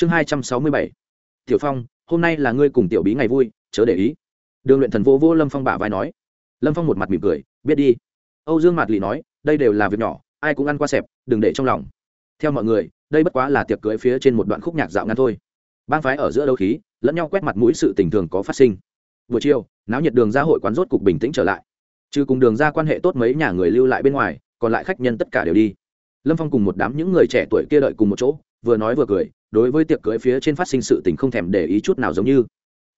chương hai trăm sáu mươi bảy. Tiểu phong, hôm nay là ngươi cùng tiểu bí ngày vui, chớ để ý. Đường luyện thần vô vô lâm phong bả vai nói. Lâm phong một mặt mỉm cười, biết đi. Âu dương mạt lì nói, đây đều là việc nhỏ, ai cũng ăn qua xẹp, đừng để trong lòng. Theo mọi người, đây bất quá là tiệc cưới phía trên một đoạn khúc nhạc dạo ngắn thôi. Bang phái ở giữa đấu khí, lẫn nhau quét mặt mũi sự tình thường có phát sinh. Buổi chiều, náo nhiệt đường ra hội quán rốt cục bình tĩnh trở lại. Trừ cùng đường ra quan hệ tốt mấy nhà người lưu lại bên ngoài, còn lại khách nhân tất cả đều đi. Lâm phong cùng một đám những người trẻ tuổi kia đợi cùng một chỗ vừa nói vừa cười, đối với tiệc cưới phía trên phát sinh sự tình không thèm để ý chút nào giống như.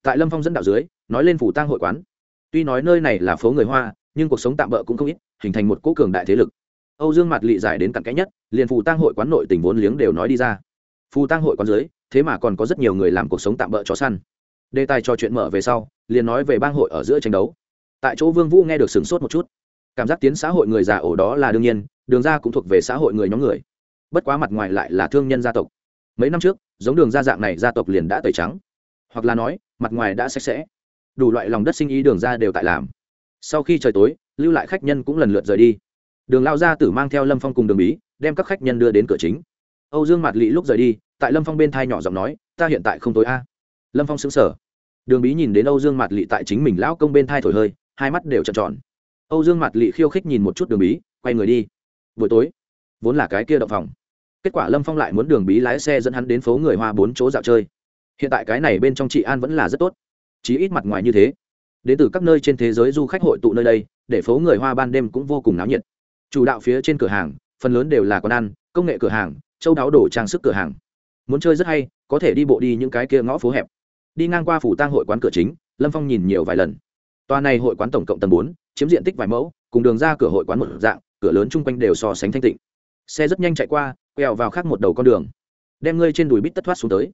Tại lâm phong dẫn đạo dưới, nói lên phủ tang hội quán. Tuy nói nơi này là phố người hoa, nhưng cuộc sống tạm bỡ cũng không ít, hình thành một cỗ cường đại thế lực. Âu dương mặt lị giải đến cặn kẽ nhất, liền phù tang hội quán nội tình vốn liếng đều nói đi ra. Phù tang hội quán dưới, thế mà còn có rất nhiều người làm cuộc sống tạm bỡ chó săn. Đề tài trò chuyện mở về sau, liền nói về bang hội ở giữa tranh đấu. Tại chỗ vương vũ nghe được sửng sốt một chút. Cảm giác tiến xã hội người già ổ đó là đương nhiên, đường ra cũng thuộc về xã hội người nhóm người bất quá mặt ngoài lại là thương nhân gia tộc. Mấy năm trước, giống đường gia dạng này gia tộc liền đã tẩy trắng. Hoặc là nói, mặt ngoài đã sạch sẽ. Đủ loại lòng đất sinh ý đường ra đều tại làm. Sau khi trời tối, lưu lại khách nhân cũng lần lượt rời đi. Đường lao gia tử mang theo lâm phong cùng đường bí, đem các khách nhân đưa đến cửa chính. Âu dương mặt lị lúc rời đi, tại lâm phong bên thai nhỏ giọng nói, ta hiện tại không tối a. Lâm phong xứng sở đường bí nhìn đến âu dương mặt lị tại chính mình lão công bên thai thổi hơi, hai mắt đều trợn tròn. Âu dương mặt lị khiêu khích nhìn một chút đường bí, quay người đi. Buổi tối, vốn là cái kia động phòng kết quả lâm phong lại muốn đường bí lái xe dẫn hắn đến phố người hoa bốn chỗ dạo chơi. Hiện tại cái này bên trong chị an vẫn là rất tốt. Chí ít mặt ngoài như thế. Đến từ các nơi trên thế giới du khách hội tụ nơi đây, để phố người hoa ban đêm cũng vô cùng náo nhiệt. Chủ đạo phía trên cửa hàng, phần lớn đều là quán ăn, công nghệ cửa hàng, châu đáo đổ trang sức cửa hàng. Muốn chơi rất hay, có thể đi bộ đi những cái kia ngõ phố hẹp. Đi ngang qua phủ tang hội quán cửa chính, lâm phong nhìn nhiều vài lần. Tòa này hội quán tổng cộng tầng bốn, chiếm diện tích vài mẫu, cùng đường ra cửa hội quán một dạng, cửa lớn chung quanh đều so sánh thanh tịnh. Xe rất nhanh chạy qua quẹo vào khác một đầu con đường, đem ngươi trên đùi bít tất thoát xuống tới.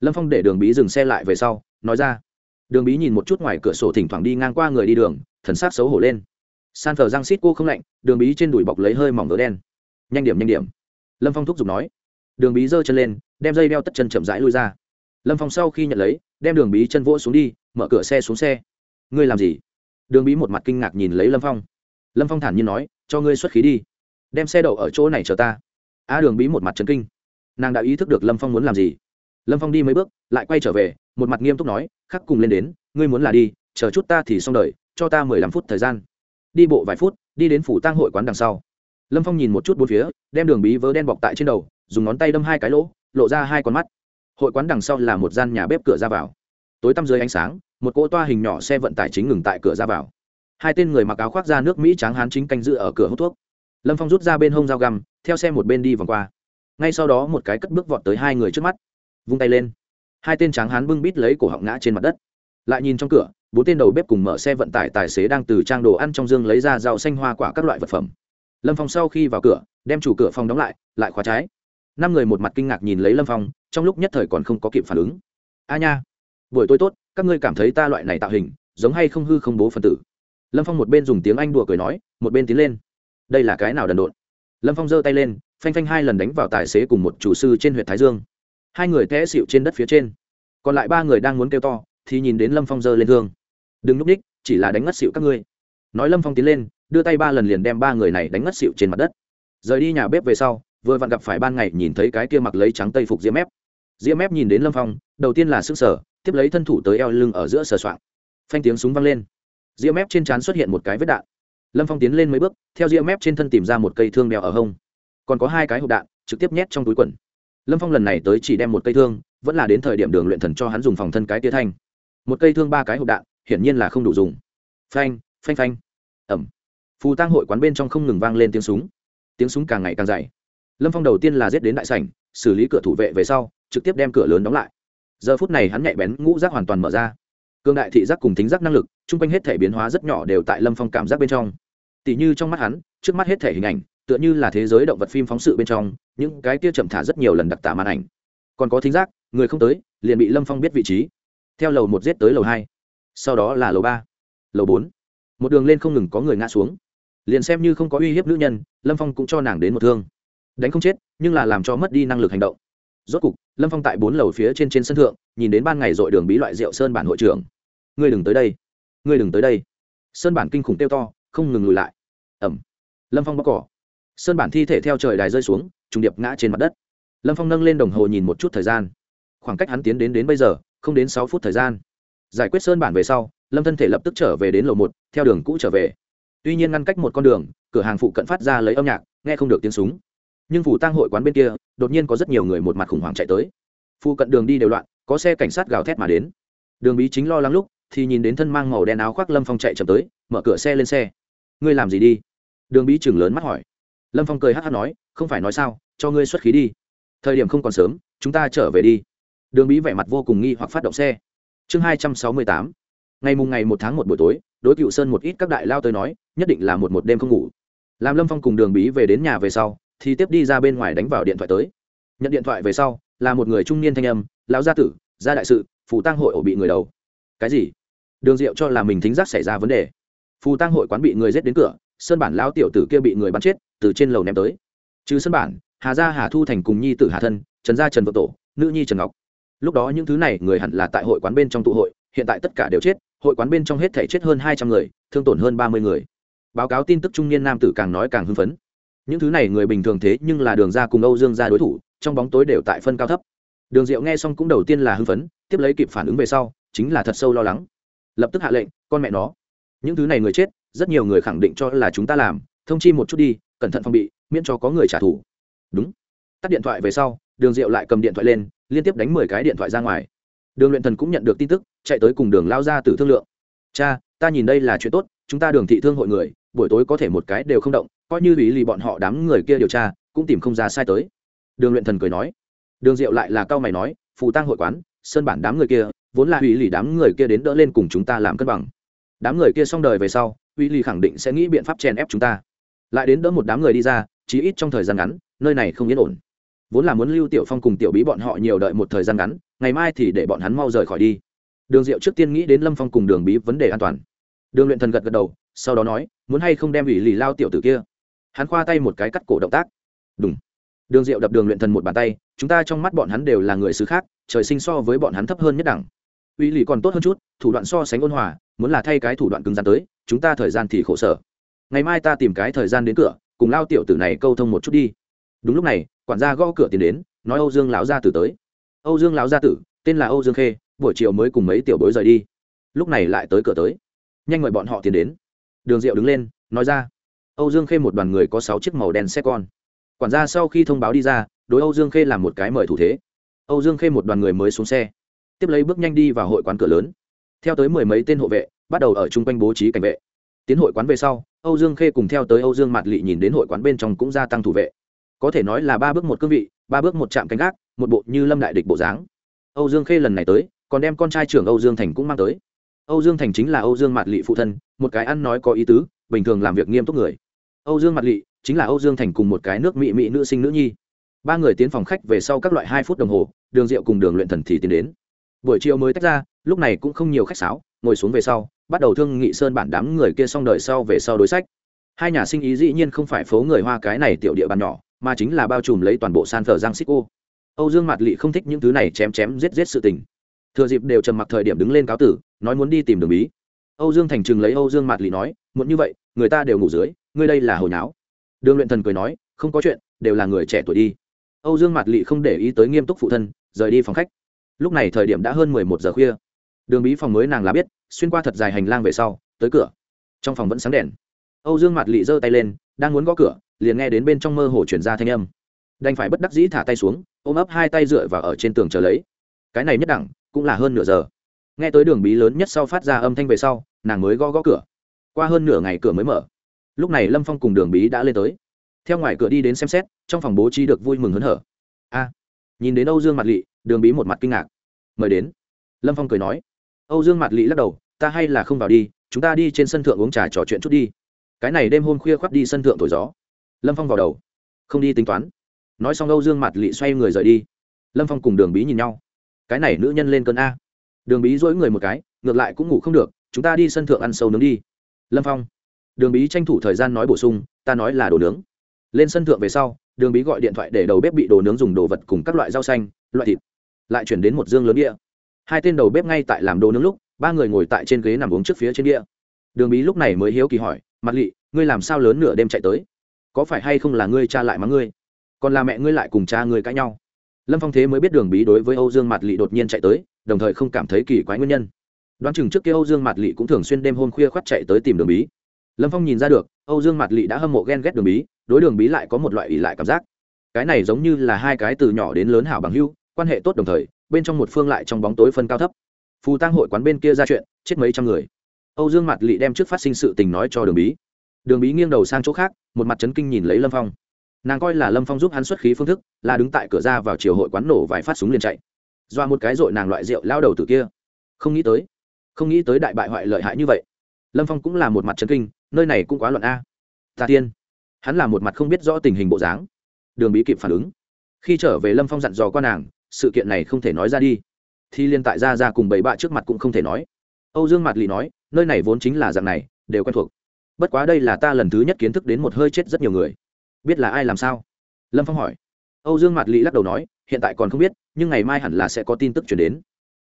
Lâm phong để đường bí dừng xe lại về sau, nói ra. Đường bí nhìn một chút ngoài cửa sổ thỉnh thoảng đi ngang qua người đi đường, thần s á c xấu hổ lên. San thờ giang xít cô không lạnh, đường bí trên đùi bọc lấy hơi mỏng vỡ đen. Nhanh điểm nhanh điểm. Lâm phong thúc giục nói. Đường bí giơ chân lên, đem dây đeo tất chân chậm rãi lui ra. Lâm phong sau khi nhận lấy, đem đường bí chân vỗ xuống đi, mở cửa xe xuống xe. Ngươi làm gì? Đường bí một mặt kinh ngạc nhìn lấy lâm phong. Lâm phong thản nhiên nói, cho ngươi xuất khí đi. Đem xe đậu ở chỗ này chờ ta a đường bí một mặt trấn kinh. Nàng đã ý thức được lâm phong muốn làm gì. Lâm phong đi mấy bước, lại quay trở về, một mặt nghiêm túc nói, khắc cùng lên đến, ngươi muốn là đi, chờ chút ta thì xong đời, cho ta mười lăm phút thời gian. Đi bộ vài phút, đi đến phủ tang hội quán đằng sau. Lâm phong nhìn một chút bốn phía, đem đường bí vớ đen bọc tại trên đầu, dùng ngón tay đâm hai cái lỗ, lộ ra hai con mắt. Hội quán đằng sau là một gian nhà bếp cửa ra vào. Tối tăm dưới ánh sáng, một cỗ toa hình nhỏ xe vận tải chính ngừng tại cửa ra vào. Hai tên người mặc áo khoác ra nước mỹ tráng hán chính canh giữ ở cửa hút thuốc lâm phong rút ra bên hông dao găm, theo xe một bên đi vòng qua. Ngay sau đó một cái cất bước vọt tới hai người trước mắt. Vung tay lên. Hai tên tráng hán bưng bít lấy cổ họng ngã trên mặt đất. Lại nhìn trong cửa, bốn tên đầu bếp cùng mở xe vận tải tài xế đang từ trang đồ ăn trong dương lấy ra rau xanh hoa quả các loại vật phẩm. Lâm phong sau khi vào cửa, đem chủ cửa phòng đóng lại lại khóa trái. Năm người một mặt kinh ngạc nhìn lấy lâm phong, trong lúc nhất thời còn không có kịp phản ứng. A nha, buổi tối tốt, các ngươi cảm thấy ta loại này tạo hình, giống hay không hư không bố phần tử? Lâm phong một bên dùng tiếng anh đùa cười nói, một bên tiến lên đây là cái nào đần độn? Lâm phong giơ tay lên, phanh phanh hai lần đánh vào tài xế cùng một chủ sư trên huyện thái dương. Hai người té xịu trên đất phía trên. Còn lại ba người đang muốn kêu to, thì nhìn đến lâm phong giơ lên thương. Đừng núp h chỉ là đánh ngất xịu các ngươi. Nói lâm phong tiến lên, đưa tay ba lần liền đem ba người này đánh ngất xịu trên mặt đất. Rời đi nhà bếp về sau, vừa vặn gặp phải ban ngày nhìn thấy cái kia mặc lấy trắng tây phục diễm ép diễm ép nhìn đến lâm phong, đầu tiên là s ư n g sở tiếp lấy thân thủ tới eo lưng ở giữa sờ soạng. Phanh tiếng súng văng lên. Diễm ép trên trán xuất hiện một cái vết đạn lâm phong tiến lên mấy bước, theo rìa mép trên thân tìm ra một cây thương đeo ở hông. Còn có hai cái hộp đạn, trực tiếp nhét trong túi quần. Lâm phong lần này tới chỉ đem một cây thương, vẫn là đến thời điểm đường luyện thần cho hắn dùng phòng thân cái tia thanh. Một cây thương ba cái hộp đạn, hiển nhiên là không đủ dùng. Phanh phanh phanh. Ẩm phù tang hội quán bên trong không ngừng vang lên tiếng súng. Tiếng súng càng ngày càng dày. Lâm phong đầu tiên là giết đến đại sảnh, xử lý cửa thủ vệ về sau, trực tiếp đem cửa lớn đóng lại. Giờ phút này hắn nhạy bén, ngũ rác hoàn toàn mở ra. Cương đại thị giác cùng tính giác năng lực, chung quanh hết thể biến hóa rất nhỏ đều tại lâm phong cảm giác bên trong tỉ như trong mắt hắn, trước mắt hết thể hình ảnh, tựa như là thế giới động vật phim phóng sự bên trong, những cái kia chậm thả rất nhiều lần đặc tả màn ảnh. Còn có thính giác, người không tới, liền bị lâm phong biết vị trí. Theo lầu một giết tới lầu hai, sau đó là lầu ba, lầu bốn. Một đường lên không ngừng có người ngã xuống. Liền xem như không có uy hiếp nữ nhân, lâm phong cũng cho nàng đến một thương. Đánh không chết, nhưng là làm cho mất đi năng lực hành động. Rốt cục, lâm phong tại bốn lầu phía trên trên sân thượng, nhìn đến ban ngày dội đường bí loại rượu sơn bản hội trưởng. Ngươi đừng tới đây. Ngươi đừng tới đây. Sơn bản kinh khủng tiêu to, không ngừng lùi lại ẩm. Lâm phong bóc cỏ. Sơn bản thi thể theo trời đài rơi xuống, trùng điệp ngã trên mặt đất. Lâm phong nâng lên đồng hồ nhìn một chút thời gian. Khoảng cách hắn tiến đến đến bây giờ, không đến sáu phút thời gian. Giải quyết sơn bản về sau, lâm thân thể lập tức trở về đến lầu một, theo đường cũ trở về. Tuy nhiên ngăn cách một con đường, cửa hàng phụ cận phát ra lấy âm nhạc, nghe không được tiếng súng. Nhưng phủ tang hội quán bên kia, đột nhiên có rất nhiều người một mặt khủng hoảng chạy tới. Phụ cận đường đi đều loạn, có xe cảnh sát gào thét mà đến. Đường bí chính lo lắng lúc, thì nhìn đến thân mang màu đen áo khoác lâm phong chạy chậm tới, mở cửa xe lên xe. Ngươi làm gì đi? Đường bí chừng lớn mắt hỏi. Lâm phong cười hát hát nói, không phải nói sao, cho ngươi xuất khí đi. Thời điểm không còn sớm, chúng ta trở về đi. Đường bí vẻ mặt vô cùng nghi hoặc phát động xe. Chương hai trăm sáu mươi tám. Ngày mùng ngày một tháng một buổi tối, đối cựu sơn một ít các đại lao tới nói, nhất định là một một đêm không ngủ. Làm lâm phong cùng đường bí về đến nhà về sau, thì tiếp đi ra bên ngoài đánh vào điện thoại tới. Nhận điện thoại về sau, là một người trung niên thanh âm, lão gia tử gia đại sự, phù tăng hội ổ bị người đầu. Cái gì? Đường diệu cho là mình thính giác xảy ra vấn đề. Phù tăng hội quán bị người giết đến cửa sơn bản lão tiểu tử kia bị người bắn chết, từ trên lầu ném tới. Trừ sơn bản, hà gia, hà thu thành cùng nhi tử hà thân, trần gia trần vợ tổ, nữ nhi trần ngọc. Lúc đó những thứ này người hẳn là tại hội quán bên trong tụ hội, hiện tại tất cả đều chết, hội quán bên trong hết thể chết hơn hai trăm người, thương tổn hơn ba mươi người. Báo cáo tin tức trung niên nam tử càng nói càng hưng phấn. Những thứ này người bình thường thế nhưng là đường ra cùng âu dương ra đối thủ, trong bóng tối đều tại phân cao thấp. Đường diệu nghe xong cũng đầu tiên là hưng phấn, tiếp lấy kịp phản ứng về sau, chính là thật sâu lo lắng. Lập tức hạ lệnh, con mẹ nó. Những thứ này người chết rất nhiều người khẳng định cho là chúng ta làm, thông chi một chút đi, cẩn thận phòng bị, miễn cho có người trả thù. Đúng. Tắt điện thoại về sau, đường diệu lại cầm điện thoại lên, liên tiếp đánh mười cái điện thoại ra ngoài. Đường luyện thần cũng nhận được tin tức, chạy tới cùng đường lao ra từ thương lượng. Cha, ta nhìn đây là chuyện tốt, chúng ta đường thị thương hội người, buổi tối có thể một cái đều không động, coi như ủy lì bọn họ đám người kia điều tra, cũng tìm không ra sai tới. Đường luyện thần cười nói. Đường diệu lại là cao mày nói, phù tăng hội quán, sơn bản đám người kia, vốn là ủy lì đám người kia đến đỡ lên cùng chúng ta làm cân bằng. Đám người kia xong đời về sau Uy lì khẳng định sẽ nghĩ biện pháp chèn ép chúng ta. Lại đến đỡ một đám người đi ra, chí ít trong thời gian ngắn, nơi này không yên ổn. Vốn là muốn lưu tiểu phong cùng tiểu bí bọn họ nhiều đợi một thời gian ngắn, ngày mai thì để bọn hắn mau rời khỏi đi. Đường diệu trước tiên nghĩ đến lâm phong cùng đường bí vấn đề an toàn. Đường luyện thần gật gật đầu, sau đó nói, muốn hay không đem ủy lì lao tiểu tử kia. Hắn khoa tay một cái cắt cổ động tác. Đúng đường diệu đập đường luyện thần một bàn tay, chúng ta trong mắt bọn hắn đều là người xứ khác, trời sinh so với bọn hắn thấp hơn nhất đẳng. Ủy lì còn tốt hơn chút, thủ đoạn so sánh ôn hòa, muốn là thay cái thủ đoạn cứng rắn tới chúng ta thời gian thì khổ sở. Ngày mai ta tìm cái thời gian đến cửa, cùng lao tiểu tử này câu thông một chút đi. Đúng lúc này, quản gia gõ cửa tiến đến, nói âu dương lão gia tử tới. Âu dương lão gia tử, tên là âu dương khê, buổi chiều mới cùng mấy tiểu bối rời đi. Lúc này lại tới cửa tới. Nhanh mời bọn họ tiến đến. Đường diệu đứng lên, nói ra, âu dương khê một đoàn người có sáu chiếc màu đen xe con. Quản gia sau khi thông báo đi ra, đối âu dương khê làm một cái mời thủ thế. Âu dương khê một đoàn người mới xuống xe, tiếp lấy bước nhanh đi vào hội quán cửa lớn. Theo tới mười mấy tên hộ vệ bắt đầu ở chung quanh bố trí cảnh vệ. Tiến hội quán về sau, âu dương khê cùng theo tới âu dương mạt lị nhìn đến hội quán bên trong cũng gia tăng thủ vệ. Có thể nói là ba bước một cương vị, ba bước một chạm canh gác, một bộ như lâm đại địch bộ dáng. Âu dương khê lần này tới, còn đem con trai trưởng âu dương thành cũng mang tới. Âu dương thành chính là âu dương mạt lị phụ thân, một cái ăn nói có ý tứ, bình thường làm việc nghiêm túc người. Âu dương mạt lị chính là âu dương thành cùng một cái nước mỹ mỹ nữ sinh nữ nhi. Ba người tiến phòng khách về sau các loại hai phút đồng hồ, đường rượu cùng đường luyện thần thì tiến đến. Buổi chiều mới tách ra, lúc này cũng không nhiều khách sáo, ngồi xuống về sau bắt đầu thương nghị sơn bản đám người kia xong đời sau về sau đối sách. Hai nhà sinh ý dĩ nhiên không phải phố người hoa cái này tiểu địa bàn nhỏ, mà chính là bao trùm lấy toàn bộ san thờ giang xích ô âu dương mạt lị không thích những thứ này chém chém giết giết sự tình. Thừa dịp đều trầm mặc thời điểm đứng lên cáo tử, nói muốn đi tìm đường bí. Âu dương thành trừng lấy âu dương mạt lị nói muốn như vậy, người ta đều ngủ dưới, ngươi đây là hồi náo đường luyện thần cười nói, không có chuyện, đều là người trẻ tuổi đi. Âu dương mạt lị không để ý tới nghiêm túc phụ thân, rời đi phòng khách. Lúc này thời điểm đã hơn mười một giờ khuya đường bí phòng mới nàng là biết, xuyên qua thật dài hành lang về sau, tới cửa. Trong phòng vẫn sáng đèn. Âu dương mạt lị giơ tay lên, đang muốn gõ cửa, liền nghe đến bên trong mơ hồ chuyển ra thanh âm. Đành phải bất đắc dĩ thả tay xuống, ôm ấp hai tay dựa vào ở trên tường chờ lấy. Cái này nhất đẳng, cũng là hơn nửa giờ. Nghe tới đường bí lớn nhất sau phát ra âm thanh về sau, nàng mới gõ gõ cửa. Qua hơn nửa ngày cửa mới mở. Lúc này lâm phong cùng đường bí đã lên tới. Theo ngoài cửa đi đến xem xét, trong phòng bố trí được vui mừng hớn hở. A, nhìn đến âu dương mặt lị, đường bí một mặt kinh ngạc. Mời đến. Lâm phong cười nói âu dương mặt lị lắc đầu, ta hay là không vào đi, chúng ta đi trên sân thượng uống trà trò chuyện chút đi. Cái này đêm hôm khuya khoác đi sân thượng thổi gió. Lâm phong vào đầu. Không đi tính toán. Nói xong âu dương mặt lị xoay người rời đi. Lâm phong cùng đường bí nhìn nhau. Cái này nữ nhân lên cơn a. Đường bí dỗi người một cái, ngược lại cũng ngủ không được, chúng ta đi sân thượng ăn sâu nướng đi. Lâm phong. Đường bí tranh thủ thời gian nói bổ sung, ta nói là đồ nướng. Lên sân thượng về sau, đường bí gọi điện thoại để đầu bếp bị đồ nướng dùng đồ vật cùng các loại rau xanh, loại thịt, lại chuyển đến một dương lớn địa hai tên đầu bếp ngay tại làm đồ nướng lúc, ba người ngồi tại trên ghế nằm uống trước phía trên đĩa đường bí lúc này mới hiếu kỳ hỏi mặt lị, ngươi làm sao lớn nửa đêm chạy tới? Có phải hay không là ngươi cha lại mắng ngươi? Còn là mẹ ngươi lại cùng cha ngươi cãi nhau? Lâm phong thế mới biết đường bí đối với âu dương mặt lị đột nhiên chạy tới, đồng thời không cảm thấy kỳ quái nguyên nhân. Đoán chừng trước kia âu dương mặt lị cũng thường xuyên đêm hôm khuya khoắt chạy tới tìm đường bí. Lâm phong nhìn ra được, âu dương mặt lị đã hâm mộ ghen ghét đường bí, đối đường bí lại có một loại ỷ lại cảm giác. Cái này giống như là hai cái từ nhỏ đến lớn hảo bằng hưu quan hệ tốt đồng thời bên trong một phương lại trong bóng tối phân cao thấp. Phù tăng hội quán bên kia ra chuyện, chết mấy trăm người. Âu dương mạt lỵ đem trước phát sinh sự tình nói cho đường bí. Đường bí nghiêng đầu sang chỗ khác, một mặt trấn kinh nhìn lấy lâm phong. Nàng coi là lâm phong giúp hắn xuất khí phương thức, là đứng tại cửa ra vào chiều hội quán nổ vài phát súng liền chạy. Doa một cái dội nàng loại rượu lao đầu từ kia. Không nghĩ tới, không nghĩ tới đại bại hoại lợi hại như vậy. Lâm phong cũng là một mặt trấn kinh, nơi này cũng quá luận a. Tà tiên. Hắn là một mặt không biết rõ tình hình bộ dáng. Đường bí kịp phản ứng. Khi trở về lâm phong dặn dò qua nàng sự kiện này không thể nói ra đi. Thì liên tại ra ra cùng bảy bạ trước mặt cũng không thể nói. Âu dương mặt lì nói, nơi này vốn chính là dạng này, đều quen thuộc. Bất quá đây là ta lần thứ nhất kiến thức đến một hơi chết rất nhiều người. Biết là ai làm sao? Lâm phong hỏi. Âu dương mặt lì lắc đầu nói, hiện tại còn không biết, nhưng ngày mai hẳn là sẽ có tin tức chuyển đến.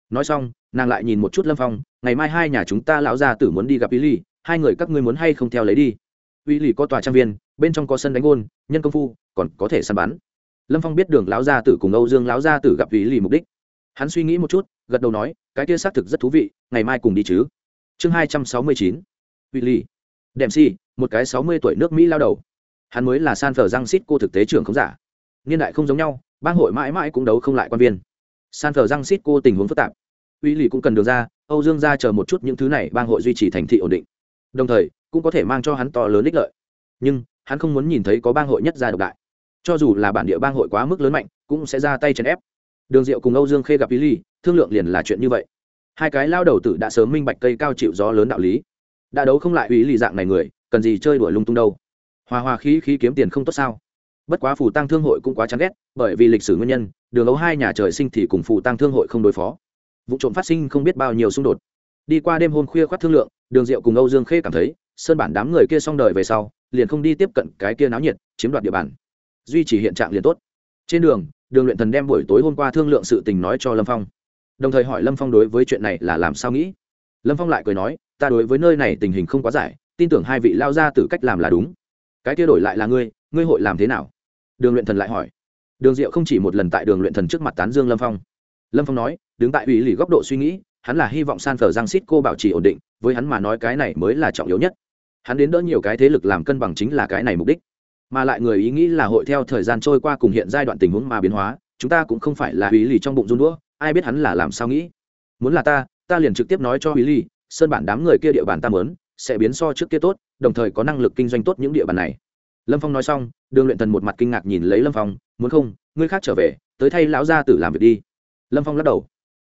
Nói xong, nàng lại nhìn một chút lâm phong, ngày mai hai nhà chúng ta lão gia tử muốn đi gặp ý ly hai người các ngươi muốn hay không theo lấy đi? Uy lì có tòa trang viên, bên trong có sân đánh gôn, nhân công phu, còn có thể săn bắn lâm phong biết đường lão gia tử cùng âu dương lão gia tử gặp ý lì mục đích. Hắn suy nghĩ một chút, gật đầu nói, cái kia xác thực rất thú vị, ngày mai cùng đi chứ. Chương hai trăm sáu mươi chín Vị lì. Đệm si, một cái sáu mươi tuổi nước mỹ lao đầu. Hắn mới là san phờ giang xít cô thực tế trưởng không giả. Niên đại không giống nhau, bang hội mãi mãi cũng đấu không lại quan viên. San phờ giang xít cô tình huống phức tạp. Uy lì cũng cần được ra, âu dương ra chờ một chút những thứ này, bang hội duy trì thành thị ổn định. Đồng thời, cũng có thể mang cho hắn to lớn ích lợi. Nhưng, hắn không muốn nhìn thấy có bang hội nhất gia độc đại cho dù là bản địa bang hội quá mức lớn mạnh, cũng sẽ ra tay chèn ép. Đường diệu cùng âu dương khê gặp ý ly thương lượng liền là chuyện như vậy. Hai cái lao đầu tử đã sớm minh bạch cây cao chịu gió lớn đạo lý. Đã đấu không lại ý ly dạng này người, cần gì chơi đuổi lung tung đâu. Hòa hòa khí khí kiếm tiền không tốt sao? Bất quá phù tăng thương hội cũng quá chán ghét, bởi vì lịch sử nguyên nhân, đường ấu hai nhà trời sinh thì cùng phù tăng thương hội không đối phó. Vụ trộm phát sinh không biết bao nhiêu xung đột. Đi qua đêm hôm khuya khoác thương lượng, đường diệu cùng âu dương khê cảm thấy, sơn bản đám người kia xong đời về sau, liền không đi tiếp cận cái kia náo nhiệt, chiếm đoạt địa bàn duy trì hiện trạng liền tốt. Trên đường đường luyện thần đem buổi tối hôm qua thương lượng sự tình nói cho lâm phong. Đồng thời hỏi lâm phong đối với chuyện này là làm sao nghĩ. Lâm phong lại cười nói, ta đối với nơi này tình hình không quá giải, tin tưởng hai vị lao ra từ cách làm là đúng. Cái kia đổi lại là ngươi ngươi hội làm thế nào? Đường luyện thần lại hỏi. Đường diệu không chỉ một lần tại đường luyện thần trước mặt tán dương lâm phong. Lâm phong nói, đứng tại ủy lì góc độ suy nghĩ, hắn là hy vọng san phở giang xít cô bảo trì ổn định, với hắn mà nói cái này mới là trọng yếu nhất. Hắn đến đỡ nhiều cái thế lực làm cân bằng chính là cái này mục đích mà lại người ý nghĩ là hội theo thời gian trôi qua cùng hiện giai đoạn tình huống mà biến hóa, chúng ta cũng không phải là hủy lì trong bụng run đũa, ai biết hắn là làm sao nghĩ. Muốn là ta ta liền trực tiếp nói cho hủy lì sơn bản đám người kia địa bàn ta mớn sẽ biến so trước kia tốt, đồng thời có năng lực kinh doanh tốt những địa bàn này. Lâm phong nói xong, đường luyện thần một mặt kinh ngạc nhìn lấy lâm phong, muốn không, ngươi khác trở về, tới thay lão gia tử làm việc đi. Lâm phong lắc đầu.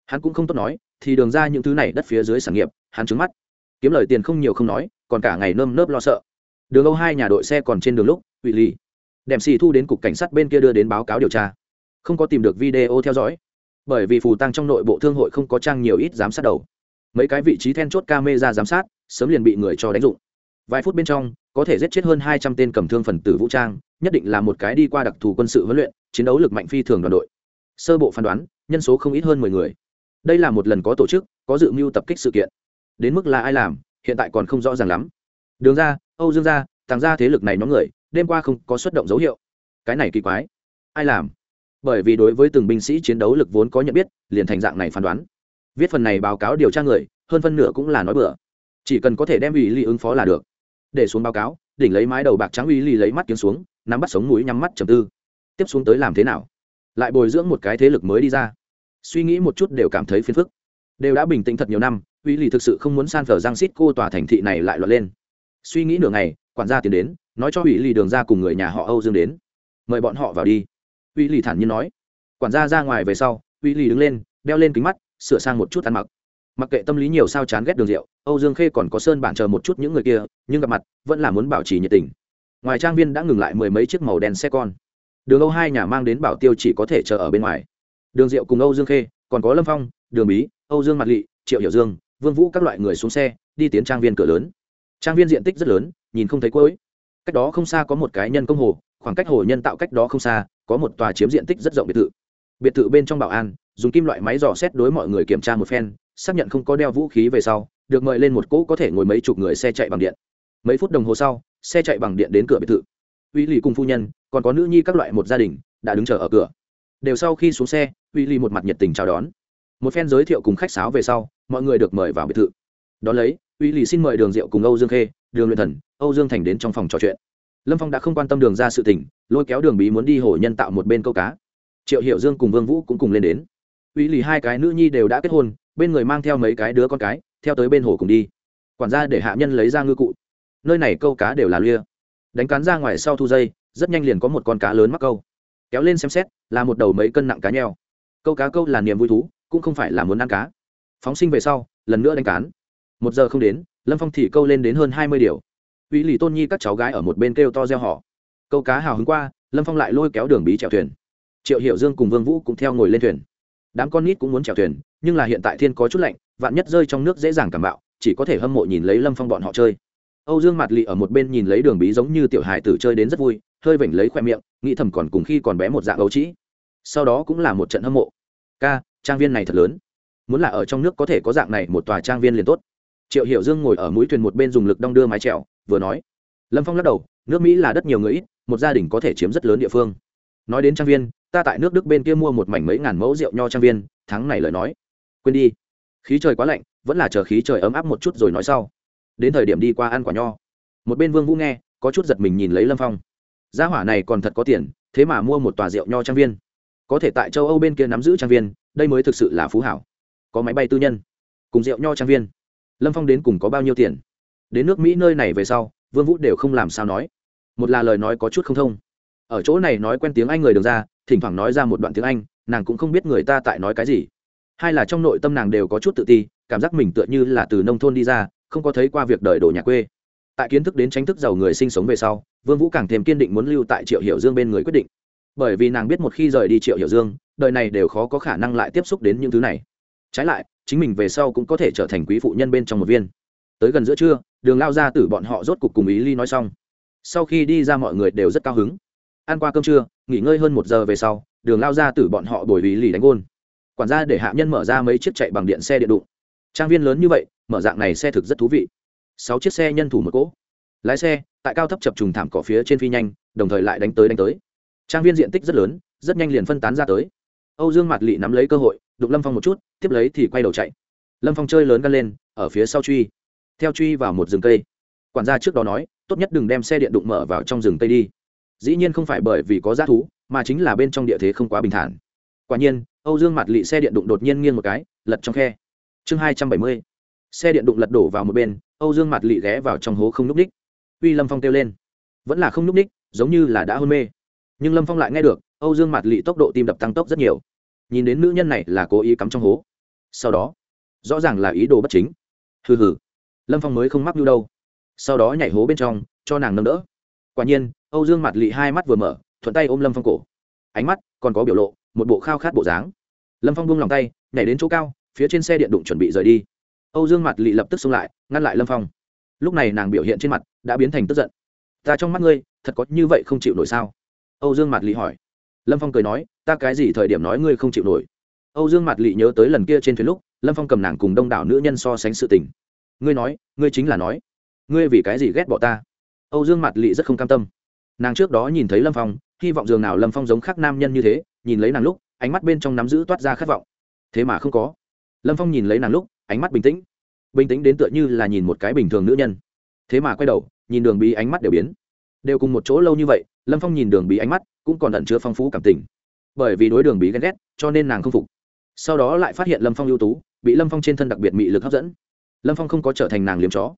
Hắn cũng không tốt nói, thì đường ra những thứ này đất phía dưới sản nghiệp, hắn trứng mắt. Kiếm lời tiền không nhiều không nói, còn cả ngày nơm nớp lo sợ. Đường âu hai nhà đội xe còn trên đường lúc ủy ly đem xì thu đến cục cảnh sát bên kia đưa đến báo cáo điều tra. Không có tìm được video theo dõi, bởi vì phù tăng trong nội bộ thương hội không có trang nhiều ít giám sát đầu. Mấy cái vị trí then chốt camera giám sát, sớm liền bị người cho đánh dụng. Vài phút bên trong, có thể giết chết hơn hai trăm tên cầm thương phần tử vũ trang, nhất định là một cái đi qua đặc thù quân sự huấn luyện, chiến đấu lực mạnh phi thường đoàn đội. Sơ bộ phán đoán, nhân số không ít hơn mười người. Đây là một lần có tổ chức, có dự mưu tập kích sự kiện. Đến mức là ai làm, hiện tại còn không rõ ràng lắm. Đường ra, âu dương ra, tàng ra thế lực này nhóm người đêm qua không có xuất động dấu hiệu. Cái này kỳ quái. Ai làm? Bởi vì đối với từng binh sĩ chiến đấu lực vốn có nhận biết, liền thành dạng này phán đoán. Viết phần này báo cáo điều tra người, hơn phân nửa cũng là nói bừa. Chỉ cần có thể đem ủy ly ứng phó là được. Để xuống báo cáo, đỉnh lấy mái đầu bạc trắng ủy ly lấy mắt kiếm xuống, nắm bắt sống mũi, nhắm mắt trầm tư. Tiếp xuống tới làm thế nào? Lại bồi dưỡng một cái thế lực mới đi ra. Suy nghĩ một chút đều cảm thấy phiền phức. Đều đã bình tĩnh thật nhiều năm ủy ly thực sự không muốn san phở giang xít cô tòa thành thị này lại loạn lên. Suy nghĩ nửa ngày, quản gia tiến đến nói cho ủy lì đường ra cùng người nhà họ âu dương đến. Mời bọn họ vào đi. Ủy lì thản nhiên nói. Quản gia ra ngoài về sau ủy lì đứng lên, đeo lên kính mắt, sửa sang một chút ăn mặc. Mặc kệ tâm lý nhiều sao chán ghét đường rượu, âu dương khê còn có sơn bản chờ một chút những người kia, nhưng gặp mặt, vẫn là muốn bảo trì nhiệt tình. Ngoài trang viên đã ngừng lại mười mấy chiếc màu đen xe con. Đường âu hai nhà mang đến bảo tiêu chỉ có thể chờ ở bên ngoài. Đường diệu cùng âu dương khê, còn có lâm phong, đường bí, âu dương mặt lị, triệu hiểu dương, vương vũ các loại người xuống xe, đi tiến trang viên cửa lớn. Trang viên diện tích rất lớn, nhìn không thấy cuối cách đó không xa có một cái nhân công hồ, khoảng cách hồ nhân tạo cách đó không xa, có một tòa chiếm diện tích rất rộng biệt thự. Biệt thự bên trong bảo an, dùng kim loại máy dò xét đối mọi người kiểm tra một phen, xác nhận không có đeo vũ khí về sau, được mời lên một cỗ có thể ngồi mấy chục người xe chạy bằng điện. Mấy phút đồng hồ sau, xe chạy bằng điện đến cửa biệt thự. Uy lì cùng phu nhân, còn có nữ nhi các loại một gia đình, đã đứng chờ ở cửa. Đều sau khi xuống xe, uy lì một mặt nhiệt tình chào đón. Một phen giới thiệu cùng khách sáo về sau, mọi người được mời vào biệt thự. Đón lấy, uy lì xin mời đường rượu cùng âu dương khê đường luyện thần, âu dương thành đến trong phòng trò chuyện. Lâm phong đã không quan tâm đường ra sự tình, lôi kéo đường bí muốn đi hồ nhân tạo một bên câu cá. Triệu hiệu dương cùng vương vũ cũng cùng lên đến. Uy lì hai cái nữ nhi đều đã kết hôn, bên người mang theo mấy cái đứa con cái, theo tới bên hồ cùng đi. Quản gia để hạ nhân lấy ra ngư cụ. Nơi này câu cá đều là lia. Đánh cán ra ngoài sau thu dây, rất nhanh liền có một con cá lớn mắc câu. Kéo lên xem xét, là một đầu mấy cân nặng cá nheo. Câu cá câu là niềm vui thú, cũng không phải là muốn ăn cá. Phóng sinh về sau, lần nữa đánh cán một giờ không đến, lâm phong thì câu lên đến hơn hai mươi điều. Uy lì tôn nhi các cháu gái ở một bên kêu to gieo họ câu cá hào hứng qua, lâm phong lại lôi kéo đường bí chèo thuyền. Triệu hiệu dương cùng vương vũ cũng theo ngồi lên thuyền. Đám con nít cũng muốn chèo thuyền, nhưng là hiện tại thiên có chút lạnh, vạn nhất rơi trong nước dễ dàng cảm bạo, chỉ có thể hâm mộ nhìn lấy lâm phong bọn họ chơi. Âu dương mạt lị ở một bên nhìn lấy đường bí giống như tiểu hài tử chơi đến rất vui, hơi vểnh lấy khoe miệng, nghĩ thầm còn cùng khi còn bé một dạng ấu trĩ. Sau đó cũng là một trận hâm mộ. Ca, trang viên này thật lớn. Muốn là ở trong nước có thể có dạng này một tòa trang viên liền tốt triệu hiểu dương ngồi ở mũi thuyền một bên dùng lực đong đưa mái trèo vừa nói. Lâm phong lắc đầu, nước mỹ là đất nhiều người ít, một gia đình có thể chiếm rất lớn địa phương. Nói đến trang viên, ta tại nước đức bên kia mua một mảnh mấy ngàn mẫu rượu nho trang viên, tháng này lời nói. Quên đi. Khí trời quá lạnh, vẫn là chờ khí trời ấm áp một chút rồi nói sau. Đến thời điểm đi qua ăn quả nho. Một bên vương vũ nghe, có chút giật mình nhìn lấy lâm phong. Gia hỏa này còn thật có tiền, thế mà mua một tòa rượu nho trang viên. Có thể tại châu âu bên kia nắm giữ trang viên, đây mới thực sự là phú hảo. Có máy bay tư nhân cùng rượu nho trang viên lâm phong đến cùng có bao nhiêu tiền? Đến nước mỹ nơi này về sau, vương vũ đều không làm sao nói. Một là lời nói có chút không thông. Ở chỗ này nói quen tiếng anh người đường ra, thỉnh thoảng nói ra một đoạn tiếng anh, nàng cũng không biết người ta tại nói cái gì. Hai là trong nội tâm nàng đều có chút tự ti, cảm giác mình tựa như là từ nông thôn đi ra, không có thấy qua việc đời đổ nhà quê. Tại kiến thức đến tránh thức giàu người sinh sống về sau, vương vũ càng thêm kiên định muốn lưu tại triệu hiểu dương bên người quyết định. Bởi vì nàng biết một khi rời đi triệu hiểu dương, đời này đều khó có khả năng lại tiếp xúc đến những thứ này trái lại, chính mình về sau cũng có thể trở thành quý phụ nhân bên trong một viên. Tới gần giữa trưa, đường lao ra từ bọn họ rốt cục cùng ý ly nói xong. Sau khi đi ra mọi người đều rất cao hứng. Ăn qua cơm trưa, nghỉ ngơi hơn một giờ về sau, đường lao ra từ bọn họ đổi ý lì đánh gôn. Quản gia để hạ nhân mở ra mấy chiếc chạy bằng điện xe điện đụng. Trang viên lớn như vậy, mở dạng này xe thực rất thú vị. Sáu chiếc xe nhân thủ một cỗ. Lái xe, tại cao thấp chập trùng thảm cỏ phía trên phi nhanh, đồng thời lại đánh tới đánh tới. Trang viên diện tích rất lớn, rất nhanh liền phân tán ra tới âu dương mạt lị nắm lấy cơ hội, đụng lâm phong một chút, tiếp lấy thì quay đầu chạy. Lâm phong chơi lớn gan lên, ở phía sau truy. Theo truy vào một rừng cây. Quản gia trước đó nói, tốt nhất đừng đem xe điện đụng mở vào trong rừng cây đi. Dĩ nhiên không phải bởi vì có g thú, mà chính là bên trong địa thế không quá bình thản. Quả nhiên, âu dương mạt lị xe điện đụng đột nhiên nghiêng một cái, lật trong khe. Chương hai trăm bảy mươi. Xe điện đụng lật đổ vào một bên, âu dương mạt lị ghé vào trong hố không n ú c ních. Uy lâm phong kêu lên. Vẫn là không n ú c ních, giống như là đã hôn mê nhưng lâm phong lại nghe được âu dương mạt lị tốc độ tim đập tăng tốc rất nhiều nhìn đến nữ nhân này là cố ý cắm trong hố sau đó rõ ràng là ý đồ bất chính hừ hừ lâm phong mới không mắc như đâu sau đó nhảy hố bên trong cho nàng nâng đỡ quả nhiên âu dương mạt lị hai mắt vừa mở thuận tay ôm lâm phong cổ ánh mắt còn có biểu lộ một bộ khao khát bộ dáng lâm phong buông lòng tay nhảy đến chỗ cao phía trên xe điện đụng chuẩn bị rời đi âu dương mặt lị lập tức xông lại ngăn lại lâm phong lúc này nàng biểu hiện trên mặt đã biến thành tức giận ta trong mắt ngươi thật có như vậy không chịu nổi sao âu dương mặt Lệ hỏi. Lâm phong cười nói, ta cái gì thời điểm nói ngươi không chịu nổi? Âu dương mặt Lệ nhớ tới lần kia trên thuyền lúc, lâm phong cầm nàng cùng đông đảo nữ nhân so sánh sự tình. Ngươi nói, ngươi chính là nói. Ngươi vì cái gì ghét bỏ ta? Âu dương mặt Lệ rất không cam tâm. Nàng trước đó nhìn thấy lâm phong, hy vọng dường nào lâm phong giống khác nam nhân như thế, nhìn lấy nàng lúc, ánh mắt bên trong nắm giữ toát ra khát vọng. Thế mà không có. Lâm phong nhìn lấy nàng lúc, ánh mắt bình tĩnh. Bình tĩnh đến tựa như là nhìn một cái bình thường nữ nhân. Thế mà quay đầu, nhìn đường bí ánh mắt đều biến đều cùng một chỗ lâu như vậy, lâm phong nhìn đường bí ánh mắt, cũng còn ẩn chứa phong phú cảm tình. Bởi vì đối đường bí ghen ghét, cho nên nàng không phục. Sau đó lại phát hiện lâm phong ưu tú, bị lâm phong trên thân đặc biệt mị lực hấp dẫn. Lâm phong không có trở thành nàng liếm chó.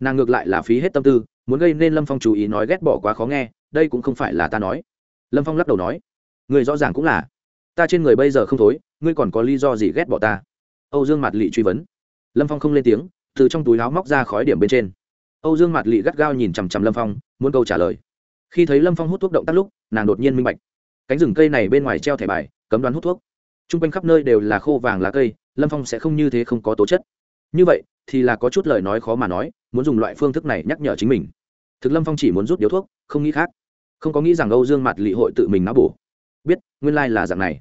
Nàng ngược lại là phí hết tâm tư, muốn gây nên lâm phong chú ý nói ghét bỏ quá khó nghe, đây cũng không phải là ta nói. Lâm phong lắc đầu nói, người rõ ràng cũng là. Ta trên người bây giờ không thối, ngươi còn có lý do gì ghét bỏ ta? Âu dương mạt lị truy vấn. Lâm phong không lên tiếng, từ trong túi áo móc ra khói điểm bên trên âu dương mạt lị gắt gao nhìn chằm chằm lâm phong, muốn câu trả lời. Khi thấy lâm phong hút thuốc động tác lúc, nàng đột nhiên minh bạch. Cánh rừng cây này bên ngoài treo thẻ bài, cấm đoán hút thuốc. T r u n g quanh khắp nơi đều là khô vàng lá cây, lâm phong sẽ không như thế không có tố chất. Như vậy, thì là có chút lời nói khó mà nói, muốn dùng loại phương thức này nhắc nhở chính mình. Thực lâm phong chỉ muốn rút điếu thuốc, không nghĩ khác. Không có nghĩ rằng âu dương mặt lị hội tự mình náo bổ. Biết, nguyên lai là dạng này.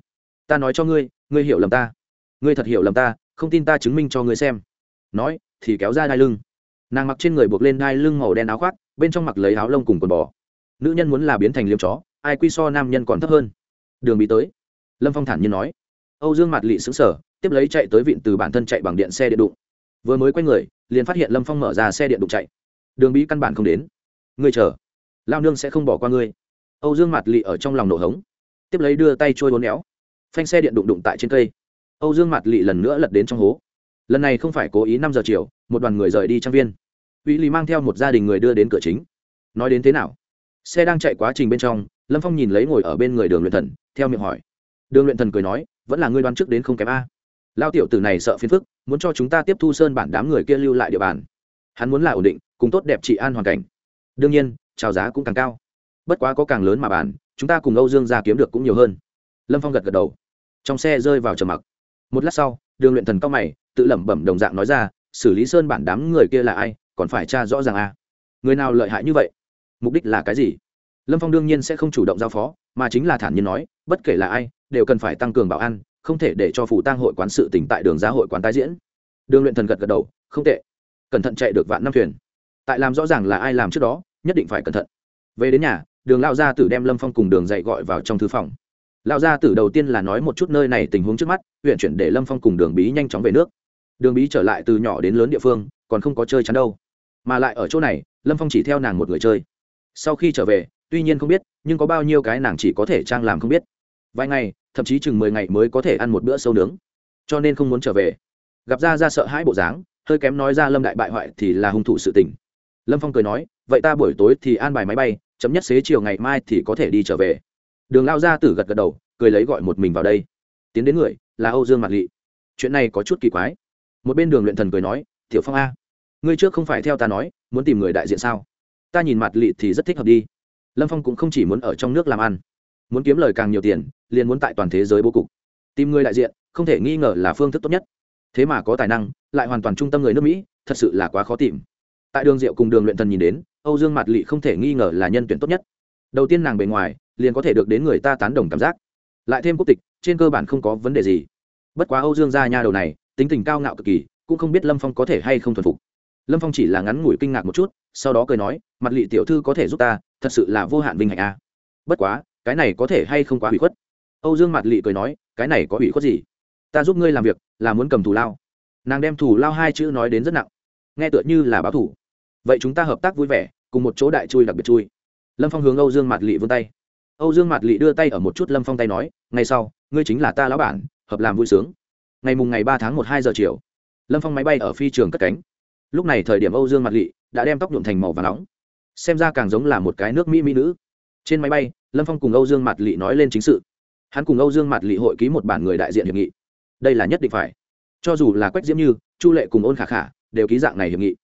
Ta nói cho ngươi ngươi hiểu lầm ta. Ngươi thật hiểu lầm ta, không tin ta chứng minh cho ngươi xem. Nói, thì kéo ra đai lưng nàng mặc trên người buộc lên đai lưng màu đen áo khoác, bên trong mặc lấy áo lông cùng quần bò. Nữ nhân muốn là biến thành liêm chó, ai quy so nam nhân còn thấp hơn? Đường bị tới. Lâm phong thản nhiên nói. Âu dương mạt lị xứng sở tiếp lấy chạy tới vịn từ bản thân chạy bằng điện xe điện đụng. Vừa mới quay người, liền phát hiện lâm phong mở ra xe điện đụng chạy. Đường bí căn bản không đến. Ngươi chờ, lao nương sẽ không bỏ qua ngươi. Âu dương mạt lị ở trong lòng nổ hống. Tiếp lấy đưa tay trôi bốn éo. Phanh xe điện đụng đụng tại trên cây. Âu dương mạt lị lần nữa lật đến trong hố. Lần này không phải cố ý năm giờ chiều, một đoàn người rời đi trang viên uy lý mang theo một gia đình người đưa đến cửa chính. Nói đến thế nào? Xe đang chạy quá trình bên trong, lâm phong nhìn lấy ngồi ở bên người đường luyện thần, theo miệng hỏi. Đường luyện thần cười nói, vẫn là ngươi đoán trước đến không kém a. Lao tiểu tử này sợ phiền phức, muốn cho chúng ta tiếp thu sơn bản đám người kia lưu lại địa bàn. Hắn muốn là ổn định, cùng tốt đẹp trị an hoàn cảnh. Đương nhiên trào giá cũng càng cao. Bất quá có càng lớn mà bàn, chúng ta cùng âu dương ra kiếm được cũng nhiều hơn. Lâm phong gật gật đầu. Trong xe rơi vào trầm mặc. Một lát sau, đường luyện thần cao mày, tự lẩm bẩm đồng dạng nói ra, xử lý sơn bản đám người kia là ai? Còn phải tra rõ ràng a người nào lợi hại như vậy? Mục đích là cái gì? Lâm phong đương nhiên sẽ không chủ động giao phó, mà chính là thản nhiên nói, bất kể là ai, đều cần phải tăng cường bảo an, không thể để cho phủ tang hội quán sự tỉnh tại đường giá hội quán tái diễn. Đường luyện thần gật gật đầu, không tệ. Cẩn thận chạy được vạn năm thuyền. Tại làm rõ ràng là ai làm trước đó, nhất định phải cẩn thận. Về đến nhà, đường lao gia tử đem lâm phong cùng đường dạy gọi vào trong thư phòng. Lao gia tử đầu tiên là nói một chút nơi này tình huống trước mắt, huyện chuyển để lâm phong cùng đường bí nhanh chóng về nước. Đường bí trở lại từ nhỏ đến lớn địa phương, còn không có chơi chắn đâu mà lại ở chỗ này, lâm phong chỉ theo nàng một người chơi. Sau khi trở về, tuy nhiên không biết, nhưng có bao nhiêu cái nàng chỉ có thể trang làm không biết. Vài ngày, thậm chí chừng mười ngày mới có thể ăn một bữa sâu nướng. Cho nên không muốn trở về. Gặp ra ra sợ hãi bộ dáng, hơi kém nói ra lâm đại bại hoại thì là hung thủ sự tình. Lâm phong cười nói, vậy ta buổi tối thì an bài máy bay, chấm nhất xế chiều ngày mai thì có thể đi trở về. Đường lao ra tử gật gật đầu, cười lấy gọi một mình vào đây. Tiến đến người, là âu dương mạc lị. Chuyện này có chút kỳ quái. Một bên đường luyện thần cười nói, tiểu phong a ngươi trước không phải theo ta nói, muốn tìm người đại diện sao? Ta nhìn mặt lị thì rất thích hợp đi. Lâm phong cũng không chỉ muốn ở trong nước làm ăn, muốn kiếm lời càng nhiều tiền, liền muốn tại toàn thế giới bố cục. Tìm người đại diện, không thể nghi ngờ là phương thức tốt nhất. Thế mà có tài năng, lại hoàn toàn trung tâm người nước mỹ, thật sự là quá khó tìm. Tại đường diệu cùng đường luyện thần nhìn đến, âu dương Mặt lị không thể nghi ngờ là nhân tuyển tốt nhất. Đầu tiên nàng bề ngoài, liền có thể được đến người ta tán đồng cảm giác. Lại thêm quốc tịch, trên cơ bản không có vấn đề gì. Bất quá âu dương gia nha đầu này, tính tình cao ngạo cực kỳ, cũng không biết lâm phong có thể hay không thuần phục lâm phong chỉ là ngắn ngủi kinh ngạc một chút, sau đó cười nói, mặt lị tiểu thư có thể giúp ta, thật sự là vô hạn vinh hạnh a. À. bất quá, cái này có thể hay không quá hủy khuất? Âu dương mặt lị cười nói, cái này có hủy khuất gì? Ta giúp ngươi làm việc, là muốn cầm thù lao. Nàng đem thù lao hai chữ nói đến rất nặng. Nghe tựa như là báo thủ vậy chúng ta hợp tác vui vẻ, cùng một chỗ đại chui đặc biệt chui. Lâm phong hướng âu dương mặt lị vươn tay. Âu dương mặt lị đưa tay ở một chút lâm phong tay nói ngay sau, ngươi chính là ta lão bản, hợp làm vui sướng. Ngày mùng ngày ba tháng một hai giờ chiều, lâm phong máy bay ở phi trường cất cánh lúc này thời điểm âu dương mặt lỵ đã đem tóc nhuộm thành màu và nóng. Xem ra càng giống là một cái nước mỹ mỹ nữ. Trên máy bay, lâm phong cùng âu dương mặt lỵ nói lên chính sự. Hắn cùng âu dương mặt lỵ hội ký một bản người đại diện hiệp nghị. Đây là nhất định phải. Cho dù là quách diễm như, chu lệ cùng ôn khả khả đều ký dạng này hiệp nghị.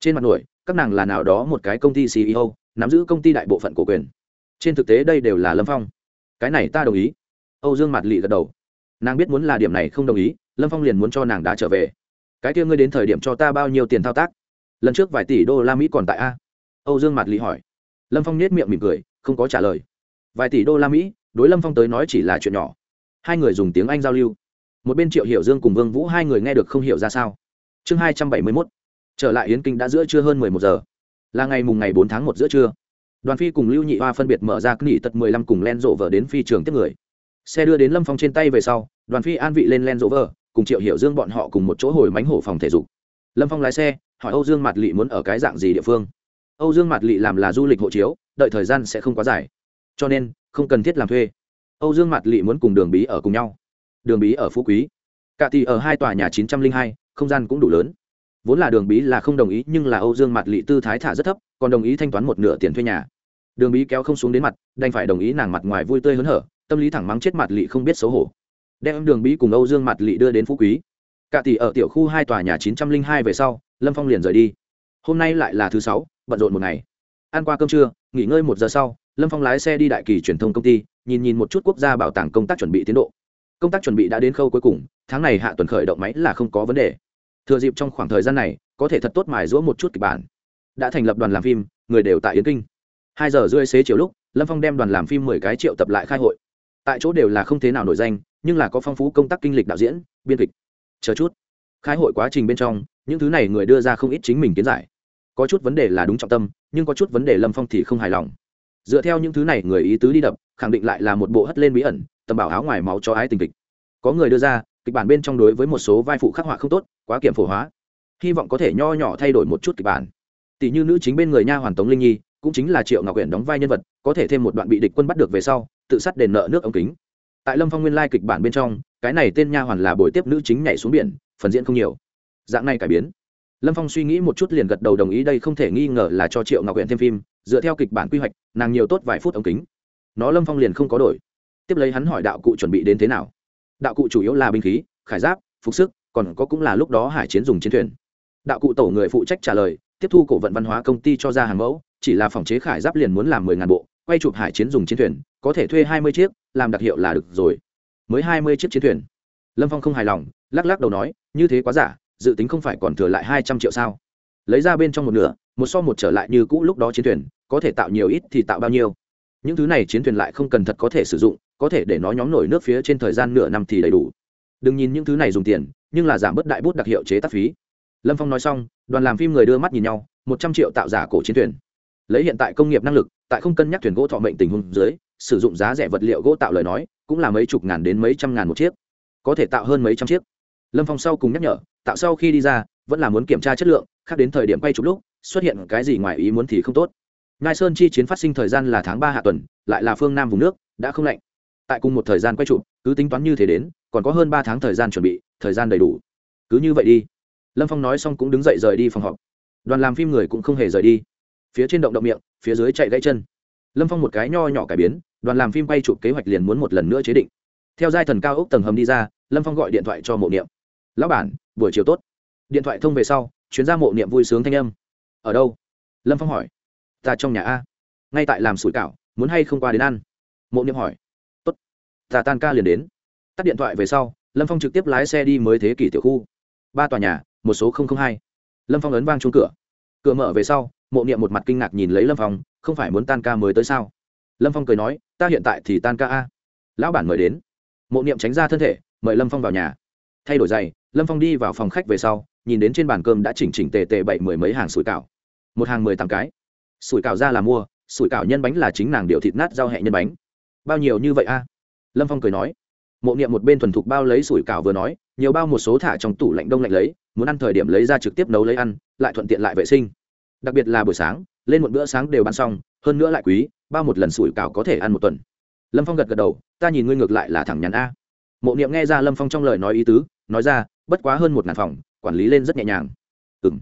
Trên mặt nổi, các nàng là nào đó một cái công ty ceo nắm giữ công ty đại bộ phận cổ quyền. Trên thực tế đây đều là lâm phong. Cái này ta đồng ý. Âu dương mặt lỵ gật đầu. Nàng biết muốn là điểm này không đồng ý, lâm phong liền muốn cho nàng đã trở về cái kia ngươi đến thời điểm cho ta bao nhiêu tiền thao tác? Lần trước vài tỷ đô la mỹ còn tại a. Âu dương mặt Lý hỏi. Lâm phong nết miệng mỉm cười, không có trả lời. Vài tỷ đô la mỹ, đối lâm phong tới nói chỉ là chuyện nhỏ. Hai người dùng tiếng anh giao lưu. Một bên triệu hiểu dương cùng vương vũ hai người nghe được không hiểu ra sao. Chương hai trăm bảy mươi mốt. Trở lại yến kinh đã giữa trưa hơn mười một giờ. Là ngày mùng ngày bốn tháng một giữa trưa. Đoàn phi cùng lưu nhị hoa phân biệt mở ra nghỉ tật mười lăm cùng len rộ vở đến phi trường tiếp người. Xe đưa đến lâm phong trên tay về sau, đoàn phi an vị lên len rộ vở cùng triệu hiểu dương bọn họ cùng một chỗ hồi mánh hổ phòng thể dục. Lâm phong lái xe, hỏi âu dương mạt lị muốn ở cái dạng gì địa phương. Âu dương mạt lị làm là du lịch hộ chiếu, đợi thời gian sẽ không quá dài. Cho nên, không cần thiết làm thuê. Âu dương mạt lị muốn cùng đường bí ở cùng nhau. Đường bí ở phú quý. Cả thì ở hai tòa nhà chín trăm linh hai, không gian cũng đủ lớn. Vốn là đường bí là không đồng ý, nhưng là âu dương mặt lị tư thái thả rất thấp, còn đồng ý thanh toán một nửa tiền thuê nhà. Đường bí kéo không xuống đến mặt, đành phải đồng ý nàng mặt ngoài vui tươi hớn hở, tâm lý thẳng mắng chết mặt lị không biết xấu hổ đem đường bí cùng âu dương mặt lị đưa đến phú quý. Cả tỷ ở tiểu khu hai tòa nhà chín trăm linh hai về sau, lâm phong liền rời đi. Hôm nay lại là thứ sáu, bận rộn một ngày. Ăn qua cơm trưa, nghỉ ngơi một giờ sau, lâm phong lái xe đi đại kỳ truyền thông công ty, nhìn nhìn một chút quốc gia bảo tàng công tác chuẩn bị tiến độ. Công tác chuẩn bị đã đến khâu cuối cùng, tháng này hạ tuần khởi động máy là không có vấn đề. Thừa dịp trong khoảng thời gian này, có thể thật tốt mài giũa một chút kịch bản. Đã thành lập đoàn làm phim, người đều tại yến kinh. Hai giờ rưỡi xế chiều lúc, lâm phong đem đoàn làm phim mười cái triệu tập lại khai hội. Tại chỗ đều là không thế nào nổi danh nhưng là có phong phú công tác kinh lịch đạo diễn, biên kịch. Chờ chút. Khai hội quá trình bên trong, những thứ này người đưa ra không ít chính mình kiến giải. Có chút vấn đề là đúng trọng tâm, nhưng có chút vấn đề lâm phong thì không hài lòng. Dựa theo những thứ này người ý tứ đi đập, khẳng định lại là một bộ hất lên bí ẩn, tầm bảo áo ngoài máu cho ái tình kịch. Có người đưa ra, kịch bản bên trong đối với một số vai phụ khắc họa không tốt, quá kiểm phổ hóa. Hy vọng có thể nho nhỏ thay đổi một chút kịch bản. Tỷ như nữ chính bên người nha hoàn tống linh nhi, cũng chính là triệu ngọc huyện đóng vai nhân vật, có thể thêm một đoạn bị địch quân bắt được về sau, tự sát đền nợ nước ống kính tại lâm phong nguyên lai kịch bản bên trong, cái này tên nha hoàn là buổi tiếp nữ chính nhảy xuống biển, phần diễn không nhiều. Dạng này cải biến. Lâm phong suy nghĩ một chút liền gật đầu đồng ý, đây không thể nghi ngờ là cho triệu ngọc huyện thêm phim, dựa theo kịch bản quy hoạch, nàng nhiều tốt vài phút ống kính. Nó lâm phong liền không có đổi. Tiếp lấy hắn hỏi đạo cụ chuẩn bị đến thế nào. Đạo cụ chủ yếu là binh khí, khải giáp, phục sức, còn có cũng là lúc đó hải chiến dùng chiến thuyền. Đạo cụ tổ người phụ trách trả lời, tiếp thu cổ vận văn hóa công ty cho ra hàng mẫu, chỉ là phòng chế khải giáp liền muốn làm mười ngàn bộ, quay chụp hải chiến dùng chiến thuyền, có thể thuê hai mươi chiếc làm đặc hiệu là được rồi. Mới hai mươi chiếc chiến thuyền. Lâm phong không hài lòng, lắc lắc đầu nói, như thế quá giả, dự tính không phải còn thừa lại hai trăm triệu sao? Lấy ra bên trong một nửa, một so một trở lại như cũ lúc đó chiến thuyền, có thể tạo nhiều ít thì tạo bao nhiêu? Những thứ này chiến thuyền lại không cần thật có thể sử dụng, có thể để nó nhóm nổi nước phía trên thời gian nửa năm thì đầy đủ. Đừng nhìn những thứ này dùng tiền, nhưng là giảm bớt đại bút đặc hiệu chế tác phí. Lâm phong nói xong, đoàn làm phim người đưa mắt nhìn nhau, một trăm triệu tạo giả cổ chiến thuyền. Lấy hiện tại công nghiệp năng lực, tại không cân nhắc thuyền gỗ thọ mệnh tình huống dưới sử dụng giá rẻ vật liệu gỗ tạo lời nói, cũng là mấy chục ngàn đến mấy trăm ngàn một chiếc, có thể tạo hơn mấy trăm chiếc. Lâm phong sau cùng nhắc nhở, tạo sau khi đi ra, vẫn là muốn kiểm tra chất lượng, khác đến thời điểm quay chụp lúc, xuất hiện cái gì ngoài ý muốn thì không tốt. Ngai sơn chi chiến phát sinh thời gian là tháng ba hạ tuần, lại là phương nam vùng nước, đã không lạnh. Tại cùng một thời gian quay chụp, cứ tính toán như thế đến, còn có hơn ba tháng thời gian chuẩn bị, thời gian đầy đủ. Cứ như vậy đi. Lâm phong nói xong cũng đứng dậy rời đi phòng họp. Đoàn làm phim người cũng không hề rời đi. Phía trên động động miệng, phía dưới chạy gãy chân. Lâm phong một cái nho nhỏ cải biến đoàn làm phim quay chụp kế hoạch liền muốn một lần nữa chế định. Theo giai thần cao ốc tầng hầm đi ra, lâm phong gọi điện thoại cho mộ niệm. Lão bản, buổi chiều tốt. Điện thoại thông về sau, chuyến ra mộ niệm vui sướng thanh âm. Ở đâu? Lâm phong hỏi. Ta trong nhà a. Ngay tại làm sủi cảo, muốn hay không qua đến ăn? Mộ niệm hỏi. Tốt, ta tan ca liền đến. Tắt điện thoại về sau, lâm phong trực tiếp lái xe đi mới thế kỷ tiểu khu. Ba tòa nhà, một số hai. Lâm phong ấn vang chung cửa. Cửa mở về sau, mộ niệm một mặt kinh ngạc nhìn lấy lâm phong, không phải muốn tan ca mới tới sao? Lâm phong cười nói, ta hiện tại thì tan ca a. Lão bản mời đến. Mộ niệm tránh ra thân thể, mời lâm phong vào nhà. Thay đổi giày, lâm phong đi vào phòng khách về sau, nhìn đến trên bàn cơm đã chỉnh chỉnh tề tề bảy mười mấy hàng sủi cảo. Một hàng mười tám cái. Sủi cảo ra là mua, sủi cảo nhân bánh là chính nàng điệu thịt nát rau hẹ nhân bánh. Bao nhiêu như vậy a? Lâm phong cười nói. Mộ niệm một bên thuần thục bao lấy sủi cảo vừa nói, nhiều bao một số thả trong tủ lạnh đông lạnh lấy, muốn ăn thời điểm lấy ra trực tiếp nấu lấy ăn, lại thuận tiện lại vệ sinh. Đặc biệt là buổi sáng, lên một bữa sáng đều bán xong hơn nữa lại quý, bao một lần sủi cảo có thể ăn một tuần. Lâm phong gật gật đầu, ta nhìn ngươi ngược lại là thẳng nhắn a. Mộ niệm nghe ra lâm phong trong lời nói ý tứ, nói ra, bất quá hơn một ngàn phòng, quản lý lên rất nhẹ nhàng. Ừ m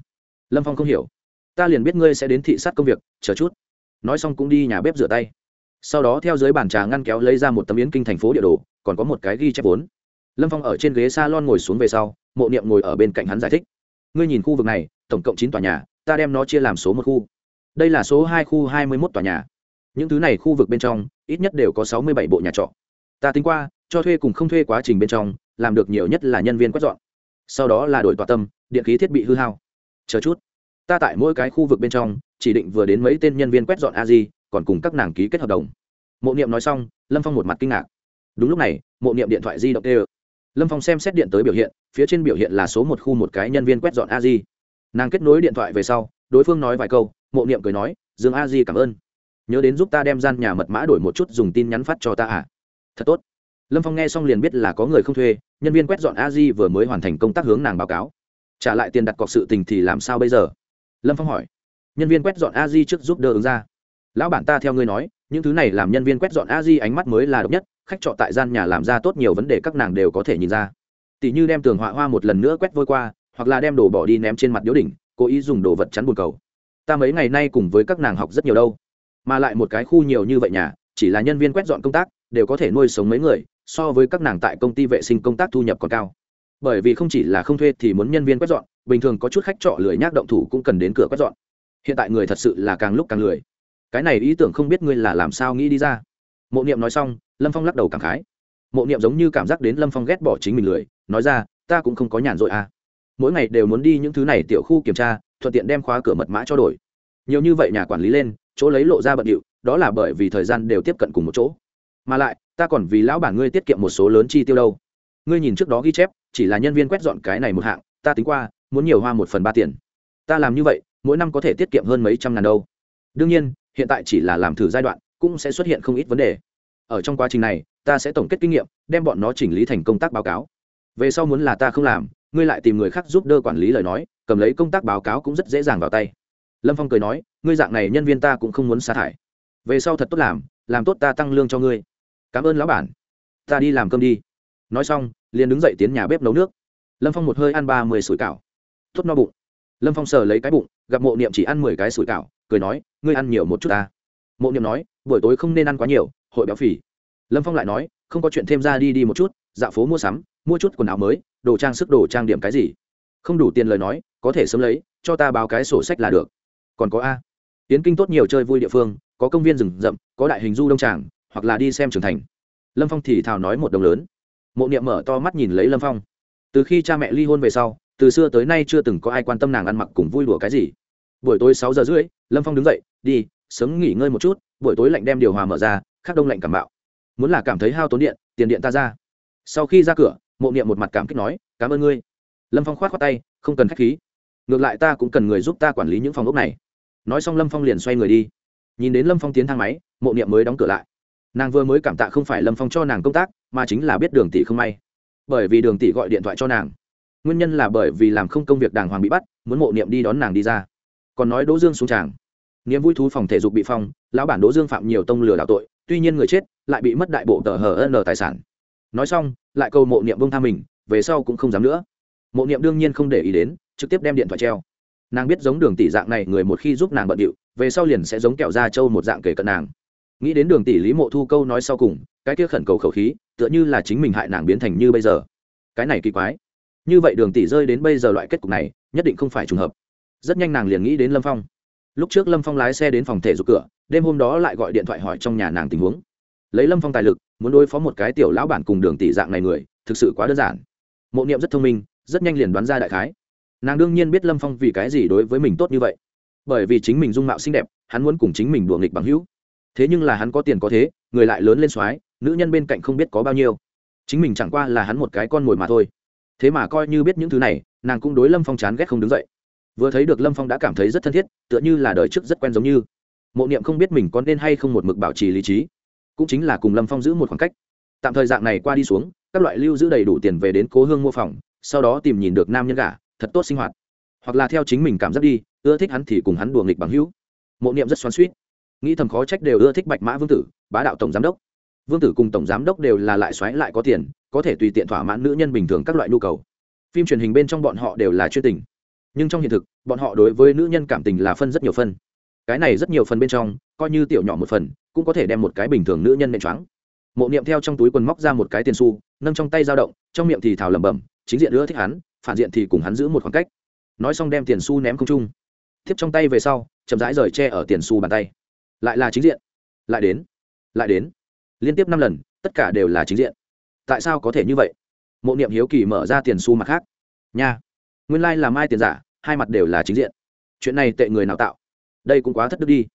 lâm phong không hiểu, ta liền biết ngươi sẽ đến thị sát công việc, chờ chút. Nói xong cũng đi nhà bếp rửa tay. Sau đó theo dưới bàn trà ngăn kéo lấy ra một tấm yến kinh thành phố địa đồ, còn có một cái ghi chép vốn. Lâm phong ở trên ghế s a lon ngồi xuống về sau, mộ niệm ngồi ở bên cạnh hắn giải thích, ngươi nhìn khu vực này, tổng cộng chín tòa nhà, ta đem nó chia làm số một khu đây là số hai khu hai mươi một tòa nhà. Những thứ này khu vực bên trong, ít nhất đều có sáu mươi bảy bộ nhà trọ. Ta tính qua, cho thuê cùng không thuê quá trình bên trong, làm được nhiều nhất là nhân viên quét dọn. Sau đó là đổi tòa tâm, điện khí thiết bị hư hao. Chờ chút. Ta tại mỗi cái khu vực bên trong, chỉ định vừa đến mấy tên nhân viên quét dọn a di, còn cùng các nàng ký kết hợp đồng. Mộ niệm nói xong, lâm phong một mặt kinh ngạc. Đúng lúc này, mộ niệm điện thoại di động tê lâm phong xem xét điện tới biểu hiện, phía trên biểu hiện là số một khu một cái nhân viên quét dọn a di. Nàng kết nối điện thoại về sau, đối phương nói vài câu mộ niệm cười nói, dương a di cảm ơn. Nhớ đến giúp ta đem gian nhà mật mã đổi một chút dùng tin nhắn phát cho ta à? Thật tốt. Lâm phong nghe xong liền biết là có người không thuê, nhân viên quét dọn a di vừa mới hoàn thành công tác hướng nàng báo cáo. Trả lại tiền đặt cọc sự tình thì làm sao bây giờ? Lâm phong hỏi. Nhân viên quét dọn a di trước giúp đỡ ứng ra. Lão bản ta theo ngươi nói, những thứ này làm nhân viên quét dọn a di ánh mắt mới là độc nhất, khách trọ tại gian nhà làm ra tốt nhiều vấn đề các nàng đều có thể nhìn ra. Tỷ như đem tường họa hoa một lần nữa quét vôi qua, hoặc là đem đồ bỏ đi ném trên mặt điếu đỉnh, cố ý dùng đồ vật chắn bùn cầu ta mấy ngày nay cùng với các nàng học rất nhiều đâu. Mà lại một cái khu nhiều như vậy nhà, chỉ là nhân viên quét dọn công tác, đều có thể nuôi sống mấy người, so với các nàng tại công ty vệ sinh công tác thu nhập còn cao. Bởi vì không chỉ là không thuê thì muốn nhân viên quét dọn, bình thường có chút khách trọ lười nhác động thủ cũng cần đến cửa quét dọn. Hiện tại người thật sự là càng lúc càng lười. Cái này ý tưởng không biết ngươi là làm sao nghĩ đi ra. Mộ niệm nói xong, lâm phong lắc đầu cảm khái. Mộ niệm giống như cảm giác đến lâm phong ghét bỏ chính mình lười, nói ra, ta cũng không có nhàn rỗi à. Mỗi ngày đều muốn đi những thứ này tiểu khu kiểm tra thuận tiện đem khóa cửa mật mã cho đổi. Nhiều như vậy nhà quản lý lên, chỗ lấy lộ ra bận điệu, đó là bởi vì thời gian đều tiếp cận cùng một chỗ. Mà lại, ta còn vì lão bản ngươi tiết kiệm một số lớn chi tiêu đâu. Ngươi nhìn trước đó ghi chép, chỉ là nhân viên quét dọn cái này một hạng, ta tính qua, muốn nhiều hoa một phần ba tiền. Ta làm như vậy, mỗi năm có thể tiết kiệm hơn mấy trăm ngàn đâu. Đương nhiên, hiện tại chỉ là làm thử giai đoạn, cũng sẽ xuất hiện không ít vấn đề. Ở trong quá trình này, ta sẽ tổng kết kinh nghiệm, đem bọn nó chỉnh lý thành công tác báo cáo. Về sau muốn là ta không làm ngươi lại tìm người khác giúp đỡ quản lý lời nói, cầm lấy công tác báo cáo cũng rất dễ dàng vào tay. Lâm phong cười nói, ngươi dạng này nhân viên ta cũng không muốn sa thải. Về sau thật tốt làm làm tốt ta tăng lương cho ngươi. Cảm ơn lão bản. Ta đi làm cơm đi. Nói xong, liền đứng dậy tiến nhà bếp nấu nước. Lâm phong một hơi ăn ba mươi sủi cảo. Tốt no bụng. Lâm phong sờ lấy cái bụng, gặp mộ niệm chỉ ăn mười cái sủi cảo, cười nói, ngươi ăn nhiều một chút ta. Mộ niệm nói, buổi tối không nên ăn quá nhiều, hội béo phì. Lâm phong lại nói, không có chuyện thêm ra đi đi một chút dạo phố mua sắm, mua chút quần áo mới, đồ trang sức, đồ trang điểm cái gì? Không đủ tiền lời nói, có thể sớm lấy, cho ta báo cái sổ sách là được. Còn có a. Tiến kinh tốt nhiều chơi vui địa phương, có công viên rừng rậm, có đại hình du đông tràng, hoặc là đi xem trưởng thành. Lâm phong thì thào nói một đồng lớn. Mộ niệm mở to mắt nhìn lấy lâm phong. Từ khi cha mẹ ly hôn về sau, từ xưa tới nay chưa từng có ai quan tâm nàng ăn mặc cùng vui đùa cái gì. Buổi tối sáu giờ rưỡi, lâm phong đứng dậy, đi, sớm nghỉ ngơi một chút, buổi tối lạnh đem điều hòa mở ra, khắc đông lạnh cảm bạo. Muốn là cảm thấy hao tốn điện, tiền điện ta ra sau khi ra cửa, mộ niệm một mặt cảm kích nói, cảm ơn ngươi. Lâm phong k h o á t khoác tay, không cần k h á c h khí. Ngược lại ta cũng cần người giúp ta quản lý những phòng ốc này. Nói xong lâm phong liền xoay người đi. Nhìn đến lâm phong tiến thang máy, mộ niệm mới đóng cửa lại. Nàng vừa mới cảm tạ không phải lâm phong cho nàng công tác, mà chính là biết đường tỷ không may. Bởi vì đường tỷ gọi điện thoại cho nàng. Nguyên nhân là bởi vì làm không công việc đàng hoàng bị bắt, muốn mộ niệm đi đón nàng đi ra. Còn nói đỗ dương xuống tràng. Niềm vui thú phòng thể dục bị phong, lão bản đỗ dương phạm nhiều tông lừa đảo tội, tuy nhiên người chết, lại bị mất đại bộ tờ hờ n tài sản nói xong, lại cầu mộ niệm bông tha mình, về sau cũng không dám nữa. Mộ niệm đương nhiên không để ý đến, trực tiếp đem điện thoại treo. Nàng biết giống đường tỷ dạng này người một khi giúp nàng bận điệu, về sau liền sẽ giống kẹo da trâu một dạng kể cận nàng. Nghĩ đến đường tỷ lý mộ thu câu nói sau cùng, cái kia khẩn cầu khẩu khí, tựa như là chính mình hại nàng biến thành như bây giờ. Cái này kỳ quái. Như vậy đường tỷ rơi đến bây giờ loại kết cục này, nhất định không phải trùng hợp. Rất nhanh nàng liền nghĩ đến lâm phong. Lúc trước lâm phong lái xe đến phòng thể dục cửa, đêm hôm đó lại gọi điện thoại hỏi trong nhà nàng tình huống lấy lâm phong tài lực, muốn đối phó một cái tiểu lão bản cùng đường tỷ dạng này người, thực sự quá đơn giản. Mộ niệm rất thông minh, rất nhanh liền đoán ra đại khái. Nàng đương nhiên biết lâm phong vì cái gì đối với mình tốt như vậy. Bởi vì chính mình dung mạo xinh đẹp, hắn muốn cùng chính mình đùa nghịch bằng hữu. Thế nhưng là hắn có tiền có thế, người lại lớn lên soái, nữ nhân bên cạnh không biết có bao nhiêu. Chính mình chẳng qua là hắn một cái con mồi mà thôi. Thế mà coi như biết những thứ này, nàng cũng đối lâm phong chán ghét không đứng dậy. Vừa thấy được lâm phong đã cảm thấy rất thân thiết, tựa như là đời trước rất quen giống như. Mộ niệm không biết mình có nên hay không một mực bảo trì lý trí cũng chính là cùng lâm phong giữ một khoảng cách. Tạm thời dạng này qua đi xuống, các loại lưu giữ đầy đủ tiền về đến cố hương mua phòng, sau đó tìm nhìn được nam nhân gả, thật tốt sinh hoạt. Hoặc là theo chính mình cảm giác đi, ưa thích hắn thì cùng hắn đùa nghịch bằng hữu. Mộ niệm rất xoắn suýt nghĩ thầm khó trách đều ưa thích bạch mã vương tử, bá đạo tổng giám đốc. Vương tử cùng tổng giám đốc đều là lại xoáy lại có tiền, có thể tùy tiện thỏa mãn nữ nhân bình thường các loại nhu cầu. Phim truyền hình bên trong bọn họ đều là chuyên tình. Nhưng trong hiện thực, bọn họ đối với nữ nhân cảm tình là phân rất nhiều phân. Cái này rất nhiều phần bên trong, coi như tiểu nhỏ một phần cũng có thể đem một cái bình thường nữ nhân nện choáng. Mộ niệm theo trong túi quần móc ra một cái tiền xu, nâng trong tay dao động, trong miệng thì thào lẩm bẩm, chính diện nữa thích hắn, phản diện thì cùng hắn giữ một khoảng cách. Nói xong đem tiền xu ném không trung. Tiếp trong tay về sau, chậm rãi rời che ở tiền xu bàn tay. Lại là chính diện. Lại đến. Lại đến. Liên tiếp năm lần, tất cả đều là chính diện. Tại sao có thể như vậy? Mộ niệm hiếu kỳ mở ra tiền xu mặt khác. Nha. Nguyên lai、like、là mai tiền giả, hai mặt đều là chính diện. Chuyện này tệ người nào tạo? Đây cũng quá thất đức đi.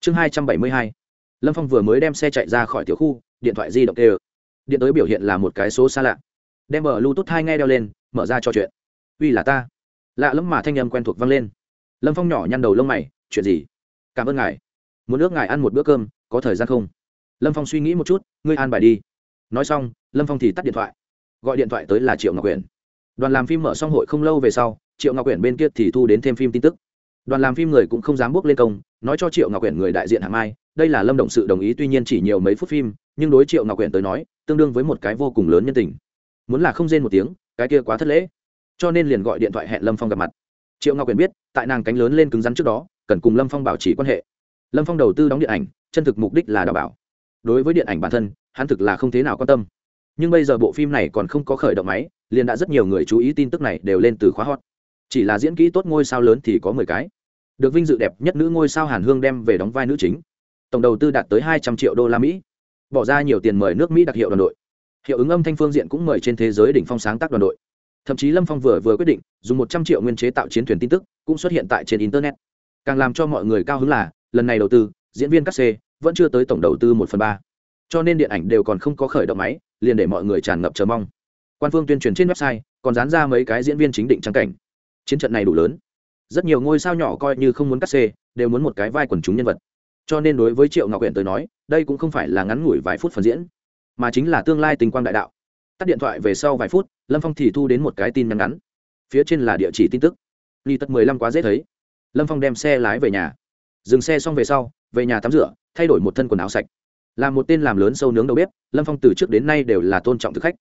Chương hai trăm bảy mươi hai lâm phong vừa mới đem xe chạy ra khỏi tiểu khu, điện thoại di động tê điện tới biểu hiện là một cái số xa lạ. Đem mở lưu tốt hai nghe đeo lên, mở ra cho chuyện. Uy là ta. Lạ lẫm mà thanh âm quen thuộc vang lên. Lâm phong nhỏ nhăn đầu lông mày, chuyện gì? Cảm ơn ngài. Muốn nước ngài ăn một bữa cơm, có thời gian không? Lâm phong suy nghĩ một chút, ngươi an bài đi. Nói xong, lâm phong thì tắt điện thoại. Gọi điện thoại tới là triệu ngọc quyển đoàn làm phim mở xong hội không lâu về sau, triệu ngọc quyển bên kia thì thu đến thêm phim tin tức. Đoàn làm phim người cũng không dám bước lên công, nói cho triệu ngọc quyển người đại diện hạng mai đây là lâm động sự đồng ý tuy nhiên chỉ nhiều mấy phút phim, nhưng đối triệu ngọc quyển tới nói, tương đương với một cái vô cùng lớn nhân tình. Muốn là không rên một tiếng, cái kia quá thất lễ. Cho nên liền gọi điện thoại hẹn lâm phong gặp mặt. Triệu ngọc quyển biết, tại nàng cánh lớn lên cứng rắn trước đó, cần cùng lâm phong bảo trì quan hệ. Lâm phong đầu tư đóng điện ảnh, chân thực mục đích là đảm bảo. Đối với điện ảnh bản thân, hắn thực là không thế nào quan tâm. Nhưng bây giờ bộ phim này còn không có khởi động máy, liền đã rất nhiều người chú ý tin tức này đều lên từ khóa hot. Chỉ là diễn kỹ tốt ngôi sao lớn thì có mười cái. Được vinh dự đẹp nhất nữ ngôi sao hàn hương đem về đóng vai nữ chính tổng đầu tư đạt tới hai trăm triệu đô la mỹ. Bỏ ra nhiều tiền mời nước mỹ đặc hiệu đoàn đội. Hiệu ứng âm thanh phương diện cũng mời trên thế giới đỉnh phong sáng tác đoàn đội. Thậm chí lâm phong vừa vừa quyết định, dùng một trăm triệu nguyên chế tạo chiến thuyền tin tức cũng xuất hiện tại trên internet. Càng làm cho mọi người cao hứng là, lần này đầu tư, diễn viên cắt c vẫn chưa tới tổng đầu tư một phần ba. Cho nên điện ảnh đều còn không có khởi động máy, liền để mọi người tràn ngập chờ mong. Quan phương tuyên truyền trên website, còn dán ra mấy cái diễn viên chính định trang cảnh. Chiến trận này đủ lớn. Rất nhiều ngôi sao nhỏ coi như không muốn cắt xê đều muốn một cái vai quần chúng nhân vật cho nên đối với triệu ngọc huyện tới nói, đây cũng không phải là ngắn ngủi vài phút phần diễn, mà chính là tương lai tình quang đại đạo. Tắt điện thoại về sau vài phút, lâm phong thì thu đến một cái tin nhắn ngắn. Phía trên là địa chỉ tin tức. Ly tất mười lăm quá dễ thấy. Lâm phong đem xe lái về nhà. Dừng xe xong về sau, về nhà tắm rửa, thay đổi một thân quần áo sạch. Là một tên làm lớn sâu nướng đầu bếp, lâm phong từ trước đến nay đều là tôn trọng thực khách.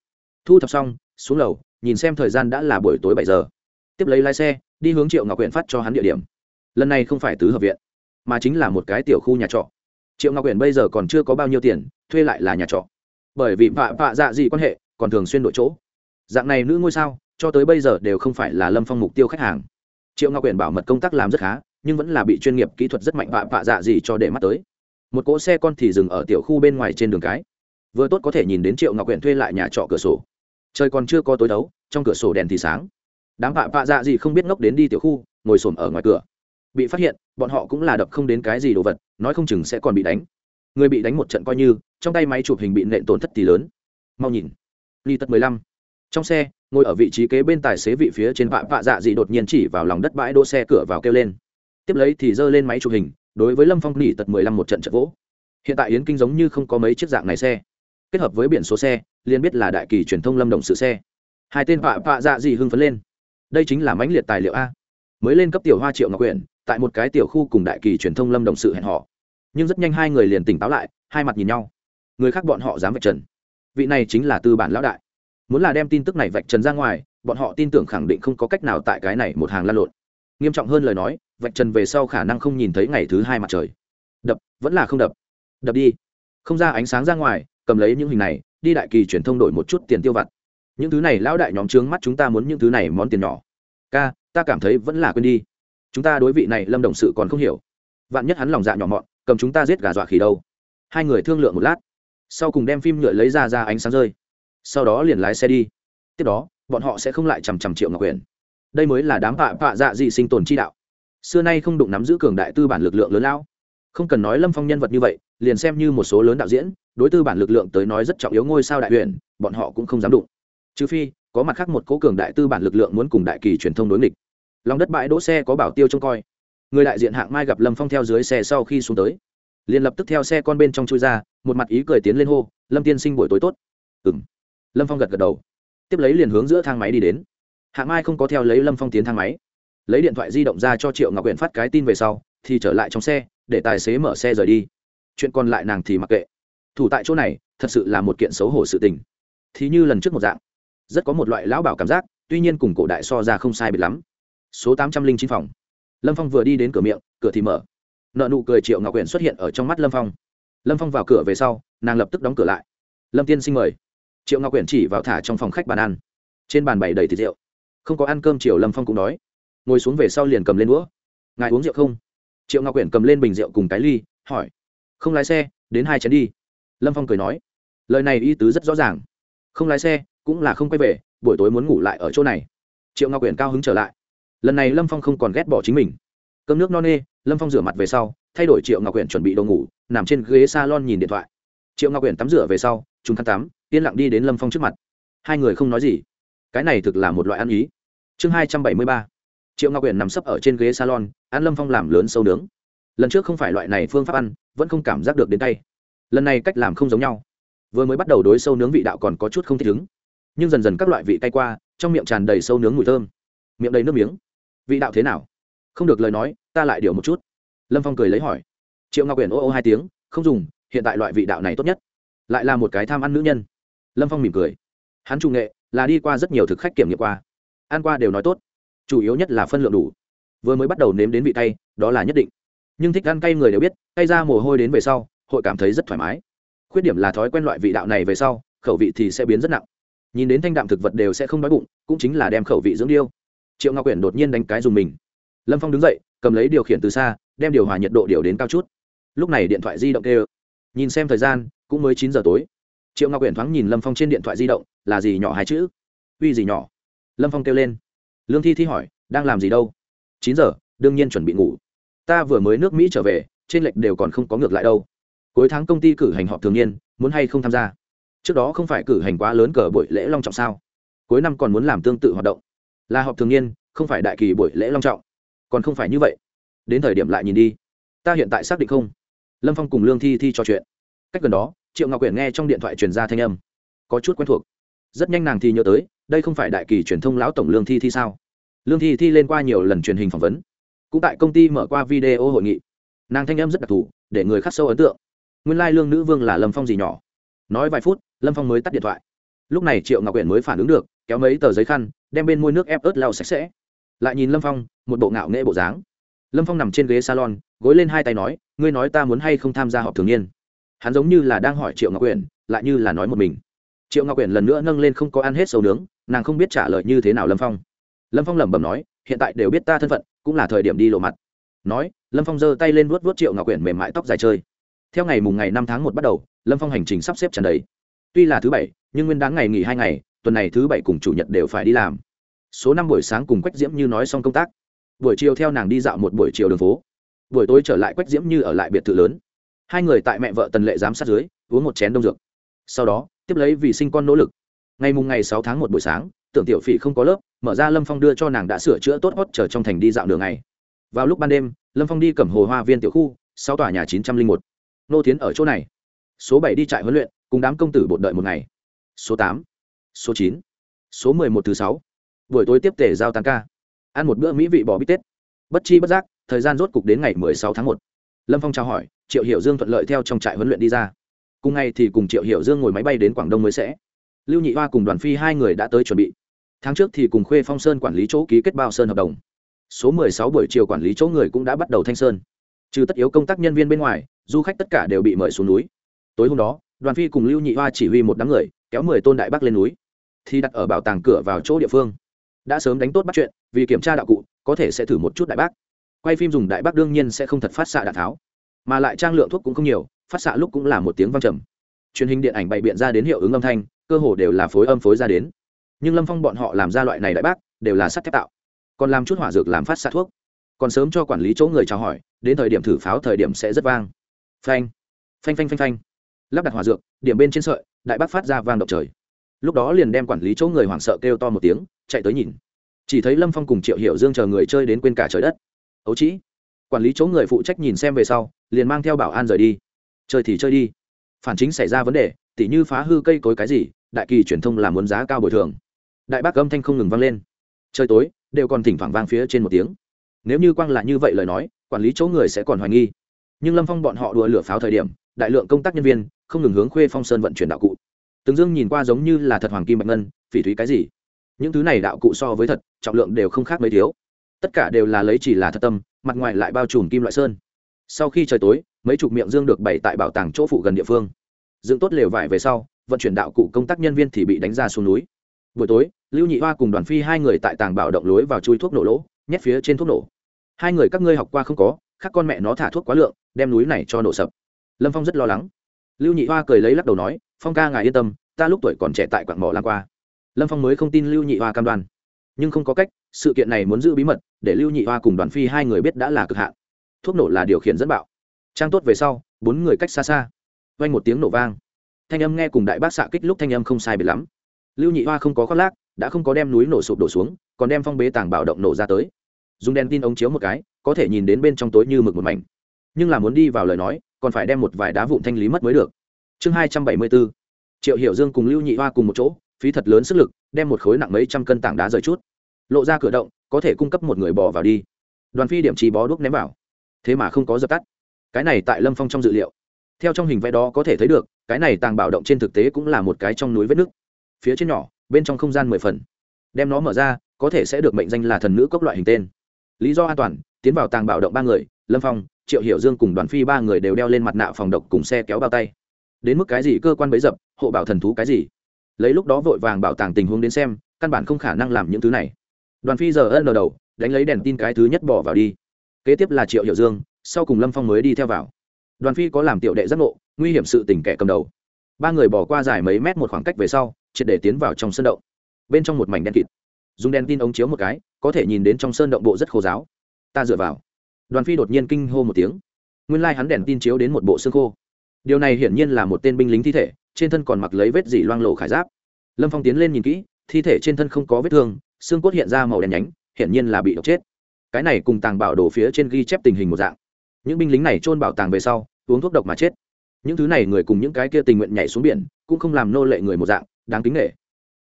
Thu thập xong, xuống lầu, nhìn xem thời gian đã là buổi tối bảy giờ. Tiếp lấy lái xe, đi hướng triệu ngọc huyện phát cho hắn địa điểm. Lần này không phải tứ hợp viện mà chính là một cái tiểu khu nhà trọ. Triệu ngọc huyện bây giờ còn chưa có bao nhiêu tiền, thuê lại là nhà trọ. Bởi vì vạ vạ dạ gì quan hệ, còn thường xuyên đổi chỗ. Dạng này nữ ngôi sao, cho tới bây giờ đều không phải là lâm phong mục tiêu khách hàng. Triệu ngọc huyện bảo mật công tác làm rất khá, nhưng vẫn là bị chuyên nghiệp kỹ thuật rất mạnh vạ vạ dạ gì cho để mắt tới. Một cỗ xe con thì dừng ở tiểu khu bên ngoài trên đường cái. Vừa tốt có thể nhìn đến triệu ngọc huyện thuê lại nhà trọ cửa sổ. Trời còn chưa có tối đấu, trong cửa sổ đèn thì sáng. Đám vạ vạ dạ gì không biết ngốc đến đi tiểu khu, ngồi xổm ở ngoài cửa bị phát hiện, bọn họ cũng là đập không đến cái gì đồ vật, nói không chừng sẽ còn bị đánh. Người bị đánh một trận coi như, trong tay máy chụp hình bị nện tổn thất thì lớn. Mau nhìn. Ly tật mười lăm. Trong xe, ngồi ở vị trí kế bên tài xế vị phía trên vạ vạ dạ dị đột nhiên chỉ vào lòng đất bãi đỗ xe cửa vào kêu lên. Tiếp lấy thì giơ lên máy chụp hình, đối với lâm phong nỉ tật mười lăm một trận trận vỗ. Hiện tại yến kinh giống như không có mấy chiếc dạng này xe. Kết hợp với biển số xe liên biết là đại kỳ truyền thông lâm đồng sự xe. Hai tên vạ vạ dạ dị hưng phấn lên. Đây chính là mãnh liệt tài liệu a. Mới lên cấp tiểu hoa triệu ngọc quyển tại một cái tiểu khu cùng đại kỳ truyền thông lâm đồng sự hẹn họ. Nhưng rất nhanh hai người liền tỉnh táo lại, hai mặt nhìn nhau. Người khác bọn họ dám vạch trần. Vị này chính là tư bản lão đại. Muốn là đem tin tức này vạch trần ra ngoài, bọn họ tin tưởng khẳng định không có cách nào tại cái này một hàng lan lộn. Nghiêm trọng hơn lời nói, vạch trần về sau khả năng không nhìn thấy ngày thứ hai mặt trời. Đập, vẫn là không đập. Đập đi. Không ra ánh sáng ra ngoài, cầm lấy những hình này, đi đại kỳ truyền thông đổi một chút tiền tiêu vặt. Những thứ này lão đại nhóm trướng mắt chúng ta muốn những thứ này món tiền nhỏ. Ca, ta cảm thấy vẫn là quên đi chúng ta đối vị này lâm đồng sự còn không hiểu. Vạn nhất hắn lòng dạ nhỏ mọn, cầm chúng ta giết gà dọa khỉ đâu? Hai người thương lượng một lát. Sau cùng đem phim nhựa lấy ra ra ánh sáng rơi. Sau đó liền lái xe đi. Tiếp đó, bọn họ sẽ không lại chằm chằm triệu ngọc quyền đây mới là đám vạ vạ dạ dị sinh tồn chi đạo. Xưa nay không đụng nắm giữ cường đại tư bản lực lượng lớn lao. Không cần nói lâm phong nhân vật như vậy, liền xem như một số lớn đạo diễn, đối tư bản lực lượng tới nói rất trọng yếu ngôi sao đại huyền, bọn họ cũng không dám đụng. Trừ phi, có mặt khác một cố cường đại tư bản lực lượng muốn cùng đại kỳ truyền thông đối nghịch lòng đất bãi đỗ xe có bảo tiêu trông coi. Người đại diện hạng mai gặp lâm phong theo dưới xe sau khi xuống tới, liền lập tức theo xe con bên trong chui ra, một mặt ý cười tiến lên hô, lâm tiên sinh buổi tối tốt. Ừ m lâm phong gật gật đầu. Tiếp lấy liền hướng giữa thang máy đi đến. Hạng mai không có theo lấy lâm phong tiến thang máy. Lấy điện thoại di động ra cho triệu ngọc huyện phát cái tin về sau, thì trở lại trong xe, để tài xế mở xe rời đi. Chuyện còn lại nàng thì mặc kệ. Thủ tại chỗ này, thật sự là một kiện xấu hổ sự tình. Thì như lần trước một dạng, rất có một loại lão bảo cảm giác, tuy nhiên cùng cổ đại so ra không sai biệt lắm số tám trăm linh chín phòng. Lâm phong vừa đi đến cửa miệng, cửa thì mở. Nợ nụ cười triệu ngọc quyển xuất hiện ở trong mắt lâm phong. Lâm phong vào cửa về sau, nàng lập tức đóng cửa lại. Lâm tiên sinh mời. Triệu ngọc quyển chỉ vào thả trong phòng khách bàn ăn. Trên bàn bày đầy thịt rượu. Không có ăn cơm chiều lâm phong cũng đói ngồi xuống về sau liền cầm lên đũa. Ngài uống rượu không? Triệu ngọc quyển cầm lên bình rượu cùng cái ly, hỏi. Không lái xe, đến hai chén đi. Lâm phong cười nói. Lời này y tứ rất rõ ràng. Không lái xe cũng là không quay về, buổi tối muốn ngủ lại ở chỗ này. Triệu ngọc quyển cao hứng trở lại lần này lâm phong không còn ghét bỏ chính mình. Cơm nước no nê, lâm phong rửa mặt về sau, thay đổi triệu ngọc quyển chuẩn bị đồ ngủ, nằm trên ghế s a lon nhìn điện thoại. Triệu ngọc quyển tắm rửa về sau, chúng khăn tắm, yên lặng đi đến lâm phong trước mặt. Hai người không nói gì. Cái này thực là một loại ăn ý. Chương hai trăm bảy mươi ba. Triệu ngọc quyển nằm sấp ở trên ghế salon, ăn lâm phong làm lớn sâu nướng. Lần trước không phải loại này phương pháp ăn, vẫn không cảm giác được đến tay. Lần này cách làm không giống nhau. Vừa mới bắt đầu đối sâu nướng vị đạo còn có chút không thích ứng. Nhưng dần dần các loại vị tay qua, trong miệng tràn đầy sâu nướng mùi thơm. Miệng đầy nước miếng vị đạo thế nào? Không được lời nói, ta lại điều một chút. Lâm phong cười lấy hỏi. Triệu ngọc quyển ô ô hai tiếng, không dùng, hiện tại loại vị đạo này tốt nhất. Lại là một cái tham ăn nữ nhân. Lâm phong mỉm cười. Hắn trung nghệ là đi qua rất nhiều thực khách kiểm nghiệm qua. Ăn qua đều nói tốt. Chủ yếu nhất là phân lượng đủ. Vừa mới bắt đầu nếm đến vị cay, đó là nhất định. Nhưng thích ăn cay người đều biết, cay ra mồ hôi đến về sau, hội cảm thấy rất thoải mái. Khuyết điểm là thói quen loại vị đạo này về sau, khẩu vị thì sẽ biến rất nặng. Nhìn đến thanh đạm thực vật đều sẽ không đói bụng, cũng chính là đem khẩu vị dưỡng điêu triệu ngọc quyển đột nhiên đánh cái dùng mình lâm phong đứng dậy cầm lấy điều khiển từ xa đem điều hòa nhiệt độ điều đến cao chút lúc này điện thoại di động kêu. nhìn xem thời gian cũng mới chín giờ tối triệu ngọc quyển thoáng nhìn lâm phong trên điện thoại di động là gì nhỏ hai chữ uy gì nhỏ lâm phong kêu lên lương thi thi hỏi đang làm gì đâu chín giờ đương nhiên chuẩn bị ngủ ta vừa mới nước mỹ trở về trên lệch đều còn không có ngược lại đâu cuối tháng công ty cử hành họp thường niên muốn hay không tham gia trước đó không phải cử hành quá lớn cờ buổi lễ long trọng sao cuối năm còn muốn làm tương tự hoạt động là họp thường niên, không phải đại kỳ buổi lễ long trọng. Còn không phải như vậy. Đến thời điểm lại nhìn đi. Ta hiện tại xác định không? Lâm phong cùng lương thi thi trò chuyện. Cách gần đó, triệu ngọc quyển nghe trong điện thoại truyền ra thanh âm. Có chút quen thuộc. Rất nhanh nàng thì nhớ tới, đây không phải đại kỳ truyền thông lão tổng lương thi thi sao? Lương thi thi lên qua nhiều lần truyền hình phỏng vấn. Cũng tại công ty mở qua video hội nghị. Nàng thanh âm rất đặc thù, để người khắc sâu ấn tượng. Nguyên lai lương nữ vương là lâm phong gì nhỏ. Nói vài phút, lâm phong mới tắt điện thoại. Lúc này triệu ngọc quyển mới phản ứng được kéo mấy tờ giấy khăn, đem bên môi nước ép ớt lau sạch sẽ. Lại nhìn lâm phong, một bộ ngạo nghệ bộ dáng. Lâm phong nằm trên ghế salon, gối lên hai tay nói, ngươi nói ta muốn hay không tham gia họp thường niên? Hắn giống như là đang hỏi triệu ngọc quyển lại như là nói một mình. Triệu ngọc quyển lần nữa nâng lên không có ăn hết sầu nướng, nàng không biết trả lời như thế nào lâm phong. Lâm phong lẩm bẩm nói, hiện tại đều biết ta thân phận, cũng là thời điểm đi lộ mặt. Nói, lâm phong giơ tay lên vuốt vuốt triệu ngọc quyển mềm mại tóc dài chơi. Theo ngày mùng ngày năm tháng một bắt đầu, lâm phong hành trình sắp xếp trần đầy. Tuy là thứ bảy, nhưng nguyên đáng ngày nghỉ hai ngày tuần này thứ bảy cùng chủ nhật đều phải đi làm. Số năm buổi sáng cùng quách diễm như nói xong công tác. Buổi chiều theo nàng đi dạo một buổi chiều đường phố. Buổi tối trở lại quách diễm như ở lại biệt thự lớn. Hai người tại mẹ vợ tần lệ giám sát dưới, uống một chén đông dược. Sau đó, tiếp lấy vì sinh con nỗ lực. Ngày mùng ngày sáu tháng một buổi sáng, tưởng tiểu phỉ không có lớp, mở ra lâm phong đưa cho nàng đã sửa chữa tốt hót chờ trong thành đi dạo đường ngày. Vào lúc ban đêm, lâm phong đi cầm hồ hoa viên tiểu khu sau tòa nhà chín trăm linh một. Nô tiến ở chỗ này. Số bảy đi trại huấn luyện, cùng đám công tử bột đợi một ngày. Số tám số chín. Số mười một thứ sáu. Buổi tối tiếp tể giao tăng ca. Ăn một bữa mỹ vị bò bít tết. Bất chi bất giác, thời gian rốt cục đến ngày mười sáu tháng một. Lâm phong chào hỏi, triệu hiểu dương thuận lợi theo trong trại huấn luyện đi ra. Cùng ngày thì cùng triệu hiểu dương ngồi máy bay đến quảng đông mới sẽ. Lưu nhị hoa cùng đoàn phi hai người đã tới chuẩn bị. Tháng trước thì cùng khuê phong sơn quản lý chỗ ký kết bao sơn hợp đồng. Số mười sáu buổi chiều quản lý chỗ người cũng đã bắt đầu thanh sơn. Trừ tất yếu công tác nhân viên bên ngoài, du khách tất cả đều bị mời xuống núi. Tối hôm đó, đoàn phi cùng lưu nhị hoa chỉ huy một đám người, kéo mười tôn đại bắc lên núi thì đặt ở bảo tàng cửa vào chỗ địa phương. Đã sớm đánh tốt bắt chuyện, vì kiểm tra đạo cụ, có thể sẽ thử một chút đại bác. Quay phim dùng đại bác đương nhiên sẽ không thật phát xạ đạn tháo, mà lại trang lượng thuốc cũng không nhiều, phát xạ lúc cũng là một tiếng văng trầm. Truyền hình điện ảnh bày biện ra đến hiệu ứng âm thanh, cơ hồ đều là phối âm phối ra đến. Nhưng lâm phong bọn họ làm ra loại này đại bác, đều là sắt thép tạo. Còn làm chút hỏa dược làm phát xạ thuốc. Còn sớm cho quản lý chỗ người chào hỏi, đến thời điểm thử pháo thời điểm sẽ rất vang. Phanh phanh phanh phanh phanh. Lắp đặt hỏa dược, điểm bên trên sợi, đại bác phát ra vang động trời lúc đó liền đem quản lý chỗ người hoảng sợ kêu to một tiếng, chạy tới nhìn. Chỉ thấy lâm phong cùng triệu hiểu dương chờ người chơi đến quên cả trời đất. Ấu trĩ, quản lý chỗ người phụ trách nhìn xem về sau, liền mang theo bảo an rời đi. Chơi thì chơi đi. Phản chính xảy ra vấn đề, tỉ như phá hư cây cối cái gì, đại kỳ truyền thông là muốn giá cao bồi thường. Đại bác âm thanh không ngừng vang lên. Trời tối, đều còn thỉnh thoảng vang phía trên một tiếng. Nếu như quang là như vậy lời nói, quản lý chỗ người sẽ còn hoài nghi. Nhưng lâm phong bọn họ đùa lửa pháo thời điểm, đại lượng công tác nhân viên, không ngừng hướng khuê phong sơn vận chuyển đạo cụ từng dương nhìn qua giống như là thật hoàng kim bạch ngân, phỉ thúy cái gì? Những thứ này đạo cụ so với thật, trọng lượng đều không khác mấy thiếu. Tất cả đều là lấy chỉ là thật tâm, mặt ngoài lại bao trùm kim loại sơn. Sau khi trời tối, mấy chục miệng dương được bày tại bảo tàng chỗ phụ gần địa phương. Dựng tốt lều vải về sau, vận chuyển đạo cụ công tác nhân viên thì bị đánh ra xuống núi. Buổi tối, lưu nhị hoa cùng đoàn phi hai người tại tàng bảo động lối vào chui thuốc nổ lỗ, nhét phía trên thuốc nổ. Hai người các ngươi học qua không có, khác con mẹ nó thả thuốc quá lượng, đem núi này cho nổ sập. Lâm phong rất lo lắng. Lưu nhị hoa cười lấy lắc đầu nói phong ca ngài yên tâm, ta lúc tuổi còn trẻ tại quảng mỏ lan qua. Lâm phong mới không tin lưu nhị hoa cam đoan. Nhưng không có cách, sự kiện này muốn giữ bí mật, để lưu nhị hoa cùng đoàn phi hai người biết đã là cực hạn. Thuốc nổ là điều khiển dẫn bạo. Trang tốt về sau, bốn người cách xa xa. Vang một tiếng nổ vang. Thanh âm nghe cùng đại bác xạ kích lúc thanh âm không sai biệt lắm. Lưu nhị hoa không có khoác lác, đã không có đem núi nổ sụp đổ xuống, còn đem phong bế tàng bảo động nổ ra tới. Dùng đèn tin ống chiếu một cái, có thể nhìn đến bên trong tối như mực một mảnh. Nhưng là muốn đi vào lời nói, còn phải đem một vài đá vụn thanh lý mất mới được chương hai trăm bảy mươi bốn, triệu hiểu dương cùng lưu nhị hoa cùng một chỗ, phí thật lớn sức lực, đem một khối nặng mấy trăm cân tảng đá rời chút. Lộ ra cửa động, có thể cung cấp một người bò vào đi. Đoàn phi điểm trì bó đuốc ném vào. Thế mà không có dập tắt. Cái này tại lâm phong trong dự liệu. Theo trong hình vẽ đó có thể thấy được, cái này tàng bảo động trên thực tế cũng là một cái trong núi vết nước phía trên nhỏ, bên trong không gian mười phần. Đem nó mở ra, có thể sẽ được mệnh danh là thần nữ cốc loại hình tên. Lý do an toàn, tiến vào tàng bảo động ba người, lâm phong, triệu hiểu dương cùng đoàn phi ba người đều đeo lên mặt nạ phòng độc cùng xe kéo bao tay đến mức cái gì cơ quan bấy dập, hộ bảo thần thú cái gì. Lấy lúc đó vội vàng bảo tàng tình huống đến xem, căn bản không khả năng làm những thứ này. Đoàn phi giờ ân đầu, đánh lấy đèn tin cái thứ nhất bỏ vào đi. Kế tiếp là triệu hiệu dương, sau cùng lâm phong mới đi theo vào. Đoàn phi có làm tiểu đệ giác ngộ, nguy hiểm sự tình kẻ cầm đầu. Ba người bỏ qua dài mấy mét một khoảng cách về sau, triệt để tiến vào trong sân động. Bên trong một mảnh đen kịt. Dùng đèn tin ống chiếu một cái, có thể nhìn đến trong sơn động bộ rất khô giáo. Ta dựa vào. Đoàn phi đột nhiên kinh hô một tiếng. Nguyên lai hắn đèn tin chiếu đến một bộ xương khô điều này hiển nhiên là một tên binh lính thi thể, trên thân còn mặc lấy vết dỉ loang lộ khải giáp. Lâm phong tiến lên nhìn kỹ, thi thể trên thân không có vết thương, xương cốt hiện ra màu đen nhánh, hiển nhiên là bị độc chết. Cái này cùng tàng bảo đồ phía trên ghi chép tình hình một dạng. Những binh lính này trôn bảo tàng về sau, uống thuốc độc mà chết. Những thứ này người cùng những cái kia tình nguyện nhảy xuống biển, cũng không làm nô lệ người một dạng, đáng kính nghệ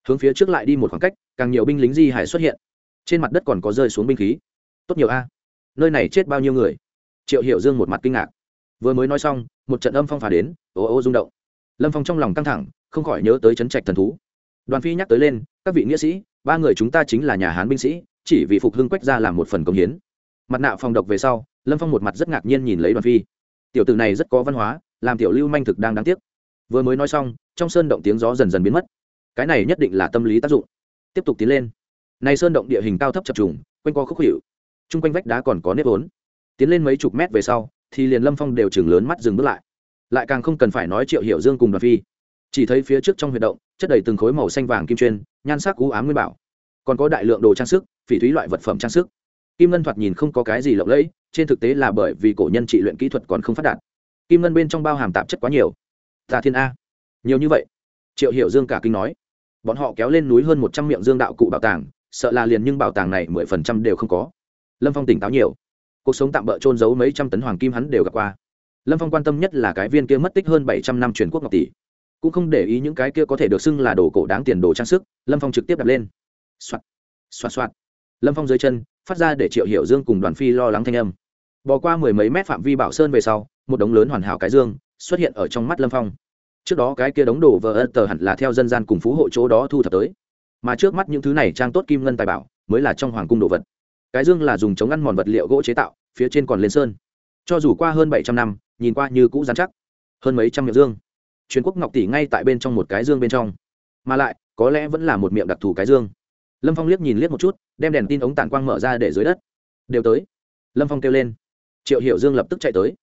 hướng phía trước lại đi một khoảng cách, càng nhiều binh lính di hải xuất hiện. Trên mặt đất còn có rơi xuống binh khí. Tốt nhiều a. Nơi này chết bao nhiêu người? Triệu hiểu dương một mặt kinh ngạc vừa mới nói xong, một trận âm phong phà đến, ô ô rung động. Lâm phong trong lòng căng thẳng, không khỏi nhớ tới chấn trạch thần thú. Đoàn phi nhắc tới lên, các vị nghĩa sĩ, ba người chúng ta chính là nhà hán binh sĩ, chỉ vì phục hưng quách ra làm một phần công hiến. Mặt nạ phòng độc về sau, lâm phong một mặt rất ngạc nhiên nhìn lấy đoàn phi. Tiểu tử này rất có văn hóa, làm tiểu lưu manh thực đang đáng tiếc. Vừa mới nói xong, trong sơn động tiếng gió dần dần biến mất. Cái này nhất định là tâm lý tác dụng. Tiếp tục tiến lên. Này sơn động địa hình cao thấp chập trùng, quanh co khúc hiệu chung quanh vách đá còn có nếp vốn. Tiến lên mấy chục mét về sau thì liền lâm phong đều chừng lớn mắt dừng bước lại. Lại càng không cần phải nói triệu hiệu dương cùng đoàn phi. Chỉ thấy phía trước trong huyệt động, chất đầy từng khối màu xanh vàng kim chuyên, nhan sắc cú ám nguyên bảo. Còn có đại lượng đồ trang sức, phỉ thúy loại vật phẩm trang sức. Kim ngân thoạt nhìn không có cái gì lộng lẫy, trên thực tế là bởi vì cổ nhân trị luyện kỹ thuật còn không phát đạt. Kim ngân bên trong bao hàm tạp chất quá nhiều. Tà thiên a. Nhiều như vậy. Triệu hiểu dương cả kinh nói. Bọn họ kéo lên núi hơn một trăm miệng dương đạo cụ bảo tàng, sợ là liền nhưng bảo tàng này mười phần trăm đều không có. Lâm phong tỉnh táo nhiều cuộc sống tạm bỡ trôn giấu mấy trăm tấn hoàng kim hắn đều gặp qua. Lâm phong quan tâm nhất là cái viên kia mất tích hơn bảy trăm năm truyền quốc ngọc tỷ. Cũng không để ý những cái kia có thể được xưng là đồ cổ đáng tiền đồ trang sức, lâm phong trực tiếp đặt lên. Soạt soạt soạt lâm phong dưới chân, phát ra để triệu hiểu dương cùng đoàn phi lo lắng thanh âm. Bỏ qua mười mấy mét phạm vi bảo sơn về sau, một đống lớn hoàn hảo cái dương xuất hiện ở trong mắt lâm phong. Trước đó cái kia đống đồ vờ ân tờ hẳn là theo dân gian cùng phú hộ chỗ đó thu thập tới. Mà trước mắt những thứ này trang tốt kim ngân tài bảo, mới là trong hoàng cung đồ vật cái dương là dùng chống ăn mòn vật liệu gỗ chế tạo, phía trên còn lên sơn. Cho dù qua hơn bảy trăm năm, nhìn qua như cũ dán chắc. Hơn mấy trăm miệng dương. Truyền quốc ngọc tỷ ngay tại bên trong một cái dương bên trong. Mà lại, có lẽ vẫn là một miệng đặc thù cái dương. Lâm phong liếc nhìn liếc một chút, đem đèn tin ống tản quang mở ra để dưới đất. Đều tới. Lâm phong kêu lên. Triệu hiệu dương lập tức chạy tới.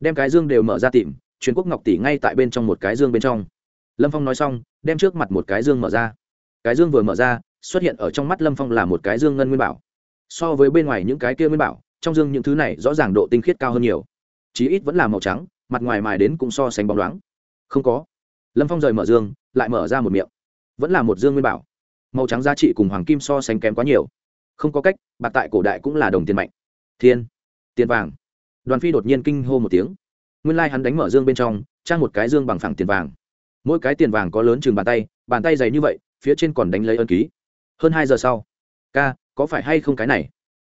Đem cái dương đều mở ra tìm, truyền quốc ngọc tỷ ngay tại bên trong một cái dương bên trong. Lâm phong nói xong, đem trước mặt một cái dương mở ra. Cái dương vừa mở ra, xuất hiện ở trong mắt lâm phong là một cái dương ngân nguyên bảo so với bên ngoài những cái kia nguyên bảo, trong dương những thứ này rõ ràng độ tinh khiết cao hơn nhiều. Chí ít vẫn là màu trắng, mặt ngoài mài đến cũng so sánh bóng loáng. Không có. Lâm phong rời mở dương, lại mở ra một miệng. Vẫn là một dương nguyên bảo. Màu trắng giá trị cùng hoàng kim so sánh kém quá nhiều. Không có cách, bạc tại cổ đại cũng là đồng tiền mạnh. Thiên. Tiền vàng. Đoàn phi đột nhiên kinh hô một tiếng. Nguyên lai hắn đánh mở dương bên trong, trang một cái dương bằng phẳng tiền vàng. Mỗi cái tiền vàng có lớn chừng bàn tay bàn tay dày như vậy, phía trên còn đánh lấy ân ký. Hơn hai giờ sau. Ca có phải hay không cái này?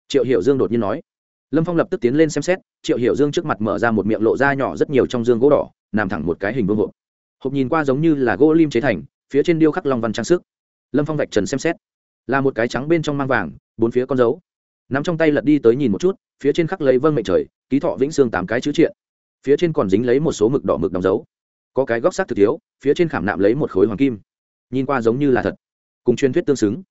Triệu hiểu dương đột nhiên nói. Lâm phong lập tức tiến lên xem xét, triệu hiểu dương trước mặt mở ra một miệng lộ ra nhỏ rất nhiều trong dương gỗ đỏ, nằm thẳng một cái hình vương hộp. Hộp nhìn qua giống như là gỗ lim chế thành, phía trên điêu khắc long văn trang sức. Lâm phong vạch trần xem xét. Là một cái trắng bên trong mang vàng, bốn phía con dấu. Nắm trong tay lật đi tới nhìn một chút, phía trên khắc lấy vâng mệnh trời, ký thọ vĩnh xương tám cái chữ triện. Phía trên còn dính lấy một số mực đỏ mực đóng dấu. Có cái góc sắc thực thiếu, phía trên khảm nạm lấy một khối hoàng kim. Nhìn qua giống như là thật. Cùng truyền thuyết tương xứng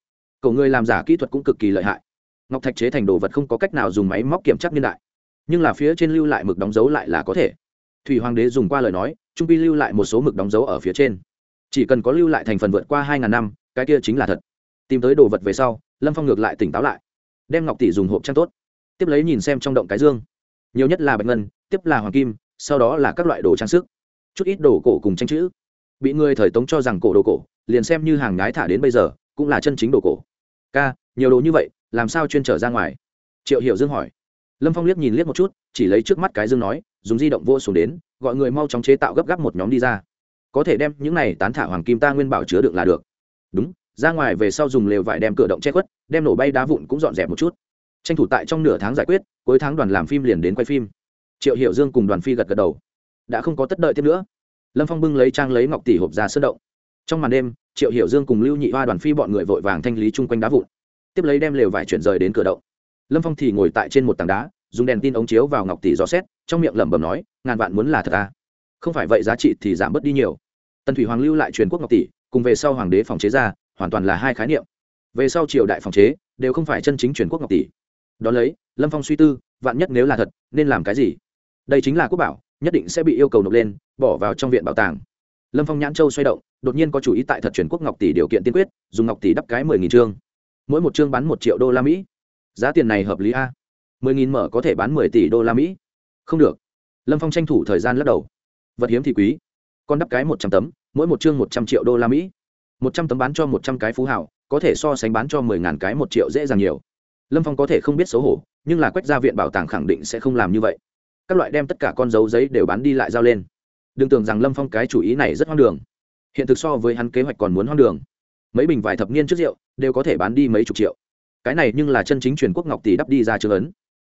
cổ người làm giả kỹ thuật cũng cực kỳ lợi hại. Ngọc thạch chế thành đồ vật không có cách nào dùng máy móc kiểm tra niên đại. Nhưng là phía trên lưu lại mực đóng dấu lại là có thể. Thủy hoàng đế dùng qua lời nói, trung pi lưu lại một số mực đóng dấu ở phía trên. Chỉ cần có lưu lại thành phần vượt qua hai ngàn năm, cái kia chính là thật. Tìm tới đồ vật về sau, lâm phong ngược lại tỉnh táo lại. Đem ngọc tỷ dùng hộp trang tốt. Tiếp lấy nhìn xem trong động cái dương. Nhiều nhất là bạch ngân, tiếp là hoàng kim, sau đó là các loại đồ trang sức. Chút ít đồ cổ cùng tranh chữ. Bị người thời tống cho rằng cổ đồ cổ, liền xem như hàng nhái thả đến bây giờ, cũng là chân chính đồ cổ ca, nhiều đồ như vậy, làm sao chuyên trở ra ngoài? Triệu hiểu dương hỏi. Lâm phong liếc nhìn liếc một chút, chỉ lấy trước mắt cái dương nói, dùng di động vô xuống đến, gọi người mau chóng chế tạo gấp gáp một nhóm đi ra. Có thể đem những này tán thả hoàng kim ta nguyên bảo chứa đựng là được. Đúng, ra ngoài về sau dùng lều vải đem cửa động che khuất, đem nổ bay đá vụn cũng dọn dẹp một chút. Tranh thủ tại trong nửa tháng giải quyết, cuối tháng đoàn làm phim liền đến quay phim. Triệu Hiểu dương cùng đoàn phi gật gật đầu. Đã không có tất đợi tiếp nữa. Lâm phong bưng lấy trang lấy ngọc tỷ hộp ra sơn động. Trong màn đêm triệu hiểu dương cùng lưu nhị hoa đoàn phi bọn người vội vàng thanh lý chung quanh đá vụn tiếp lấy đem lều vải chuyển rời đến cửa động lâm phong thì ngồi tại trên một tảng đá dùng đèn tin ống chiếu vào ngọc tỷ dò xét trong miệng lẩm bẩm nói ngàn vạn muốn là thật à? không phải vậy giá trị thì giảm bớt đi nhiều tần thủy hoàng lưu lại truyền quốc ngọc tỷ cùng về sau hoàng đế phòng chế ra hoàn toàn là hai khái niệm về sau triều đại phòng chế đều không phải chân chính truyền quốc ngọc tỷ đ ó lấy lâm phong suy tư vạn nhất nếu là thật nên làm cái gì đây chính là quốc bảo nhất định sẽ bị yêu cầu nộp lên bỏ vào trong viện bảo tàng lâm phong nhãn châu xoay động, đột nhiên có chủ ý tại thật truyền quốc ngọc tỷ điều kiện tiên quyết, dùng ngọc tỷ đắp cái mười nghìn chương. Mỗi một chương bán một triệu đô la mỹ. Giá tiền này hợp lý a? Mười nghìn mở có thể bán mười tỷ đô la mỹ. Không được. Lâm phong tranh thủ thời gian lắc đầu. Vật hiếm thì quý. Con đắp cái một trăm tấm, mỗi một chương một trăm triệu đô la mỹ. Một trăm tấm bán cho một trăm cái phú hảo, có thể so sánh bán cho mười ngàn cái một triệu dễ dàng nhiều. Lâm phong có thể không biết xấu hổ, nhưng là quách gia viện bảo tàng khẳng định sẽ không làm như vậy. Các loại đem tất cả con dấu giấy đều bán đi lại giao lên đừng tưởng rằng lâm phong cái chủ ý này rất hoang đường. Hiện thực so với hắn kế hoạch còn muốn hoang đường. Mấy bình vài thập niên trước rượu, đều có thể bán đi mấy chục triệu. Cái này nhưng là chân chính truyền quốc ngọc tỷ đắp đi ra trường ấn.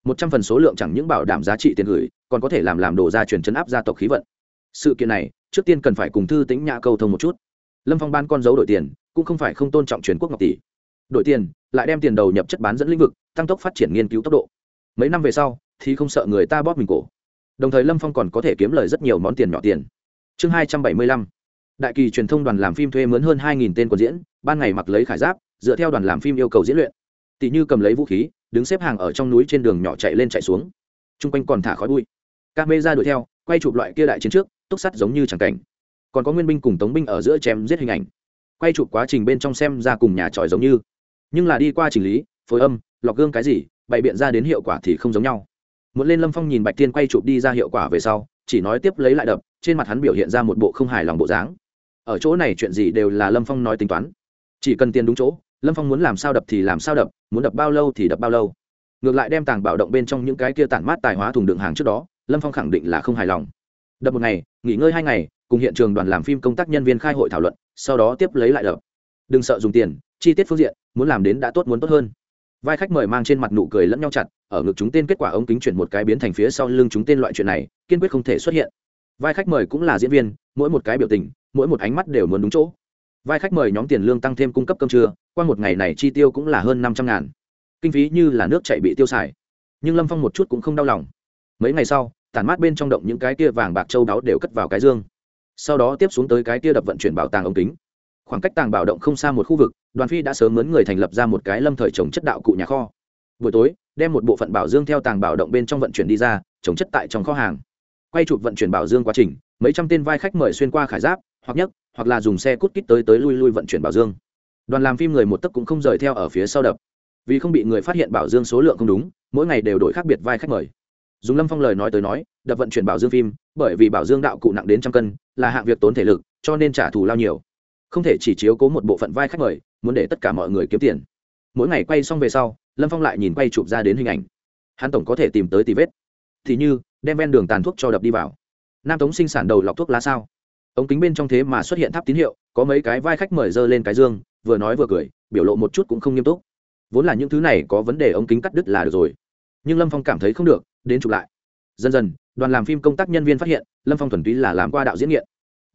Một trăm phần số lượng chẳng những bảo đảm giá trị tiền gửi, còn có thể làm làm đồ gia truyền chấn áp gia tộc khí vận. Sự kiện này, trước tiên cần phải cùng thư tính nhã câu thông một chút. Lâm phong ban con dấu đổi tiền, cũng không phải không tôn trọng truyền quốc ngọc tỷ. Đổi tiền, lại đem tiền đầu nhập chất bán dẫn lĩnh vực, tăng tốc phát triển nghiên cứu tốc độ. Mấy năm về sau, thì không sợ người ta bóp mình cổ đồng thời lâm phong còn có thể kiếm lời rất nhiều món tiền nhỏ tiền. Chương hai trăm bảy mươi lăm. Đại kỳ truyền thông đoàn làm phim thuê mướn hơn hai tên quần diễn, ban ngày mặc lấy khải giáp, dựa theo đoàn làm phim yêu cầu diễn luyện. Tỷ như cầm lấy vũ khí, đứng xếp hàng ở trong núi trên đường nhỏ chạy lên chạy xuống. T r u n g quanh còn thả khói bụi. Ca mê ra đuổi theo, quay chụp loại kia đại chiến trước, túc sắt giống như c cảnh. Còn có nguyên binh cùng tống binh ở giữa chém giết hình ảnh. Quay chụp quá trình bên trong xem ra cùng nhà tròi giống như. Nhưng là đi qua chỉnh lý, phối âm, lọc gương cái gì, bày biện ra đến hiệu quả thì không giống nhau muốn lên lâm phong nhìn bạch tiên quay chụp đi ra hiệu quả về sau, chỉ nói tiếp lấy lại đập, trên mặt hắn biểu hiện ra một bộ không hài lòng bộ dáng. Ở chỗ này chuyện gì đều là lâm phong nói tính toán. Chỉ cần tiền đúng chỗ, lâm phong muốn làm sao đập thì làm sao đập, muốn đập bao lâu thì đập bao lâu. Ngược lại đem tàng bảo động bên trong những cái kia tản mát tài hóa thùng đựng hàng trước đó, lâm phong khẳng định là không hài lòng. Đập một ngày, nghỉ ngơi hai ngày, cùng hiện trường đoàn làm phim công tác nhân viên khai hội thảo luận, sau đó tiếp lấy lại đập. Đừng sợ dùng tiền, chi tiết phương diện, muốn làm đến đã tốt muốn tốt hơn vai khách mời mang trên mặt nụ cười lẫn nhau chặt, ở ngực chúng tên kết quả ống kính chuyển một cái biến thành phía sau lưng chúng tên loại chuyện này, kiên quyết không thể xuất hiện. Vai khách mời cũng là diễn viên, mỗi một cái biểu tình, mỗi một ánh mắt đều muốn đúng chỗ. Vai khách mời nhóm tiền lương tăng thêm cung cấp cơm trưa, qua một ngày này chi tiêu cũng là hơn năm trăm ngàn. Kinh phí như là nước chạy bị tiêu xài. Nhưng lâm phong một chút cũng không đau lòng. Mấy ngày sau, tản mát bên trong động những cái kia vàng bạc châu đáo đều cất vào cái dương. Sau đó tiếp xuống tới cái kia đập vận chuyển bảo tàng ống kính khoảng cách tàng bảo động không xa một khu vực, đoàn phi đã sớm mướn người thành lập ra một cái lâm thời trồng chất đạo cụ nhà kho. Buổi tối, đem một bộ phận bảo dương theo tàng bảo động bên trong vận chuyển đi ra, trồng chất tại trong kho hàng. Quay chụp vận chuyển bảo dương quá trình, mấy trăm tên vai khách mời xuyên qua khải giáp, hoặc nhất hoặc là dùng xe cút kít tới tới lui lui vận chuyển bảo dương. Đoàn làm phim người một tấc cũng không rời theo ở phía sau đập. Vì không bị người phát hiện bảo dương số lượng không đúng, mỗi ngày đều đổi khác biệt vai khách mời. Dùng lâm phong lời nói tới nói, đập vận chuyển bảo dương phim, bởi vì bảo dương đạo cụ nặng đến trăm cân, là hạng việc tốn thể lực, cho nên trả thù lao nhiều không thể chỉ chiếu cố một bộ phận vai khách mời, muốn để tất cả mọi người kiếm tiền. Mỗi ngày quay xong về sau, lâm phong lại nhìn quay chụp ra đến hình ảnh. Hắn tổng có thể tìm tới tì vết. Thì như, đem ven đường tàn thuốc cho đập đi vào. Nam tống sinh sản đầu lọc thuốc lá sao? Ống kính bên trong thế mà xuất hiện tháp tín hiệu, có mấy cái vai khách mời dơ lên cái dương, vừa nói vừa cười, biểu lộ một chút cũng không nghiêm túc. Vốn là những thứ này có vấn đề ống kính cắt đứt là được rồi. Nhưng lâm phong cảm thấy không được, đến chụp lại. Dần dần, đoàn làm phim công tác nhân viên phát hiện, lâm phong thuần túy là làm qua đạo diễn nghiện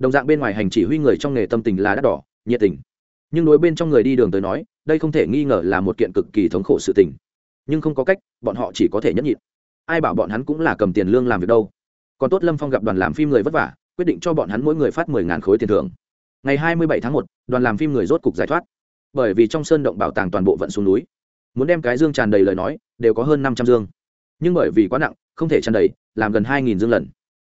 đồng dạng bên ngoài hành chỉ huy người trong nghề tâm tình là đắt đỏ, nhiệt tình. Nhưng đối bên trong người đi đường tới nói, đây không thể nghi ngờ là một kiện cực kỳ thống khổ sự tình. Nhưng không có cách, bọn họ chỉ có thể nhẫn nhịn. Ai bảo bọn hắn cũng là cầm tiền lương làm việc đâu. Còn tốt lâm phong gặp đoàn làm phim người vất vả, quyết định cho bọn hắn mỗi người phát mười ngàn khối tiền thưởng. Ngày hai mươi bảy tháng một, đoàn làm phim người rốt cục giải thoát. Bởi vì trong sơn động bảo tàng toàn bộ vận xuống núi. Muốn đem cái dương tràn đầy lời nói, đều có hơn năm trăm dương. Nhưng bởi vì quá nặng, không thể tràn đầy, làm gần hai nghìn dương lần.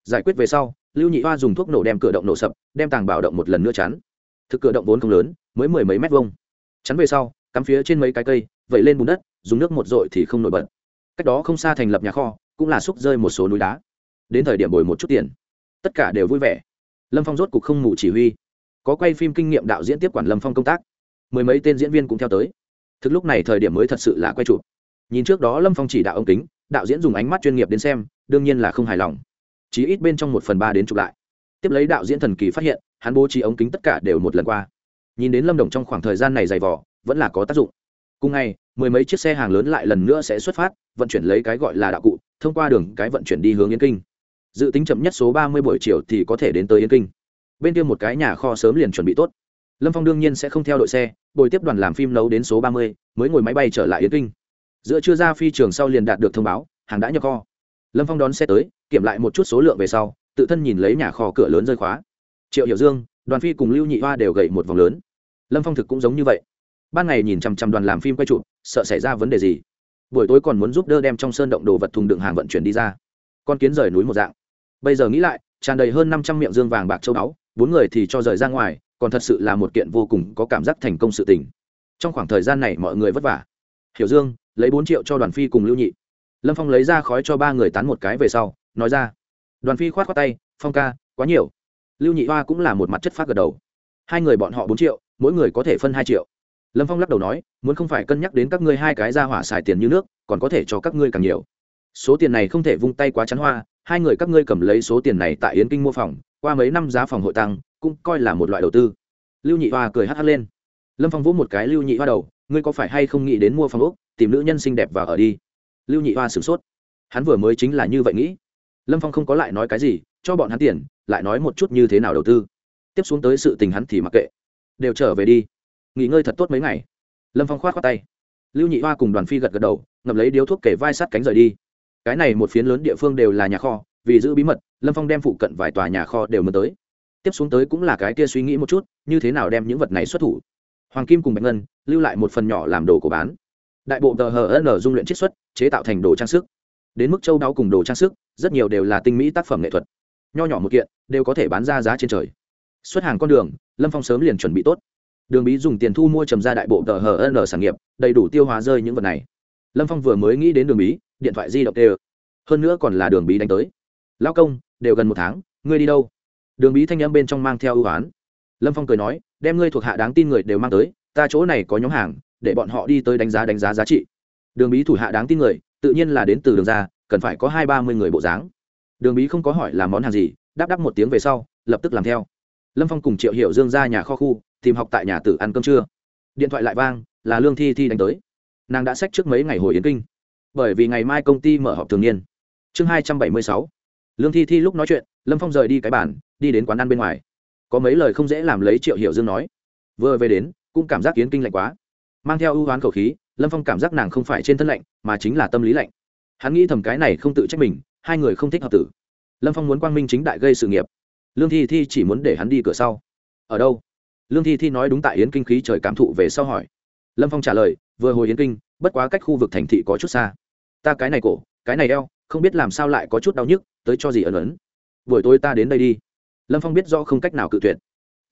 Giải quyết về sau lưu nhị hoa dùng thuốc nổ đem cửa động nổ sập, đem tàng bảo động một lần nữa chắn. Thực cửa động vốn không lớn, mới mười mấy mét vuông. Chắn về sau, cắm phía trên mấy cái cây, vẩy lên bùn đất, dùng nước một dội thì không nổi bật. Cách đó không xa thành lập nhà kho, cũng là xúc rơi một số núi đá. Đến thời điểm bồi một chút tiền. Tất cả đều vui vẻ. Lâm phong rốt cục không ngủ chỉ huy. Có quay phim kinh nghiệm đạo diễn tiếp quản lâm phong công tác. Mười mấy tên diễn viên cũng theo tới. Thực lúc này thời điểm mới thật sự là quay chụp. Nhìn trước đó lâm phong chỉ đạo ông kính, đạo diễn dùng ánh mắt chuyên nghiệp đến xem, đương nhiên là không hài lòng chỉ ít bên trong một phần ba đến chụp lại. Tiếp lấy đạo diễn thần kỳ phát hiện, hắn bố trí ống kính tất cả đều một lần qua. Nhìn đến lâm đồng trong khoảng thời gian này dày vỏ vẫn là có tác dụng. Cùng ngày, mười mấy chiếc xe hàng lớn lại lần nữa sẽ xuất phát, vận chuyển lấy cái gọi là đạo cụ, thông qua đường cái vận chuyển đi hướng yên kinh. Dự tính chậm nhất số ba mươi buổi chiều thì có thể đến tới yên kinh. Bên kia một cái nhà kho sớm liền chuẩn bị tốt. Lâm phong đương nhiên sẽ không theo đội xe, bồi tiếp đoàn làm phim nấu đến số ba mươi, mới ngồi máy bay trở lại yên kinh. Giữa chưa ra phi trường sau liền đạt được thông báo, hàng đã nhập kho. Lâm phong đón xe tới kiểm lại một chút số lượng về sau, tự thân nhìn lấy nhà kho cửa lớn rơi khóa. Triệu hiểu dương, đoàn phi cùng lưu nhị hoa đều gậy một vòng lớn. Lâm phong thực cũng giống như vậy. Ban ngày nhìn chằm chằm đoàn làm phim quay trụ sợ xảy ra vấn đề gì. Buổi tối còn muốn giúp đỡ đem trong sơn động đồ vật thùng đựng hàng vận chuyển đi ra. Con kiến rời núi một dạng. Bây giờ nghĩ lại, tràn đầy hơn năm trăm miệng dương vàng bạc châu báu, bốn người thì cho rời ra ngoài, còn thật sự là một kiện vô cùng có cảm giác thành công sự tình. Trong khoảng thời gian này mọi người vất vả. Hiểu dương, lấy bốn triệu cho đoàn phi cùng lưu nhị. Lâm phong lấy ra khói cho ba người tán một cái về sau nói ra. Đoàn phi khoát khoát tay, phong ca, quá nhiều. Lưu nhị hoa cũng là một mặt chất phát gật đầu. Hai người bọn họ bốn triệu, mỗi người có thể phân hai triệu. Lâm phong lắc đầu nói, muốn không phải cân nhắc đến các ngươi hai cái ra hỏa xài tiền như nước, còn có thể cho các ngươi càng nhiều. Số tiền này không thể vung tay quá chắn hoa, hai người các ngươi cầm lấy số tiền này tại yến kinh mua phòng, qua mấy năm giá phòng hội tăng, cũng coi là một loại đầu tư. Lưu nhị hoa cười hắt hắt lên. Lâm phong vỗ một cái lưu nhị hoa đầu, ngươi có phải hay không nghĩ đến mua phòng úc tìm nữ nhân xinh đẹp và ở đi? Lưu nhị hoa sửng sốt. Hắn vừa mới chính là như vậy nghĩ lâm phong không có lại nói cái gì, cho bọn hắn tiền, lại nói một chút như thế nào đầu tư. Tiếp xuống tới sự tình hắn thì mặc kệ. Đều trở về đi. Nghỉ ngơi thật tốt mấy ngày. Lâm phong k h o á t khoác tay. Lưu nhị hoa cùng đoàn phi gật gật đầu, ngậm lấy điếu thuốc kể vai sát cánh rời đi. Cái này một phiến lớn địa phương đều là nhà kho, vì giữ bí mật, lâm phong đem phụ cận vài tòa nhà kho đều mơ tới. Tiếp xuống tới cũng là cái kia suy nghĩ một chút, như thế nào đem những vật này xuất thủ. Hoàng kim cùng bạch ngân, lưu lại một phần nhỏ làm đồ của bán. Đại bộ tờ hờ n dung luyện chiết xuất, chế tạo thành đồ trang sức đến mức châu đáo cùng đồ trang sức, rất nhiều đều là tinh mỹ tác phẩm nghệ thuật. Nho nhỏ một kiện, đều có thể bán ra giá trên trời. Xuất hàng con đường, lâm phong sớm liền chuẩn bị tốt. Đường bí dùng tiền thu mua trầm ra đại bộ tờ hờ n sản nghiệp, đầy đủ tiêu hóa rơi những vật này. Lâm phong vừa mới nghĩ đến đường bí, điện thoại di động đều. Hơn nữa còn là đường bí đánh tới. Lao công, đều gần một tháng, ngươi đi đâu? Đường bí thanh âm bên trong mang theo ưu á n lâm phong cười nói, đem ngươi thuộc hạ đáng tin người đều mang tới, ta chỗ này có nhóm hàng, để bọn họ đi tới đánh giá đánh giá giá trị. Đường bí thủ hạ đáng tin người tự nhiên là đến từ đường ra, cần phải có hai ba mươi người bộ dáng. Đường bí không có hỏi làm món hàng gì, đáp đáp một tiếng về sau, lập tức làm theo. Lâm phong cùng triệu Hiểu dương ra nhà kho khu, tìm học tại nhà tử ăn cơm trưa. Điện thoại lại vang, là lương thi thi đánh tới. Nàng đã sách trước mấy ngày hồi yến kinh. Bởi vì ngày mai công ty mở họp thường niên. Chương hai trăm bảy mươi sáu. Lương thi thi lúc nói chuyện, lâm phong rời đi cái bản đi đến quán ăn bên ngoài. Có mấy lời không dễ làm lấy triệu Hiểu dương nói. Vừa về đến, cũng cảm giác yến kinh lạnh quá. Mang theo ưu hoán khẩu khí lâm phong cảm giác nàng không phải trên thân lạnh, mà chính là tâm lý lạnh. Hắn nghĩ thầm cái này không tự trách mình, hai người không thích hợp tử. Lâm phong muốn quang minh chính đại gây sự nghiệp. Lương thi thi chỉ muốn để hắn đi cửa sau. Ở đâu? Lương thi thi nói đúng tại yến kinh khí trời cảm thụ về sau hỏi. Lâm phong trả lời, vừa hồi yến kinh, bất quá cách khu vực thành thị có chút xa. Ta cái này cổ, cái này eo, không biết làm sao lại có chút đau nhức, tới cho gì ẩn ấn buổi tối ta đến đây đi. Lâm phong biết do không cách nào cự tuyệt.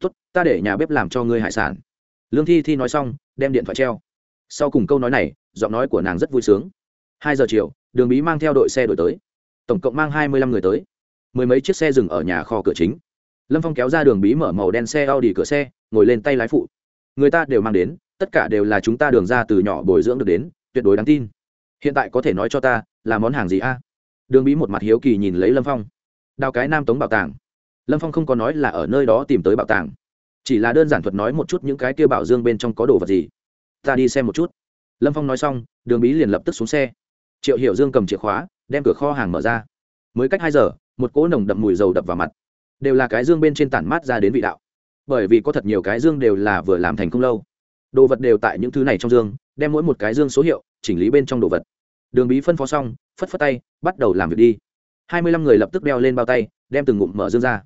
Tốt, ta để nhà bếp làm cho ngươi hải sản. Lương thi thi nói xong, đem điện thoại treo sau cùng câu nói này, giọng nói của nàng rất vui sướng. Hai giờ chiều, đường bí mang theo đội xe đổi tới. Tổng cộng mang hai mươi lăm người tới. Mười mấy chiếc xe dừng ở nhà kho cửa chính. Lâm phong kéo ra đường bí mở màu đen xe a u d i cửa xe, ngồi lên tay lái phụ. Người ta đều mang đến, tất cả đều là chúng ta đường ra từ nhỏ bồi dưỡng được đến, tuyệt đối đáng tin. Hiện tại có thể nói cho ta, là món hàng gì a? Đường bí một mặt hiếu kỳ nhìn lấy lâm phong. Đào cái nam tống bảo tàng. Lâm phong không có nói là ở nơi đó tìm tới bảo tàng. Chỉ là đơn giản thuật nói một chút những cái kia bảo dương bên trong có đồ vật gì ta đi xem một chút. Lâm phong nói xong, đường bí liền lập tức xuống xe. Triệu hiểu dương cầm chìa khóa, đem cửa kho hàng mở ra. Mới cách hai giờ, một cỗ nồng đậm mùi dầu đập vào mặt. Đều là cái dương bên trên tản mát ra đến vị đạo. Bởi vì có thật nhiều cái dương đều là vừa làm thành không lâu. Đồ vật đều tại những thứ này trong dương, đem mỗi một cái dương số hiệu, chỉnh lý bên trong đồ vật. Đường bí phân phó xong, phất phất tay, bắt đầu làm việc đi. Hai mươi lăm người lập tức đeo lên bao tay, đem từng ngụm mở dương ra.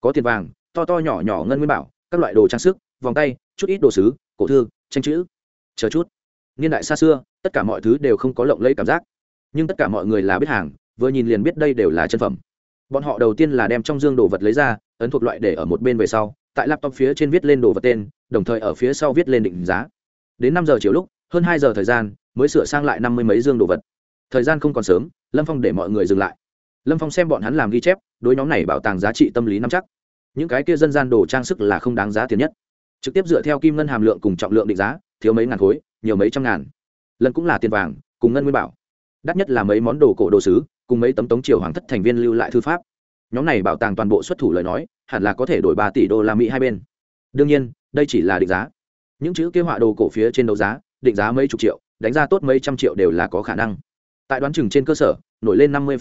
Có tiền vàng, to to nhỏ nhỏ ngân nguyên bảo, các loại đồ trang sức, vòng tay, chút ít đồ sứ, cổ thư, tranh chữ chờ chút. Niên đại xa xưa, tất cả mọi thứ đều không có lộng lẫy cảm giác. Nhưng tất cả mọi người là biết hàng, vừa nhìn liền biết đây đều là chân phẩm. Bọn họ đầu tiên là đem trong dương đồ vật lấy ra, ấn thuộc loại để ở một bên về sau, tại laptop phía trên viết lên đồ vật tên, đồng thời ở phía sau viết lên định giá. Đến năm giờ chiều lúc, hơn hai giờ thời gian, mới sửa sang lại năm mươi mấy dương đồ vật. Thời gian không còn sớm, lâm phong để mọi người dừng lại. Lâm phong xem bọn hắn làm ghi chép, đối nhóm này bảo tàng giá trị tâm lý nắm chắc. Những cái kia dân gian đồ trang sức là không đáng giá tiền nhất. Trực tiếp dựa theo kim ngân hàm lượng cùng trọng lượng định giá thiếu mấy ngàn khối, nhiều mấy trăm ngàn. Lần cũng là tiền vàng, cùng ngân nguyên bảo. Đắt nhất là mấy món đồ cổ đồ sứ, cùng mấy tấm tống triều hoàng thất thành viên lưu lại thư pháp. Nhóm này bảo tàng toàn bộ xuất thủ lời nói, hẳn là có thể đổi ba tỷ đô la mỹ hai bên. Đương nhiên, đây chỉ là định giá. Những chữ kế họa đồ cổ phía trên đấu giá, định giá mấy chục triệu, đánh ra tốt mấy trăm triệu đều là có khả năng. Tại đoán chừng trên cơ sở, nổi lên năm mươi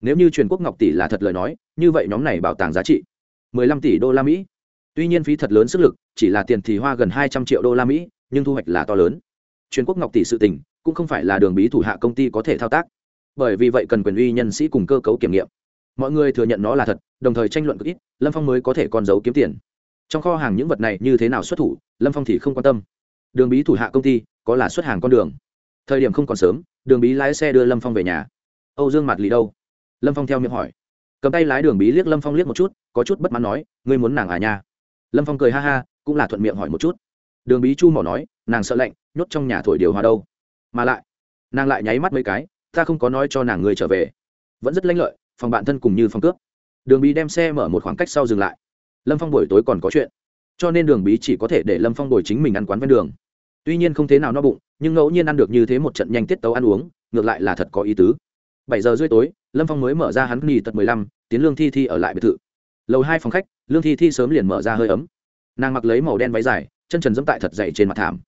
nếu như truyền quốc ngọc tỷ là thật lời nói, như vậy nhóm này bảo tàng giá trị 15 tỷ đô la mỹ. Tuy nhiên phí thật lớn sức lực, chỉ là tiền thì hoa gần 200 triệu đô la mỹ nhưng thu hoạch là to lớn. Truyền quốc ngọc tỷ sự tình, cũng không phải là đường bí thủ hạ công ty có thể thao tác. Bởi vì vậy cần quyền uy nhân sĩ cùng cơ cấu kiểm nghiệm. Mọi người thừa nhận nó là thật, đồng thời tranh luận cực ít, lâm phong mới có thể con giấu kiếm tiền. Trong kho hàng những vật này như thế nào xuất thủ, lâm phong thì không quan tâm. Đường bí thủ hạ công ty, có là xuất hàng con đường. Thời điểm không còn sớm, đường bí lái xe đưa lâm phong về nhà. Âu dương mặt lì đâu? Lâm phong theo miệng hỏi. Cầm tay lái đường bí liếc lâm phong liếc một chút, có chút bất mãn nói, ngươi muốn nàng à nha? Lâm phong cười ha ha, cũng là thuận miệng hỏi một chút đường bí chu mỏ nói, nàng sợ lạnh, nhốt trong nhà thổi điều hòa đâu. Mà lại, nàng lại nháy mắt mấy cái, ta không có nói cho nàng người trở về. Vẫn rất lanh lợi, phòng bạn thân cùng như phòng cướp. Đường bí đem xe mở một khoảng cách sau dừng lại. Lâm phong buổi tối còn có chuyện, cho nên đường bí chỉ có thể để lâm phong đổi chính mình ăn quán ven đường. Tuy nhiên không thế nào no bụng, nhưng ngẫu nhiên ăn được như thế một trận nhanh tiết tấu ăn uống, ngược lại là thật có ý tứ. Bảy giờ rưỡi tối, lâm phong mới mở ra hắn nghỉ tật mười lăm, tiến lương thi thi ở lại biệt thự. Lầu hai phòng khách, lương thi thi sớm liền mở ra hơi ấm. Nàng mặc lấy màu đen váy dài chân trần dẫm tại thật dậy trên mặt thảm.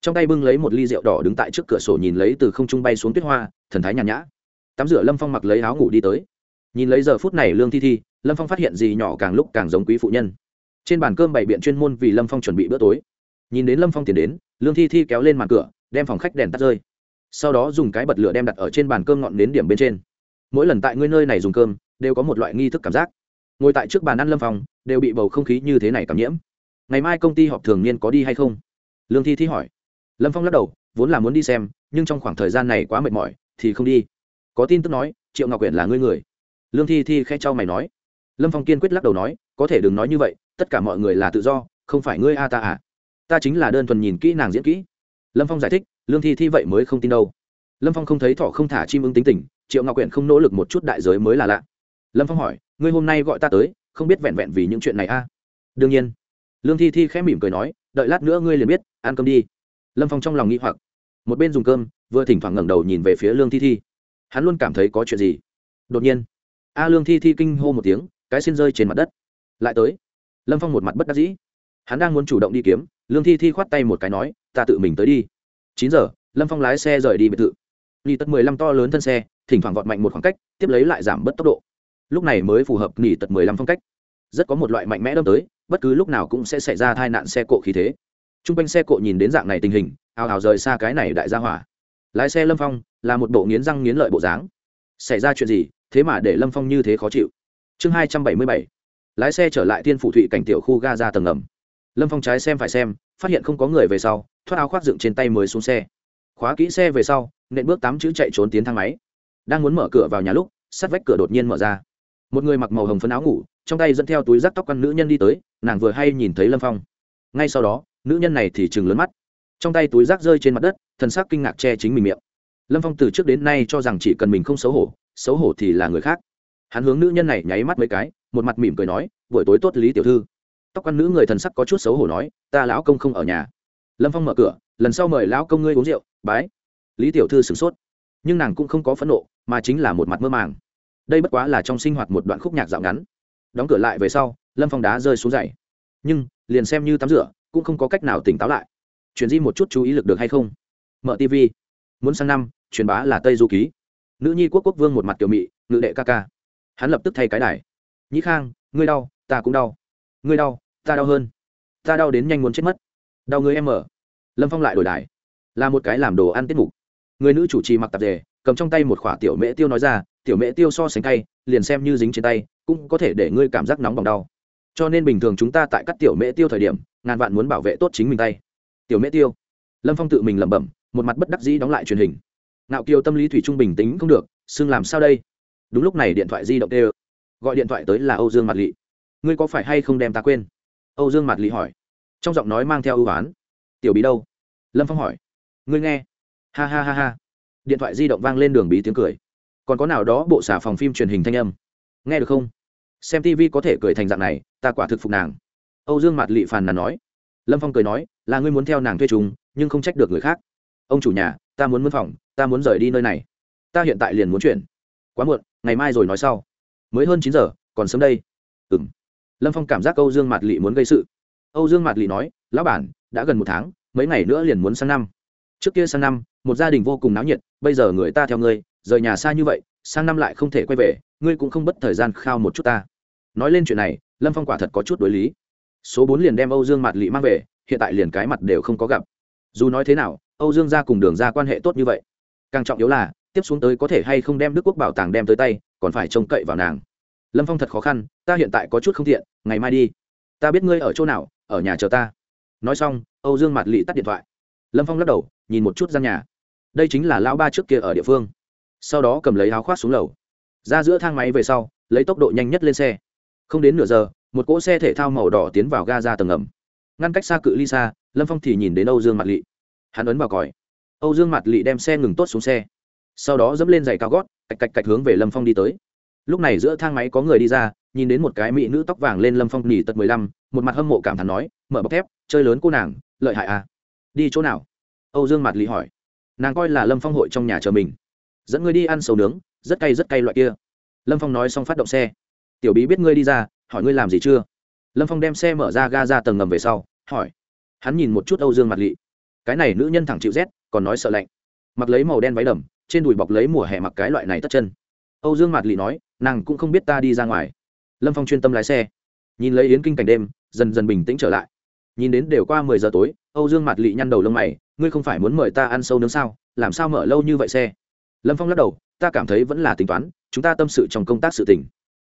Trong tay bưng lấy một ly rượu đỏ đứng tại trước cửa sổ nhìn lấy từ không trung bay xuống tuyết hoa, thần thái nhàn nhã. Tắm rửa lâm phong mặc lấy áo ngủ đi tới. Nhìn lấy giờ phút này lương thi thi, lâm phong phát hiện gì nhỏ càng lúc càng giống quý phụ nhân. Trên bàn cơm bày biện chuyên môn vì lâm phong chuẩn bị bữa tối. Nhìn đến lâm phong tiến đến, lương thi thi kéo lên màn cửa, đem phòng khách đèn tắt rơi. Sau đó dùng cái bật lửa đem đặt ở trên bàn cơm ngọn đến điểm bên trên. Mỗi lần tại ngươi nơi này dùng cơm, đều có một loại nghi thức cảm giác. Ngồi tại trước bàn ăn lâm phong, đều bị bầu không khí như thế này cảm nhiễm ngày mai công ty họp thường niên có đi hay không? Lương thi thi hỏi. Lâm phong lắc đầu, vốn là muốn đi xem, nhưng trong khoảng thời gian này quá mệt mỏi, thì không đi. Có tin tức nói, triệu ngọc quyển là ngươi người. Lương thi thi khe trao mày nói. Lâm phong kiên quyết lắc đầu nói, có thể đừng nói như vậy, tất cả mọi người là tự do, không phải ngươi a ta à. Ta chính là đơn thuần nhìn kỹ nàng diễn kỹ. Lâm phong giải thích, lương thi thi vậy mới không tin đâu. Lâm phong không thấy thỏ không thả chim ưng tính tình, triệu ngọc quyển không nỗ lực một chút đại giới mới là lạ. Lâm phong hỏi, ngươi hôm nay gọi ta tới, không biết vẹn vẹn vì những chuyện này a? À? đương nhiên lương thi thi khẽ mỉm cười nói, đợi lát nữa ngươi liền biết, ăn cơm đi. Lâm phong trong lòng nghĩ hoặc. Một bên dùng cơm, vừa thỉnh thoảng ngẩng đầu nhìn về phía lương thi thi. Hắn luôn cảm thấy có chuyện gì. Đột nhiên, a lương thi thi kinh hô một tiếng, cái xin rơi trên mặt đất. Lại tới, lâm phong một mặt bất đắc dĩ. Hắn đang muốn chủ động đi kiếm, lương thi thi khoát tay một cái nói, ta tự mình tới đi. Chín giờ, lâm phong lái xe rời đi biệt thự. Nghỉ tật mười lăm to lớn thân xe, thỉnh thoảng vọt mạnh một khoảng cách, tiếp lấy lại giảm bớt tốc độ. Lúc này mới phù hợp nghỉ tật mười lăm phong cách. Rất có một loại mạnh mẽ đâm tới bất cứ lúc nào cũng sẽ xảy ra tai nạn xe cộ khí thế. T r u n g quanh xe cộ nhìn đến dạng này tình hình, ào ào rời xa cái này đại gia hỏa. Lái xe lâm phong là một bộ nghiến răng nghiến lợi bộ dáng. Xảy ra chuyện gì, thế mà để lâm phong như thế khó chịu? Chương hai trăm bảy mươi bảy, lái xe trở lại thiên phủ thụy cảnh tiểu khu ga ra tầng ngầm. Lâm phong trái xem phải xem, phát hiện không có người về sau, thoát áo khoác dựng trên tay mới xuống xe. Khóa kỹ xe về sau, nện bước tám chữ chạy trốn tiến thang máy. Đang muốn mở cửa vào nhà lúc, sắt vách cửa đột nhiên mở ra. Một người mặc màu hồng phấn áo ngủ trong tay dẫn theo túi rắc tóc căn nữ nhân đi tới, nàng vừa hay nhìn thấy lâm phong. Ngay sau đó, nữ nhân này thì chừng lớn mắt. Trong tay túi rác rơi trên mặt đất, thần sắc kinh ngạc che chính mình miệng. Lâm phong từ trước đến nay cho rằng chỉ cần mình không xấu hổ xấu hổ thì là người khác. Hắn hướng nữ nhân này nháy mắt mấy cái, một mặt mỉm cười nói, buổi tối tốt, lý tiểu thư. Tóc quan nữ người thần sắc có chút xấu hổ nói, ta lão công không ở nhà. Lâm phong mở cửa, lần sau mời lão công ngươi uống rượu, bái. Lý tiểu thư sửng sốt. Nhưng nàng cũng không có phẫn nộ, mà chính là một mặt mơ màng. Đây bất quá là trong sinh hoạt một đoạn khúc nhạc dạo ngắn đóng cửa lại về sau, lâm phong đá rơi xuống dày nhưng, liền xem như tắm rửa, cũng không có cách nào tỉnh táo lại. Chuyển di một chút chú ý lực được hay không? Mở tv muốn sang năm, truyền bá là tây du ký. Nữ nhi quốc quốc vương một mặt kiểu mị, ngự đệ ca ca. Hắn lập tức thay cái đài. Nhĩ khang, ngươi đau, ta cũng đau. Ngươi đau, ta đau hơn. Ta đau đến nhanh muốn chết mất. Đau người em mở lâm phong lại đổi đài. Là một cái làm đồ ăn tiết mục. Người nữ chủ trì mặc tạp dề, cầm trong tay một khỏa tiểu mễ tiêu nói ra, tiểu mễ tiêu so sánh tay, liền xem như dính trên tay cũng có thể để ngươi cảm giác nóng bỏng đau. Cho nên bình thường chúng ta tại các tiểu mễ tiêu thời điểm, ngàn vạn muốn bảo vệ tốt chính mình tay. Tiểu mễ tiêu. Lâm phong tự mình lẩm bẩm, một mặt bất đắc dĩ đóng lại truyền hình. Nạo kiều tâm lý thủy trung bình tĩnh không được xưng làm sao đây? Đúng lúc này điện thoại di động tê gọi điện thoại tới là âu dương mặt lị. Ngươi có phải hay không đem ta quên? Âu dương mặt lị hỏi. Trong giọng nói mang theo ưu oán. Tiểu bí đâu? Lâm phong hỏi. Ngươi nghe. Ha ha ha ha. Điện thoại di động vang lên đường bí tiếng cười. Còn có nào đó bộ xả phòng phim truyền hình thanh âm. Nghe được không? Xem tv có thể cười thành dạng này, ta quả thực phục nàng. Âu dương mạt lị phàn nàn nói. Lâm phong cười nói, là ngươi muốn theo nàng thuê chúng, nhưng không trách được người khác. Ông chủ nhà, ta muốn mướn phòng, ta muốn rời đi nơi này. Ta hiện tại liền muốn chuyển. Quá muộn, ngày mai rồi nói sau. Mới hơn chín giờ, còn sớm đây. Ừ m lâm phong cảm giác âu dương mạt lị muốn gây sự. Âu dương mạt lị nói, lão bản, đã gần một tháng, mấy ngày nữa liền muốn sang năm. Trước kia sang năm, một gia đình vô cùng náo nhiệt, bây giờ người ta theo ngươi, rời nhà xa như vậy sang năm lại không thể quay về, ngươi cũng không bất thời gian khao một chút ta. Nói lên chuyện này, lâm phong quả thật có chút đối lý. Số bốn liền đem âu dương mặt lị mang về, hiện tại liền cái mặt đều không có gặp. Dù nói thế nào, âu dương ra cùng đường ra quan hệ tốt như vậy. Càng trọng yếu là, tiếp xuống tới có thể hay không đem đức quốc bảo tàng đem tới tay, còn phải trông cậy vào nàng. Lâm phong thật khó khăn, ta hiện tại có chút không thiện ngày mai đi. Ta biết ngươi ở chỗ nào, ở nhà chờ ta. Nói xong, âu dương mặt lị tắt điện thoại. Lâm phong lắc đầu, nhìn một chút gian nhà. Đây chính là lão ba trước kia ở địa phương sau đó cầm lấy áo khoác xuống lầu. Ra giữa thang máy về sau, lấy tốc độ nhanh nhất lên xe. Không đến nửa giờ, một cỗ xe thể thao màu đỏ tiến vào ga ra tầng ngầm. Ngăn cách xa cự ly xa, lâm phong thì nhìn đến âu dương mặt lị. Hắn ấn vào còi. Âu dương mặt lị đem xe ngừng tốt xuống xe. Sau đó dẫm lên giày cao gót, cạch cạch cạch hướng về lâm phong đi tới. Lúc này giữa thang máy có người đi ra, nhìn đến một cái mỹ nữ tóc vàng lên lâm phong nỉ tật mười lăm, một mặt hâm mộ cảm thán nói, mở bọc thép, chơi lớn cô nàng, lợi hại à. Đi chỗ nào? Âu dương mặt lị hỏi. Nàng coi là lâm phong hội trong nhà chờ mình dẫn ngươi đi ăn sầu nướng, rất cay rất cay loại kia. Lâm phong nói xong phát động xe. Tiểu bí biết ngươi đi ra, hỏi ngươi làm gì chưa? Lâm phong đem xe mở ra, ga ra tầng ngầm về sau, hỏi. Hắn nhìn một chút âu dương mặt lị. Cái này nữ nhân thẳng chịu rét, còn nói sợ lạnh. Mặc lấy màu đen váy đầm, trên đùi bọc lấy mùa hè mặc cái loại này tất chân. Âu dương mặt lị nói, nàng cũng không biết ta đi ra ngoài. Lâm phong chuyên tâm lái xe. Nhìn lấy yến kinh cảnh đêm, dần dần bình tĩnh trở lại. Nhìn đến đều qua mười giờ tối, âu dương mặt lị nhăn đầu lông mày, ngươi không phải muốn mời ta ăn sâu nướng sao? Làm sao mở lâu như vậy xe? Lâm phong lắc đầu, ta cảm thấy vẫn là tính toán, chúng ta tâm sự trong công tác sự tỉnh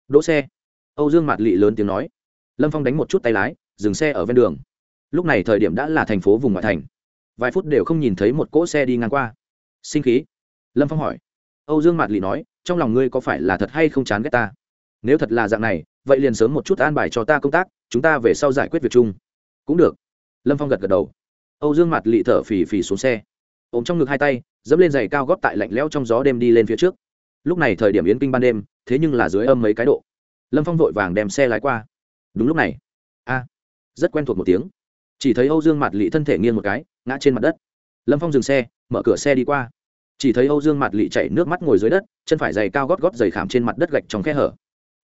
đỗ xe. Âu dương mạt lị lớn tiếng nói. Lâm phong đánh một chút tay lái, dừng xe ở ven đường. Lúc này thời điểm đã là thành phố vùng ngoại thành. Vài phút đều không nhìn thấy một cỗ xe đi ngang qua. Sinh khí? Lâm phong hỏi. Âu dương mạt lị nói, trong lòng ngươi có phải là thật hay không chán ghét ta? Nếu thật là dạng này, vậy liền sớm một chút an bài cho ta công tác, chúng ta về sau giải quyết việc chung. Cũng được. Lâm phong gật gật đầu. Âu dương mạt lị thở phì phì xuống xe ôm trong ngực hai tay, dẫm lên giày cao góp tại lạnh lẽo trong gió đêm đi lên phía trước. Lúc này thời điểm yến kinh ban đêm, thế nhưng là dưới âm mấy cái độ. Lâm phong vội vàng đem xe lái qua. Đúng lúc này, a, rất quen thuộc một tiếng. Chỉ thấy âu dương mặt lị thân thể nghiêng một cái, ngã trên mặt đất. Lâm phong dừng xe, mở cửa xe đi qua. Chỉ thấy âu dương mặt lị chạy nước mắt ngồi dưới đất, chân phải giày cao gót gót giày khảm trên mặt đất gạch trong khe hở.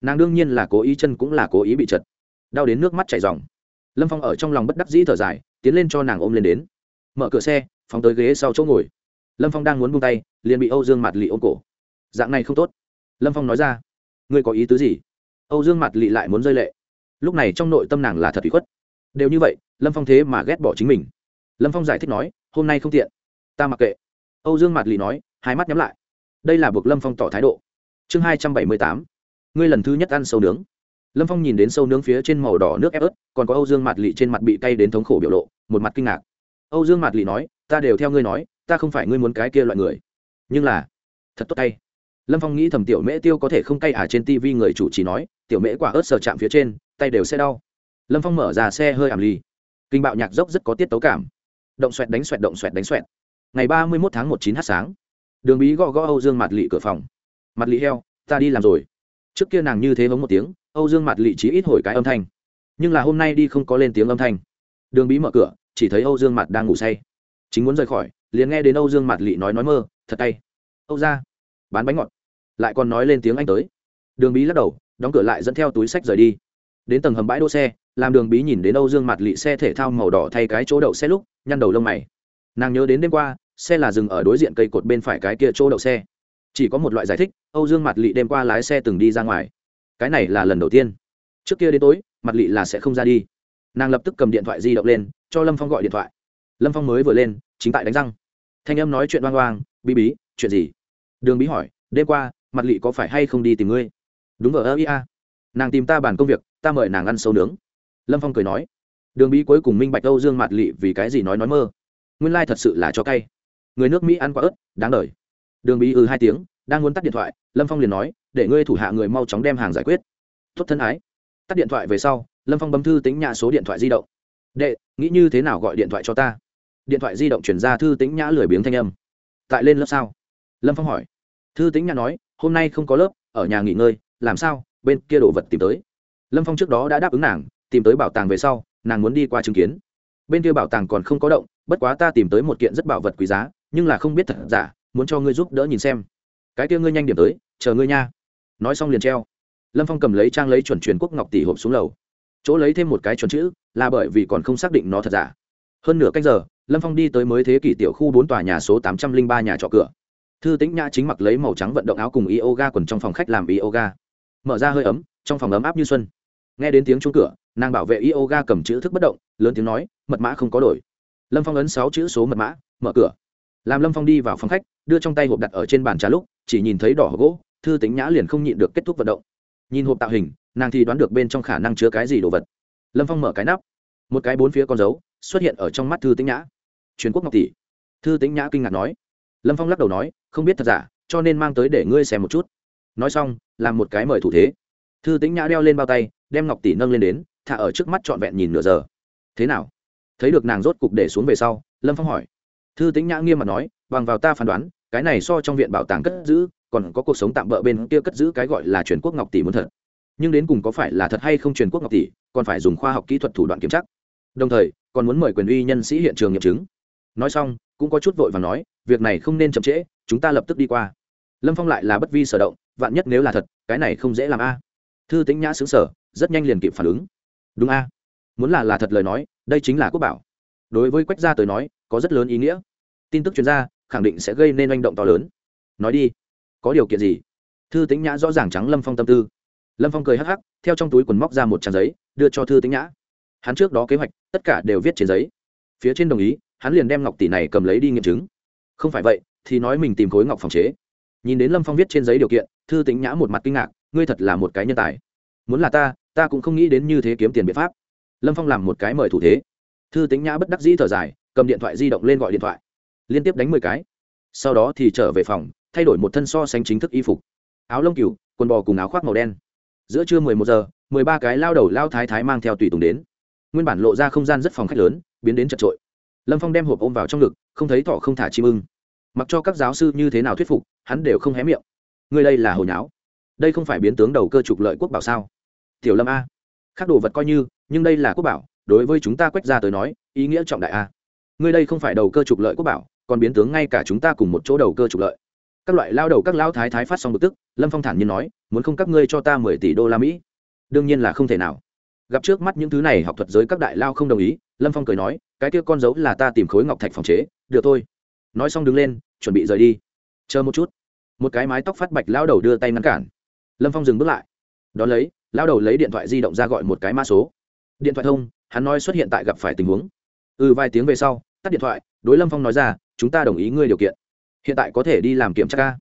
Nàng đương nhiên là cố ý chân cũng là cố ý bị chật. Đau đến nước mắt chảy dòng lâm phong ở trong lòng bất đắc dĩ thở dài, tiến lên cho nàng ôm lên đến mở cửa xe, phóng tới ghế sau chỗ ngồi. Lâm phong đang muốn buông tay, liền bị âu dương mặt lì ôm cổ. Dạng này không tốt. Lâm phong nói ra, ngươi có ý tứ gì? Âu dương mặt lì lại muốn rơi lệ. Lúc này trong nội tâm nàng là thật bị khuất. Đều như vậy, lâm phong thế mà ghét bỏ chính mình. Lâm phong giải thích nói, hôm nay không tiện. Ta mặc kệ. Âu dương mặt lì nói, hai mắt nhắm lại. Đây là buộc lâm phong tỏ thái độ. Chương hai trăm bảy mươi tám. Ngươi lần thứ nhất ăn sâu nướng. Lâm phong nhìn đến sâu nướng phía trên màu đỏ nước ép ớt, còn có âu dương mặt lì trên mặt bị cay đến thống khổ biểu lộ, một mặt kinh ngạc âu dương Mạt lì nói, ta đều theo ngươi nói, ta không phải ngươi muốn cái kia loại người. Nhưng là, thật tốt tay. Lâm phong nghĩ thầm tiểu mễ tiêu có thể không cay à trên tv người chủ chỉ nói, tiểu mễ quả ớt sờ chạm phía trên, tay đều sẽ đau. Lâm phong mở ra xe hơi ảm lì. Kinh bạo nhạc dốc rất có tiết tấu cảm. Động xoẹt đánh xoẹt, động xoẹt đánh xoẹt. Ngày ba mươi một tháng một chín h sáng. Đường bí gõ gõ âu dương mặt lị cửa phòng. Mặt lị heo, ta đi làm rồi. Trước kia nàng như thế hống một tiếng, âu dương mặt lị chỉ ít hồi cái âm thanh. Nhưng là hôm nay đi không có lên tiếng âm thanh. Đường bí mở cửa chỉ thấy âu dương mặt đang ngủ say. Chính muốn rời khỏi, liền nghe đến âu dương mặt lị nói nói mơ, thật tay. Âu ra bán bánh ngọt. Lại còn nói lên tiếng anh tới. Đường bí lắc đầu, đóng cửa lại dẫn theo túi sách rời đi. Đến tầng hầm bãi đỗ xe, làm đường bí nhìn đến âu dương mặt lị xe thể thao màu đỏ thay cái chỗ đậu xe lúc, nhăn đầu lông mày. Nàng nhớ đến đêm qua, xe là dừng ở đối diện cây cột bên phải cái kia chỗ đậu xe. Chỉ có một loại giải thích, âu dương mặt lị đêm qua lái xe từng đi ra ngoài. Cái này là lần đầu tiên. Trước kia đến tối mặt lị là sẽ không ra đi nàng lập tức cầm điện thoại di động lên, cho lâm phong gọi điện thoại. Lâm phong mới vừa lên, chính tại đánh răng. Thanh âm nói chuyện oang oang bí bí, chuyện gì? Đường bí hỏi, đêm qua, mặt lị có phải hay không đi tìm ngươi? Đúng vợ ơ ia nàng tìm ta bàn công việc, ta mời nàng ăn sâu nướng. Lâm phong cười nói. Đường bí cuối cùng minh bạch âu dương mặt lị vì cái gì nói nói mơ. Nguyên lai thật sự là cho cay. Người nước mỹ ăn quá ớt, đáng đời. Đường bí ư hai tiếng, đang muốn tắt điện thoại, lâm phong liền nói, để ngươi thủ hạ người mau chóng đem hàng giải quyết. Tốt thân ái. Tắt điện thoại về sau lâm phong bấm thư tính nhã số điện thoại di động. Đệ, nghĩ như thế nào gọi điện thoại cho ta? Điện thoại di động chuyển ra thư tính nhã lười biếng thanh âm. Tại lên lớp sao? Lâm phong hỏi. Thư tính nhã nói, hôm nay không có lớp, ở nhà nghỉ ngơi, làm sao? Bên kia đồ vật tìm tới. Lâm phong trước đó đã đáp ứng nàng, tìm tới bảo tàng về sau, nàng muốn đi qua chứng kiến. Bên kia bảo tàng còn không có động, bất quá ta tìm tới một kiện rất bảo vật quý giá, nhưng là không biết thật giả, muốn cho ngươi giúp đỡ nhìn xem. Cái kia ngươi nhanh điểm tới, chờ ngươi nha. Nói xong liền treo. Lâm phong cầm lấy trang lấy chuẩn truyền quốc ngọc tỷ hộp xuống lầu chỗ lấy thêm một cái chuẩn chữ, là bởi vì còn không xác định nó thật giả. Hơn nửa cách giờ, lâm phong đi tới mới thế kỷ tiểu khu bốn tòa nhà số tám trăm linh ba nhà trọ cửa. Thư tĩnh nhã chính mặc lấy màu trắng vận động áo cùng yoga quần trong phòng khách làm yoga. Mở ra hơi ấm, trong phòng ấm áp như xuân. Nghe đến tiếng chuông cửa, nàng bảo vệ yoga cầm chữ thức bất động, lớn tiếng nói, mật mã không có đổi. Lâm phong ấn sáu chữ số mật mã, mở cửa. Làm lâm phong đi vào phòng khách, đưa trong tay hộp đặt ở trên bàn trà lúc, chỉ nhìn thấy đỏ hộp gỗ, thư tính nhã liền không nhịn được kết thúc vận động. Nhìn hộp tạo hình nàng thì đoán được bên trong khả năng chứa cái gì đồ vật. Lâm phong mở cái nắp, một cái bốn phía con dấu xuất hiện ở trong mắt thư tĩnh nhã. Truyền quốc ngọc tỷ. Thư tĩnh nhã kinh ngạc nói. Lâm phong lắc đầu nói, không biết thật giả, cho nên mang tới để ngươi xem một chút. Nói xong, làm một cái mời thủ thế. Thư tĩnh nhã đeo lên bao tay, đem ngọc tỷ nâng lên đến, thả ở trước mắt trọn vẹn nhìn nửa giờ. Thế nào? Thấy được nàng rốt cục để xuống về sau, lâm phong hỏi. Thư tĩnh nhã nghiêm mặt nói, bằng vào ta phán đoán, cái này so trong viện bảo tàng cất giữ, còn có cuộc sống tạm bỡ bên kia cất giữ cái gọi là truyền quốc ngọc tỷ muốn thật nhưng đến cùng có phải là thật hay không truyền quốc ngọc tỷ, còn phải dùng khoa học kỹ thuật thủ đoạn kiểm tra. Đồng thời, còn muốn mời quyền uy nhân sĩ hiện trường nghiệm chứng. Nói xong, cũng có chút vội và nói, việc này không nên chậm trễ, chúng ta lập tức đi qua. Lâm phong lại là bất vi sở động, vạn nhất nếu là thật, cái này không dễ làm a. Thư tính nhã xứng sở rất nhanh liền kịp phản ứng. Đúng a. Muốn là là thật lời nói, đây chính là quốc bảo. Đối với quách gia tới nói, có rất lớn ý nghĩa. Tin tức chuyên gia khẳng định sẽ gây nên manh động to lớn. Nói đi, có điều kiện gì? Thư tính nhã rõ ràng trắng lâm phong tâm tư lâm phong cười hắc hắc, theo trong túi quần móc ra một trang giấy, đưa cho thư tính nhã. Hắn trước đó kế hoạch, tất cả đều viết trên giấy. Phía trên đồng ý, hắn liền đem ngọc tỷ này cầm lấy đi nghiệm chứng. Không phải vậy, thì nói mình tìm khối ngọc phòng chế. Nhìn đến lâm phong viết trên giấy điều kiện, thư tính nhã một mặt kinh ngạc, ngươi thật là một cái nhân tài. Muốn là ta ta cũng không nghĩ đến như thế kiếm tiền biện pháp. Lâm phong làm một cái mời thủ thế. Thư tính nhã bất đắc dĩ thở dài, cầm điện thoại di động lên gọi điện thoại. Liên tiếp đánh mười cái. Sau đó thì trở về phòng, thay đổi một thân so sánh chính thức y phục. Áo lông cừu, quần bò cùng áo khoác màu đen giữa trưa mười một giờ, mười ba cái lao đầu lao thái thái mang theo tùy tùng đến. Nguyên bản lộ ra không gian rất phòng khách lớn, biến đến chật trội. Lâm phong đem hộp ôm vào trong ngực, không thấy thọ không thả chim ưng. Mặc cho các giáo sư như thế nào thuyết phục, hắn đều không hé miệng. Ngươi đây là hồi nháo. Đây không phải biến tướng đầu cơ trục lợi quốc bảo sao? Tiểu lâm a. Khác đồ vật coi như, nhưng đây là quốc bảo, đối với chúng ta quách ra tới nói, ý nghĩa trọng đại a. Ngươi đây không phải đầu cơ trục lợi quốc bảo, còn biến tướng ngay cả chúng ta cùng một chỗ đầu cơ trục lợi các loại lao đầu các lao thái thái phát xong bực tức, lâm phong thản nhiên nói, muốn không các ngươi cho ta mười tỷ đô la mỹ? Đương nhiên là không thể nào. Gặp trước mắt những thứ này học thuật giới các đại lao không đồng ý, lâm phong cười nói, cái kia con dấu là ta tìm khối ngọc thạch phòng chế, được thôi. Nói xong đứng lên, chuẩn bị rời đi. Chờ một chút. Một cái mái tóc phát bạch lao đầu đưa tay ngăn cản. Lâm phong dừng bước lại. Đón lấy, lao đầu lấy điện thoại di động ra gọi một cái mã số. Điện thoại thông, hắn nói xuất hiện tại gặp phải tình huống. Ừ vài tiếng về sau, tắt điện thoại, đối lâm phong nói ra, chúng ta đồng ý ngươi điều kiện hiện tại có thể đi làm kiểm tra ca.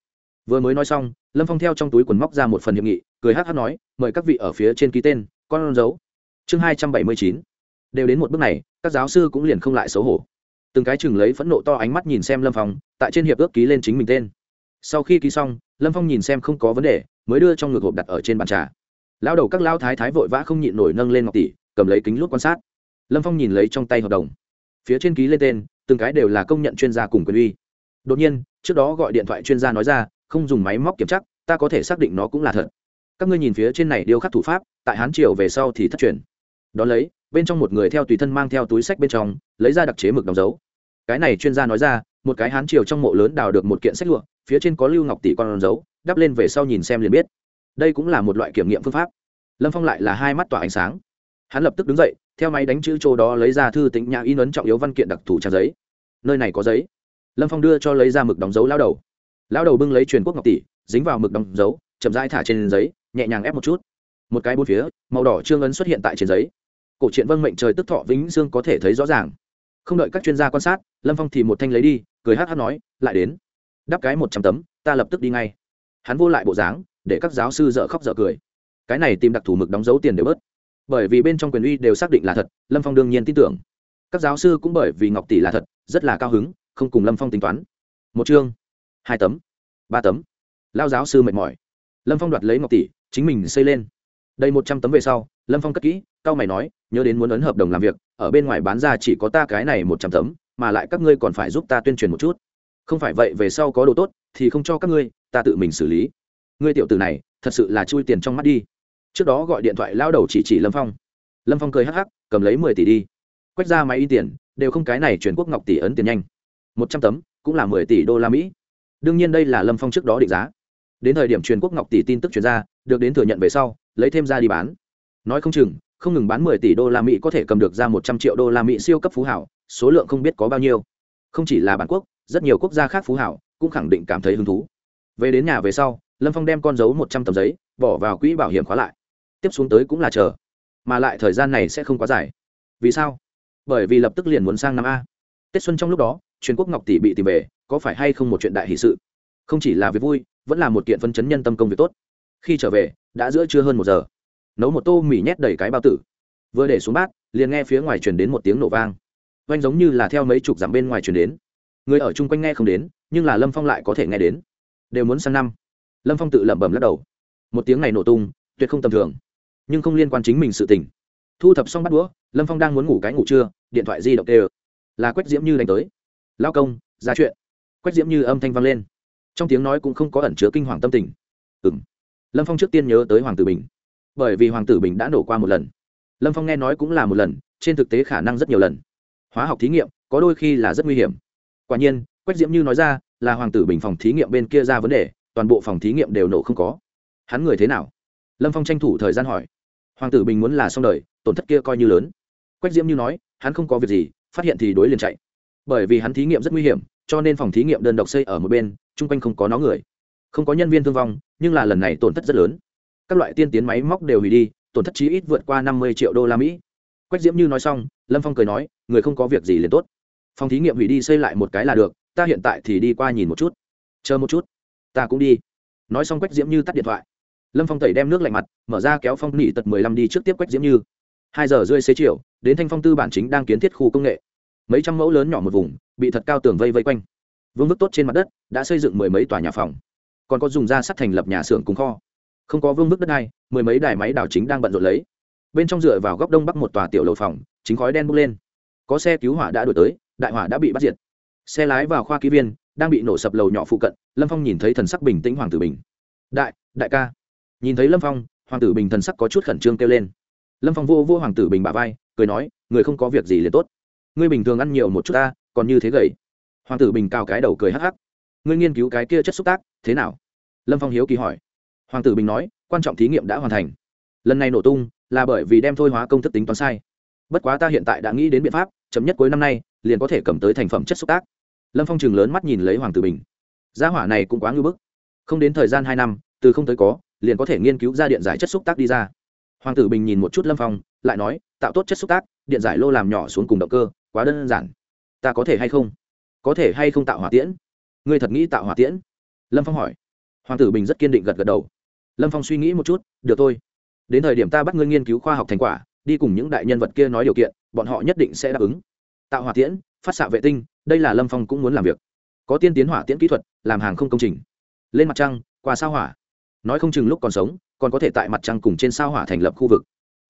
Vừa mới nói xong, lâm phong theo trong túi quần móc ra một phần hiệp nghị, cười hát hát nói, mời các vị ở phía trên ký tên, con dấu. Chương hai trăm bảy mươi chín. Đều đến một bước này, các giáo sư cũng liền không lại xấu hổ. Từng cái chừng lấy phẫn nộ to ánh mắt nhìn xem lâm phong, tại trên hiệp ước ký lên chính mình tên. Sau khi ký xong, lâm phong nhìn xem không có vấn đề, mới đưa trong ngực hộp đặt ở trên bàn trà. Lao đầu các lao thái thái vội vã không nhịn nổi nâng lên ngọc tỷ, cầm lấy kính lút quan sát. Lâm phong nhìn lấy trong tay hợp đồng. Phía trên ký lên tên, từng cái đều là công nhận chuyên gia cùng quyền uy đột nhiên, trước đó gọi điện thoại chuyên gia nói ra, không dùng máy móc kiểm tra, ta có thể xác định nó cũng là thật. Các ngươi nhìn phía trên này điêu khắc thủ pháp, tại hán triều về sau thì thất truyền. Đón lấy, bên trong một người theo tùy thân mang theo túi sách bên trong, lấy ra đặc chế mực đóng dấu. Cái này chuyên gia nói ra, một cái hán triều trong mộ lớn đào được một kiện sách lụa, phía trên có lưu ngọc tỷ con dấu, đắp lên về sau nhìn xem liền biết. Đây cũng là một loại kiểm nghiệm phương pháp. Lâm phong lại là hai mắt tỏa ánh sáng. Hắn lập tức đứng dậy, theo máy đánh chữ chỗ đó lấy ra thư tính nhà in ấn trọng yếu văn kiện đặc thù trang giấy. Nơi này có giấy lâm phong đưa cho lấy ra mực đóng dấu lao đầu. Lao đầu bưng lấy truyền quốc ngọc tỷ, dính vào mực đóng dấu, chậm rãi thả trên giấy, nhẹ nhàng ép một chút. Một cái bốn phía, màu đỏ trương ấn xuất hiện tại trên giấy. Cổ truyện vâng mệnh trời tức thọ vĩnh dương có thể thấy rõ ràng. Không đợi các chuyên gia quan sát, lâm phong thì một thanh lấy đi, cười hát hát nói, lại đến. Đắp cái một trăm tấm, ta lập tức đi ngay. Hắn vô lại bộ dáng, để các giáo sư dợ khóc dợ cười. Cái này tìm đặc thủ mực đóng dấu tiền đều bớt. Bởi vì bên trong quyền uy đều xác định là thật, lâm phong đương nhiên tin tưởng. Các giáo sư cũng bởi vì ngọc tỷ là thật, rất là cao hứng không cùng lâm phong tính toán. Một chương, hai tấm, ba tấm. Lao giáo sư mệt mỏi. Lâm phong đoạt lấy ngọc tỷ, chính mình xây lên. Đây một trăm tấm về sau, lâm phong cất kỹ cao mày nói, nhớ đến muốn ấn hợp đồng làm việc, ở bên ngoài bán ra chỉ có ta cái này một trăm tấm, mà lại các ngươi còn phải giúp ta tuyên truyền một chút. Không phải vậy về sau có đồ tốt, thì không cho các ngươi, ta tự mình xử lý. Ngươi tiểu tử này, thật sự là chui tiền trong mắt đi. Trước đó gọi điện thoại lao đầu chỉ chỉ lâm phong. Lâm phong cười hắc hắc, cầm lấy mười tỷ đi. Quách ra máy in tiền, đều không cái này chuyển quốc ngọc tỷ ấn tiền nhanh một trăm tấm, cũng là mười tỷ đô la mỹ. Đương nhiên đây là lâm phong trước đó định giá. Đến thời điểm truyền quốc ngọc tỷ tin tức chuyển ra, được đến thừa nhận về sau, lấy thêm ra đi bán. Nói không chừng, không ngừng bán mười tỷ đô la mỹ có thể cầm được ra một trăm triệu đô la mỹ siêu cấp phú hảo, số lượng không biết có bao nhiêu. Không chỉ là bản quốc, rất nhiều quốc gia khác phú hảo cũng khẳng định cảm thấy hứng thú. Về đến nhà về sau, lâm phong đem con dấu một trăm tấm giấy, bỏ vào quỹ bảo hiểm khóa lại. Tiếp xuống tới cũng là chờ. Mà lại thời gian này sẽ không quá dài. Vì sao? Bởi vì lập tức liền muốn sang năm a. Tết xuân trong lúc đó truyền quốc ngọc tỷ bị tìm về, có phải hay không một chuyện đại hỷ sự? Không chỉ là việc vui, vẫn là một kiện phân chấn nhân tâm công việc tốt. Khi trở về, đã giữa trưa hơn một giờ. Nấu một tô mì nhét đầy cái bao tử. Vừa để xuống bát, liền nghe phía ngoài truyền đến một tiếng nổ vang. Oanh giống như là theo mấy chục dặm bên ngoài truyền đến. Người ở chung quanh nghe không đến, nhưng là lâm phong lại có thể nghe đến. Đều muốn sang năm. Lâm phong tự lẩm bẩm lắc đầu. Một tiếng này nổ tung, tuyệt không tầm thường. Nhưng không liên quan chính mình sự tình. Thu thập xong bắt đũa, lâm phong đang muốn ngủ cái ngủ trưa, điện thoại di động tê là quách diễm như đánh tới lao công, ra chuyện. Quách diễm như âm thanh vang lên. Trong tiếng nói cũng không có ẩn chứa kinh hoàng tâm tình. Ừ m lâm phong trước tiên nhớ tới hoàng tử bình. Bởi vì hoàng tử bình đã nổ qua một lần. Lâm phong nghe nói cũng là một lần, trên thực tế khả năng rất nhiều lần. Hóa học thí nghiệm, có đôi khi là rất nguy hiểm. Quả nhiên, quách diễm như nói ra, là hoàng tử bình phòng thí nghiệm bên kia ra vấn đề, toàn bộ phòng thí nghiệm đều nổ không có. Hắn người thế nào? Lâm phong tranh thủ thời gian hỏi. Hoàng tử bình muốn là xong đời, tổn thất kia coi như lớn. Quách diễm như nói, hắn không có việc gì, phát hiện thì đối liền chạy bởi vì hắn thí nghiệm rất nguy hiểm, cho nên phòng thí nghiệm đơn độc xây ở một bên, chung quanh không có nó người. Không có nhân viên thương vong, nhưng là lần này tổn thất rất lớn. Các loại tiên tiến máy móc đều hủy đi, tổn thất chí ít vượt qua năm mươi triệu đô la mỹ. Quách diễm như nói xong, lâm phong cười nói, người không có việc gì liền tốt. Phòng thí nghiệm hủy đi xây lại một cái là được, ta hiện tại thì đi qua nhìn một chút. Chờ một chút. Ta cũng đi. Nói xong quách diễm như tắt điện thoại. Lâm phong tẩy đem nước lạnh mặt, mở ra kéo phong nỉ tật mười lăm đi trước tiếp quách diễm như. Hai giờ rơi xế chiều, đến thanh phong tư bản chính đang kiến thiết khu công nghệ mấy trăm mẫu lớn nhỏ một vùng, bị thật cao tường vây vây quanh. Vương vức tốt trên mặt đất, đã xây dựng mười mấy tòa nhà phòng. Còn có dùng da sắt thành lập nhà xưởng cùng kho. Không có vương vức đất này mười mấy đài máy đào chính đang bận rộn lấy. Bên trong dựa vào góc đông bắc một tòa tiểu lầu phòng, chính khói đen bốc lên. Có xe cứu hỏa đã đổi tới, đại hỏa đã bị bắt diệt. Xe lái vào khoa ký viên, đang bị nổ sập lầu nhỏ phụ cận, lâm phong nhìn thấy thần sắc bình tĩnh hoàng tử bình. Đại đại ca. Nhìn thấy lâm phong, hoàng tử bình thần sắc có chút khẩn trương kêu lên. Lâm phong vô vô hoàng tử bình bả vai, cười nói, người không có việc gì liền tốt ngươi bình thường ăn nhiều một chút ta, còn như thế gầy. Hoàng tử bình cao cái đầu cười hắc hắc. Ngươi nghiên cứu cái kia chất xúc tác, thế nào? Lâm phong hiếu kỳ hỏi. Hoàng tử bình nói, quan trọng thí nghiệm đã hoàn thành. Lần này nổ tung, là bởi vì đem thôi hóa công thức tính toán sai. Bất quá ta hiện tại đã nghĩ đến biện pháp chấm nhất cuối năm nay, liền có thể cầm tới thành phẩm chất xúc tác. Lâm phong chừng lớn mắt nhìn lấy hoàng tử bình. Gia hỏa này cũng quá ngưỡng bức. Không đến thời gian hai năm, từ không tới có, liền có thể nghiên cứu ra điện giải chất xúc tác đi ra. Hoàng tử bình nhìn một chút lâm phong, lại nói, tạo tốt chất xúc tác, điện giải lô làm nhỏ xuống cùng động cơ quá đơn giản. Ta có thể hay không? Có thể hay không tạo hỏa tiễn? Ngươi thật nghĩ tạo hỏa tiễn? Lâm phong hỏi. Hoàng tử bình rất kiên định gật gật đầu. Lâm phong suy nghĩ một chút, được thôi. Đến thời điểm ta bắt ngươi nghiên cứu khoa học thành quả, đi cùng những đại nhân vật kia nói điều kiện, bọn họ nhất định sẽ đáp ứng. Tạo hỏa tiễn, phát xạ vệ tinh, đây là lâm phong cũng muốn làm việc. Có tiên tiến hỏa tiễn kỹ thuật, làm hàng không công trình. Lên mặt trăng, qua sao hỏa. Nói không chừng lúc còn sống, còn có thể tại mặt trăng cùng trên sao hỏa thành lập khu vực.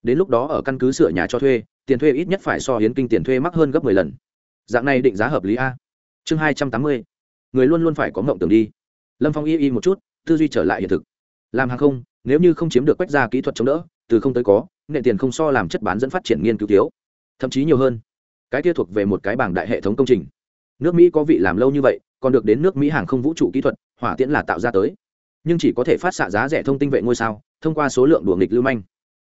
Đến lúc đó ở căn cứ sửa nhà cho thuê tiền thuê ít nhất phải so hiến kinh tiền thuê mắc hơn gấp mười lần. Dạng này định giá hợp lý a. Chương hai trăm tám mươi. Người luôn luôn phải có mộng tưởng đi. Lâm phong y y một chút, tư duy trở lại hiện thực. Làm hàng không, nếu như không chiếm được quách gia kỹ thuật chống đỡ, từ không tới có, nệ tiền không so làm chất bán dẫn phát triển nghiên cứu thiếu. Thậm chí nhiều hơn. Cái kia thuộc về một cái bảng đại hệ thống công trình. Nước mỹ có vị làm lâu như vậy, còn được đến nước mỹ hàng không vũ trụ kỹ thuật, hỏa tiễn là tạo ra tới. Nhưng chỉ có thể phát xạ giá rẻ thông tinh vệ ngôi sao, thông qua số lượng đùa nghịch lưu manh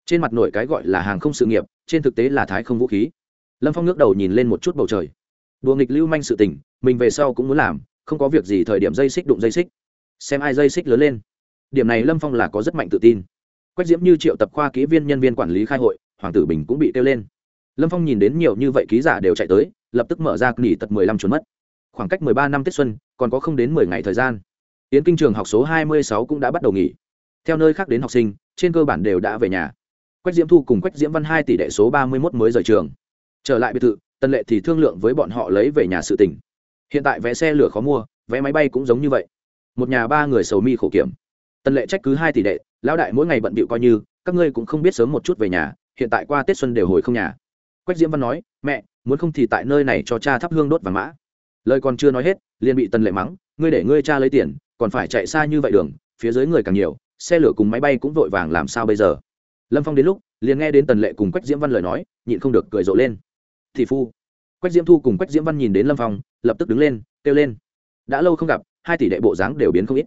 trên mặt nổi cái gọi là hàng không sự nghiệp, trên thực tế là thái không vũ khí. Lâm phong ngước đầu nhìn lên một chút bầu trời. Đùa nghịch lưu manh sự tình, mình về sau cũng muốn làm, không có việc gì thời điểm dây xích đụng dây xích. Xem ai dây xích lớn lên. Điểm này lâm phong là có rất mạnh tự tin. Quách diễm như triệu tập khoa kỹ viên nhân viên quản lý khai hội, hoàng tử bình cũng bị kêu lên. Lâm phong nhìn đến nhiều như vậy ký giả đều chạy tới, lập tức mở ra nghỉ tật mười lăm trốn mất. Khoảng cách mười ba năm tết xuân, còn có không đến mười ngày thời gian. Yến kinh trường học số hai mươi sáu cũng đã bắt đầu nghỉ. Theo nơi khác đến học sinh, trên cơ bản đều đã về nhà quách diễm thu cùng quách diễm văn hai tỷ đệ số ba mươi một mới rời trường. Trở lại biệt thự tân lệ thì thương lượng với bọn họ lấy về nhà sự tỉnh hiện tại vé xe lửa khó mua, vé máy bay cũng giống như vậy. Một nhà ba người sầu mi khổ kiểm. Tân lệ trách cứ hai tỷ đệ, lão đại mỗi ngày bận bịu coi như, các ngươi cũng không biết sớm một chút về nhà, hiện tại qua tết xuân đều hồi không nhà. Quách diễm văn nói, mẹ, muốn không thì tại nơi này cho cha thắp hương đốt vàng mã. Lời còn chưa nói hết, liền bị tân lệ mắng, ngươi để ngươi cha lấy tiền, còn phải chạy xa như vậy đường, phía dưới người càng nhiều, xe lửa cùng máy bay cũng vội vàng làm sao bây giờ? Lâm phong đến lúc, liền nghe đến tần lệ cùng quách diễm văn lời nói, nhịn không được cười rộ lên. Thị phu. Quách diễm thu cùng quách diễm văn nhìn đến lâm phong, lập tức đứng lên, kêu lên. Đã lâu không gặp, hai tỷ đệ bộ dáng đều biến không ít.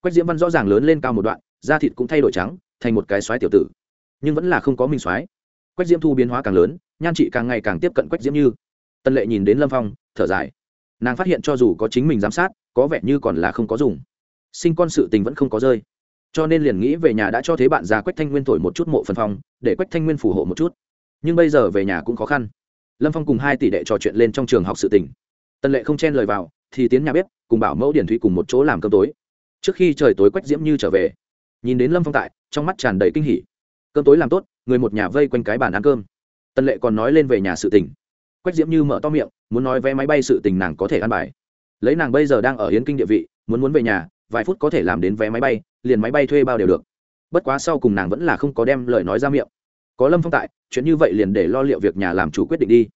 Quách diễm văn rõ ràng lớn lên cao một đoạn, da thịt cũng thay đổi trắng, thành một cái xoáy tiểu tử. Nhưng vẫn là không có minh xoáy quách diễm thu biến hóa càng lớn, nhan trị càng ngày càng tiếp cận quách diễm như. Tân lệ nhìn đến lâm phong, thở dài. Nàng phát hiện cho dù có chính mình giám sát, có vẻ như còn là không có dùng. Sinh con sự tình vẫn không có rơi cho nên liền nghĩ về nhà đã cho thế bạn già quách thanh nguyên thổi một chút mộ phần phong, để quách thanh nguyên phù hộ một chút. Nhưng bây giờ về nhà cũng khó khăn. Lâm phong cùng hai tỷ đệ trò chuyện lên trong trường học sự tình. Tân lệ không chen lời vào, thì tiến nhà bếp, cùng bảo mẫu điển thủy cùng một chỗ làm cơm tối. Trước khi trời tối quách diễm như trở về, nhìn đến lâm phong tại, trong mắt tràn đầy kinh hỉ. Cơm tối làm tốt, người một nhà vây quanh cái bàn ăn cơm. Tân lệ còn nói lên về nhà sự tình. Quách diễm như mở to miệng, muốn nói vé máy bay sự tình nàng có thể ăn bài. Lấy nàng bây giờ đang ở hiến kinh địa vị, muốn muốn về nhà, vài phút có thể làm đến vé máy bay liền máy bay thuê bao đều được. Bất quá sau cùng nàng vẫn là không có đem lời nói ra miệng. Có lâm phong tại, chuyện như vậy liền để lo liệu việc nhà làm chủ quyết định đi.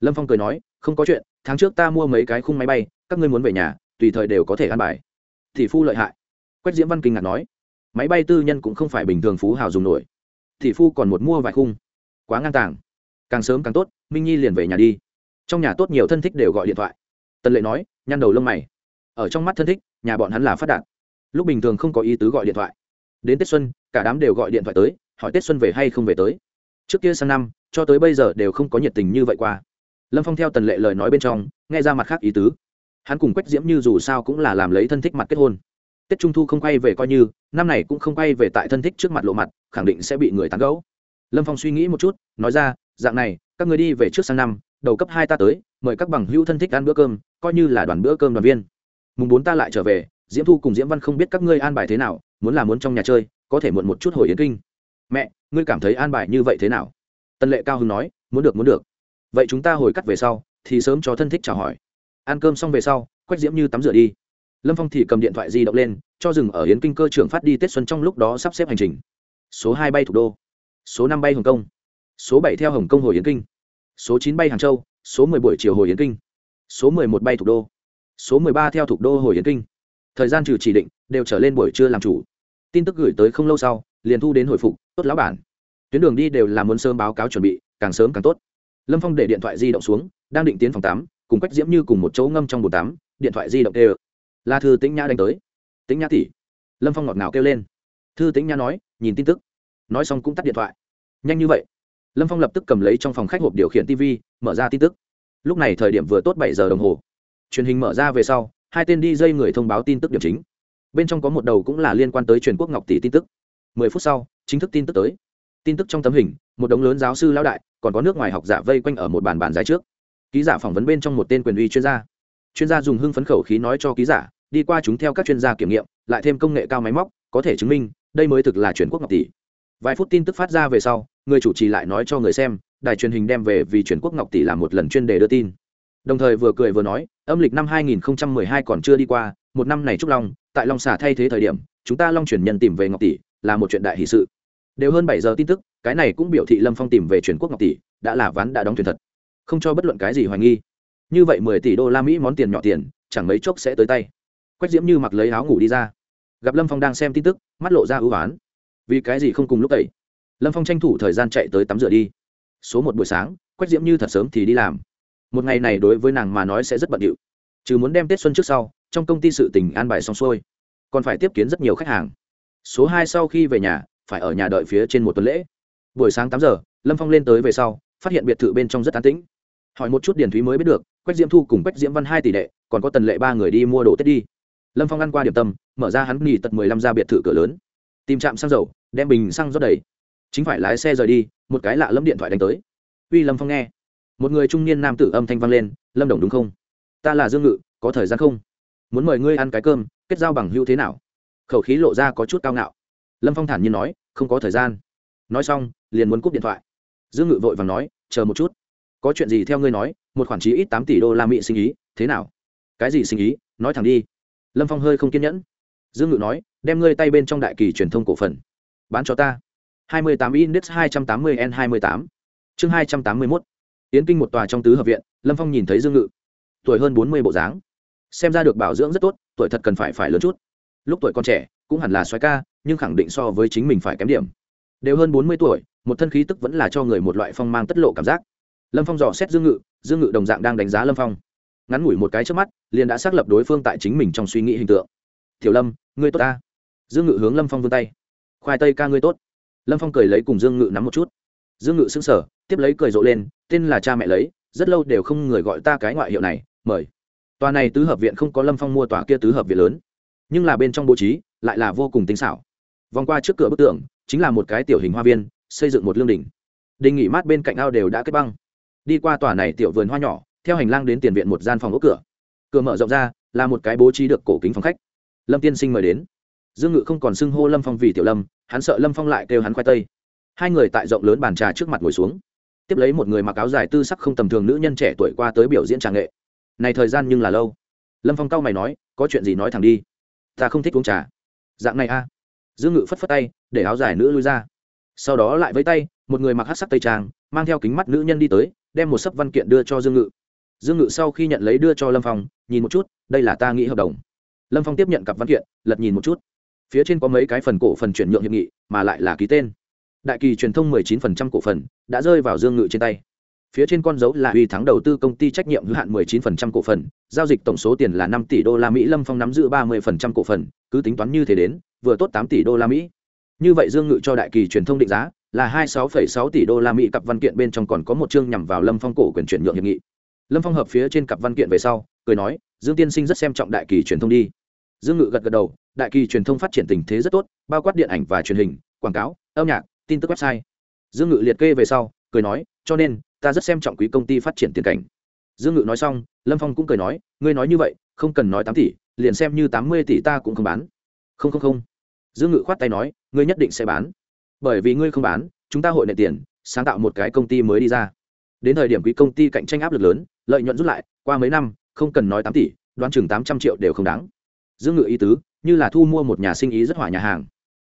Lâm phong cười nói, không có chuyện, tháng trước ta mua mấy cái khung máy bay, các ngươi muốn về nhà, tùy thời đều có thể ăn bài. Thì phu lợi hại. Quách diễm văn kinh ngạc nói, máy bay tư nhân cũng không phải bình thường phú hào dùng nổi. Thì phu còn một mua vài khung. Quá ngang tàng. Càng sớm càng tốt, minh nhi liền về nhà đi. Trong nhà tốt nhiều thân thích đều gọi điện thoại. Tân lệ nói, nhăn đầu lông mày. Ở trong mắt thân thích, nhà bọn hắn là phát đạt lúc bình thường không có ý tứ gọi điện thoại. Đến tết xuân, cả đám đều gọi điện thoại tới, hỏi tết xuân về hay không về tới. Trước kia sang năm, cho tới bây giờ đều không có nhiệt tình như vậy qua. Lâm phong theo tần lệ lời nói bên trong, nghe ra mặt khác ý tứ. Hắn cùng quách diễm như dù sao cũng là làm lấy thân thích mặt kết hôn. Tết trung thu không quay về coi như, năm này cũng không quay về tại thân thích trước mặt lộ mặt, khẳng định sẽ bị người tán gẫu. Lâm phong suy nghĩ một chút, nói ra, dạng này, các người đi về trước sang năm, đầu cấp hai ta tới, mời các bằng hữu thân thích ăn bữa cơm, coi như là đoàn bữa cơm đoàn viên. Mùng bốn ta lại trở về diễm thu cùng diễm văn không biết các ngươi an bài thế nào, muốn làm muốn trong nhà chơi, có thể muộn một chút hồi yến kinh. Mẹ, ngươi cảm thấy an bài như vậy thế nào? Tân lệ cao hưng nói, muốn được muốn được. Vậy chúng ta hồi cắt về sau, thì sớm cho thân thích chào hỏi. Ăn cơm xong về sau, quách diễm như tắm rửa đi. Lâm phong thì cầm điện thoại di động lên, cho dừng ở yến kinh cơ trưởng phát đi tết xuân trong lúc đó sắp xếp hành trình. Số hai bay thủ đô. Số năm bay hồng kông. Số bảy theo hồng kông hồi yến kinh. Số chín bay hàng châu. Số mười buổi chiều hồi yến kinh. Số mười một bay thủ đô. Số mười ba theo thủ đô hồi yến kinh thời gian trừ chỉ định, đều trở lên buổi trưa làm chủ. Tin tức gửi tới không lâu sau, liền thu đến hồi phục, tốt lão bản. Tuyến đường đi đều là muốn sớm báo cáo chuẩn bị, càng sớm càng tốt. Lâm phong để điện thoại di động xuống, đang định tiến phòng tám cùng quách diễm như cùng một chỗ ngâm trong bồn tám điện thoại di động kêu là thư tĩnh nhã đánh tới. Tĩnh nhã tỉ lâm phong ngọt ngào kêu lên. Thư tĩnh nhã nói, nhìn tin tức. Nói xong cũng tắt điện thoại. Nhanh như vậy. Lâm phong lập tức cầm lấy trong phòng khách hộp điều khiển tv mở ra tin tức. Lúc này thời điểm vừa tốt bảy giờ đồng hồ. Truyền hình mở ra về sau hai tên đi dây người thông báo tin tức điểm chính. Bên trong có một đầu cũng là liên quan tới truyền quốc ngọc tỷ tin tức. Mười phút sau, chính thức tin tức tới. Tin tức trong tấm hình, một đống lớn giáo sư lão đại, còn có nước ngoài học giả vây quanh ở một bàn bàn dài trước. Ký giả phỏng vấn bên trong một tên quyền uy chuyên gia. Chuyên gia dùng hưng phấn khẩu khí nói cho ký giả, đi qua chúng theo các chuyên gia kiểm nghiệm, lại thêm công nghệ cao máy móc, có thể chứng minh, đây mới thực là truyền quốc ngọc tỷ. Vài phút tin tức phát ra về sau, người chủ trì lại nói cho người xem, đài truyền hình đem về vì truyền quốc ngọc tỷ làm một lần chuyên đề đưa tin đồng thời vừa cười vừa nói, âm lịch năm 2012 còn chưa đi qua, một năm này trúc long, tại long xà thay thế thời điểm, chúng ta long chuyển nhân tìm về ngọc tỷ, là một chuyện đại hỷ sự. Đều hơn bảy giờ tin tức, cái này cũng biểu thị lâm phong tìm về truyền quốc ngọc tỷ, đã là ván đã đóng thuyền thật. Không cho bất luận cái gì hoài nghi. Như vậy mười tỷ đô la mỹ món tiền nhỏ tiền, chẳng mấy chốc sẽ tới tay. Quách diễm như mặc lấy áo ngủ đi ra. Gặp lâm phong đang xem tin tức, mắt lộ ra ưu á vì cái gì không cùng lúc tẩy lâm phong tranh thủ thời gian chạy tới tắm rửa đi. Số một buổi sáng, quách diễm như thật sớm thì đi làm một ngày này đối với nàng mà nói sẽ rất bận điệu. Chứ muốn đem tết xuân trước sau trong công ty sự tình an bài xong xuôi còn phải tiếp kiến rất nhiều khách hàng. Số hai sau khi về nhà phải ở nhà đợi phía trên một tuần lễ. Buổi sáng tám giờ lâm phong lên tới về sau phát hiện biệt thự bên trong rất an tĩnh. Hỏi một chút điền thúy mới biết được quách diễm thu cùng quách diễm văn hai tỷ lệ, còn có tần lệ ba người đi mua đồ tết đi. Lâm phong ăn qua điểm tâm mở ra hắn nghỉ tật mười lăm ra biệt thự cửa lớn. Tìm trạm xăng dầu đem bình xăng rót đầy. Chính phải lái xe rời đi một cái lạ lâm điện thoại đánh tới. Uy lâm phong nghe một người trung niên nam tử âm thanh vang lên, lâm đồng đúng không? Ta là dương ngự, có thời gian không? Muốn mời ngươi ăn cái cơm, kết giao bằng hữu thế nào? Khẩu khí lộ ra có chút cao ngạo. Lâm phong thản nhiên nói, không có thời gian. Nói xong, liền muốn cúp điện thoại. Dương ngự vội và nói, chờ một chút. Có chuyện gì theo ngươi nói, một khoản chí ít tám tỷ đô la mỹ sinh ý, thế nào? Cái gì sinh ý? Nói thẳng đi. Lâm phong hơi không kiên nhẫn. Dương ngự nói, đem ngươi tay bên trong đại kỳ truyền thông cổ phần, bán cho ta. Hai mươi tám index hai trăm tám mươi n hai mươi tám. Chương hai trăm tám mươi mốt yến kinh một tòa trong tứ hợp viện lâm phong nhìn thấy dương ngự. Tuổi hơn bốn mươi bộ dáng. Xem ra được bảo dưỡng rất tốt tuổi thật cần phải phải lớn chút. Lúc tuổi còn trẻ cũng hẳn là xoái ca nhưng khẳng định so với chính mình phải kém điểm. Đều hơn bốn mươi tuổi một thân khí tức vẫn là cho người một loại phong mang tất lộ cảm giác. Lâm phong dò xét dương ngự dương ngự đồng dạng đang đánh giá lâm phong. Ngắn ngủi một cái trước mắt liền đã xác lập đối phương tại chính mình trong suy nghĩ hình tượng. Tiểu lâm ngươi tốt ta. Dương ngự hướng lâm phong vươn tay. Khoai tây ca ngươi tốt. Lâm phong cười lấy cùng dương ngự nắm một chút. Dương ngự sững sờ, tiếp lấy cười rộ lên tên là cha mẹ lấy, rất lâu đều không người gọi ta cái ngoại hiệu này, mời. Tòa này tứ hợp viện không có lâm phong mua tòa kia tứ hợp viện lớn, nhưng là bên trong bố trí lại là vô cùng tinh xảo. Vòng qua trước cửa bức tường, chính là một cái tiểu hình hoa viên, xây dựng một lương đình đình nghỉ mát bên cạnh ao đều đã kết băng. Đi qua tòa này tiểu vườn hoa nhỏ, theo hành lang đến tiền viện một gian phòng ốc cửa. Cửa mở rộng ra, là một cái bố trí được cổ kính phòng khách. Lâm tiên sinh mời đến. Dương ngự không còn xưng hô lâm phong vì tiểu lâm, hắn sợ lâm phong lại kêu hắn khoai tây. Hai người tại rộng lớn bàn trà trước mặt ngồi xuống tiếp lấy một người mặc áo dài tư sắc không tầm thường nữ nhân trẻ tuổi qua tới biểu diễn trà nghệ. Này thời gian nhưng là lâu. Lâm phong cao mày nói, có chuyện gì nói thẳng đi. Ta không thích uống trà. Dạng này a. Dương ngự phất phất tay, để áo dài nữ lui ra. Sau đó lại với tay, một người mặc hát sắc tây trang, mang theo kính mắt nữ nhân đi tới, đem một sấp văn kiện đưa cho dương ngự. Dương ngự sau khi nhận lấy đưa cho lâm phong, nhìn một chút, đây là ta nghĩ hợp đồng. Lâm phong tiếp nhận cặp văn kiện, lật nhìn một chút. Phía trên có mấy cái phần cổ phần chuyển nhượng hiệp nghị, mà lại là ký tên đại kỳ truyền thông 19% cổ phần đã rơi vào dương ngự trên tay. Phía trên con dấu là uy thắng đầu tư công ty trách nhiệm hữu hạn 19% cổ phần, giao dịch tổng số tiền là 5 tỷ đô la mỹ, lâm phong nắm giữ 30% cổ phần, cứ tính toán như thế đến, vừa tốt 8 tỷ đô la mỹ. Như vậy dương ngự cho đại kỳ truyền thông định giá là hai sáu phẩy sáu tỷ đô la mỹ, cặp văn kiện bên trong còn có một chương nhằm vào lâm phong cổ quyền chuyển nhượng hiệp nghị. Lâm phong hợp phía trên cặp văn kiện về sau, cười nói, dương tiên sinh rất xem trọng đại kỳ truyền thông đi. Dương ngự gật gật đầu, đại kỳ truyền thông phát triển tình thế rất tốt, bao quát điện ảnh và truyền hình, quảng cáo, âm nhạc tin tức website. Dương ngự liệt kê về sau, cười nói, cho nên, ta rất xem trọng quý công ty phát triển tiền cảnh. Dương ngự nói xong, lâm phong cũng cười nói, ngươi nói như vậy, không cần nói tám tỷ, liền xem như tám mươi tỷ ta cũng không bán. Không không không. Dương ngự khoát tay nói, ngươi nhất định sẽ bán. Bởi vì ngươi không bán, chúng ta hội nệ tiền, sáng tạo một cái công ty mới đi ra. Đến thời điểm quý công ty cạnh tranh áp lực lớn, lợi nhuận rút lại, qua mấy năm, không cần nói tám tỷ, đoán chừng tám trăm triệu đều không đáng. Dương ngự ý tứ, như là thu mua một nhà sinh ý rất hỏa nhà hàng.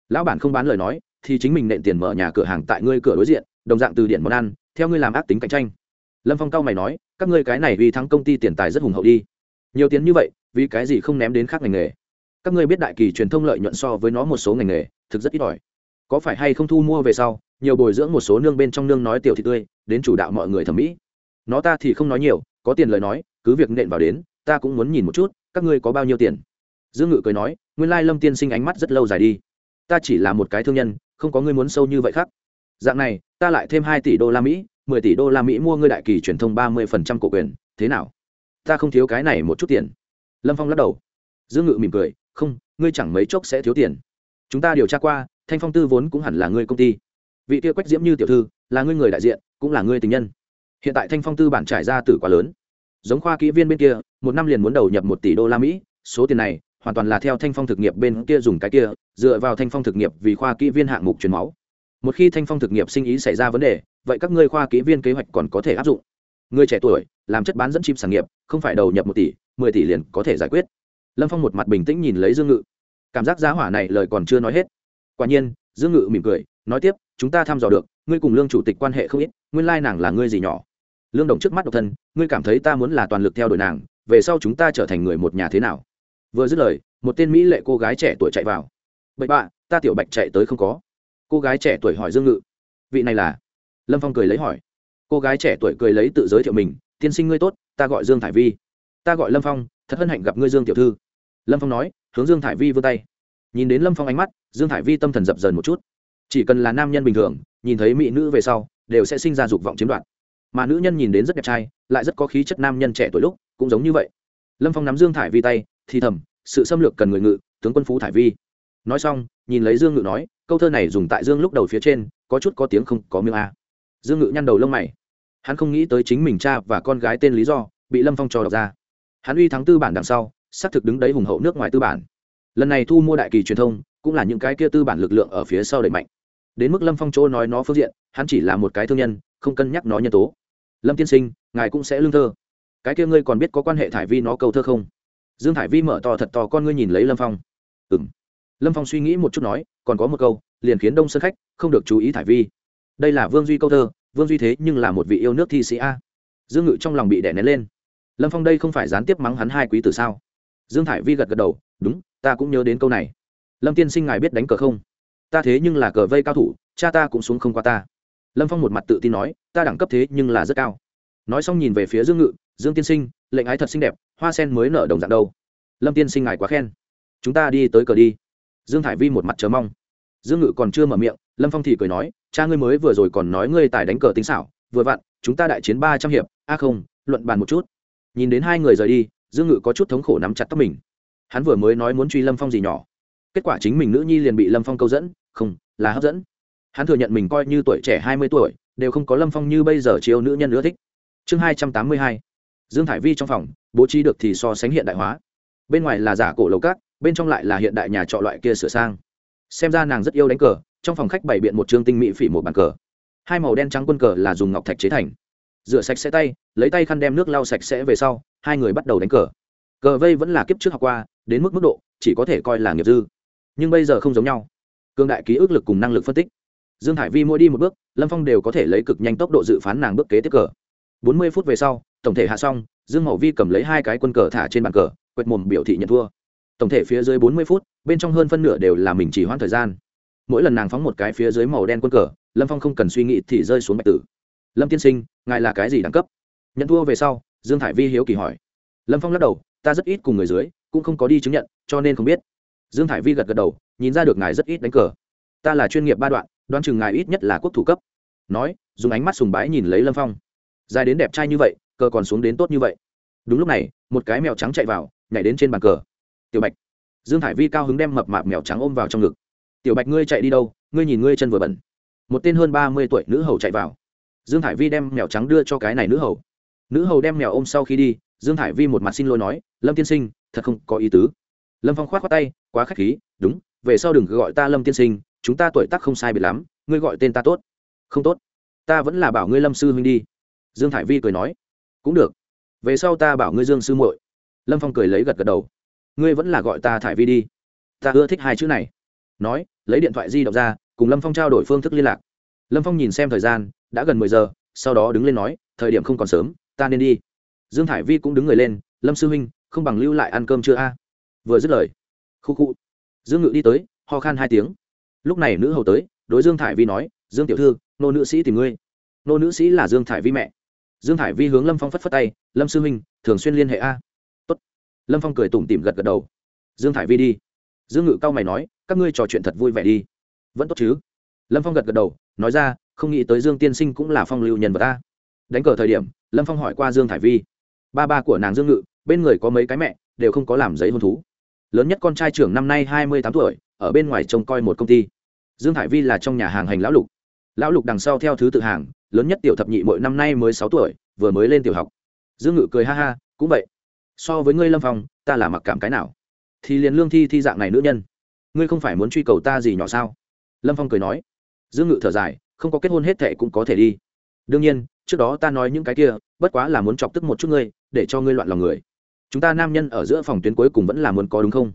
Lão bản không bán lời nói thì chính mình nện tiền mở nhà cửa hàng tại ngươi cửa đối diện, đồng dạng từ điện món ăn, theo ngươi làm ác tính cạnh tranh. Lâm phong cao mày nói, các ngươi cái này vì thắng công ty tiền tài rất hùng hậu đi. Nhiều tiền như vậy, vì cái gì không ném đến khác ngành nghề? Các ngươi biết đại kỳ truyền thông lợi nhuận so với nó một số ngành nghề, thực rất ít ỏi. Có phải hay không thu mua về sau, nhiều bồi dưỡng một số nương bên trong nương nói tiểu thị tươi, đến chủ đạo mọi người thẩm mỹ. Nó ta thì không nói nhiều, có tiền lời nói, cứ việc nện vào đến, ta cũng muốn nhìn một chút, các ngươi có bao nhiêu tiền. Dương ngự cười nói, nguyên lai lâm tiên sinh ánh mắt rất lâu dài đi. Ta chỉ là một cái thương nhân không có ngươi muốn sâu như vậy khác. Dạng này, ta lại thêm hai tỷ đô la mỹ, mười tỷ đô la mỹ mua ngươi đại kỳ truyền thông ba mươi phần trăm cổ quyền, thế nào? Ta không thiếu cái này một chút tiền. Lâm phong lắc đầu. Dương ngự mỉm cười, không, ngươi chẳng mấy chốc sẽ thiếu tiền. Chúng ta điều tra qua, thanh phong tư vốn cũng hẳn là ngươi công ty. Vị kia quách diễm như tiểu thư, là ngươi người đại diện, cũng là ngươi tình nhân. Hiện tại thanh phong tư bản trải ra tử quá lớn. Giống khoa kỹ viên bên kia, một năm liền muốn đầu nhập một tỷ đô la mỹ, số tiền này hoàn toàn là theo thanh phong thực nghiệp bên kia dùng cái kia, dựa vào thanh phong thực nghiệp vì khoa kỹ viên hạng mục truyền máu. Một khi thanh phong thực nghiệp sinh ý xảy ra vấn đề, vậy các ngươi khoa kỹ viên kế hoạch còn có thể áp dụng. Người trẻ tuổi, làm chất bán dẫn chim sản nghiệp, không phải đầu nhập một tỷ, mười tỷ liền có thể giải quyết. Lâm phong một mặt bình tĩnh nhìn lấy dương ngự. Cảm giác giá hỏa này lời còn chưa nói hết. Quả nhiên, dương ngự mỉm cười, nói tiếp, chúng ta thăm dò được, ngươi cùng lương chủ tịch quan hệ không ít, nguyên lai nàng là ngươi gì nhỏ. Lương đồng trước mắt độc thân, ngươi cảm thấy ta muốn là toàn lực theo đuổi nàng, về sau chúng ta trở thành người một nhà thế nào? Vừa dứt lời, một tên mỹ lệ cô gái trẻ tuổi chạy vào. Bậy bạ, ta tiểu bạch chạy tới không có. Cô gái trẻ tuổi hỏi dương ngự. Vị này là? Lâm phong cười lấy hỏi. Cô gái trẻ tuổi cười lấy tự giới thiệu mình. Tiên sinh ngươi tốt, ta gọi dương thải vi. Ta gọi lâm phong, thật hân hạnh gặp ngươi dương tiểu thư. Lâm phong nói, hướng dương thải vi vươn tay. Nhìn đến lâm phong ánh mắt, dương thải vi tâm thần dập dờn một chút. Chỉ cần là nam nhân bình thường, nhìn thấy mỹ nữ về sau, đều sẽ sinh ra dục vọng chiếm đoạt. Mà nữ nhân nhìn đến rất đẹp trai, lại rất có khí chất nam nhân trẻ tuổi lúc, cũng giống như vậy. Lâm phong nắm dương thải vi tay thì thầm, sự xâm lược cần người ngự, tướng quân phú thải vi. Nói xong, nhìn lấy dương ngự nói, câu thơ này dùng tại dương lúc đầu phía trên, có chút có tiếng không có miếng a. Dương ngự nhăn đầu lông mày. Hắn không nghĩ tới chính mình cha và con gái tên lý do bị lâm phong cho đọc ra. Hắn uy thắng tư bản đằng sau, xác thực đứng đấy hùng hậu nước ngoài tư bản. Lần này thu mua đại kỳ truyền thông, cũng là những cái kia tư bản lực lượng ở phía sau đẩy mạnh. Đến mức lâm phong chỗ nói nó phương diện, hắn chỉ là một cái thương nhân, không cân nhắc nó nhân tố. Lâm tiên sinh, ngài cũng sẽ lương thơ. Cái kia ngươi còn biết có quan hệ thải vi nó câu thơ không? Dương thải vi mở to thật to con ngươi nhìn lấy lâm phong. Ừ m lâm phong suy nghĩ một chút nói, còn có một câu, liền khiến đông sơn khách không được chú ý thải vi. Đây là vương duy câu thơ, vương duy thế nhưng là một vị yêu nước thi sĩ a. Dương ngự trong lòng bị đẻ nén lên. Lâm phong đây không phải gián tiếp mắng hắn hai quý từ sao? Dương thải vi gật gật đầu, đúng, ta cũng nhớ đến câu này. Lâm tiên sinh ngài biết đánh cờ không? Ta thế nhưng là cờ vây cao thủ, cha ta cũng xuống không qua ta. Lâm phong một mặt tự tin nói, ta đẳng cấp thế nhưng là rất cao. Nói xong nhìn về phía dương ngự, dương tiên sinh lệnh ái thật xinh đẹp, hoa sen mới nở đồng dạng đâu. Lâm tiên sinh ngài quá khen. Chúng ta đi tới cờ đi. Dương hải vi một mặt chờ mong. Dương ngự còn chưa mở miệng, lâm phong thì cười nói, cha ngươi mới vừa rồi còn nói ngươi tài đánh cờ tính xảo, vừa vặn, chúng ta đại chiến ba trăm hiệp, a không, luận bàn một chút. Nhìn đến hai người rời đi, dương ngự có chút thống khổ nắm chặt tóc mình. Hắn vừa mới nói muốn truy lâm phong gì nhỏ. Kết quả chính mình nữ nhi liền bị lâm phong câu dẫn, không, là hấp dẫn. Hắn thừa nhận mình coi như tuổi trẻ hai mươi tuổi, đều không có lâm phong như bây giờ chiêu nữ nhân nữa thích. Chương hai trăm tám mươi hai dương thải vi trong phòng, bố trí được thì so sánh hiện đại hóa. Bên ngoài là giả cổ lầu cát bên trong lại là hiện đại nhà trọ loại kia sửa sang. Xem ra nàng rất yêu đánh cờ, trong phòng khách bày biện một chương tinh mỹ phỉ một bàn cờ. Hai màu đen trắng quân cờ là dùng ngọc thạch chế thành. Rửa sạch sẽ tay, lấy tay khăn đem nước lau sạch sẽ về sau, hai người bắt đầu đánh cờ. Cờ vây vẫn là kiếp trước học qua, đến mức mức độ, chỉ có thể coi là nghiệp dư. Nhưng bây giờ không giống nhau. Cương đại ký ức lực cùng năng lực phân tích. Dương hải vi mỗi đi một bước, lâm phong đều có thể lấy cực nhanh tốc độ dự phán nàng bước kế tiếp cờ. Bốn mươi phút về sau tổng thể hạ xong, dương mậu vi cầm lấy hai cái quân cờ thả trên bàn cờ, quệt mồm biểu thị nhận thua. Tổng thể phía dưới bốn mươi phút, bên trong hơn phân nửa đều là mình chỉ hoãn thời gian. Mỗi lần nàng phóng một cái phía dưới màu đen quân cờ, lâm phong không cần suy nghĩ thì rơi xuống bạch tử. Lâm tiên sinh, ngài là cái gì đẳng cấp? Nhận thua về sau, dương thải vi hiếu kỳ hỏi. Lâm phong lắc đầu, ta rất ít cùng người dưới, cũng không có đi chứng nhận, cho nên không biết. Dương thải vi gật gật đầu, nhìn ra được ngài rất ít đánh cờ. Ta là chuyên nghiệp ba đoạn, đoán chừng ngài ít nhất là quốc thủ cấp. Nói, dùng ánh mắt sùng bái nhìn lấy lâm phong. Dài đến đẹp trai như vậy cờ còn xuống đến tốt như vậy. Đúng lúc này, một cái mèo trắng chạy vào, nhảy đến trên bàn cờ. Tiểu bạch. Dương thải vi cao hứng đem mập mạp mèo trắng ôm vào trong ngực. Tiểu bạch, ngươi chạy đi đâu? Ngươi nhìn ngươi chân vừa bẩn. Một tên hơn ba mươi tuổi nữ hầu chạy vào. Dương thải vi đem mèo trắng đưa cho cái này nữ hầu. Nữ hầu đem mèo ôm sau khi đi, dương thải vi một mặt xin lỗi nói, lâm tiên sinh, thật không có ý tứ. Lâm phong k h o á t khoác tay, quá k h á c h khí, đúng, về sau đừng gọi ta lâm tiên sinh, chúng ta tuổi tác không sai biệt lắm, ngươi gọi tên ta tốt. Không tốt, ta vẫn là bảo ngươi lâm sư huynh đi. Dương thải vi cười nói cũng được. Về sau ta bảo ngươi dương sư muội. Lâm phong cười lấy gật gật đầu. Ngươi vẫn là gọi ta thải vi đi. Ta ưa thích hai chữ này. Nói, lấy điện thoại di động ra, cùng lâm phong trao đổi phương thức liên lạc. Lâm phong nhìn xem thời gian, đã gần mười giờ, sau đó đứng lên nói, thời điểm không còn sớm, ta nên đi. Dương thải vi cũng đứng người lên, lâm sư huynh, không bằng lưu lại ăn cơm chưa a. Vừa dứt lời, khu khu, dương ngự đi tới, ho khan hai tiếng. Lúc này nữ hầu tới, đối dương thải vi nói, dương tiểu thư, nô nữ sĩ tìm ngươi. Nô nữ sĩ là dương thải vi mẹ dương thải vi hướng lâm phong phất phất tay, lâm sư huynh, thường xuyên liên hệ a. Tốt. lâm phong cười tủm tỉm gật gật đầu. Dương thải vi đi. Dương ngự cao mày nói, các ngươi trò chuyện thật vui vẻ đi. Vẫn tốt chứ. Lâm phong gật gật đầu, nói ra, không nghĩ tới dương tiên sinh cũng là phong lưu nhân vật ta đánh cờ thời điểm, lâm phong hỏi qua dương thải vi. Ba ba của nàng dương ngự, bên người có mấy cái mẹ, đều không có làm giấy hôn thú. Lớn nhất con trai trưởng năm nay hai mươi tám tuổi, ở bên ngoài trông coi một công ty. Dương thải vi là trong nhà hàng hành lão lục. Lão lục đằng sau theo thứ tự hàng lớn nhất tiểu thập nhị mỗi năm nay mới sáu tuổi, vừa mới lên tiểu học. Dương ngự cười ha ha, cũng vậy. So với ngươi lâm phong, ta là mặc cảm cái nào? Thì liền lương thi thi dạng này nữ nhân. Ngươi không phải muốn truy cầu ta gì nhỏ sao? Lâm phong cười nói. Dương ngự thở dài, không có kết hôn hết thệ cũng có thể đi. Đương nhiên, trước đó ta nói những cái kia, bất quá là muốn chọc tức một chút ngươi, để cho ngươi loạn lòng người. Chúng ta nam nhân ở giữa phòng tuyến cuối cùng vẫn là muốn có đúng không?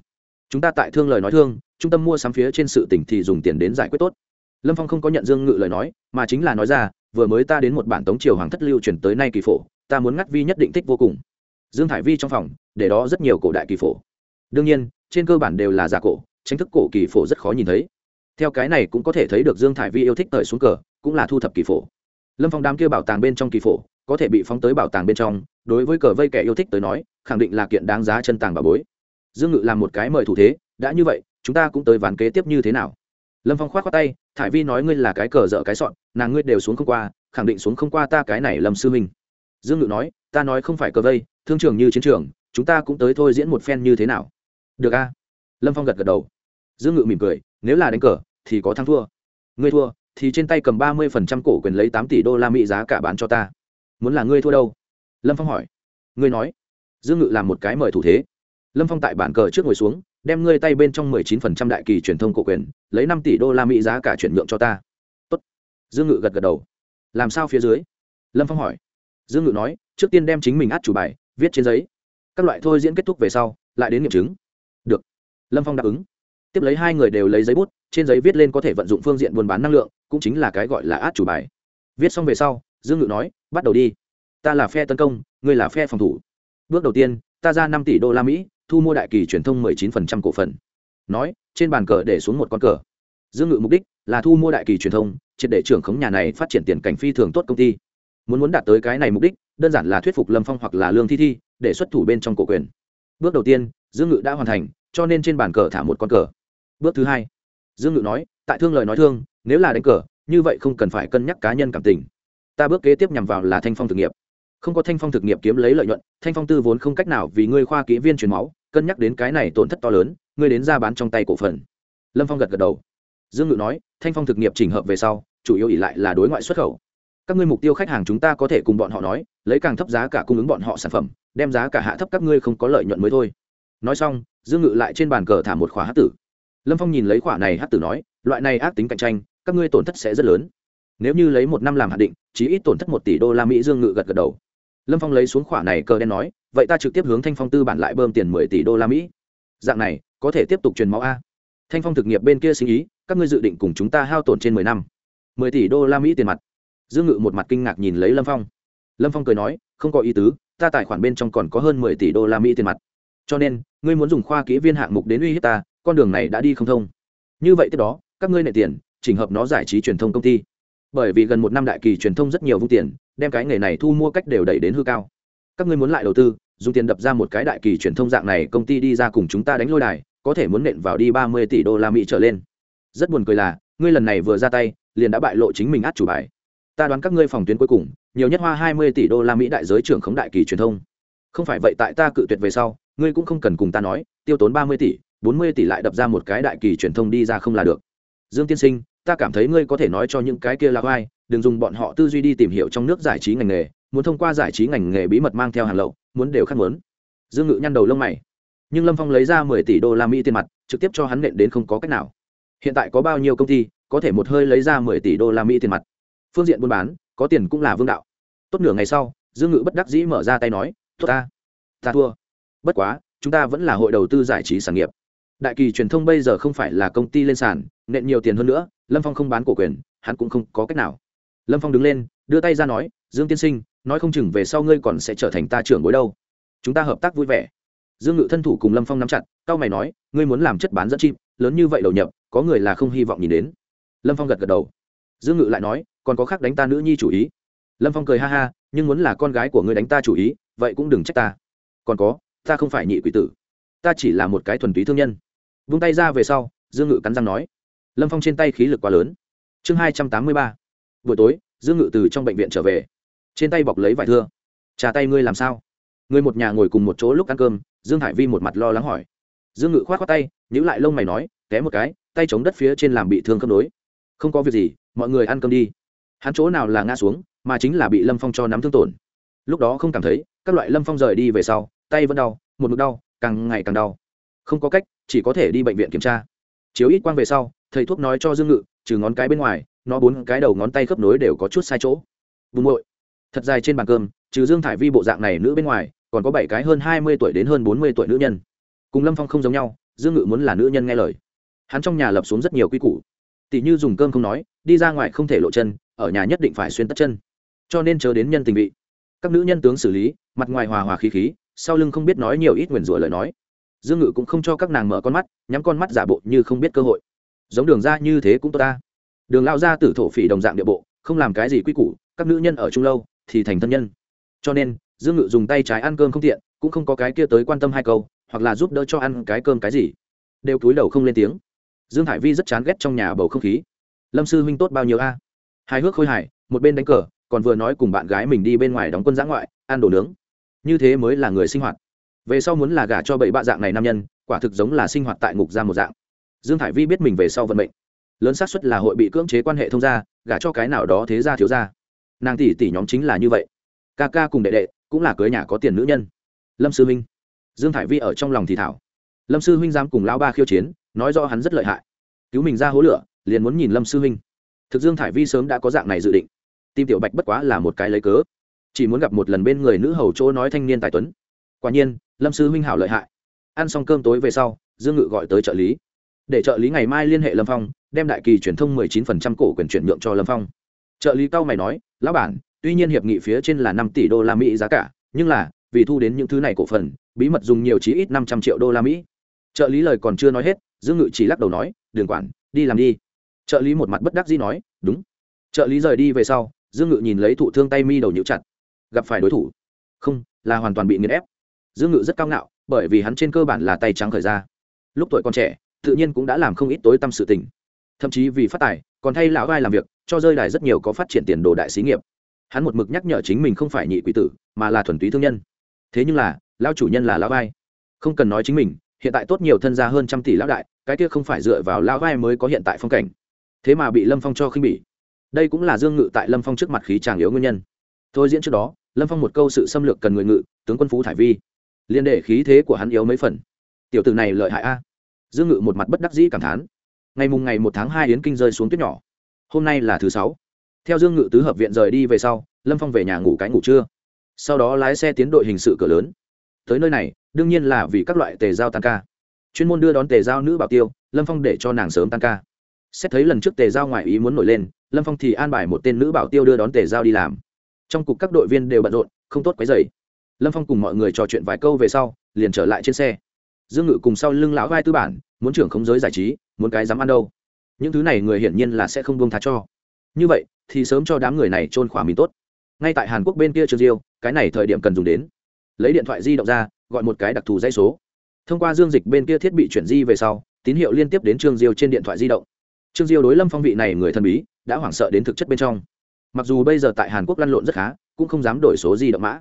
Chúng ta tại thương lời nói thương, trung tâm mua sắm phía trên sự tỉnh thì dùng tiền đến giải quyết tốt. Lâm phong không có nhận dương ngự lời nói, mà chính là nói ra vừa mới ta đến một bản tống triều hoàng thất lưu chuyển tới nay kỳ phổ, ta muốn ngắt vi nhất định thích vô cùng. Dương thải vi trong phòng, để đó rất nhiều cổ đại kỳ phổ. Đương nhiên, trên cơ bản đều là giả cổ tranh thức cổ kỳ phổ rất khó nhìn thấy. Theo cái này cũng có thể thấy được dương thải vi yêu thích thời xuống cờ, cũng là thu thập kỳ phổ. Lâm phong đám kia bảo tàng bên trong kỳ phổ, có thể bị phóng tới bảo tàng bên trong, đối với cờ vây kẻ yêu thích tới nói, khẳng định là kiện đáng giá chân tàng bà bối. Dương ngự làm một cái mời thủ thế, đã như vậy, chúng ta cũng tới ván kế tiếp như thế nào? Lâm phong k h o á t khoác tay thải vi nói ngươi là cái cờ dở cái sọn, nàng ngươi đều xuống không qua, khẳng định xuống không qua ta cái này lâm sư minh. Dương ngự nói, ta nói không phải cờ vây, thương trường như chiến trường, chúng ta cũng tới thôi diễn một phen như thế nào. Được a. Lâm phong gật gật đầu. Dương ngự mỉm cười, nếu là đánh cờ, thì có thắng thua. Ngươi thua, thì trên tay cầm ba mươi phần trăm cổ quyền lấy tám tỷ đô la mỹ giá cả bán cho ta. Muốn là ngươi thua đâu? Lâm phong hỏi. Ngươi nói. Dương ngự làm một cái mời thủ thế. Lâm phong tại bản cờ trước ngồi xuống đem ngươi tay bên trong mười chín phần trăm đại kỳ truyền thông cổ quyền, lấy năm tỷ đô la mỹ giá cả chuyển nhượng cho ta. Tốt. dương ngự gật gật đầu. Làm sao phía dưới? Lâm phong hỏi. Dương ngự nói, trước tiên đem chính mình át chủ bài, viết trên giấy. Các loại thôi diễn kết thúc về sau, lại đến nghiệm chứng. Được. Lâm phong đáp ứng. Tiếp lấy hai người đều lấy giấy bút, trên giấy viết lên có thể vận dụng phương diện buôn bán năng lượng, cũng chính là cái gọi là át chủ bài. Viết xong về sau, dương ngự nói, bắt đầu đi. Ta là phe tấn công, ngươi là phe phòng thủ. Bước đầu tiên, ta ra năm tỷ đô la mỹ thu mua đại kỳ truyền thông mười chín phần trăm cổ phần. Nói, trên bàn cờ để xuống một con cờ. Dương ngự mục đích là thu mua đại kỳ truyền thông, triệt để trưởng khống nhà này phát triển tiền cảnh phi thường tốt công ty. Muốn muốn đạt tới cái này mục đích, đơn giản là thuyết phục lâm phong hoặc là lương thi thi để xuất thủ bên trong cổ quyền. Bước đầu tiên, dương ngự đã hoàn thành, cho nên trên bàn cờ thả một con cờ. Bước thứ hai, dương ngự nói, tại thương lời nói thương, nếu là đánh cờ, như vậy không cần phải cân nhắc cá nhân cảm tình. Ta bước kế tiếp nhằm vào là thanh phong thực nghiệp không có thanh phong thực nghiệp kiếm lấy lợi nhuận, thanh phong tư vốn không cách nào vì ngươi khoa kỹ viên truyền máu, cân nhắc đến cái này tổn thất to lớn, ngươi đến ra bán trong tay cổ phần. Lâm phong gật gật đầu. Dương ngự nói, thanh phong thực nghiệp chỉnh hợp về sau, chủ yếu ỉ lại là đối ngoại xuất khẩu. Các ngươi mục tiêu khách hàng chúng ta có thể cùng bọn họ nói, lấy càng thấp giá cả cung ứng bọn họ sản phẩm, đem giá cả hạ thấp các ngươi không có lợi nhuận mới thôi. Nói xong, dương ngự lại trên bàn cờ thả một khóa hát tử. Lâm phong nhìn lấy khỏa này hát tử nói, loại này ác tính cạnh tranh, các ngươi tổn thất sẽ rất lớn. Nếu như lấy một năm làm hạt định chỉ ít tổn thất một tỷ đô la mỹ, dương ngự gật gật đầu lâm phong lấy xuống khoản này cờ đen nói, vậy ta trực tiếp hướng thanh phong tư bản lại bơm tiền mười tỷ đô la mỹ. Dạng này, có thể tiếp tục truyền máu a. Thanh phong thực nghiệp bên kia sinh ý, các ngươi dự định cùng chúng ta hao tổn trên mười năm. Mười tỷ đô la mỹ tiền mặt. Dương ngự một mặt kinh ngạc nhìn lấy lâm phong. Lâm phong cười nói, không có ý tứ, ta tài khoản bên trong còn có hơn mười tỷ đô la mỹ tiền mặt. Cho nên, ngươi muốn dùng khoa kỹ viên hạng mục đến uy hiếp ta, con đường này đã đi không thông. Như vậy tiếp đó, các ngươi nệ tiền, chỉnh hợp nó giải trí truyền thông công ty. Bởi vì gần một năm đại kỳ truyền thông rất nhiều vung tiền đem cái nghề này thu mua cách đều đẩy đến hư cao. Các ngươi muốn lại đầu tư, dùng tiền đập ra một cái đại kỳ truyền thông dạng này, công ty đi ra cùng chúng ta đánh lôi đài, có thể muốn nện vào đi ba mươi tỷ đô la mỹ trở lên. Rất buồn cười là, ngươi lần này vừa ra tay, liền đã bại lộ chính mình át chủ bài. Ta đoán các ngươi phòng tuyến cuối cùng, nhiều nhất hoa hai mươi tỷ đô la mỹ đại giới trưởng khống đại kỳ truyền thông. Không phải vậy tại ta cự tuyệt về sau, ngươi cũng không cần cùng ta nói, tiêu tốn ba mươi tỷ, bốn mươi tỷ lại đập ra một cái đại kỳ truyền thông đi ra không là được. Dương tiên sinh ta cảm thấy ngươi có thể nói cho những cái kia là vai, đừng dùng bọn họ tư duy đi tìm hiểu trong nước giải trí ngành nghề, muốn thông qua giải trí ngành nghề bí mật mang theo hàng lậu, muốn đều khát muốn. Dương ngự nhăn đầu lông mày. Nhưng lâm phong lấy ra mười tỷ đô la mỹ tiền mặt, trực tiếp cho hắn nện đến không có cách nào. Hiện tại có bao nhiêu công ty, có thể một hơi lấy ra mười tỷ đô la mỹ tiền mặt. Phương diện buôn bán, có tiền cũng là vương đạo. Tốt nửa ngày sau, dương ngự bất đắc dĩ mở ra tay nói, tốt ta ta thua. Bất quá, chúng ta vẫn là hội đầu tư giải trí sản nghiệp đại kỳ truyền thông bây giờ không phải là công ty lên sàn, nện nhiều tiền hơn nữa, lâm phong không bán cổ quyền, hắn cũng không có cách nào. Lâm phong đứng lên, đưa tay ra nói, dương tiên sinh, nói không chừng về sau ngươi còn sẽ trở thành ta trưởng bối đâu. Chúng ta hợp tác vui vẻ. Dương ngự thân thủ cùng lâm phong nắm chặt c a o mày nói, ngươi muốn làm chất bán dẫn chim, lớn như vậy đầu nhập, có người là không hy vọng nhìn đến. Lâm phong gật gật đầu. Dương ngự lại nói, còn có khác đánh ta nữ nhi chủ ý. Lâm phong cười ha ha, nhưng muốn là con gái của ngươi đánh ta chủ ý, vậy cũng đừng trách ta. Còn có, ta không phải nhị quỷ tử. Ta chỉ là một cái thuần túy thương nhân vung tay ra về sau, dương ngự cắn răng nói, lâm phong trên tay khí lực quá lớn. Chương hai trăm tám mươi ba. Buổi tối, dương ngự từ trong bệnh viện trở về. Trên tay bọc lấy vải thưa. Trà tay ngươi làm sao? Người một nhà ngồi cùng một chỗ lúc ăn cơm, dương hải vi một mặt lo lắng hỏi. Dương ngự k h o á t k tay nhữ lại lông mày nói, té một cái, tay chống đất phía trên làm bị thương cân đối không có việc gì, mọi người ăn cơm đi. Hắn chỗ nào là ngã xuống, mà chính là bị lâm phong cho nắm thương tổn. Lúc đó không cảm thấy, các loại lâm phong rời đi về sau, tay vẫn đau, một mực đau, càng ngày càng đau. Không có cách chỉ có thể đi bệnh viện kiểm tra. Chiếu ít quang về sau, thầy thuốc nói cho dương ngự, trừ ngón cái bên ngoài, nó bốn cái đầu ngón tay khớp nối đều có chút sai chỗ. Vùng bội thật dài trên bàn cơm, trừ dương thải vi bộ dạng này nữ bên ngoài, còn có bảy cái hơn hai mươi tuổi đến hơn bốn mươi tuổi nữ nhân. Cùng lâm phong không giống nhau, dương ngự muốn là nữ nhân nghe lời. Hắn trong nhà lập xuống rất nhiều quy củ. Tỷ như dùng cơm không nói, đi ra ngoài không thể lộ chân, ở nhà nhất định phải xuyên tất chân. Cho nên chờ đến nhân tình vị. Các nữ nhân tướng xử lý, mặt ngoài hòa hòa khí khí, sau lưng không biết nói nhiều ít nguyền rủa lời nói dương ngự cũng không cho các nàng mở con mắt, nhắm con mắt giả bộ như không biết cơ hội. Giống đường ra như thế cũng tốt ta. Đường lao ra tử thổ phỉ đồng dạng địa bộ, không làm cái gì quy củ, các nữ nhân ở chung lâu thì thành thân nhân. Cho nên, dương ngự dùng tay trái ăn cơm không tiện, cũng không có cái kia tới quan tâm hai câu, hoặc là giúp đỡ cho ăn cái cơm cái gì. Đều cúi đầu không lên tiếng. Dương hải vi rất chán ghét trong nhà bầu không khí. Lâm sư huynh tốt bao nhiêu a? À? hài hước khôi hài một bên đánh cờ, còn vừa nói cùng bạn gái mình đi bên ngoài đóng quân giã ngoại, ăn đồ nướng. Như thế mới là người sinh hoạt về sau muốn là gả cho bảy bạ dạng này nam nhân, quả thực giống là sinh hoạt tại ngục ra một dạng. Dương hải vi biết mình về sau vận mệnh. Lớn xác suất là hội bị cưỡng chế quan hệ thông gia, gả cho cái nào đó thế gia thiếu gia. Nàng tỷ tỷ nhóm chính là như vậy. Ca ca cùng đệ đệ cũng là cưới nhà có tiền nữ nhân. Lâm sư huynh. Dương thải vi ở trong lòng thì thảo. Lâm sư huynh dám cùng lão ba khiêu chiến, nói do hắn rất lợi hại. Cứu mình ra hố lửa, liền muốn nhìn lâm sư huynh. Thực dương thải vi sớm đã có dạng này dự định. Tim tiểu bạch bất quá là một cái lấy cớ. Chỉ muốn gặp một lần bên người nữ hầu chỗ nói thanh niên tài tuấn quả nhiên, lâm sư huynh hảo lợi hại. Ăn xong cơm tối về sau, dương ngự gọi tới trợ lý. Để trợ lý ngày mai liên hệ lâm phong, đem đại kỳ truyền thông 19% cổ quyền chuyển nhượng cho lâm phong. Trợ lý cao mày nói, lão bản, tuy nhiên hiệp nghị phía trên là năm tỷ đô la mỹ giá cả, nhưng là, vì thu đến những thứ này cổ phần, bí mật dùng nhiều chí ít năm trăm triệu đô la mỹ. Trợ lý lời còn chưa nói hết, dương ngự chỉ lắc đầu nói đường quản, đi làm đi. Trợ lý một mặt bất đắc dĩ nói, đúng. Trợ lý rời đi về sau, dương ngự nhìn lấy thụ thương tay mi đầu nhịu chặt. Gặp phải đối thủ. Không, là hoàn toàn bị nghiền ép dương ngự rất cao ngạo, bởi vì hắn trên cơ bản là tay trắng khởi ra. Lúc tuổi còn trẻ, tự nhiên cũng đã làm không ít tối tâm sự tình. Thậm chí vì phát tài, còn thay lão vai làm việc, cho rơi đài rất nhiều có phát triển tiền đồ đại xí nghiệp. Hắn một mực nhắc nhở chính mình không phải nhị quỷ tử, mà là thuần túy thương nhân. Thế nhưng là lao chủ nhân là lão vai. Không cần nói chính mình, hiện tại tốt nhiều thân gia hơn trăm tỷ lão đại, cái kia không phải dựa vào lão vai mới có hiện tại phong cảnh. Thế mà bị lâm phong cho khinh bỉ. Đây cũng là dương ngự tại lâm phong trước mặt khí tràng yếu nguyên nhân. Thôi diễn trước đó, lâm phong một câu sự xâm lược cần người ngự, tướng quân phú thải vi liên đệ khí thế của hắn yếu mấy phần. Tiểu tử này lợi hại a. Dương ngự một mặt bất đắc dĩ cảm thán. Ngày mùng ngày một tháng hai yến kinh rơi xuống tuyết nhỏ. Hôm nay là thứ sáu. Theo dương ngự tứ hợp viện rời đi về sau, lâm phong về nhà ngủ cái ngủ trưa. Sau đó lái xe tiến đội hình sự cửa lớn. Tới nơi này, đương nhiên là vì các loại tề giao tan ca. Chuyên môn đưa đón tề giao nữ bảo tiêu, lâm phong để cho nàng sớm tan ca. Xét thấy lần trước tề giao ngoại ý muốn nổi lên, lâm phong thì an bài một tên nữ bảo tiêu đưa đón tề giao đi làm. Trong cục các đội viên đều bận rộn, không tốt quấy dày lâm phong cùng mọi người trò chuyện vài câu về sau, liền trở lại trên xe. Dương ngự cùng sau lưng lão vai tư bản, muốn trưởng không giới giải trí, muốn cái dám ăn đâu. Những thứ này người hiển nhiên là sẽ không buông tha cho. Như vậy, thì sớm cho đám người này trôn khỏa mình tốt. Ngay tại hàn quốc bên kia trương diêu, cái này thời điểm cần dùng đến. Lấy điện thoại di động ra, gọi một cái đặc thù dây số. Thông qua dương dịch bên kia thiết bị chuyển di về sau, tín hiệu liên tiếp đến trương diêu trên điện thoại di động. Trương diêu đối lâm phong vị này người thần bí, đã hoảng sợ đến thực chất bên trong. Mặc dù bây giờ tại hàn quốc lăn lộn rất khá, cũng không dám đổi số di động mã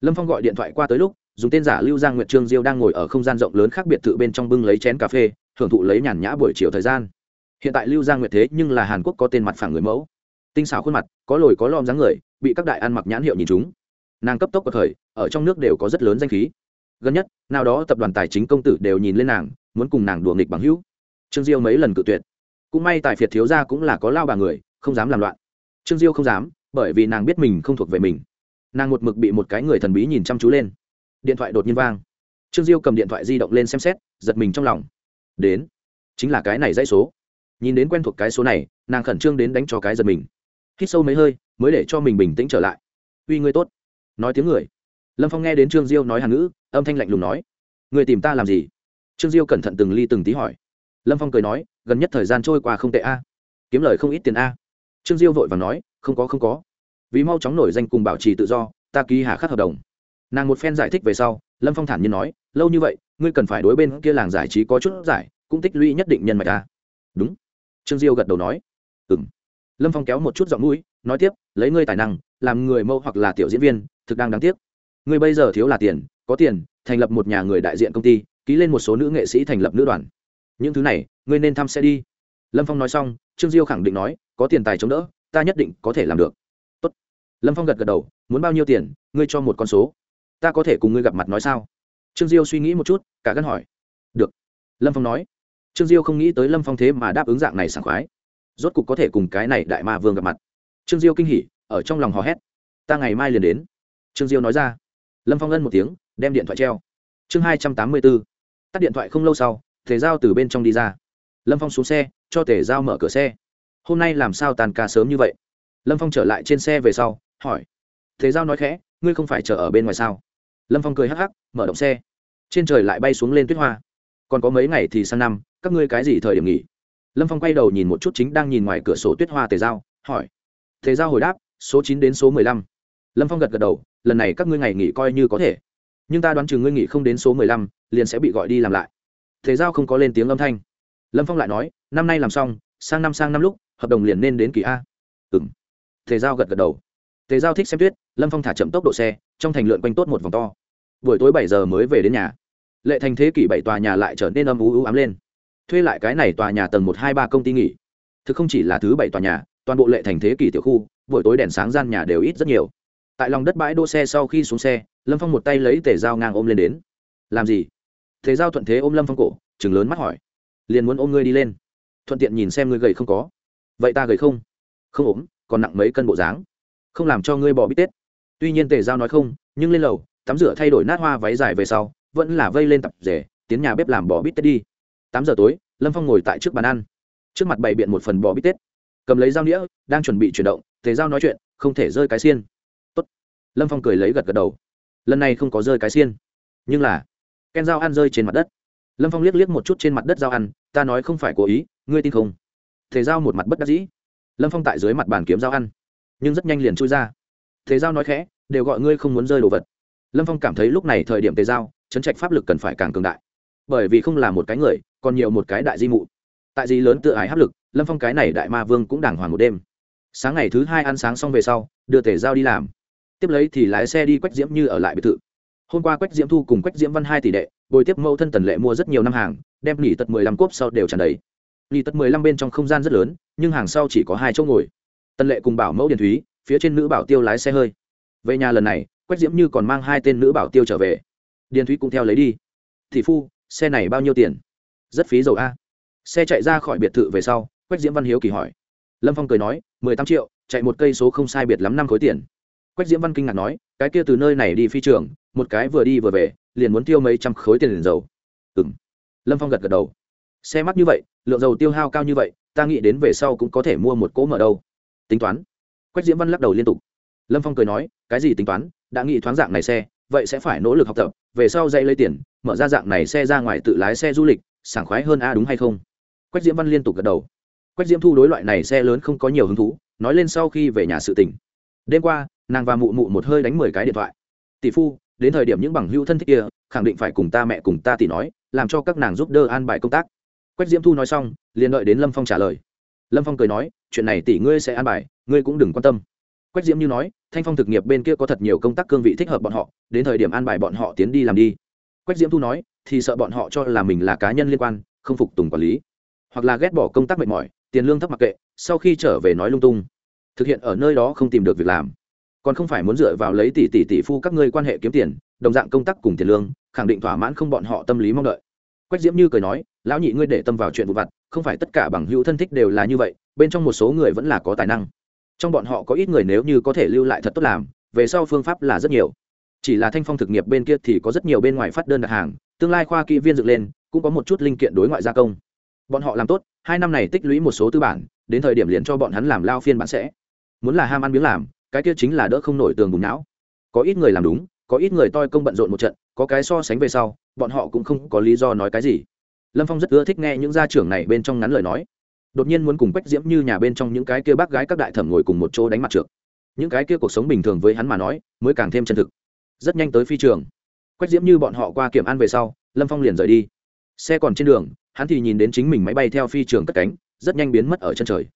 lâm phong gọi điện thoại qua tới lúc, dùng tên giả lưu giang nguyệt trương diêu đang ngồi ở không gian rộng lớn khác biệt thự bên trong bưng lấy chén cà phê hưởng thụ lấy nhàn nhã buổi chiều thời gian. Hiện tại lưu giang nguyệt thế nhưng là hàn quốc có tên mặt phẳng người mẫu. Tinh xảo khuôn mặt, có lồi có lom dáng người, bị các đại ăn mặc nhãn hiệu nhìn chúng. Nàng cấp tốc của thời ở trong nước đều có rất lớn danh khí. Gần nhất, nào đó tập đoàn tài chính công tử đều nhìn lên nàng, muốn cùng nàng đùa nghịch bằng hữu. Trương diêu mấy lần cự tuyệt. Cũng may tại phiệt thiếu gia cũng là có lao bà người, không dám làm loạn. Trương diêu không dám, bởi vì nàng biết mình không thuộc về mình nàng một mực bị một cái người thần bí nhìn chăm chú lên. Điện thoại đột nhiên vang. Trương diêu cầm điện thoại di động lên xem xét, giật mình trong lòng. Đến. Chính là cái này dãy số. Nhìn đến quen thuộc cái số này, nàng khẩn trương đến đánh cho cái giật mình. Hít sâu mấy hơi, mới để cho mình bình tĩnh trở lại. Uy, ngươi tốt. Nói tiếng người. Lâm phong nghe đến trương diêu nói hàn ngữ, âm thanh lạnh lùng nói người tìm ta làm gì? Trương diêu cẩn thận từng ly từng tí hỏi. Lâm phong cười nói, gần nhất thời gian trôi qua không tệ a. Kiếm lời không ít tiền a. Trương diêu vội và nói, không có không có vì mau chóng nổi danh cùng bảo trì tự do, ta ký hạ khắc hợp đồng. Nàng một phen giải thích về sau, lâm phong thản nhiên nói, lâu như vậy, ngươi cần phải đối bên kia làng giải trí có chút giải, cũng tích lũy nhất định nhân mạch ta. Đúng. Trương diêu gật đầu nói. Ừ m lâm phong kéo một chút giọng mũi, nói tiếp, lấy ngươi tài năng, làm người mẫu hoặc là tiểu diễn viên, thực đang đáng tiếc. Ngươi bây giờ thiếu là tiền, có tiền, thành lập một nhà người đại diện công ty, ký lên một số nữ nghệ sĩ thành lập nữ đoàn. Những thứ này, ngươi nên thăm sẽ đi. Lâm phong nói xong, trương diêu khẳng định nói, có tiền tài chống đỡ, ta nhất định có thể làm được lâm phong gật gật đầu, muốn bao nhiêu tiền, ngươi cho một con số. Ta có thể cùng ngươi gặp mặt nói sao? Trương diêu suy nghĩ một chút, cả gân hỏi. Được. Lâm phong nói. Trương diêu không nghĩ tới lâm phong thế mà đáp ứng dạng này sảng khoái. Rốt cục có thể cùng cái này đại ma vương gặp mặt. Trương diêu kinh hỉ, ở trong lòng hò hét. Ta ngày mai liền đến. Trương diêu nói ra. Lâm phong ân một tiếng, đem điện thoại treo. Chương hai trăm tám mươi bốn. tắt điện thoại không lâu sau thể giao từ bên trong đi ra. Lâm phong xuống xe, cho tề giao mở cửa xe. Hôm nay làm sao tàn ca sớm như vậy? Lâm phong trở lại trên xe về sau hỏi. Thế giao nói khẽ, ngươi không phải chờ ở bên ngoài sao? Lâm phong cười hắc hắc, mở động xe. Trên trời lại bay xuống lên tuyết hoa. Còn có mấy ngày thì sang năm, các ngươi cái gì thời điểm nghỉ? Lâm phong quay đầu nhìn một chút chính đang nhìn ngoài cửa sổ tuyết hoa tề giao, hỏi. Tề giao hồi đáp, số chín đến số mười lăm. Lâm phong gật gật đầu, lần này các ngươi ngày nghỉ coi như có thể. Nhưng ta đoán chừng ngươi nghỉ không đến số mười lăm, liền sẽ bị gọi đi làm lại. Thế giao không có lên tiếng âm thanh. Lâm phong lại nói, năm nay làm xong, sang năm sang năm lúc, hợp đồng liền nên đến kỳ a. Ừ m thế giao gật gật đầu. Tề giao thích xem tuyết, lâm phong thả chậm tốc độ xe, trong thành lượn quanh tốt một vòng to. Buổi tối bảy giờ mới về đến nhà. Lệ thành thế kỷ bảy tòa nhà lại trở nên âm ú ú ám lên. Thuê lại cái này tòa nhà tầng một hai ba công ty nghỉ. Thực không chỉ là thứ bảy tòa nhà, toàn bộ lệ thành thế kỷ tiểu khu, buổi tối đèn sáng gian nhà đều ít rất nhiều. Tại lòng đất bãi đỗ xe sau khi xuống xe, lâm phong một tay lấy tề dao ngang ôm lên đến. Làm gì? Thế giao thuận thế ôm lâm phong cổ chừng lớn mắt hỏi. Liền muốn ôm ngươi đi lên. Thuận tiện nhìn xem ngươi gầy không có. Vậy ta gầy không? Không ốm, còn nặng mấy cân bộ dáng không làm cho ngươi bỏ bít tết. Tuy nhiên tề giao nói không, nhưng lên lầu, tắm rửa thay đổi nát hoa váy dài về sau, vẫn là vây lên tập rể, tiến nhà bếp làm bỏ bít tết đi. Tám giờ tối, lâm phong ngồi tại trước bàn ăn. Trước mặt bày biện một phần bò bít tết. Cầm lấy dao nĩa, đang chuẩn bị chuyển động, tề giao nói chuyện, không thể rơi cái xiên. Tốt. lâm phong cười lấy gật gật đầu. Lần này không có rơi cái xiên. Nhưng là, ken dao ăn rơi trên mặt đất. Lâm phong liếc liếc một chút trên mặt đất dao ăn, ta nói không phải cố ý, ngươi tin không? Thể giao một mặt bất đắc dĩ. Lâm phong tại dưới mặt bàn kiếm dao ăn nhưng rất nhanh liền chui ra. Thế giao nói khẽ, đều gọi ngươi không muốn rơi đồ vật. Lâm phong cảm thấy lúc này thời điểm tề giao, chấn trạch pháp lực cần phải càng cường đại. Bởi vì không là một cái người, còn nhiều một cái đại di mụ. Tại di lớn tự ái áp lực, lâm phong cái này đại ma vương cũng đàng hoàng một đêm. Sáng ngày thứ hai ăn sáng xong về sau, đưa tề giao đi làm. Tiếp lấy thì lái xe đi quách diễm như ở lại biệt thự. Hôm qua quách diễm thu cùng quách diễm văn hai tỷ đệ, bồi tiếp mẫu thân tần lệ mua rất nhiều năm hàng, đem nghỉ tật mười lăm cốp sau đều tràn đầy. Nghỉ tật mười lăm bên trong không gian rất lớn, nhưng hàng sau chỉ có hai chỗ ngồi tần lệ cùng bảo mẫu điền thúy, phía trên nữ bảo tiêu lái xe hơi. Về nhà lần này, quách diễm như còn mang hai tên nữ bảo tiêu trở về. Điền thúy cũng theo lấy đi. Thị phu, xe này bao nhiêu tiền? Rất phí dầu a. Xe chạy ra khỏi biệt thự về sau, quách diễm văn hiếu kỳ hỏi. Lâm phong cười nói, mười tám triệu, chạy một cây số không sai biệt lắm năm khối tiền. Quách diễm văn kinh ngạc nói, cái kia từ nơi này đi phi trường, một cái vừa đi vừa về, liền muốn tiêu mấy trăm khối tiền liền dầu. Ừ m lâm phong gật gật đầu. Xe mắc như vậy, lượng dầu tiêu hao cao như vậy, ta nghĩ đến về sau cũng có thể mua một cỗ mở đâu tính toán. Quách diễm văn lắc đầu liên tục. Lâm phong cười nói, cái gì tính toán? Đã nghĩ thoáng dạng này xe, vậy sẽ phải nỗ lực học tập, về sau dạy lấy tiền, mở ra dạng này xe ra ngoài tự lái xe du lịch, sảng khoái hơn a, đúng hay không? Quách diễm văn liên tục gật đầu. Quách diễm thu đối loại này xe lớn không có nhiều hứng thú, nói lên sau khi về nhà sự tỉnh đêm qua, nàng và mụ mụ một hơi đánh mười cái điện thoại. Tỷ phu, đến thời điểm những bằng hữu thân thích kia, khẳng định phải cùng ta mẹ cùng ta tỷ nói, làm cho các nàng giúp đỡ an bài công tác. Quách diễm thu nói xong, liền đợi đến lâm phong trả lời lâm phong cười nói, chuyện này tỷ ngươi sẽ an bài, ngươi cũng đừng quan tâm. Quách diễm như nói, thanh phong thực nghiệp bên kia có thật nhiều công tác cương vị thích hợp bọn họ, đến thời điểm an bài bọn họ tiến đi làm đi. Quách diễm thu nói, thì sợ bọn họ cho là mình là cá nhân liên quan, không phục tùng quản lý. Hoặc là ghét bỏ công tác mệt mỏi, tiền lương thấp mặc kệ, sau khi trở về nói lung tung. Thực hiện ở nơi đó không tìm được việc làm. Còn không phải muốn dựa vào lấy tỷ tỷ tỷ phu các ngươi quan hệ kiếm tiền, đồng dạng công tác cùng tiền lương, khẳng định thỏa mãn không bọn họ tâm lý mong đợi quách diễm như cười nói, lão nhị ngươi để tâm vào chuyện vụ vặt, không phải tất cả bằng hữu thân thích đều là như vậy, bên trong một số người vẫn là có tài năng. Trong bọn họ có ít người nếu như có thể lưu lại thật tốt làm, về sau phương pháp là rất nhiều. Chỉ là thanh phong thực nghiệp bên kia thì có rất nhiều bên ngoài phát đơn đặt hàng, tương lai khoa kỹ viên dựng lên, cũng có một chút linh kiện đối ngoại gia công. Bọn họ làm tốt, hai năm này tích lũy một số tư bản, đến thời điểm liền cho bọn hắn làm lao phiên bản sẽ. Muốn là ham ăn miếng làm, cái kia chính là đỡ không nổi tường bùng não. Có ít người làm đúng có ít người toi công bận rộn một trận, có cái so sánh về sau, bọn họ cũng không có lý do nói cái gì. Lâm phong rất ưa thích nghe những gia trưởng này bên trong ngắn lời nói. Đột nhiên muốn cùng quách diễm như nhà bên trong những cái kia bác gái các đại thẩm ngồi cùng một chỗ đánh mặt trượt. Những cái kia cuộc sống bình thường với hắn mà nói, mới càng thêm chân thực. Rất nhanh tới phi trường. Quách diễm như bọn họ qua kiểm an về sau, lâm phong liền rời đi. Xe còn trên đường, hắn thì nhìn đến chính mình máy bay theo phi trường cất cánh, rất nhanh biến mất ở chân trời.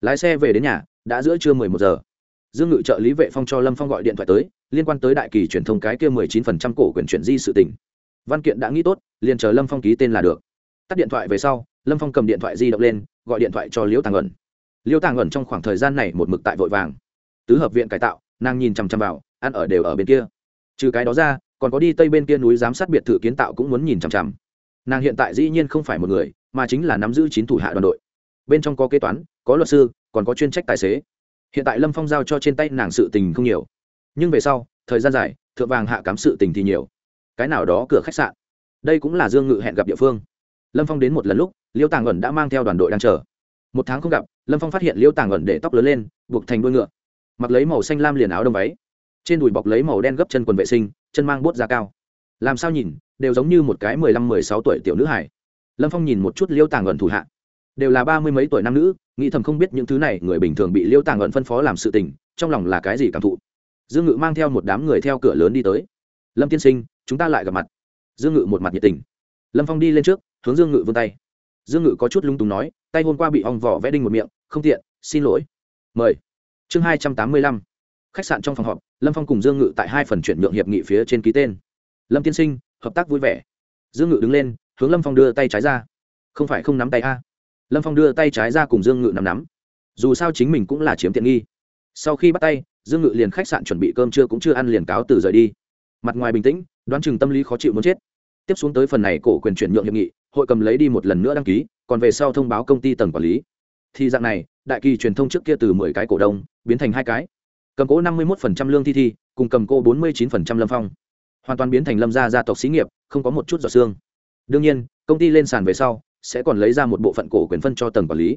Lái xe về đến nhà, đã giữa trưa mười một giờ. Dương ngự trợ lý vệ phong cho lâm phong gọi điện thoại tới liên quan tới đại kỳ truyền thông cái kia mười chín phần trăm cổ quyền chuyển di sự tỉnh văn kiện đã nghĩ tốt, liền chờ lâm phong ký tên là được. Tắt điện thoại về sau, lâm phong cầm điện thoại di động lên, gọi điện thoại cho liễu tàng ẩn. Liễu tàng ẩn trong khoảng thời gian này một mực tại vội vàng. Tứ hợp viện cải tạo, nàng nhìn chằm chằm vào, ăn ở đều ở bên kia. Trừ cái đó ra, còn có đi tây bên kia núi giám sát biệt thự kiến tạo cũng muốn nhìn chằm chằm. Nàng hiện tại dĩ nhiên không phải một người, mà chính là nắm giữ chín thủ hạ đoàn đội. Bên trong có kế toán, có luật sư, còn có chuyên trách tài xế. Hiện tại lâm phong giao cho trên tay nàng sự tình không nhiều nhưng về sau, thời gian dài, thượng vàng hạ cám sự tình thì nhiều. Cái nào đó cửa khách sạn. Đây cũng là dương ngự hẹn gặp địa phương. Lâm phong đến một lần lúc, liêu tàng ẩn đã mang theo đoàn đội đang chờ. Một tháng không gặp, lâm phong phát hiện liêu tàng ẩn để tóc lớn lên, buộc thành đuôi ngựa. Mặc lấy màu xanh lam liền áo đông váy. Trên đùi bọc lấy màu đen gấp chân quần vệ sinh, chân mang bốt da cao. Làm sao nhìn, đều giống như một cái mười lăm, mười sáu tuổi tiểu nữ hải lâm phong nhìn một chút liêu tàng ẩn thủ hạ. Đều là ba mươi mấy tuổi nam nữ, nghĩ thầm không biết những thứ này người bình thường bị liêu tàng ẩn phân phó làm sự tình, trong lòng là cái gì cảm thụ dương ngự mang theo một đám người theo cửa lớn đi tới. Lâm tiên sinh, chúng ta lại gặp mặt. Dương ngự một mặt nhiệt tình. Lâm phong đi lên trước, hướng dương ngự vươn tay. Dương ngự có chút lung túng nói, tay hôm qua bị ong vỏ vẽ đinh một miệng, không tiện, xin lỗi. Mời. Chương hai trăm tám mươi lăm. Khách sạn trong phòng họp, lâm phong cùng dương ngự tại hai phần chuyển nhượng hiệp nghị phía trên ký tên. Lâm tiên sinh, hợp tác vui vẻ. Dương ngự đứng lên, hướng lâm phong đưa tay trái ra. Không phải không nắm tay a? Lâm phong đưa tay trái ra cùng dương ngự nắm nắm. Dù sao chính mình cũng là chiếm tiện nghi. Sau khi bắt tay dương ngự liền khách sạn chuẩn bị cơm trưa cũng chưa ăn liền cáo từ rời đi. Mặt ngoài bình tĩnh, đoán chừng tâm lý khó chịu muốn chết. Tiếp xuống tới phần này cổ quyền chuyển nhượng hiệp nghị, hội cầm lấy đi một lần nữa đăng ký, còn về sau thông báo công ty tầng quản lý. Thì dạng này, đại kỳ truyền thông trước kia từ mười cái cổ đông, biến thành hai cái. Cầm cố năm mươi một lương thi thi, cùng cầm cố bốn mươi chín lâm phong. Hoàn toàn biến thành lâm gia gia tộc xí nghiệp, không có một chút giọt xương. Đương nhiên, công ty lên sàn về sau, sẽ còn lấy ra một bộ phận cổ quyền phân cho tầng quản lý.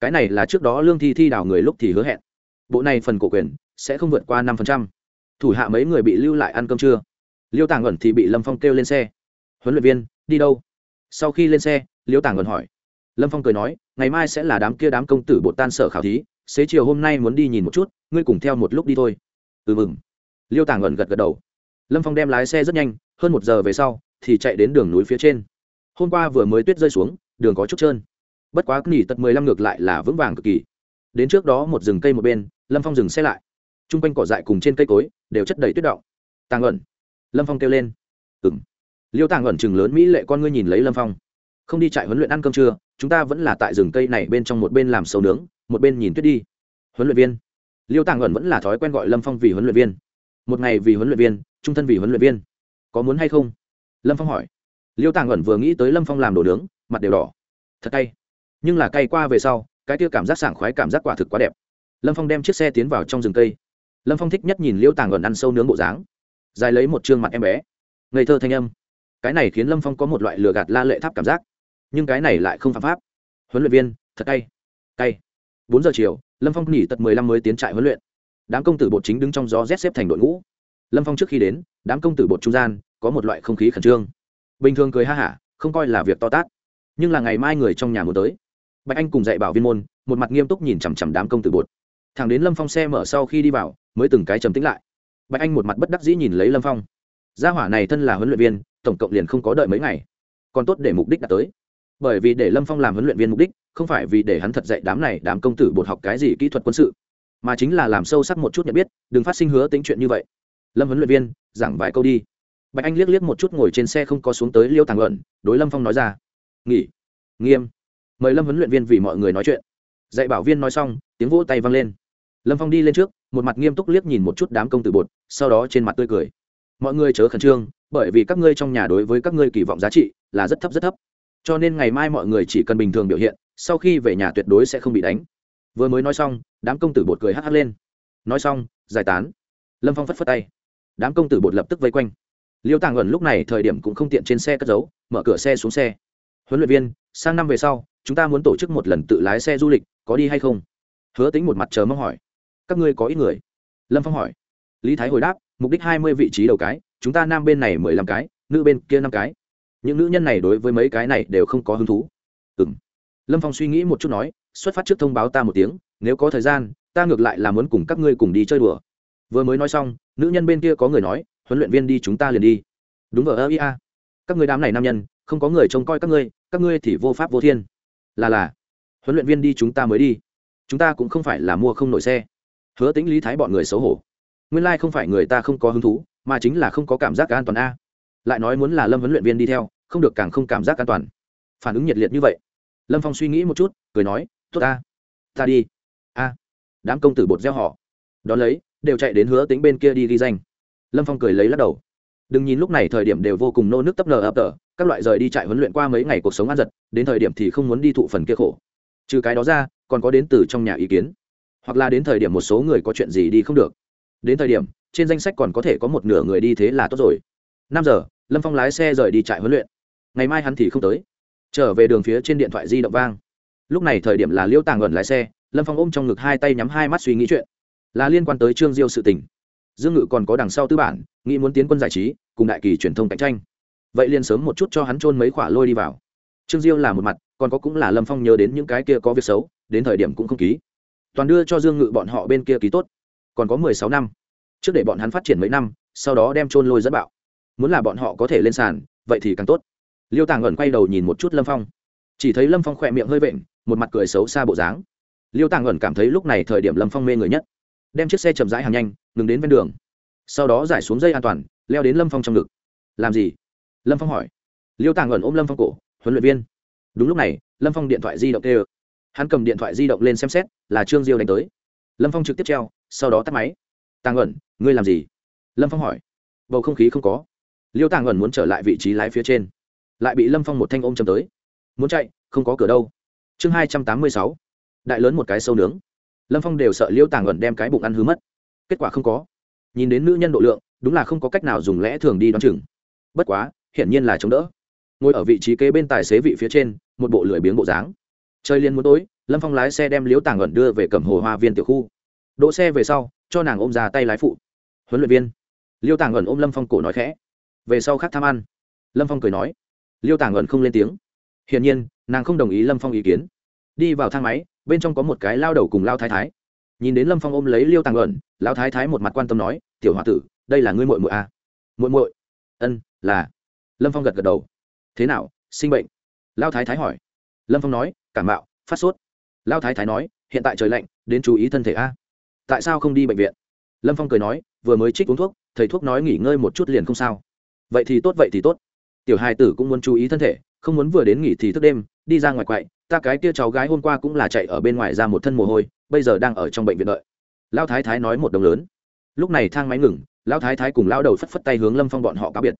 Cái này là trước đó lương thi thi đào người lúc thì hứa hẹn. Bộ này phần cổ quyền sẽ không vượt qua năm thủ hạ mấy người bị lưu lại ăn cơm trưa. Liêu tàng ẩn thì bị lâm phong kêu lên xe. Huấn luyện viên, đi đâu? Sau khi lên xe, liêu tàng ẩn hỏi. Lâm phong cười nói, ngày mai sẽ là đám kia đám công tử bột tan sở khảo thí, xế chiều hôm nay muốn đi nhìn một chút, ngươi cùng theo một lúc đi thôi. Ừ mừng. Liêu tàng ẩn gật gật đầu. Lâm phong đem lái xe rất nhanh, hơn một giờ về sau thì chạy đến đường núi phía trên. Hôm qua vừa mới tuyết rơi xuống, đường có chút trơn. Bất quá nghỉ tật mười lăm ngược lại là vững vàng cực kỳ. Đến trước đó một rừng cây một bên, lâm phong dừng xe lại t r u n g quanh cỏ dại cùng trên cây cối đều chất đầy tuyết động. Tàng ẩn. Lâm phong kêu lên. Ừng liêu tàng ẩn chừng lớn mỹ lệ con ngươi nhìn lấy lâm phong. Không đi chạy huấn luyện ăn cơm trưa, chúng ta vẫn là tại rừng cây này bên trong một bên làm sầu nướng, một bên nhìn tuyết đi. Huấn luyện viên. Liêu tàng ẩn vẫn là thói quen gọi lâm phong vì huấn luyện viên. Một ngày vì huấn luyện viên, trung thân vì huấn luyện viên. Có muốn hay không? Lâm phong hỏi. Liêu tàng ẩn vừa nghĩ tới lâm phong làm đồ nướng, mặt đều đỏ. Thật cay nhưng là cay qua về sau, cái kia cảm giác sảng khoái cảm giác quả thực quá đẹp. Lâm phong đem chiếc xe tiến vào trong rừng cây lâm phong thích nhất nhìn liễu tàng ẩn ăn sâu nướng bộ dáng. Dài lấy một chương mặt em bé. Ngây thơ thanh âm. Cái này khiến lâm phong có một loại lừa gạt la lệ tháp cảm giác. Nhưng cái này lại không phạm pháp. Huấn luyện viên, thật cay. Cay. Bốn giờ chiều, lâm phong nghỉ tật mười lăm mới tiến trại huấn luyện. Đám công tử bột chính đứng trong gió rét xếp thành đội ngũ. Lâm phong trước khi đến, đám công tử bột trung gian có một loại không khí khẩn trương. Bình thường cười ha hả, không coi là việc to tát. Nhưng là ngày mai người trong nhà muốn tới. Bạch anh cùng dạy bảo viên môn, một mặt nghiêm túc nhìn chằm chằm đám công tử bột thằng đến lâm phong xe mở sau khi đi vào, mới từng cái trầm tính lại. Bạch anh một mặt bất đắc dĩ nhìn lấy lâm phong. Gia hỏa này thân là huấn luyện viên, tổng cộng liền không có đợi mấy ngày. Còn tốt để mục đích đã tới. Bởi vì để lâm phong làm huấn luyện viên mục đích, không phải vì để hắn thật dạy đám này đám công tử bột học cái gì kỹ thuật quân sự, mà chính là làm sâu sắc một chút nhận biết, đừng phát sinh hứa tính chuyện như vậy. Lâm huấn luyện viên, giảng vài câu đi. Bạch anh liếc liếc một chút ngồi trên xe không có xuống tới liêu tàng luận, đối lâm phong nói ra. Nghỉ. Nghiêm. Mời lâm huấn luyện viên vì mọi người nói chuyện. Dạy bảo viên nói xong, tiếng vỗ tay vang lên lâm phong đi lên trước, một mặt nghiêm túc liếc nhìn một chút đám công tử bột, sau đó trên mặt tươi cười. Mọi người chớ khẩn trương, bởi vì các ngươi trong nhà đối với các ngươi kỳ vọng giá trị là rất thấp rất thấp. Cho nên ngày mai mọi người chỉ cần bình thường biểu hiện, sau khi về nhà tuyệt đối sẽ không bị đánh. Vừa mới nói xong, đám công tử bột cười hắc hắc lên. Nói xong, giải tán. Lâm phong phất phất tay. Đám công tử bột lập tức vây quanh. Liêu tàng ẩn lúc này thời điểm cũng không tiện trên xe cất giấu, mở cửa xe xuống xe. Huấn luyện viên, sang năm về sau, chúng ta muốn tổ chức một lần tự lái xe du lịch, có đi hay không? Hứa tính một mặt chờ mong hỏi các ngươi có ít người? Lâm phong hỏi. Lý thái hồi đáp, mục đích hai mươi vị trí đầu cái, chúng ta nam bên này mười lăm cái, nữ bên kia năm cái. Những nữ nhân này đối với mấy cái này đều không có hứng thú. Ừ m lâm phong suy nghĩ một chút nói, xuất phát trước thông báo ta một tiếng, nếu có thời gian, ta ngược lại là muốn cùng các ngươi cùng đi chơi đùa. Vừa mới nói xong, nữ nhân bên kia có người nói, huấn luyện viên đi chúng ta liền đi. Đúng vờ ơ ia các người đám này nam nhân, không có người trông coi các ngươi các ngươi thì vô pháp vô thiên. Là là, huấn luyện viên đi chúng ta mới đi. Chúng ta cũng không phải là mua không nổi xe hứa tính lý thái bọn người xấu hổ. Nguyên lai、like、không phải người ta không có hứng thú, mà chính là không có cảm giác an toàn a. Lại nói muốn là lâm huấn luyện viên đi theo, không được càng không cảm giác an toàn. Phản ứng nhiệt liệt như vậy. Lâm phong suy nghĩ một chút, cười nói, tốt ta ta đi. A, đám công tử bột gieo họ. Đón lấy, đều chạy đến hứa tính bên kia đi ghi danh. Lâm phong cười lấy lắc đầu. Đừng nhìn lúc này thời điểm đều vô cùng nô nước tấp nờ ập tờ, các loại rời đi trại huấn luyện qua mấy ngày cuộc sống ăn giật, đến thời điểm thì không muốn đi thụ phần kia khổ. Trừ cái đó ra, còn có đến từ trong nhà ý kiến hoặc là đến thời điểm một số người có chuyện gì đi không được. Đến thời điểm, trên danh sách còn có thể có một nửa người đi thế là tốt rồi. Năm giờ, lâm phong lái xe rời đi trại huấn luyện. Ngày mai hắn thì không tới. Trở về đường phía trên điện thoại di động vang. Lúc này thời điểm là liêu tàng ẩn lái xe, lâm phong ôm trong ngực hai tay nhắm hai mắt suy nghĩ chuyện. Là liên quan tới trương diêu sự tình. Dương ngự còn có đằng sau tư bản, nghĩ muốn tiến quân giải trí, cùng đại kỳ truyền thông cạnh tranh. Vậy liền sớm một chút cho hắn trôn mấy khỏa lôi đi vào. Trương diêu là một mặt, còn có cũng là lâm phong nhớ đến những cái kia có việc xấu, đến thời điểm cũng không ký toàn đưa cho dương ngự bọn họ bên kia ký tốt. Còn có mười sáu năm. Trước để bọn hắn phát triển mấy năm, sau đó đem trôn lôi dẫn bạo. Muốn là bọn họ có thể lên sàn, vậy thì càng tốt. Liêu tàng ẩn quay đầu nhìn một chút lâm phong. Chỉ thấy lâm phong khỏe miệng hơi vện, một mặt cười xấu xa bộ dáng. Liêu tàng ẩn cảm thấy lúc này thời điểm lâm phong mê người nhất. Đem chiếc xe chậm rãi hàng nhanh, ngừng đến ven đường. Sau đó giải xuống dây an toàn, leo đến lâm phong trong ngực. Làm gì? Lâm phong hỏi. Liêu tàng ẩn ôm lâm phong cổ, huấn luyện viên. Đúng lúc này, lâm phong điện thoại di động kêu hắn cầm điện thoại di động lên xem xét, là trương diêu đánh tới. Lâm phong trực tiếp treo, sau đó tắt máy. Tàng ẩn, ngươi làm gì? Lâm phong hỏi. Bầu không khí không có. Liêu tàng ẩn muốn trở lại vị trí lái phía trên. Lại bị lâm phong một thanh ôm chầm tới. Muốn chạy, không có cửa đâu. Chương hai trăm tám mươi sáu. Đại lớn một cái sâu nướng. Lâm phong đều sợ liêu tàng ẩn đem cái bụng ăn hứa mất. Kết quả không có. Nhìn đến nữ nhân độ lượng, đúng là không có cách nào dùng lẽ thường đi đón chừng. Bất quá, hiển nhiên là chống đỡ. Ngồi ở vị trí kế bên tài xế vị phía trên, một bộ lười biếng bộ dáng. Trời liên muốn tối, lâm phong lái xe đem liếu tàng ẩn đưa về cầm hồ hoa viên tiểu khu. Đỗ xe về sau, cho nàng ôm ra tay lái phụ. Huấn luyện viên. Liêu tàng ẩn ôm lâm phong cổ nói khẽ. Về sau khác tham ăn. Lâm phong cười nói. Liêu tàng ẩn không lên tiếng. Hiển nhiên, nàng không đồng ý lâm phong ý kiến. Đi vào thang máy, bên trong có một cái lao đầu cùng lao thái thái. Nhìn đến lâm phong ôm lấy liêu tàng ẩn, lao thái thái một mặt quan tâm nói, tiểu h o a tử, đây là ngươi mội mội à? mội mội ân, là. Lâm phong gật gật đầu. Thế nào, sinh bệnh? Lao thái thái hỏi. Lâm phong nói cảm mạo, phát sốt. Lao thái thái nói, hiện tại trời lạnh, đến chú ý thân thể a. Tại sao không đi bệnh viện? Lâm phong cười nói, vừa mới trích uống thuốc, thầy thuốc nói nghỉ ngơi một chút liền không sao. Vậy thì tốt, vậy thì tốt. Tiểu hai tử cũng muốn chú ý thân thể, không muốn vừa đến nghỉ thì thức đêm, đi ra ngoài quậy. Ta cái kia cháu gái hôm qua cũng là chạy ở bên ngoài ra một thân mồ hôi, bây giờ đang ở trong bệnh viện đợi. Lao thái thái nói một đồng lớn. Lúc này thang máy ngừng, lao thái thái cùng lao đầu phất phất tay hướng lâm phong bọn họ cáo biệt.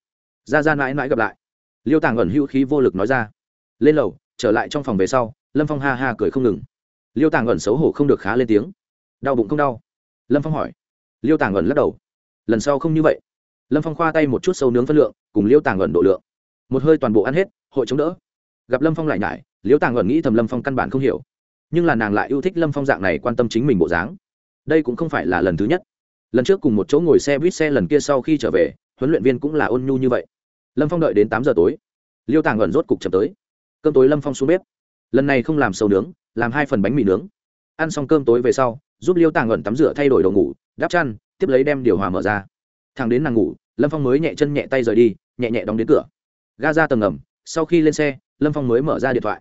Ra ra mãi mãi gặp lại. Liêu tàng ẩn hữu khí vô lực nói ra. Lên lầu, trở lại trong phòng về sau lâm phong ha ha cười không ngừng liêu tàng ẩn xấu hổ không được khá lên tiếng đau bụng không đau lâm phong hỏi liêu tàng ẩn lắc đầu lần sau không như vậy lâm phong khoa tay một chút sâu nướng phân lượng cùng liêu tàng ẩn độ lượng một hơi toàn bộ ăn hết hội chống đỡ gặp lâm phong lại nhải liêu tàng ẩn nghĩ thầm lâm phong căn bản không hiểu nhưng là nàng lại yêu thích lâm phong dạng này quan tâm chính mình bộ dáng đây cũng không phải là lần thứ nhất lần trước cùng một chỗ ngồi xe buýt xe lần kia sau khi trở về huấn luyện viên cũng là ôn nhu như vậy lâm phong đợi đến tám giờ tối liêu tàng ẩn rốt cục chậm tới cơm tối lâm phong xuống bếp lần này không làm sâu nướng, làm hai phần bánh mì nướng. Ăn xong cơm tối về sau, giúp liêu tàng ẩn tắm rửa thay đổi đồ ngủ, đắp chăn, tiếp lấy đem điều hòa mở ra. Thằng đến nàng ngủ, lâm phong mới nhẹ chân nhẹ tay rời đi, nhẹ nhẹ đóng đến cửa. Ga ra tầng ngầm, sau khi lên xe, lâm phong mới mở ra điện thoại.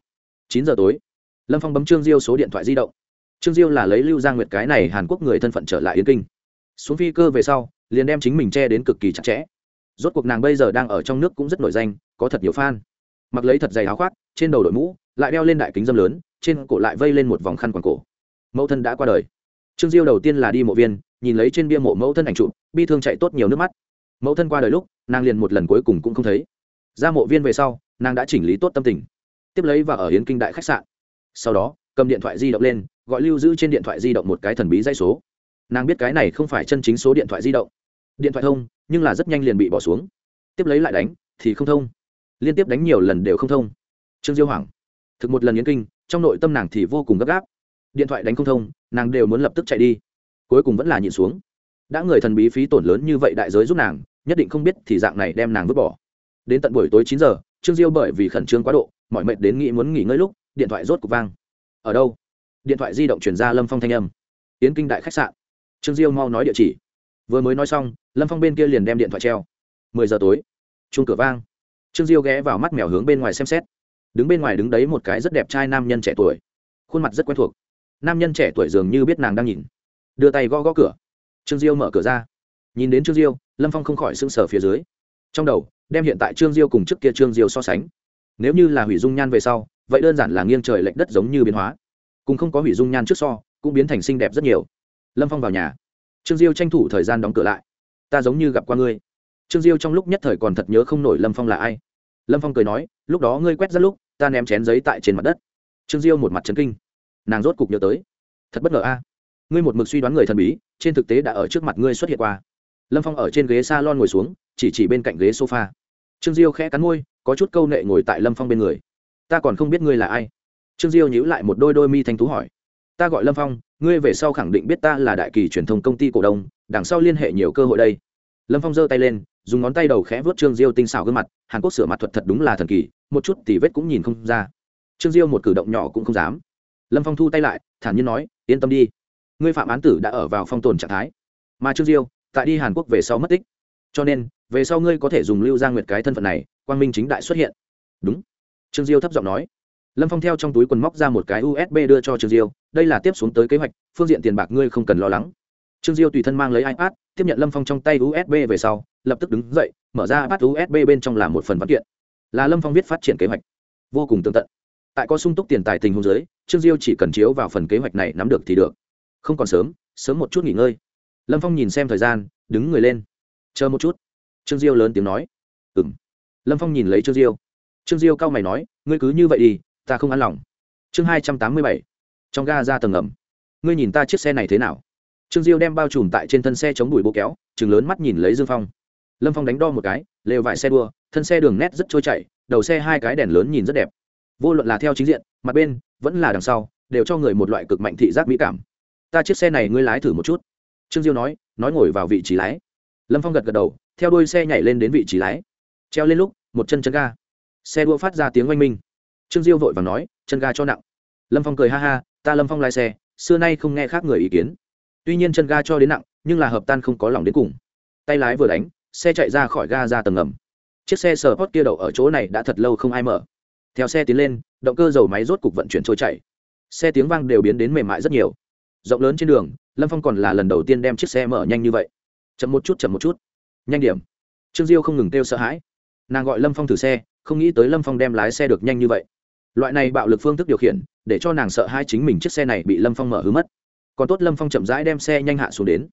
Chín giờ tối, lâm phong bấm trương diêu số điện thoại di động. Trương diêu là lấy lưu giang nguyệt cái này hàn quốc người thân phận trở lại yến kinh. Xuống phi cơ về sau, liền đem chính mình che đến cực kỳ chặt chẽ. Rốt cuộc nàng bây giờ đang ở trong nước cũng rất nổi danh, có thật nhiều fan mặc lấy thật dày áo khoác, trên đầu đội mũ, lại đeo lên đại kính dâm lớn, trên cổ lại vây lên một vòng khăn quàng cổ. Mẫu thân đã qua đời. Trương diêu đầu tiên là đi mộ viên, nhìn lấy trên bia mộ mẫu thân ảnh trụ bi thương chạy tốt nhiều nước mắt. Mẫu thân qua đời lúc, nàng liền một lần cuối cùng cũng không thấy. Ra mộ viên về sau, nàng đã chỉnh lý tốt tâm tình. Tiếp lấy và ở hiến kinh đại khách sạn. Sau đó, cầm điện thoại di động lên, gọi lưu giữ trên điện thoại di động một cái thần bí dây số. Nàng biết cái này không phải chân chính số điện thoại di động. Điện thoại thông, nhưng là rất nhanh liền bị bỏ xuống. Tiếp lấy lại đánh, thì không thông liên tiếp đánh nhiều lần đều không thông. Trương diêu hoảng, thực một lần yến kinh, trong nội tâm nàng thì vô cùng gấp gáp. Điện thoại đánh không thông, nàng đều muốn lập tức chạy đi. Cuối cùng vẫn là nhịn xuống. Đã người thần bí phí tổn lớn như vậy đại giới giúp nàng, nhất định không biết thì dạng này đem nàng vứt bỏ. Đến tận buổi tối chín giờ, trương diêu bởi vì khẩn trương quá độ mọi mệt đến nghĩ muốn nghỉ ngơi lúc, điện thoại rốt cục vang. Ở đâu? Điện thoại di động chuyển ra lâm phong thanh âm. Yến kinh đại khách sạn. Trương diêu mau nói địa chỉ. Vừa mới nói xong, lâm phong bên kia liền đem điện thoại treo. Mười giờ tối chung cửa vang trương diêu ghé vào mắt mèo hướng bên ngoài xem xét. Đứng bên ngoài đứng đấy một cái rất đẹp trai nam nhân trẻ tuổi. Khuôn mặt rất quen thuộc. Nam nhân trẻ tuổi dường như biết nàng đang nhìn. Đưa tay gõ gõ cửa. Trương diêu mở cửa ra. Nhìn đến trương diêu, lâm phong không khỏi sững sờ phía dưới. Trong đầu, đem hiện tại trương diêu cùng trước kia trương diêu so sánh. Nếu như là hủy dung nhan về sau, vậy đơn giản là nghiêng trời lệch đất giống như biến hóa. Cùng không có hủy dung nhan trước so, cũng biến thành xinh đẹp rất nhiều. Lâm phong vào nhà. Trương diêu tranh thủ thời gian đóng cửa lại. Ta giống như gặp qua ngươi trương diêu trong lúc nhất thời còn thật nhớ không nổi lâm phong là ai. Lâm phong cười nói, lúc đó ngươi quét ra lúc, ta ném chén giấy tại trên mặt đất. Trương diêu một mặt trấn kinh. Nàng rốt cục nhớ tới. Thật bất ngờ a. Ngươi một mực suy đoán người thần bí, trên thực tế đã ở trước mặt ngươi xuất hiện qua. Lâm phong ở trên ghế s a lon ngồi xuống, chỉ chỉ bên cạnh ghế sofa. Trương diêu khẽ cắn môi, có chút câu nệ ngồi tại lâm phong bên người. Ta còn không biết ngươi là ai. Trương diêu nhíu lại một đôi đôi mi thanh tú hỏi. Ta gọi lâm phong, ngươi về sau khẳng định biết ta là đại kỳ truyền thông công ty cổ đông, đằng sau liên hệ nhiều cơ hội đây. Lâm phong giơ tay lên dùng ngón tay đầu khẽ vớt trương diêu tinh xảo gương mặt, hàn quốc sửa mặt thuật thật đúng là thần kỳ, một chút tỉ vết cũng nhìn không ra. Trương diêu một cử động nhỏ cũng không dám. Lâm phong thu tay lại, thản nhiên nói, yên tâm đi, ngươi phạm án tử đã ở vào phong tồn trạng thái. Mà trương diêu, tại đi hàn quốc về sau mất tích. Cho nên, về sau ngươi có thể dùng lưu giang nguyệt cái thân phận này, quang minh chính đại xuất hiện. Đúng. Trương diêu thấp giọng nói. Lâm phong theo trong túi quần móc ra một cái usb đưa cho trương diêu, đây là tiếp xuống tới kế hoạch, phương diện tiền bạc ngươi không cần lo lắng. Trương diêu tùy thân mang lấy ipad tiếp nhận lâm phong trong tay usb về sau, lập tức đứng dậy, mở ra bắt usb bên trong là một phần văn kiện. Là lâm phong viết phát triển kế hoạch. Vô cùng tường tận. Tại có sung túc tiền tài tình hôn giới trương diêu chỉ cần chiếu vào phần kế hoạch này nắm được thì được. Không còn sớm sớm một chút nghỉ ngơi. Lâm phong nhìn xem thời gian, đứng người lên. Chờ một chút. Trương diêu lớn tiếng nói. Ừ m lâm phong nhìn lấy trương diêu. Trương diêu cao mày nói, ngươi cứ như vậy đi, ta không ăn lòng. Chương hai trăm tám mươi bảy. Trong ga ra tầng ngầm ngươi nhìn ta chiếc xe này thế nào? Trương diêu đem bao trùm tại trên thân xe chống đùi bố kéo chừng lớn mắt nhìn lấy dương phong. Lâm phong đánh đo một cái, lều vải xe đua, thân xe đường nét rất trôi chảy, đầu xe hai cái đèn lớn nhìn rất đẹp. Vô luận là theo chính diện, mặt bên, vẫn là đằng sau, đều cho người một loại cực mạnh thị giác mỹ cảm. Ta chiếc xe này ngươi lái thử một chút. Trương diêu nói nói ngồi vào vị trí lái. Lâm phong gật gật đầu, theo đuôi xe nhảy lên đến vị trí lái. Treo lên lúc, một chân chân ga. Xe đua phát ra tiếng oanh minh. Trương diêu vội và nói, chân ga cho nặng. Lâm phong cười ha ha, ta lâm phong lái xe, xưa nay không nghe khác người ý kiến tuy nhiên chân ga cho đến nặng, nhưng là hợp tan không có lòng đến cùng. Tay lái vừa đánh, xe chạy ra khỏi ga ra tầng ngầm. Chiếc xe sờ hót kia đậu ở chỗ này đã thật lâu không ai mở. Theo xe tiến lên, động cơ dầu máy rốt cục vận chuyển trôi chảy. Xe tiếng vang đều biến đến mềm mại rất nhiều. Rộng lớn trên đường, lâm phong còn là lần đầu tiên đem chiếc xe mở nhanh như vậy. Chậm một chút, chậm một chút. Nhanh điểm. Trương diêu không ngừng kêu sợ hãi. Nàng gọi lâm phong thử xe, không nghĩ tới lâm phong đem lái xe được nhanh như vậy. Loại này bạo lực phương thức điều khiển, để cho nàng sợ hai chính mình chiếc xe này bị lâm phong mở hứa mất còn tốt lâm phong chậm rãi đem xe nhanh hạ xuống đến.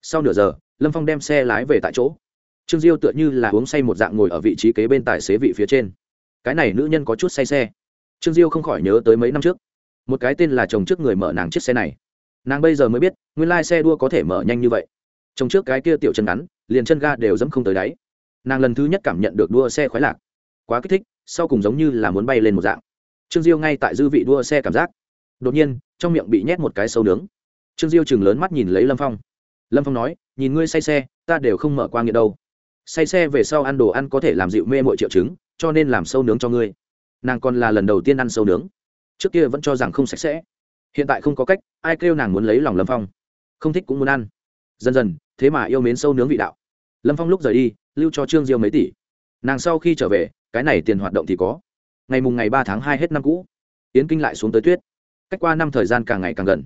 Sau nửa giờ, lâm phong đem xe lái về tại chỗ. Trương diêu tựa như là uống say một dạng ngồi ở vị trí kế bên tài xế vị phía trên. Cái này nữ nhân có chút say xe. Trương diêu không khỏi nhớ tới mấy năm trước. Một cái tên là chồng trước người mở nàng chiếc xe này. Nàng bây giờ mới biết, nguyên lai xe đua có thể mở nhanh như vậy. Chồng trước cái kia tiểu chân ngắn, liền chân ga đều dẫm không tới đáy. Nàng lần thứ nhất cảm nhận được đua xe khoái lạc. Quá kích thích, sau cùng giống như là muốn bay lên một dạng. Trương diêu ngay tại dư vị đua xe cảm giác. Đột nhiên, trong miệng bị nhét một cái sâu nướng trương diêu chừng lớn mắt nhìn lấy lâm phong. Lâm phong nói, nhìn ngươi say xe, ta đều không mở qua nghiện đâu. Say xe về sau ăn đồ ăn có thể làm dịu mê mọi triệu chứng, cho nên làm sâu nướng cho ngươi. Nàng còn là lần đầu tiên ăn sâu nướng. Trước kia vẫn cho rằng không sạch sẽ. Hiện tại không có cách, ai kêu nàng muốn lấy lòng lâm phong. Không thích cũng muốn ăn. Dần dần, thế mà yêu mến sâu nướng vị đạo. Lâm phong lúc rời đi, lưu cho trương diêu mấy tỷ. Nàng sau khi trở về, cái này tiền hoạt động thì có. Ngày mùng ngày ba tháng hai hết năm cũ. Yến kinh lại xuống tới tuyết. Cách qua năm thời gian càng ngày càng gần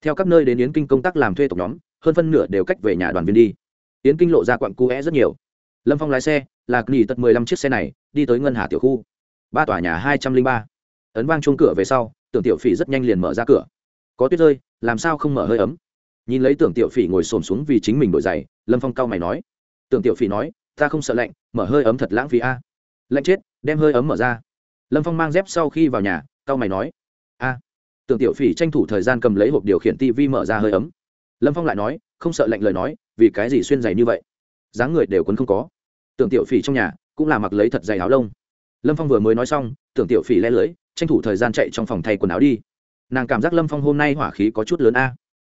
theo các nơi đến yến kinh công tác làm thuê tộc nhóm, hơn phân nửa đều cách về nhà đoàn viên đi. Yến kinh lộ ra quặng cu é rất nhiều. Lâm phong lái xe, là nghỉ tật mười lăm chiếc xe này, đi tới ngân hà tiểu khu. Ba tòa nhà hai trăm linh ba. Ấn vang chuông cửa về sau, tưởng tiểu phỉ rất nhanh liền mở ra cửa. Có tuyết rơi, làm sao không mở hơi ấm? Nhìn lấy tưởng tiểu phỉ ngồi xổm xuống vì chính mình đổi giày, lâm phong cau mày nói. Tưởng tiểu phỉ nói, ta không sợ lạnh, mở hơi ấm thật lãng phí a. Lạnh chết, đem hơi ấm mở ra. Lâm phong mang dép sau khi vào nhà, cau mày nói. A tưởng tiểu phỉ tranh thủ thời gian cầm lấy hộp điều khiển tv mở ra hơi ấm. Lâm phong lại nói, không sợ lạnh lời nói, vì cái gì xuyên giày như vậy? Dáng người đều quấn không có. Tưởng tiểu phỉ trong nhà cũng là mặc lấy thật dày áo lông. Lâm phong vừa mới nói xong, tưởng tiểu phỉ le lưới, tranh thủ thời gian chạy trong phòng thay quần áo đi. Nàng cảm giác lâm phong hôm nay hỏa khí có chút lớn a.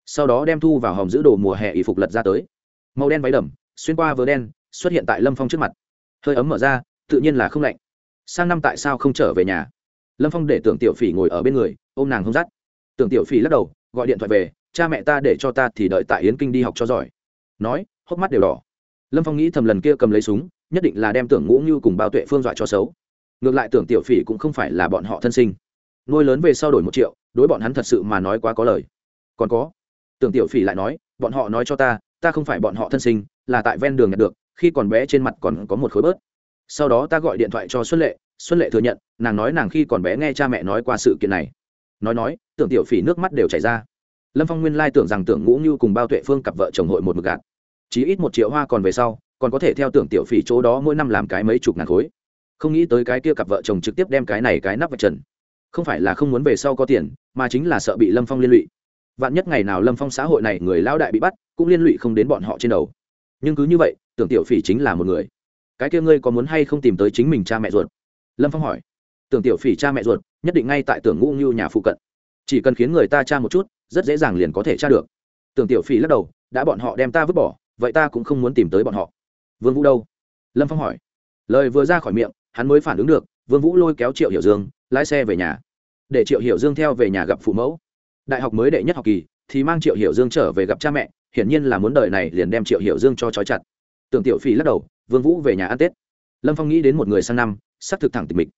Sau đó đem thu vào hòm giữ đồ mùa hè y phục lật ra tới. Màu đen váy đầm, xuyên qua vớ đen, xuất hiện tại lâm phong trước mặt. Hơi ấm mở ra, tự nhiên là không lạnh. Sang năm tại sao không trở về nhà? Lâm phong để tưởng tiểu phỉ ngồi ở bên người ôm nàng không dắt. Tưởng tiểu phỉ lắc đầu, gọi điện thoại về, cha mẹ ta để cho ta thì đợi tại yến kinh đi học cho giỏi. Nói, hốc mắt đều đỏ. Lâm phong nghĩ thầm lần kia cầm lấy súng, nhất định là đem tưởng ngũ như cùng bao tuệ phương dọa cho xấu. Ngược lại tưởng tiểu phỉ cũng không phải là bọn họ thân sinh. Nuôi lớn về sau đổi một triệu, đối bọn hắn thật sự mà nói quá có lời. Còn có, tưởng tiểu phỉ lại nói, bọn họ nói cho ta ta không phải bọn họ thân sinh, là tại ven đường nhận được, khi còn bé trên mặt còn có một khối bớt. Sau đó ta gọi điện thoại cho xuân lệ xuân lệ thừa nhận, nàng nói nàng khi còn bé nghe cha mẹ nói qua sự kiện này nói nói, tưởng tiểu phỉ nước mắt đều chảy ra. Lâm phong nguyên lai tưởng rằng tưởng ngũ như cùng bao tuệ phương cặp vợ chồng hội một mực gạt. Chỉ ít một triệu hoa còn về sau, còn có thể theo tưởng tiểu phỉ chỗ đó mỗi năm làm cái mấy chục ngàn khối. Không nghĩ tới cái kia cặp vợ chồng trực tiếp đem cái này cái nắp vạch trần. Không phải là không muốn về sau có tiền, mà chính là sợ bị lâm phong liên lụy. Vạn nhất ngày nào lâm phong xã hội này người lao đại bị bắt, cũng liên lụy không đến bọn họ trên đầu. Nhưng cứ như vậy, tưởng tiểu phỉ chính là một người. Cái kia ngươi có muốn hay không tìm tới chính mình cha mẹ ruột? Lâm phong hỏi. Tưởng tiểu phỉ cha mẹ ruột nhất định ngay tại tưởng ngũ ngưu nhà phụ cận. Chỉ cần khiến người ta tra một chút, rất dễ dàng liền có thể tra được. Tưởng tiểu phỉ lắc đầu, đã bọn họ đem ta vứt bỏ, vậy ta cũng không muốn tìm tới bọn họ. Vương vũ đâu? Lâm phong hỏi. Lời vừa ra khỏi miệng, hắn mới phản ứng được, vương vũ lôi kéo triệu hiểu dương, lái xe về nhà. Để triệu hiểu dương theo về nhà gặp phụ mẫu. Đại học mới đệ nhất học kỳ, thì mang triệu hiểu dương trở về gặp cha mẹ, hiển nhiên là muốn đời này liền đem triệu hiểu dương cho trói chặt. Tưởng tiểu phỉ lắc đầu, vương vũ về nhà ăn tết. Lâm phong nghĩ đến một người sang năm sắp thực thẳng tình mịch.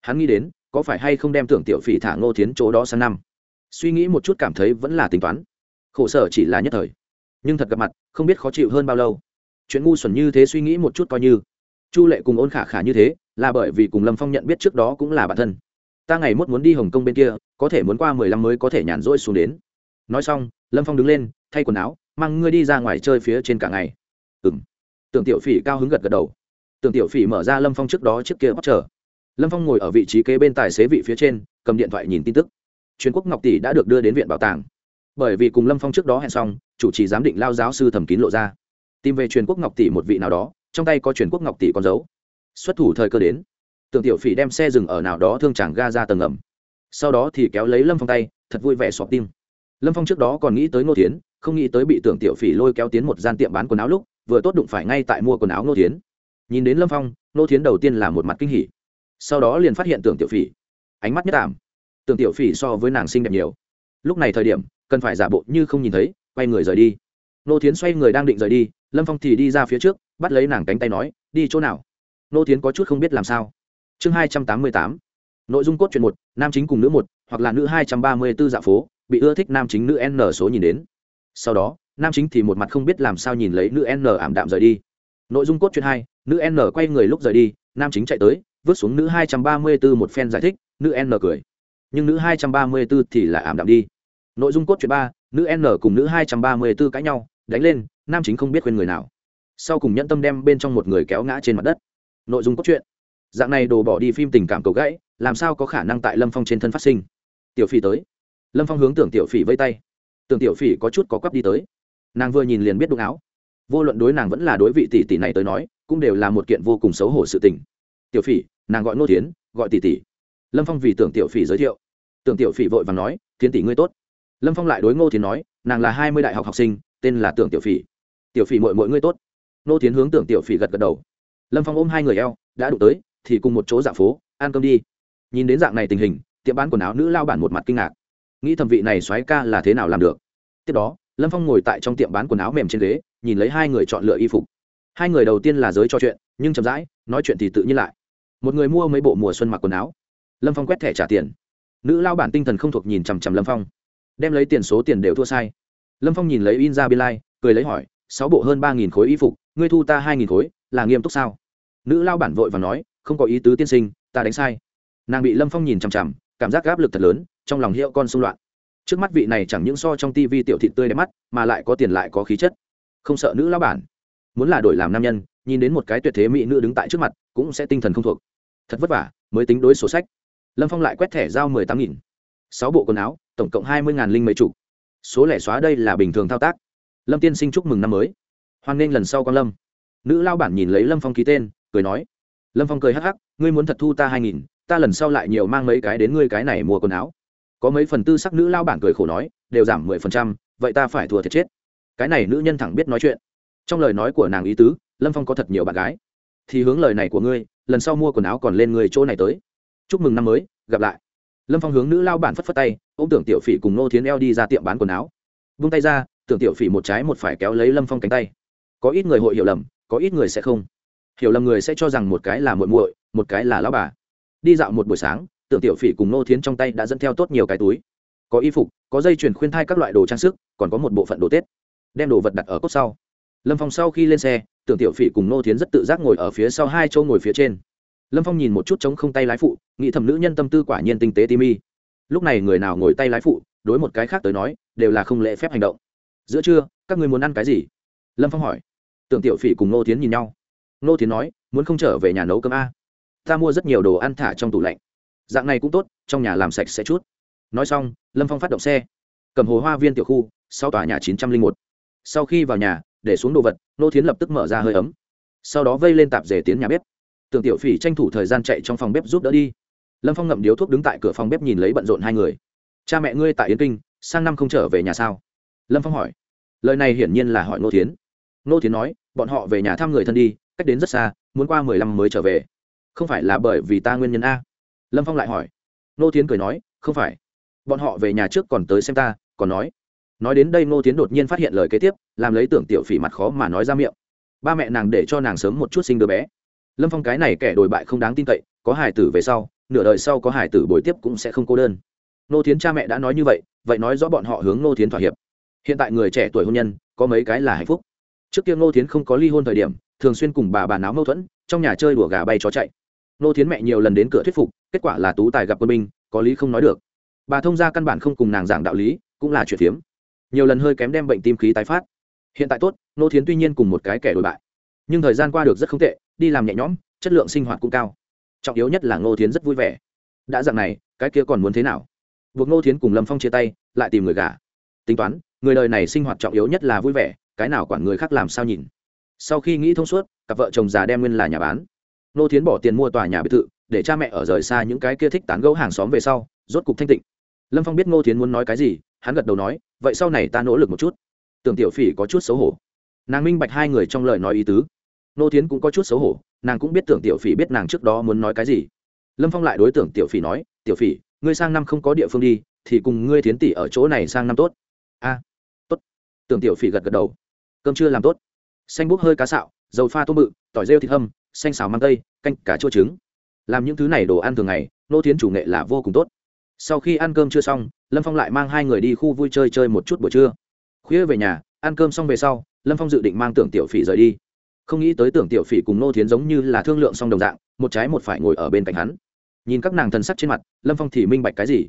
Hắn nghĩ đến có phải hay không đem tưởng tiểu phỉ thả ngô thiến chỗ đó sang năm? Suy nghĩ một chút cảm thấy vẫn là tính toán. Khổ sở chỉ là nhất thời. Nhưng thật gặp mặt, không biết khó chịu hơn bao lâu. Chuyện ngu xuẩn như thế suy nghĩ một chút coi như. Chu lệ cùng ôn khả khả như thế, là bởi vì cùng lâm phong nhận biết trước đó cũng là bản thân. Ta ngày mốt muốn đi hồng kông bên kia, có thể muốn qua mười lăm mới có thể nhàn rỗi xuống đến. Nói xong, lâm phong đứng lên, thay quần áo, mang ngươi đi ra ngoài chơi phía trên cả ngày. Ừ m tưởng tiểu phỉ cao hứng gật gật đầu. Tưởng tiểu phỉ mở ra lâm phong trước đó trước kia bóc chờ lâm phong ngồi ở vị trí kế bên tài xế vị phía trên, cầm điện thoại nhìn tin tức. Truyền quốc ngọc tỷ đã được đưa đến viện bảo tàng. Bởi vì cùng lâm phong trước đó hẹn xong, chủ trì giám định lao giáo sư thẩm kín lộ ra. Tìm về truyền quốc ngọc tỷ một vị nào đó, trong tay có truyền quốc ngọc tỷ con dấu. Xuất thủ thời cơ đến. Tưởng tiểu phỉ đem xe dừng ở nào đó thương chàng ga ra tầng ngầm. Sau đó thì kéo lấy lâm phong tay, thật vui vẻ xọp tim. Lâm phong trước đó còn nghĩ tới ngô tiến không nghĩ tới bị tưởng tiểu phỉ lôi kéo tiến một gian tiệm bán quần áo lúc, vừa tốt đụng phải ngay tại mua quần áo ngô tiến nhìn đến lâm phong, ngô tiến đầu tiên là một mặt kinh hỉ sau đó liền phát hiện tưởng tiểu phỉ. Ánh mắt nhất tạm. tưởng tiểu phỉ so với nàng xinh đẹp nhiều. Lúc này thời điểm, cần phải giả bộ như không nhìn thấy, quay người rời đi. Nô tiến xoay người đang định rời đi, lâm phong thì đi ra phía trước, bắt lấy nàng cánh tay nói, đi chỗ nào? Nô tiến có chút không biết làm sao. Chương hai trăm tám mươi tám. Nội dung cốt truyện một, nam chính cùng nữ một, hoặc là nữ hai trăm ba mươi b ố dạ phố, bị ưa thích nam chính nữ n số nhìn đến. Sau đó, nam chính thì một mặt không biết làm sao nhìn lấy nữ n ảm đạm rời đi. Nội dung cốt truyện hai, nữ n quay người lúc rời đi, nam chính chạy tới vứt xuống nữ hai trăm ba mươi b ố một phen giải thích, nữ n cười. Nhưng nữ hai trăm ba mươi b ố thì là ảm đạm đi. Nội dung cốt truyện ba, nữ n cùng nữ hai trăm ba mươi b ố cãi nhau, đánh lên, nam chính không biết khuyên người nào. Sau cùng nhẫn tâm đem bên trong một người kéo ngã trên mặt đất. Nội dung cốt truyện. Dạng này đồ bỏ đi phim tình cảm cầu gãy, làm sao có khả năng tại lâm phong trên thân phát sinh? Tiểu phỉ tới. Lâm phong hướng tưởng tiểu phỉ vây tay. Tưởng tiểu phỉ có chút có quắp đi tới. Nàng vừa nhìn liền biết đúng áo. Vô luận đối nàng vẫn là đối vị tỷ tỷ này tới nói, cũng đều là một kiện vô cùng xấu hổ sự tình tiểu phỉ, nàng gọi nô tiến gọi tỷ tỷ. Lâm phong vì tưởng tiểu phỉ giới thiệu. Tưởng tiểu phỉ vội và nói tiến tỷ ngươi tốt. Lâm phong lại đối ngô tiến nói, nàng là hai mươi đại học học sinh, tên là tưởng tiểu phỉ. Tiểu phỉ mội mội ngươi tốt. Nô tiến hướng tưởng tiểu phỉ gật gật đầu. Lâm phong ôm hai người eo, đã đụng tới, thì cùng một chỗ dạ phố, ăn cơm đi. Nhìn đến dạng này tình hình, tiệm bán quần áo nữ lao bản một mặt kinh ngạc. Nghĩ thẩm vị này xoáy ca là thế nào làm được. Tiếp đó, lâm phong ngồi tại trong tiệm bán quần áo mềm trên ghế, nhìn lấy hai người chọn lựa y phục. Hai người đầu tiên là giới trò chuyện, nhưng chậm rãi, nói chuyện thì tự nhiên lại một người mua mấy bộ mùa xuân mặc quần áo. Lâm phong quét thẻ trả tiền. Nữ lao bản tinh thần không thuộc nhìn chằm chằm lâm phong. Đem lấy tiền số tiền đều thua sai. Lâm phong nhìn lấy in ra biên lai、like, cười lấy hỏi sáu bộ hơn ba nghìn khối y phục ngươi thu ta hai nghìn khối là nghiêm túc sao? Nữ lao bản vội và nói không có ý tứ tiên sinh ta đánh sai. Nàng bị lâm phong nhìn chằm chằm cảm giác áp lực thật lớn trong lòng hiệu con xung loạn. Trước mắt vị này chẳng những so trong tivi tiểu thị tươi đẹp mắt mà lại có tiền lại có khí chất. Không sợ nữ lao bản. Muốn là đổi làm nam nhân nhìn đến một cái tuyệt thế mỹ nữ đứng tại trước mặt cũng sẽ tinh thần không thuộc thật vất vả, mới tính đối sổ sách. Lâm phong lại quét thẻ giao mười tám nghìn. Sáu bộ quần áo, tổng cộng hai mươi ngàn linh mấy chục. Số lẻ xóa đây là bình thường thao tác. Lâm tiên sinh chúc mừng năm mới. Hoan nghênh lần sau con lâm. Nữ lao bản nhìn lấy lâm phong ký tên, cười nói. Lâm phong cười hắc hắc, ngươi muốn thật thu ta hai nghìn, ta lần sau lại nhiều mang mấy cái đến ngươi cái này mua quần áo. Có mấy phần tư sắc nữ lao bản cười khổ nói, đều giảm mười phần trăm, vậy ta phải thua thiệt chết. Cái này nữ nhân thẳng biết nói chuyện. Trong lời nói của nàng ý tứ, lâm phong có thật nhiều bạn gái. Thì hướng lời này của ngươi lần sau mua quần áo còn lên người chỗ này tới. Chúc mừng năm mới, gặp lại. Lâm phong hướng nữ lao bản phất phất tay ô m tưởng tiểu phỉ cùng nô thiến eo đi ra tiệm bán quần áo. Vung tay ra, tưởng tiểu phỉ một trái một phải kéo lấy lâm phong cánh tay. Có ít người hội hiểu lầm, có ít người sẽ không. Hiểu lầm người sẽ cho rằng một cái là muội muội, một cái là lão bà. Đi dạo một buổi sáng, tưởng tiểu phỉ cùng nô thiến trong tay đã dẫn theo tốt nhiều cái túi. Có y phục, có dây chuyền khuyên thai các loại đồ trang sức, còn có một bộ phận đồ tết. Đem đồ vật đặt ở cốt sau lâm phong sau khi lên xe, tưởng tiểu phỉ cùng nô thiến rất tự giác ngồi ở phía sau hai châu ngồi phía trên. Lâm phong nhìn một chút trống không tay lái phụ, nghĩ thầm nữ nhân tâm tư quả nhiên tinh tế tim y lúc này người nào ngồi tay lái phụ, đối một cái khác tới nói, đều là không lễ phép hành động. Giữa trưa, các người muốn ăn cái gì? Lâm phong hỏi. Tưởng tiểu phỉ cùng nô thiến nhìn nhau. Nô thiến nói, muốn không trở về nhà nấu cơm a? Ta mua rất nhiều đồ ăn thả trong tủ lạnh. Dạng này cũng tốt, trong nhà làm sạch sẽ chút. Nói xong, lâm phong phát động xe. Cầm hồ hoa viên tiểu khu, sau tòa nhà chín trăm linh một. Sau khi vào nhà để xuống đồ vật, nô thiến lập tức mở ra hơi ấm. Sau đó vây lên tạp dề tiến nhà bếp. Tưởng tiểu phỉ tranh thủ thời gian chạy trong phòng bếp giúp đỡ đi. Lâm phong ngậm điếu thuốc đứng tại cửa phòng bếp nhìn lấy bận rộn hai người. Cha mẹ ngươi tại yến kinh, sang năm không trở về nhà sao? Lâm phong hỏi. Lời này hiển nhiên là hỏi nô thiến. Nô thiến nói, bọn họ về nhà thăm người thân đi, cách đến rất xa, muốn qua mười lăm mới trở về. Không phải là bởi vì ta nguyên nhân a. Lâm phong lại hỏi. Nô thiến cười nói, không phải. Bọn họ về nhà trước còn tới xem ta, còn nói nói đến đây nô thiến đột nhiên phát hiện lời kế tiếp, làm lấy tưởng tiểu phỉ mặt khó mà nói ra miệng. Ba mẹ nàng để cho nàng sớm một chút sinh đứa bé. Lâm phong cái này kẻ đổi bại không đáng tin cậy, có hải tử về sau, nửa đời sau có hải tử bồi tiếp cũng sẽ không cô đơn. Nô thiến cha mẹ đã nói như vậy vậy nói rõ bọn họ hướng nô thiến thỏa hiệp. Hiện tại người trẻ tuổi hôn nhân, có mấy cái là hạnh phúc. Trước kia nô thiến không có ly hôn thời điểm, thường xuyên cùng bà bà náo mâu thuẫn, trong nhà chơi đùa gà bay chó chạy. Nô thiến mẹ nhiều lần đến cửa thuyết phục, kết quả là tú tài gặp quân binh, có lý không nói được. Bà thông gia căn bản không cùng nàng giảng đạo lý, cũng là chuyện phiếm nhiều lần hơi kém đem bệnh tim khí tái phát. Hiện tại tốt, nô thiến tuy nhiên cùng một cái kẻ đổi bại, nhưng thời gian qua được rất không tệ, đi làm nhẹ nhõm, chất lượng sinh hoạt cũng cao. Trọng yếu nhất là ngô thiến rất vui vẻ. Đã dặn này, cái kia còn muốn thế nào? Buộc ngô thiến cùng lâm phong chia tay, lại tìm người gả. Tính toán, người đời này sinh hoạt trọng yếu nhất là vui vẻ, cái nào quản người khác làm sao nhìn. Sau khi nghĩ thông suốt, cặp vợ chồng già đem nguyên là nhà bán. Ngô thiến bỏ tiền mua tòa nhà biệt thự, để cha mẹ ở rời xa những cái kia thích tán gẫu hàng xóm về sau, rốt cục thanh tịnh. Lâm phong biết ngô thiến muốn nói cái gì, hắn gật đầu nói vậy sau này ta nỗ lực một chút. Tưởng tiểu phỉ có chút xấu hổ. Nàng minh bạch hai người trong lời nói ý tứ. Nô tiến cũng có chút xấu hổ, nàng cũng biết tưởng tiểu phỉ biết nàng trước đó muốn nói cái gì. Lâm phong lại đối tượng tiểu phỉ nói, tiểu phỉ, ngươi sang năm không có địa phương đi, thì cùng ngươi tiến tỷ ở chỗ này sang năm tốt. A, tốt. Tưởng tiểu phỉ gật gật đầu. Cơm chưa làm tốt. Xanh búp hơi cá xạo, dầu pha tôm bự, tỏi rêu thịt hâm, xanh xào mang tây, canh cá chua trứng. Làm những thứ này đồ ăn thường ngày, nô tiến chủ nghệ là vô cùng tốt. Sau khi ăn cơm chưa xong lâm phong lại mang hai người đi khu vui chơi chơi một chút buổi trưa. Khuya về nhà, ăn cơm xong về sau, lâm phong dự định mang tưởng tiểu phỉ rời đi. Không nghĩ tới tưởng tiểu phỉ cùng nô thiến giống như là thương lượng xong đồng dạng, một trái một phải ngồi ở bên cạnh hắn. Nhìn các nàng thần sắc trên mặt, lâm phong thì minh bạch cái gì.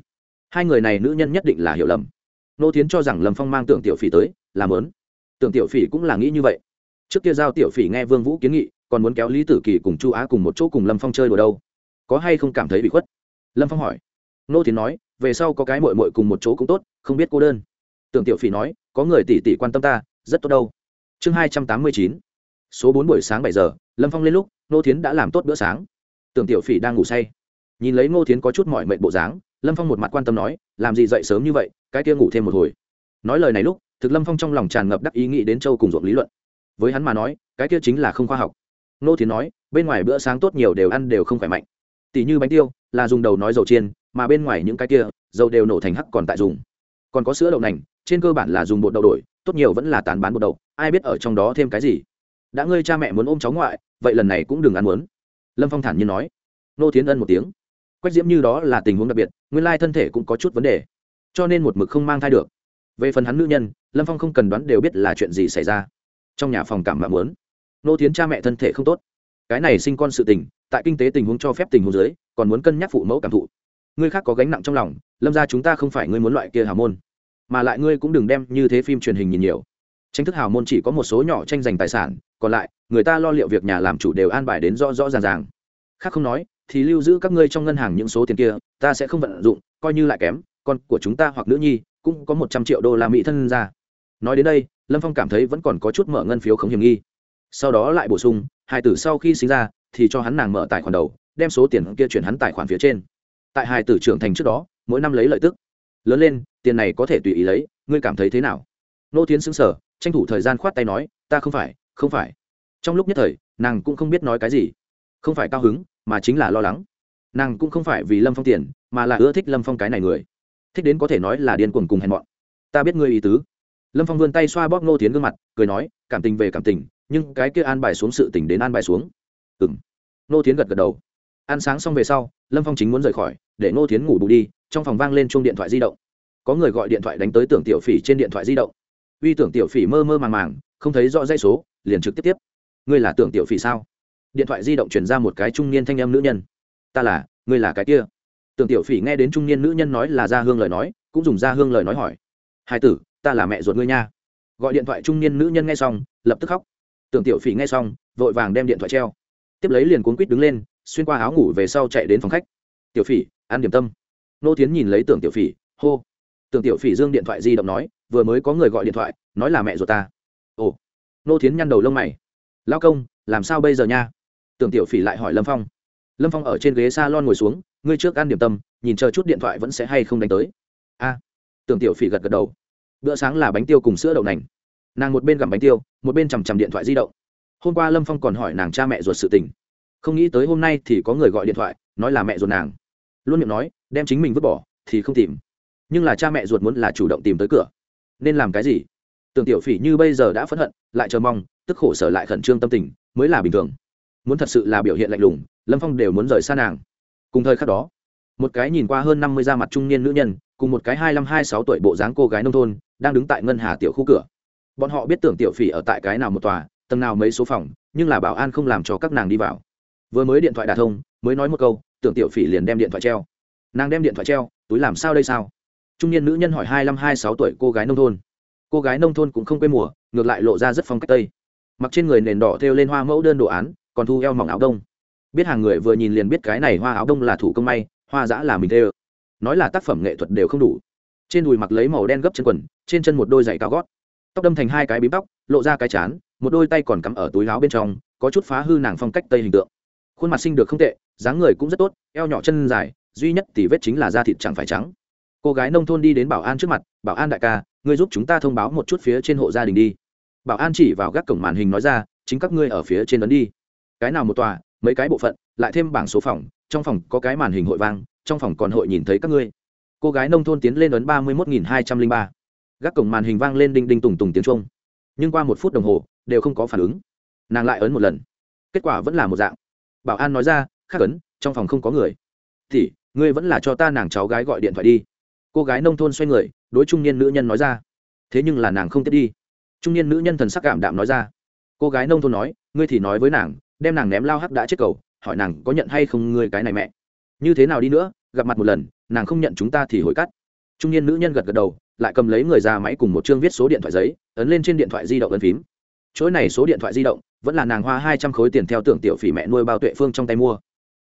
Hai người này nữ nhân nhất định là hiểu lầm. Nô thiến cho rằng lâm phong mang tưởng tiểu phỉ tới làm lớn tưởng tiểu phỉ cũng là nghĩ như vậy. Trước kia giao tiểu phỉ nghe vương vũ kiến nghị, còn muốn kéo lý tử kỳ cùng chu á cùng một chỗ cùng lâm phong chơi đùa đâu. Có hay không cảm thấy bị khuất? Lâm phong hỏi. Nô thiến nói về sau có cái mội mội cùng một chỗ cũng tốt, không biết cô đơn. Tưởng tiểu phỉ nói, có người tỉ tỉ quan tâm ta, rất tốt đâu. Chương hai trăm tám mươi chín, số bốn buổi sáng bảy giờ, lâm phong lên lúc nô thiến đã làm tốt bữa sáng. Tưởng tiểu phỉ đang ngủ say. Nhìn lấy ngô thiến có chút mỏi mệt bộ dáng, lâm phong một mặt quan tâm nói, làm gì dậy sớm như vậy, cái kia ngủ thêm một hồi. Nói lời này lúc, thực lâm phong trong lòng tràn ngập đắc ý nghĩ đến châu cùng ruộng lý luận. Với hắn mà nói, cái kia chính là không khoa học. Ngô thiến nói, bên ngoài bữa sáng tốt nhiều đều ăn đều không khỏe mạnh tỷ như bánh tiêu, là dùng đầu nói dầu chiên, mà bên ngoài những cái kia, dầu đều nổ thành hắc còn tại dùng. Còn có sữa đậu nành, trên cơ bản là dùng bột đậu đổi, tốt nhiều vẫn là tán bán bột đậu, ai biết ở trong đó thêm cái gì. Đã ngươi cha mẹ muốn ôm cháu ngoại, vậy lần này cũng đừng ăn muốn. Lâm phong thản nhiên nói. Nô thiến ân một tiếng. Quách diễm như đó là tình huống đặc biệt, nguyên lai thân thể cũng có chút vấn đề, cho nên một mực không mang thai được. Về phần hắn nữ nhân, lâm phong không cần đoán đều biết là chuyện gì xảy ra. Trong nhà phòng cảm mạng muốn. Nô tiến cha mẹ thân thể không tốt. Cái này sinh con sự tình tại kinh tế tình huống cho phép tình huống dưới, còn muốn cân nhắc phụ mẫu cảm thụ. Ngươi khác có gánh nặng trong lòng, lâm ra chúng ta không phải ngươi muốn loại kia hào môn. Mà lại ngươi cũng đừng đem như thế phim truyền hình nhìn nhiều. Tranh thức hào môn chỉ có một số nhỏ tranh giành tài sản, còn lại, người ta lo liệu việc nhà làm chủ đều an bài đến rõ rõ ràng ràng. Khác không nói, thì lưu giữ các ngươi trong ngân hàng những số tiền kia, ta sẽ không vận dụng, coi như lại kém, con của chúng ta hoặc nữ nhi cũng có một trăm triệu đô la mỹ thân ra. Nói đến đây, lâm phong cảm thấy vẫn còn có chút mở ngân phiếu không hiểm nghi. Sau đó lại bổ sung, hai tử sau khi sinh ra thì cho hắn nàng mở tài khoản đầu, đem số tiền kia chuyển hắn tài khoản phía trên. Tại hai tử trưởng thành trước đó, mỗi năm lấy lợi tức. Lớn lên, tiền này có thể tùy ý lấy, ngươi cảm thấy thế nào? Nô tiến xứng sở tranh thủ thời gian khoát tay nói, ta không phải không phải. Trong lúc nhất thời, nàng cũng không biết nói cái gì. Không phải cao hứng, mà chính là lo lắng. Nàng cũng không phải vì lâm phong tiền, mà là ưa thích lâm phong cái này người. Thích đến có thể nói là điên cuồng cùng hèn mọn. Ta biết ngươi ý tứ. Lâm phong vươn tay xoa bóp nô tiến gương mặt, cười nói, cảm tình về cảm tình, nhưng cái kia an bài xuống sự tình đến an bài xuống ừng nô tiến gật gật đầu. Ăn sáng xong về sau, lâm phong chính muốn rời khỏi, để nô tiến ngủ bù đi, trong phòng vang lên chuông điện thoại di động. Có người gọi điện thoại đánh tới tưởng tiểu phỉ trên điện thoại di động. Uy tưởng tiểu phỉ mơ mơ màng màng, không thấy rõ dây số, liền trực tiếp tiếp. Ngươi là tưởng tiểu phỉ sao? Điện thoại di động chuyển ra một cái trung niên thanh âm nữ nhân. Ta là, ngươi là cái kia. Tưởng tiểu phỉ nghe đến trung niên nữ nhân nói là gia hương lời nói, cũng dùng gia hương lời nói hỏi. Hai tử, ta là mẹ ruột ngươi nha. Gọi điện thoại trung niên nữ nhân nghe xong, lập tức khóc. Tưởng tiểu phỉ nghe xong, vội vàng đem điện thoại treo tiếp lấy liền cuốn quýt đứng lên, xuyên qua áo ngủ về sau chạy đến phòng khách. Tiểu phỉ, ăn điểm tâm. Nô tiến nhìn lấy tưởng tiểu phỉ, hô. Tưởng tiểu phỉ dương điện thoại di động nói, vừa mới có người gọi điện thoại, nói là mẹ ruột ta. Ồ. Nô tiến nhăn đầu lông mày. Lao công, làm sao bây giờ nha? Tưởng tiểu phỉ lại hỏi lâm phong. Lâm phong ở trên ghế s a lon ngồi xuống, ngươi trước ăn điểm tâm, nhìn chờ chút điện thoại vẫn sẽ hay không đánh tới. A. Tưởng tiểu phỉ gật gật đầu. Bữa sáng là bánh tiêu cùng sữa đậu nành. Nàng một bên gặm bánh tiêu, một bên chằm chằm điện thoại di động hôm qua lâm phong còn hỏi nàng cha mẹ ruột sự tình không nghĩ tới hôm nay thì có người gọi điện thoại nói là mẹ ruột nàng luôn miệng nói đem chính mình vứt bỏ thì không tìm nhưng là cha mẹ ruột muốn là chủ động tìm tới cửa nên làm cái gì tưởng tiểu phỉ như bây giờ đã phẫn hận lại chờ mong tức khổ sở lại khẩn trương tâm tình mới là bình thường muốn thật sự là biểu hiện lạnh lùng lâm phong đều muốn rời xa nàng cùng thời khắc đó một cái nhìn qua hơn năm mươi da mặt trung niên nữ nhân cùng một cái hai mươi năm hai sáu tuổi bộ dáng cô gái nông thôn đang đứng tại ngân hà tiểu khu cửa bọn họ biết tưởng tiểu phỉ ở tại cái nào một tòa tầng nào mấy số phòng, nhưng là bảo an không làm cho các nàng đi vào. Vừa mới điện thoại đà thông, mới nói một câu, tưởng tiểu phỉ liền đem điện thoại treo. Nàng đem điện thoại treo, túi làm sao đây sao? Trung niên nữ nhân hỏi hai năm hai sáu tuổi, cô gái nông thôn. Cô gái nông thôn cũng không quê mùa, ngược lại lộ ra rất phong cách tây. Mặc trên người nền đỏ thêu lên hoa mẫu đơn đồ án, còn thu eo mỏng áo đông. Biết hàng người vừa nhìn liền biết cái này hoa áo đông là thủ công may, hoa giã là mình thê nói là tác phẩm nghệ thuật đều không đủ. Trên đùi mặc lấy màu đen gấp chân quần, trên chân một đôi giày cao gót tóc đâm thành hai cái bím tóc, lộ ra cái chán, một đôi tay còn cắm ở túi áo bên trong, có chút phá hư nàng phong cách tây hình tượng. Khuôn mặt sinh được không tệ, dáng người cũng rất tốt, eo nhỏ chân dài, duy nhất thì vết chính là da thịt chẳng phải trắng. Cô gái nông thôn đi đến bảo an trước mặt, bảo an đại ca, ngươi giúp chúng ta thông báo một chút phía trên hộ gia đình đi. Bảo an chỉ vào gác cổng màn hình nói ra, chính các ngươi ở phía trên ấn đi. Cái nào một tòa, mấy cái bộ phận, lại thêm bảng số phòng, trong phòng có cái màn hình hội vang, trong phòng còn hội nhìn thấy các ngươi. Cô gái nông thôn tiến lên ấn ba mươi một nghìn hai trăm linh ba gác cổng màn hình vang lên đinh đinh tùng tùng tiếng trung nhưng qua một phút đồng hồ, đều không có phản ứng. Nàng lại ấn một lần. Kết quả vẫn là một dạng. Bảo an nói ra, khắc ấn, trong phòng không có người. Thì ngươi vẫn là cho ta nàng cháu gái gọi điện thoại đi. Cô gái nông thôn xoay người, đối trung niên nữ nhân nói ra. Thế nhưng là nàng không tiếp đi. Trung niên nữ nhân thần sắc cảm đạm nói ra. Cô gái nông thôn nói, ngươi thì nói với nàng, đem nàng ném lao hắc đã chết cầu, hỏi nàng có nhận hay không ngươi cái này mẹ. Như thế nào đi nữa, gặp mặt một lần, nàng không nhận chúng ta thì hồi cắt. Trung niên nữ nhân gật gật đầu lại cầm lấy người ra máy cùng một chương viết số điện thoại giấy, ấn lên trên điện thoại di động ấn phím. Chỗ này số điện thoại di động, vẫn là nàng hoa hai trăm khối tiền theo tưởng tiểu phỉ mẹ nuôi bao tuệ phương trong tay mua.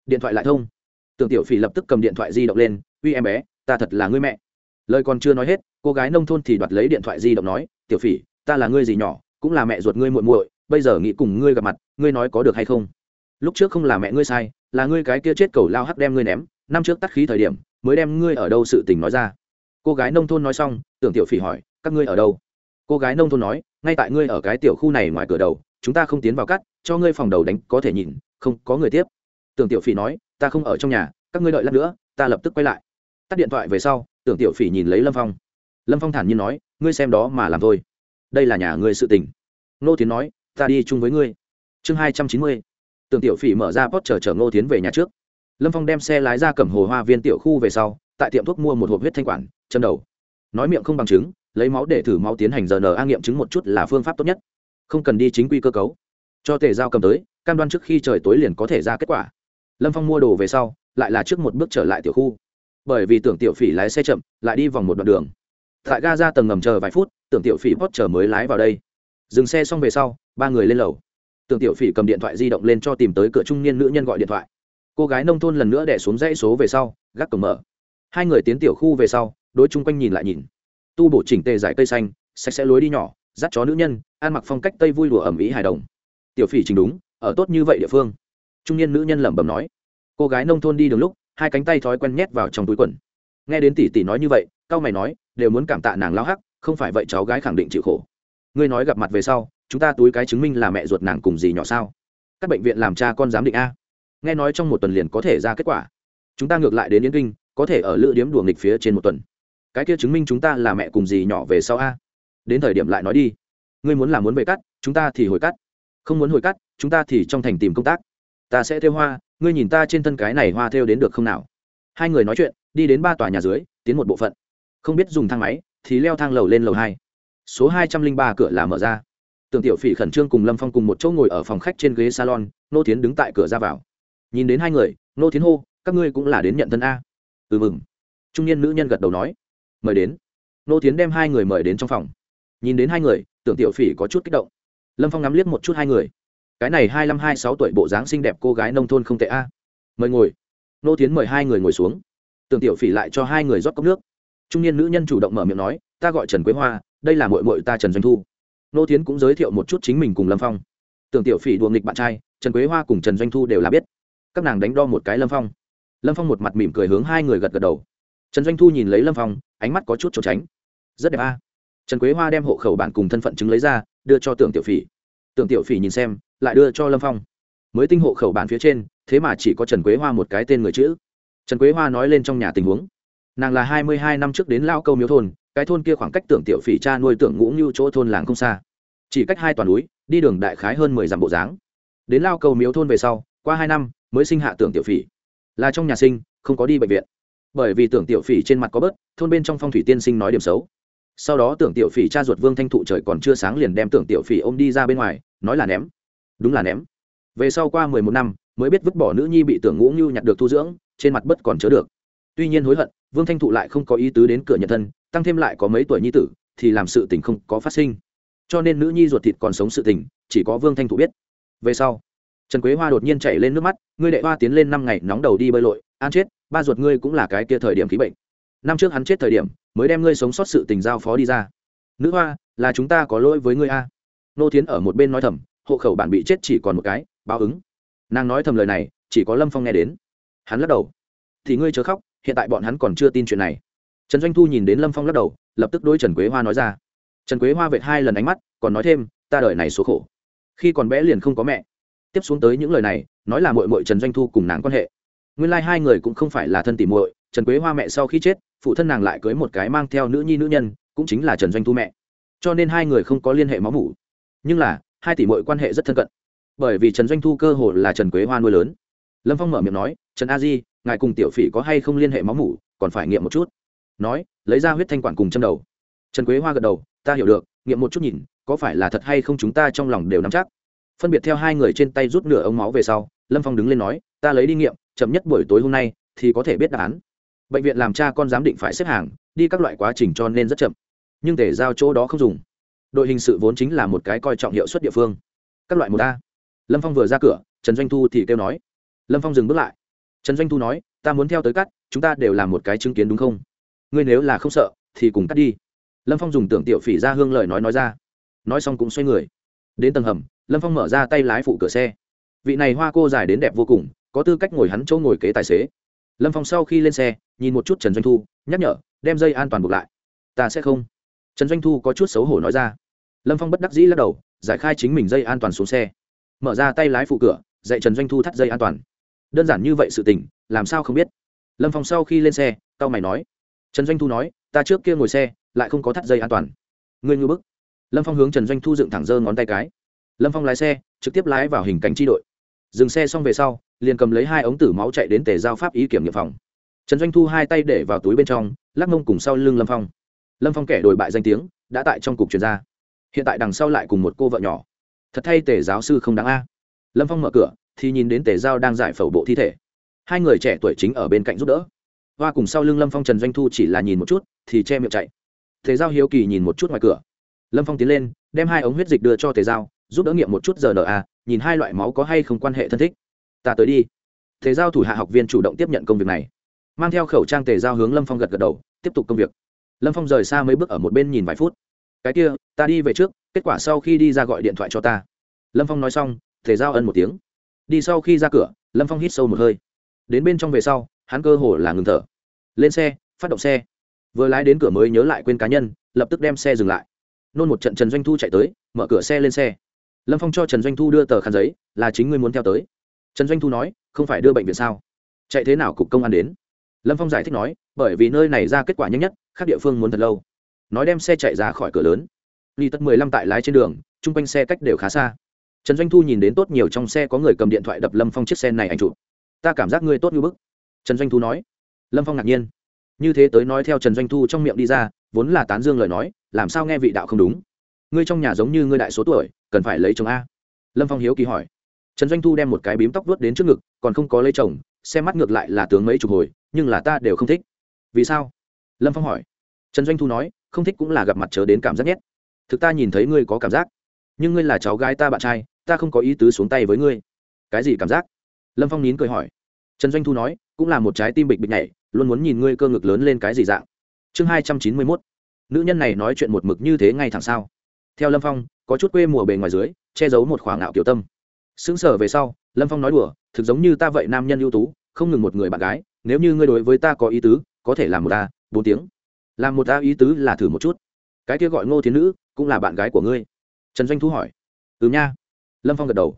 Điện thoại lại thông. Tưởng tiểu phỉ lập tức cầm điện thoại di động lên, uy em bé, ta thật là ngươi mẹ. Lời còn chưa nói hết, cô gái nông thôn thì đoạt lấy điện thoại di động nói, tiểu phỉ, ta là ngươi gì nhỏ, cũng là mẹ ruột ngươi muội muội, bây giờ nghĩ cùng ngươi gặp mặt, ngươi nói có được hay không? Lúc trước không là mẹ ngươi sai, là ngươi cái kia chết cầu lao hắc đem ngươi ném, năm trước tắt khí thời điểm, mới đem ngươi ở đâu sự tình nói ra cô gái nông thôn nói xong, tưởng tiểu phỉ hỏi, các ngươi ở đâu? Cô gái nông thôn nói, ngay tại ngươi ở cái tiểu khu này ngoài cửa đầu, chúng ta không tiến vào cắt, cho ngươi phòng đầu đánh, có thể nhìn, không, có người tiếp. Tưởng tiểu phỉ nói, ta không ở trong nhà, các ngươi đợi lát nữa, ta lập tức quay lại. Tắt điện thoại về sau, tưởng tiểu phỉ nhìn lấy lâm phong. Lâm phong thản nhiên nói, ngươi xem đó mà làm thôi. Đây là nhà ngươi sự tình. Nô tiến nói, ta đi chung với ngươi. Chương hai trăm chín mươi. Tưởng tiểu phỉ mở ra pot chờ chở ngô tiến về nhà trước. Lâm phong đem xe lái ra cầm hồ hoa viên tiểu khu về sau, tại tiệm thuốc mua một hộp huyết thanh quản châm đầu. Nói miệng không bằng chứng, lấy máu để thử máu tiến hành giờ n a nghiệm chứng một chút là phương pháp tốt nhất. Không cần đi chính quy cơ cấu. Cho tề giao cầm tới, cam đoan trước khi trời tối liền có thể ra kết quả. Lâm phong mua đồ về sau, lại là trước một bước trở lại tiểu khu. Bởi vì tưởng tiểu phỉ lái xe chậm, lại đi vòng một đoạn đường. Tại ga ra tầng ngầm chờ vài phút, tưởng tiểu phỉ hót chờ mới lái vào đây. Dừng xe xong về sau, ba người lên lầu. Tưởng tiểu phỉ cầm điện thoại di động lên cho tìm tới cửa trung niên nữ nhân gọi điện thoại. Cô gái nông thôn lần nữa đẻ xuống dãy số về sau, gác cổng mở. Hai người tiến tiểu khu về sau đối chung quanh nhìn lại nhìn. Tu bổ chỉnh tề giải cây xanh, sạch sẽ lối đi nhỏ, dắt chó nữ nhân, ăn mặc phong cách tây vui đùa ẩm ý hài đồng. Tiểu phỉ trình đúng, ở tốt như vậy địa phương. Trung niên nữ nhân lẩm bẩm nói. Cô gái nông thôn đi đường lúc, hai cánh tay thói quen nhét vào trong túi quần. Nghe đến tỷ tỷ nói như vậy, cao mày nói, đều muốn cảm tạ nàng lao hắc, không phải vậy cháu gái khẳng định chịu khổ. Ngươi nói gặp mặt về sau, chúng ta túi cái chứng minh là mẹ ruột nàng cùng gì nhỏ sao? Các bệnh viện làm cha con giám định a. Nghe nói trong một tuần liền có thể ra kết quả. Chúng ta ngược lại đến yến kinh, có thể ở lữ điếm đùa nghịch phía trên một tuần cái kia chứng minh chúng ta là mẹ cùng gì nhỏ về sau a. Đến thời điểm lại nói đi. Ngươi muốn là muốn về cắt, chúng ta thì hồi cắt. Không muốn hồi cắt, chúng ta thì trong thành tìm công tác. Ta sẽ theo hoa, ngươi nhìn ta trên thân cái này hoa theo đến được không nào? Hai người nói chuyện, đi đến ba tòa nhà dưới, tiến một bộ phận. Không biết dùng thang máy, thì leo thang lầu lên lầu hai. Số hai trăm linh ba cửa là mở ra. Tưởng tiểu phỉ khẩn trương cùng lâm phong cùng một chỗ ngồi ở phòng khách trên ghế salon, nô tiến đứng tại cửa ra vào. Nhìn đến hai người, nô tiến hô, các ngươi cũng là đến nhận thân a. Ừ mừng trung niên nữ nhân gật đầu nói mời đến. Nô tiến đem hai người mời đến trong phòng. Nhìn đến hai người, tưởng tiểu phỉ có chút kích động. Lâm phong ngắm liếc một chút hai người. Cái này hai năm hai sáu tuổi bộ dáng xinh đẹp cô gái nông thôn không tệ a. Mời ngồi. Nô tiến mời hai người ngồi xuống. Tưởng tiểu phỉ lại cho hai người rót cốc nước. Trung niên nữ nhân chủ động mở miệng nói, ta gọi trần quế hoa, đây là mội mội ta trần doanh thu. Nô tiến cũng giới thiệu một chút chính mình cùng lâm phong. Tưởng tiểu phỉ đùa nghịch bạn trai, trần quế hoa cùng trần doanh thu đều là biết. Các nàng đánh đo một cái lâm phong. Lâm phong một mặt mỉm cười hướng hai người gật gật đầu. Trần doanh thu nhìn lấy lâm phong ánh mắt có chút trốn tránh. Rất đẹp a. Trần quế hoa đem hộ khẩu bản cùng thân phận chứng lấy ra, đưa cho tưởng tiểu phỉ. Tưởng tiểu phỉ nhìn xem, lại đưa cho lâm phong. Mới tinh hộ khẩu bản phía trên, thế mà chỉ có trần quế hoa một cái tên người chữ. Trần quế hoa nói lên trong nhà tình huống. Nàng là hai mươi hai năm trước đến lao câu miếu thôn, cái thôn kia khoảng cách tưởng tiểu phỉ cha nuôi tưởng ngũ như chỗ thôn làng không xa. Chỉ cách hai toàn núi, đi đường đại khái hơn mười dặm bộ dáng. Đến lao cầu miếu thôn về sau, qua hai năm, mới sinh hạ tưởng tiểu phỉ. Là trong nhà sinh, không có đi bệnh viện bởi vì tưởng tiểu phỉ trên mặt có bớt, thôn bên trong phong thủy tiên sinh nói điểm xấu. Sau đó tưởng tiểu phỉ cha ruột vương thanh thụ trời còn chưa sáng liền đem tưởng tiểu phỉ ôm đi ra bên ngoài, nói là ném. Đúng là ném. Về sau qua mười một năm, mới biết vứt bỏ nữ nhi bị tưởng ngũ ngưu nhặt được thu dưỡng, trên mặt bất còn chớ được. Tuy nhiên hối hận, vương thanh thụ lại không có ý tứ đến cửa nhận thân, tăng thêm lại có mấy tuổi nhi tử, thì làm sự tình không có phát sinh. Cho nên nữ nhi ruột thịt còn sống sự tình, chỉ có vương thanh thụ biết. Về sau, trần quế hoa đột nhiên chảy lên nước mắt, ngươi đệ hoa tiến lên năm ngày nóng đầu đi bơi lội, an chết ba ruột ngươi cũng là cái kia thời điểm khí bệnh. Năm trước hắn chết thời điểm, mới đem ngươi sống sót sự tình giao phó đi ra. Nữ hoa, là chúng ta có lỗi với ngươi a. Nô thiến ở một bên nói thầm, hộ khẩu bản bị chết chỉ còn một cái, báo ứng. Nàng nói thầm lời này, chỉ có lâm phong nghe đến. Hắn lắc đầu. Thì ngươi chớ khóc, hiện tại bọn hắn còn chưa tin chuyện này. Trần doanh thu nhìn đến lâm phong lắc đầu, lập tức đôi trần quế hoa nói ra. Trần quế hoa vệt hai lần ánh mắt, còn nói thêm, ta đợi này số khổ. Khi còn bé liền không có mẹ. Tiếp xuống tới những lời này, nói là mội mội trần doanh thu cùng nàng quan hệ nguyên lai hai người cũng không phải là thân tỉ muội, trần quế hoa mẹ sau khi chết, phụ thân nàng lại cưới một cái mang theo nữ nhi nữ nhân, cũng chính là trần doanh thu mẹ. Cho nên hai người không có liên hệ máu mủ. Nhưng là, hai tỷ muội quan hệ rất thân cận. Bởi vì trần doanh thu cơ hồ là trần quế hoa nuôi lớn. Lâm phong mở miệng nói, trần a di, ngài cùng tiểu phỉ có hay không liên hệ máu mủ, còn phải nghiệm một chút. Nói, lấy ra huyết thanh quản cùng châm đầu. Trần quế hoa gật đầu, ta hiểu được, nghiệm một chút nhìn, có phải là thật hay không chúng ta trong lòng đều nắm chắc. Phân biệt theo hai người trên tay rút nửa ống máu về sau, lâm phong đứng lên nói, ta lấy đi nghiệm chậm nhất buổi tối hôm nay thì có thể biết đáp án. Bệnh viện làm cha con giám định phải xếp hàng, đi các loại quá trình cho nên rất chậm. Nhưng để giao chỗ đó không dùng. Đội hình sự vốn chính là một cái coi trọng hiệu suất địa phương. Các loại một a. Lâm phong vừa ra cửa, trần doanh thu thì kêu nói. Lâm phong dừng bước lại. Trần doanh thu nói, ta muốn theo tới cắt, chúng ta đều làm một cái chứng kiến đúng không? Ngươi nếu là không sợ, thì cùng cắt đi. Lâm phong dùng tưởng tiểu phỉ ra hương lời nói nói ra. Nói xong cũng xoay người. Đến tầng hầm, lâm phong mở ra tay lái phụ cửa xe. Vị này hoa cô dài đến đẹp vô cùng có tư cách ngồi hắn chỗ ngồi kế tài xế. Lâm phong sau khi lên xe, nhìn một chút trần doanh thu, nhắc nhở, đem dây an toàn buộc lại. Ta sẽ không. Trần doanh thu có chút xấu hổ nói ra. Lâm phong bất đắc dĩ lắc đầu, giải khai chính mình dây an toàn xuống xe. Mở ra tay lái phụ cửa, dạy trần doanh thu thắt dây an toàn. Đơn giản như vậy sự tình, làm sao không biết? Lâm phong sau khi lên xe tao mày nói. Trần doanh thu nói, ta trước kia ngồi xe, lại không có thắt dây an toàn. Ngươi ngư bức. Lâm phong hướng trần doanh thu dựng thẳng dơ ngón tay cái. Lâm phong lái xe, trực tiếp lái vào hình cảnh tri đội dừng xe xong về sau, liền cầm lấy hai ống tử máu chạy đến tề giao pháp y kiểm nghiệm phòng. Trần doanh thu hai tay để vào túi bên trong, lắc mông cùng sau lưng lâm phong. Lâm phong kẻ đổi bại danh tiếng, đã tại trong cục truyền ra hiện tại đằng sau lại cùng một cô vợ nhỏ. Thật thay tề giáo sư không đáng a. Lâm phong mở cửa, thì nhìn đến tề giao đang giải phẫu bộ thi thể. Hai người trẻ tuổi chính ở bên cạnh giúp đỡ. Hoa cùng sau lưng lâm phong trần doanh thu chỉ là nhìn một chút, thì che miệng chạy. Tề giao hiếu kỳ nhìn một chút ngoài cửa. Lâm phong tiến lên, đem hai ống huyết dịch đưa cho tề giao giúp đỡ nghiệm một chút giờ a, nhìn hai loại máu có hay không quan hệ thân thích. Ta tới đi. Thế giao thủ hạ học viên chủ động tiếp nhận công việc này. Mang theo khẩu trang tề giao hướng lâm phong gật gật đầu, tiếp tục công việc. Lâm phong rời xa mấy bước ở một bên nhìn vài phút. Cái kia, ta đi về trước, kết quả sau khi đi ra gọi điện thoại cho ta. Lâm phong nói xong tề giao ân một tiếng. Đi sau khi ra cửa, lâm phong hít sâu một hơi. Đến bên trong về sau, hắn cơ hồ là ngừng thở. Lên xe, phát động xe. Vừa lái đến cửa mới nhớ lại quên cá nhân, lập tức đem xe dừng lại. Nôn một trận trần doanh thu chạy tới, mở cửa xe lên xe lâm phong cho trần doanh thu đưa tờ khăn giấy, là chính ngươi muốn theo tới. Trần doanh thu nói, không phải đưa bệnh viện sao? Chạy thế nào cục công an đến? Lâm phong giải thích nói, bởi vì nơi này ra kết quả nhanh nhất, khác địa phương muốn thật lâu. Nói đem xe chạy ra khỏi cửa lớn. Ly tất mười lăm tại lái trên đường, chung quanh xe cách đều khá xa. Trần doanh thu nhìn đến tốt nhiều trong xe có người cầm điện thoại đập lâm phong chiếc xe này anh chụp. Ta cảm giác ngươi tốt như bức. Trần doanh thu nói. Lâm phong ngạc nhiên. Như thế tới nói theo trần doanh thu trong miệng đi ra, vốn là tán dương lời nói, làm sao nghe vị đạo không đúng? Ngươi trong nhà giống như ngươi đại số tuổi cần phải lấy chồng a? Lâm phong hiếu kỳ hỏi. Trần doanh thu đem một cái bím tóc vớt đến trước ngực, còn không có lấy chồng, xem mắt ngược lại là tướng mấy chục hồi, nhưng là ta đều không thích. Vì sao? Lâm phong hỏi. Trần doanh thu nói, không thích cũng là gặp mặt chớ đến cảm giác nhét. Thực ta nhìn thấy ngươi có cảm giác. Nhưng ngươi là cháu gái ta bạn trai, ta không có ý tứ xuống tay với ngươi. Cái gì cảm giác? Lâm phong nín cười hỏi. Trần doanh thu nói, cũng là một trái tim bịch bịch nhảy, luôn muốn nhìn ngươi cơ ngực lớn lên cái gì dạng. Chương hai trăm chín mươi mốt. Nữ nhân này nói chuyện một mực như thế ngay thẳng sao? Theo lâm phong, có chút quê mùa bề ngoài dưới, che giấu một khoảng ngạo kiểu tâm. Xứng sở về sau, lâm phong nói đùa, thực giống như ta vậy nam nhân ưu tú, không ngừng một người bạn gái, nếu như ngươi đối với ta có ý tứ, có thể làm một ta, bốn tiếng. Làm một ta ý tứ là thử một chút. Cái kia gọi ngô thiến nữ, cũng là bạn gái của ngươi. Trần doanh thu hỏi. Ừ nha. Lâm phong gật đầu.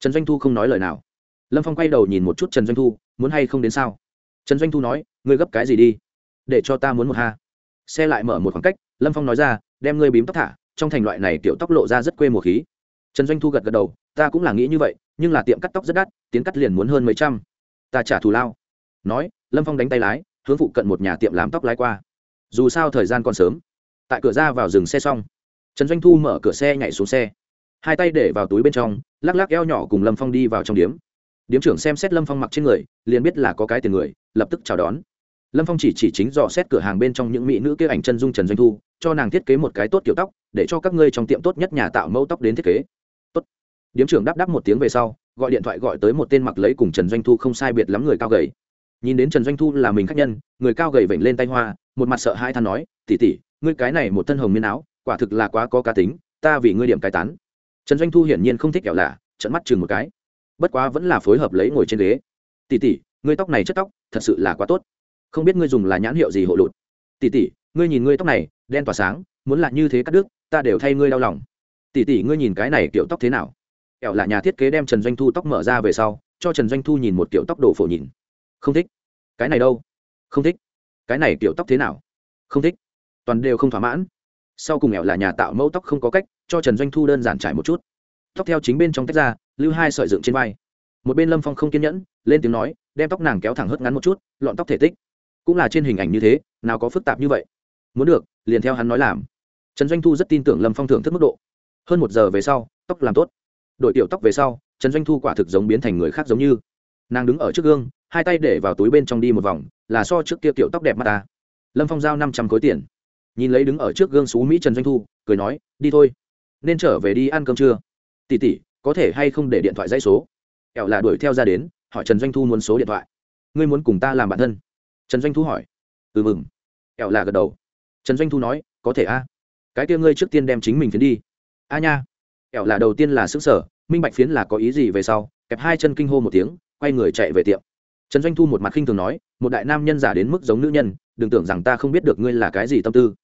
Trần doanh thu không nói lời nào. Lâm phong quay đầu nhìn một chút trần doanh thu, muốn hay không đến sao? Trần doanh thu nói, ngươi gấp cái gì đi? Để cho ta muốn một ha. Xe lại mở một khoảng cách, lâm phong nói ra, đem ngươi bím tóc thả trong thành loại này tiểu tóc lộ ra rất quê mùa khí. Trần doanh thu gật gật đầu, ta cũng là nghĩ như vậy, nhưng là tiệm cắt tóc rất đắt, tiến cắt liền muốn hơn mấy trăm. Ta trả thù lao. Nói, lâm phong đánh tay lái, hướng phụ cận một nhà tiệm làm tóc lái qua. Dù sao thời gian còn sớm. Tại cửa ra vào dừng xe xong, trần doanh thu mở cửa xe nhảy xuống xe. Hai tay để vào túi bên trong, lắc lắc eo nhỏ cùng lâm phong đi vào trong điếm. Điếm trưởng xem xét lâm phong mặc trên người, liền biết là có cái tiền người, lập tức chào đón lâm phong chỉ chỉ chính dò xét cửa hàng bên trong những mỹ nữ kia ảnh chân dung trần doanh thu, cho nàng thiết kế một cái tốt kiểu tóc, để cho các ngươi trong tiệm tốt nhất nhà tạo mẫu tóc đến thiết kế. Tốt. Điếm trưởng đáp đáp một tiếng về sau, gọi điện thoại gọi tới một tên mặc lấy cùng trần doanh thu không sai biệt lắm người cao gầy. Nhìn đến trần doanh thu là mình khách nhân, người cao gầy vểnh lên tay hoa, một mặt sợ hai than nói tỉ tỉ ngươi cái này một thân hồng miên áo, quả thực là quá có cá tính, ta vì ngươi điểm cái tán. Trần doanh thu hiển nhiên không thích kẹo lạ trận mắt chừng một cái. Bất quá vẫn là phối hợp lấy ngồi trên ghế. Tỉ tỉ ngươi tóc này chất tóc, thật sự là quá tốt không biết ngươi dùng là nhãn hiệu gì hộ lụt. Tỉ tỉ ngươi nhìn ngươi tóc này, đen tỏa sáng, muốn là như thế cắt đứt, ta đều thay ngươi đau lòng. Tỉ tỉ ngươi nhìn cái này kiểu tóc thế nào? Kẹo là nhà thiết kế đem trần doanh thu tóc mở ra về sau, cho trần doanh thu nhìn một kiểu tóc đồ phổ nhìn. Không thích. Cái này đâu? Không thích. Cái này kiểu tóc thế nào? Không thích. Toàn đều không thỏa mãn. Sau cùng nghèo là nhà tạo mẫu tóc không có cách, cho trần doanh thu đơn giản trải một chút. Tóc theo chính bên trong tách ra, lưu hai sợi dựng trên vai. Một bên lâm phong không kiên nhẫn, lên tiếng nói, đem tóc nàng kéo thẳng hớt ngắn một chút, lọn tóc thể tích cũng là trên hình ảnh như thế, nào có phức tạp như vậy? Muốn được, liền theo hắn nói làm. Trần doanh thu rất tin tưởng lâm phong thưởng thức mức độ. Hơn một giờ về sau, tóc làm tốt. Đội tiểu tóc về sau, trần doanh thu quả thực giống biến thành người khác giống như. Nàng đứng ở trước gương, hai tay để vào túi bên trong đi một vòng, là so trước kia tiểu tóc đẹp mắt ta. Lâm phong giao năm trăm khối tiền. Nhìn lấy đứng ở trước gương xú mỹ trần doanh thu, cười nói, đi thôi. Nên trở về đi ăn cơm trưa. Tỉ tỉ có thể hay không để điện thoại dãy số? Kẹo là đuổi theo ra đến, hỏi trần doanh thu muốn số điện thoại. Ngươi muốn cùng ta làm bạn thân? Trần doanh thu hỏi. Ừ mừng. Ẹo là gật đầu. Trần doanh thu nói, có thể a. Cái kia ngươi trước tiên đem chính mình phiến đi. A nha. Ẹo là đầu tiên là xứ sở, minh bạch phiến là có ý gì về sau, kẹp hai chân kinh hô một tiếng, quay người chạy về tiệm. Trần doanh thu một mặt khinh thường nói, một đại nam nhân giả đến mức giống nữ nhân, đừng tưởng rằng ta không biết được ngươi là cái gì tâm tư.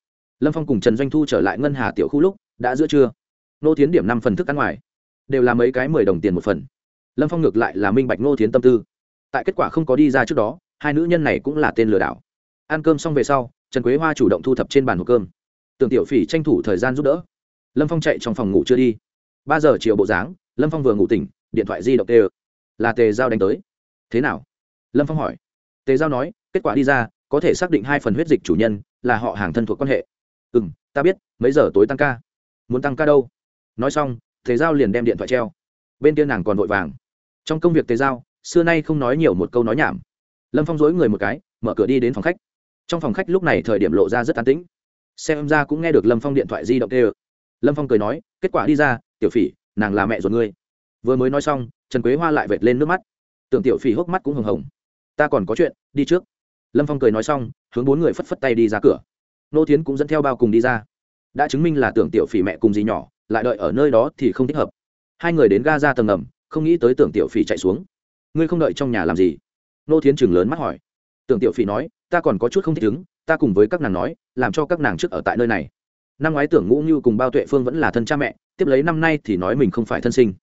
Lâm phong cùng trần doanh thu trở lại ngân hà tiểu khu lúc, đã giữa trưa. Nô tiến điểm năm phần thức ăn ngoài. Đều là mấy cái mười đồng tiền một phần. Lâm phong ngược lại là minh bạch nô tiến tâm tư. Tại kết quả không có đi ra trước đó hai nữ nhân này cũng là tên lừa đảo. Ăn cơm xong về sau, trần quế hoa chủ động thu thập trên bàn hộp cơm. Tưởng tiểu phỉ tranh thủ thời gian giúp đỡ. Lâm phong chạy trong phòng ngủ chưa đi. Ba giờ chiều bộ dáng, lâm phong vừa ngủ tỉnh, điện thoại di động tê là tề giao đánh tới. Thế nào? Lâm phong hỏi. Tề giao nói, kết quả đi ra, có thể xác định hai phần huyết dịch chủ nhân là họ hàng thân thuộc quan hệ. Ừ m ta biết, mấy giờ tối tăng ca? Muốn tăng ca đâu? Nói xong, tề giao liền đem điện thoại treo. Bên kia nàng còn vội vàng. Trong công việc tề giao, xưa nay không nói nhiều một câu nói nhảm lâm phong dối người một cái, mở cửa đi đến phòng khách. Trong phòng khách lúc này thời điểm lộ ra rất an tĩnh. Xem ra cũng nghe được lâm phong điện thoại di động tê ơ lâm phong cười nói, kết quả đi ra, tiểu phỉ, nàng là mẹ ruột ngươi. Vừa mới nói xong, trần quế hoa lại vệt lên nước mắt. Tưởng tiểu phỉ hốc mắt cũng hồng hồng. Ta còn có chuyện, đi trước. Lâm phong cười nói xong, hướng bốn người phất phất tay đi ra cửa. Nô tiến cũng dẫn theo bao cùng đi ra. Đã chứng minh là tưởng tiểu phỉ mẹ cùng gì nhỏ, lại đợi ở nơi đó thì không thích hợp. Hai người đến ga ra tầng ngầm, không nghĩ tới tưởng tiểu phỉ chạy xuống. Ngươi không đợi trong nhà làm gì? Nô thiến chừng lớn mắt hỏi. Tưởng tiểu phỉ nói, ta còn có chút không thích ứng, ta cùng với các nàng nói, làm cho các nàng trước ở tại nơi này. Năm ngoái tưởng ngũ như cùng bao tuệ phương vẫn là thân cha mẹ, tiếp lấy năm nay thì nói mình không phải thân sinh.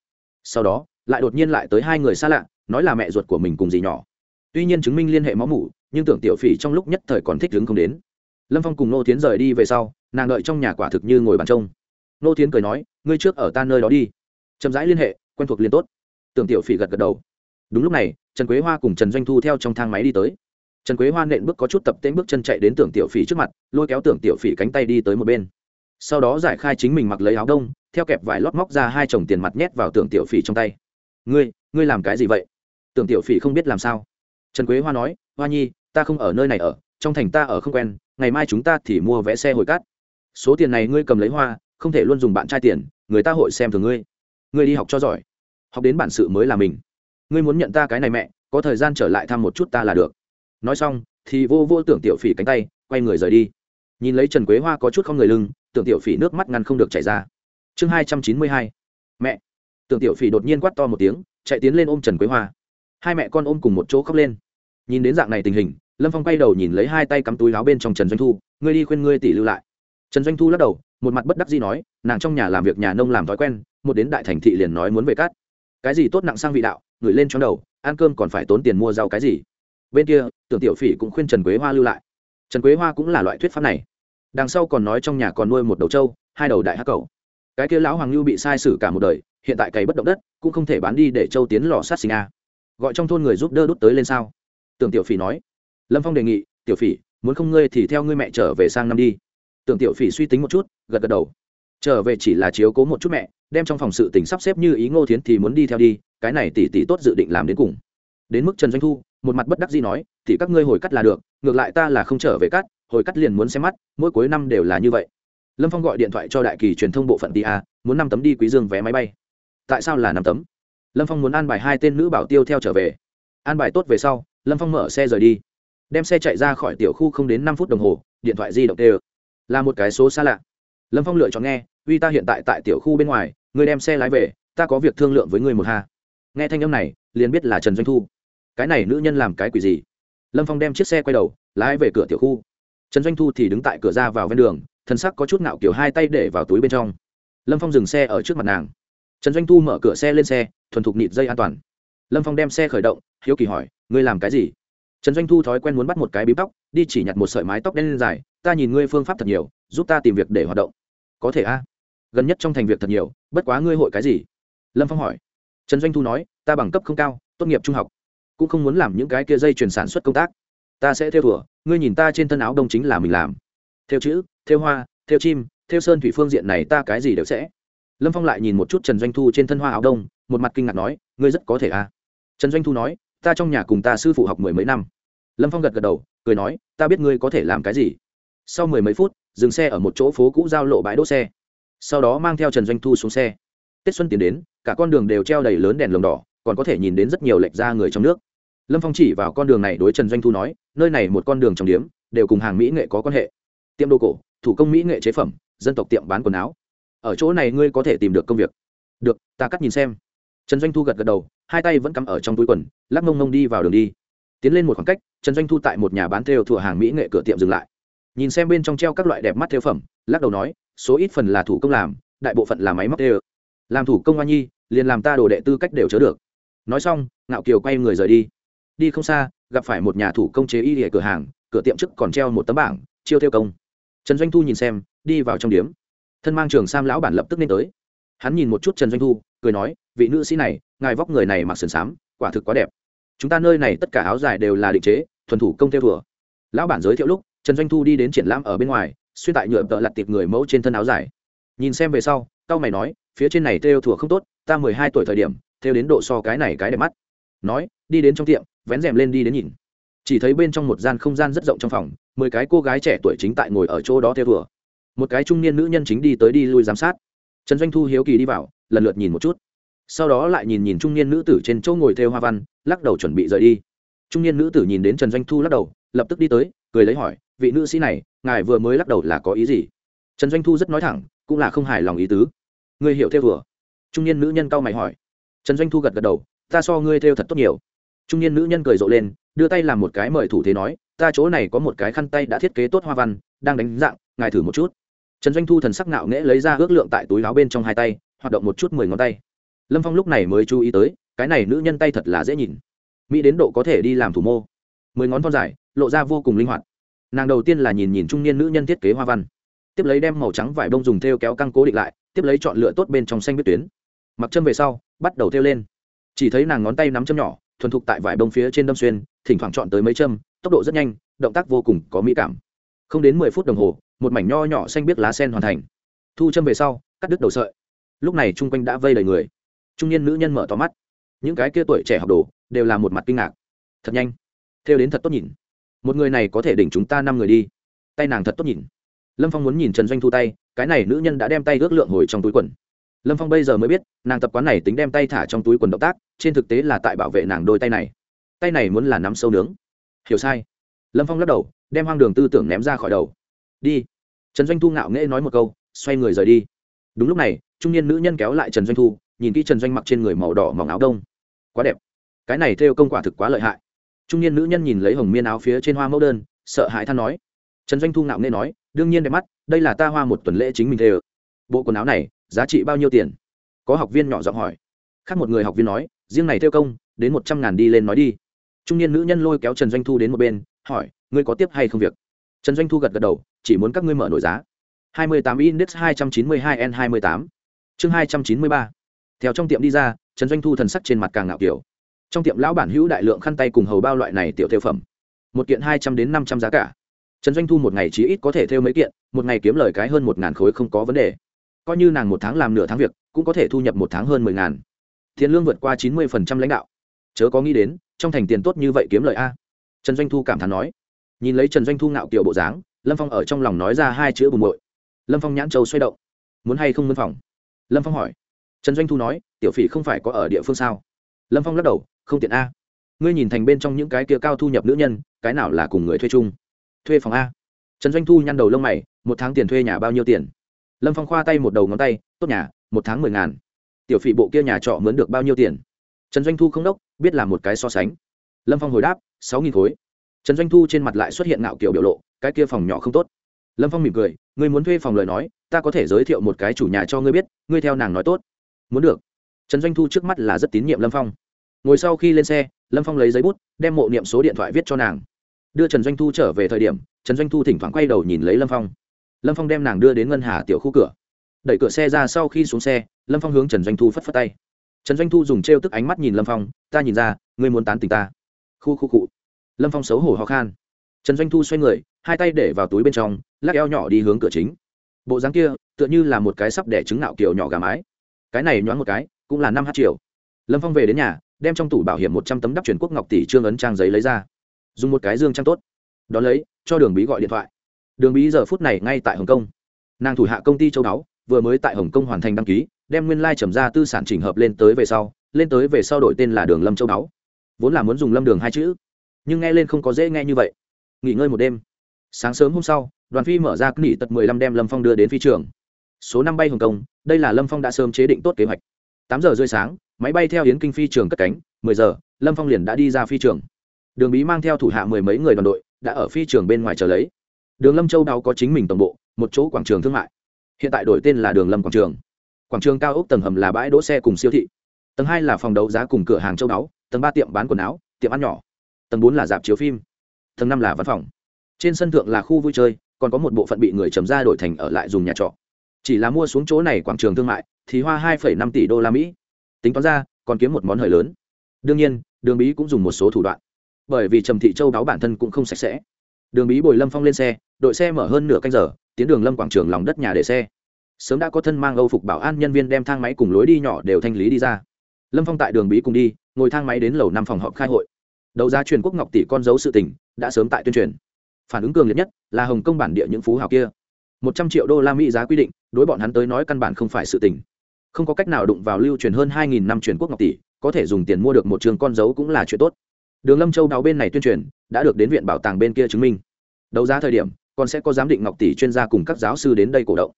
Sau đó, lại đột nhiên lại tới hai người xa lạ, nói là mẹ ruột của mình cùng gì nhỏ. Tuy nhiên chứng minh liên hệ máu mủ, nhưng tưởng tiểu phỉ trong lúc nhất thời còn thích đứng không đến. Lâm phong cùng nô tiến rời đi về sau, nàng đợi trong nhà quả thực như ngồi bàn trông. Nô tiến cười nói, ngươi trước ở ta nơi đó đi. Chậm rãi liên hệ, quen thuộc liên tốt. Tưởng tiểu phỉ gật gật đầu đúng lúc này, trần quế hoa cùng trần doanh thu theo trong thang máy đi tới. Trần quế hoa nện bước có chút tập tên bước chân chạy đến tưởng tiểu phỉ trước mặt, lôi kéo tưởng tiểu phỉ cánh tay đi tới một bên. Sau đó giải khai chính mình mặc lấy áo đông, theo kẹp vải lót móc ra hai chồng tiền mặt nhét vào tưởng tiểu phỉ trong tay. Ngươi ngươi làm cái gì vậy? Tưởng tiểu phỉ không biết làm sao. Trần quế hoa nói, hoa nhi, ta không ở nơi này ở, trong thành ta ở không quen, ngày mai chúng ta thì mua vé xe hồi cát. Số tiền này ngươi cầm lấy hoa, không thể luôn dùng bạn trai tiền, người ta hội xem thường ngươi. Ngươi đi học cho giỏi. Học đến bản sự mới là mình ngươi muốn nhận ta cái này mẹ, có thời gian trở lại thăm một chút ta là được. Nói xong, thì vô vô tưởng tiểu phỉ cánh tay, quay người rời đi. Nhìn lấy trần quế hoa có chút không người lưng, tưởng tiểu phỉ nước mắt ngăn không được chảy ra. Chương hai trăm chín mươi hai. Mẹ. Tưởng tiểu phỉ đột nhiên quát to một tiếng, chạy tiến lên ôm trần quế hoa. Hai mẹ con ôm cùng một chỗ khóc lên. Nhìn đến dạng này tình hình, lâm phong quay đầu nhìn lấy hai tay cắm túi láo bên trong trần doanh thu, ngươi đi khuyên ngươi tỷ lưu lại. Trần doanh thu lắc đầu, một mặt bất đắc gì nói, nàng trong nhà làm việc nhà nông làm thói quen, một đến đại thành thị liền nói muốn về cát cái gì tốt nặng sang vị đạo gửi lên trong đầu, ăn cơm còn phải tốn tiền mua rau cái gì. Bên kia, tưởng tiểu phỉ cũng khuyên trần quế hoa lưu lại. Trần quế hoa cũng là loại thuyết pháp này. Đằng sau còn nói trong nhà còn nuôi một đầu trâu, hai đầu đại hắc cầu cái kia lão hoàng lưu bị sai sử cả một đời, hiện tại cày bất động đất, cũng không thể bán đi để châu tiến lò sát sinh a. Gọi trong thôn người giúp đỡ đút tới lên sao? Tưởng tiểu phỉ nói. Lâm phong đề nghị, tiểu phỉ, muốn không ngươi thì theo ngươi mẹ trở về sang năm đi. Tưởng tiểu phỉ suy tính một chút, gật gật đầu trở về chỉ là chiếu cố một chút mẹ, đem trong phòng sự tình sắp xếp như ý ngô thiến thì muốn đi theo đi, cái này tỷ tỷ tốt dự định làm đến cùng. Đến mức trần doanh thu, một mặt bất đắc dĩ nói thì các ngươi hồi cắt là được, ngược lại ta là không trở về cắt, hồi cắt liền muốn xem mắt, mỗi cuối năm đều là như vậy. Lâm phong gọi điện thoại cho đại kỳ truyền thông bộ phận đi a muốn năm tấm đi quý dương vé máy bay. Tại sao là năm tấm? Lâm phong muốn an bài hai tên nữ bảo tiêu theo trở về. An bài tốt về sau, lâm phong mở xe rời đi. Đem xe chạy ra khỏi tiểu khu không đến năm phút đồng hồ, điện thoại di động tê là một cái số xa lạ lâm phong lựa chọn nghe, uy ta hiện tại tại tiểu khu bên ngoài người đem xe lái về, ta có việc thương lượng với người một ha. Nghe thanh âm này, liền biết là trần doanh thu. Cái này nữ nhân làm cái quỷ gì? Lâm phong đem chiếc xe quay đầu, lái về cửa tiểu khu. Trần doanh thu thì đứng tại cửa ra vào ven đường, thân sắc có chút ngạo kiểu hai tay để vào túi bên trong. Lâm phong dừng xe ở trước mặt nàng. Trần doanh thu mở cửa xe lên xe, thuần thục nịt dây an toàn. Lâm phong đem xe khởi động, hiếu kỳ hỏi, ngươi làm cái gì? Trần doanh thu thói quen muốn bắt một cái bím tóc, đi chỉ nhặt một sợi mái tóc đen lên dài, ta nhìn ngươi phương pháp thật nhiều, giúp ta tìm việc để hoạt động có thể a? Gần nhất trong thành việc thật nhiều, bất quá ngươi hội cái gì? Lâm phong hỏi. Trần doanh thu nói, ta bằng cấp không cao, tốt nghiệp trung học. Cũng không muốn làm những cái kia dây chuyển sản xuất công tác. Ta sẽ theo thủa, ngươi nhìn ta trên thân áo đông chính là mình làm. Theo chữ, theo hoa, theo chim, theo sơn thủy phương diện này ta cái gì đều sẽ. Lâm phong lại nhìn một chút trần doanh thu trên thân hoa áo đông, một mặt kinh ngạc nói, ngươi rất có thể à trần doanh thu nói, ta trong nhà cùng ta sư phụ học mười mấy năm. Lâm phong gật gật đầu, cười nói, ta biết ngươi có thể làm cái gì. Sau mười mấy phút dừng xe ở một chỗ phố cũ giao lộ bãi đỗ xe. Sau đó mang theo trần doanh thu xuống xe. Tết xuân tiến đến, cả con đường đều treo đầy lớn đèn lồng đỏ, còn có thể nhìn đến rất nhiều lệch ra người trong nước. Lâm phong chỉ vào con đường này đối trần doanh thu nói, nơi này một con đường trọng điếm đều cùng hàng mỹ nghệ có quan hệ. Tiệm đồ cổ, thủ công mỹ nghệ chế phẩm, dân tộc tiệm bán quần áo. Ở chỗ này ngươi có thể tìm được công việc. Được, ta cắt nhìn xem. Trần doanh thu gật gật đầu, hai tay vẫn cắm ở trong túi quần, lắc mông mông đi vào đường đi. Tiến lên một khoảng cách, trần doanh thu tại một nhà bán theo thủa hàng mỹ nghệ cửa tiệm dừng lại nhìn xem bên trong treo các loại đẹp mắt theo phẩm, lắc đầu nói, số ít phần là thủ công làm, đại bộ phận là máy móc theo làm thủ công hoa nhi, liền làm ta đồ đệ tư cách đều chớ được. Nói xong, ngạo kiều quay người rời đi. Đi không xa, gặp phải một nhà thủ công chế y địa cửa hàng, cửa tiệm trước còn treo một tấm bảng, chiêu theo công. Trần doanh thu nhìn xem, đi vào trong điếm. Thân mang trường sam lão bản lập tức nên tới. Hắn nhìn một chút trần doanh thu, cười nói, vị nữ sĩ này, ngài vóc người này mặc sườn xám, quả thực quá đẹp. Chúng ta nơi này tất cả áo dài đều là định chế, thuần thủ công theo thừa. Lão bản giới thiệu lúc trần doanh thu đi đến triển lãm ở bên ngoài, xuyên tại nhựa vợ lặt tiệp người mẫu trên thân áo dài. Nhìn xem về sau cao mày nói, phía trên này theo thùa không tốt, ta mười hai tuổi thời điểm theo đến độ so cái này cái đẹp mắt. Nói, đi đến trong tiệm, vén rèm lên đi đến nhìn. Chỉ thấy bên trong một gian không gian rất rộng trong phòng, mười cái cô gái trẻ tuổi chính tại ngồi ở chỗ đó theo thùa. Một cái trung niên nữ nhân chính đi tới đi lui giám sát. Trần doanh thu hiếu kỳ đi vào, lần lượt nhìn một chút. Sau đó lại nhìn nhìn trung niên nữ tử trên chỗ ngồi theo hoa văn, lắc đầu chuẩn bị rời đi. Trung niên nữ tử nhìn đến trần doanh thu lắc đầu, lập tức đi tới, cười lấy hỏi vị nữ sĩ này, ngài vừa mới lắc đầu là có ý gì? Trần doanh thu rất nói thẳng, cũng là không hài lòng ý tứ. Ngươi hiểu theo vừa. Trung niên nữ nhân cau mày hỏi. Trần doanh thu gật gật đầu, ta so ngươi theo thật tốt nhiều. Trung niên nữ nhân cười rộ lên, đưa tay làm một cái mời thủ thế nói, ta chỗ này có một cái khăn tay đã thiết kế tốt hoa văn, đang đánh dạng, ngài thử một chút. Trần doanh thu thần sắc ngạo nghễ lấy ra ước lượng tại túi láo bên trong hai tay, hoạt động một chút mười ngón tay. Lâm phong lúc này mới chú ý tới, cái này nữ nhân tay thật là dễ nhìn. Mỹ đến độ có thể đi làm thủ mô. Mười ngón thon dài, lộ ra vô cùng linh hoạt nàng đầu tiên là nhìn nhìn trung niên nữ nhân thiết kế hoa văn, tiếp lấy đem màu trắng vải bông dùng thêu kéo căng cố định lại, tiếp lấy chọn lựa tốt bên trong xanh biết tuyến. Mặc châm về sau, bắt đầu thêu lên. Chỉ thấy nàng ngón tay nắm châm nhỏ, thuần thục tại vải bông phía trên đâm xuyên, thỉnh thoảng chọn tới mấy châm, tốc độ rất nhanh, động tác vô cùng có mỹ cảm. Không đến mười phút đồng hồ, một mảnh nho nhỏ xanh biết lá sen hoàn thành. Thu châm về sau, cắt đứt đầu sợi. Lúc này chung quanh đã vây đầy người. Trung niên nữ nhân mở to mắt. Những cái kia tuổi trẻ học đồ, đều là một mặt kinh ngạc. Thật nhanh. Theo đến thật tốt nhìn một người này có thể đỉnh chúng ta năm người đi. Tay nàng thật tốt nhìn. Lâm phong muốn nhìn trần doanh thu tay, cái này nữ nhân đã đem tay ước lượng hồi trong túi quần. Lâm phong bây giờ mới biết, nàng tập quán này tính đem tay thả trong túi quần động tác, trên thực tế là tại bảo vệ nàng đôi tay này. Tay này muốn là nắm sâu nướng. Hiểu sai. Lâm phong lắc đầu, đem hoang đường tư tưởng ném ra khỏi đầu. Đi. Trần doanh thu ngạo nghễ nói một câu, xoay người rời đi. Đúng lúc này, trung niên nữ nhân kéo lại trần doanh thu, nhìn kỹ trần doanh mặc trên người màu đỏ mỏng áo đông. Quá đẹp. Cái này theo công quả thực quá lợi hại trung niên nữ nhân nhìn lấy hồng miên áo phía trên hoa mẫu đơn, sợ hãi than nói. Trần doanh thu ngạo nghe nói, đương nhiên đẹp mắt, đây là ta hoa một tuần lễ chính mình thê bộ quần áo này, giá trị bao nhiêu tiền? Có học viên nhỏ giọng hỏi. Khác một người học viên nói, riêng này theo công, đến một trăm ngàn đi lên nói đi. Trung niên nữ nhân lôi kéo trần doanh thu đến một bên, hỏi, ngươi có tiếp hay không việc? Trần doanh thu gật gật đầu, chỉ muốn các ngươi mở nổi giá. 28 index 292 n 28 chương 293 theo trong tiệm đi ra, trần doanh thu thần sắc trên mặt càng ngạo kiểu trong tiệm lão bản hữu đại lượng khăn tay cùng hầu bao loại này tiểu thêu phẩm. Một kiện hai trăm đến năm trăm giá cả. Trần doanh thu một ngày chí ít có thể thêu mấy kiện, một ngày kiếm lời cái hơn một ngàn khối không có vấn đề. Coi như nàng một tháng làm nửa tháng việc, cũng có thể thu nhập một tháng hơn mười ngàn. Tiền lương vượt qua chín mươi phần trăm lãnh đạo. Chớ có nghĩ đến, trong thành tiền tốt như vậy kiếm lời a. Trần doanh thu cảm thán nói. Nhìn lấy trần doanh thu ngạo kiểu bộ dáng, lâm phong ở trong lòng nói ra hai chữ bùn bội. Lâm phong nhãn châu xoay động. Muốn hay không mân phòng? Lâm phong hỏi. Trần doanh thu nói, tiểu phỉ không phải có ở địa phương sao? Lâm phong lắc đầu, không tiện a. Ngươi nhìn thành bên trong những cái kia cao thu nhập nữ nhân, cái nào là cùng người thuê chung? Thuê phòng a. Trần doanh thu nhăn đầu lông mày, một tháng tiền thuê nhà bao nhiêu tiền? Lâm phong khoa tay một đầu ngón tay, tốt nhà, một tháng mười ngàn. Tiểu phỉ bộ kia nhà trọ mướn được bao nhiêu tiền? Trần doanh thu không đốc, biết là một cái so sánh. Lâm phong hồi đáp, sáu nghìn khối. Trần doanh thu trên mặt lại xuất hiện ngạo kiểu biểu lộ, cái kia phòng nhỏ không tốt. Lâm phong mỉm cười, ngươi muốn thuê phòng lời nói, ta có thể giới thiệu một cái chủ nhà cho ngươi biết, ngươi theo nàng nói tốt. Muốn được trần doanh thu trước mắt là rất tín nhiệm lâm phong. Ngồi sau khi lên xe, lâm phong lấy giấy bút, đem mộ niệm số điện thoại viết cho nàng. Đưa trần doanh thu trở về thời điểm, trần doanh thu thỉnh thoảng quay đầu nhìn lấy lâm phong. Lâm phong đem nàng đưa đến ngân hà tiểu khu cửa. Đẩy cửa xe ra sau khi xuống xe, lâm phong hướng trần doanh thu phất phất tay. Trần doanh thu dùng t r e o tức ánh mắt nhìn lâm phong, ta nhìn ra, ngươi muốn tán tình ta. Khu khu cụ lâm phong xấu hổ ho khan. Trần doanh thu xoay người, hai tay để vào túi bên trong, lắc eo nhỏ đi hướng cửa chính. Bộ dáng kia, tựa như là một cái sắp đẻ trứng nạo kiểu nhỏ gà mái. Cái này nhoáng một cái cũng là năm h triệu lâm phong về đến nhà, đem trong tủ bảo hiểm một trăm tấm đắp truyền quốc ngọc tỷ trương ấn trang giấy lấy ra. Dùng một cái dương trang tốt. Đón lấy, cho đường bí gọi điện thoại. Đường bí giờ phút này ngay tại hồng kông. Nàng thủ hạ công ty châu đáo vừa mới tại hồng kông hoàn thành đăng ký, đem nguyên lai、like、trầm ra tư sản trình hợp lên tới về sau, lên tới về sau đổi tên là đường lâm châu đáo vốn là muốn dùng lâm đường hai chữ, nhưng nghe lên không có dễ nghe như vậy. Nghỉ ngơi một đêm. Sáng sớm hôm sau, đoàn phi mở ra nghỉ tật mười lăm đem lâm phong đưa đến phi trường. Số năm bay hồng kông, đây là lâm phong đã sớm chế định tốt kế hoạch tám giờ rơi sáng, máy bay theo yến kinh phi trường cất cánh, mười giờ, lâm phong liền đã đi ra phi trường. Đường bí mang theo thủ hạ mười mấy người đoàn đội, đã ở phi trường bên ngoài chờ lấy. Đường lâm châu đáo có chính mình tổng bộ, một chỗ quảng trường thương mại. Hiện tại đổi tên là đường lâm quảng trường. Quảng trường cao ốc tầng hầm là bãi đỗ xe cùng siêu thị. Tầng hai là phòng đấu giá cùng cửa hàng châu đáo tầng ba tiệm bán quần áo, tiệm ăn nhỏ. Tầng bốn là dạp chiếu phim. Tầng năm là văn phòng. Trên sân thượng là khu vui chơi, còn có một bộ phận bị người trầm ra đổi thành ở lại dùng nhà trọ. Chỉ là mua xuống chỗ này quảng trường thương mại thì hoa hai năm tỷ đô la mỹ. Tính toán ra, còn kiếm một món hời lớn. Đương nhiên, đường bí cũng dùng một số thủ đoạn. Bởi vì trầm thị châu đáo bản thân cũng không sạch sẽ. Đường bí bồi lâm phong lên xe, đội xe mở hơn nửa canh giờ, tiến đường lâm quảng trường lòng đất nhà để xe. Sớm đã có thân mang âu phục bảo an nhân viên đem thang máy cùng lối đi nhỏ đều thanh lý đi ra. Lâm phong tại đường bí cùng đi, ngồi thang máy đến lầu năm phòng họp khai hội. Đầu giá truyền quốc ngọc tỷ con dấu sự tình, đã sớm tại tuyên truyền. Phản ứng cường liệt nhất là hồng kông bản địa những phú hào kia. Một trăm triệu đô la mỹ giá quy định, đối bọn hắn tới nói căn bản không phải sự tình không có cách nào đụng vào lưu truyền hơn hai nghìn năm truyền quốc ngọc tỷ, có thể dùng tiền mua được một trường con dấu cũng là chuyện tốt. Đường lâm châu đào bên này tuyên truyền, đã được đến viện bảo tàng bên kia chứng minh. Đấu giá thời điểm, còn sẽ có giám định ngọc tỷ chuyên gia cùng các giáo sư đến đây cổ động.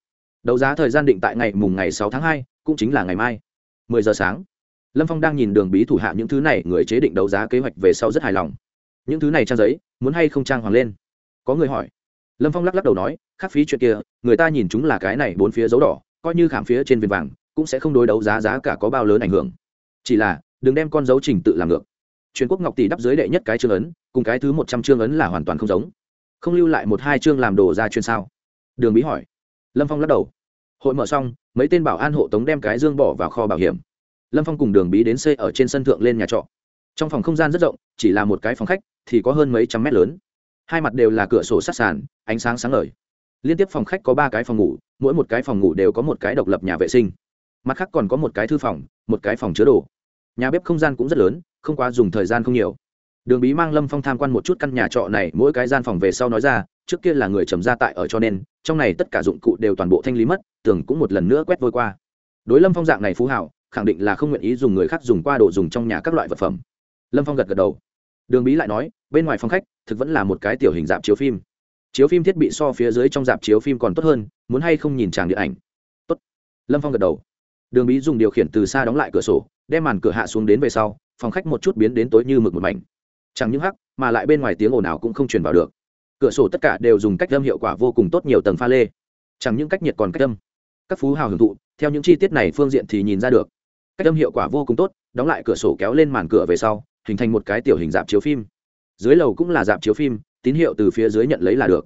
Đấu giá thời gian định tại ngày mùng ngày sáu tháng hai, cũng chính là ngày mai. mười giờ sáng, lâm phong đang nhìn đường bí thủ hạ những thứ này, người chế định đấu giá kế hoạch về sau rất hài lòng. Những thứ này trang giấy, muốn hay không trang hoàng lên? Có người hỏi. Lâm phong lắc lắc đầu nói, khác phí chuyện kia, người ta nhìn chúng là cái này bốn phía dấu đỏ, coi như khảm phía trên viên vàng cũng sẽ không đối đấu giá giá cả có bao lớn ảnh hưởng. Chỉ là, đừng đem con dấu trình tự làm ngược. Truyền quốc ngọc tỷ đắp dưới đệ nhất cái chương ấn, cùng cái thứ một trăm chương ấn là hoàn toàn không giống. Không lưu lại một hai chương làm đồ ra chuyên sao? Đường bí hỏi. Lâm phong lắc đầu. Hội mở xong, mấy tên bảo an hộ tống đem cái dương bỏ vào kho bảo hiểm. Lâm phong cùng đường bí đến xây ở trên sân thượng lên nhà trọ. Trong phòng không gian rất rộng, chỉ là một cái phòng khách, thì có hơn mấy trăm mét lớn. Hai mặt đều là cửa sổ sát sàn, ánh sáng sáng ngời. Liên tiếp phòng khách có ba cái phòng ngủ, mỗi một cái phòng ngủ đều có một cái độc lập nhà vệ sinh mặt khác còn có một cái thư phòng, một cái phòng chứa đồ. Nhà bếp không gian cũng rất lớn, không quá dùng thời gian không nhiều. Đường bí mang lâm phong tham quan một chút căn nhà trọ này, mỗi cái gian phòng về sau nói ra, trước kia là người trầm gia tại ở cho nên, trong này tất cả dụng cụ đều toàn bộ thanh lý mất tường cũng một lần nữa quét vôi qua. Đối lâm phong dạng này phú hảo, khẳng định là không nguyện ý dùng người khác dùng qua đồ dùng trong nhà các loại vật phẩm. Lâm phong gật gật đầu. Đường bí lại nói, bên ngoài phòng khách, thực vẫn là một cái tiểu hình dạp chiếu phim. Chiếu phim thiết bị so phía dưới trong dạp chiếu phim còn tốt hơn, muốn hay không nhìn tràng điện ảnh. Tốt. Lâm phong gật đầu đường bí dùng điều khiển từ xa đóng lại cửa sổ, đem màn cửa hạ xuống đến về sau, phòng khách một chút biến đến tối như mực một mảnh. Chẳng những hắc, mà lại bên ngoài tiếng ồn ào cũng không truyền vào được. Cửa sổ tất cả đều dùng cách âm hiệu quả vô cùng tốt nhiều tầng pha lê. Chẳng những cách nhiệt còn cách âm. Các phú hào hưởng thụ, theo những chi tiết này phương diện thì nhìn ra được. Cách âm hiệu quả vô cùng tốt, đóng lại cửa sổ kéo lên màn cửa về sau, hình thành một cái tiểu hình dạp chiếu phim. Dưới lầu cũng là dạp chiếu phim, tín hiệu từ phía dưới nhận lấy là được.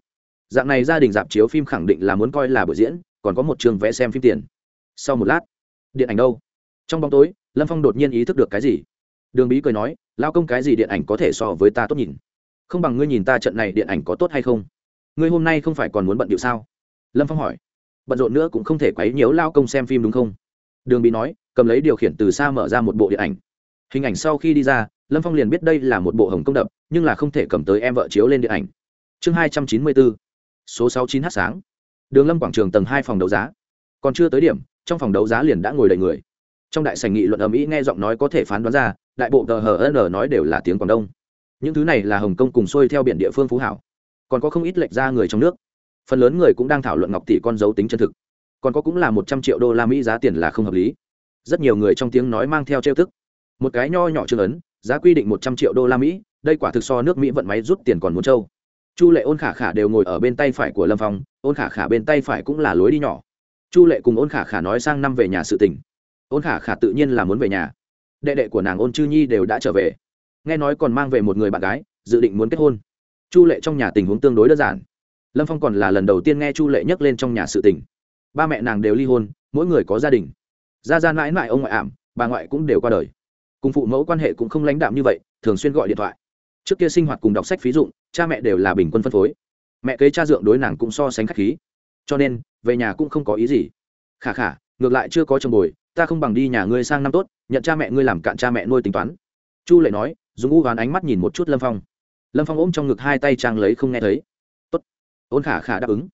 Dạng này gia đình dạp chiếu phim khẳng định là muốn coi là buổi diễn, còn có một trường vẽ xem phim tiền. Sau một lát điện ảnh đâu? Trong bóng tối, lâm phong đột nhiên ý thức được cái gì? Đường bí cười nói, lao công cái gì điện ảnh có thể so với ta tốt nhìn? Không bằng ngươi nhìn ta trận này điện ảnh có tốt hay không? Ngươi hôm nay không phải còn muốn bận điệu sao? Lâm phong hỏi. Bận rộn nữa cũng không thể quấy nhiễu lao công xem phim đúng không? Đường bí nói, cầm lấy điều khiển từ xa mở ra một bộ điện ảnh. Hình ảnh sau khi đi ra, lâm phong liền biết đây là một bộ hồng công đập, nhưng là không thể cầm tới em vợ chiếu lên điện ảnh. Chương hai trăm chín mươi bốn, số sáu chín h sáng. Đường lâm quảng trường tầng hai phòng đấu giá. Còn chưa tới điểm trong phòng đấu giá liền đã ngồi đầy người. Trong đại sảnh nghị luận ầm ĩ nghe giọng nói có thể phán đoán ra, đại bộ tờ hn nói đều là tiếng quảng đông. Những thứ này là hồng kông cùng xuôi theo biển địa phương phú hảo. Còn có không ít lệch ra người trong nước. Phần lớn người cũng đang thảo luận ngọc tỷ con dấu tính chân thực. Còn có cũng là một trăm triệu đô la mỹ giá tiền là không hợp lý. Rất nhiều người trong tiếng nói mang theo trêu thức một cái nho nhỏ trương ấn, giá quy định một trăm triệu đô la mỹ, đây quả thực so nước mỹ vận máy rút tiền còn muốn trâu. Chu lệ ôn khả khả đều ngồi ở bên tay phải của lâm phong, ôn khả khả bên tay phải cũng là lối đi nhỏ chu lệ cùng ôn khả khả nói sang năm về nhà sự tình. ôn khả khả tự nhiên là muốn về nhà. Đệ đệ của nàng ôn chư nhi đều đã trở về. Nghe nói còn mang về một người bạn gái, dự định muốn kết hôn. Chu lệ trong nhà tình huống tương đối đơn giản. Lâm phong còn là lần đầu tiên nghe chu lệ nhắc lên trong nhà sự tình. Ba mẹ nàng đều ly hôn, mỗi người có gia đình. Gia gia mãi mãi ông ngoại ảm, bà ngoại cũng đều qua đời. Cùng phụ mẫu quan hệ cũng không lãnh đạm như vậy, thường xuyên gọi điện thoại. Trước kia sinh hoạt cùng đọc sách phí dụng, cha mẹ đều là bình quân phân phối. Mẹ kế cha dượng đối nàng cũng so sánh k h á c h khí cho nên, về nhà cũng không có ý gì. Khả khả, ngược lại chưa có chồng bồi, ta không bằng đi nhà ngươi sang năm tốt, nhận cha mẹ ngươi làm cạn cha mẹ nuôi tính toán. Chu lệ nói, dùng u ván ánh mắt nhìn một chút lâm phong. Lâm phong ôm trong ngực hai tay trang lấy không nghe thấy. Tốt. Ôn khả khả đáp ứng.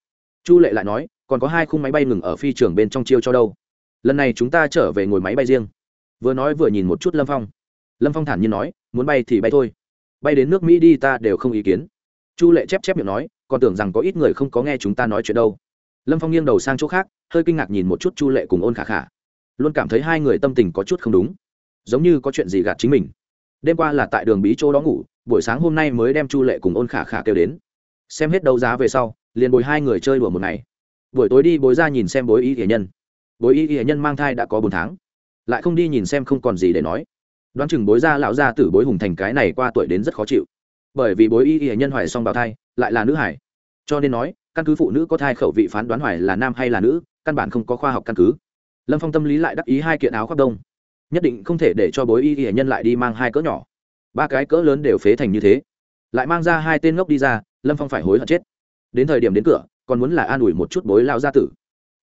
Chu lệ lại nói, còn có hai khung máy bay ngừng ở phi trường bên trong chiêu cho đâu? Lần này chúng ta trở về ngồi máy bay riêng. Vừa nói vừa nhìn một chút lâm phong. Lâm phong thản nhiên nói, muốn bay thì bay thôi. Bay đến nước mỹ đi ta đều không ý kiến. Chu lệ chép chép miệng nói, còn tưởng rằng có ít người không có nghe chúng ta nói chuyện đâu lâm phong nghiêng đầu sang chỗ khác, hơi kinh ngạc nhìn một chút chu lệ cùng ôn khả khả. Luôn cảm thấy hai người tâm tình có chút không đúng. Giống như có chuyện gì gạt chính mình. Đêm qua là tại đường bí chỗ đó ngủ, buổi sáng hôm nay mới đem chu lệ cùng ôn khả khả kêu đến. Xem hết đấu giá về sau, liền bồi hai người chơi đùa một ngày. Buổi tối đi bối ra nhìn xem bối y hiển nhân. Bối y hiển nhân mang thai đã có bốn tháng. Lại không đi nhìn xem không còn gì để nói. Đoán chừng bối ra lão gia tử bối hùng thành cái này qua tuổi đến rất khó chịu. Bởi vì bối y hiển nhân hoài xong bào thai, lại là nữ hải. Cho nên nói căn cứ phụ nữ có thai khẩu vị phán đoán hoài là nam hay là nữ, căn bản không có khoa học căn cứ. Lâm phong tâm lý lại đắc ý hai kiện áo khoác đông. Nhất định không thể để cho bối y y nhân lại đi mang hai cỡ nhỏ. Ba cái cỡ lớn đều phế thành như thế. Lại mang ra hai tên ngốc đi ra, lâm phong phải hối hận chết. Đến thời điểm đến cửa, còn muốn là an ủi một chút bối lao gia tử.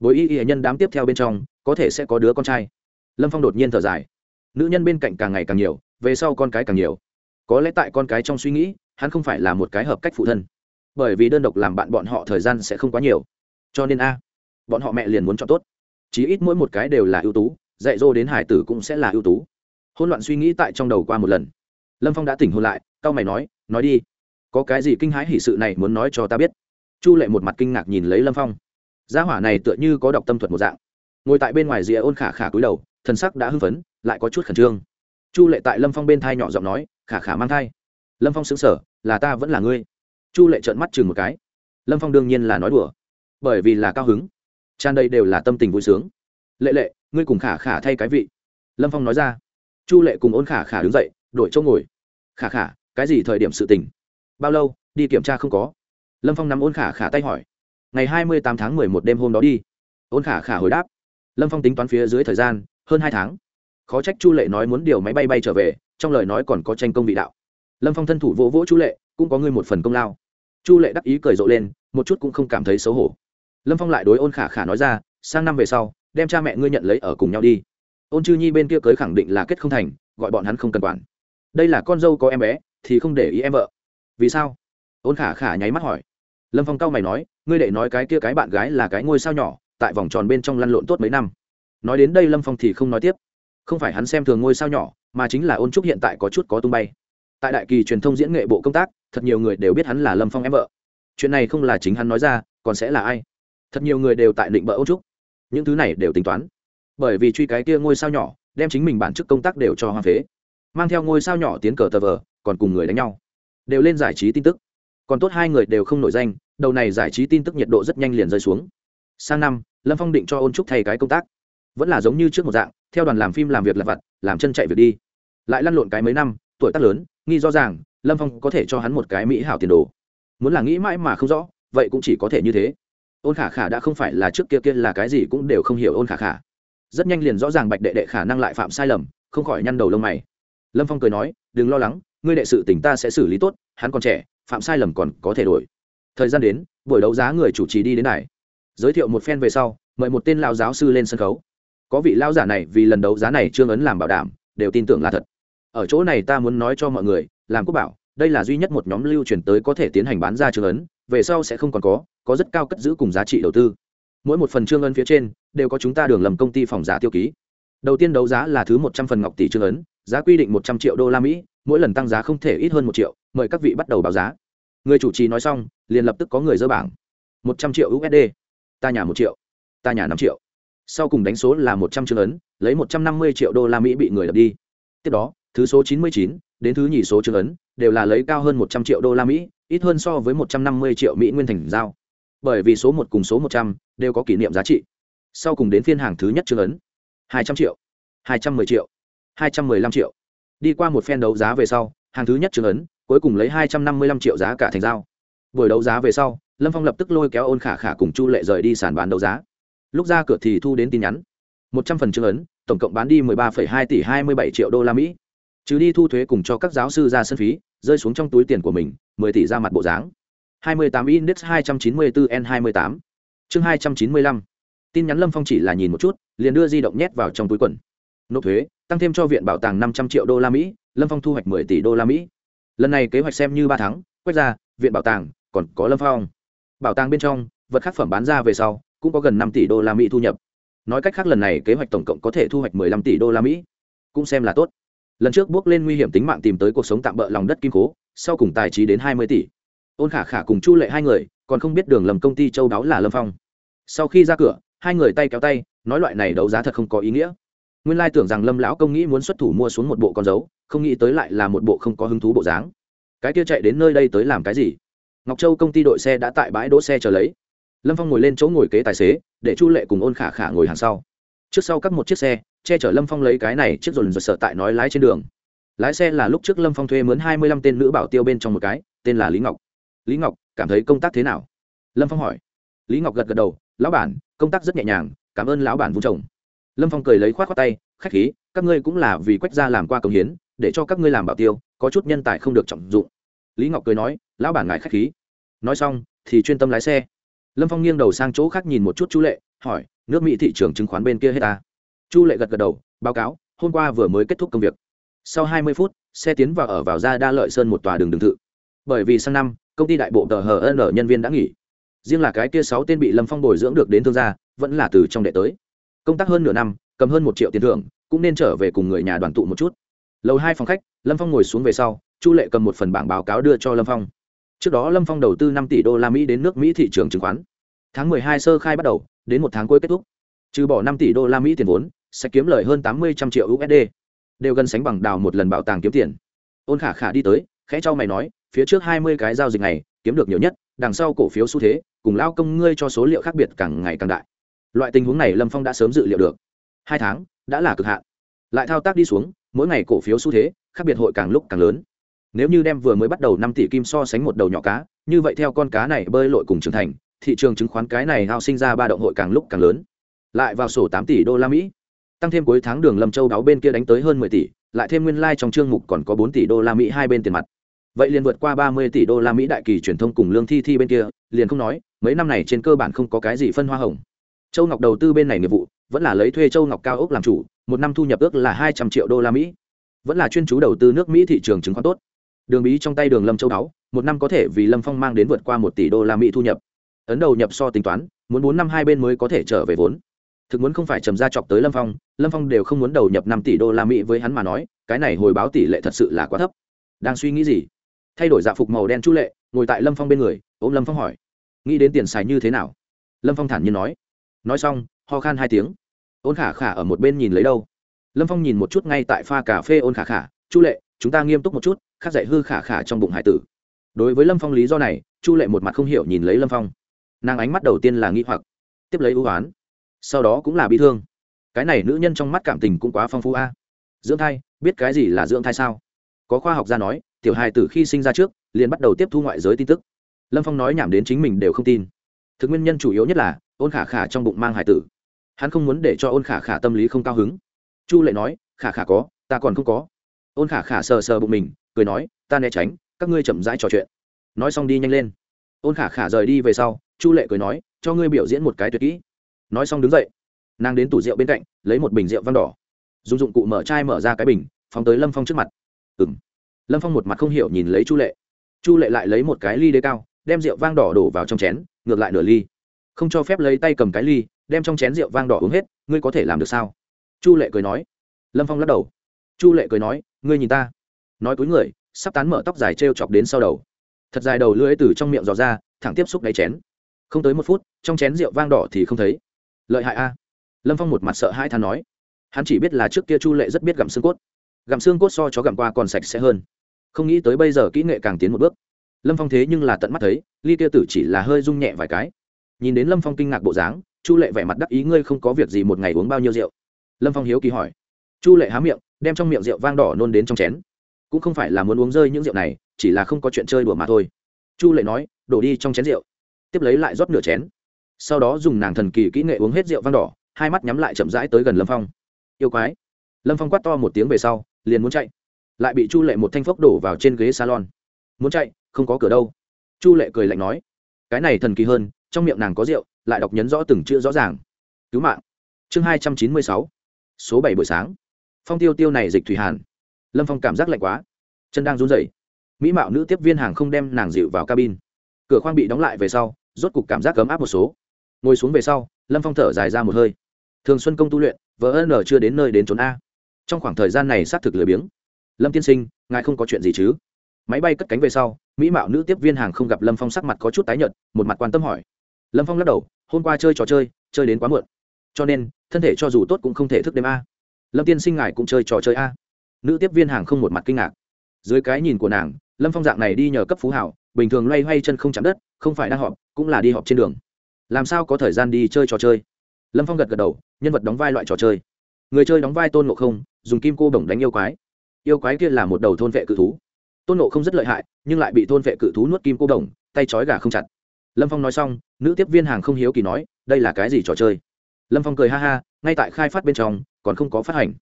Bối y y nhân đám tiếp theo bên trong, có thể sẽ có đứa con trai. Lâm phong đột nhiên thở dài. Nữ nhân bên cạnh càng ngày càng nhiều, về sau con cái càng nhiều. Có lẽ tại con cái trong suy nghĩ, hắn không phải là một cái hợp cách phụ thân bởi vì đơn độc làm bạn bọn họ thời gian sẽ không quá nhiều. Cho nên a, bọn họ mẹ liền muốn chọn tốt. Chí ít mỗi một cái đều là ưu tú, dạy dỗ đến hải tử cũng sẽ là ưu tú. Hôn loạn suy nghĩ tại trong đầu qua một lần. Lâm phong đã tỉnh hôn lại c a o mày nói nói đi, có cái gì kinh hãi hỷ sự này muốn nói cho ta biết? Chu lệ một mặt kinh ngạc nhìn lấy lâm phong. Gia hỏa này tựa như có đọc tâm thuật một dạng. Ngồi tại bên ngoài rìa ôn khả khả cúi đầu, thần sắc đã hưng phấn, lại có chút khẩn trương. Chu lệ tại lâm phong bên thai nhỏ giọng nói, khả khả mang thai. Lâm phong xứng sở là ta vẫn là ngươi chu lệ trợn mắt chừng một cái. Lâm phong đương nhiên là nói đùa, bởi vì là cao hứng. Tràn đây đều là tâm tình vui sướng. Lệ lệ, ngươi cùng khả khả thay cái vị. Lâm phong nói ra. Chu lệ cùng ôn khả khả đứng dậy, đổi chỗ ngồi. Khả khả, cái gì thời điểm sự tình? Bao lâu, đi kiểm tra không có. Lâm phong nắm ôn khả khả tay hỏi. Ngày hai mươi tám tháng mười một đêm hôm đó đi. Ôn khả khả hồi đáp. Lâm phong tính toán phía dưới thời gian, hơn hai tháng. Khó trách chu lệ nói muốn điều máy bay bay trở về, trong lời nói còn có tranh công vị đạo. Lâm phong thân thủ vỗ vỗ chu lệ cũng có ngươi một phần công lao. Chu lệ đắc ý cười rộ lên, một chút cũng không cảm thấy xấu hổ. Lâm phong lại đối ôn khả khả nói ra, sang năm về sau, đem cha mẹ ngươi nhận lấy ở cùng nhau đi. Ôn chư nhi bên kia cưới khẳng định là kết không thành, gọi bọn hắn không cần quản. Đây là con dâu có em bé, thì không để ý em vợ. Vì sao? Ôn khả khả nháy mắt hỏi. Lâm phong cao mày nói, ngươi để nói cái kia cái bạn gái là cái ngôi sao nhỏ, tại vòng tròn bên trong lăn lộn tốt mấy năm. Nói đến đây lâm phong thì không nói tiếp. Không phải hắn xem thường ngôi sao nhỏ, mà chính là ôn trúc hiện tại có chút có tung bay tại đại kỳ truyền thông diễn nghệ bộ công tác, thật nhiều người đều biết hắn là lâm phong em vợ. Chuyện này không là chính hắn nói ra, còn sẽ là ai? Thật nhiều người đều tại định bỡ ôn trúc những thứ này đều tính toán. Bởi vì truy cái kia ngôi sao nhỏ, đem chính mình bản chức công tác đều cho hoa phế. Mang theo ngôi sao nhỏ tiến cờ tờ vờ, còn cùng người đánh nhau. Đều lên giải trí tin tức. Còn tốt hai người đều không nổi danh, đầu này giải trí tin tức nhiệt độ rất nhanh liền rơi xuống. Sang năm, lâm phong định cho ôn trúc thay cái công tác. Vẫn là giống như trước một dạng, theo đoàn làm phim làm việc lặt vặt, làm chân chạy việc đi. Lại lăn lộn cái mấy năm, tuổi tác lớn nghi rõ ràng, lâm phong có thể cho hắn một cái mỹ hảo tiền đồ. Muốn là nghĩ mãi mà không rõ, vậy cũng chỉ có thể như thế. Ôn khả khả đã không phải là trước kia kia là cái gì cũng đều không hiểu ôn khả khả. Rất nhanh liền rõ ràng bạch đệ đệ khả năng lại phạm sai lầm, không khỏi nhăn đầu lông mày. Lâm phong cười nói, đừng lo lắng, ngươi đệ sự tỉnh ta sẽ xử lý tốt, hắn còn trẻ, phạm sai lầm còn có thể đổi. Thời gian đến, buổi đấu giá người chủ trì đi đến này giới thiệu một phen về sau, mời một tên lao giáo sư lên sân khấu. Có vị lao giả này vì lần đấu giá này trương ấn làm bảo đảm, đều tin tưởng là thật ở chỗ này ta muốn nói cho mọi người, làm quốc bảo, đây là duy nhất một nhóm lưu truyền tới có thể tiến hành bán ra trương ấn, về sau sẽ không còn có có rất cao cất giữ cùng giá trị đầu tư. Mỗi một phần trương ấn phía trên, đều có chúng ta đường lầm công ty phòng giả tiêu ký. Đầu tiên đấu giá là thứ một trăm phần ngọc tỷ trương ấn, giá quy định một trăm triệu đô la mỹ, mỗi lần tăng giá không thể ít hơn một triệu, mời các vị bắt đầu báo giá. Người chủ trì nói xong, liền lập tức có người dơ bảng. Một trăm triệu usd ta nhà một triệu, ta nhà năm triệu. Sau cùng đánh số là một trăm trương ấn, lấy một trăm năm mươi triệu đô la mỹ bị người đập đi. Tiếp đó thứ số chín mươi chín, đến thứ nhì số chương ấn, đều là lấy cao hơn một trăm triệu đô la mỹ, ít hơn so với một trăm năm mươi triệu mỹ nguyên thành giao. Bởi vì số một cùng số một trăm đều có kỷ niệm giá trị. Sau cùng đến phiên hàng thứ nhất chương ấn, hai trăm triệu, hai trăm mười triệu, hai trăm mười lăm triệu. Đi qua một phen đấu giá về sau, hàng thứ nhất chương ấn, cuối cùng lấy hai trăm năm mươi lăm triệu giá cả thành giao. Buổi đấu giá về sau, lâm phong lập tức lôi kéo ôn khả khả cùng chu lệ rời đi sàn bán đấu giá. Lúc ra cửa thì thu đến tin nhắn. một trăm phần chương ấn, tổng cộng bán đi mười ba phẩy hai tỷ hai mươi bảy triệu đô la mỹ trừ đi thu thuế cùng cho các giáo sư ra sân phí, rơi xuống trong túi tiền của mình, mười tỷ ra mặt bộ dáng. Hai mươi tám index hai trăm chín mươi bốn n hai mươi tám. Chương hai trăm chín mươi lăm. Tin nhắn lâm phong chỉ là nhìn một chút, liền đưa di động nhét vào trong túi quần. Nộp thuế, tăng thêm cho viện bảo tàng năm trăm triệu đô la mỹ, lâm phong thu hoạch mười tỷ đô la mỹ. Lần này kế hoạch xem như ba tháng, quét ra, viện bảo tàng, còn có lâm phong. Bảo tàng bên trong, vật khắc phẩm bán ra về sau, cũng có gần năm tỷ đô la mỹ thu nhập. Nói cách khác lần này kế hoạch tổng cộng có thể thu hoạch mười lăm tỷ đô la mỹ. Cũng xem là tốt lần trước bước lên nguy hiểm tính mạng tìm tới cuộc sống tạm bỡ lòng đất kim cố, sau cùng tài trí đến hai mươi tỷ. Ôn khả khả cùng chu lệ hai người, còn không biết đường lầm công ty châu đáo là lâm phong. Sau khi ra cửa, hai người tay kéo tay, nói loại này đấu giá thật không có ý nghĩa. Nguyên lai tưởng rằng lâm lão công nghĩ muốn xuất thủ mua xuống một bộ con dấu, không nghĩ tới lại là một bộ không có hứng thú bộ dáng. Cái kia chạy đến nơi đây tới làm cái gì? Ngọc châu công ty đội xe đã tại bãi đỗ xe chờ lấy. Lâm phong ngồi lên chỗ ngồi kế tài xế, để chu lệ cùng ôn khả khả ngồi hàng sau. Trước sau cắt một chiếc xe che chở lâm phong lấy cái này chiếc dồn dồn sợ tại nói lái trên đường. Lái xe là lúc trước lâm phong thuê mướn hai mươi lăm tên nữ bảo tiêu bên trong một cái, tên là lý ngọc. Lý ngọc, cảm thấy công tác thế nào? Lâm phong hỏi. Lý ngọc gật gật đầu, lão bản, công tác rất nhẹ nhàng, cảm ơn lão bản vũ chồng lâm phong cười lấy k h o á t khoác tay, khách khí, các ngươi cũng là vì quách gia làm qua công hiến, để cho các ngươi làm bảo tiêu, có chút nhân tài không được trọng dụng. Lý ngọc cười nói, lão bản ngại khách khí. Nói xong, thì chuyên tâm lái xe. Lâm phong nghiêng đầu sang chỗ khác nhìn một chút chú lệ, hỏi, nước mỹ thị trường chứng khoán bên kia hết ta chu lệ gật gật đầu, báo cáo, hôm qua vừa mới kết thúc công việc. Sau hai mươi phút, xe tiến vào ở vào ra đa lợi sơn một tòa đường đường thự. Bởi vì sang năm, công ty đại bộ tờ hờ n nhân viên đã nghỉ. Riêng là cái kia sáu tên bị lâm phong bồi dưỡng được đến thương gia, vẫn là từ trong đệ tới. Công tác hơn nửa năm, cầm hơn một triệu tiền thưởng, cũng nên trở về cùng người nhà đoàn tụ một chút. Lầu hai phòng khách, lâm phong ngồi xuống về sau, chu lệ cầm một phần bảng báo cáo đưa cho lâm phong. Trước đó lâm phong đầu tư năm tỷ đô la mỹ đến nước mỹ thị trường chứng khoán. Tháng mười hai sơ khai bắt đầu, đến một tháng cuối kết thúc trừ bỏ năm tỷ đô la mỹ tiền vốn, sẽ kiếm lời hơn tám mươi trăm triệu usd đều gần sánh bằng đào một lần bảo tàng kiếm tiền. Ôn khả khả đi tới, khẽ cho mày nói, phía trước hai mươi cái giao dịch này, kiếm được nhiều nhất, đằng sau cổ phiếu xu thế, cùng lao công ngươi cho số liệu khác biệt càng ngày càng đại. Loại tình huống này lâm phong đã sớm dự liệu được. Hai tháng, đã là cực hạn. Lại thao tác đi xuống, mỗi ngày cổ phiếu xu thế, khác biệt hội càng lúc càng lớn. Nếu như đem vừa mới bắt đầu năm tỷ kim so sánh một đầu nhỏ cá, như vậy theo con cá này bơi lội cùng trưởng thành, thị trường chứng khoán cái này hao sinh ra ba động hội càng lúc càng lớn lại vào sổ tám tỷ đô la mỹ. Tăng thêm cuối tháng đường lâm châu đáo bên kia đánh tới hơn mười tỷ, lại thêm nguyên lai、like、trong chương mục còn có bốn tỷ đô la mỹ hai bên tiền mặt. Vậy liền vượt qua ba mươi tỷ đô la mỹ đại kỳ truyền thông cùng lương thi thi bên kia, liền không nói, mấy năm này trên cơ bản không có cái gì phân hoa hồng. Châu ngọc đầu tư bên này nghiệp vụ, vẫn là lấy thuê châu ngọc cao ốc làm chủ, một năm thu nhập ước là hai trăm triệu đô la mỹ. Vẫn là chuyên chú đầu tư nước mỹ thị trường chứng khoán tốt. Đường bí trong tay đường lâm châu đáo, một năm có thể vì lâm phong mang đến vượt qua một tỷ đô la mỹ thu nhập. Ấn đầu nhập so tính toán, muốn bốn năm hai bên mới có thể trở về vốn thực muốn không phải trầm ra chọc tới lâm phong lâm phong đều không muốn đầu nhập năm tỷ đô la mỹ với hắn mà nói, cái này hồi báo tỷ lệ thật sự là quá thấp. Đang suy nghĩ gì? Thay đổi dạ phục màu đen chu lệ, ngồi tại lâm phong bên người, ôm lâm phong hỏi, nghĩ đến tiền xài như thế nào? Lâm phong thản nhiên nói. Nói xong, ho khan hai tiếng. Ôn khả khả ở một bên nhìn lấy đâu. Lâm phong nhìn một chút ngay tại pha cà phê ôn khả khả, chu lệ, chúng ta nghiêm túc một chút khác dạy hư khả khả trong bụng hải tử. Đối với lâm phong lý do này, chu lệ một mặt không hiểu nhìn lấy lâm phong. Nàng ánh mắt đầu tiên là nghi hoặc, tiếp lấy ưu oán sau đó cũng là bi thương. Cái này nữ nhân trong mắt cảm tình cũng quá phong phú a. Dưỡng thai, biết cái gì là dưỡng thai sao? Có khoa học gia nói, tiểu hài tử khi sinh ra trước, liền bắt đầu tiếp thu ngoại giới tin tức. Lâm phong nói nhảm đến chính mình đều không tin. Thực nguyên nhân chủ yếu nhất là, ôn khả khả trong bụng mang hải tử. Hắn không muốn để cho ôn khả khả tâm lý không cao hứng. Chu lệ nói, khả khả có, ta còn không có. Ôn khả khả sờ sờ bụng mình, cười nói, ta né tránh, các ngươi chậm rãi trò chuyện. Nói xong đi nhanh lên. Ôn khả khả rời đi về sau, chu lệ cười nói, cho ngươi biểu diễn một cái tuyệt kỹ nói xong đứng dậy. Nàng đến tủ rượu bên cạnh, lấy một bình rượu vang đỏ. Dùng dụng cụ mở chai mở ra cái bình, phóng tới lâm phong trước mặt. Ừng lâm phong một mặt không hiểu nhìn lấy chu lệ. Chu lệ lại lấy một cái ly đế cao, đem rượu vang đỏ đổ vào trong chén, ngược lại nửa ly. Không cho phép lấy tay cầm cái ly, đem trong chén rượu vang đỏ uống hết, ngươi có thể làm được sao? Chu lệ cười nói. Lâm phong lắc đầu. Chu lệ cười nói, ngươi nhìn ta. Nói cúi người, sắp tán mở tóc dài t r e o chọc đến sau đầu. Thật dài đầu lưỡi từ trong miệng dò ra, thẳng tiếp xúc đáy chén. Không tới một phút, trong chén rượu vang đỏ thì không thấy lợi hại a. Lâm phong một mặt sợ hai than nói. Hắn chỉ biết là trước kia chu lệ rất biết gặm xương cốt. Gặm xương cốt so chó gặm qua còn sạch sẽ hơn. Không nghĩ tới bây giờ kỹ nghệ càng tiến một bước. Lâm phong thế nhưng là tận mắt thấy, ly kia tử chỉ là hơi rung nhẹ vài cái. Nhìn đến lâm phong kinh ngạc bộ dáng, chu lệ vẻ mặt đắc ý, ngươi không có việc gì một ngày uống bao nhiêu rượu? Lâm phong hiếu kỳ hỏi. Chu lệ há miệng, đem trong miệng rượu vang đỏ nôn đến trong chén. Cũng không phải là muốn uống rơi những rượu này, chỉ là không có chuyện chơi đùa mà thôi. Chu lệ nói, đổ đi trong chén rượu. Tiếp lấy lại rót nửa chén sau đó dùng nàng thần kỳ kỹ nghệ uống hết rượu vang đỏ, hai mắt nhắm lại chậm rãi tới gần lâm phong. Yêu quái. Lâm phong quát to một tiếng về sau, liền muốn chạy. Lại bị chu lệ một thanh phốc đổ vào trên ghế salon. Muốn chạy, không có cửa đâu. Chu lệ cười lạnh nói, cái này thần kỳ hơn, trong miệng nàng có rượu, lại đọc nhấn rõ từng chữ rõ ràng. Cứu mạng. Chương hai trăm chín mươi sáu. Số bảy buổi sáng. Phong tiêu tiêu này dịch thủy hàn. Lâm phong cảm giác lạnh quá. Chân đang run rẩy. Mỹ mạo nữ tiếp viên hàng không đem nàng dịu vào cabin. Cửa khoang bị đóng lại về sau, rốt cục cảm giác cấm áp một số ngồi xuống về sau, lâm phong thở dài ra một hơi. Thường xuân công tu luyện vợ n chưa đến nơi đến trốn a. Trong khoảng thời gian này xác thực lười biếng. Lâm tiên sinh, ngài không có chuyện gì chứ? Máy bay cất cánh về sau, mỹ mạo nữ tiếp viên hàng không gặp lâm phong sắc mặt có chút tái nhợt, một mặt quan tâm hỏi. Lâm phong lắc đầu, hôm qua chơi trò chơi chơi đến quá muộn. Cho nên, thân thể cho dù tốt cũng không thể thức đêm a. Lâm tiên sinh ngài cũng chơi trò chơi a. Nữ tiếp viên hàng không một mặt kinh ngạc. Dưới cái nhìn của nàng, lâm phong dạng này đi nhờ cấp phú hảo, bình thường loay hoay chân không chạm đất, không phải đang họp, cũng là đi họp trên đường làm sao có thời gian đi chơi trò chơi? Lâm phong gật gật đầu, nhân vật đóng vai loại trò chơi. Người chơi đóng vai tôn ngộ không, dùng kim cô bổng đánh yêu quái. Yêu quái kia là một đầu thôn vệ cự thú. Tôn nộ không rất lợi hại, nhưng lại bị thôn vệ cự thú nuốt kim cô đồng, tay trói gà không chặt. Lâm phong nói xong, nữ tiếp viên hàng không hiếu kỳ nói, đây là cái gì trò chơi? Lâm phong cười ha ha, ngay tại khai phát bên trong, còn không có phát hành.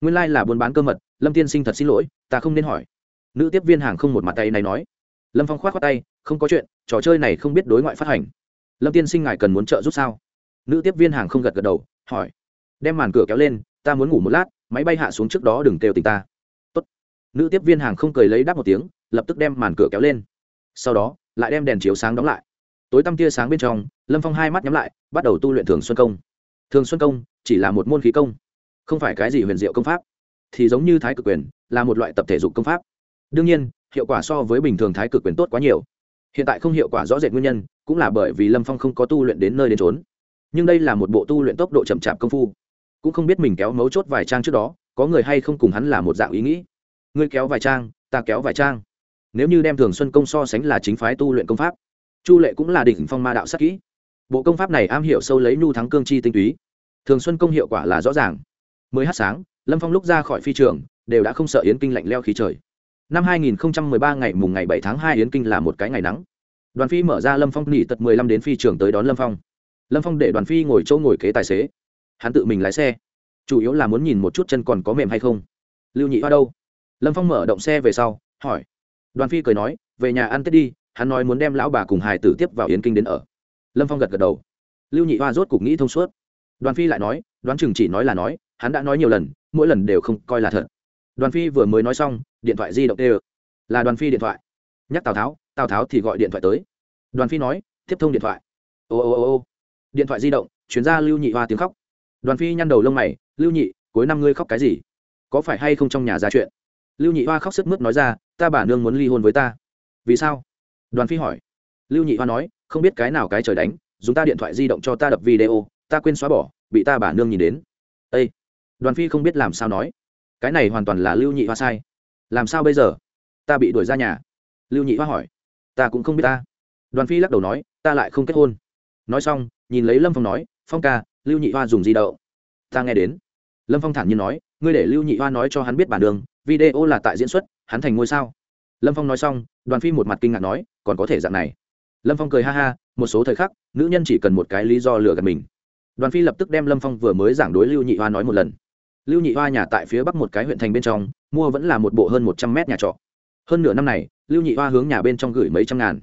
Nguyên lai、like、là buôn bán cơ mật, lâm tiên sinh thật xin lỗi, ta không nên hỏi. Nữ tiếp viên hàng không một mặt tay này nói. Lâm phong k h o á t khoác tay, không có chuyện, trò chơi này không biết đối ngoại phát hành lâm tiên sinh ngài cần muốn trợ giúp sao? Nữ tiếp viên hàng không gật gật đầu, hỏi. Đem màn cửa kéo lên, ta muốn ngủ một lát, máy bay hạ xuống trước đó đừng kêu tình ta. Tốt. nữ tiếp viên hàng không cười lấy đáp một tiếng, lập tức đem màn cửa kéo lên. Sau đó, lại đem đèn chiếu sáng đóng lại. Tối tăm tia sáng bên trong, lâm phong hai mắt nhắm lại, bắt đầu tu luyện thường xuân công. Thường xuân công chỉ là một môn khí công, không phải cái gì huyền diệu công pháp. Thì giống như thái cực quyền, là một loại tập thể dục công pháp. Đương nhiên, hiệu quả so với bình thường thái cực quyền tốt quá nhiều. Hiện tại không hiệu quả rõ rệt nguyên nhân cũng là bởi vì lâm phong không có tu luyện đến nơi đến trốn nhưng đây là một bộ tu luyện tốc độ chậm chạp công phu. Cũng không biết mình kéo mấu chốt vài trang trước đó, có người hay không cùng hắn là một dạng ý nghĩ. Ngươi kéo vài trang, ta kéo vài trang. Nếu như đem thường xuân công so sánh là chính phái tu luyện công pháp, chu lệ cũng là đỉnh phong ma đạo sắc kỹ. Bộ công pháp này am hiểu sâu lấy nhu thắng cương chi tinh túy. Thường xuân công hiệu quả là rõ ràng. Mới hát sáng, lâm phong lúc ra khỏi phi trường, đều đã không sợ yến kinh lạnh leo khí trời. Năm 2013 ngày mùng ngày 7 tháng 2 yến kinh là một cái ngày nắng đoàn phi mở ra lâm phong nghỉ tật 15 đến phi trường tới đón lâm phong. Lâm phong để đoàn phi ngồi chỗ ngồi kế tài xế. Hắn tự mình lái xe. Chủ yếu là muốn nhìn một chút chân còn có mềm hay không. Lưu nhị hoa đâu? Lâm phong mở động xe về sau, hỏi. Đoàn phi cười nói, về nhà ăn tết đi, hắn nói muốn đem lão bà cùng Hải tử tiếp vào yến kinh đến ở. Lâm phong gật gật đầu. Lưu nhị hoa rốt cục nghĩ thông suốt. Đoàn phi lại nói, đoán chừng chỉ nói là nói, hắn đã nói nhiều lần, mỗi lần đều không coi là thật. Đoàn phi vừa mới nói xong, điện thoại di động tê là đoàn phi điện thoại nhắc tào tháo tào tháo thì gọi điện thoại tới. Đoàn phi nói, tiếp thông điện thoại. Ô ô ô ô. Điện thoại di động, chuyển ra lưu nhị hoa tiếng khóc. Đoàn phi nhăn đầu lông mày, lưu nhị, cuối năm ngươi khóc cái gì? Có phải hay không trong nhà ra chuyện? Lưu nhị hoa khóc sức mướt nói ra, ta bà nương muốn ly hôn với ta. Vì sao? Đoàn phi hỏi. Lưu nhị hoa nói, không biết cái nào cái trời đánh, dùng ta điện thoại di động cho ta đập video, ta quên xóa bỏ, bị ta bà nương nhìn đến. Â đoàn phi không biết làm sao nói. Cái này hoàn toàn là lưu nhị hoa sai. Làm sao bây giờ? Ta bị đuổi ra nhà lưu nhị hoa hỏi. Ta cũng không biết ta. Đoàn phi lắc đầu nói, ta lại không kết hôn. Nói xong, nhìn lấy lâm phong nói, phong ca, lưu nhị hoa dùng gì đậu ta nghe đến. Lâm phong thản nhiên nói, ngươi để lưu nhị hoa nói cho hắn biết bản đường, video là tại diễn xuất, hắn thành ngôi sao. Lâm phong nói xong, đoàn phi một mặt kinh ngạc nói, còn có thể dạng này. Lâm phong cười ha ha, một số thời khắc, nữ nhân chỉ cần một cái lý do lừa gạt mình. Đoàn phi lập tức đem lâm phong vừa mới giảng đối lưu nhị hoa nói một lần. Lưu nhị hoa nhà tại phía bắc một cái huyện thành bên trong, mua vẫn là một bộ hơn một trăm mét nhà trọ hơn nửa năm này, lưu nhị hoa hướng nhà bên trong gửi mấy trăm ngàn.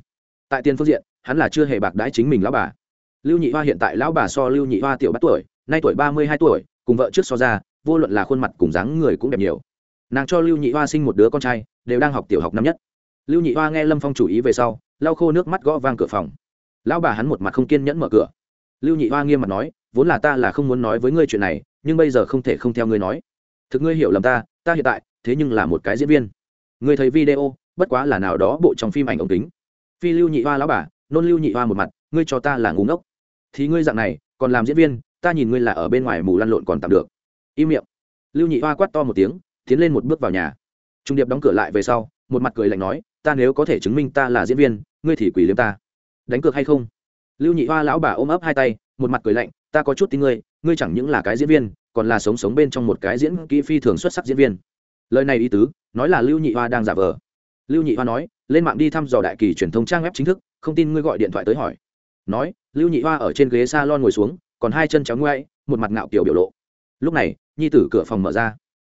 Tại tiền phương diện, hắn là chưa hề bạc đãi chính mình lão bà. Lưu nhị hoa hiện tại lão bà so lưu nhị hoa tiểu bắt tuổi, nay tuổi ba mươi hai tuổi, cùng vợ trước so ra, vô luận là khuôn mặt cùng dáng người cũng đẹp nhiều. Nàng cho lưu nhị hoa sinh một đứa con trai, đều đang học tiểu học năm nhất. Lưu nhị hoa nghe lâm phong chủ ý về sau, lau khô nước mắt gõ vang cửa phòng. Lão bà hắn một mặt không kiên nhẫn mở cửa. Lưu nhị hoa nghiêm mặt nói, vốn là ta là không muốn nói với ngươi chuyện này, nhưng bây giờ không thể không theo ngươi nói. Thực ngươi hiểu lầm ta ta hiện tại, thế nhưng là một cái diễn viên ngươi thấy video, bất quá là nào đó bộ trong phim ảnh ống kính. Phi lưu nhị hoa lão bà, nôn lưu nhị hoa một mặt, ngươi cho ta là ngu ngốc. Thì ngươi dạng này, còn làm diễn viên, ta nhìn ngươi là ở bên ngoài mù lăn lộn còn tạm được. Im miệng. Lưu nhị hoa quát to một tiếng, tiến lên một bước vào nhà. Trung điệp đóng cửa lại về sau, một mặt cười lạnh nói, ta nếu có thể chứng minh ta là diễn viên, ngươi thì quỷ liếm ta. Đánh cược hay không? Lưu nhị hoa lão bà ôm ấp hai tay, một mặt cười lạnh, ta có chút tin ngươi ngươi chẳng những là cái diễn viên, còn là sống sống bên trong một cái diễn kỹ phi thường xuất sắc diễn viên. Lời này ý tứ nói là lưu nhị hoa đang giả vờ. Lưu nhị hoa nói, lên mạng đi thăm dò đại kỳ truyền thông trang web chính thức, không tin ngươi gọi điện thoại tới hỏi. Nói, lưu nhị hoa ở trên ghế s a lon ngồi xuống, còn hai chân chéo ngoay một mặt ngạo kiểu biểu lộ. Lúc này, nhi tử cửa phòng mở ra.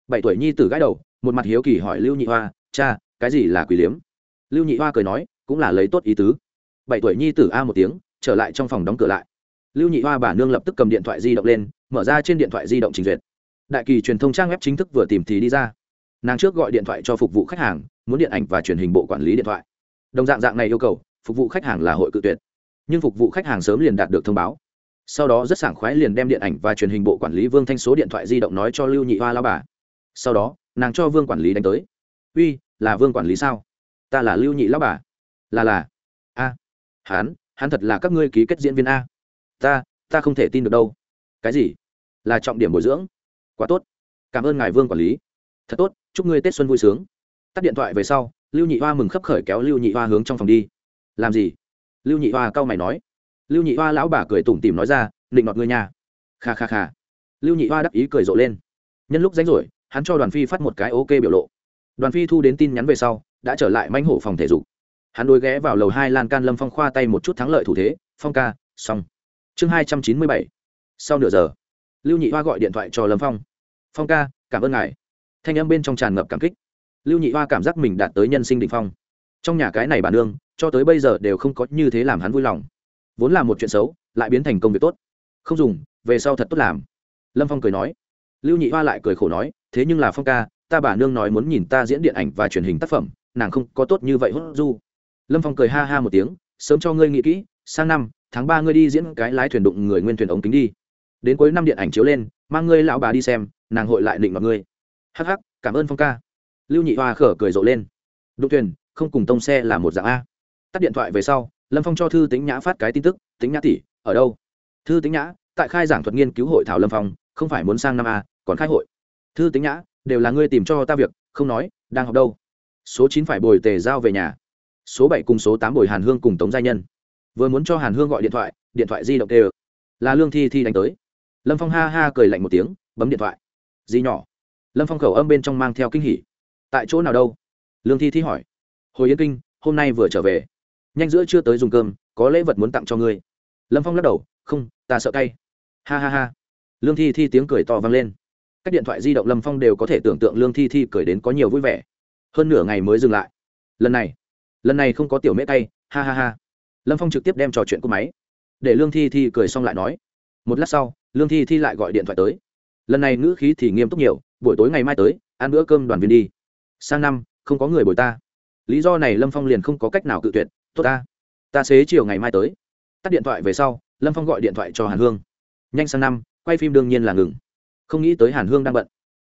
Bảy tuổi nhi tử gãi đầu, một mặt hiếu kỳ hỏi lưu nhị hoa, cha, cái gì là quỷ liếm? Lưu nhị hoa cười nói, cũng là lấy tốt ý tứ. Bảy tuổi nhi tử a một tiếng, trở lại trong phòng đóng cửa lại. Lưu nhị hoa bà nương lập tức cầm điện thoại di động lên, mở ra trên điện thoại di động trình duyệt. Đại kỳ truyền thông trang web chính thức vừa tìm thì đi ra nàng trước gọi điện thoại cho phục vụ khách hàng muốn điện ảnh và truyền hình bộ quản lý điện thoại. Đồng dạng dạng này yêu cầu phục vụ khách hàng là hội cự tuyệt. Nhưng phục vụ khách hàng sớm liền đạt được thông báo. Sau đó rất sảng khoái liền đem điện ảnh và truyền hình bộ quản lý vương thanh số điện thoại di động nói cho lưu nhị hoa lao bà. Sau đó nàng cho vương quản lý đánh tới. Uy là vương quản lý sao? Ta là lưu nhị lao bà. Là là. A à, hán hắn thật là các ngươi ký kết diễn viên a. Ta ta không thể tin được đâu. Cái gì? Là trọng điểm bồi dưỡng. Quá tốt. Cảm ơn ngài vương quản lý thật tốt, chúc ngươi tết xuân vui sướng. Tắt điện thoại về sau, lưu nhị hoa mừng khấp khởi kéo lưu nhị hoa hướng trong phòng đi. Làm gì? Lưu nhị hoa cau mày nói. Lưu nhị hoa lão bà cười tủm tỉm nói ra định nọt ngươi nhà kha kha kha. Lưu nhị hoa đắc ý cười rộ lên. Nhân lúc rảnh rỗi, hắn cho đoàn phi phát một cái ok biểu lộ. Đoàn phi thu đến tin nhắn về sau, đã trở lại manh hổ phòng thể dục. Hắn đôi ghé vào lầu hai lan can lâm phong khoa tay một chút thắng lợi thủ thế, phong ca, xong. Chương hai trăm chín mươi bảy. Sau nửa giờ, lưu nhị hoa gọi điện thoại cho lâm phong. Phong ca, cảm ơn ngài thanh âm bên trong tràn ngập cảm kích. Lưu nhị hoa cảm giác mình đạt tới nhân sinh định phong. Trong nhà cái này bà nương cho tới bây giờ đều không có như thế làm hắn vui lòng. Vốn là một chuyện xấu, lại biến thành công việc tốt. Không dùng, về sau thật tốt làm. Lâm phong cười nói. Lưu nhị hoa lại cười khổ nói, thế nhưng là phong ca, ta bà nương nói muốn nhìn ta diễn điện ảnh và truyền hình tác phẩm, nàng không có tốt như vậy hốt du. Lâm phong cười ha ha một tiếng, sớm cho ngươi nghĩ kỹ, sang năm, tháng ba ngươi đi diễn cái lái thuyền đụng người nguyên thuyền ống kính đi. Đến cuối năm điện ảnh chiếu lên, mang ngươi lão bà đi xem, nàng hội lại định mọi ngươi hắc hắc, cảm ơn phong ca. Lưu nhị hoa khở cười rộ lên. Đụng thuyền, không cùng tông xe là một dạng a. Tắt điện thoại về sau, lâm phong cho thư tính nhã phát cái tin tức tính nhã tỷ, ở đâu? Thư tính nhã, tại khai giảng thuật nghiên cứu hội thảo lâm phong, không phải muốn sang năm a, còn khai hội. Thư tính nhã, đều là ngươi tìm cho ta việc, không nói, đang học đâu. Số chín phải bồi tề giao về nhà. Số bảy cùng số tám bồi hàn hương cùng tống gia nhân. Vừa muốn cho hàn hương gọi điện thoại điện thoại di động tê là lương thi thi đánh tới. Lâm phong ha ha cười lạnh một tiếng, bấm điện thoại. Di nhỏ lâm phong khẩu âm bên trong mang theo kinh hỉ tại chỗ nào đâu lương thi thi hỏi hồi yên kinh hôm nay vừa trở về nhanh giữa chưa tới dùng cơm có lễ vật muốn tặng cho ngươi lâm phong lắc đầu không ta sợ cay ha ha ha lương thi thi tiếng cười to vang lên các điện thoại di động lâm phong đều có thể tưởng tượng lương thi thi cười đến có nhiều vui vẻ hơn nửa ngày mới dừng lại lần này lần này không có tiểu mễ tay ha ha ha lâm phong trực tiếp đem trò chuyện của máy để lương thi thi cười xong lại nói một lát sau lương thi thi lại gọi điện thoại tới lần này ngữ khí thì nghiêm túc nhiều buổi tối ngày mai tới, ăn bữa cơm đoàn viên đi. Sang năm, không có người bồi ta. Lý do này lâm phong liền không có cách nào cự tuyệt. Tốt ta. Ta xế chiều ngày mai tới. Tắt điện thoại về sau, lâm phong gọi điện thoại cho hàn hương. Nhanh sang năm, quay phim đương nhiên là ngừng. Không nghĩ tới hàn hương đang bận.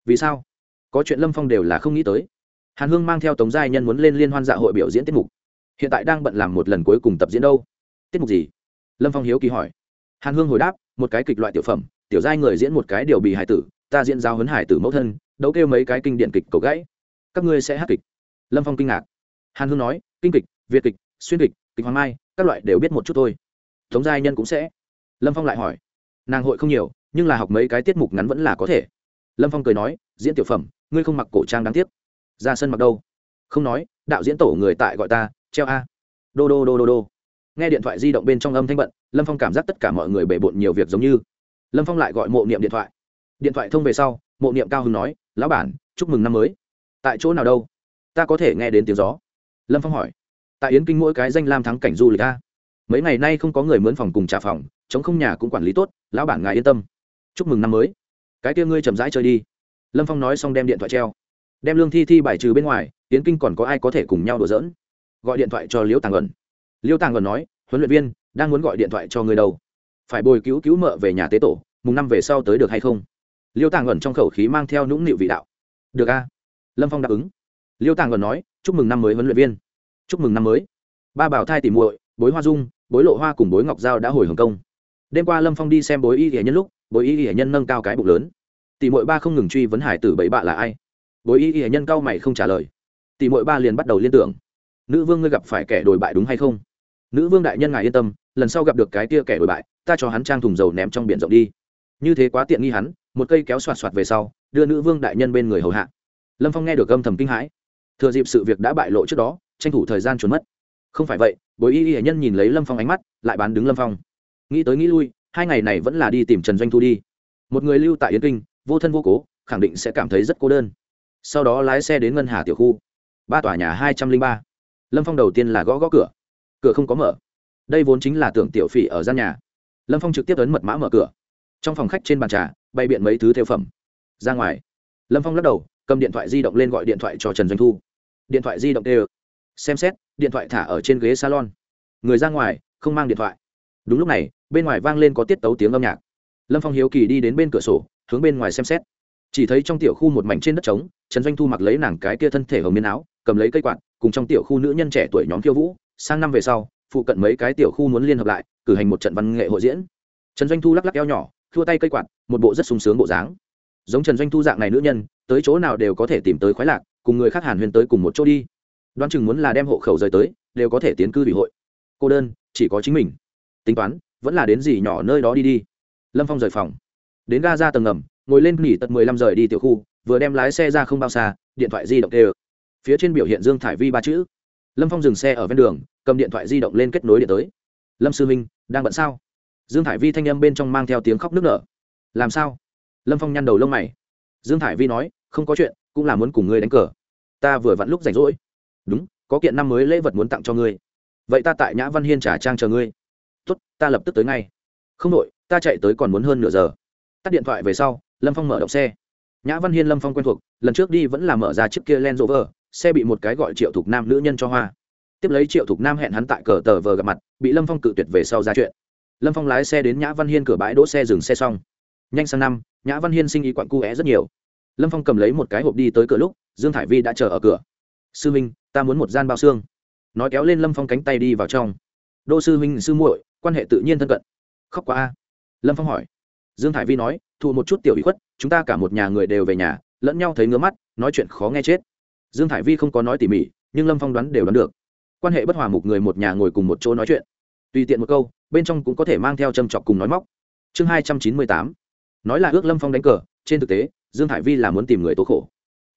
Vì sao? Có chuyện lâm phong đều là không nghĩ tới. Hàn hương mang theo tống giai nhân muốn lên liên hoan dạ hội biểu diễn tiết mục. Hiện tại đang bận làm một lần cuối cùng tập diễn đâu. Tiết mục gì? Lâm phong hiếu kỳ hỏi. Hàn hương hồi đáp, một cái kịch loại tiểu phẩm, tiểu giai người diễn một cái điều bị hại tử ta diễn giao huấn hải tử mẫu thân, đấu kêu mấy cái kinh điện kịch cầu gãy. Các ngươi sẽ hát kịch. Lâm phong kinh ngạc. Hàn hương nói, kinh kịch, việt kịch, xuyên kịch kịch hoàng mai, các loại đều biết một chút thôi. Tống giai nhân cũng sẽ. Lâm phong lại hỏi. Nàng hội không nhiều, nhưng là học mấy cái tiết mục ngắn vẫn là có thể. Lâm phong cười nói, diễn tiểu phẩm, ngươi không mặc cổ trang đáng tiếc. Ra sân mặc đâu? Không nói, đạo diễn tổ người tại gọi ta, treo a. Đô đô đô đô đô. Nghe điện thoại di động bên trong âm thanh bận, lâm phong cảm giác tất cả mọi người bề bộn nhiều việc giống như. Lâm phong lại gọi mộ niệm điện thoại điện thoại thông về sau, mộ niệm cao hưng nói, lão bản, chúc mừng năm mới. Tại chỗ nào đâu? Ta có thể nghe đến tiếng gió. Lâm phong hỏi. Tại yến kinh mỗi cái danh lam thắng cảnh du lịch ta mấy ngày nay không có người mướn phòng cùng trả phòng, chống không nhà cũng quản lý tốt, lão bản ngài yên tâm. Chúc mừng năm mới. Cái kia ngươi chậm rãi chơi đi. Lâm phong nói xong đem điện thoại treo. Đem lương thi thi bài trừ bên ngoài, yến kinh còn có ai có thể cùng nhau đùa giỡn? Gọi điện thoại cho liễu tàng ẩn. Liễu tàng ẩn nói, huấn luyện viên, đang muốn gọi điện thoại cho người đâu. Phải bồi cứu cứu mợ về nhà tế tổ, mùng năm về sau tới được hay không? Liêu tàng ẩn trong khẩu khí mang theo nũng nịu vị đạo. Được a. Lâm phong đáp ứng. Liêu tàng ẩn nói, chúc mừng năm mới huấn luyện viên. Chúc mừng năm mới. Ba bảo thai tìm muội, bối hoa dung, bối lộ hoa cùng bối ngọc giao đã hồi hồng công. Đêm qua lâm phong đi xem bối y hiển nhân lúc, bối y hiển nhân nâng cao cái bụng lớn. Tỷ muội ba không ngừng truy vấn hải tử bảy bạ là ai? Bối y hiển nhân cao mày không trả lời. Tỷ muội ba liền bắt đầu liên tưởng. Nữ vương ngươi gặp phải kẻ đổi bại đúng hay không? Nữ vương đại nhân ngài yên tâm, lần sau gặp được cái kia kẻ đổi bại, ta cho hắn trang thùng dầu ném trong biển rộng đi. Như thế quá tiện nghi hắn một cây kéo xoạt xoạt về sau, đưa nữ vương đại nhân bên người hầu hạ. Lâm phong nghe được âm thầm kinh hãi. Thừa dịp sự việc đã bại lộ trước đó, tranh thủ thời gian trốn mất. Không phải vậy, bối y y nhân nhìn lấy lâm phong ánh mắt, lại bán đứng lâm phong. Nghĩ tới nghĩ lui, hai ngày này vẫn là đi tìm trần doanh thu đi. Một người lưu tại yến kinh, vô thân vô cố, khẳng định sẽ cảm thấy rất cô đơn. Sau đó lái xe đến ngân hà tiểu khu. Ba tòa nhà hai trăm linh ba. Lâm phong đầu tiên là gõ gõ cửa. Cửa không có mở. Đây vốn chính là tưởng tiểu phỉ ở gian nhà. Lâm phong trực tiếp ấn mật mã mở cửa. Trong phòng khách trên bàn trà bày biện mấy thứ theo phẩm. Ra ngoài. Lâm phong lắc đầu, cầm điện thoại di động lên gọi điện thoại cho trần doanh thu. Điện thoại di động tê xem xét, điện thoại thả ở trên ghế salon. Người ra ngoài, không mang điện thoại. Đúng lúc này, bên ngoài vang lên có tiết tấu tiếng âm nhạc. Lâm phong hiếu kỳ đi đến bên cửa sổ, hướng bên ngoài xem xét. Chỉ thấy trong tiểu khu một mảnh trên đất trống, trần doanh thu mặc lấy nàng cái kia thân thể hồng miên áo, cầm lấy cây quạt, cùng trong tiểu khu nữ nhân trẻ tuổi nhóm khiêu vũ, sang năm về sau, phụ cận mấy cái tiểu khu muốn liên hợp lại, cử hành một trận văn nghệ hội diễn. Trần doanh thu lắc lắc eo nhỏ thua tay cây quạt, một bộ rất sung sướng bộ dáng. Giống trần doanh thu dạng này nữ nhân, tới chỗ nào đều có thể tìm tới khoái lạc, cùng người khác hàn huyền tới cùng một chỗ đi. Đoán chừng muốn là đem hộ khẩu rời tới, đều có thể tiến cư ủy hội. Cô đơn, chỉ có chính mình. Tính toán, vẫn là đến gì nhỏ nơi đó đi đi. Lâm phong rời phòng. Đến ga ra tầng ngầm, ngồi lên nghỉ tận mười lăm rời đi tiểu khu, vừa đem lái xe ra không bao xa, điện thoại di động đều. Phía trên biểu hiện dương thải vi ba chữ. Lâm phong dừng xe ở ven đường, cầm điện thoại di động lên kết nối điện tới. Lâm sư minh, đang bận sao? Dương thải vi thanh âm bên trong mang theo tiếng khóc nức nở. Làm sao? Lâm phong nhăn đầu lông mày. Dương thải vi nói, không có chuyện, cũng là muốn cùng ngươi đánh cờ. Ta vừa vặn lúc rảnh rỗi. Đúng, có kiện năm mới lễ vật muốn tặng cho ngươi. Vậy ta tại nhã văn hiên trả trang chờ ngươi. Tuất ta lập tức tới ngay. Không đội ta chạy tới còn muốn hơn nửa giờ. Tắt điện thoại về sau, lâm phong mở động xe. Nhã văn hiên, lâm phong quen thuộc, lần trước đi vẫn là mở ra chiếc kia len rover, xe bị một cái gọi triệu thục nam nữ nhân cho hoa. Tiếp lấy triệu thục nam hẹn hắn tại cờ tờ vờ gặp mặt, bị lâm phong cự tuyệt về sau ra chuyện lâm phong lái xe đến nhã văn hiên cửa bãi đỗ xe dừng xe xong. Nhanh sang năm, nhã văn hiên sinh ý quặn cu é rất nhiều. Lâm phong cầm lấy một cái hộp đi tới cửa lúc, dương thải vi đã chờ ở cửa. Sư minh ta muốn một gian bao xương. Nói kéo lên lâm phong cánh tay đi vào trong. Đô sư minh sư muội, quan hệ tự nhiên thân cận. Khóc quá a. Lâm phong hỏi. Dương thải vi nói, thụ một chút tiểu ý khuất, chúng ta cả một nhà người đều về nhà, lẫn nhau thấy ngứa mắt, nói chuyện khó nghe chết. Dương thải vi không có nói tỉ mỉ, nhưng lâm phong đoán đều đoán được. Quan hệ bất hòa mục người một nhà ngồi cùng một chỗ nói chuyện. Tùy tiện một câu bên trong cũng có thể mang theo châm chọc cùng nói móc. Chương hai trăm chín mươi tám. Nói là ước lâm phong đánh cờ, trên thực tế, dương thải vi là muốn tìm người tố khổ.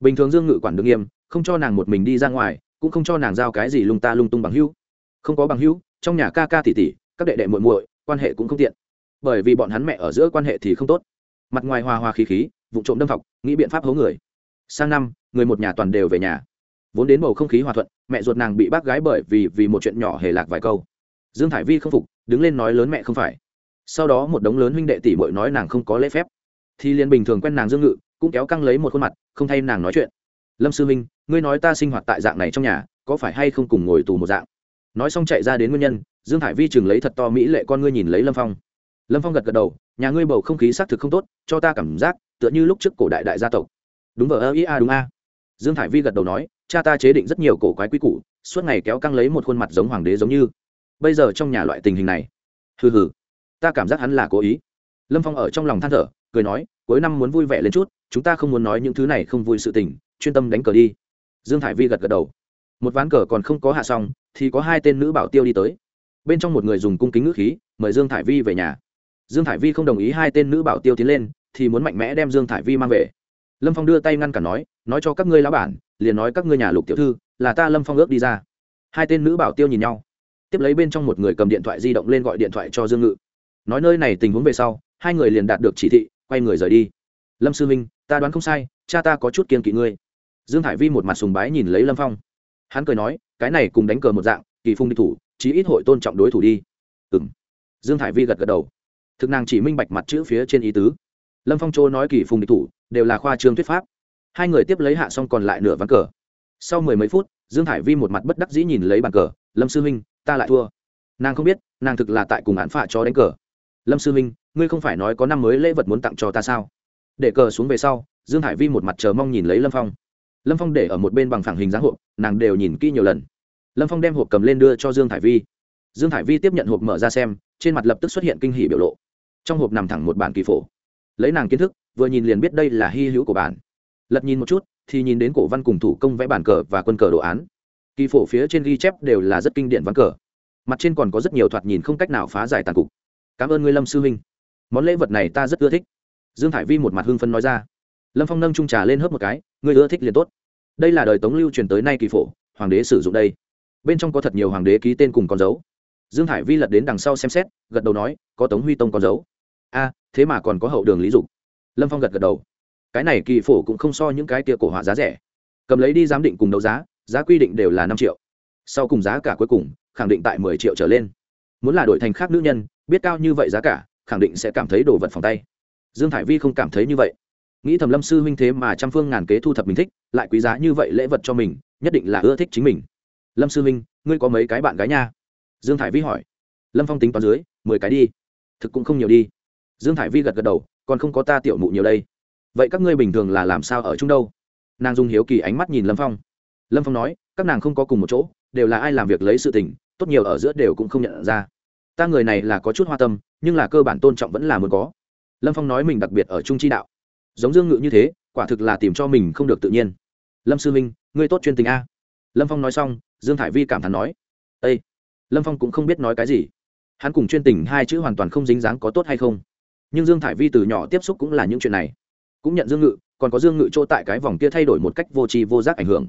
Bình thường dương ngự quản đương nghiêm, không cho nàng một mình đi ra ngoài, cũng không cho nàng giao cái gì lung ta lung tung bằng hữu. Không có bằng hữu, trong nhà ca ca tỷ tỷ, các đệ đệ muội muội, quan hệ cũng không tiện. Bởi vì bọn hắn mẹ ở giữa quan hệ thì không tốt. Mặt ngoài hòa hòa khí khí, vụ trộm đâm học nghĩ biện pháp hố người. Sang năm, người một nhà toàn đều về nhà. Vốn đến bầu không khí hòa thuận, mẹ ruột nàng bị bác gái bởi vì vì một chuyện nhỏ hề lạc vài câu. Dương thải vi không phục đứng lên nói lớn mẹ không phải. Sau đó một đống lớn huynh đệ tỷ bội nói nàng không có lễ phép. Thì liền bình thường quen nàng dương ngự, cũng kéo căng lấy một khuôn mặt, không thay nàng nói chuyện. Lâm sư minh ngươi nói ta sinh hoạt tại dạng này trong nhà, có phải hay không cùng ngồi tù một dạng? Nói xong chạy ra đến nguyên nhân, dương hải vi chừng lấy thật to mỹ lệ con ngươi nhìn lấy lâm phong. Lâm phong gật gật đầu, nhà ngươi bầu không khí xác thực không tốt, cho ta cảm giác, tựa như lúc trước cổ đại đại gia tộc. Đúng vờ ơ, ý a, đúng a. Dương hải vi gật đầu nói, cha ta chế định rất nhiều cổ quái quy củ, suốt ngày kéo căng lấy một khuôn mặt giống hoàng đế giống như bây giờ trong nhà loại tình hình này. Hừ hừ, ta cảm giác hắn là cố ý. Lâm phong ở trong lòng than thở, cười nói, cuối năm muốn vui vẻ lên chút, chúng ta không muốn nói những thứ này không vui sự tình, chuyên tâm đánh cờ đi. Dương thải vi gật gật đầu. Một ván cờ còn không có hạ xong, thì có hai tên nữ bảo tiêu đi tới. Bên trong một người dùng cung kính ngữ khí, mời dương thải vi về nhà. Dương thải vi không đồng ý hai tên nữ bảo tiêu tiến lên, thì muốn mạnh mẽ đem dương thải vi mang về. Lâm phong đưa tay ngăn cản nói nói cho các ngươi lão bản, liền nói các ngươi nhà lục tiểu thư, là ta lâm phong ước đi ra. Hai tên nữ bảo tiêu nhìn nhau tiếp lấy bên trong một người cầm điện thoại di động lên gọi điện thoại cho dương ngự. Nói nơi này tình huống về sau, hai người liền đạt được chỉ thị, quay người rời đi. Lâm sư minh, ta đoán không sai, cha ta có chút kiên kỵ ngươi. Dương hải vi một mặt sùng bái nhìn lấy lâm phong. Hắn cười nói, cái này cùng đánh cờ một dạng, kỳ phung đi thủ, chí ít hội tôn trọng đối thủ đi. Ừ m dương hải vi gật gật đầu. Thực nàng chỉ minh bạch mặt chữ phía trên ý tứ. Lâm phong châu nói kỳ phùng địch thủ, đều là khoa trương thuyết pháp. Hai người tiếp lấy hạ xong còn lại nửa ván cờ. Sau mười mấy phút, dương hải vi một mặt bất đắc dĩ nhìn lấy bàn cờ. Lâm sư huynh ta lại thua. Nàng không biết nàng thực là tại cùng án phạ cho đánh cờ. Lâm sư Minh, ngươi không phải nói có năm mới lễ vật muốn tặng cho ta sao? Để cờ xuống về sau dương hải vi một mặt chờ mong nhìn lấy lâm phong. Lâm phong để ở một bên bằng phẳng hình dáng hộp nàng đều nhìn kỹ nhiều lần. Lâm phong đem hộp cầm lên đưa cho dương hải vi. Dương hải vi tiếp nhận hộp mở ra xem trên mặt lập tức xuất hiện kinh hỷ biểu lộ. Trong hộp nằm thẳng một bản kỳ phổ. Lấy nàng kiến thức vừa nhìn liền biết đây là hy hữu của bản. Lật nhìn một chút thì nhìn đến cổ văn cùng thủ công vẽ bản cờ và quân cờ đồ án kỳ phổ phía trên ghi chép đều là rất kinh điển ván cờ. Mặt trên còn có rất nhiều thoạt nhìn không cách nào phá giải tàn cục. Cảm ơn ngươi, lâm sư huynh. Món lễ vật này ta rất ưa thích. Dương thải vi một mặt hưng phân nói ra. Lâm phong nâng trung trà lên hớp một cái, ngươi ưa thích liền tốt. Đây là đời tống lưu truyền tới nay kỳ phổ, hoàng đế sử dụng đây. Bên trong có thật nhiều hoàng đế ký tên cùng con dấu. Dương thải vi lật đến đằng sau xem xét, gật đầu nói, có tống huy tông con dấu. A, thế mà còn có hậu đường lý dục. Lâm phong gật gật đầu. Cái này kỳ phổ cũng không so những cái tia cổ họa giá rẻ. Cầm lấy đi giám định cùng đấu giá giá quy định đều là năm triệu. Sau cùng giá cả cuối cùng, khẳng định tại mười triệu trở lên. Muốn là đổi thành khác nữ nhân, biết cao như vậy giá cả, khẳng định sẽ cảm thấy đồ vật phòng tay. Dương thải vi không cảm thấy như vậy. Nghĩ thầm lâm sư huynh thế mà trăm phương ngàn kế thu thập mình thích, lại quý giá như vậy lễ vật cho mình, nhất định là ưa thích chính mình. Lâm sư huynh, ngươi có mấy cái bạn gái nha? Dương thải vi hỏi. Lâm phong tính toán dưới, mười cái đi. Thực cũng không nhiều đi. Dương thải vi gật gật đầu, còn không có ta tiểu mụ nhiều đây. Vậy các ngươi bình thường là làm sao ở chung đâu? Nàng dung hiếu kỳ ánh mắt nhìn lâm phong lâm phong nói, các nàng không có cùng một chỗ, đều là ai làm việc lấy sự tình, tốt nhiều ở giữa đều cũng không nhận ra. Ta người này là có chút hoa tâm, nhưng là cơ bản tôn trọng vẫn là muốn có. Lâm phong nói mình đặc biệt ở trung chi đạo. Giống dương ngự như thế, quả thực là tìm cho mình không được tự nhiên. Lâm sư minh, ngươi tốt chuyên tình a. Lâm phong nói xong, dương thải vi cảm thán nói â lâm phong cũng không biết nói cái gì. Hắn cùng chuyên tình hai chữ hoàn toàn không dính dáng có tốt hay không. Nhưng dương thải vi từ nhỏ tiếp xúc cũng là những chuyện này. Cũng nhận dương ngự, còn có dương ngự chỗ tại cái vòng kia thay đổi một cách vô tri vô giác ảnh hưởng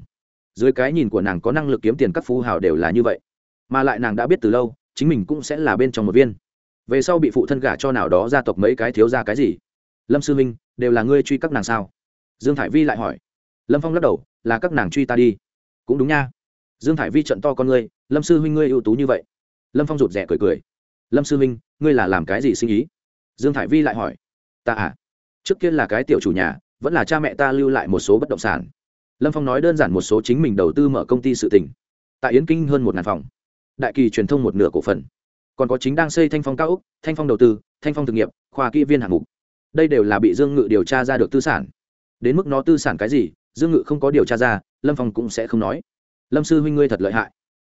dưới cái nhìn của nàng có năng lực kiếm tiền các phú hào đều là như vậy. Mà lại nàng đã biết từ lâu, chính mình cũng sẽ là bên trong một viên. Về sau bị phụ thân gả cho nào đó gia tộc mấy cái thiếu ra cái gì? Lâm sư minh đều là ngươi truy các nàng sao? Dương thải vi lại hỏi. Lâm phong lắc đầu, là các nàng truy ta đi. Cũng đúng nha. Dương thải vi trận to con ngươi, lâm sư huynh ngươi ưu tú như vậy. Lâm phong rụt rè cười cười. Lâm sư huynh, ngươi là làm cái gì sinh ý? Dương thải vi lại hỏi. Ta à? Trước kia là cái tiểu chủ nhà, vẫn là cha mẹ ta lưu lại một số bất động sản lâm phong nói đơn giản một số chính mình đầu tư mở công ty sự tỉnh tại yến kinh hơn một ngàn phòng đại kỳ truyền thông một nửa cổ phần còn có chính đang xây thanh phong cao úc thanh phong đầu tư thanh phong thực nghiệp khoa kỹ viên hạng mục đây đều là bị dương ngự điều tra ra được tư sản đến mức nó tư sản cái gì dương ngự không có điều tra ra lâm phong cũng sẽ không nói lâm sư huynh ngươi thật lợi hại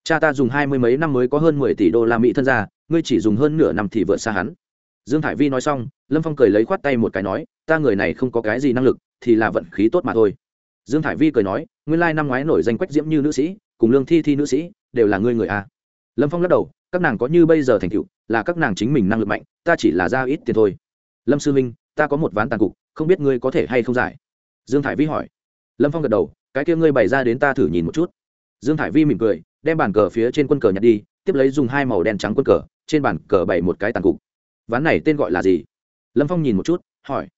cha ta dùng hai mươi mấy năm mới có hơn mười tỷ đô la mỹ thân ra ngươi chỉ dùng hơn nửa năm thì vượt xa hắn dương Hải vi nói xong lâm phong cười lấy khoát tay một cái nói ta người này không có cái gì năng lực thì là vận khí tốt mà thôi dương thải vi cười nói, nguyên lai năm ngoái nổi danh quách diễm như nữ sĩ, cùng lương thi thi nữ sĩ, đều là ngươi người a lâm phong lắc đầu, các nàng có như bây giờ thành tựu, là các nàng chính mình năng lực mạnh, ta chỉ là ra ít tiền thôi. Lâm sư minh ta có một ván tàn cục, không biết ngươi có thể hay không giải? Dương thải vi hỏi. Lâm phong gật đầu, cái kia ngươi bày ra đến ta thử nhìn một chút. Dương thải vi mỉm cười, đem bàn cờ phía trên quân cờ nhặt đi, tiếp lấy dùng hai màu đen trắng quân cờ, trên bàn cờ bày một cái tàn cục. Ván này tên gọi là gì? Lâm phong nhìn một chút, hỏi.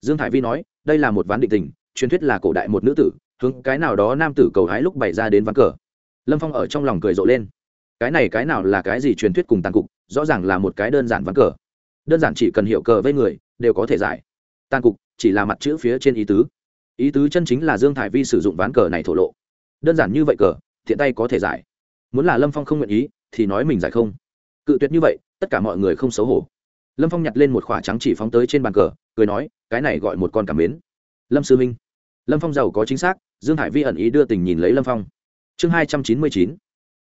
Dương thải vi nói, đây là một ván định tình truyền thuyết là cổ đại một nữ tử, hướng cái nào đó nam tử cầu hái lúc bày ra đến ván cờ. Lâm phong ở trong lòng cười rộ lên. Cái này cái nào là cái gì truyền thuyết cùng tàn cục, rõ ràng là một cái đơn giản ván cờ. Đơn giản chỉ cần hiểu cờ với người, đều có thể giải. Tàn cục chỉ là mặt chữ phía trên ý tứ. Ý tứ chân chính là dương thải vi sử dụng ván cờ này thổ lộ. Đơn giản như vậy cờ, thiện tay có thể giải. Muốn là lâm phong không nguyện ý, thì nói mình giải không. Cự tuyệt như vậy, tất cả mọi người không xấu hổ. Lâm phong nhặt lên một khỏa trắng chỉ phóng tới trên bàn cờ, cười nói, cái này gọi một con cảm mến lâm sư minh. Lâm phong giàu có chính xác, dương hải vi ẩn ý đưa tình nhìn lấy lâm phong. Chương hai trăm chín mươi chín.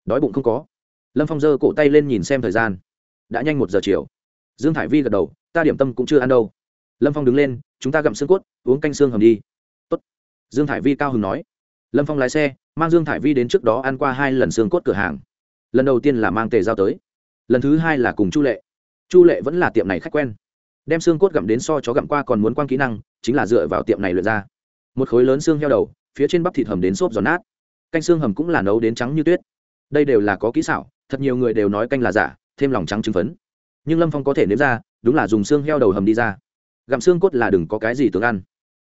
Đói bụng không có. Lâm phong giơ cổ tay lên nhìn xem thời gian. Đã nhanh một giờ chiều. Dương hải vi gật đầu, ta điểm tâm cũng chưa ăn đâu. Lâm phong đứng lên, chúng ta gặm xương cốt, uống canh xương hầm đi. Tốt. dương hải vi cao hứng nói. Lâm phong lái xe, mang dương hải vi đến trước đó ăn qua hai lần xương cốt cửa hàng. Lần đầu tiên là mang tề giao tới. Lần thứ hai là cùng chu lệ. Chu lệ vẫn là tiệm này khách quen đem xương cốt gặm đến so chó gặm qua còn muốn quan kỹ năng, chính là dựa vào tiệm này luyện ra. Một khối lớn xương heo đầu, phía trên bắp thịt hầm đến xốp giòn nát. Canh xương hầm cũng là nấu đến trắng như tuyết. Đây đều là có kỹ xảo, thật nhiều người đều nói canh là giả, thêm lòng trắng trứng phấn. Nhưng lâm phong có thể nếm ra, đúng là dùng xương heo đầu hầm đi ra. Gặm xương cốt là đừng có cái gì tưởng ăn.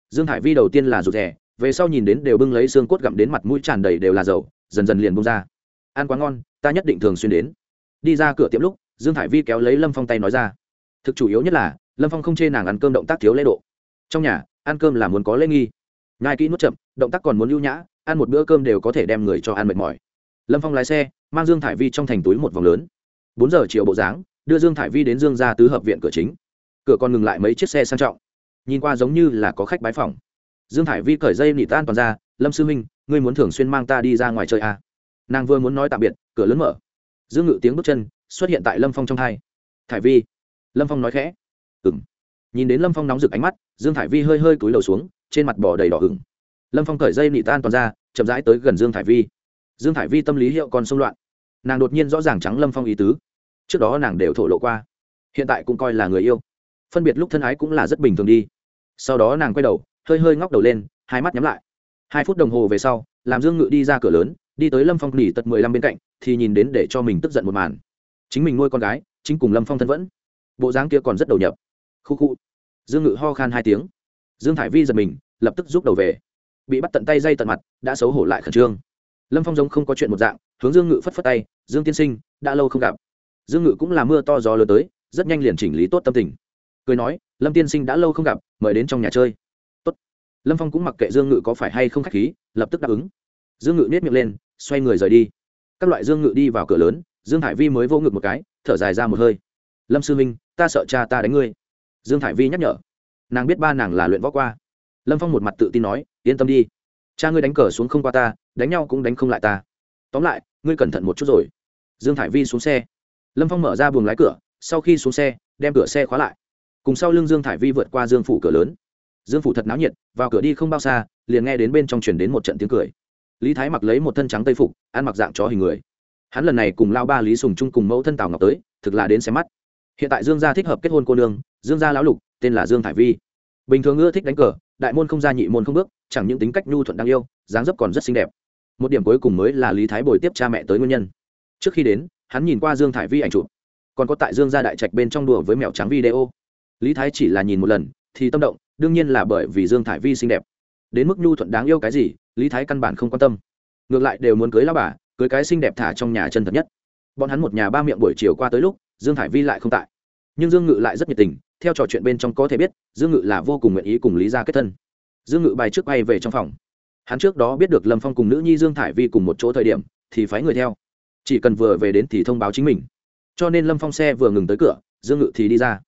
Dương hải vi đầu tiên là rụt rẻ về sau nhìn đến đều bưng lấy xương cốt gặm đến mặt mũi tràn đầy đều là dầu, dần dần liền bung ra. Ăn quá ngon, ta nhất định thường xuyên đến. Đi ra cửa tiệm lúc, dương hải vi kéo lấy lâm phong tay nói ra thực chủ yếu nhất là, lâm phong không chê nàng ăn cơm động tác thiếu lễ độ. Trong nhà, ăn cơm là muốn có lễ nghi. Ngai kỹ nuốt chậm, động tác còn muốn lưu nhã, ăn một bữa cơm đều có thể đem người cho ăn mệt mỏi. Lâm phong lái xe, mang dương thải vi trong thành túi một vòng lớn. Bốn giờ chiều bộ dáng, đưa dương thải vi đến dương ra tứ hợp viện cửa chính. Cửa còn ngừng lại mấy chiếc xe sang trọng. Nhìn qua giống như là có khách bái phòng. Dương thải vi cởi dây nịt tan toàn ra, lâm sư minh ngươi muốn thường xuyên mang ta đi ra ngoài chơi à. nàng vừa muốn nói tạm biệt, cửa lớn mở. Dương ngự tiếng bước chân xuất hiện tại lâm phong trong hai. Thải vi lâm phong nói khẽ. Ừng nhìn đến lâm phong nóng rực ánh mắt, dương thải vi hơi hơi cúi đầu xuống, trên mặt bỏ đầy đỏ ửng. Lâm phong cởi dây nị tan toàn ra, chậm rãi tới gần dương thải vi. Dương thải vi tâm lý hiệu còn xung loạn. Nàng đột nhiên rõ ràng trắng lâm phong ý tứ. Trước đó nàng đều thổ lộ qua. Hiện tại cũng coi là người yêu. Phân biệt lúc thân ái cũng là rất bình thường đi. Sau đó nàng quay đầu, hơi hơi ngóc đầu lên, hai mắt nhắm lại. Hai phút đồng hồ về sau, làm dương ngự đi ra cửa lớn, đi tới lâm phong nỉ tật mười lăm bên cạnh, thì nhìn đến để cho mình tức giận một màn. Chính mình nuôi con gái, chính cùng lâm phong thân vẫn bộ dáng kia còn rất đầu nhập. Khu khu. Dương ngự ho khan hai tiếng. Dương thải vi giật mình, lập tức rút đầu về. Bị bắt tận tay dây tận mặt, đã xấu hổ lại khẩn trương. Lâm phong giống không có chuyện một dạng, hướng dương ngự phất phất tay, dương tiên sinh, đã lâu không gặp. Dương ngự cũng là mưa to gió lớn tới, rất nhanh liền chỉnh lý tốt tâm tình. Cười nói, lâm tiên sinh đã lâu không gặp, mời đến trong nhà chơi. Tốt. lâm phong cũng mặc kệ dương ngự có phải hay không k h á c h khí, lập tức đáp ứng. Dương ngự nếp miệng lên, xoay người rời đi. Các loại dương ngự đi vào cửa lớn, dương hải vi mới vô ngực một cái, thở dài ra một hơi lâm sư minh ta sợ cha ta đánh ngươi. Dương Thải vi nhắc nhở. Nàng biết ba nàng là luyện võ qua. Lâm phong một mặt tự tin nói, yên tâm đi. Cha ngươi đánh cờ xuống không qua ta, đánh nhau cũng đánh không lại ta. Tóm lại, ngươi cẩn thận một chút rồi. Dương Thải vi xuống xe. Lâm phong mở ra buồng lái cửa, sau khi xuống xe, đem cửa xe khóa lại. Cùng sau lưng dương thải vi vượt qua dương phủ cửa lớn. Dương phủ thật náo nhiệt, vào cửa đi không bao xa, liền nghe đến bên trong chuyển đến một trận tiếng cười. Lý thái mặc lấy một thân trắng tây phục, ăn mặc dạng chó hình người. Hắn lần này cùng lao ba lý sùng chung cùng mẫu thân tào ngọc tới, thực là đến xem mắt hiện tại dương gia thích hợp kết hôn cô nương, dương gia lão lục, tên là dương thải vi. Bình thường ưa thích đánh cờ, đại môn không gia nhị môn không bước, chẳng những tính cách nhu thuận đáng yêu, dáng dấp còn rất xinh đẹp. Một điểm cuối cùng mới là lý thái bồi tiếp cha mẹ tới nguyên nhân. Trước khi đến, hắn nhìn qua dương thải vi ảnh chụp, còn có tại dương gia đại trạch bên trong đùa với mèo trắng video. Lý thái chỉ là nhìn một lần, thì tâm động, đương nhiên là bởi vì dương thải vi xinh đẹp. Đến mức nhu thuận đáng yêu cái gì, lý thái căn bản không quan tâm. Ngược lại đều muốn cưới lao bà, cưới cái xinh đẹp thả trong nhà chân thật nhất. Bọn hắn một nhà ba miệng buổi chiều qua tới lúc dương thải vi lại không tại. Nhưng dương ngự lại rất nhiệt tình, theo trò chuyện bên trong có thể biết, dương ngự là vô cùng nguyện ý cùng lý gia kết thân. Dương ngự bài trước bay về trong phòng. Hắn trước đó biết được lâm phong cùng nữ nhi dương thải vi cùng một chỗ thời điểm, thì phái người theo. Chỉ cần vừa về đến thì thông báo chính mình. Cho nên lâm phong xe vừa ngừng tới cửa, dương ngự thì đi ra.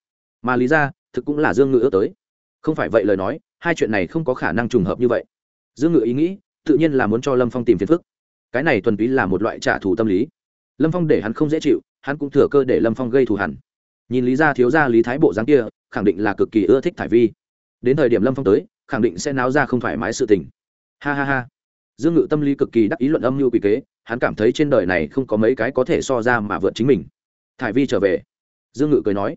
Mà lý ra thực cũng là dương ngự ước tới. Không phải vậy lời nói, hai chuyện này không có khả năng trùng hợp như vậy. Dương ngự ý nghĩ, tự nhiên là muốn cho lâm phong tìm phiền phức. Cái này thuần túy là một loại trả thù tâm lý. Lâm phong để hắn không dễ chịu hắn cũng thừa cơ để lâm phong gây thù hẳn nhìn lý gia thiếu gia lý thái bộ dáng kia, khẳng định là cực kỳ ưa thích thải vi. Đến thời điểm lâm phong tới, khẳng định sẽ náo ra không thoải mái sự tình. Ha ha ha. Dương ngự tâm lý cực kỳ đắc ý luận âm mưu quy kế, hắn cảm thấy trên đời này không có mấy cái có thể so ra mà vượt chính mình. Thải vi trở về. Dương ngự cười nói.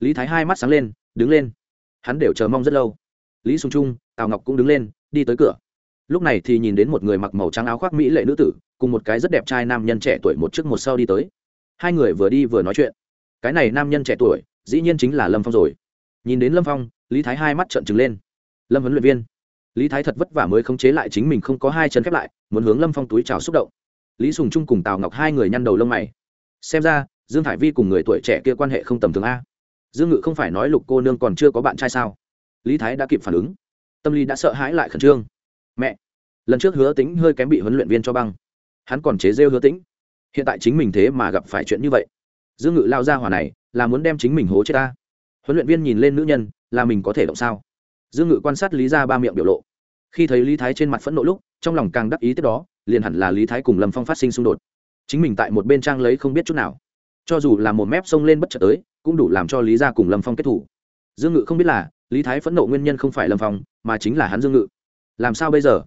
Lý thái hai mắt sáng lên, đứng lên. Hắn đều chờ mong rất lâu. Lý sùng trung, tào ngọc cũng đứng lên, đi tới cửa. Lúc này thì nhìn đến một người mặc màu trắng áo khoác mỹ lệ nữ tử, cùng một cái rất đẹp trai nam nhân trẻ tuổi một trước một sau đi tới hai người vừa đi vừa nói chuyện. Cái này nam nhân trẻ tuổi, dĩ nhiên chính là lâm phong rồi. Nhìn đến lâm phong, lý thái hai mắt trợn trừng lên. Lâm huấn luyện viên. Lý thái thật vất vả mới khống chế lại chính mình không có hai chân khép lại, muốn hướng lâm phong túi trào xúc động. Lý sùng trung cùng tào ngọc hai người nhăn đầu lông mày. Xem ra, dương hải vi cùng người tuổi trẻ kia quan hệ không tầm thường a. Dương ngự không phải nói lục cô nương còn chưa có bạn trai sao? Lý thái đã kịp phản ứng. Tâm lý đã sợ hãi lại khẩn trương. Mẹ, lần trước hứa tính hơi kém bị huấn luyện viên cho băng. Hắn còn chế rêu hứa tính hiện tại chính mình thế mà gặp phải chuyện như vậy. Dương ngự lao ra hòa này, là muốn đem chính mình hố chết ta. Huấn luyện viên nhìn lên nữ nhân, là mình có thể động sao? Dương ngự quan sát lý ra ba miệng biểu lộ. Khi thấy lý thái trên mặt phẫn nộ lúc, trong lòng càng đắc ý tiếp đó, liền hẳn là lý thái cùng lâm phong phát sinh xung đột. Chính mình tại một bên trang lấy không biết chút nào. Cho dù là một mép xông lên bất chợt tới, cũng đủ làm cho lý gia cùng lâm phong kết thủ. Dương ngự không biết là, lý thái phẫn nộ nguyên nhân không phải lâm phong, mà chính là hắn dương ngự. Làm sao bây giờ?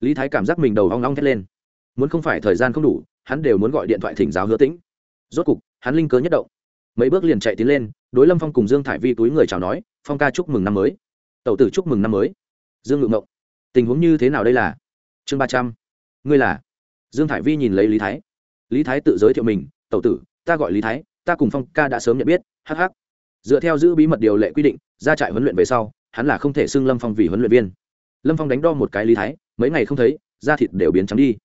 Lý thái cảm giác mình đầu hoang long thét lên. Muốn không phải thời gian không đủ hắn đều muốn gọi điện thoại thỉnh giáo hứa tĩnh. Rốt cục, hắn linh cớ nhất động. Mấy bước liền chạy tiến lên, đối lâm phong cùng dương thải vi túi người chào nói, phong ca chúc mừng năm mới. Tẩu tử chúc mừng năm mới. Dương ngự mộng, tình huống như thế nào đây là? Chương ba trăm, ngươi là? Dương thải vi nhìn lấy lý thái. Lý thái tự giới thiệu mình, tẩu tử, ta gọi lý thái, ta cùng phong ca đã sớm nhận biết hh dựa theo giữ bí mật điều lệ quy định, ra trại huấn luyện về sau, hắn là không thể xưng lâm phong vì huấn luyện viên. Lâm phong đánh đo một cái lý thái, mấy ngày không thấy, da thịt đều biến trắng đi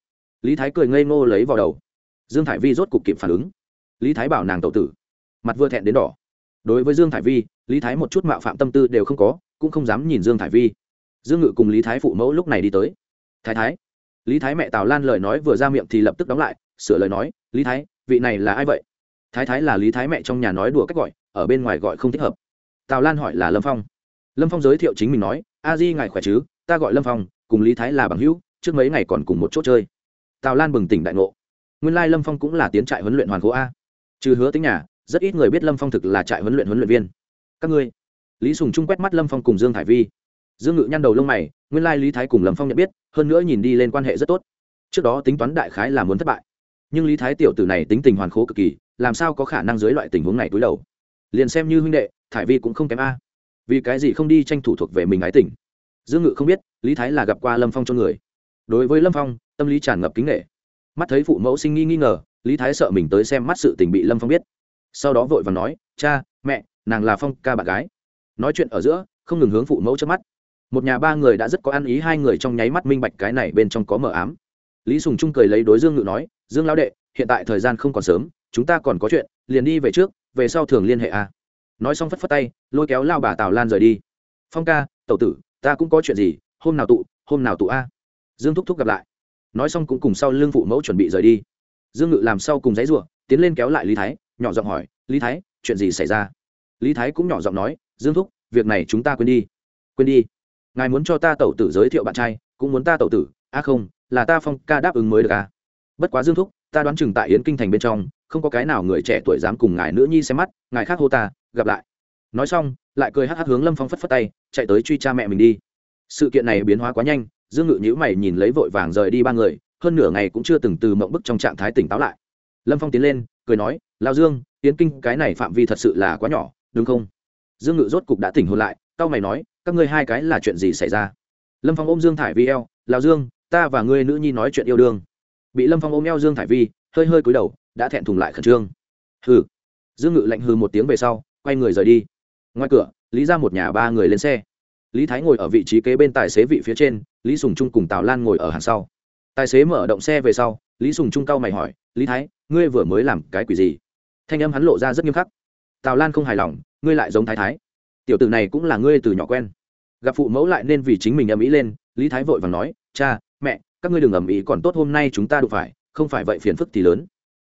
lý thái cười ngây ngô lấy vào đầu. Dương thải vi rốt cục kịp phản ứng. Lý thái bảo nàng tậu tử. Mặt vừa thẹn đến đỏ. Đối với dương thải vi, lý thái một chút mạo phạm tâm tư đều không có, cũng không dám nhìn dương thải vi. Dương ngự cùng lý thái phụ mẫu lúc này đi tới. Thái thái. Lý thái mẹ tào lan lời nói vừa ra miệng thì lập tức đóng lại, sửa lời nói, lý thái, vị này là ai vậy? Thái thái là lý thái mẹ trong nhà nói đùa cách gọi, ở bên ngoài gọi không thích hợp. Tào lan hỏi là lâm phong. Lâm phong giới thiệu chính mình nói, a di ngài khỏe chứ? Ta gọi lâm phong, cùng lý thái là bằng hữu, trước mấy ngày còn cùng một chỗ chơi tào lan bừng tỉnh đại ngộ. Nguyên lai lâm phong cũng là tiến trại huấn luyện hoàn cố a. Trừ hứa tính nhà, rất ít người biết lâm phong thực là trại huấn luyện huấn luyện viên. Các ngươi, lý sùng trung quét mắt lâm phong cùng dương thải vi. Dương ngự nhăn đầu lông mày, nguyên lai lý thái cùng lâm phong nhận biết, hơn nữa nhìn đi lên quan hệ rất tốt. Trước đó tính toán đại khái là muốn thất bại. Nhưng lý thái tiểu tử này tính tình hoàn khố cực kỳ, làm sao có khả năng dưới loại tình huống này túi đầu? Liền xem như huynh đệ, thải vi cũng không kém a. Vì cái gì không đi tranh thủ thuộc về mình ái tình? Dương ngự không biết, lý thái là gặp qua lâm phong cho người đối với lâm phong, tâm lý tràn ngập kính nghệ mắt thấy phụ mẫu sinh nghi nghi ngờ, lý thái sợ mình tới xem mắt sự tình bị lâm phong biết. Sau đó vội và nói, cha, mẹ, nàng là phong ca bạn gái. Nói chuyện ở giữa, không ngừng hướng phụ mẫu trước mắt. Một nhà ba người đã rất có ăn ý, hai người trong nháy mắt minh bạch cái này bên trong có mờ ám. Lý sùng trung cười lấy đối dương ngự nói, dương lão đệ, hiện tại thời gian không còn sớm, chúng ta còn có chuyện, liền đi về trước, về sau thường liên hệ a nói xong phất phất tay, lôi kéo lao bà tào lan rời đi. Phong ca, tẩu tử, ta cũng có chuyện gì, hôm nào tụ, hôm nào tụ a? Dương thúc thúc gặp lại. Nói xong cũng cùng sau lưng phụ mẫu chuẩn bị rời đi. Dương ngự làm sau cùng giấy rủa, tiến lên kéo lại lý thái nhỏ giọng hỏi lý thái chuyện gì xảy ra? Lý thái cũng nhỏ giọng nói dương thúc việc này chúng ta quên đi. Quên đi? Ngài muốn cho ta tẩu tử giới thiệu bạn trai cũng muốn ta tẩu tử? A à không là ta phong ca đáp ứng mới được à? Bất quá dương thúc ta đoán chừng tại yến kinh thành bên trong không có cái nào người trẻ tuổi dám cùng ngài nữ nhi xem mắt ngài khác hô ta gặp lại. Nói xong lại cười hắc hắc hướng lâm phong phất phất tay chạy tới truy cha mẹ mình đi. Sự kiện này biến hóa quá nhanh dương ngự nhữ mày nhìn lấy vội vàng rời đi ba người, hơn nửa ngày cũng chưa từng từ mộng bức trong trạng thái tỉnh táo lại. Lâm phong tiến lên, cười nói lao dương tiến kinh, cái này phạm vi thật sự là quá nhỏ, đúng không? Dương ngự rốt cục đã tỉnh hôn lại tao mày nói, các ngươi hai cái là chuyện gì xảy ra? Lâm phong ôm dương thải vi eo lao dương, ta và ngươi nữ nhi nói chuyện yêu đương. Bị lâm phong ôm eo dương thải vi, hơi hơi cúi đầu, đã thẹn thùng lại khẩn trương. Hừ. Dương ngự lạnh hừ một tiếng về sau, quay người rời đi. Ngoài cửa, lý ra một nhà ba người lên xe lý thái ngồi ở vị trí kế bên tài xế vị phía trên, lý sùng trung cùng tào lan ngồi ở hàng sau. Tài xế mở động xe về sau, lý sùng trung cao mày hỏi, lý thái, ngươi vừa mới làm cái quỷ gì? Thanh âm hắn lộ ra rất nghiêm khắc. Tào lan không hài lòng, ngươi lại giống thái thái. Tiểu tử này cũng là ngươi từ nhỏ quen. Gặp phụ mẫu lại nên vì chính mình ầm ĩ lên. Lý thái vội và nói, cha, mẹ, các ngươi đừng ầm ĩ, còn tốt hôm nay chúng ta đụng phải, không phải vậy phiền phức thì lớn.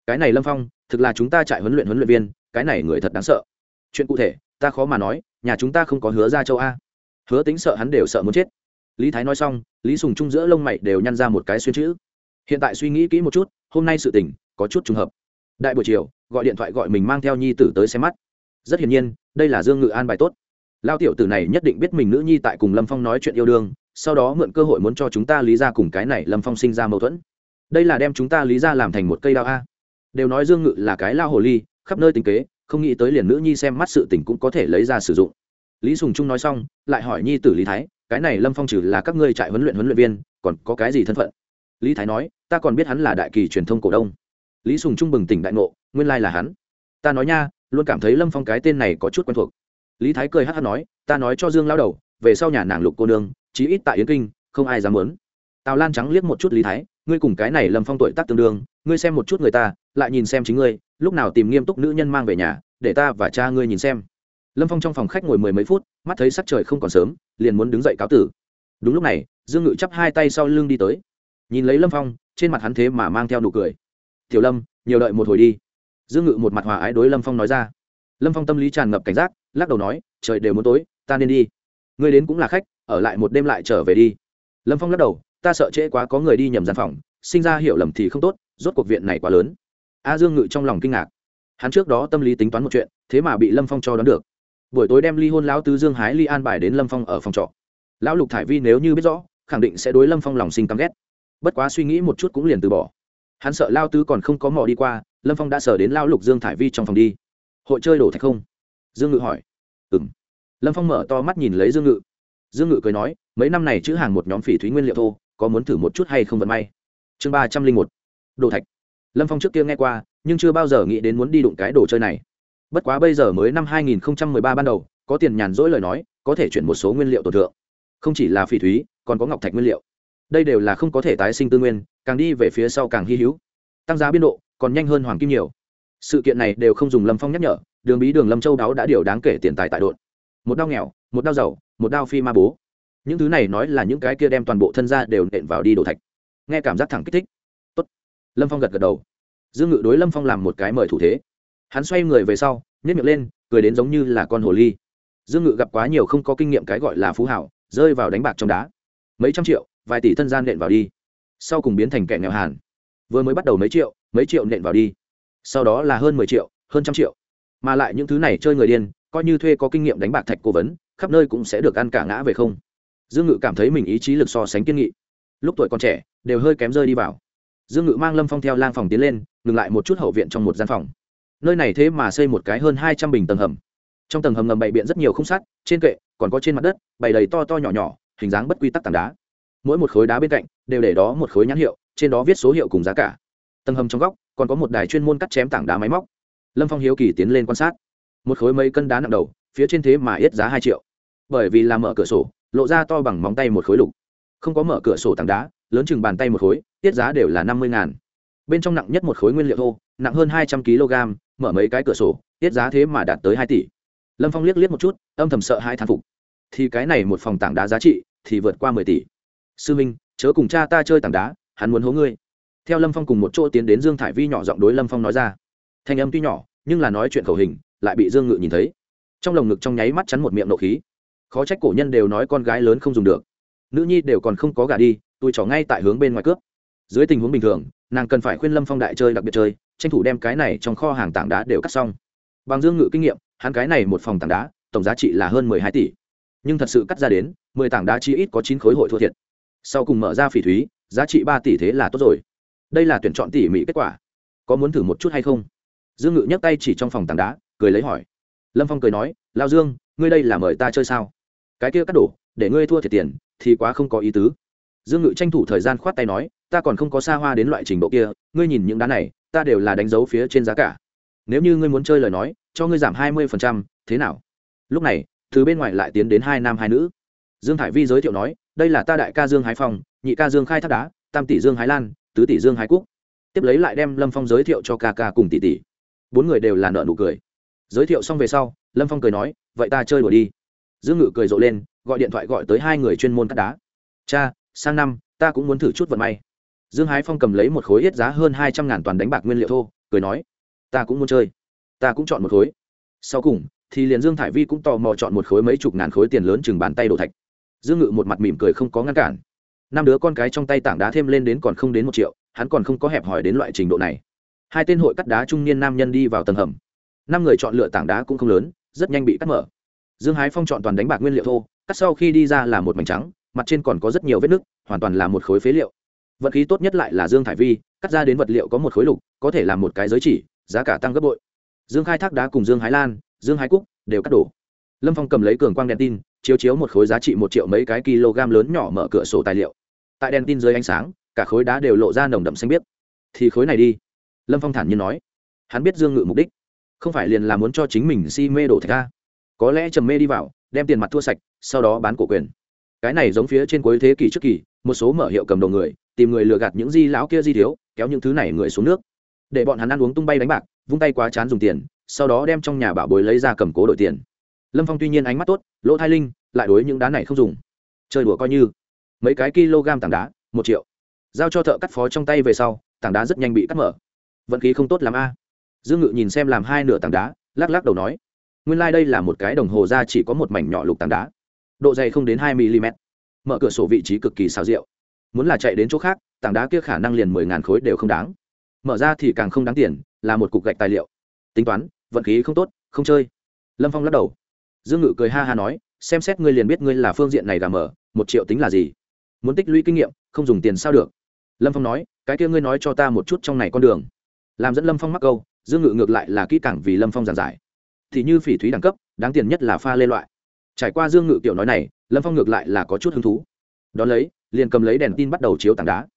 Cái này lâm phong, thực là chúng ta chạy huấn luyện huấn luyện viên, cái này người thật đáng sợ. Chuyện cụ thể, ta khó mà nói, nhà chúng ta không có hứa ra châu a hứa tính sợ hắn đều sợ muốn chết. Lý thái nói xong, lý sùng trung giữa lông mày đều nhăn ra một cái xuyên chữ. Hiện tại suy nghĩ kỹ một chút, hôm nay sự tình, có chút trùng hợp. Đại buổi chiều, gọi điện thoại gọi mình mang theo nhi tử tới xem mắt. Rất hiển nhiên, đây là dương ngự an bài tốt. Lao tiểu tử này nhất định biết mình nữ nhi tại cùng lâm phong nói chuyện yêu đương, sau đó mượn cơ hội muốn cho chúng ta lý ra cùng cái này lâm phong sinh ra mâu thuẫn. Đây là đem chúng ta lý ra làm thành một cây đao a. Đều nói dương ngự là cái lao hồ ly, khắp nơi tính kế, không nghĩ tới liền nữ nhi xem mắt sự tình cũng có thể lấy ra sử dụng lý sùng trung nói xong, lại hỏi nhi tử lý thái, cái này lâm phong trừ là các ngươi trại huấn luyện huấn luyện viên, còn có cái gì thân phận? Lý thái nói, ta còn biết hắn là đại kỳ truyền thông cổ đông. Lý sùng trung bừng tỉnh đại ngộ, nguyên lai là hắn. Ta nói nha, luôn cảm thấy lâm phong cái tên này có chút quen thuộc. Lý thái cười hát hát nói, ta nói cho dương lao đầu, về sau nhà nàng lục cô nương, chí ít tại yến kinh, không ai dám muốn. Tào lan trắng liếc một chút lý thái, ngươi cùng cái này lâm phong tuổi tác tương đương, ngươi xem một chút người ta, lại nhìn xem chính ngươi, lúc nào tìm nghiêm túc nữ nhân mang về nhà, để ta và cha ngươi nhìn xem lâm phong trong phòng khách ngồi mười mấy phút, mắt thấy sắc trời không còn sớm, liền muốn đứng dậy cáo tử. Đúng lúc này, dương ngự chắp hai tay sau lưng đi tới. Nhìn lấy lâm phong, trên mặt hắn thế mà mang theo nụ cười. Tiểu lâm, nhiều đợi một hồi đi. Dương ngự một mặt hòa ái đối lâm phong nói ra. Lâm phong tâm lý tràn ngập cảnh giác, lắc đầu nói, trời đều muốn tối, ta nên đi. Ngươi đến cũng là khách, ở lại một đêm lại trở về đi. Lâm phong lắc đầu, ta sợ trễ quá có người đi nhầm gian phòng, sinh ra hiểu lầm thì không tốt, rốt cuộc viện này quá lớn. A dương ngự trong lòng kinh ngạc. Hắn trước đó tâm lý tính toán một chuyện, thế mà bị lâm phong cho đón được buổi tối đem ly hôn lão tứ dương hái ly an bài đến lâm phong ở phòng trọ. Lão lục thải vi nếu như biết rõ, khẳng định sẽ đối lâm phong lòng sinh căm ghét. Bất quá suy nghĩ một chút cũng liền từ bỏ. Hắn sợ lao tứ còn không có mò đi qua, lâm phong đã sờ đến lao lục dương thải vi trong phòng đi. Hội chơi đổ thạch không? Dương ngự hỏi. Ừ m lâm phong mở to mắt nhìn lấy dương ngự. Dương ngự cười nói, mấy năm này chữ hàng một nhóm phỉ thúy nguyên liệu thô, có muốn thử một chút hay không vận may? Chương ba trăm linh một. Đồ thạch. Lâm phong trước kia nghe qua, nhưng chưa bao giờ nghĩ đến muốn đi đụng cái đồ chơi này bất quá bây giờ mới năm 2013 ban đầu, có tiền nhàn rỗi lời nói, có thể chuyển một số nguyên liệu tổn thượng. Không chỉ là phỉ thúy, còn có ngọc thạch nguyên liệu. Đây đều là không có thể tái sinh tư nguyên, càng đi về phía sau càng hy hữu. Tăng giá biên độ, còn nhanh hơn hoàng kim nhiều. Sự kiện này đều không dùng lâm phong nhắc nhở, đường bí đường lâm châu đáo đã điều đáng kể tiền tài tại đột một đau nghèo, một đau giàu, một đau phi ma bố. Những thứ này nói là những cái kia đem toàn bộ thân ra đều nện vào đi đổ thạch. Nghe cảm giác thẳng kích thích. Tốt. lâm phong gật gật đầu. Dương ngự đối lâm phong làm một cái mời thủ thế hắn xoay người về sau nhét miệng lên, cười đến giống như là con hồ ly. Dương ngự gặp quá nhiều không có kinh nghiệm cái gọi là phú hảo, rơi vào đánh bạc trong đá. Mấy trăm triệu, vài tỷ thân gian nện vào đi. Sau cùng biến thành kẻ nghèo hàn. Vừa mới bắt đầu mấy triệu mấy triệu nện vào đi. Sau đó là hơn mười triệu, hơn trăm triệu. Mà lại những thứ này chơi người điên, coi như thuê có kinh nghiệm đánh bạc thạch cố vấn, khắp nơi cũng sẽ được ăn cả ngã về không. Dương ngự cảm thấy mình ý chí lực so sánh kiên nghị. Lúc tuổi còn trẻ, đều hơi kém rơi đi vào. Dương ngự mang lâm phong theo lang phòng tiến lên, ngừng lại một chút hậu viện trong một gian phòng nơi này thế mà xây một cái hơn hai trăm bình tầng hầm. Trong tầng hầm ngầm bày biện rất nhiều khung sắt, trên kệ, còn có trên mặt đất, bày đầy to to nhỏ nhỏ, hình dáng bất quy tắc tảng đá. Mỗi một khối đá bên cạnh, đều để đó một khối nhãn hiệu, trên đó viết số hiệu cùng giá cả. Tầng hầm trong góc, còn có một đài chuyên môn cắt chém tảng đá máy móc. Lâm phong hiếu kỳ tiến lên quan sát. Một khối mấy cân đá nặng đầu, phía trên thế mà yết giá hai triệu. Bởi vì làm mở cửa sổ, lộ ra to bằng móng tay một khối lục. Không có mở cửa sổ tảng đá, lớn chừng bàn tay một khối, tiết giá đều là năm mươi ngàn bên trong nặng nhất một khối nguyên liệu thô, nặng hơn hai trăm kg, mở mấy cái cửa sổ, tiết giá thế mà đạt tới hai tỷ. Lâm phong liếc liếc một chút, âm thầm sợ hai thán phục. Thì cái này một phòng tảng đá giá trị thì vượt qua mười tỷ. Sư minh, chớ cùng cha ta chơi tảng đá, hắn muốn hố ngươi. Theo lâm phong cùng một chỗ tiến đến dương thải vi nhỏ giọng đối lâm phong nói ra. Thanh âm tuy nhỏ, nhưng là nói chuyện khẩu hình, lại bị dương ngự nhìn thấy. Trong lồng ngực trong nháy mắt chắn một miệng nộ khí. Khó trách cổ nhân đều nói con gái lớn không dùng được. Nữ nhi đều còn không có gà đi, tôi trỏ ngay tại hướng bên ngoài cướp. Dưới tình huống bình thường nàng cần phải khuyên lâm phong đại chơi đặc biệt chơi, tranh thủ đem cái này trong kho hàng tảng đá đều cắt xong. Bằng dương ngự kinh nghiệm, hắn cái này một phòng tảng đá, tổng giá trị là hơn mười hai tỷ. Nhưng thật sự cắt ra đến, mười tảng đá chi ít có chín khối hội thua thiệt. Sau cùng mở ra phỉ thúy, giá trị ba tỷ thế là tốt rồi. Đây là tuyển chọn tỉ mỉ kết quả. Có muốn thử một chút hay không? Dương ngự nhấc tay chỉ trong phòng tảng đá, cười lấy hỏi. Lâm phong cười nói, lao dương, ngươi đây là mời ta chơi sao? Cái kia cắt đổ, để ngươi thua thiệt tiền, thì quá không có ý tứ. Dương ngự tranh thủ thời gian khoát tay nói ta còn không có xa hoa đến loại trình độ kia ngươi nhìn những đá này ta đều là đánh dấu phía trên giá cả. Nếu như ngươi muốn chơi lời nói cho ngươi giảm hai mươi phần trăm, thế nào? Lúc này từ bên ngoài lại tiến đến hai nam hai nữ. Dương thải vi giới thiệu nói đây là ta đại ca dương hải phong nhị ca dương khai thác đá tam tỷ dương hải lan tứ tỷ dương hải cúc. Tiếp lấy lại đem lâm phong giới thiệu cho ca ca cùng tỷ tỷ. Bốn người đều là nợ nụ cười. Giới thiệu xong về sau lâm phong cười nói vậy ta chơi đùa đi. Dương ngự cười rộ lên gọi điện thoại gọi tới hai người chuyên môn cắt đá. Cha sang năm ta cũng muốn thử chút vận may dương hái phong cầm lấy một khối ít giá hơn hai trăm ngàn toàn đánh bạc nguyên liệu thô, cười nói, ta cũng muốn chơi, ta cũng chọn một khối. Sau cùng, thì liền dương thải vi cũng tò mò chọn một khối mấy chục ngàn khối tiền lớn chừng bàn tay đổ thạch. Dương ngự một mặt mỉm cười không có ngăn cản. Năm đứa con cái trong tay tảng đá thêm lên đến còn không đến một triệu, hắn còn không có hẹp hỏi đến loại trình độ này. Hai tên hội cắt đá trung niên nam nhân đi vào tầng hầm. Năm người chọn lựa tảng đá cũng không lớn, rất nhanh bị cắt mở. Dương hái phong chọn toàn đánh bạc nguyên liệu thô, cắt sau khi đi ra là một mảnh trắng, mặt trên còn có rất nhiều vết nứt, hoàn toàn là một khối phế liệu vật khí tốt nhất lại là dương thải vi, cắt ra đến vật liệu có một khối lục, có thể làm một cái giới chỉ, giá cả tăng gấp bội. Dương khai thác đá cùng dương hái lan, dương hái cúc đều cắt đổ. Lâm phong cầm lấy cường quang đèn tin, chiếu chiếu một khối giá trị một triệu mấy cái kg lớn nhỏ mở cửa sổ tài liệu. Tại đèn tin dưới ánh sáng, cả khối đá đều lộ ra nồng đậm xanh biếc. Thì khối này đi. Lâm phong thản nhiên nói. Hắn biết dương ngự mục đích. Không phải liền là muốn cho chính mình si mê đổ thạch ra. Có lẽ trầm mê đi vào, đem tiền mặt thua sạch, sau đó bán cổ quyền. Cái này giống phía trên cuối thế kỷ trước kỳ một số mở hiệu cầm đầu người, tìm người lừa gạt những di lão kia di thiếu, kéo những thứ này người xuống nước. Để bọn hắn ăn uống tung bay đánh bạc, vung tay quá chán dùng tiền, sau đó đem trong nhà bảo bối lấy ra cầm cố đổi tiền. Lâm phong tuy nhiên ánh mắt tốt, lỗ thai linh lại đối những đá này không dùng. Chơi đùa coi như. Mấy cái kg tảng đá, một triệu. Giao cho thợ cắt phó trong tay về sau, tảng đá rất nhanh bị cắt mở. Vận khí không tốt l a. Dương ngự nhìn xem làm hai nửa tảng đá, lắc lắc đầu nói, nguyên lai、like、đây là một cái đồng hồ ra chỉ có một mảnh nhỏ lục tảng đá. Độ dày không đến hai mm mở cửa sổ vị trí cực kỳ xào rượu. Muốn là chạy đến chỗ khác, tảng đá kia khả năng liền mười ngàn khối đều không đáng. Mở ra thì càng không đáng tiền, là một cục gạch tài liệu. Tính toán, vận khí không tốt, không chơi. Lâm phong lắc đầu. Dương ngự cười ha ha nói, xem xét ngươi liền biết ngươi là phương diện này gà mở, một triệu tính là gì? Muốn tích lũy kinh nghiệm, không dùng tiền sao được? Lâm phong nói, cái kia ngươi nói cho ta một chút trong này con đường. Làm dẫn lâm phong mắc câu, dương ngự ngược lại là kỹ càng vì lâm phong giảng giải. Thì như phỉ thúy đẳng cấp, đáng tiền nhất là pha lê loại trải qua dương ngự kiểu nói này, lâm phong ngược lại là có chút hứng thú. Đón lấy, liền cầm lấy đèn tin bắt đầu chiếu tảng đá.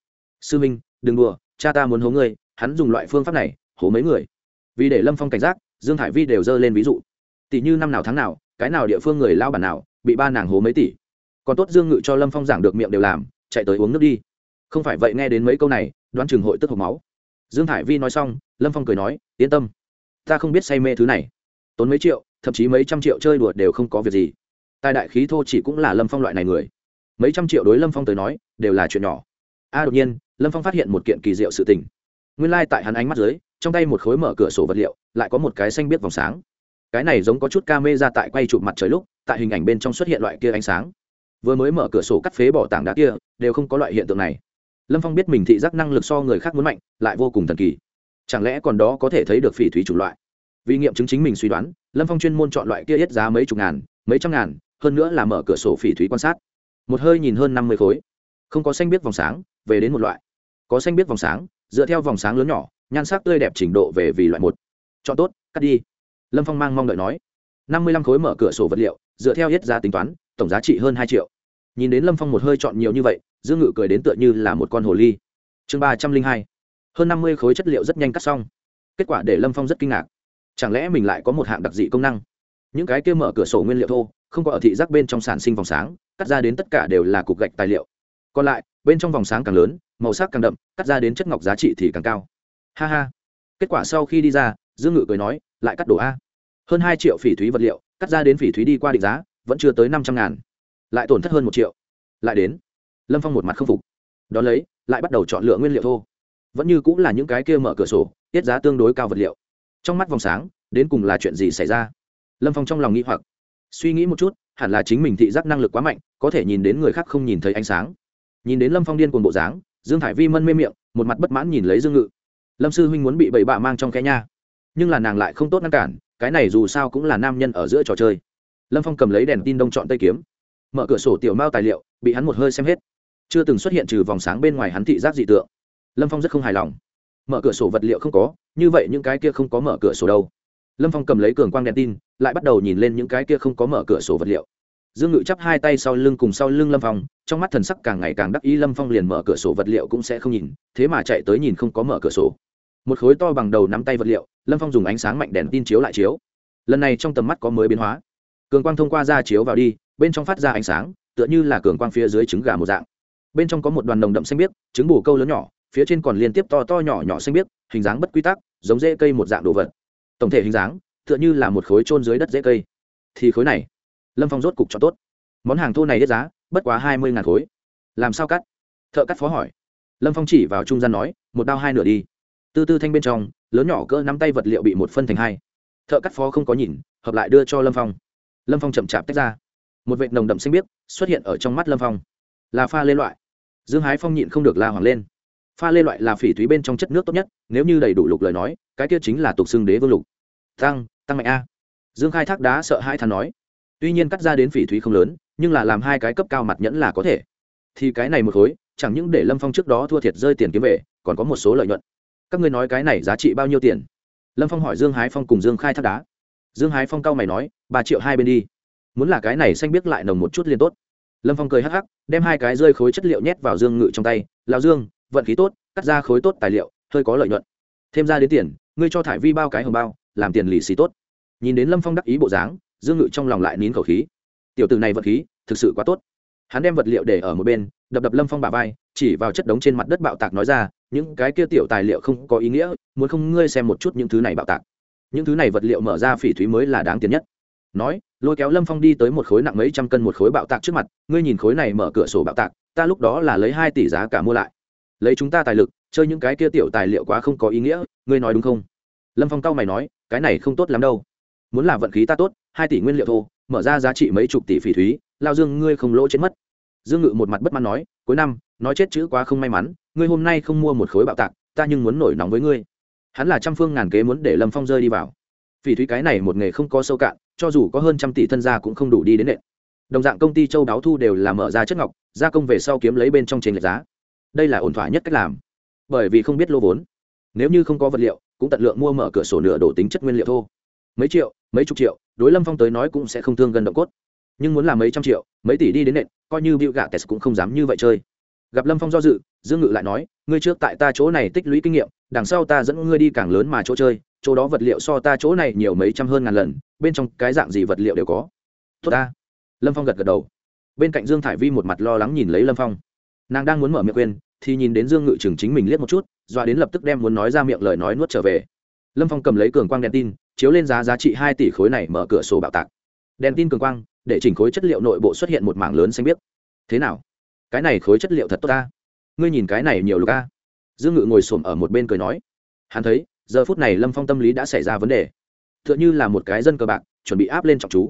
Sư minh, đừng đùa, cha ta muốn hố ngươi, hắn dùng loại phương pháp này, hố mấy người. Vì để lâm phong cảnh giác, dương hải vi đều dơ lên ví dụ. Tỷ như năm nào tháng nào, cái nào địa phương người lao bản nào, bị ba nàng hố mấy tỷ. Còn tốt dương ngự cho lâm phong giảng được miệng đều làm, chạy tới uống nước đi. Không phải vậy nghe đến mấy câu này, đoán chừng hội tức hộp máu. Dương hải vi nói xong, lâm phong cười nói, yên tâm, ta không biết say mê thứ này. Tốn mấy triệu, thậm chí mấy trăm triệu chơi đùa đều không có việc gì tài đại khí thô chỉ cũng là lâm phong loại này người. Mấy trăm triệu đối lâm phong tới nói, đều là chuyện nhỏ. A, đột nhiên, lâm phong phát hiện một kiện kỳ diệu sự tình. Nguyên lai、like、tại hắn ánh mắt dưới, trong tay một khối mở cửa sổ vật liệu, lại có một cái xanh biết vòng sáng. Cái này giống có chút ca mê ra tại quay chụp mặt trời lúc, tại hình ảnh bên trong xuất hiện loại kia ánh sáng. Vừa mới mở cửa sổ cắt phế bỏ tảng đá kia, đều không có loại hiện tượng này. Lâm phong biết mình thị giác năng lực so người khác muốn mạnh, lại vô cùng thần kỳ. Chẳng lẽ còn đó có thể thấy được phỉ thúy chủng loại? Vì nghiệm chứng chính mình suy đoán, lâm phong chuyên môn chọn loại kia ít giá mấy chục ngàn, mấy trăm ngàn hơn nữa là mở cửa sổ phỉ thúy quan sát. Một hơi nhìn hơn năm mươi khối. Không có xanh biết vòng sáng, về đến một loại. Có xanh biết vòng sáng, dựa theo vòng sáng lớn nhỏ, nhan sắc tươi đẹp trình độ về vì loại một. Chọn tốt, cắt đi. Lâm phong mang mong đợi nói. Năm mươi lăm khối mở cửa sổ vật liệu, dựa theo hết giá tính toán, tổng giá trị hơn hai triệu. Nhìn đến lâm phong một hơi chọn nhiều như vậy dương ngự cười đến tựa như là một con hồ ly. Chương ba trăm linh hai. Hơn năm mươi khối chất liệu rất nhanh cắt xong. Kết quả để lâm phong rất kinh ngạc. Chẳng lẽ mình lại có một hạng đặc dị công năng? Những cái kia mở cửa sổ nguyên liệu thô, không có ở thị giác bên trong sản sinh vòng sáng, cắt ra đến tất cả đều là cục gạch tài liệu. Còn lại, bên trong vòng sáng càng lớn, màu sắc càng đậm, cắt ra đến chất ngọc giá trị thì càng cao. Ha ha. Kết quả sau khi đi ra, dương ngự cười nói, lại cắt đổ a. Hơn hai triệu phỉ thúy vật liệu, cắt ra đến phỉ thúy đi qua định giá, vẫn chưa tới năm trăm ngàn. Lại tổn thất hơn một triệu. Lại đến. Lâm phong một mặt không phục. Đón lấy, lại bắt đầu chọn lựa nguyên liệu thô. Vẫn như cũng là những cái kia mở cửa sổ, tiết giá tương đối cao vật liệu. Trong mắt vòng sáng, đến cùng là chuyện gì xảy ra? Lâm phong trong lòng nghĩ hoặc. Suy nghĩ một chút, hẳn là chính mình thị giác năng lực quá mạnh, có thể nhìn đến người khác không nhìn thấy ánh sáng. Nhìn đến lâm phong điên cuồng bộ dáng, dương thải vi mân mê miệng, một mặt bất mãn nhìn lấy dương ngự. Lâm sư huynh muốn bị bậy bạ mang trong cái nha. Nhưng là nàng lại không tốt ngăn cản, cái này dù sao cũng là nam nhân ở giữa trò chơi. Lâm phong cầm lấy đèn tin đông chọn tây kiếm. Mở cửa sổ tiểu mao tài liệu, bị hắn một hơi xem hết. Chưa từng xuất hiện trừ vòng sáng bên ngoài hắn thị giác dị tượng. Lâm phong rất không hài lòng. Mở cửa sổ vật liệu không có, như vậy những cái kia không có mở cửa sổ đâu lâm phong cầm lấy cường quang đèn tin, lại bắt đầu nhìn lên những cái kia không có mở cửa sổ vật liệu. Dương ngự chắp hai tay sau lưng cùng sau lưng lâm phong, trong mắt thần sắc càng ngày càng đắc ý, lâm phong liền mở cửa sổ vật liệu cũng sẽ không nhìn, thế mà chạy tới nhìn không có mở cửa sổ. Một khối to bằng đầu nắm tay vật liệu, lâm phong dùng ánh sáng mạnh đèn tin chiếu lại chiếu. Lần này trong tầm mắt có mới biến hóa. Cường quang thông qua ra chiếu vào đi, bên trong phát ra ánh sáng, tựa như là cường quang phía dưới trứng gà một dạng. Bên trong có một đoàn nồng đậm xanh biếc, trứng bù câu lớn nhỏ, phía trên còn liên tiếp to to nhỏ nhỏ xanh biếc, hình dáng bất quy tắc, giống rễ cây một dạng đồ vật tổng thể hình dáng, tựa như là một khối trôn dưới đất dễ cây. Thì khối này, lâm phong rốt cục cho tốt. Món hàng thô này hết giá, bất quá hai mươi ngàn khối. Làm sao cắt? Thợ cắt phó hỏi. Lâm phong chỉ vào trung gian nói, một đao hai nửa đi. Tư tư thanh bên trong, lớn nhỏ cỡ nắm tay vật liệu bị một phân thành hai. Thợ cắt phó không có nhìn, hợp lại đưa cho lâm phong. Lâm phong chậm chạp tách ra. Một vệt nồng đậm xanh biếc xuất hiện ở trong mắt lâm phong. Là pha lê loại. Dương hái phong nhịn không được la hoàng lên pha lê loại là phỉ thúy bên trong chất nước tốt nhất, nếu như đầy đủ lục lời nói, cái kia chính là tục xưng đế vương lục. Tăng tăng mạnh a. Dương khai thác đá sợ hai thằng nói. Tuy nhiên cắt ra đến phỉ thúy không lớn, nhưng là làm hai cái cấp cao mặt nhẫn là có thể. Thì cái này một khối, chẳng những để lâm phong trước đó thua thiệt rơi tiền kiếm về, còn có một số lợi nhuận. Các ngươi nói cái này giá trị bao nhiêu tiền? Lâm phong hỏi dương hái phong cùng dương khai thác đá. Dương hái phong cao mày nói, ba triệu hai bên đi. Muốn là cái này xanh biết lại nồng một chút liên tốt. Lâm phong cười hắc hắc, đem hai cái rơi khối chất liệu nhét vào dương ngự trong tay. Lao dương vận khí tốt, cắt ra khối tốt tài liệu, hơi có lợi nhuận. Thêm ra đến tiền, ngươi cho thải vi bao cái hồng bao, làm tiền lì xì tốt. Nhìn đến lâm phong đắc ý bộ dáng, dương ngự trong lòng lại nín khẩu khí. Tiểu từ này vận khí, thực sự quá tốt. Hắn đem vật liệu để ở một bên, đập đập lâm phong bà vai, chỉ vào chất đống trên mặt đất bạo tạc nói ra, những cái kia tiểu tài liệu không có ý nghĩa, muốn không ngươi xem một chút những thứ này bạo tạc. Những thứ này vật liệu mở ra phỉ thúy mới là đáng tiền nhất. Nói, lôi kéo lâm phong đi tới một khối nặng mấy trăm cân một khối bạo tạc trước mặt, ngươi nhìn khối này mở cửa sổ bạo tạc, ta lúc đó là lấy hai tỷ giá cả mua lại lấy chúng ta tài lực, chơi những cái kia tiểu tài liệu quá không có ý nghĩa, ngươi nói đúng không? Lâm phong cao mày nói, cái này không tốt lắm đâu. Muốn là vận khí ta tốt, hai tỷ nguyên liệu thô, mở ra giá trị mấy chục tỷ phỉ thúy, lao dương ngươi không lỗ chết mất. Dương ngự một mặt bất mãn nói, cuối năm, nói chết chữ quá không may mắn, ngươi hôm nay không mua một khối bạo tạc, ta nhưng muốn nổi nóng với ngươi. Hắn là trăm phương ngàn kế muốn để lâm phong rơi đi vào. Phỉ thúy cái này một nghề không có sâu cạn, cho dù có hơn trăm tỷ thân gia cũng không đủ đi đến nện. Đồng dạng công ty châu đáo thu đều là mở ra chất ngọc, gia công về sau kiếm lấy bên trong trên lệch giá đây là ổn thỏa nhất cách làm. Bởi vì không biết lô vốn. Nếu như không có vật liệu, cũng tận lượng mua mở cửa sổ nửa đổ tính chất nguyên liệu thô. Mấy triệu, mấy chục triệu, đối lâm phong tới nói cũng sẽ không thương gần động cốt. Nhưng muốn làm mấy trăm triệu, mấy tỷ đi đến nện coi như bịu gạ tes cũng không dám như vậy chơi. Gặp lâm phong do dự, dương ngự lại nói, ngươi trước tại ta chỗ này tích lũy kinh nghiệm, đằng sau ta dẫn ngươi đi càng lớn mà chỗ chơi, chỗ đó vật liệu so ta chỗ này nhiều mấy trăm hơn ngàn lần, bên trong cái dạng gì vật liệu đều có. Tốt ta. Lâm phong gật gật đầu. Bên cạnh dương thải vi một mặt lo lắng nhìn lấy lâm phong. Nàng đang muốn mở miệng quên thì nhìn đến dương ngự chừng chính mình liếc một chút, dọa đến lập tức đem muốn nói ra miệng lời nói nuốt trở về. Lâm phong cầm lấy cường quang đèn tin, chiếu lên giá giá trị hai tỷ khối này mở cửa sổ bạo tạc. Đèn tin cường quang, để chỉnh khối chất liệu nội bộ xuất hiện một mảng lớn xanh biếc. Thế nào? Cái này khối chất liệu thật tốt ta. Ngươi nhìn cái này nhiều lục a. Dương ngự ngồi xổm ở một bên cười nói. Hắn thấy, giờ phút này lâm phong tâm lý đã xảy ra vấn đề. T h ư ợ n h ư là một cái dân cờ bạc, chuẩn bị áp lên trọng chú.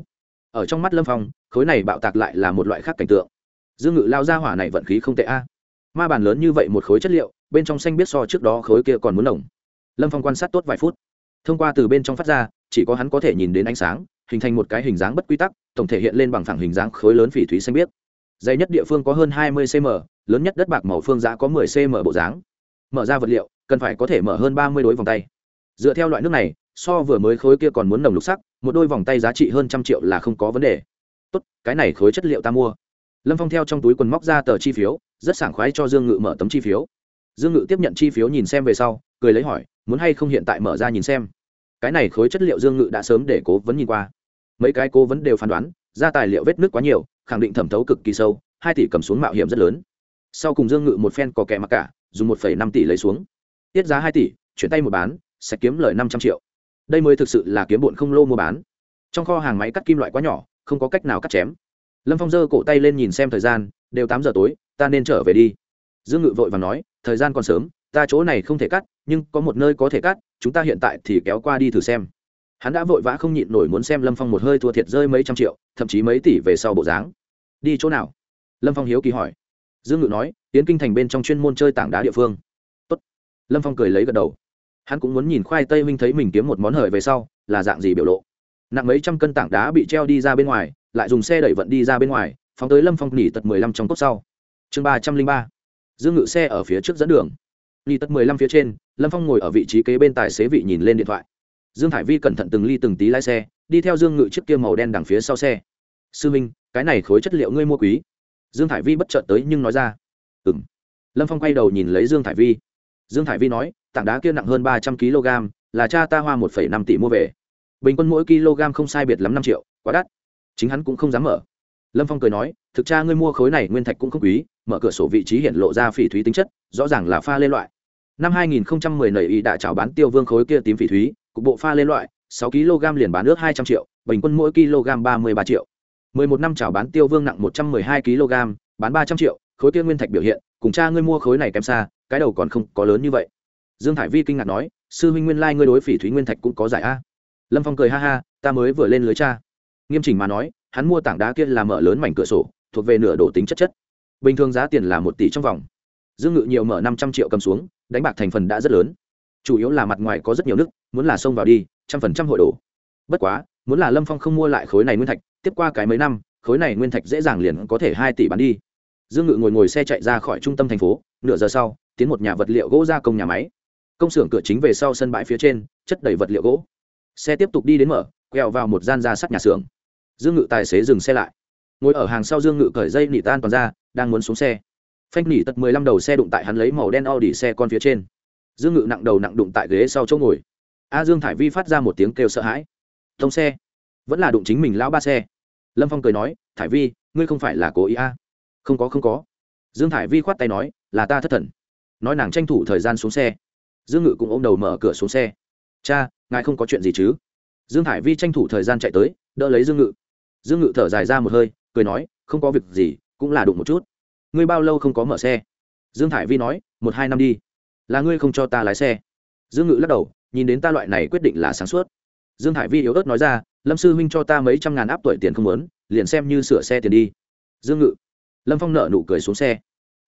Ở trong mắt lâm phong, khối này bạo tạc lại là một loại khác cảnh tượng. Dương ngự lao ra hỏa này vận khí không tệ a ma bàn lớn như vậy một khối chất liệu, bên trong xanh biết so trước đó khối kia còn muốn nồng. Lâm phong quan sát tốt vài phút. Thông qua từ bên trong phát ra, chỉ có hắn có thể nhìn đến ánh sáng, hình thành một cái hình dáng bất quy tắc, tổng thể hiện lên bằng phẳng hình dáng khối lớn phỉ thúy xanh biết dày nhất địa phương có hơn hai mươi cm lớn nhất đất bạc màu phương giã có 10 cm bộ dáng. Mở ra vật liệu, cần phải có thể mở hơn ba mươi đối vòng tay. Dựa theo loại nước này, so vừa mới khối kia còn muốn nồng lục sắc, một đôi vòng tay giá trị hơn trăm triệu là không có vấn đề. Tốt, cái này khối chất liệu ta mua lâm phong theo trong túi quần móc ra tờ chi phiếu, rất sảng khoái cho dương ngự mở tấm chi phiếu. Dương ngự tiếp nhận chi phiếu nhìn xem về sau, cười lấy hỏi, muốn hay không hiện tại mở ra nhìn xem? Cái này khối chất liệu dương ngự đã sớm để cố vấn nhìn qua. Mấy cái cố vấn đều phán đoán, ra tài liệu vết nước quá nhiều, khẳng định thẩm thấu cực kỳ sâu, hai tỷ cầm xuống mạo hiểm rất lớn. Sau cùng dương ngự một phen có kẻ mặc cả, dùng một năm tỷ lấy xuống. Tiết giá hai tỷ, chuyển tay một bán, sẽ kiếm lời năm trăm triệu. Đây mới thực sự là kiếm bụn không lô mua bán. Trong kho hàng máy cắt kim loại quá nhỏ, không có cách nào cắt chém lâm phong giơ cổ tay lên nhìn xem thời gian, đều tám giờ tối, ta nên trở về đi. Dương ngự vội và nói, thời gian còn sớm, ta chỗ này không thể cắt, nhưng có một nơi có thể cắt, chúng ta hiện tại thì kéo qua đi thử xem. Hắn đã vội vã không nhịn nổi muốn xem lâm phong một hơi thua thiệt rơi mấy trăm triệu, thậm chí mấy tỷ về sau bộ dáng. Đi chỗ nào? Lâm phong hiếu kỳ hỏi. Dương ngự nói, tiến kinh thành bên trong chuyên môn chơi tảng đá địa phương. Tốt. lâm phong cười lấy gật đầu. Hắn cũng muốn nhìn khoai tây minh thấy mình kiếm một món hời về sau, là dạng gì biểu lộ. Nặng mấy trăm cân tảng đá bị treo đi ra bên ngoài lại dùng xe đẩy vận đi ra bên ngoài, phóng tới lâm phong nỉ tật mười lăm trong cốt sau. Chương ba trăm linh ba. Dương ngự xe ở phía trước dẫn đường. Nỉ tật mười lăm phía trên, lâm phong ngồi ở vị trí kế bên tài xế vị nhìn lên điện thoại. Dương hải vi cẩn thận từng ly từng tí lái xe, đi theo dương ngự chiếc kia màu đen đằng phía sau xe. Sư minh, cái này khối chất liệu ngươi mua quý. Dương hải vi bất chợt tới nhưng nói ra. Ừ m lâm phong quay đầu nhìn lấy dương hải vi. Dương hải vi nói, tảng đá kia nặng hơn ba trăm kg là cha ta hoa một năm tỷ mua về. Bình quân mỗi kg không sai biệt lắm năm triệu, quá đắt chính hắn cũng không dám mở. Lâm phong cười nói, thực ra ngươi mua khối này nguyên thạch cũng không quý, mở cửa sổ vị trí hiện lộ ra phỉ thúy tính chất, rõ ràng là pha lên loại. Năm 2010 nảy ý đã chào bán tiêu vương khối kia tím phỉ thúy, cục bộ pha lên loại 6 kg liền bán ước 200 triệu, bình quân mỗi kg 33 triệu. 11 năm chào bán tiêu vương nặng 112 kg, bán 300 triệu, khối kia nguyên thạch biểu hiện, cùng cha ngươi mua khối này kém xa, cái đầu còn không có lớn như vậy. Dương thải vi kinh ngạc nói, sư huynh nguyên lai ngươi đối phỉ thúy nguyên thạch cũng có giải a. Lâm phong cười ha ha, ta mới vừa lên lưới cha nghiêm chỉnh mà nói, hắn mua tảng đá kia là mở lớn mảnh cửa sổ, thuộc về nửa đổ tính chất chất. Bình thường giá tiền là một tỷ trong vòng. Dương ngự nhiều mở năm trăm triệu cầm xuống, đánh bạc thành phần đã rất lớn. Chủ yếu là mặt ngoài có rất nhiều nước, muốn là xông vào đi, trăm phần trăm hội đổ bất quá, muốn là lâm phong không mua lại khối này nguyên thạch, tiếp qua cái mấy năm, khối này nguyên thạch dễ dàng liền có thể hai tỷ bán đi. Dương ngự ngồi ngồi xe chạy ra khỏi trung tâm thành phố, nửa giờ sau, tiến một nhà vật liệu gỗ ra công nhà máy. Công xưởng cửa chính về sau sân bãi phía trên, chất đầy vật liệu gỗ. Xe tiếp tục đi đến mở, quẹo vào một gian ra sắt nhà xưởng dương ngự tài xế dừng xe lại. Ngồi ở hàng sau dương ngự cởi dây nỉ tan toàn ra, đang muốn xuống xe. Phanh nỉ tật mười lăm đầu xe đụng tại hắn lấy màu đen o đỉ xe con phía trên. Dương ngự nặng đầu nặng đụng tại ghế sau chỗ ngồi. A dương thải vi phát ra một tiếng kêu sợ hãi. Thông xe. Vẫn là đụng chính mình lão ba xe. Lâm phong cười nói, thải vi, ngươi không phải là cố ý a? À? không có không có. Dương thải vi khoát tay nói, là ta thất thần. Nói nàng tranh thủ thời gian xuống xe. Dương ngự cũng ôm đầu mở cửa xuống xe. Cha, ngài không có chuyện gì chứ? Dương thải vi tranh thủ thời gian chạy tới, đỡ lấy dương ngự dương ngự thở dài ra một hơi, cười nói, không có việc gì, cũng là đụng một chút. Ngươi bao lâu không có mở xe? Dương thải vi nói, một hai năm đi. Là ngươi không cho ta lái xe. Dương ngự lắc đầu, nhìn đến ta loại này quyết định là sáng suốt. Dương thải vi yếu ớt nói ra, lâm sư huynh cho ta mấy trăm ngàn áp tuổi tiền không lớn liền xem như sửa xe tiền đi. Dương ngự. Lâm phong nợ nụ cười xuống xe.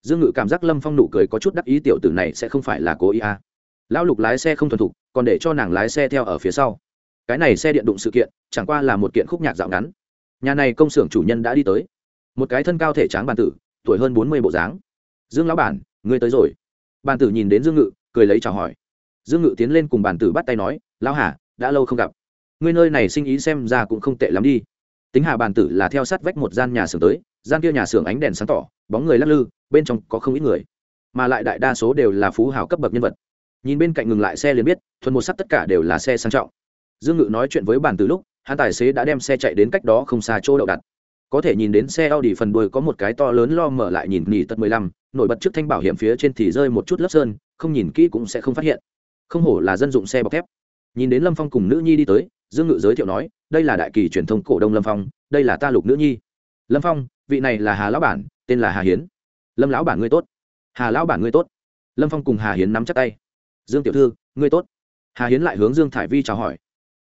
Dương ngự cảm giác lâm phong nụ cười có chút đắc ý, tiểu tử này sẽ không phải là cố ý à. lão lục lái xe không thuần thục, còn để cho nàng lái xe theo ở phía sau. Cái này xe điện đụng sự kiện, chẳng qua là một kiện khúc nhạc dạo ngắn nhà này công xưởng chủ nhân đã đi tới. Một cái thân cao thể tráng bàn tử, tuổi hơn bốn mươi bộ dáng. Dương lão bản, ngươi tới rồi. Bàn tử nhìn đến dương ngự, cười lấy chào hỏi. Dương ngự tiến lên cùng bàn tử bắt tay nói, lão hà, đã lâu không gặp. Ngươi nơi này sinh ý xem ra cũng không tệ lắm đi. Tính hà bàn tử là theo sát vách một gian nhà xưởng tới, gian kia nhà xưởng ánh đèn sáng tỏ, bóng người lắc lư, bên trong có không ít người. Mà lại đại đa số đều là phú hào cấp bậc nhân vật. Nhìn bên cạnh ngừng lại xe liền biết, thuần một sắc tất cả đều là xe sang trọng. Dương ngự nói chuyện với bàn tử lúc hắn tài xế đã đem xe chạy đến cách đó không xa chỗ đậu đặt. Có thể nhìn đến xe Audi phần đuôi có một cái to lớn lo mở lại nhìn nỉ tật mười lăm, nổi bật trước thanh bảo hiểm phía trên thì rơi một chút lớp sơn, không nhìn kỹ cũng sẽ không phát hiện. Không hổ là dân dụng xe bọc thép. Nhìn đến lâm phong cùng nữ nhi đi tới, dương ngự giới thiệu nói, đây là đại kỳ truyền thông cổ đông lâm phong, đây là ta lục nữ nhi. Lâm phong, vị này là hà lão bản, tên là hà hiến. Lâm lão bản ngươi tốt. Hà lão bản ngươi tốt. Lâm phong cùng hà hiến nắm chặt tay. Dương tiểu thư, ngươi tốt. Hà hiến lại hướng dương thải vi chào hỏi.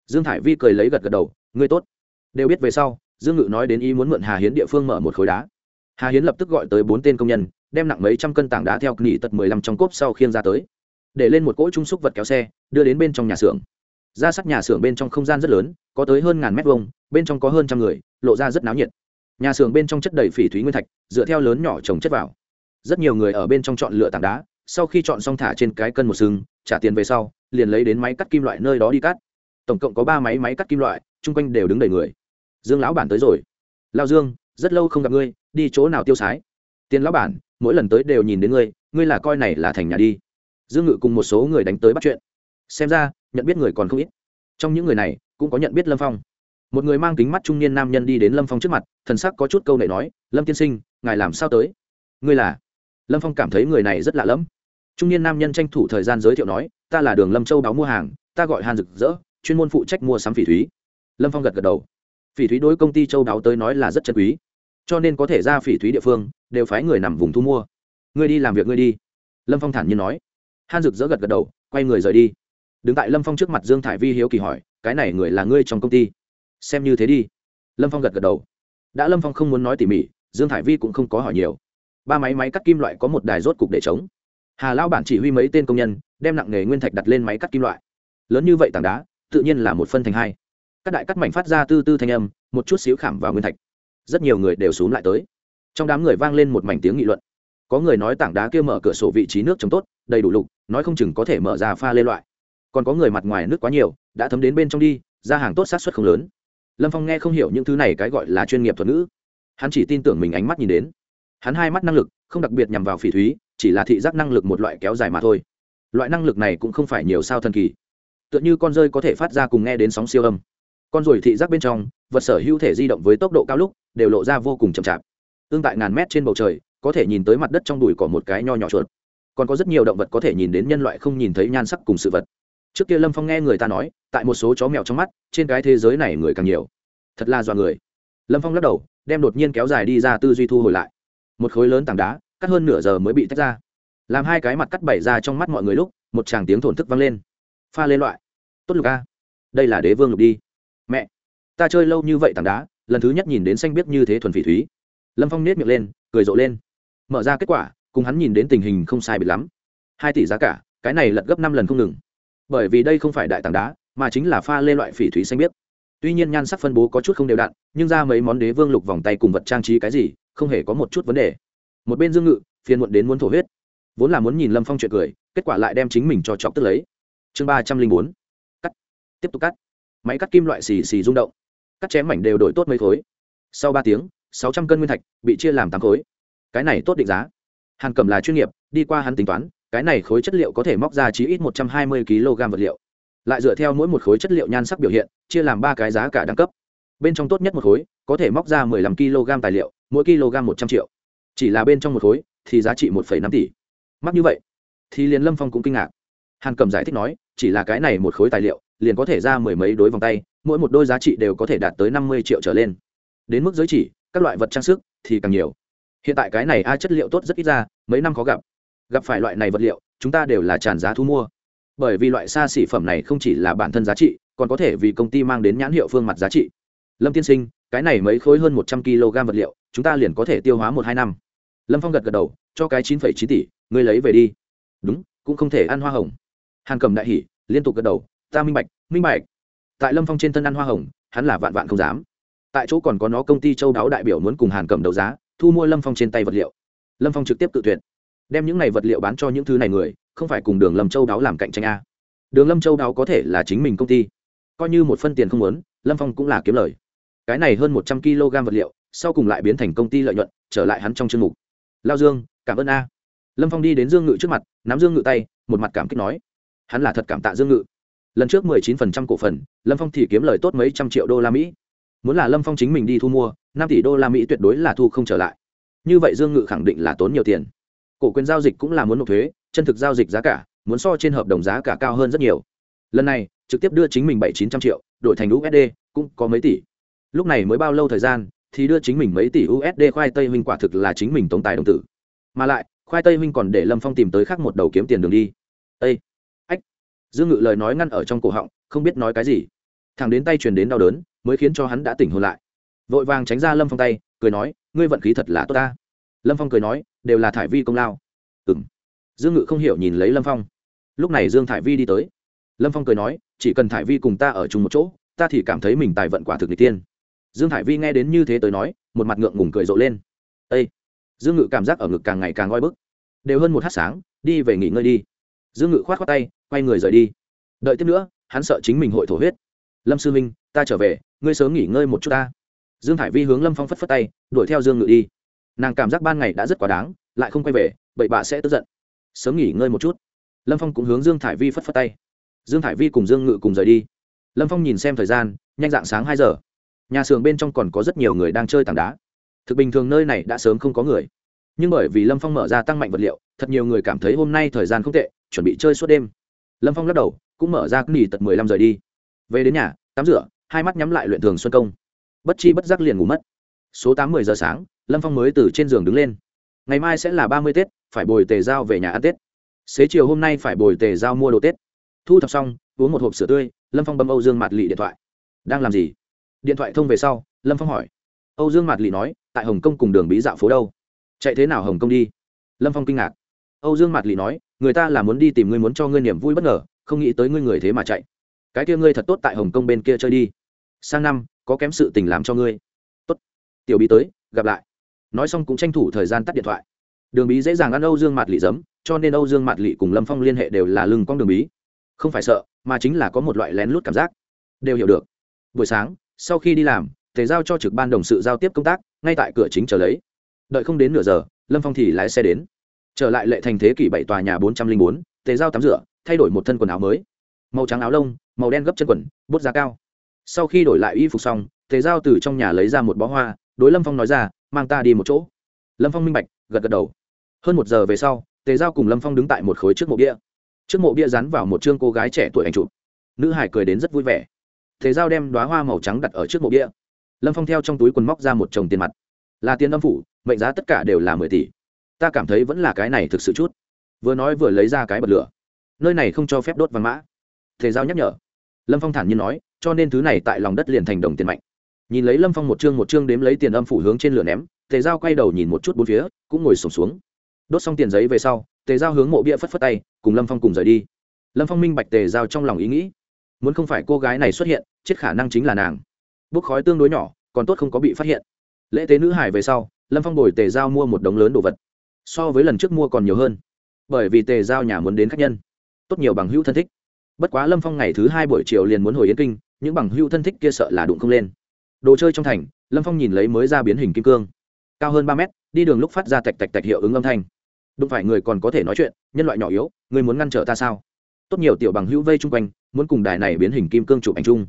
Dương thải vi cười lấy gật gật đầu ngươi tốt. Đều biết về sau, dương ngự nói đến ý muốn mượn hà hiến địa phương mở một khối đá. Hà hiến lập tức gọi tới bốn tên công nhân, đem nặng mấy trăm cân tảng đá theo nghỉ tật mười lăm trong cốp sau khiêng ra tới. Để lên một cỗ trung xúc vật kéo xe, đưa đến bên trong nhà xưởng. Ra sắc nhà xưởng bên trong không gian rất lớn, có tới hơn ngàn mét vuông, bên trong có hơn trăm người, lộ ra rất náo nhiệt. Nhà xưởng bên trong chất đầy phỉ thúy nguyên thạch, dựa theo lớn nhỏ trồng chất vào. Rất nhiều người ở bên trong chọn lựa tảng đá, sau khi chọn xong thả trên cái cân một sừng, trả tiền về sau, liền lấy đến máy cắt kim loại nơi đó đi cắt. Tổng cộng có ba máy máy cắt kim loại chung quanh đều đứng đầy người. Dương lão bản tới rồi. Lao dương, rất lâu không gặp ngươi, đi chỗ nào tiêu sái? Tiền lão bản, mỗi lần tới đều nhìn đến ngươi ngươi là coi này là thành nhà đi. Dương ngự cùng một số người đánh tới bắt chuyện. Xem ra, nhận biết người còn không ít. Trong những người này, cũng có nhận biết lâm phong. Một người mang kính mắt trung niên nam nhân đi đến lâm phong trước mặt, thần sắc có chút câu này nói, lâm tiên sinh, ngài làm sao tới? Ngươi là? Lâm phong cảm thấy người này rất lạ lẫm. Trung niên nam nhân tranh thủ thời gian giới thiệu nói, ta là đường lâm châu đáo mua hàng, ta gọi hàn rực rỡ chuyên môn phụ trách mua sắm phỉ thúy lâm phong gật gật đầu. Phỉ thúy đối công ty châu đáo tới nói là rất chân quý. Cho nên có thể ra phỉ thúy địa phương, đều phái người nằm vùng thu mua. Ngươi đi làm việc ngươi đi. Lâm phong thản nhiên nói. Han rực rỡ gật gật đầu, quay người rời đi. Đứng tại lâm phong trước mặt dương thải vi hiếu kỳ hỏi, cái này người là ngươi trong công ty? Xem như thế đi. Lâm phong gật gật đầu. Đã lâm phong không muốn nói tỉ mỉ, dương thải vi cũng không có hỏi nhiều. Ba máy máy cắt kim loại có một đài rốt cục để chống. Hà lao bản chỉ huy mấy tên công nhân, đem nặng nghề nguyên thạch đặt lên máy cắt kim loại. Lớn như vậy tảng đá, tự nhiên là một phân thành hai các đại cắt mảnh phát ra tư tư thanh âm, một chút xíu khảm vào nguyên thạch. Rất nhiều người đều xuống lại tới. Trong đám người vang lên một mảnh tiếng nghị luận. Có người nói tảng đá kia mở cửa sổ vị trí nước chống tốt, đầy đủ lục, nói không chừng có thể mở ra pha lê loại. Còn có người mặt ngoài nước quá nhiều, đã thấm đến bên trong đi, ra hàng tốt sát xuất không lớn. Lâm phong nghe không hiểu những thứ này cái gọi là chuyên nghiệp thuật ngữ. Hắn chỉ tin tưởng mình ánh mắt nhìn đến. Hắn hai mắt năng lực, không đặc biệt nhằm vào phỉ thúy, chỉ là thị giác năng lực một loại kéo dài mà thôi. Loại năng lực này cũng không phải nhiều sao thần kỳ. Tựa như con rơi có thể phát ra cùng nghe đến sóng siêu âm con ruồi thị giác bên trong, vật sở hữu thể di động với tốc độ cao lúc đều lộ ra vô cùng chậm chạp. Tương tại ngàn mét trên bầu trời, có thể nhìn tới mặt đất trong đùi có một cái nho nhỏ chuột. Còn có rất nhiều động vật có thể nhìn đến nhân loại không nhìn thấy nhan sắc cùng sự vật. Trước kia lâm phong nghe người ta nói, tại một số chó mèo trong mắt, trên cái thế giới này người càng nhiều. Thật là dọa người. Lâm phong lắc đầu, đem đột nhiên kéo dài đi ra tư duy thu hồi lại. Một khối lớn tảng đá, cắt hơn nửa giờ mới bị tách ra. Làm hai cái mặt cắt bảy ra trong mắt mọi người lúc, một tràng tiếng thổn thức vang lên. Pha lên loại. Tốt lục a. Đây là đế vương lục đi mẹ, ta chơi lâu như vậy tảng đá, lần thứ nhất nhìn đến xanh biết như thế thuần phỉ thúy. Lâm phong nết miệng lên, cười rộ lên. Mở ra kết quả, cùng hắn nhìn đến tình hình không sai biệt lắm. Hai tỷ giá cả, cái này lật gấp năm lần không ngừng. Bởi vì đây không phải đại tảng đá, mà chính là pha lê loại phỉ thúy xanh biếc. Tuy nhiên nhan sắc phân bố có chút không đều đặn, nhưng ra mấy món đế vương lục vòng tay cùng vật trang trí cái gì, không hề có một chút vấn đề. Một bên dương ngự, phiền muộn đến muốn thổ huyết. Vốn là muốn nhìn lâm phong chuyện cười, kết quả lại đem chính mình cho chọc tức lấy. Chương ba trăm linh bốn. Cắt. Tiếp tục cắt máy cắt kim loại xì xì rung động. Cắt chém mảnh đều đổi tốt mấy khối. Sau ba tiếng, sáu trăm cân nguyên thạch bị chia làm tám khối. Cái này tốt định giá. Hàn cầm là chuyên nghiệp, đi qua hắn tính toán, cái này khối chất liệu có thể móc ra chí ít một trăm hai mươi kg vật liệu. Lại dựa theo mỗi một khối chất liệu nhan sắc biểu hiện, chia làm ba cái giá cả đẳng cấp. Bên trong tốt nhất một khối, có thể móc ra mười lăm kg tài liệu, mỗi kg một trăm triệu. Chỉ là bên trong một khối, thì giá trị một phẩy năm tỷ. Mắc như vậy, thì liền lâm phong cũng kinh ngạc. Hàn cầm giải thích nói, chỉ là cái này một khối tài liệu liền có thể ra mười mấy đối vòng tay, mỗi một đôi giá trị đều có thể đạt tới năm mươi triệu trở lên. Đến mức giới chỉ, các loại vật trang sức thì càng nhiều. Hiện tại cái này a chất liệu tốt rất ít ra, mấy năm khó gặp. Gặp phải loại này vật liệu, chúng ta đều là tràn giá thu mua. Bởi vì loại xa xỉ phẩm này không chỉ là bản thân giá trị, còn có thể vì công ty mang đến nhãn hiệu phương mặt giá trị. Lâm tiên sinh, cái này mấy khối hơn một trăm kg vật liệu, chúng ta liền có thể tiêu hóa một hai năm. Lâm phong gật gật đầu, cho cái chín phẩy chín tỷ, ngươi lấy về đi. Đúng, cũng không thể ăn hoa hồng. Hàn cầm đại hỉ, liên tục gật đầu ta minh bạch minh bạch. Tại lâm phong trên thân ăn hoa hồng hắn là vạn vạn không dám. Tại chỗ còn có nó công ty châu đáo đại biểu muốn cùng hàn cầm đấu giá thu mua lâm phong trên tay vật liệu. Lâm phong trực tiếp tự tuyển, đem những này vật liệu bán cho những thứ này người không phải cùng đường lâm châu đáo làm cạnh tranh a. Đường lâm châu đáo có thể là chính mình công ty. Coi như một phân tiền không muốn lâm phong cũng là kiếm lời. Cái này hơn một trăm kg vật liệu sau cùng lại biến thành công ty lợi nhuận trở lại hắn trong chương mục. Lao dương cảm ơn a. Lâm phong đi đến dương ngự trước mặt nắm dương ngự tay một mặt cảm kích nói. Hắn là thật cảm tạ dương ngự lần trước mười chín phần trăm cổ phần, lâm phong thì kiếm lời tốt mấy trăm triệu đô la mỹ. Muốn là lâm phong chính mình đi thu mua, năm tỷ đô la mỹ tuyệt đối là thu không trở lại. Như vậy dương ngự khẳng định là tốn nhiều tiền. Cổ quyền giao dịch cũng là muốn nộp thuế, chân thực giao dịch giá cả, muốn so trên hợp đồng giá cả cao hơn rất nhiều. Lần này, trực tiếp đưa chính mình bảy chín trăm triệu, đổi thành usd cũng có mấy tỷ. Lúc này mới bao lâu thời gian, thì đưa chính mình mấy tỷ usd khoai tây minh quả thực là chính mình tống tài đồng tử. Mà lại, khoai tây minh còn để lâm phong tìm tới khác một đầu kiếm tiền đường đi. Ây dương ngự lời nói ngăn ở trong cổ họng, không biết nói cái gì. Thằng đến tay truyền đến đau đớn, mới khiến cho hắn đã tỉnh hồn lại. Vội vàng tránh ra lâm phong tay, cười nói, ngươi vận khí thật là tốt ta. Lâm phong cười nói, đều là thải vi công lao. Ừ m dương ngự không hiểu nhìn lấy lâm phong. Lúc này dương thải vi đi tới. Lâm phong cười nói, chỉ cần thải vi cùng ta ở chung một chỗ, ta thì cảm thấy mình tài vận quả thực n tiên. Dương thải vi nghe đến như thế tới nói, một mặt ngượng ngùng cười rộ lên. Â dương ngự cảm giác ở ngực càng ngày càng oi bức. Đều hơn một hát sáng, đi về nghỉ ngơi đi dương ngự khoát khoát tay, quay người rời đi. Đợi tiếp nữa, hắn sợ chính mình hội thổ huyết. Lâm sư minh ta trở về, ngươi sớm nghỉ ngơi một chút ta. Dương thải vi hướng lâm phong phất phất tay, đuổi theo dương ngự đi. Nàng cảm giác ban ngày đã rất quá đáng, lại không quay về bậy bạ sẽ tức giận. Sớm nghỉ ngơi một chút. Lâm phong cũng hướng dương thải vi phất phất tay. Dương thải vi cùng dương ngự cùng rời đi. Lâm phong nhìn xem thời gian, nhanh dạng sáng hai giờ. Nhà xưởng bên trong còn có rất nhiều người đang chơi tảng đá. Thực bình thường nơi này đã sớm không có người. Nhưng bởi vì lâm phong mở ra tăng mạnh vật liệu, thật nhiều người cảm thấy hôm nay thời gian không tệ chuẩn bị chơi suốt đêm. Lâm phong lắc đầu, cũng mở ra nghỉ tật mười lăm rời đi. Về đến nhà, tắm rửa, hai mắt nhắm lại luyện thường xuân công. Bất chi bất giác liền ngủ mất. Số tám mười giờ sáng, lâm phong mới từ trên giường đứng lên. Ngày mai sẽ là ba mươi tết, phải bồi tề giao về nhà ăn tết. Xế chiều hôm nay phải bồi tề giao mua đồ tết. Thu thập xong, uống một hộp sữa tươi, lâm phong bấm âu dương mạt lị điện thoại. Đang làm gì? Điện thoại thông về sau, lâm phong hỏi. Âu dương mạt lị nói, tại hồng kông cùng đường bí dạo phố đâu? Chạy thế nào hồng kông đi? Lâm phong kinh ngạc. Âu dương mạt lị nói người ta là muốn đi tìm ngươi muốn cho ngươi niềm vui bất ngờ, không nghĩ tới ngươi người thế mà chạy. Cái kia ngươi thật tốt tại hồng kông bên kia chơi đi. Sang năm, có kém sự tình làm cho ngươi. Tốt. Tiểu bí tới, gặp lại. Nói xong cũng tranh thủ thời gian tắt điện thoại. Đường bí dễ dàng ăn âu dương mạt lị giấm, cho nên âu dương mạt lị cùng lâm phong liên hệ đều là lưng cong đường bí. Không phải sợ, mà chính là có một loại lén lút cảm giác. Đều hiểu được. Buổi sáng, sau khi đi làm, thầy giao cho trực ban đồng sự giao tiếp công tác, ngay tại cửa chính chờ lấy. Đợi không đến nửa giờ, lâm phong thì lái xe đến trở lại lệ thành thế kỷ bảy tòa nhà bốn trăm linh bốn, tề giao tắm rửa, thay đổi một thân quần áo mới. Màu trắng áo lông, màu đen gấp chân quần bốt giá cao. Sau khi đổi lại y phục xong, tề giao từ trong nhà lấy ra một bó hoa, đối lâm phong nói ra, mang ta đi một chỗ. Lâm phong minh bạch, gật gật đầu. Hơn một giờ về sau, tề giao cùng lâm phong đứng tại một khối trước mộ bia. Trước mộ bia rắn vào một chương cô gái trẻ tuổi anh chụp. Nữ hải cười đến rất vui vẻ. Tề giao đem đoá hoa màu trắng đặt ở trước mộ bia. Lâm phong theo trong túi quần móc ra một chồng tiền mặt. Là tiền âm phủ, mệnh giá tất cả đều là mười tỷ ta cảm thấy vẫn là cái này thực sự chút. Vừa nói vừa lấy ra cái bật lửa. Nơi này không cho phép đốt vàng mã. Thể giao nhắc nhở. Lâm phong thản nhiên nói, cho nên thứ này tại lòng đất liền thành đồng tiền mạnh. Nhìn lấy lâm phong một chương một chương đếm lấy tiền âm phủ hướng trên lửa ném tề giao quay đầu nhìn một chút bốn phía, cũng ngồi sổm xuống. Đốt xong tiền giấy về sau tề giao hướng mộ bia phất phất tay, cùng lâm phong cùng rời đi. Lâm phong minh bạch tề giao trong lòng ý nghĩ. Muốn không phải cô gái này xuất hiện, chết khả năng chính là nàng. Bốc khói tương đối nhỏ, còn tốt không có bị phát hiện. Lễ tế nữ hải về sau, lâm phong bồi tề giao mua một đống lớn đồ vật so với lần trước mua còn nhiều hơn. Bởi vì tề giao nhà muốn đến khách nhân. Tốt nhiều bằng hữu thân thích. Bất quá lâm phong ngày thứ hai buổi chiều liền muốn hồi yến kinh, những bằng hữu thân thích kia sợ là đụng không lên. Đồ chơi trong thành, lâm phong nhìn lấy mới ra biến hình kim cương. Cao hơn ba mét, đi đường lúc phát ra tạch tạch tạch hiệu ứng âm thanh. Đụng phải người còn có thể nói chuyện, nhân loại nhỏ yếu, người muốn ngăn trở ta sao? Tốt nhiều tiểu bằng hữu vây chung quanh, muốn cùng đài này biến hình kim cương chụp ảnh chung.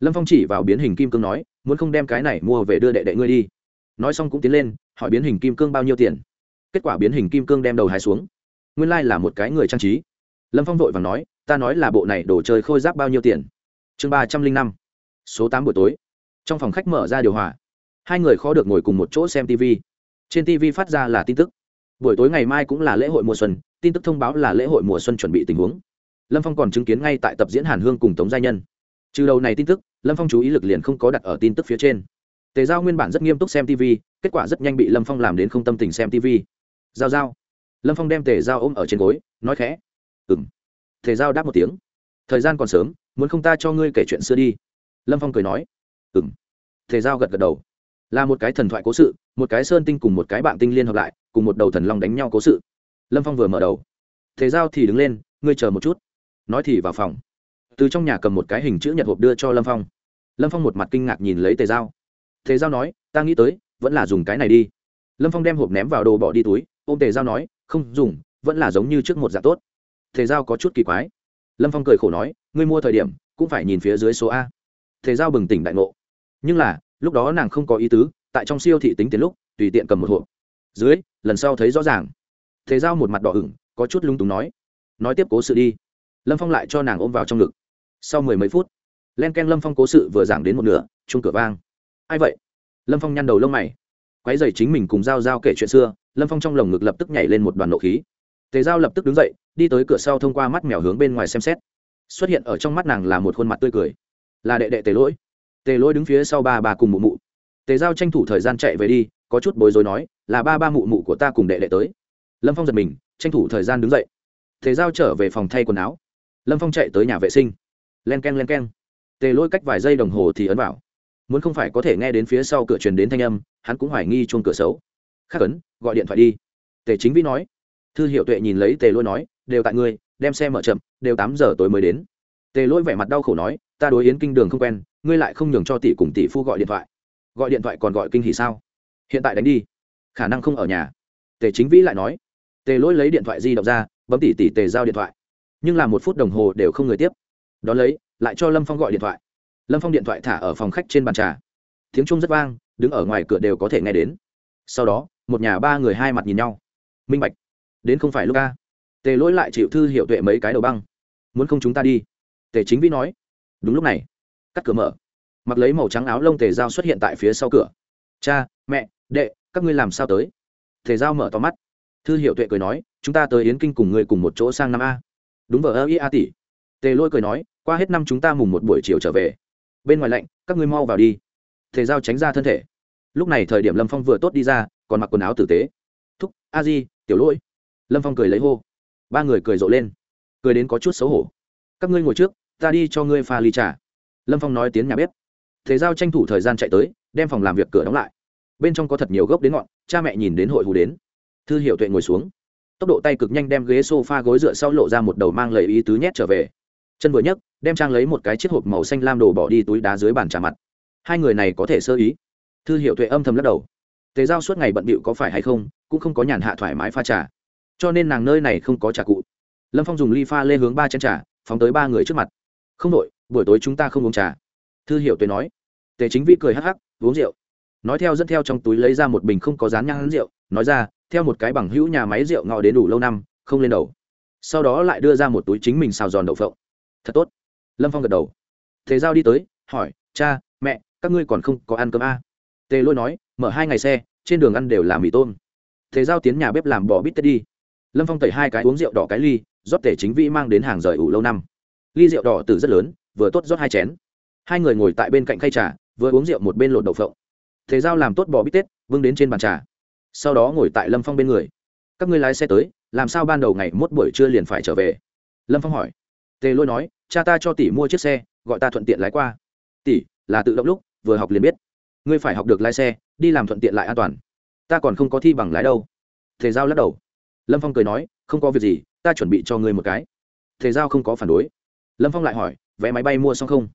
Lâm phong chỉ vào biến hình kim cương nói, muốn không đem cái này mua về đưa đệ đệ ngươi đi. Nói xong cũng tiến lên, hỏi biến hình kim cương bao nhiêu tiền? Kết quả biến hình kim cương đem đầu hai xuống. Nguyên lai、like、là một cái người trang trí. Lâm phong vội và nói, ta nói là bộ này đồ chơi khôi giáp bao nhiêu tiền? Chương ba trăm linh năm. Số tám buổi tối. Trong phòng khách mở ra điều hòa. Hai người khó được ngồi cùng một chỗ xem tv trên tv phát ra là tin tức. Buổi tối ngày mai cũng là lễ hội mùa xuân, tin tức thông báo là lễ hội mùa xuân chuẩn bị tình huống. Lâm phong còn chứng kiến ngay tại tập diễn hàn hương cùng tống gia nhân. Trừ đầu này tin tức, lâm phong chú ý lực liền không có đặt ở tin tức phía trên. Tề giao nguyên bản rất nghiêm túc xem tv kết quả rất nhanh bị lâm phong làm đến không tâm tình xem tv giao giao. Lâm phong đem tề giao ôm ở trên gối, nói khẽ. Ừng tề giao đáp một tiếng. Thời gian còn sớm, muốn không ta cho ngươi kể chuyện xưa đi. Lâm phong cười nói. Ừng tề giao gật gật đầu. Là một cái thần thoại cố sự, một cái sơn tinh cùng một cái bạn tinh liên hợp lại, cùng một đầu thần long đánh nhau cố sự. Lâm phong vừa mở đầu. Tề giao thì đứng lên, ngươi chờ một chút. Nói thì vào phòng. Từ trong nhà cầm một cái hình chữ nhật hộp đưa cho lâm phong. Lâm phong một mặt kinh ngạc nhìn lấy tề giao. Tề giao nói, ta nghĩ tới, vẫn là dùng cái này đi. Lâm phong đem hộp ném vào đồ bỏ đi túi ôm tề giao nói, không dùng, vẫn là giống như trước một dạng tốt. Tề giao có chút kỳ quái. Lâm phong cười khổ nói, ngươi mua thời điểm, cũng phải nhìn phía dưới số a. Tề giao bừng tỉnh đại ngộ. Nhưng là, lúc đó nàng không có ý tứ, tại trong siêu thị tính tiền lúc, tùy tiện cầm một hộp. Dưới, lần sau thấy rõ ràng. Tề giao một mặt đỏ ửng, có chút lung túng nói nói tiếp cố sự đi. Lâm phong lại cho nàng ôm vào trong ngực. Sau mười mấy phút, len ken lâm phong cố sự vừa giảng đến một nửa chung cửa vang. Ai vậy? Lâm phong nhăn đầu lông mày quấy rầy chính mình cùng giao giao kể chuyện xưa, lâm phong trong lồng ngực lập tức nhảy lên một đoàn nộ khí. Tề giao lập tức đứng dậy, đi tới cửa sau thông qua mắt mèo hướng bên ngoài xem xét. Xuất hiện ở trong mắt nàng là một khuôn mặt tươi cười. Là đệ đệ tề lỗi. Tề lỗi đứng phía sau ba bà cùng mụ mụ. Tề giao tranh thủ thời gian chạy về đi, có chút bối rối nói, là ba ba mụ mụ của ta cùng đệ đệ tới. Lâm phong giật mình, tranh thủ thời gian đứng dậy. Tề giao trở về phòng thay quần áo. Lâm phong chạy tới nhà vệ sinh. Len k e n len k e n tề lỗi cách vài giây đồng hồ thì ấn vào muốn không phải có thể nghe đến phía sau cửa truyền đến thanh âm, hắn cũng hoài nghi chuông cửa xấu. Khắc ấn, gọi điện thoại đi. Tề chính vĩ nói. Thư hiệu tuệ nhìn lấy tề lỗi nói, đều tại ngươi, đem xe mở chậm, đều tám giờ tối mới đến. Tề lỗi vẻ mặt đau khổ nói, ta đối yến kinh đường không quen, ngươi lại không nhường cho tỷ cùng tỷ phu gọi điện thoại. Gọi điện thoại còn gọi kinh hỉ sao? Hiện tại đánh đi. Khả năng không ở nhà. Tề chính vĩ lại nói. Tề lỗi lấy điện thoại di động ra, bấm tỷ tỷ tề giao điện thoại. Nhưng là một phút đồng hồ đều không người tiếp. Đón lấy, lại cho lâm phong gọi điện thoại lâm phong điện thoại thả ở phòng khách trên bàn trà. Tiếng trung rất vang, đứng ở ngoài cửa đều có thể nghe đến. Sau đó, một nhà ba người hai mặt nhìn nhau. Minh bạch, đến không phải lúc ca tề lỗi lại chịu thư hiệu tuệ mấy cái đầu băng. Muốn không chúng ta đi? Tề chính vĩ nói. Đúng lúc này, cắt cửa mở. Mặc lấy màu trắng áo lông tề giao xuất hiện tại phía sau cửa. Cha, mẹ, đệ, các ngươi làm sao tới? Tề giao mở to mắt. Thư hiệu tuệ cười nói, chúng ta tới yến kinh cùng người cùng một chỗ sang năm a. Đúng vờ ơ ý a tỷ. Tề lôi cười nói, qua hết năm chúng ta mùng một buổi chiều trở về bên ngoài lạnh, các ngươi mau vào đi. Thể giao tránh ra thân thể. Lúc này thời điểm lâm phong vừa tốt đi ra, còn mặc quần áo tử tế. Thúc, a di, tiểu lỗi. Lâm phong cười lấy hô. Ba người cười rộ lên. Cười đến có chút xấu hổ. Các ngươi ngồi trước, ta đi cho ngươi pha ly trà. Lâm phong nói tiếng nhà bếp. Thế giao tranh thủ thời gian chạy tới, đem phòng làm việc cửa đóng lại. Bên trong có thật nhiều gốc đến ngọn, cha mẹ nhìn đến hội hù đến. Thư hiệu tuệ ngồi xuống. Tốc độ tay cực nhanh đem ghế s o f a gối dựa sau lộ ra một đầu mang lời ý tứ nhét trở về chân vừa nhấc, đem trang lấy một cái chiếc hộp màu xanh lam đổ bỏ đi túi đá dưới bàn trà mặt. Hai người này có thể sơ ý. Thư hiệu tuệ âm thầm lắc đầu. Tề giao suốt ngày bận bịu có phải hay không, cũng không có nhàn hạ thoải mái pha trà. Cho nên nàng nơi này không có trà cụ. Lâm phong dùng ly pha lên hướng ba chén trà, phóng tới ba người trước mặt. Không đội, buổi tối chúng ta không uống trà. Thư hiệu tuệ nói. Tề chính vi cười hắc hắc, uống rượu. Nói theo dẫn theo trong túi lấy ra một bình không có dán nhãn rượu, nói ra, theo một cái bằng hữu nhà máy rượu ngọ đến đủ lâu năm, không lên đầu. Sau đó lại đưa ra một túi chính mình xào giòn đậu phộng thật tốt. Lâm phong gật đầu. Thế giao đi tới, hỏi, cha, mẹ, các ngươi còn không có ăn cơm à? tề lôi nói, mở hai ngày xe, trên đường ăn đều là mì tôm. Thế giao tiến nhà bếp làm bò bít tết đi. Lâm phong tẩy hai cái uống rượu đỏ cái ly, rót tể chính vĩ mang đến hàng rời ủ lâu năm. Ly rượu đỏ từ rất lớn, vừa tốt rót hai chén. Hai người ngồi tại bên cạnh khay trà, vừa uống rượu một bên lột đậu phộng. Thế giao làm tốt bò bít tết vương đến trên bàn trà. Sau đó ngồi tại lâm phong bên người. Các ngươi lái xe tới, làm sao ban đầu ngày mốt buổi trưa liền phải trở về? Lâm phong hỏi tề lôi nói, cha ta cho tỷ mua chiếc xe, gọi ta thuận tiện lái qua. Tỷ, là tự động lúc, vừa học liền biết. Ngươi phải học được lái xe, đi làm thuận tiện lại an toàn. Ta còn không có thi bằng lái đâu. Thề giao lắc đầu. Lâm phong cười nói, không có việc gì, ta chuẩn bị cho ngươi một cái. Thề giao không có phản đối. Lâm phong lại hỏi, vé máy bay mua xong không?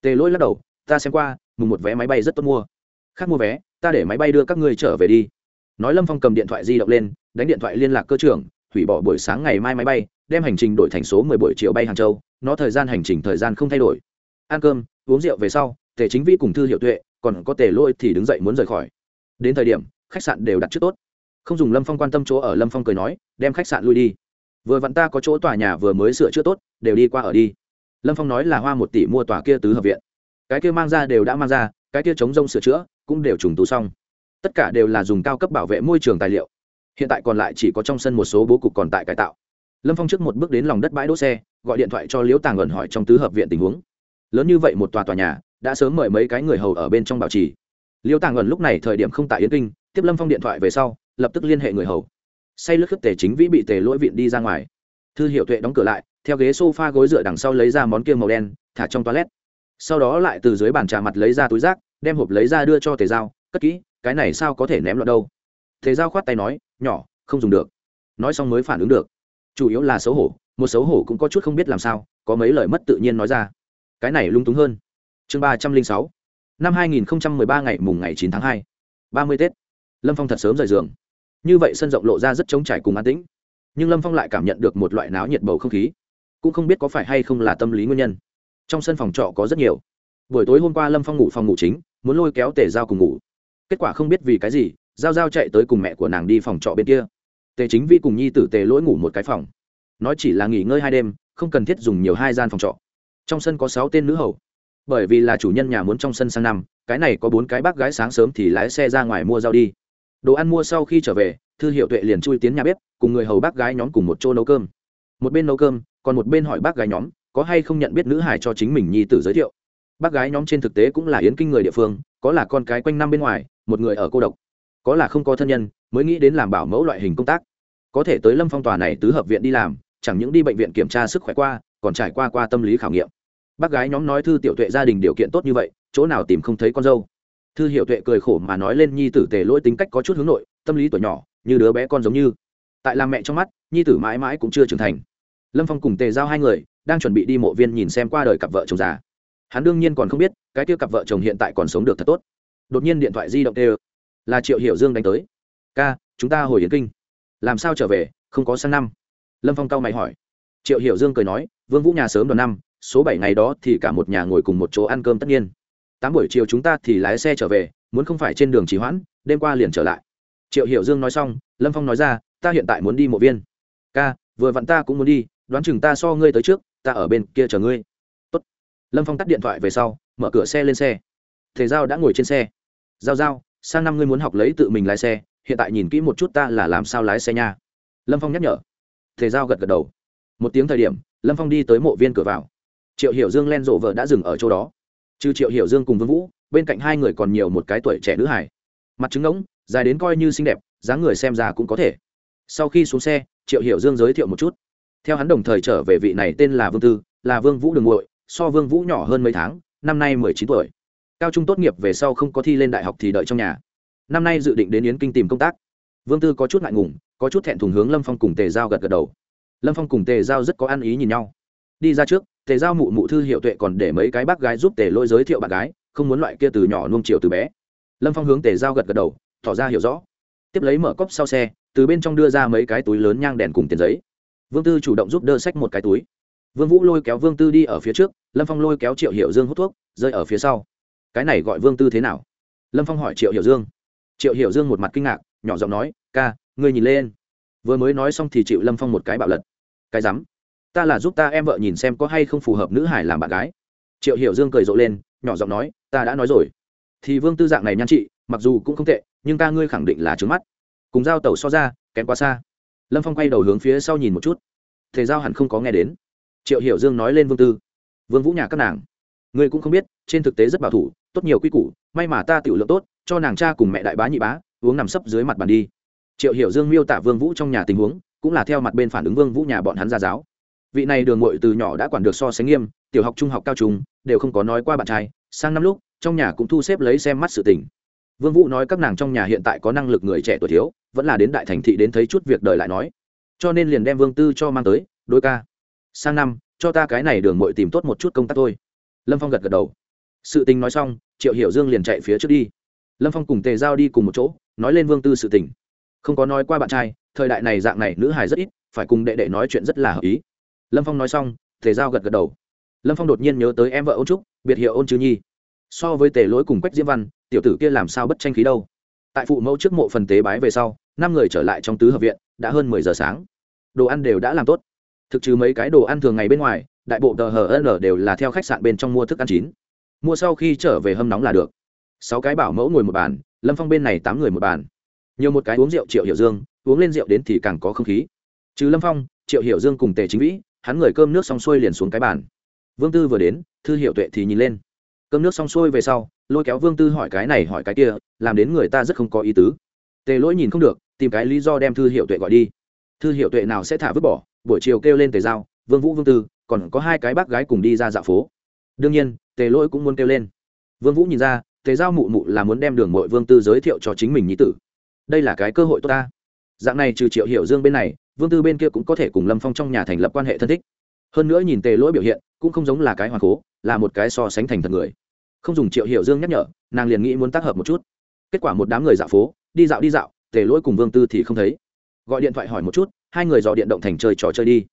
Tề lỗi lắc đầu, ta xem qua, mùng một vé máy bay rất tốt mua. Khác mua vé, ta để máy bay đưa các ngươi trở về đi. Nói lâm phong cầm điện thoại di động lên, đánh điện thoại liên lạc cơ trưởng, hủy bỏ buổi sáng ngày mai máy bay đem hành trình đổi thành số mười buổi chiều bay hàng châu, nó thời gian hành trình thời gian không thay đổi. Ăn cơm, uống rượu về sau, tề chính vĩ cùng thư hiểu tuệ, còn có tề lôi thì đứng dậy muốn rời khỏi. Đến thời điểm, khách sạn đều đặt trước tốt. Không dùng lâm phong quan tâm chỗ ở, lâm phong cười nói, đem khách sạn lui đi. Vừa vặn ta có chỗ tòa nhà vừa mới sửa chữa tốt, đều đi qua ở đi. Lâm phong nói là hoa một tỷ mua tòa kia tứ hợp viện. Cái kia mang ra đều đã mang ra, cái kia chống rông sửa chữa cũng đều trùng tu xong. Tất cả đều là dùng cao cấp bảo vệ môi trường tài liệu. Hiện tại còn lại chỉ có trong sân một số bố cục còn tại cải tạo lâm phong trước một bước đến lòng đất bãi đỗ xe, gọi điện thoại cho liễu tàng ẩn hỏi trong tứ hợp viện tình huống. Lớn như vậy một tòa tòa nhà, đã sớm mời mấy cái người hầu ở bên trong bảo trì. Liễu tàng ẩn lúc này thời điểm không tại yến kinh, tiếp lâm phong điện thoại về sau, lập tức liên hệ người hầu. Say lướt khất tề chính vĩ bị tề lỗi viện đi ra ngoài. Thư hiệu tuệ đóng cửa lại, theo ghế s o f a gối dựa đằng sau lấy ra món kia màu đen, thả trong toilet. Sau đó lại từ dưới bàn trà mặt lấy ra túi rác, đem hộp lấy ra đưa cho tề giao, cất kỹ, cái này sao có thể ném lọt đâu? Tề giao khoát tay nói, nhỏ, không dùng được. Nói xong mới phản ứng được chủ yếu là xấu hổ, một xấu hổ cũng có chút không biết làm sao, có mấy lời mất tự nhiên nói ra. Cái này lung túng hơn. Chương ba trăm linh sáu. Năm hai nghìn ba ngày mùng ngày chín tháng hai. Ba mươi tết. Lâm phong thật sớm rời giường. Như vậy sân rộng lộ ra rất trống trải cùng an tĩnh. Nhưng lâm phong lại cảm nhận được một loại náo nhiệt bầu không khí. Cũng không biết có phải hay không là tâm lý nguyên nhân. Trong sân phòng trọ có rất nhiều. Buổi tối hôm qua lâm phong ngủ phòng ngủ chính, muốn lôi kéo tề giao cùng ngủ. Kết quả không biết vì cái gì, giao giao chạy tới cùng mẹ của nàng đi phòng trọ bên kia tề chính vi cùng nhi tử tề lỗi ngủ một cái phòng. Nói chỉ là nghỉ ngơi hai đêm, không cần thiết dùng nhiều hai gian phòng trọ. Trong sân có sáu tên nữ hầu. Bởi vì là chủ nhân nhà muốn trong sân sang năm, cái này có bốn cái bác gái sáng sớm thì lái xe ra ngoài mua rau đi. Đồ ăn mua sau khi trở về, thư hiệu tuệ liền chui tiến nhà bếp, cùng người hầu bác gái nhóm cùng một chỗ nấu cơm. Một bên nấu cơm, còn một bên hỏi bác gái nhóm, có hay không nhận biết nữ hải cho chính mình nhi tử giới thiệu. Bác gái nhóm trên thực tế cũng là yến kinh người địa phương, có là con cái quanh năm bên ngoài, một người ở cô độc. Có là không có thân nhân mới nghĩ đến làm bảo mẫu loại hình công tác. Có thể tới lâm phong tòa này tứ hợp viện đi làm, chẳng những đi bệnh viện kiểm tra sức khỏe qua, còn trải qua qua tâm lý khảo nghiệm. Bác gái nhóm nói thư tiểu tuệ gia đình điều kiện tốt như vậy, chỗ nào tìm không thấy con dâu. Thư hiệu tuệ cười khổ mà nói lên nhi tử tề lỗi tính cách có chút hướng nội, tâm lý tuổi nhỏ, như đứa bé con giống như. Tại làm mẹ trong mắt, nhi tử mãi mãi cũng chưa trưởng thành. Lâm phong cùng tề giao hai người, đang chuẩn bị đi mộ viên nhìn xem qua đời cặp vợ chồng già. Hắn đương nhiên còn không biết, cái tiêu cặp vợ chồng hiện tại còn sống được thật tốt. Đột nhiên điện thoại di động tê là triệu hiểu dương đánh tới ca, chúng ta hồi yến kinh. Làm sao trở về? Không có sang năm. Lâm phong cao mày hỏi. Triệu hiểu dương cười nói, vương vũ nhà sớm đoàn năm, số bảy ngày đó thì cả một nhà ngồi cùng một chỗ ăn cơm tất nhiên. Tám buổi chiều chúng ta thì lái xe trở về, muốn không phải trên đường trì hoãn, đêm qua liền trở lại. Triệu hiểu dương nói xong, lâm phong nói ra, ta hiện tại muốn đi mộ viên. Ca, vừa vặn ta cũng muốn đi, đoán chừng ta so ngươi tới trước, ta ở bên kia chờ ngươi. Tốt. lâm phong tắt điện thoại về sau, mở cửa xe lên xe. Thể giao đã ngồi trên xe. Giao giao, sang năm ngươi muốn học lấy tự mình lái xe hiện tại nhìn kỹ một chút ta là làm sao lái xe nha. Lâm phong nhắc nhở. Thể giao gật gật đầu. Một tiếng thời điểm, lâm phong đi tới mộ viên cửa vào. Triệu hiểu dương len rộ vợ đã dừng ở chỗ đó. Trừ triệu hiểu dương cùng vương vũ, bên cạnh hai người còn nhiều một cái tuổi trẻ nữ hải mặt trứng ngỗng, dài đến coi như xinh đẹp, dáng người xem ra cũng có thể. Sau khi xuống xe, triệu hiểu dương giới thiệu một chút. Theo hắn đồng thời trở về vị này tên là vương tư, là vương vũ đường muội, so vương vũ nhỏ hơn mấy tháng, năm nay mười chín tuổi. Cao trung tốt nghiệp về sau không có thi lên đại học thì đợi trong nhà năm nay dự định đến yến kinh tìm công tác. Vương tư có chút ngại ngùng, có chút thẹn thùng hướng lâm phong cùng tề giao gật gật đầu. Lâm phong cùng tề giao rất có ăn ý nhìn nhau. Đi ra trước, tề giao mụ mụ thư hiệu tuệ còn để mấy cái bác gái giúp tề lôi giới thiệu bạn gái, không muốn loại kia từ nhỏ nuông chiều từ bé. Lâm phong hướng tề giao gật gật đầu, tỏ ra hiểu rõ. Tiếp lấy mở cốc sau xe, từ bên trong đưa ra mấy cái túi lớn nhang đèn cùng tiền giấy. Vương tư chủ động giúp đỡ sách một cái túi. Vương vũ lôi kéo vương tư đi ở phía trước, lâm phong lôi kéo triệu hiệu dương hút thuốc, rơi ở phía sau. Cái này gọi vương tư thế nào? Lâm phong hỏi triệu hiểu dương triệu hiểu dương một mặt kinh ngạc, nhỏ giọng nói, ca, ngươi nhìn lên. Vừa mới nói xong thì chịu lâm phong một cái bạo lật. Cái rắm, ta là giúp ta em vợ nhìn xem có hay không phù hợp nữ hải làm bạn gái. Triệu hiểu dương cười rộ lên, nhỏ giọng nói, ta đã nói rồi. Thì vương tư dạng này nhan chị mặc dù cũng không tệ, nhưng ca ngươi khẳng định là trướng mắt. Cùng giao tẩu so ra, kém quá xa. Lâm phong quay đầu hướng phía sau nhìn một chút. Thế giao hẳn không có nghe đến. Triệu hiểu dương nói lên vương tư, vương vũ nhà các nàng ngươi cũng không biết, trên thực tế rất bảo thủ, tốt nhiều quy củ, may mà ta tiểu lượng tốt, cho nàng cha cùng mẹ đại bá nhị bá, uống nằm sấp dưới mặt bàn đi. Triệu hiểu dương miêu tả vương vũ trong nhà tình huống, cũng là theo mặt bên phản ứng vương vũ nhà bọn hắn gia giáo. Vị này đường ngội từ nhỏ đã quản được so sánh nghiêm, tiểu học, trung học, cao trung, đều không có nói qua bạn trai. Sang năm lúc, trong nhà cũng thu xếp lấy xem mắt sự tình. Vương vũ nói các nàng trong nhà hiện tại có năng lực người trẻ tuổi thiếu, vẫn là đến đại thành thị đến thấy chút việc đời lại nói. Cho nên liền đem vương tư cho mang tới, đôi ca, sang năm, cho ta cái này đường mội tìm tốt một chút công tác thôi lâm phong gật gật đầu. Sự tình nói xong, triệu hiểu dương liền chạy phía trước đi. Lâm phong cùng tề giao đi cùng một chỗ, nói lên vương tư sự tình. Không có nói qua bạn trai, thời đại này dạng này nữ hài rất ít, phải cùng đệ đệ nói chuyện rất là hợp ý. Lâm phong nói xong, tề giao gật gật đầu. Lâm phong đột nhiên nhớ tới em vợ ôn trúc, biệt hiệu ôn chứ nhi. So với tề lỗi cùng quách diễm văn, tiểu tử kia làm sao bất tranh khí đâu. Tại phụ mẫu trước mộ phần tế bái về sau, năm người trở lại trong tứ hợp viện, đã hơn mười giờ sáng. Đồ ăn đều đã làm tốt. Thực trừ mấy cái đồ ăn thường ngày bên ngoài đại bộ tờ hn đều là theo khách sạn bên trong mua thức ăn chín. Mua sau khi trở về hâm nóng là được. Sáu cái bảo mẫu ngồi một bàn, lâm phong bên này tám người một bàn. Nhiều một cái uống rượu triệu hiểu dương, uống lên rượu đến thì càng có không khí. Trừ lâm phong, triệu hiểu dương cùng tề chính vĩ, hắn người cơm nước xong xuôi liền xuống cái bàn. Vương tư vừa đến, thư hiệu tuệ thì nhìn lên. Cơm nước xong xuôi về sau, lôi kéo vương tư hỏi cái này hỏi cái kia, làm đến người ta rất không có ý tứ. Tề lỗi nhìn không được, tìm cái lý do đem thư hiệu tuệ gọi đi. Thư hiệu tuệ nào sẽ thả vứt bỏ, buổi chiều kêu lên tề giao, vương vũ, vương tư còn có hai cái bác gái cùng đi ra dạo phố. Đương nhiên, tề lỗi cũng muốn kêu lên. Vương vũ nhìn ra, tề giao mụ mụ là muốn đem đường mội vương tư giới thiệu cho chính mình nhí tử. Đây là cái cơ hội tốt ta. Dạng này trừ triệu hiểu dương bên này, vương tư bên kia cũng có thể cùng lâm phong trong nhà thành lập quan hệ thân thích. Hơn nữa nhìn tề lỗi biểu hiện, cũng không giống là cái hoàng cố, là một cái so sánh thành thật người. Không dùng triệu hiểu dương nhắc nhở, nàng liền nghĩ muốn tác hợp một chút. Kết quả một đám người dạo phố, đi dạo đi dạo, tề lỗi cùng vương tư thì không thấy. Gọi điện thoại hỏi một chút, hai người dò điện động thành chơi trò chơi đi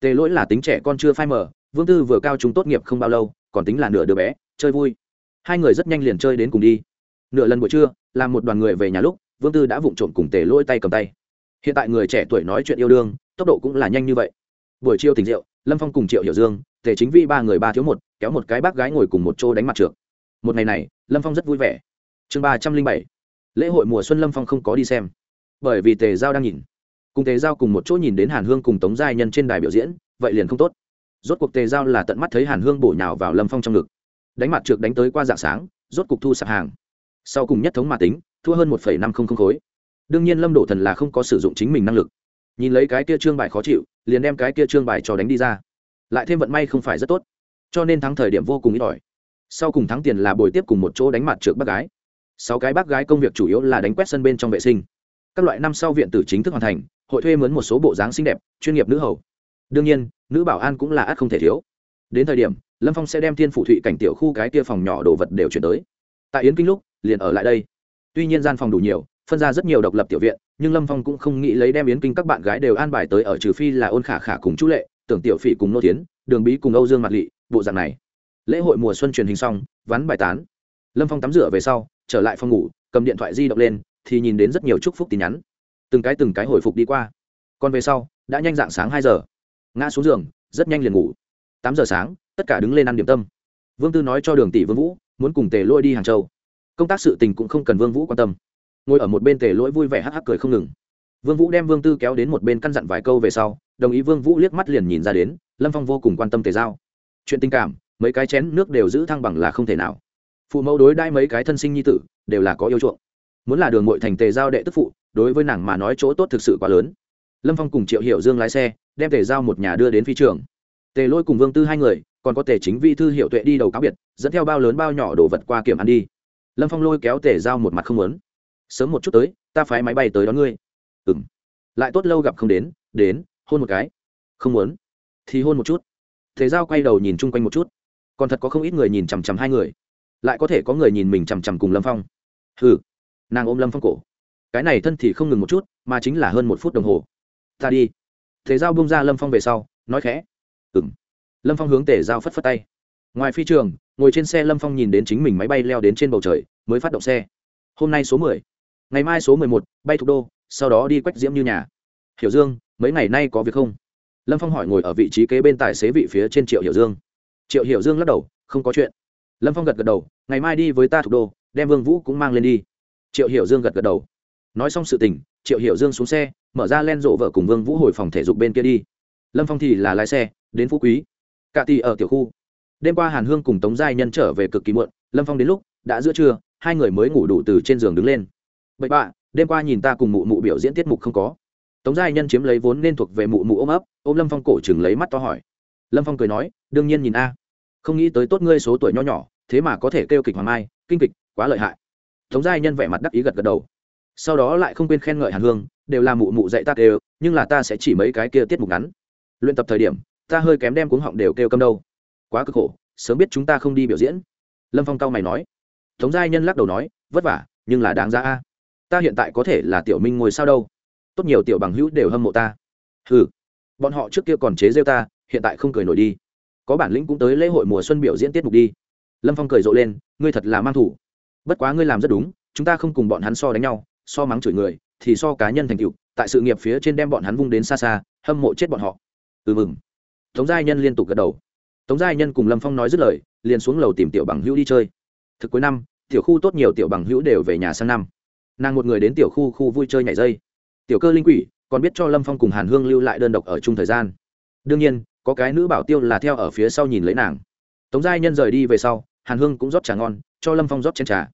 tề lỗi là tính trẻ con chưa phai mở vương tư vừa cao chúng tốt nghiệp không bao lâu, còn tính là nửa đứa bé, chơi vui. Hai người rất nhanh liền chơi đến cùng đi. Nửa lần buổi trưa, làm một đoàn người về nhà lúc, vương tư đã vụng trộm cùng tề lỗi tay cầm tay. Hiện tại người trẻ tuổi nói chuyện yêu đương, tốc độ cũng là nhanh như vậy. Buổi chiều tình rượu, lâm phong cùng triệu hiểu dương, tề chính vi ba người ba thiếu một, kéo một cái bác gái ngồi cùng một chỗ đánh mặt trượt. Một ngày này, lâm phong rất vui vẻ. Chương ba trăm linh bảy. Lễ hội mùa xuân lâm phong không có đi xem. Bởi vì tề giao đang nhìn cùng tề giao cùng một chỗ nhìn đến hàn hương cùng tống giai nhân trên đài biểu diễn, vậy liền không tốt. Rốt cuộc tề giao là tận mắt thấy hàn hương bổ nhào vào lâm phong trong ngực. Đánh mặt trượt đánh tới qua dạng sáng, rốt cục thu sạp hàng. Sau cùng nhất thống mà tính, thua hơn một năm không không khối. Đương nhiên lâm đổ thần là không có sử dụng chính mình năng lực. Nhìn lấy cái kia trương bài khó chịu, liền đem cái kia trương bài cho đánh đi ra. Lại thêm vận may không phải rất tốt, cho nên thắng thời điểm vô cùng ít ỏi. Sau cùng thắng tiền là bồi tiếp cùng một chỗ đánh mặt trượt bác gái. Sáu cái bác gái công việc chủ yếu là đánh quét sân bên trong vệ sinh. Các loại năm sau viện tử chính thức hoàn thành hội thuê mướn một số bộ dáng xinh đẹp, chuyên nghiệp nữ hầu. Đương nhiên, nữ bảo an cũng là ắt không thể thiếu. Đến thời điểm, lâm phong sẽ đem thiên phủ thụy cảnh tiểu khu cái kia phòng nhỏ đồ vật đều chuyển tới. Tại yến kinh lúc, liền ở lại đây. Tuy nhiên gian phòng đủ nhiều, phân ra rất nhiều độc lập tiểu viện, nhưng lâm phong cũng không nghĩ lấy đem yến kinh các bạn gái đều an bài tới ở trừ phi là ôn khả khả cùng chú lệ, tưởng tiểu phỉ cùng nô tiến đường bí cùng âu dương mặt lị, bộ dạng này. Lễ hội mùa xuân truyền hình xong vắn bài tán. Lâm phong tắm rửa về sau, trở lại phòng ngủ, cầm điện thoại di động lên, thì nhìn đến rất nhiều chúc phúc tin nhắn từng cái từng cái hồi phục đi qua. Còn về sau, đã nhanh dạng sáng hai giờ. Ngã xuống giường, rất nhanh liền ngủ. Tám giờ sáng, tất cả đứng lên ăn điểm tâm. Vương tư nói cho đường tỷ vương vũ, muốn cùng tề lôi đi hàng châu. Công tác sự tình cũng không cần vương vũ quan tâm. Ngồi ở một bên tề lỗi vui vẻ hắc hắc cười không ngừng. Vương vũ đem vương tư kéo đến một bên căn dặn vài câu về sau, đồng ý vương vũ liếc mắt liền nhìn ra đến, lâm phong vô cùng quan tâm tề giao. Chuyện tình cảm, mấy cái chén nước đều giữ thăng bằng là không thể nào. Phụ mẫu đối đãi mấy cái thân sinh nhi tử, đều là có yêu chuộng. Muốn là đường ngội thành tề giao đệ tức phụ đối với nàng mà nói chỗ tốt thực sự quá lớn. Lâm phong cùng triệu Hiểu dương lái xe, đem tề giao một nhà đưa đến phi trường. Tề lôi cùng vương tư hai người, còn có tề chính vi thư hiệu tuệ đi đầu cáo biệt, dẫn theo bao lớn bao nhỏ đồ vật qua kiểm ăn đi. Lâm phong lôi kéo tề giao một mặt không lớn sớm một chút tới, ta phái máy bay tới đón ngươi. Ừ m lại tốt lâu gặp không đến đến, hôn một cái. Không muốn. Thì hôn một chút. Thế giao quay đầu nhìn chung quanh một chút. Còn thật có không ít người nhìn chằm chằm hai người. Lại có thể có người nhìn mình chằm chằm cùng lâm phong. Hừ. Nàng ôm lâm phong cổ cái này thân thì không ngừng một chút, mà chính là hơn một phút đồng hồ. Ta đi. Thế giao bung ra lâm phong về sau, nói khẽ. Ừng lâm phong hướng tề giao phất phất tay. Ngoài phi trường, ngồi trên xe lâm phong nhìn đến chính mình máy bay leo đến trên bầu trời, mới phát động xe. Hôm nay số mười. Ngày mai số mười một, bay thủ đô, sau đó đi quách diễm như nhà. Hiểu dương, mấy ngày nay có việc không? Lâm phong hỏi ngồi ở vị trí kế bên tài xế vị phía trên triệu hiểu dương. Triệu hiểu dương lắc đầu, không có chuyện. Lâm phong gật gật đầu, ngày mai đi với ta thủ đô, đem vương vũ cũng mang lên đi. Triệu hiểu dương gật gật đầu nói xong sự tình, triệu hiểu dương xuống xe, mở ra len rộ vợ cùng vương vũ hồi phòng thể dục bên kia đi. Lâm phong thì là lái xe, đến phú quý. Cả tỷ ở tiểu khu. Đêm qua hàn hương cùng tống giai nhân trở về cực kỳ muộn, lâm phong đến lúc, đã giữa trưa, hai người mới ngủ đủ từ trên giường đứng lên. Bậy bạ, đêm qua nhìn ta cùng mụ mụ biểu diễn tiết mục không có. Tống giai nhân chiếm lấy vốn nên thuộc về mụ mụ ôm ấp, ôm lâm phong cổ chừng lấy mắt to hỏi. Lâm phong cười nói, đương nhiên nhìn a. Không nghĩ tới tốt ngươi số tuổi nho nhỏ, thế mà có thể kêu kịch hoàng mai, kinh kịch, quá lợi hại. Tống giai nhân vẻ mặt đắc ý gật gật đầu sau đó lại không quên khen ngợi hàn hương, đều là mụ mụ dạy ta đều nhưng là ta sẽ chỉ mấy cái kia tiết mục ngắn. Luyện tập thời điểm, ta hơi kém đem cuống họng đều kêu câm đâu. Quá cực khổ, sớm biết chúng ta không đi biểu diễn. Lâm phong cao mày nói. Tống giai nhân lắc đầu nói, vất vả, nhưng là đáng ra a. Ta hiện tại có thể là tiểu minh ngồi sao đâu. Tốt nhiều tiểu bằng hữu đều hâm mộ ta. Ừ bọn họ trước kia còn chế rêu ta, hiện tại không cười nổi đi. Có bản lĩnh cũng tới lễ hội mùa xuân biểu diễn tiết mục đi. Lâm phong cười rộ lên, ngươi thật là mang thủ. Bất quá ngươi làm rất đúng, chúng ta không cùng bọn hắn so đánh nhau so mắng chửi người, thì so cá nhân thành tựu, tại sự nghiệp phía trên đem bọn hắn vung đến xa xa, hâm mộ chết bọn họ. Ừ mừng. Tống giai nhân liên tục gật đầu. Tống giai nhân cùng lâm phong nói dứt lời, liền xuống lầu tìm tiểu bằng hữu đi chơi. Thực cuối năm, tiểu khu tốt nhiều tiểu bằng hữu đều về nhà sang năm. Nàng một người đến tiểu khu khu vui chơi nhảy dây. Tiểu cơ linh quỷ còn biết cho lâm phong cùng hàn hương lưu lại đơn độc ở chung thời gian. Đương nhiên, có cái nữ bảo tiêu là theo ở phía sau nhìn lấy nàng. Tống giai nhân rời đi về sau, hàn hương cũng rót trà ngon, cho lâm phong rót chén trà.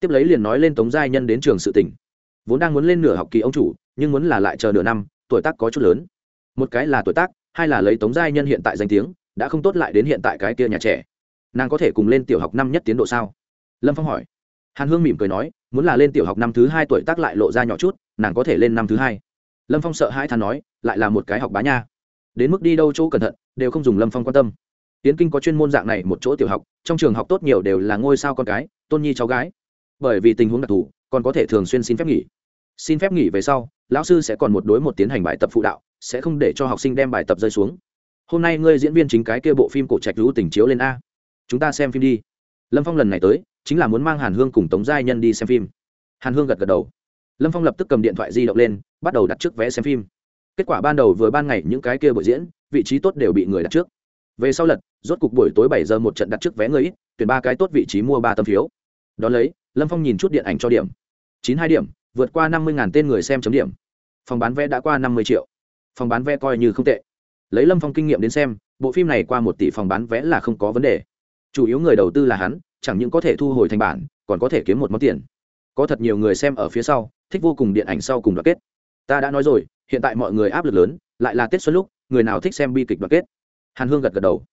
Tiếp lấy liền nói lên tống giai nhân đến trường sự tỉnh vốn đang muốn lên nửa học kỳ ông chủ, nhưng muốn là lại chờ nửa năm, tuổi tác có chút lớn. Một cái là tuổi tác, hai là lấy tống giai nhân hiện tại danh tiếng, đã không tốt lại đến hiện tại cái kia nhà trẻ. Nàng có thể cùng lên tiểu học năm nhất tiến độ sao? Lâm phong hỏi. Hàn hương mỉm cười nói, muốn là lên tiểu học năm thứ hai tuổi tác lại lộ ra nhỏ chút, nàng có thể lên năm thứ hai. Lâm phong sợ hãi than nói, lại là một cái học bá nha. Đến mức đi đâu chỗ cẩn thận, đều không dùng lâm phong quan tâm. Tiến kinh có chuyên môn dạng này một chỗ tiểu học, trong trường học tốt nhiều đều là ngôi sao con cái, tôn nhi cháu gái. Bởi vì tình huống đặc thù còn có thể thường xuyên xin phép nghỉ. Xin phép nghỉ về sau, lão sư sẽ còn một đối một tiến hành bài tập phụ đạo, sẽ không để cho học sinh đem bài tập rơi xuống. Hôm nay ngươi diễn viên chính cái kia bộ phim cổ trạch lũ tình chiếu lên a. Chúng ta xem phim đi. Lâm phong lần này tới, chính là muốn mang hàn hương cùng tống giai nhân đi xem phim. Hàn hương gật gật đầu. Lâm phong lập tức cầm điện thoại di động lên, bắt đầu đặt trước vé xem phim. Kết quả ban đầu vừa ban ngày những cái kia buổi diễn, vị trí tốt đều bị người đặt trước. Về sau lật, rốt cục buổi tối bảy giờ một trận đặt trước vé người ít, tuyển ba cái tốt vị trí mua ba tấm phiếu đón lấy, lâm phong nhìn chút điện ảnh cho điểm. Chín hai điểm, vượt qua năm mươi tên người xem chấm điểm. Phòng bán vé đã qua năm mươi triệu. Phòng bán vé coi như không tệ. Lấy lâm phong kinh nghiệm đến xem, bộ phim này qua một tỷ phòng bán vé là không có vấn đề. Chủ yếu người đầu tư là hắn, chẳng những có thể thu hồi thành bản, còn có thể kiếm một món tiền. Có thật nhiều người xem ở phía sau, thích vô cùng điện ảnh sau cùng đoạn kết. Ta đã nói rồi, hiện tại mọi người áp lực lớn, lại là tết xuân lúc, người nào thích xem bi kịch đoạn kết? Hàn hương gật gật đầu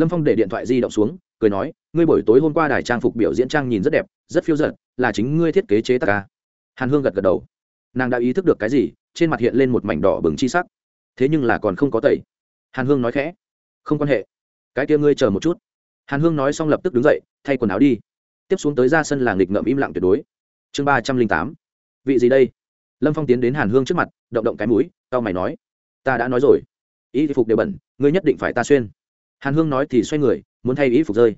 lâm phong để điện thoại di động xuống, cười nói, ngươi buổi tối hôm qua đài trang phục biểu diễn trang nhìn rất đẹp, rất phiêu giận là chính ngươi thiết kế chế tác ca hàn hương gật gật đầu. Nàng đã ý thức được cái gì, trên mặt hiện lên một mảnh đỏ bừng chi sắc. Thế nhưng là còn không có tẩy. Hàn hương nói khẽ, không quan hệ. Cái kia ngươi chờ một chút. Hàn hương nói xong lập tức đứng dậy, thay quần áo đi. Tiếp xuống tới ra sân làng nghịch ngậm im lặng tuyệt đối. Chương ba trăm linh tám. Vị gì đây? Lâm phong tiến đến hàn hương trước mặt, động động cái mũi tao mày nói, ta đã nói rồi. Ý phục đều bẩn, ngươi nhất định phải ta xuyên hàn hương nói thì xoay người, muốn thay ý phục rơi.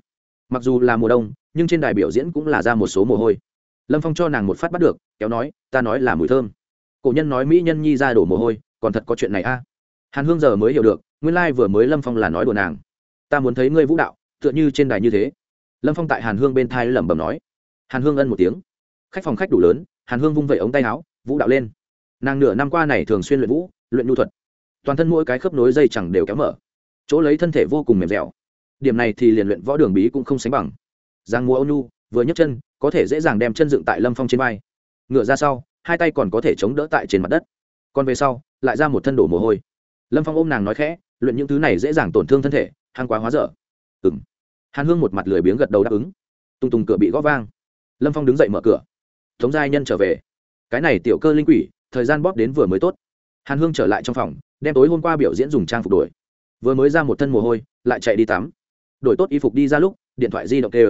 Mặc dù là mùa đông, nhưng trên đài biểu diễn cũng là ra một số mồ hôi. Lâm phong cho nàng một phát bắt được, kéo nói, ta nói là mùi thơm. Cổ nhân nói mỹ nhân nhi ra đổ mồ hôi, còn thật có chuyện này a. À? hàn hương giờ mới hiểu được, nguyên lai、like、vừa mới lâm phong là nói đùa nàng. Ta muốn thấy ngươi vũ đạo, tựa như trên đài như thế. Lâm phong tại hàn hương bên thai lẩm bẩm nói. Hàn hương ân một tiếng. Khách phòng khách đủ lớn, hàn hương vung vẩy ống tay áo, vũ đạo lên. Nàng nửa năm qua này thường xuyên luyện vũ, luyện nhu thuật. Toàn thân mỗi cái khớp nối dây chẳng đều kéo mở chỗ lấy thân thể vô cùng mềm dẻo. Điểm này thì liền luyện võ đường bí cũng không sánh bằng. Giang mua ôn nhu, vừa nhấc chân, có thể dễ dàng đem chân dựng tại lâm phong trên vai. Ngựa ra sau, hai tay còn có thể chống đỡ tại trên mặt đất. Còn về sau, lại ra một thân đổ mồ hôi. Lâm phong ôm nàng nói khẽ, luyện những thứ này dễ dàng tổn thương thân thể hàng quá hóa dở. Ừng hàn hương một mặt lười biếng gật đầu đáp ứng. Tung tùng cửa bị góp vang. Lâm phong đứng dậy mở cửa. Tống giai nhân trở về. Cái này tiểu cơ linh quỷ, thời gian bóp đến vừa mới tốt. Hàn hương trở lại trong phòng, đem tối hôm qua biểu diễn dùng trang phục đổi vừa mới ra một thân mồ hôi, lại chạy đi tắm. Đổi tốt y phục đi ra lúc, điện thoại di động tê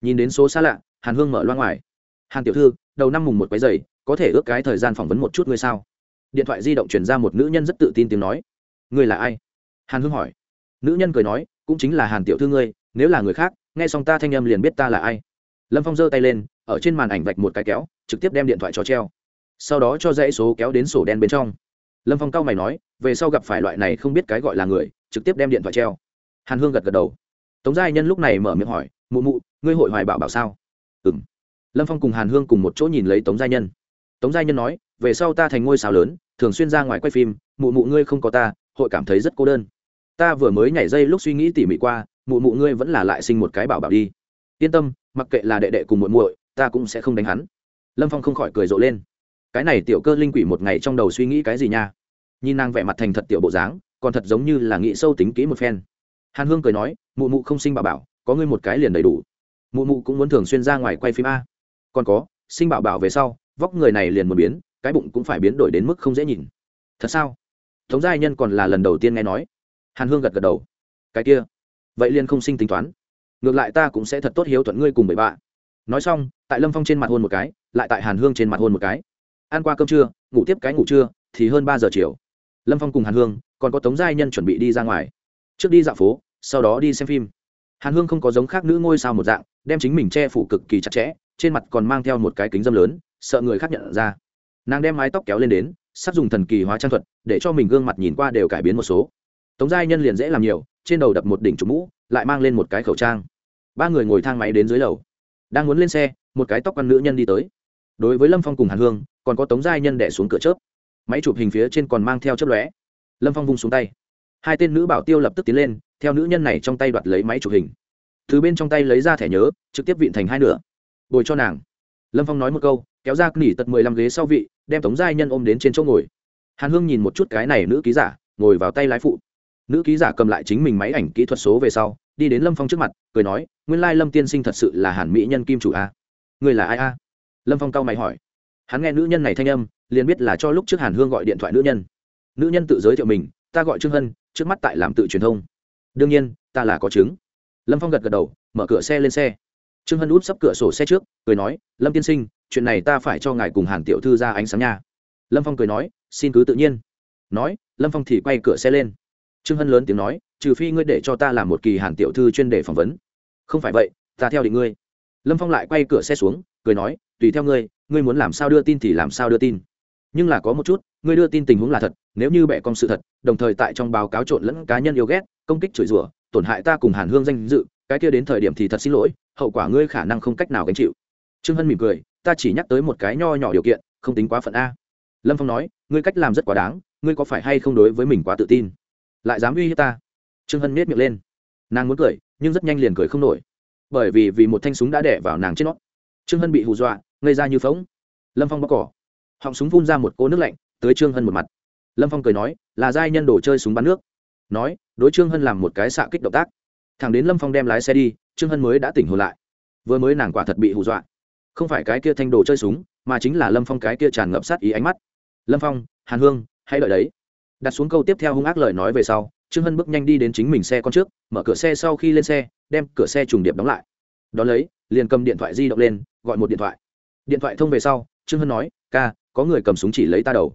nhìn đến số xa lạ, hàn hương mở loa ngoài. Hàn tiểu thư, đầu năm mùng một quái dày có thể ước cái thời gian phỏng vấn một chút ngươi sao? Điện thoại di động chuyển ra một nữ nhân rất tự tin tiếng nói. Ngươi là ai? Hàn hương hỏi. Nữ nhân cười nói, cũng chính là hàn tiểu thư ngươi, nếu là người khác, nghe xong ta thanh âm liền biết ta là ai. Lâm phong giơ tay lên, ở trên màn ảnh vạch một cái kéo, trực tiếp đem điện thoại cho treo. Sau đó cho dãy số kéo đến sổ đen bên trong lâm phong cao mày nói về sau gặp phải loại này không biết cái gọi là người trực tiếp đem điện thoại treo hàn hương gật gật đầu tống giai nhân lúc này mở miệng hỏi mụ mụ ngươi hội hoài bảo bảo sao ừ m lâm phong cùng hàn hương cùng một chỗ nhìn lấy tống giai nhân tống giai nhân nói về sau ta thành ngôi sao lớn thường xuyên ra ngoài quay phim mụ mụ ngươi không có ta hội cảm thấy rất cô đơn ta vừa mới nhảy dây lúc suy nghĩ tỉ mỉ qua mụ mụ ngươi vẫn là lại sinh một cái bảo bảo đi yên tâm mặc kệ là đệ đệ cùng muội muội ta cũng sẽ không đánh hắn lâm phong không khỏi cười rộ lên cái này tiểu cơ linh quỷ một ngày trong đầu suy nghĩ cái gì nha? Nhìn nàng vẻ mặt thành thật tiểu bộ dáng, còn thật giống như là nghĩ sâu tính kỹ một phen. Hàn hương cười nói, mụ mụ không sinh bảo bảo, có ngươi một cái liền đầy đủ. Mụ mụ cũng muốn thường xuyên ra ngoài quay phim a. Còn có, sinh bảo bảo về sau, vóc người này liền một biến, cái bụng cũng phải biến đổi đến mức không dễ nhìn. Thật sao? Tống giai nhân còn là lần đầu tiên nghe nói. Hàn hương gật gật đầu. Cái kia, vậy liền không sinh tính toán. Ngược lại ta cũng sẽ thật tốt hiếu thuận ngươi cùng bảy bạ. Nói xong, tại lâm phong trên mặt hôn một cái, lại tại hàn hương trên mặt hôn một cái ăn qua cơm trưa, ngủ tiếp cái ngủ trưa, thì hơn ba giờ chiều. Lâm phong cùng hàn hương, còn có tống giai nhân chuẩn bị đi ra ngoài. Trước đi dạo phố, sau đó đi xem phim. Hàn hương không có giống khác nữ ngôi sao một dạng, đem chính mình che phủ cực kỳ chặt chẽ, trên mặt còn mang theo một cái kính dâm lớn, sợ người khác nhận ra. Nàng đem mái tóc kéo lên đến, sắp dùng thần kỳ hóa trang thuật, để cho mình gương mặt nhìn qua đều cải biến một số. Tống giai nhân liền dễ làm nhiều, trên đầu đập một đỉnh trục mũ, lại mang lên một cái khẩu trang. Ba người ngồi thang máy đến dưới lầu. Đang muốn lên xe, một cái tóc con nữ nhân đi tới. Đối với lâm phong cùng hàn hương còn có tống giai nhân đẻ xuống cửa chớp. Máy chụp hình phía trên còn mang theo chớp lóe. Lâm phong vung xuống tay. Hai tên nữ bảo tiêu lập tức tiến lên, theo nữ nhân này trong tay đoạt lấy máy chụp hình. Từ bên trong tay lấy ra thẻ nhớ, trực tiếp vịn thành hai nửa. Bồi cho nàng. Lâm phong nói một câu, kéo ra nỉ tật mười lăm ghế sau vị, đem tống giai nhân ôm đến trên chỗ ngồi. Hàn hương nhìn một chút cái này nữ ký giả, ngồi vào tay lái phụ. Nữ ký giả cầm lại chính mình máy ảnh kỹ thuật số về sau, đi đến lâm phong trước mặt, cười nói, nguyên lai lâm tiên sinh thật sự là hàn mỹ nhân kim chủ a. Người là ai a? Lâm phong cau mày hỏi hắn nghe nữ nhân này thanh âm, liền biết là cho lúc trước hàn hương gọi điện thoại nữ nhân. Nữ nhân tự giới thiệu mình, ta gọi trương hân, trước mắt tại làm tự truyền thông. Đương nhiên, ta là có chứng. Lâm phong gật gật đầu, mở cửa xe lên xe. Trương hân út sắp cửa sổ xe trước, cười nói, lâm tiên sinh, chuyện này ta phải cho ngài cùng hàn tiểu thư ra ánh sáng nha. Lâm phong cười nói, xin cứ tự nhiên. Nói, lâm phong thì quay cửa xe lên. Trương hân lớn tiếng nói, trừ phi ngươi để cho ta làm một kỳ hàn tiểu thư chuyên đề phỏng vấn. Không phải vậy, ta theo định ngươi. Lâm phong lại quay cửa xe xuống, cười nói, tùy theo ngươi ngươi muốn làm sao đưa tin thì làm sao đưa tin. Nhưng là có một chút, ngươi đưa tin tình huống là thật, nếu như bẻ con sự thật, đồng thời tại trong báo cáo trộn lẫn cá nhân yêu ghét, công kích chửi rủa, tổn hại ta cùng hàn hương danh dự, cái kia đến thời điểm thì thật xin lỗi, hậu quả ngươi khả năng không cách nào gánh chịu. Trương hân mỉm cười, ta chỉ nhắc tới một cái nho nhỏ điều kiện, không tính quá phận a. Lâm phong nói, ngươi cách làm rất quá đáng, ngươi có phải hay không đối với mình quá tự tin? Lại dám uy hiếp ta? Trương hân miết miệng lên. Nàng muốn cười, nhưng rất nhanh liền cười không nổi. Bởi vì vì một thanh súng đã đẻ vào nàng trên nót trương hân bị hù dọa, ngây ra như phóng lâm phong bóc cỏ. Họng súng phun ra một cô nước lạnh, tới trương hân một mặt. Lâm phong cười nói, là giai nhân đồ chơi súng bắn nước. Nói, đối trương hân làm một cái xạ kích động tác. Thằng đến lâm phong đem lái xe đi, trương hân mới đã tỉnh hồn lại. Vừa mới nàng quả thật bị hù dọa. Không phải cái kia thanh đồ chơi súng, mà chính là lâm phong cái kia tràn ngập sát ý ánh mắt. Lâm phong, hàn hương, hãy đợi đấy. Đặt xuống câu tiếp theo hung ác lời nói về sau, trương hân bước nhanh đi đến chính mình xe con trước, mở cửa xe sau khi lên xe, đem cửa xe trùng điệp đóng lại đón lấy, liền cầm điện thoại di động lên, gọi một điện thoại. Điện thoại thông về sau, trương hân nói, ca, có người cầm súng chỉ lấy ta đầu.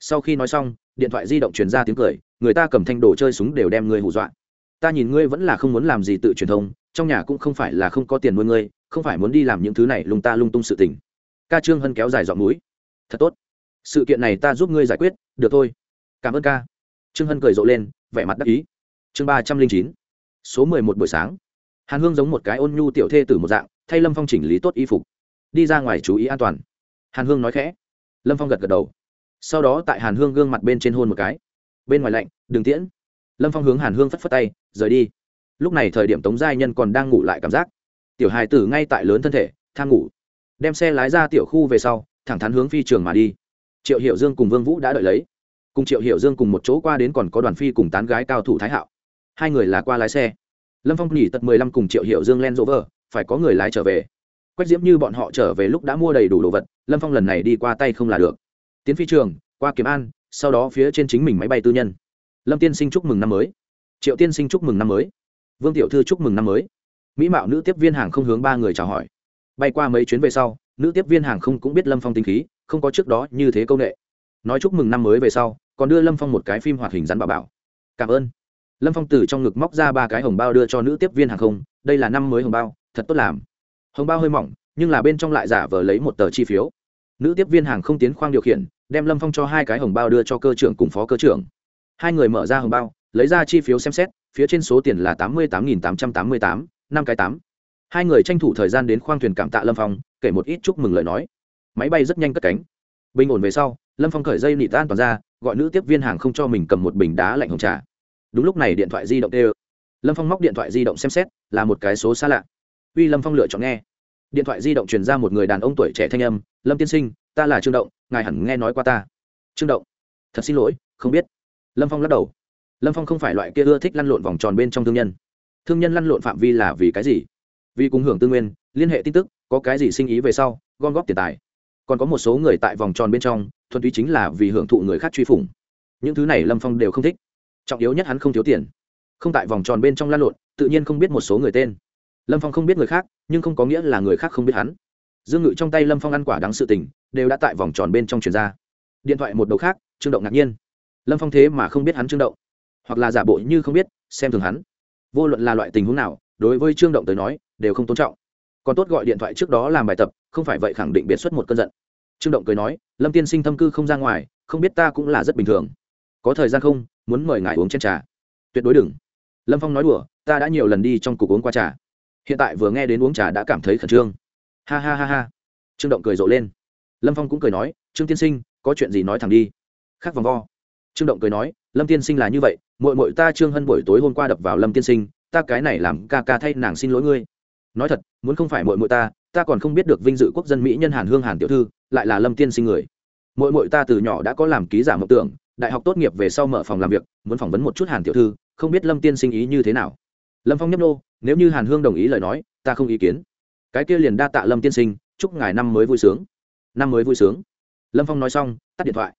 Sau khi nói xong, điện thoại di động truyền ra tiếng cười, người ta cầm thanh đồ chơi súng đều đem ngươi hù dọa. Ta nhìn ngươi vẫn là không muốn làm gì tự truyền thông, trong nhà cũng không phải là không có tiền nuôi ngươi, không phải muốn đi làm những thứ này lung ta lung tung sự tình. Ca trương hân kéo dài dọn mũi. Thật tốt. Sự kiện này ta giúp ngươi giải quyết, được thôi. Cảm ơn ca. Trương hân cười rộ lên, vẻ mặt đắc ý. Chương ba trăm linh chín. Số mười một buổi sáng hàn hương giống một cái ôn nhu tiểu thê từ một dạng, thay lâm phong chỉnh lý tốt y phục. Đi ra ngoài chú ý an toàn. Hàn hương nói khẽ. Lâm phong gật gật đầu. Sau đó tại hàn hương gương mặt bên trên hôn một cái. Bên ngoài lạnh, đừng tiễn. Lâm phong hướng hàn hương phất phất tay, rời đi. Lúc này thời điểm tống giai nhân còn đang ngủ lại cảm giác. Tiểu hài tử ngay tại lớn thân thể, tham ngủ. Đem xe lái ra tiểu khu về sau, thẳng thắn hướng phi trường mà đi. Triệu hiệu dương cùng vương vũ đã đợi lấy. Cùng triệu hiệu dương cùng một chỗ qua đến còn có đoàn phi cùng tán gái cao thủ thái hạo. Hai người là qua lái xe lâm phong nghỉ tật mười lăm cùng triệu hiệu dương len rỗ vờ, phải có người lái trở về. Quách diễm như bọn họ trở về lúc đã mua đầy đủ đồ vật, lâm phong lần này đi qua tay không là được. Tiến phi trường, qua kiếm an, sau đó phía trên chính mình máy bay tư nhân. Lâm tiên sinh chúc mừng năm mới. Triệu tiên sinh chúc mừng năm mới. Vương tiểu thư chúc mừng năm mới. Mỹ mạo nữ tiếp viên hàng không hướng ba người chào hỏi. Bay qua mấy chuyến về sau, nữ tiếp viên hàng không cũng biết lâm phong tinh khí, không có trước đó như thế công nghệ. Nói chúc mừng năm mới về sau, còn đưa lâm phong một cái phim hoạt hình rắn bà bảo. Cảm ơn lâm phong từ trong ngực móc ra ba cái hồng bao đưa cho nữ tiếp viên hàng không, đây là năm mới hồng bao, thật tốt làm. Hồng bao hơi mỏng, nhưng là bên trong lại giả vờ lấy một tờ chi phiếu. Nữ tiếp viên hàng không tiến khoang điều khiển, đem lâm phong cho hai cái hồng bao đưa cho cơ trưởng cùng phó cơ trưởng. Hai người mở ra hồng bao, lấy ra chi phiếu xem xét, phía trên số tiền là tám mươi tám nghìn tám trăm tám mươi tám, năm cái tám. Hai người tranh thủ thời gian đến khoang thuyền cảm tạ lâm phong, kể một ít chúc mừng lời nói. Máy bay rất nhanh cất cánh. Bình ổn về sau, lâm phong khởi dây nị tan toàn ra, gọi nữ tiếp viên hàng không cho mình cầm một bình đá lạnh hồng trà đúng lúc này điện thoại di động tê lâm phong móc điện thoại di động xem xét, là một cái số xa lạ. Uy, lâm phong lựa chọn nghe. Điện thoại di động truyền ra một người đàn ông tuổi trẻ thanh âm, lâm tiên sinh, ta là trương động, ngài hẳn nghe nói qua ta. Trương động? Thật xin lỗi, không biết. Lâm phong lắc đầu. Lâm phong không phải loại kia ưa thích lăn lộn vòng tròn bên trong thương nhân. Thương nhân lăn lộn phạm vi là vì cái gì? Vì cùng hưởng tư nguyên, liên hệ tin tức, có cái gì sinh ý về sau, gom góp tiền tài. Còn có một số người tại vòng tròn bên trong, thuần túy chính là vì hưởng thụ người khác truy phủng. Những thứ này lâm phong đều không thích trọng yếu nhất hắn không thiếu tiền. Không tại vòng tròn bên trong lan lộn, tự nhiên không biết một số người tên. Lâm phong không biết người khác, nhưng không có nghĩa là người khác không biết hắn. Dương ngự trong tay lâm phong ăn quả đắng sự tình, đều đã tại vòng tròn bên trong truyền ra. Điện thoại một đầu khác, trương động ngạc nhiên. Lâm phong thế mà không biết hắn trương động. Hoặc là giả bộ như không biết, xem thường hắn. Vô luận là loại tình huống nào, đối với trương động tới nói, đều không tôn trọng. Còn tốt gọi điện thoại trước đó làm bài tập, không phải vậy khẳng định biệt xuất một cơn giận. Trương động cười nói, lâm tiên sinh thâm cư không ra ngoài, không biết ta cũng là rất bình thường. Có thời gian không muốn mời ngài uống chén trà. Tuyệt đối đừng. Lâm phong nói đùa, ta đã nhiều lần đi trong cục uống qua trà. Hiện tại vừa nghe đến uống trà đã cảm thấy khẩn trương. Ha ha ha ha. Trương động cười rộ lên. Lâm phong cũng cười nói, trương tiên sinh, có chuyện gì nói thẳng đi. Khác vòng vo. Trương động cười nói, lâm tiên sinh là như vậy mội mội ta trương hân buổi tối hôm qua đập vào lâm tiên sinh, ta cái này làm ca ca thay nàng xin lỗi ngươi. Nói thật, muốn không phải mội mội ta ta còn không biết được vinh dự quốc dân mỹ nhân hàn hương hàn tiểu thư lại là lâm tiên sinh người. Mội mội ta từ nhỏ đã có làm ký giả mộng tưởng đại học tốt nghiệp về sau mở phòng làm việc, muốn phỏng vấn một chút hàn tiểu thư, không biết lâm tiên sinh ý như thế nào. Lâm phong nhấp nô nếu như hàn hương đồng ý lời nói, ta không ý kiến. Cái kia liền đa tạ lâm tiên sinh, chúc ngài năm mới vui sướng. Năm mới vui sướng. Lâm phong nói xong, tắt điện thoại.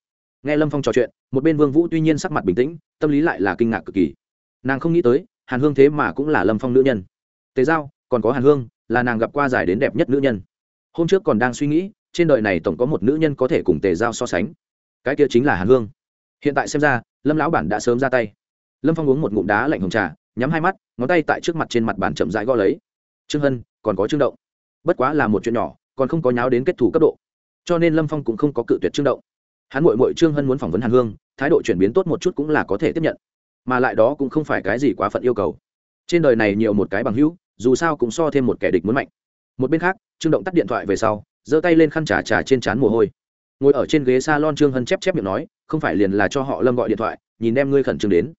Nghe lâm phong trò chuyện, một bên vương vũ tuy nhiên sắc mặt bình tĩnh, tâm lý lại là kinh ngạc cực kỳ. Nàng không nghĩ tới, hàn hương thế mà cũng là lâm phong nữ nhân. Tế giao, còn có hàn hương, là nàng gặp qua giải đến đẹp nhất nữ nhân. Hôm trước còn đang suy nghĩ, trên đời này tổng có một nữ nhân có thể cùng tề giao so sánh. Cái kia chính là hàn hương hiện tại xem ra, lâm lão bản đã sớm ra tay. Lâm phong uống một ngụm đá lạnh hồng trà, nhắm hai mắt, ngón tay tại trước mặt trên mặt bàn chậm rãi gõ lấy. Trương hân, còn có trương động. Bất quá là một chuyện nhỏ, còn không có nháo đến kết thủ cấp độ. Cho nên lâm phong cũng không có cự tuyệt trương động. Hắn mội mội trương hân muốn phỏng vấn hàn hương, thái độ chuyển biến tốt một chút cũng là có thể tiếp nhận. Mà lại đó cũng không phải cái gì quá phận yêu cầu. Trên đời này nhiều một cái bằng hữu, dù sao cũng so thêm một kẻ địch muốn mạnh. Một bên khác, trương động tắt điện thoại về sau, giơ tay lên khăn trà trà trên trán mồ hôi. Ngồi ở trên ghế s a lon trương hân chép chép miệng nói không phải liền là cho họ lâm gọi điện thoại, nhìn em ngươi khẩn trương đến.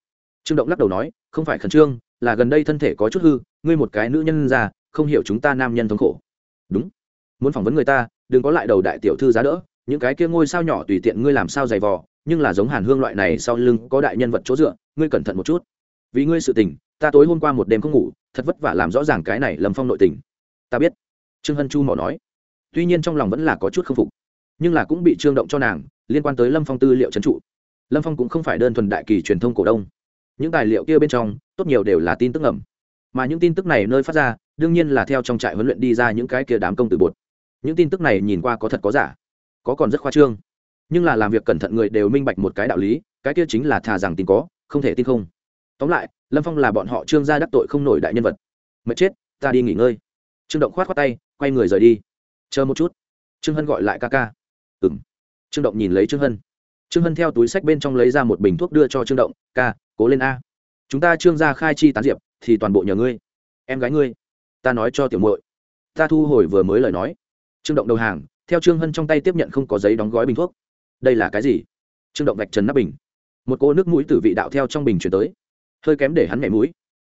Trương động lắc đầu nói, không phải khẩn trương, là gần đây thân thể có chút hư, ngươi một cái nữ nhân già không hiểu chúng ta nam nhân thống khổ. Đúng. Muốn phỏng vấn người ta, đừng có lại đầu đại tiểu thư giá đỡ, những cái kia ngôi sao nhỏ tùy tiện ngươi làm sao dày vò, nhưng là giống hàn hương loại này sau lưng có đại nhân vật chỗ dựa, ngươi cẩn thận một chút. Vì ngươi sự tình, ta tối hôm qua một đêm không ngủ, thật vất vả làm rõ ràng cái này lâm phong nội tình. Ta biết. Trương hân chu mỏ nói. Tuy nhiên trong lòng vẫn là có chút k phục nhưng là cũng bị trương động cho nàng, liên quan tới lâm phong tư liệu trấn trụ. Lâm phong cũng không phải đơn thuần đại kỳ truyền thông cổ đông. Những tài liệu kia bên trong, tốt nhiều đều là tin tức ngầm. Mà những tin tức này nơi phát ra, đương nhiên là theo trong trại huấn luyện đi ra những cái kia đám công tử bột. Những tin tức này nhìn qua có thật có giả, có còn rất khoa trương. Nhưng là làm việc cẩn thận người đều minh bạch một cái đạo lý, cái kia chính là thà rằng tin có, không thể tin không. Tóm lại, lâm phong là bọn họ trương gia đắc tội không nổi đại nhân vật. Mệt chết, ta đi nghỉ ngơi. Trương động khoát khoát tay, quay người rời đi. Chờ một chút. Trương hân gọi lại ca ca ừ m trương động nhìn lấy trương hân. Trương hân theo túi sách bên trong lấy ra một bình thuốc đưa cho trương động, ca, cố lên a. Chúng ta trương gia khai chi tán diệp, thì toàn bộ nhờ ngươi. Em gái ngươi. Ta nói cho tiểu muội. Ta thu hồi vừa mới lời nói. Trương động đầu hàng, theo trương hân trong tay tiếp nhận không có giấy đóng gói bình thuốc. Đây là cái gì? Trương động vạch trần nắp bình. Một cô nước mũi từ vị đạo theo trong bình chuyển tới. Hơi kém để hắn mẻ mũi.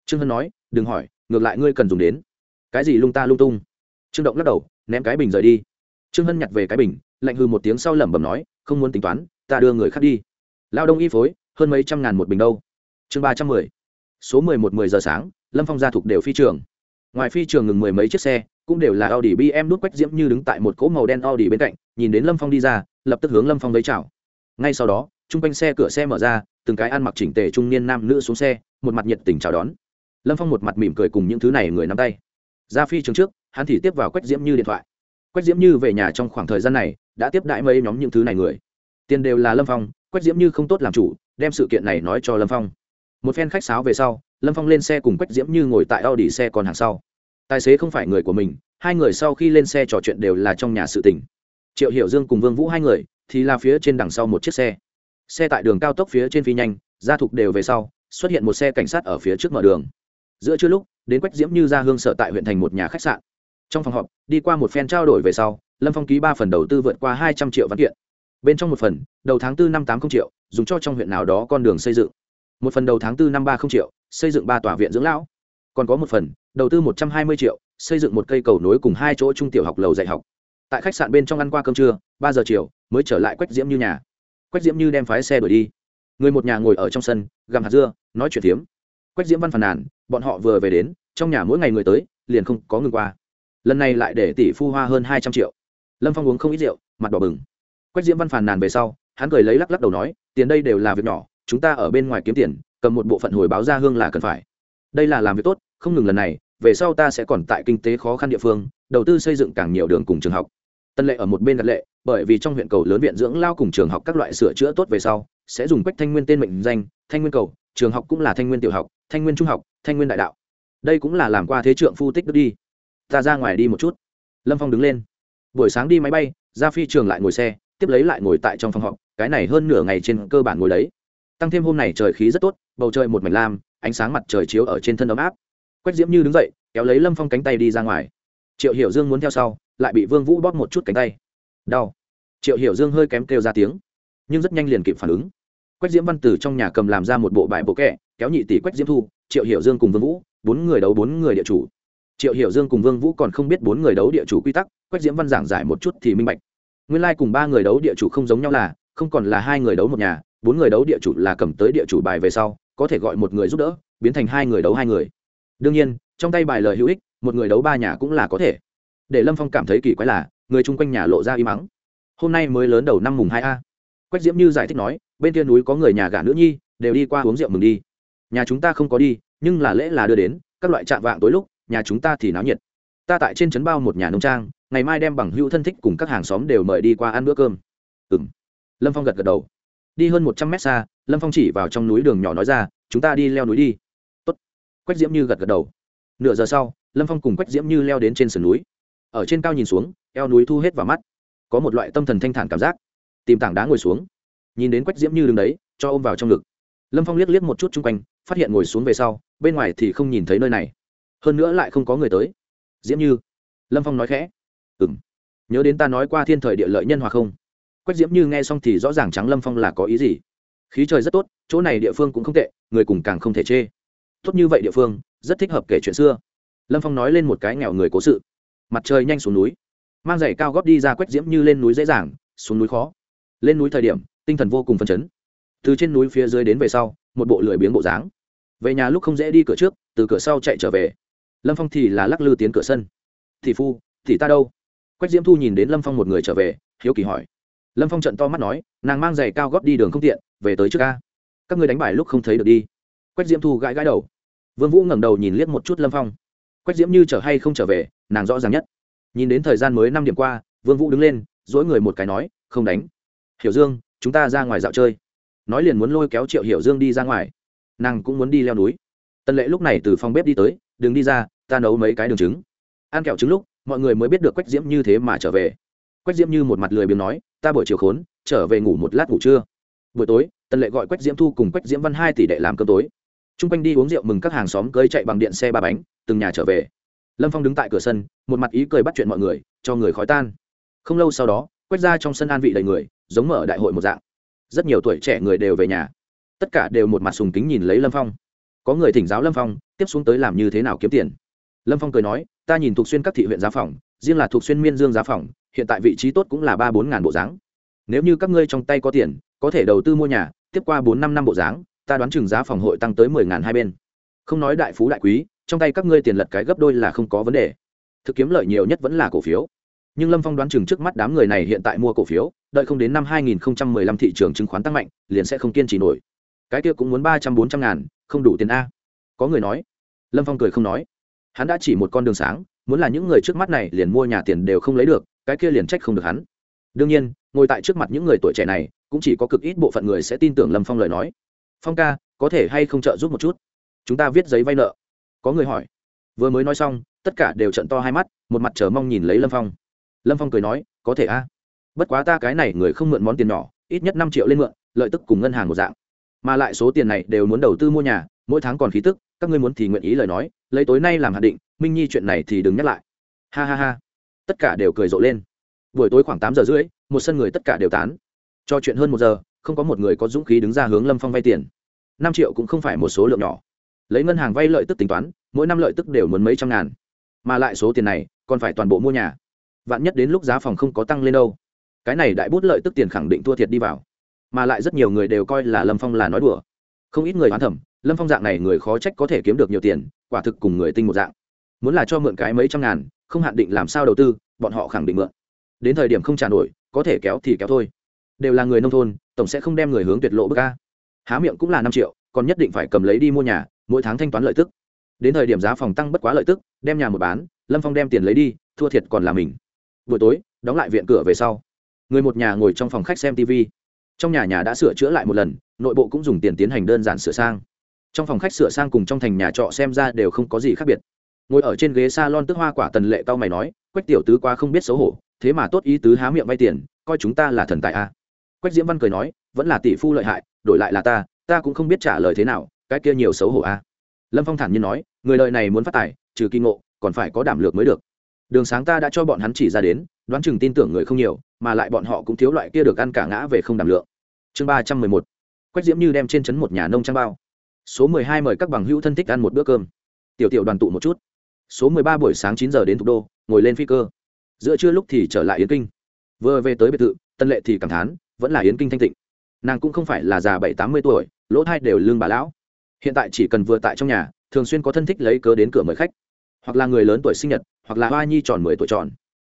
Trương hân nói, đừng hỏi, ngược lại ngươi cần dùng đến. Cái gì lung ta lung tung? Trương động lắc đầu, ném cái bình rời đi. Trương hân nhặt về cái bình lạnh hư một tiếng sau lẩm bẩm nói, không muốn tính toán, ta đưa người khác đi. Lao đông y phối, hơn mấy trăm ngàn một bình đâu. Chương ba trăm mười. Số mười một mười giờ sáng, lâm phong gia thục đều phi trường. Ngoài phi trường ngừng mười mấy chiếc xe, cũng đều là audi bm nút quách diễm như đứng tại một cỗ màu đen audi bên cạnh, nhìn đến lâm phong đi ra, lập tức hướng lâm phong lấy chào. Ngay sau đó t r u n g quanh xe cửa xe mở ra, từng cái ăn mặc chỉnh tề trung niên nam nữ xuống xe, một mặt nhiệt tình chào đón. Lâm phong một mặt mỉm cười cùng những thứ này người nắm tay. Ra phi trường trước, hắn thì tiếp vào quách diễm như điện thoại. Quách diễm như về nhà trong khoảng thời gian này đã tiếp đãi mấy nhóm những thứ này người. Tiền đều là lâm phong, quách diễm như không tốt làm chủ, đem sự kiện này nói cho lâm phong. Một phen khách sáo về sau, lâm phong lên xe cùng quách diễm như ngồi tại a u xe còn hàng sau. Tài xế không phải người của mình, hai người sau khi lên xe trò chuyện đều là trong nhà sự tỉnh triệu hiểu dương cùng vương vũ hai người, thì là phía trên đằng sau một chiếc xe. Xe tại đường cao tốc phía trên phi nhanh, gia thục đều về sau, xuất hiện một xe cảnh sát ở phía trước mở đường. Giữa trưa lúc, đến quách diễm như ra hương sở tại huyện thành một nhà khách sạn. Trong phòng họp, đi qua một phen trao đổi về sau lâm phong ký ba phần đầu tư vượt qua hai trăm triệu văn kiện. Bên trong một phần, đầu tháng bốn năm tám không triệu, dùng cho trong huyện nào đó con đường xây dựng. Một phần đầu tháng bốn năm ba không triệu, xây dựng ba tòa viện dưỡng lão. Còn có một phần, đầu tư một trăm hai mươi triệu, xây dựng một cây cầu nối cùng hai chỗ trung tiểu học lầu dạy học. Tại khách sạn bên trong ăn qua cơm trưa, ba giờ chiều, mới trở lại quách diễm như nhà. Quách diễm như đem phái xe đuổi đi. Người một nhà ngồi ở trong sân, gặm hạt dưa, nói chuyện phiếm. Quách diễm văn phàn nàn, bọn họ vừa về đến, trong nhà mỗi ngày người tới, liền không có ngừng qua. Lần này lại để tỷ phu hoa hơn hai trăm triệu lâm phong uống không ít rượu, mặt đỏ bừng. Quách diễm văn phàn nàn về sau, hắn cười lấy lắc lắc đầu nói, tiền đây đều là việc nhỏ, chúng ta ở bên ngoài kiếm tiền, cầm một bộ phận hồi báo ra hương là cần phải. Đây là làm việc tốt, không ngừng lần này, về sau ta sẽ còn tại kinh tế khó khăn địa phương, đầu tư xây dựng càng nhiều đường cùng trường học. Tân lệ ở một bên đặt lệ, bởi vì trong huyện cầu lớn viện dưỡng lao cùng trường học các loại sửa chữa tốt về sau, sẽ dùng quách thanh nguyên tên mệnh danh, thanh nguyên cầu, trường học cũng là thanh nguyên tiểu học, thanh nguyên trung học, thanh nguyên đại đạo. Đây cũng là làm qua thế trượng phu tích đức đi. Ta ra ngoài đi một chút. Lâm phong đứng lên buổi sáng đi máy bay ra phi trường lại ngồi xe, tiếp lấy lại ngồi tại trong phòng họp, cái này hơn nửa ngày trên cơ bản ngồi đấy. Tăng thêm hôm này trời khí rất tốt, bầu trời một mảnh lam, ánh sáng mặt trời chiếu ở trên thân ấm áp. Quách diễm như đứng dậy, kéo lấy lâm phong cánh tay đi ra ngoài. Triệu hiểu dương muốn theo sau, lại bị vương vũ bóp một chút cánh tay. Đau. Triệu hiểu dương hơi kém kêu ra tiếng, nhưng rất nhanh liền kịp phản ứng. Quách diễm văn từ trong nhà cầm làm ra một bộ bài bộ kẹ, kéo nhị tỷ quách diễm thu, triệu hiểu dương cùng vương vũ, bốn người đấu bốn người địa chủ. Triệu hiểu dương cùng vương vũ còn không biết bốn người đấu địa chủ quy tắc quách diễm văn giảng giải một chút thì minh bạch. Nguyên lai cùng ba người đấu địa chủ không giống nhau là, không còn là hai người đấu một nhà, bốn người đấu địa chủ là cầm tới địa chủ bài về sau, có thể gọi một người giúp đỡ, biến thành hai người đấu hai người. Đương nhiên, trong tay bài lời hữu ích, một người đấu ba nhà cũng là có thể. Để lâm phong cảm thấy kỳ quái là, người chung quanh nhà lộ ra y mắng hôm nay mới lớn đầu năm mùng hai a. Quách diễm như giải thích nói, bên kia núi có người nhà gả nữ nhi, đều đi qua uống rượu mừng đi. Nhà chúng ta không có đi, nhưng là lễ là đưa đến, các loại trạm vạng tối lúc, nhà chúng ta thì náo nhiệt. Ta tại trên trấn bao một nhà nông trang ngày mai đem bằng hữu thân thích cùng các hàng xóm đều mời đi qua ăn bữa cơm. Ừ m lâm phong gật gật đầu. Đi hơn một trăm mét xa, lâm phong chỉ vào trong núi đường nhỏ nói ra, chúng ta đi leo núi đi. Tốt. quách diễm như gật gật đầu. Nửa giờ sau, lâm phong cùng quách diễm như leo đến trên sườn núi. Ở trên cao nhìn xuống, eo núi thu hết vào mắt. Có một loại tâm thần thanh thản cảm giác. Tìm tảng đá ngồi xuống. Nhìn đến quách diễm như đứng đấy, cho ôm vào trong ngực. Lâm phong liếc liếc một chút chung quanh, phát hiện ngồi xuống về sau, bên ngoài thì không nhìn thấy nơi này. Hơn nữa lại không có người tới. Diễm như. Lâm phong nói khẽ ừ nhớ đến ta nói qua thiên thời địa lợi nhân hòa không? Quách diễm như nghe xong thì rõ ràng trắng lâm phong là có ý gì. Khí trời rất tốt, chỗ này địa phương cũng không tệ, người cùng càng không thể chê. Tốt như vậy địa phương, rất thích hợp kể chuyện xưa. Lâm phong nói lên một cái nghèo người cố sự. Mặt trời nhanh xuống núi. Mang giày cao góp đi ra quách diễm như lên núi dễ dàng, xuống núi khó. Lên núi thời điểm, tinh thần vô cùng phấn chấn. Từ trên núi phía dưới đến về sau, một bộ lười biếng bộ dáng. Về nhà lúc không dễ đi cửa trước, từ cửa sau chạy trở về. Lâm phong thì là lắc lư tiến cửa sân. Thì phu thì ta đâu? Quách diễm thu nhìn đến lâm phong một người trở về, hiếu kỳ hỏi. Lâm phong trận to mắt nói, nàng mang giày cao góp đi đường không tiện, về tới trước ca các người đánh bài lúc không thấy được đi. Quách diễm thu gãi gãi đầu. Vương vũ ngẩng đầu nhìn liếc một chút lâm phong. Quách diễm như trở hay không trở về, nàng rõ ràng nhất. Nhìn đến thời gian mới năm điểm qua, vương vũ đứng lên dỗi người một cái nói, không đánh. Hiểu dương, chúng ta ra ngoài dạo chơi. Nói liền muốn lôi kéo triệu hiểu dương đi ra ngoài. Nàng cũng muốn đi leo núi. Tân lệ lúc này từ phòng bếp đi tới, đừng đi ra, ta nấu mấy cái đường trứng. Ăn kẹo trứng lúc mọi người mới biết được quách diễm như thế mà trở về. Quách diễm như một mặt lười biếng nói, ta buổi chiều khốn, trở về ngủ một lát ngủ trưa. Buổi tối, Tần lệ gọi quách diễm thu cùng quách diễm văn hai tỷ đệ làm cơm tối. T r u n g quanh đi uống rượu mừng các hàng xóm gây chạy bằng điện xe ba bánh, từng nhà trở về. Lâm phong đứng tại cửa sân, một mặt ý cười bắt chuyện mọi người, cho người khói tan. Không lâu sau đó quét ra trong sân an vị đầy người, giống mở đại hội một dạng. Rất nhiều tuổi trẻ người đều về nhà. Tất cả đều một mặt sùng kính nhìn lấy lâm phong. Có người thỉnh giáo lâm phong, tiếp xuống tới làm như thế nào kiếm tiền. Lâm phong cười nói ta nhìn thuộc xuyên các thị huyện giá phòng, riêng là thuộc xuyên miên dương giá phòng, hiện tại vị trí tốt cũng là ba bốn ngàn bộ dáng. Nếu như các ngươi trong tay có tiền, có thể đầu tư mua nhà, tiếp qua bốn năm năm bộ dáng, ta đoán chừng giá phòng hội tăng tới mười ngàn hai bên. Không nói đại phú đại quý, trong tay các ngươi tiền lật cái gấp đôi là không có vấn đề. Thực kiếm lợi nhiều nhất vẫn là cổ phiếu. Nhưng lâm phong đoán chừng trước mắt đám người này hiện tại mua cổ phiếu, đợi không đến năm hai nghìn lăm thị trường chứng khoán tăng mạnh, liền sẽ không kiên trì nổi. Cái kia cũng muốn ba trăm bốn trăm ngàn, không đủ tiền a. Có người nói. Lâm phong cười không nói hắn đã chỉ một con đường sáng, muốn là những người trước mắt này liền mua nhà tiền đều không lấy được, cái kia liền trách không được hắn. Đương nhiên, ngồi tại trước mặt những người tuổi trẻ này, cũng chỉ có cực ít bộ phận người sẽ tin tưởng lâm phong lời nói. Phong ca, có thể hay không trợ giúp một chút? Chúng ta viết giấy vay nợ. Có người hỏi. Vừa mới nói xong, tất cả đều trận to hai mắt, một mặt chờ mong nhìn lấy lâm phong. Lâm phong cười nói, có thể a. Bất quá ta cái này người không mượn món tiền nhỏ, ít nhất năm triệu lên mượn, lợi tức cùng ngân hàng một dạng. Mà lại số tiền này đều muốn đầu tư mua nhà, mỗi tháng còn khí tức, các ngươi muốn thì nguyện ý lời nói lấy tối nay làm hạn định, minh nhi chuyện này thì đừng nhắc lại. Ha ha ha. Tất cả đều cười rộ lên. Buổi tối khoảng tám giờ rưỡi, một sân người tất cả đều tán. Cho chuyện hơn một giờ, không có một người có dũng khí đứng ra hướng lâm phong vay tiền. Năm triệu cũng không phải một số lượng nhỏ. Lấy ngân hàng vay lợi tức tính toán, mỗi năm lợi tức đều muốn mấy trăm ngàn. Mà lại số tiền này, còn phải toàn bộ mua nhà. Vạn nhất đến lúc giá phòng không có tăng lên đâu. Cái này đại bút lợi tức tiền khẳng định thua thiệt đi vào. Mà lại rất nhiều người đều coi là lâm phong là nói đùa không ít người hoán thẩm lâm phong dạng này người khó trách có thể kiếm được nhiều tiền, quả thực cùng người tinh một dạng. Muốn là cho mượn cái mấy trăm ngàn, không hạn định làm sao đầu tư, bọn họ khẳng định mượn. Đến thời điểm không trả nổi, có thể kéo thì kéo thôi. Đều là người nông thôn, tổng sẽ không đem người hướng tuyệt lộ bức ca há miệng cũng là năm triệu, còn nhất định phải cầm lấy đi mua nhà, mỗi tháng thanh toán lợi tức. Đến thời điểm giá phòng tăng bất quá lợi tức, đem nhà một bán, lâm phong đem tiền lấy đi, thua thiệt còn là mình. Buổi tối, đóng lại viện cửa về sau. Người một nhà ngồi trong phòng khách xem tv trong nhà nhà đã sửa chữa lại một lần nội bộ cũng dùng tiền tiến hành đơn giản sửa sang. Trong phòng khách sửa sang cùng trong thành nhà trọ xem ra đều không có gì khác biệt. Ngồi ở trên ghế s a lon tức hoa quả tần lệ tao mày nói, quách tiểu tứ qua không biết xấu hổ, thế mà tốt ý tứ há miệng vay tiền, coi chúng ta là thần tài a à. quách diễm văn cười nói, vẫn là tỷ phu lợi hại, đổi lại là ta ta cũng không biết trả lời thế nào, cái kia nhiều xấu hổ a à. lâm phong thản nhiên nói, người lợi này muốn phát tài, trừ kỳ ngộ, còn phải có đảm lược mới được. Đường sáng ta đã cho bọn hắn chỉ ra đến, đoán chừng tin tưởng người không nhiều, mà lại bọn họ cũng thiếu loại kia được ăn cả ngã về không đảm lượng. Chương ba trăm mười một quách diễm như đem trên trấn một nhà nông trang bao. Số mười hai mời các bằng hữu thân thích ăn một bữa cơm. Tiểu tiểu đoàn tụ một chút. Số mười ba buổi sáng chín giờ đến thủ đô, ngồi lên phi cơ. Giữa trưa lúc thì trở lại yến kinh. Vừa về tới biệt thự, tân lệ thì cảm thán, vẫn là yến kinh thanh tịnh. Nàng cũng không phải là già bảy tám mươi tuổi, lỗ thai đều lương bà lão. Hiện tại chỉ cần vừa tại trong nhà, thường xuyên có thân thích lấy cớ đến cửa mời khách. Hoặc là người lớn tuổi sinh nhật, hoặc là hoa nhi tròn mười tuổi tròn.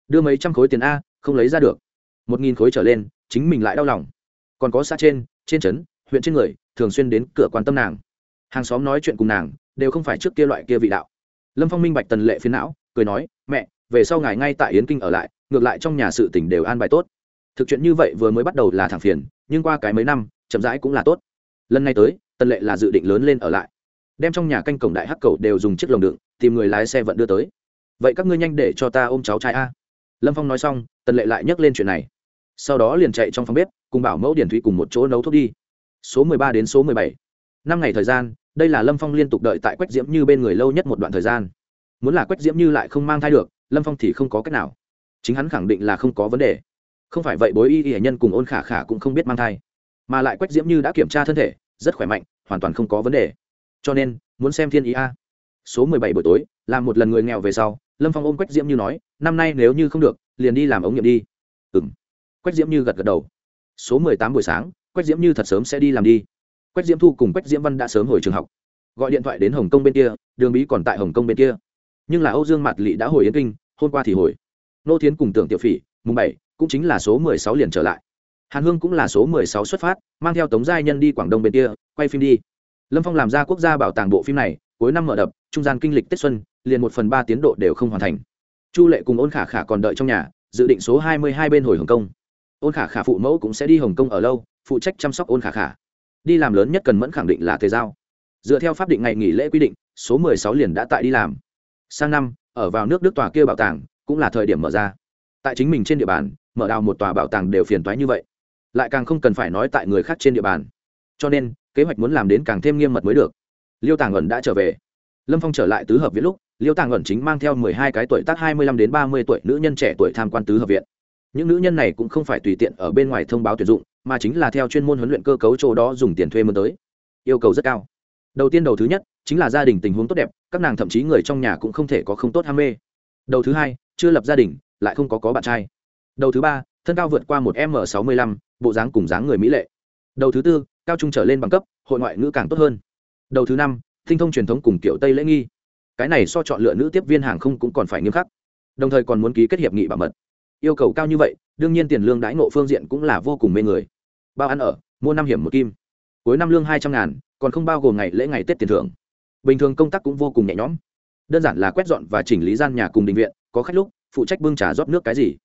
Đưa mấy trăm khối tiền a, không lấy ra được. Một nghìn khối trở lên, chính mình lại đau lòng. Còn có xa trên trên trấn huyện trên người, thường xuyên đến cửa quan tâm nàng. Hàng xóm nói chuyện cùng nàng, đều không phải trước kia loại kia vị đạo. Lâm phong minh bạch tần lệ phiến não, cười nói, mẹ, về sau ngài ngay tại yến kinh ở lại, ngược lại trong nhà sự tỉnh đều an bài tốt. Thực chuyện như vậy vừa mới bắt đầu là thẳng phiền, nhưng qua cái mấy năm, chậm rãi cũng là tốt. Lần này tới, tần lệ là dự định lớn lên ở lại. Đem trong nhà canh cổng đại hắc cầu đều dùng chiếc lồng đựng, tìm người lái xe vận đưa tới. Vậy các ngươi nhanh để cho ta ôm cháu trai a. Lâm phong nói xong, tần lệ lại nhắc lên chuyện này. Sau đó liền chạy trong phòng bếp, cùng bảo mẫu điển thủy cùng một chỗ nấu thuốc đi số mười ba đến số mười bảy. Năm ngày thời gian, đây là lâm phong liên tục đợi tại quách diễm như bên người lâu nhất một đoạn thời gian. Muốn là quách diễm như lại không mang thai được, lâm phong thì không có cách nào. Chính hắn khẳng định là không có vấn đề. Không phải vậy bối y y hệ nhân cùng ôn khả khả cũng không biết mang thai. Mà lại quách diễm như đã kiểm tra thân thể, rất khỏe mạnh, hoàn toàn không có vấn đề. Cho nên, muốn xem thiên ý a. Số mười bảy buổi tối, làm một lần người nghèo về sau, lâm phong ôm quách diễm như nói, năm nay nếu như không được, liền đi làm ống nghiệm đi. Ừ m quách diễm như gật gật đầu. Số mười tám buổi sáng quách diễm như thật sớm sẽ đi làm đi. Quách diễm thu cùng quách diễm văn đã sớm hồi trường học. Gọi điện thoại đến hồng kông bên kia, đường bí còn tại hồng kông bên kia. Nhưng là âu dương mạt lỵ đã hồi yến kinh, hôm qua thì hồi. Nô thiến cùng tưởng tiểu phỉ, mùng bảy, cũng chính là số mười sáu liền trở lại. Hàn hương cũng là số mười sáu xuất phát, mang theo tống giai nhân đi quảng đông bên kia, quay phim đi. Lâm phong làm ra quốc gia bảo tàng bộ phim này, cuối năm mở đập, trung gian kinh lịch tết xuân, liền một phần ba tiến độ đều không hoàn thành. Chu lệ cùng ôn khả khả còn đợi trong nhà, dự định số hai mươi hai bên hồi hồng kông. Ôn khả khả phụ mẫu cũng sẽ đi hồng kông ở lâu phụ trách chăm sóc ôn khả khả. Đi làm lớn nhất cần mẫn khẳng định là thế giao. Dựa theo pháp định ngày nghỉ lễ quy định, số mười sáu liền đã tại đi làm. Sang năm, ở vào nước đức tòa kia bảo tàng, cũng là thời điểm mở ra. Tại chính mình trên địa bàn, mở đào một tòa bảo tàng đều phiền toái như vậy. Lại càng không cần phải nói tại người khác trên địa bàn. Cho nên, kế hoạch muốn làm đến càng thêm nghiêm mật mới được. Liêu tàng ẩn đã trở về. Lâm phong trở lại tứ hợp viện lúc, liêu tàng ẩn chính mang theo mười hai cái tuổi tác hai mươi lăm đến ba mươi tuổi nữ nhân trẻ tuổi tham quan tứ hợp viện. Những nữ nhân này cũng không phải tùy tiện ở bên ngoài thông báo tuyển dụng mà chính là theo chuyên môn huấn luyện cơ cấu chỗ đó dùng tiền thuê mướn tới. Yêu cầu rất cao. Đầu tiên đầu thứ nhất, chính là gia đình tình huống tốt đẹp, các nàng thậm chí người trong nhà cũng không thể có không tốt ham mê. Đầu thứ hai, chưa lập gia đình, lại không có có bạn trai. Đầu thứ ba, thân cao vượt qua một m sáu mươi lăm, bộ dáng cùng dáng người mỹ lệ. Đầu thứ tư, cao trung trở lên bằng cấp, hội ngoại ngữ càng tốt hơn. Đầu thứ năm, tinh thông truyền thống cùng kiểu tây lễ nghi. Cái này so chọn lựa nữ tiếp viên hàng không cũng còn phải nghiêm khắc. Đồng thời còn muốn ký kết hiệp nghị bảo mật. Yêu cầu cao như vậy, đương nhiên tiền lương đãi ngộ phương diện cũng là vô cùng mê người bao ăn ở, mua năm hiểm một kim. Cuối năm lương hai trăm ngàn, còn không bao gồm ngày lễ ngày tết tiền thưởng. Bình thường công tác cũng vô cùng nhẹ nhõm. Đơn giản là quét dọn và chỉnh lý gian nhà cùng định viện, có khách lúc, phụ trách bưng trà rót nước cái gì.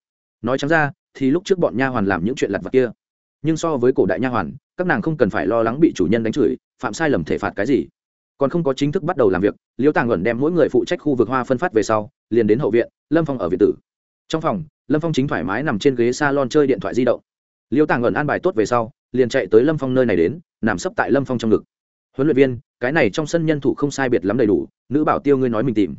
Nói chẳng ra, thì lúc trước bọn nha hoàn làm những chuyện lặt vặt kia. Nhưng so với cổ đại nha hoàn, các nàng không cần phải lo lắng bị chủ nhân đánh chửi, phạm sai lầm thể phạt cái gì. Còn không có chính thức bắt đầu làm việc, liêu tàng ẩn đem mỗi người phụ trách khu vực hoa phân phát về sau, liền đến hậu viện, lâm phong ở viện tử. Trong phòng, lâm phong chính thoải mái nằm trên ghế s a lon chơi điện thoại di động liêu tàng ẩn an bài tốt về sau, liền chạy tới lâm phong nơi này đến, nằm sấp tại lâm phong trong ngực. Huấn luyện viên, cái này trong sân nhân thủ không sai biệt lắm đầy đủ, nữ bảo tiêu ngươi nói mình tìm.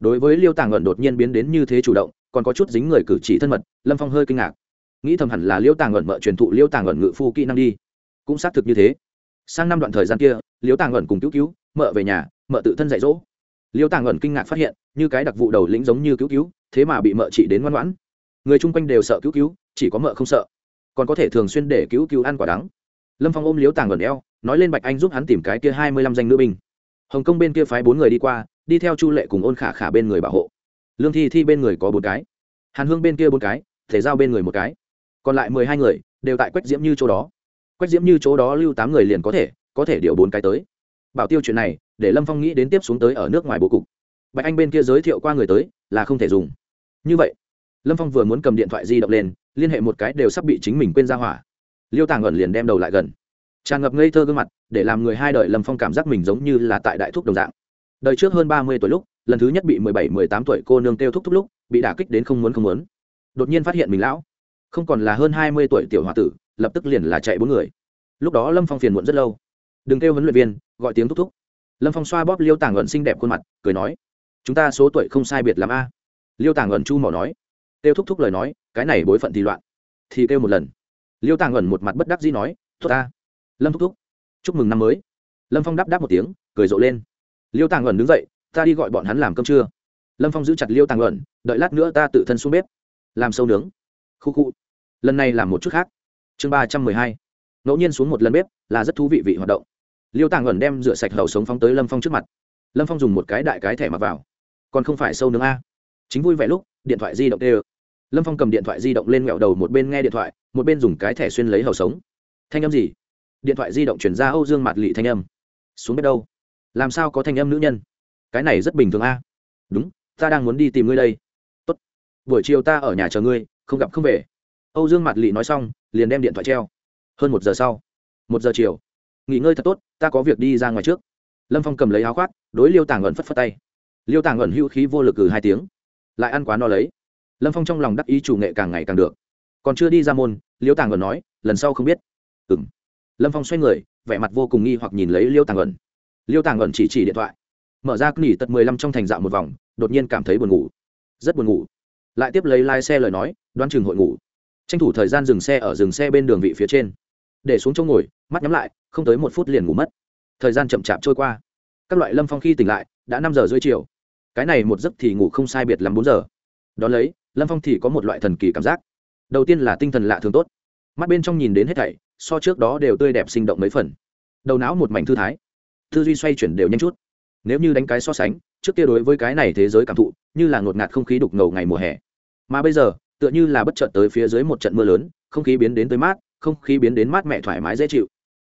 Đối với liêu tàng ẩn đột nhiên biến đến như thế chủ động, còn có chút dính người cử chỉ thân mật, lâm phong hơi kinh ngạc. Nghĩ thầm hẳn là liêu tàng ẩn mợ truyền thụ liêu tàng ẩn ngự phu kỹ năng đi. Cũng xác thực như thế. Sang năm đoạn thời gian kia, liêu tàng ẩn cùng cứu cứu, mợ về nhà, mợ tự thân dạy dỗ. Liêu tàng ẩn kinh ngạc phát hiện, như cái đặc vụ đầu lĩnh giống như cứu cứu, thế mà bị mợ chị đến ngoan ngoãn. Người chung quanh đều sợ cứu cứu, chỉ có mợ không sợ còn có thể thường xuyên để cứu cứu ăn quả đắng. Lâm phong ôm liếu tàng gần eo, nói lên bạch anh giúp hắn tìm cái kia hai mươi lăm danh nữ binh. Hồng kông bên kia phái bốn người đi qua, đi theo chu lệ cùng ôn khả khả bên người bảo hộ. Lương thi thi bên người có bốn cái. Hàn hương bên kia bốn cái, thể giao bên người một cái. Còn lại mười hai người, đều tại quách diễm như chỗ đó. Quách diễm như chỗ đó lưu tám người liền có thể có thể điều bốn cái tới. Bảo tiêu chuyện này, để lâm phong nghĩ đến tiếp xuống tới ở nước ngoài bố cục. Bạch anh bên kia giới thiệu qua người tới, là không thể dùng. Như vậy, lâm phong vừa muốn cầm điện thoại di động lên liên hệ một cái đều sắp bị chính mình quên ra hỏa. Liêu tàng ẩn liền đem đầu lại gần. Tràn ngập ngây thơ gương mặt, để làm người hai đợi lâm phong cảm giác mình giống như là tại đại thúc đồng dạng. Đời trước hơn ba mươi tuổi lúc, lần thứ nhất bị mười bảy, mười tám tuổi cô nương kêu thúc thúc lúc, bị đả kích đến không muốn không muốn. Đột nhiên phát hiện mình lão. Không còn là hơn hai mươi tuổi tiểu h o a tử, lập tức liền là chạy bốn người. Lúc đó lâm phong phiền muộn rất lâu. Đừng kêu huấn luyện viên, gọi tiếng thúc thúc. Lâm phong xoa bóp liêu tàng ẩn xinh đẹp khuôn mặt, cười nói, chúng ta số tuổi không sai biệt l a. Liêu tàng ẩn chu mỏ nói kêu thúc thúc lời nói, cái này bối phận thì loạn. Thì kêu một lần. Liêu tàng ẩn một mặt bất đắc dĩ nói thốt ta. Lâm thúc thúc, chúc mừng năm mới. Lâm phong đáp đáp một tiếng, cười rộ lên. Liêu tàng ẩn đứng dậy, ta đi gọi bọn hắn làm cơm trưa. Lâm phong giữ chặt liêu tàng ẩn, đợi lát nữa ta tự thân xuống bếp, làm sâu nướng. Khu khu. Lần này làm một chút khác. Chương ba trăm mười hai. Ngẫu nhiên xuống một lần bếp, là rất thú vị vị hoạt động. Liêu tàng ẩn đem rửa sạch hầu sống phóng tới lâm phong trước mặt. Lâm phong dùng một cái đại cái thẻ mặc vào. Còn không phải sâu nướng a? Chính vui vẻ lúc, điện thoại di động tê ơ lâm phong cầm điện thoại di động lên mẹo đầu một bên nghe điện thoại, một bên dùng cái thẻ xuyên lấy hầu sống. Thanh âm gì? Điện thoại di động chuyển ra âu dương mạt lị thanh âm. Xuống biết đâu? Làm sao có thanh âm nữ nhân? Cái này rất bình thường a. Đúng, ta đang muốn đi tìm ngươi đây. Tốt. buổi chiều ta ở nhà chờ ngươi, không gặp không về. Âu dương mạt lị nói xong, liền đem điện thoại treo. Hơn một giờ sau. Một giờ chiều. Nghỉ ngơi thật tốt, ta có việc đi ra ngoài trước. Lâm phong cầm lấy áo khoác, đối liêu tàng ẩn phất phất tay. Liêu tàng ẩn hữu khí vô lực cử hai tiếng. Lại ăn quá no lấy lâm phong trong lòng đắc ý chủ nghệ càng ngày càng được còn chưa đi ra môn liêu tàng ẩn nói lần sau không biết ừ m lâm phong xoay người vẻ mặt vô cùng nghi hoặc nhìn lấy liêu tàng ẩn liêu tàng ẩn chỉ chỉ điện thoại mở ra nghỉ tật mười lăm trong thành dạo một vòng đột nhiên cảm thấy buồn ngủ rất buồn ngủ lại tiếp lấy lai、like、xe lời nói đoán chừng hội ngủ tranh thủ thời gian dừng xe ở dừng xe bên đường vị phía trên để xuống chỗ ngồi mắt nhắm lại không tới một phút liền ngủ mất thời gian chậm chạp trôi qua các loại lâm phong khi tỉnh lại đã năm giờ rưỡi chiều cái này một giấc thì ngủ không sai biệt lắm bốn giờ đón lấy lâm phong thì có một loại thần kỳ cảm giác đầu tiên là tinh thần lạ thường tốt mắt bên trong nhìn đến hết thảy so trước đó đều tươi đẹp sinh động mấy phần đầu não một mảnh thư thái tư duy xoay chuyển đều nhanh chút nếu như đánh cái so sánh trước kia đối với cái này thế giới cảm thụ như là ngột ngạt không khí đục ngầu ngày mùa hè mà bây giờ tựa như là bất chợt tới phía dưới một trận mưa lớn không khí biến đến tới mát không khí biến đến mát mẻ thoải mái dễ chịu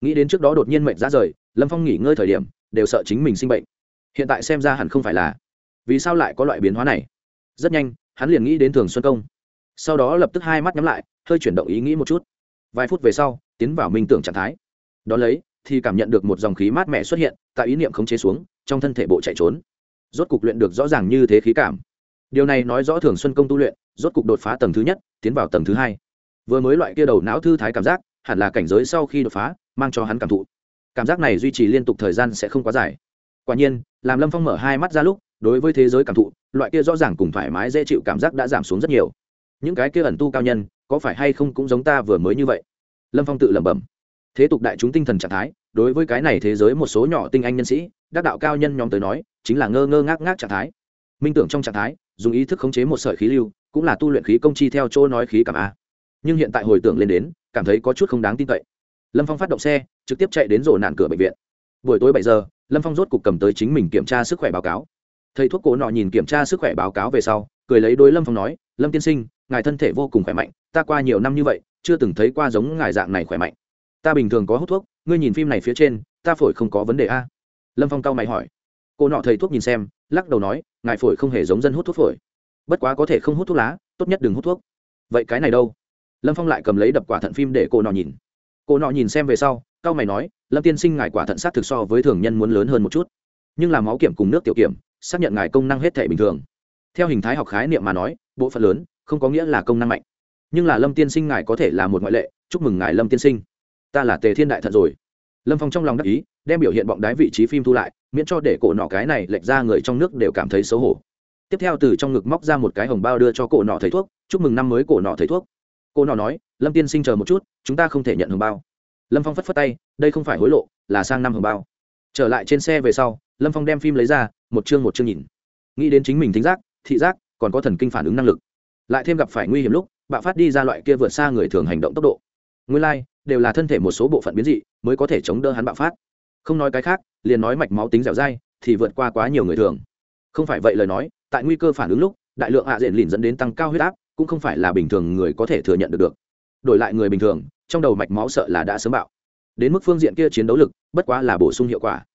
nghĩ đến trước đó đột nhiên mệnh ra rời lâm phong nghỉ ngơi thời điểm đều sợ chính mình sinh bệnh hiện tại xem ra hẳn không phải là vì sao lại có loại biến hóa này rất nhanh hắn liền nghĩ đến thường xuân công. Sau đó lập tức hai mắt nhắm lại, hơi chuyển động ý nghĩ một chút. Vài phút về sau, tiến vào minh tưởng trạng thái. Đ ó lấy, thì cảm nhận được một dòng khí mát mẻ xuất hiện, tại ý niệm khống chế xuống, trong thân thể bộ chạy trốn. Rốt cục luyện được rõ ràng như thế khí cảm. Điều này nói rõ thường xuân công tu luyện, rốt cục đột phá tầng thứ nhất, tiến vào tầng thứ hai. Vừa mới loại kia đầu não thư thái cảm giác, hẳn là cảnh giới sau khi đột phá, mang cho hắn cảm thụ. Cảm giác này duy trì liên tục thời gian sẽ không quá dài. Quả nhiên, làm lâm phong mở hai mắt ra lúc đối với thế giới cảm thụ, loại kia rõ ràng cùng thoải mái dễ chịu cảm giác đã giảm xuống rất nhiều. Những cái kia ẩn tu cao nhân, có phải hay không cũng giống ta vừa mới như vậy? Lâm phong tự lẩm bẩm. Thế tục đại chúng tinh thần trạng thái, đối với cái này thế giới một số nhỏ tinh anh nhân sĩ, đắc đạo cao nhân nhóm tới nói, chính là ngơ ngơ ngác ngác trạng thái. Minh tưởng trong trạng thái, dùng ý thức khống chế một sợi khí lưu, cũng là tu luyện khí công chi theo chỗ nói khí cảm a. Nhưng hiện tại hồi tưởng lên đến, cảm thấy có chút không đáng tin cậy. Lâm phong phát động xe, trực tiếp chạy đến rổ nạn cửa bệnh viện. Buổi tối bảy giờ, lâm phong rốt cục cầm tới chính mình kiểm tra sức khỏe báo cáo thầy thuốc cổ nọ nhìn kiểm tra sức khỏe báo cáo về sau, cười lấy đối lâm phong nói, lâm tiên sinh, ngài thân thể vô cùng khỏe mạnh, ta qua nhiều năm như vậy, chưa từng thấy qua giống ngài dạng này khỏe mạnh. Ta bình thường có hút thuốc, ngươi nhìn phim này phía trên, ta phổi không có vấn đề a. Lâm phong cao mày hỏi. Cô nọ thầy thuốc nhìn xem, lắc đầu nói, ngài phổi không hề giống dân hút thuốc phổi. Bất quá có thể không hút thuốc lá, tốt nhất đừng hút thuốc. Vậy cái này đâu? Lâm phong lại cầm lấy đập quả thận phim để cô nọ nhìn. Cô nọ nhìn xem về sau cao mày nói, lâm tiên sinh, ngài quả thận sát thực so với thường nhân muốn lớn hơn một chút. Nhưng là máu kiểm cùng nước tiểu kiểm xác nhận ngài công năng hết thể bình thường. Theo hình thái học khái niệm mà nói, bộ phận lớn không có nghĩa là công năng mạnh. Nhưng là lâm tiên sinh ngài có thể là một ngoại lệ, chúc mừng ngài lâm tiên sinh. Ta là tề thiên đại thật rồi. Lâm phong trong lòng đắc ý, đem biểu hiện bọng đái vị trí phim thu lại, miễn cho để cổ nọ cái này lệch ra người trong nước đều cảm thấy xấu hổ. Tiếp theo từ trong ngực móc ra một cái hồng bao đưa cho cổ nọ thầy thuốc, chúc mừng năm mới cổ nọ thầy thuốc. Cô nọ nói, lâm tiên sinh chờ một chút, chúng ta không thể nhận hồng bao. Lâm phong phất phất tay, đây không phải hối lộ, là sang năm hồng bao. Trở lại trên xe về sau lâm phong đem phim lấy ra một chương một chương nhìn. Nghĩ đến chính mình thính giác thị giác còn có thần kinh phản ứng năng lực. Lại thêm gặp phải nguy hiểm lúc bạo phát đi ra loại kia vượt xa người thường hành động tốc độ. Nguyên lai、like, đều là thân thể một số bộ phận biến dị mới có thể chống đỡ hắn bạo phát. Không nói cái khác liền nói mạch máu tính dẻo dai thì vượt qua quá nhiều người thường. Không phải vậy lời nói tại nguy cơ phản ứng lúc đại lượng hạ diện lìn dẫn đến tăng cao huyết áp cũng không phải là bình thường người có thể thừa nhận được được. Đổi lại người bình thường trong đầu mạch máu sợ là đã sớm bạo. Đến mức phương diện kia chiến đấu lực bất quá là bổ sung hiệu quả.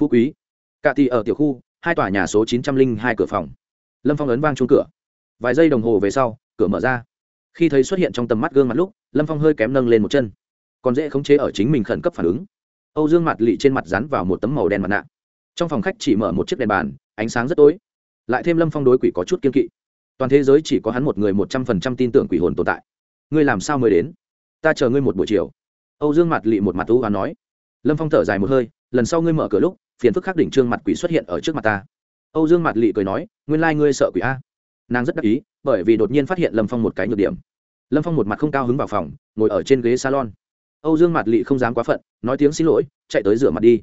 Phú quý cả tỷ ở tiểu khu, hai tòa nhà số chín trăm linh hai cửa phòng. Lâm phong ấn vang chuông cửa. Vài giây đồng hồ về sau, cửa mở ra. Khi thấy xuất hiện trong tầm mắt gương mặt lúc, lâm phong hơi kém nâng lên một chân. Còn dễ khống chế ở chính mình khẩn cấp phản ứng. Âu dương mặt lị trên mặt rắn vào một tấm màu đen mặt nạ. Trong phòng khách chỉ mở một chiếc đèn bàn, ánh sáng rất tối. Lại thêm lâm phong đối quỷ có chút kiên kỵ. Toàn thế giới chỉ có hắn một người một trăm phần trăm tin tưởng quỷ hồn tồn tại. Ngươi làm sao mới đến? Ta chờ ngươi một buổi chiều. Âu dương mặt lị một mặt thú và nói. Lâm phong thở dài một hơi, lần sau ngươi mở cửa lúc phiền phức khắc đỉnh trương mặt quỷ xuất hiện ở trước mặt ta. Âu dương mặt lị cười nói, nguyên lai、like、ngươi sợ quỷ a. Nàng rất đắc ý, bởi vì đột nhiên phát hiện lâm phong một cái nhược điểm. Lâm phong một mặt không cao hứng vào phòng, ngồi ở trên ghế salon. Âu dương mặt lị không dám quá phận, nói tiếng xin lỗi, chạy tới rửa mặt đi.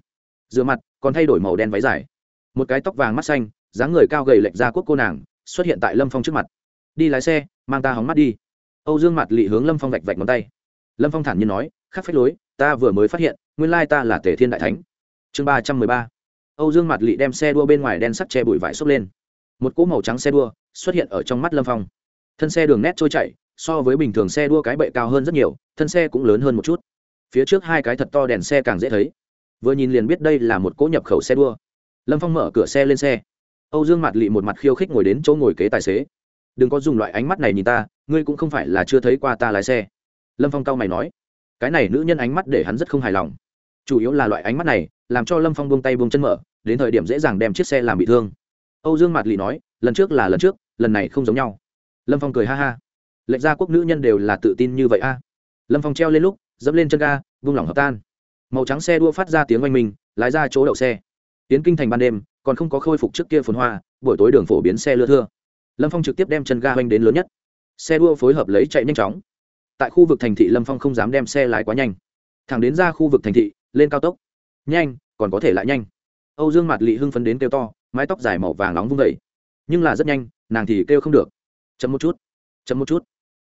Rửa mặt, còn thay đổi màu đen váy dài. Một cái tóc vàng mắt xanh, dáng người cao gầy lệch ra quốc cô nàng, xuất hiện tại lâm phong trước mặt. Đi lái xe, mang ta hóng mắt đi. Âu dương mặt lị hướng lâm phong vạch vạch ngón tay. Lâm phong thản nhiên nói, khắc phách lối, ta vừa mới phát hiện, nguyên lai ta là tề thiên đại thánh chương ba trăm mười ba. Âu dương mặt lị đem xe đua bên ngoài đen sắt che bụi vải xốc lên. Một cỗ màu trắng xe đua xuất hiện ở trong mắt lâm phong. Thân xe đường nét trôi chảy, so với bình thường xe đua cái bệ cao hơn rất nhiều, thân xe cũng lớn hơn một chút. Phía trước hai cái thật to đèn xe càng dễ thấy. Vừa nhìn liền biết đây là một cỗ nhập khẩu xe đua. Lâm phong mở cửa xe lên xe. Âu dương mặt lị một mặt khiêu khích ngồi đến chỗ ngồi kế tài xế. Đừng có dùng loại ánh mắt này nhìn ta, ngươi cũng không phải là chưa thấy qua ta lái xe. Lâm phong cao mày nói. Cái này nữ nhân ánh mắt để hắn rất không hài lòng. Chủ yếu là loại ánh mắt này làm cho lâm phong buông tay buông chân mở đến thời điểm dễ dàng đem chiếc xe làm bị thương. Âu dương mạt lì nói lần trước là lần trước lần này không giống nhau. Lâm phong cười ha ha. Lệnh gia quốc nữ nhân đều là tự tin như vậy a. Lâm phong treo lên lúc dẫm lên chân ga vung lỏng hợp tan. Màu trắng xe đua phát ra tiếng oanh mình, lái ra chỗ đậu xe. Tiến kinh thành ban đêm còn không có khôi phục trước kia phồn hoa buổi tối đường phổ biến xe lưa thưa. Lâm phong trực tiếp đem chân ga oanh đến lớn nhất. Xe đua phối hợp lấy chạy nhanh chóng. Tại khu vực thành thị lâm phong không dám đem xe lái quá nhanh. Thẳng đến ra khu vực thành thị lên cao tốc nhanh, còn có thể lại nhanh. Âu dương mặt lị hưng phấn đến kêu to, mái tóc dài màu vàng nóng vung vẩy nhưng là rất nhanh, nàng thì kêu không được. Chậm một chút, chậm một chút.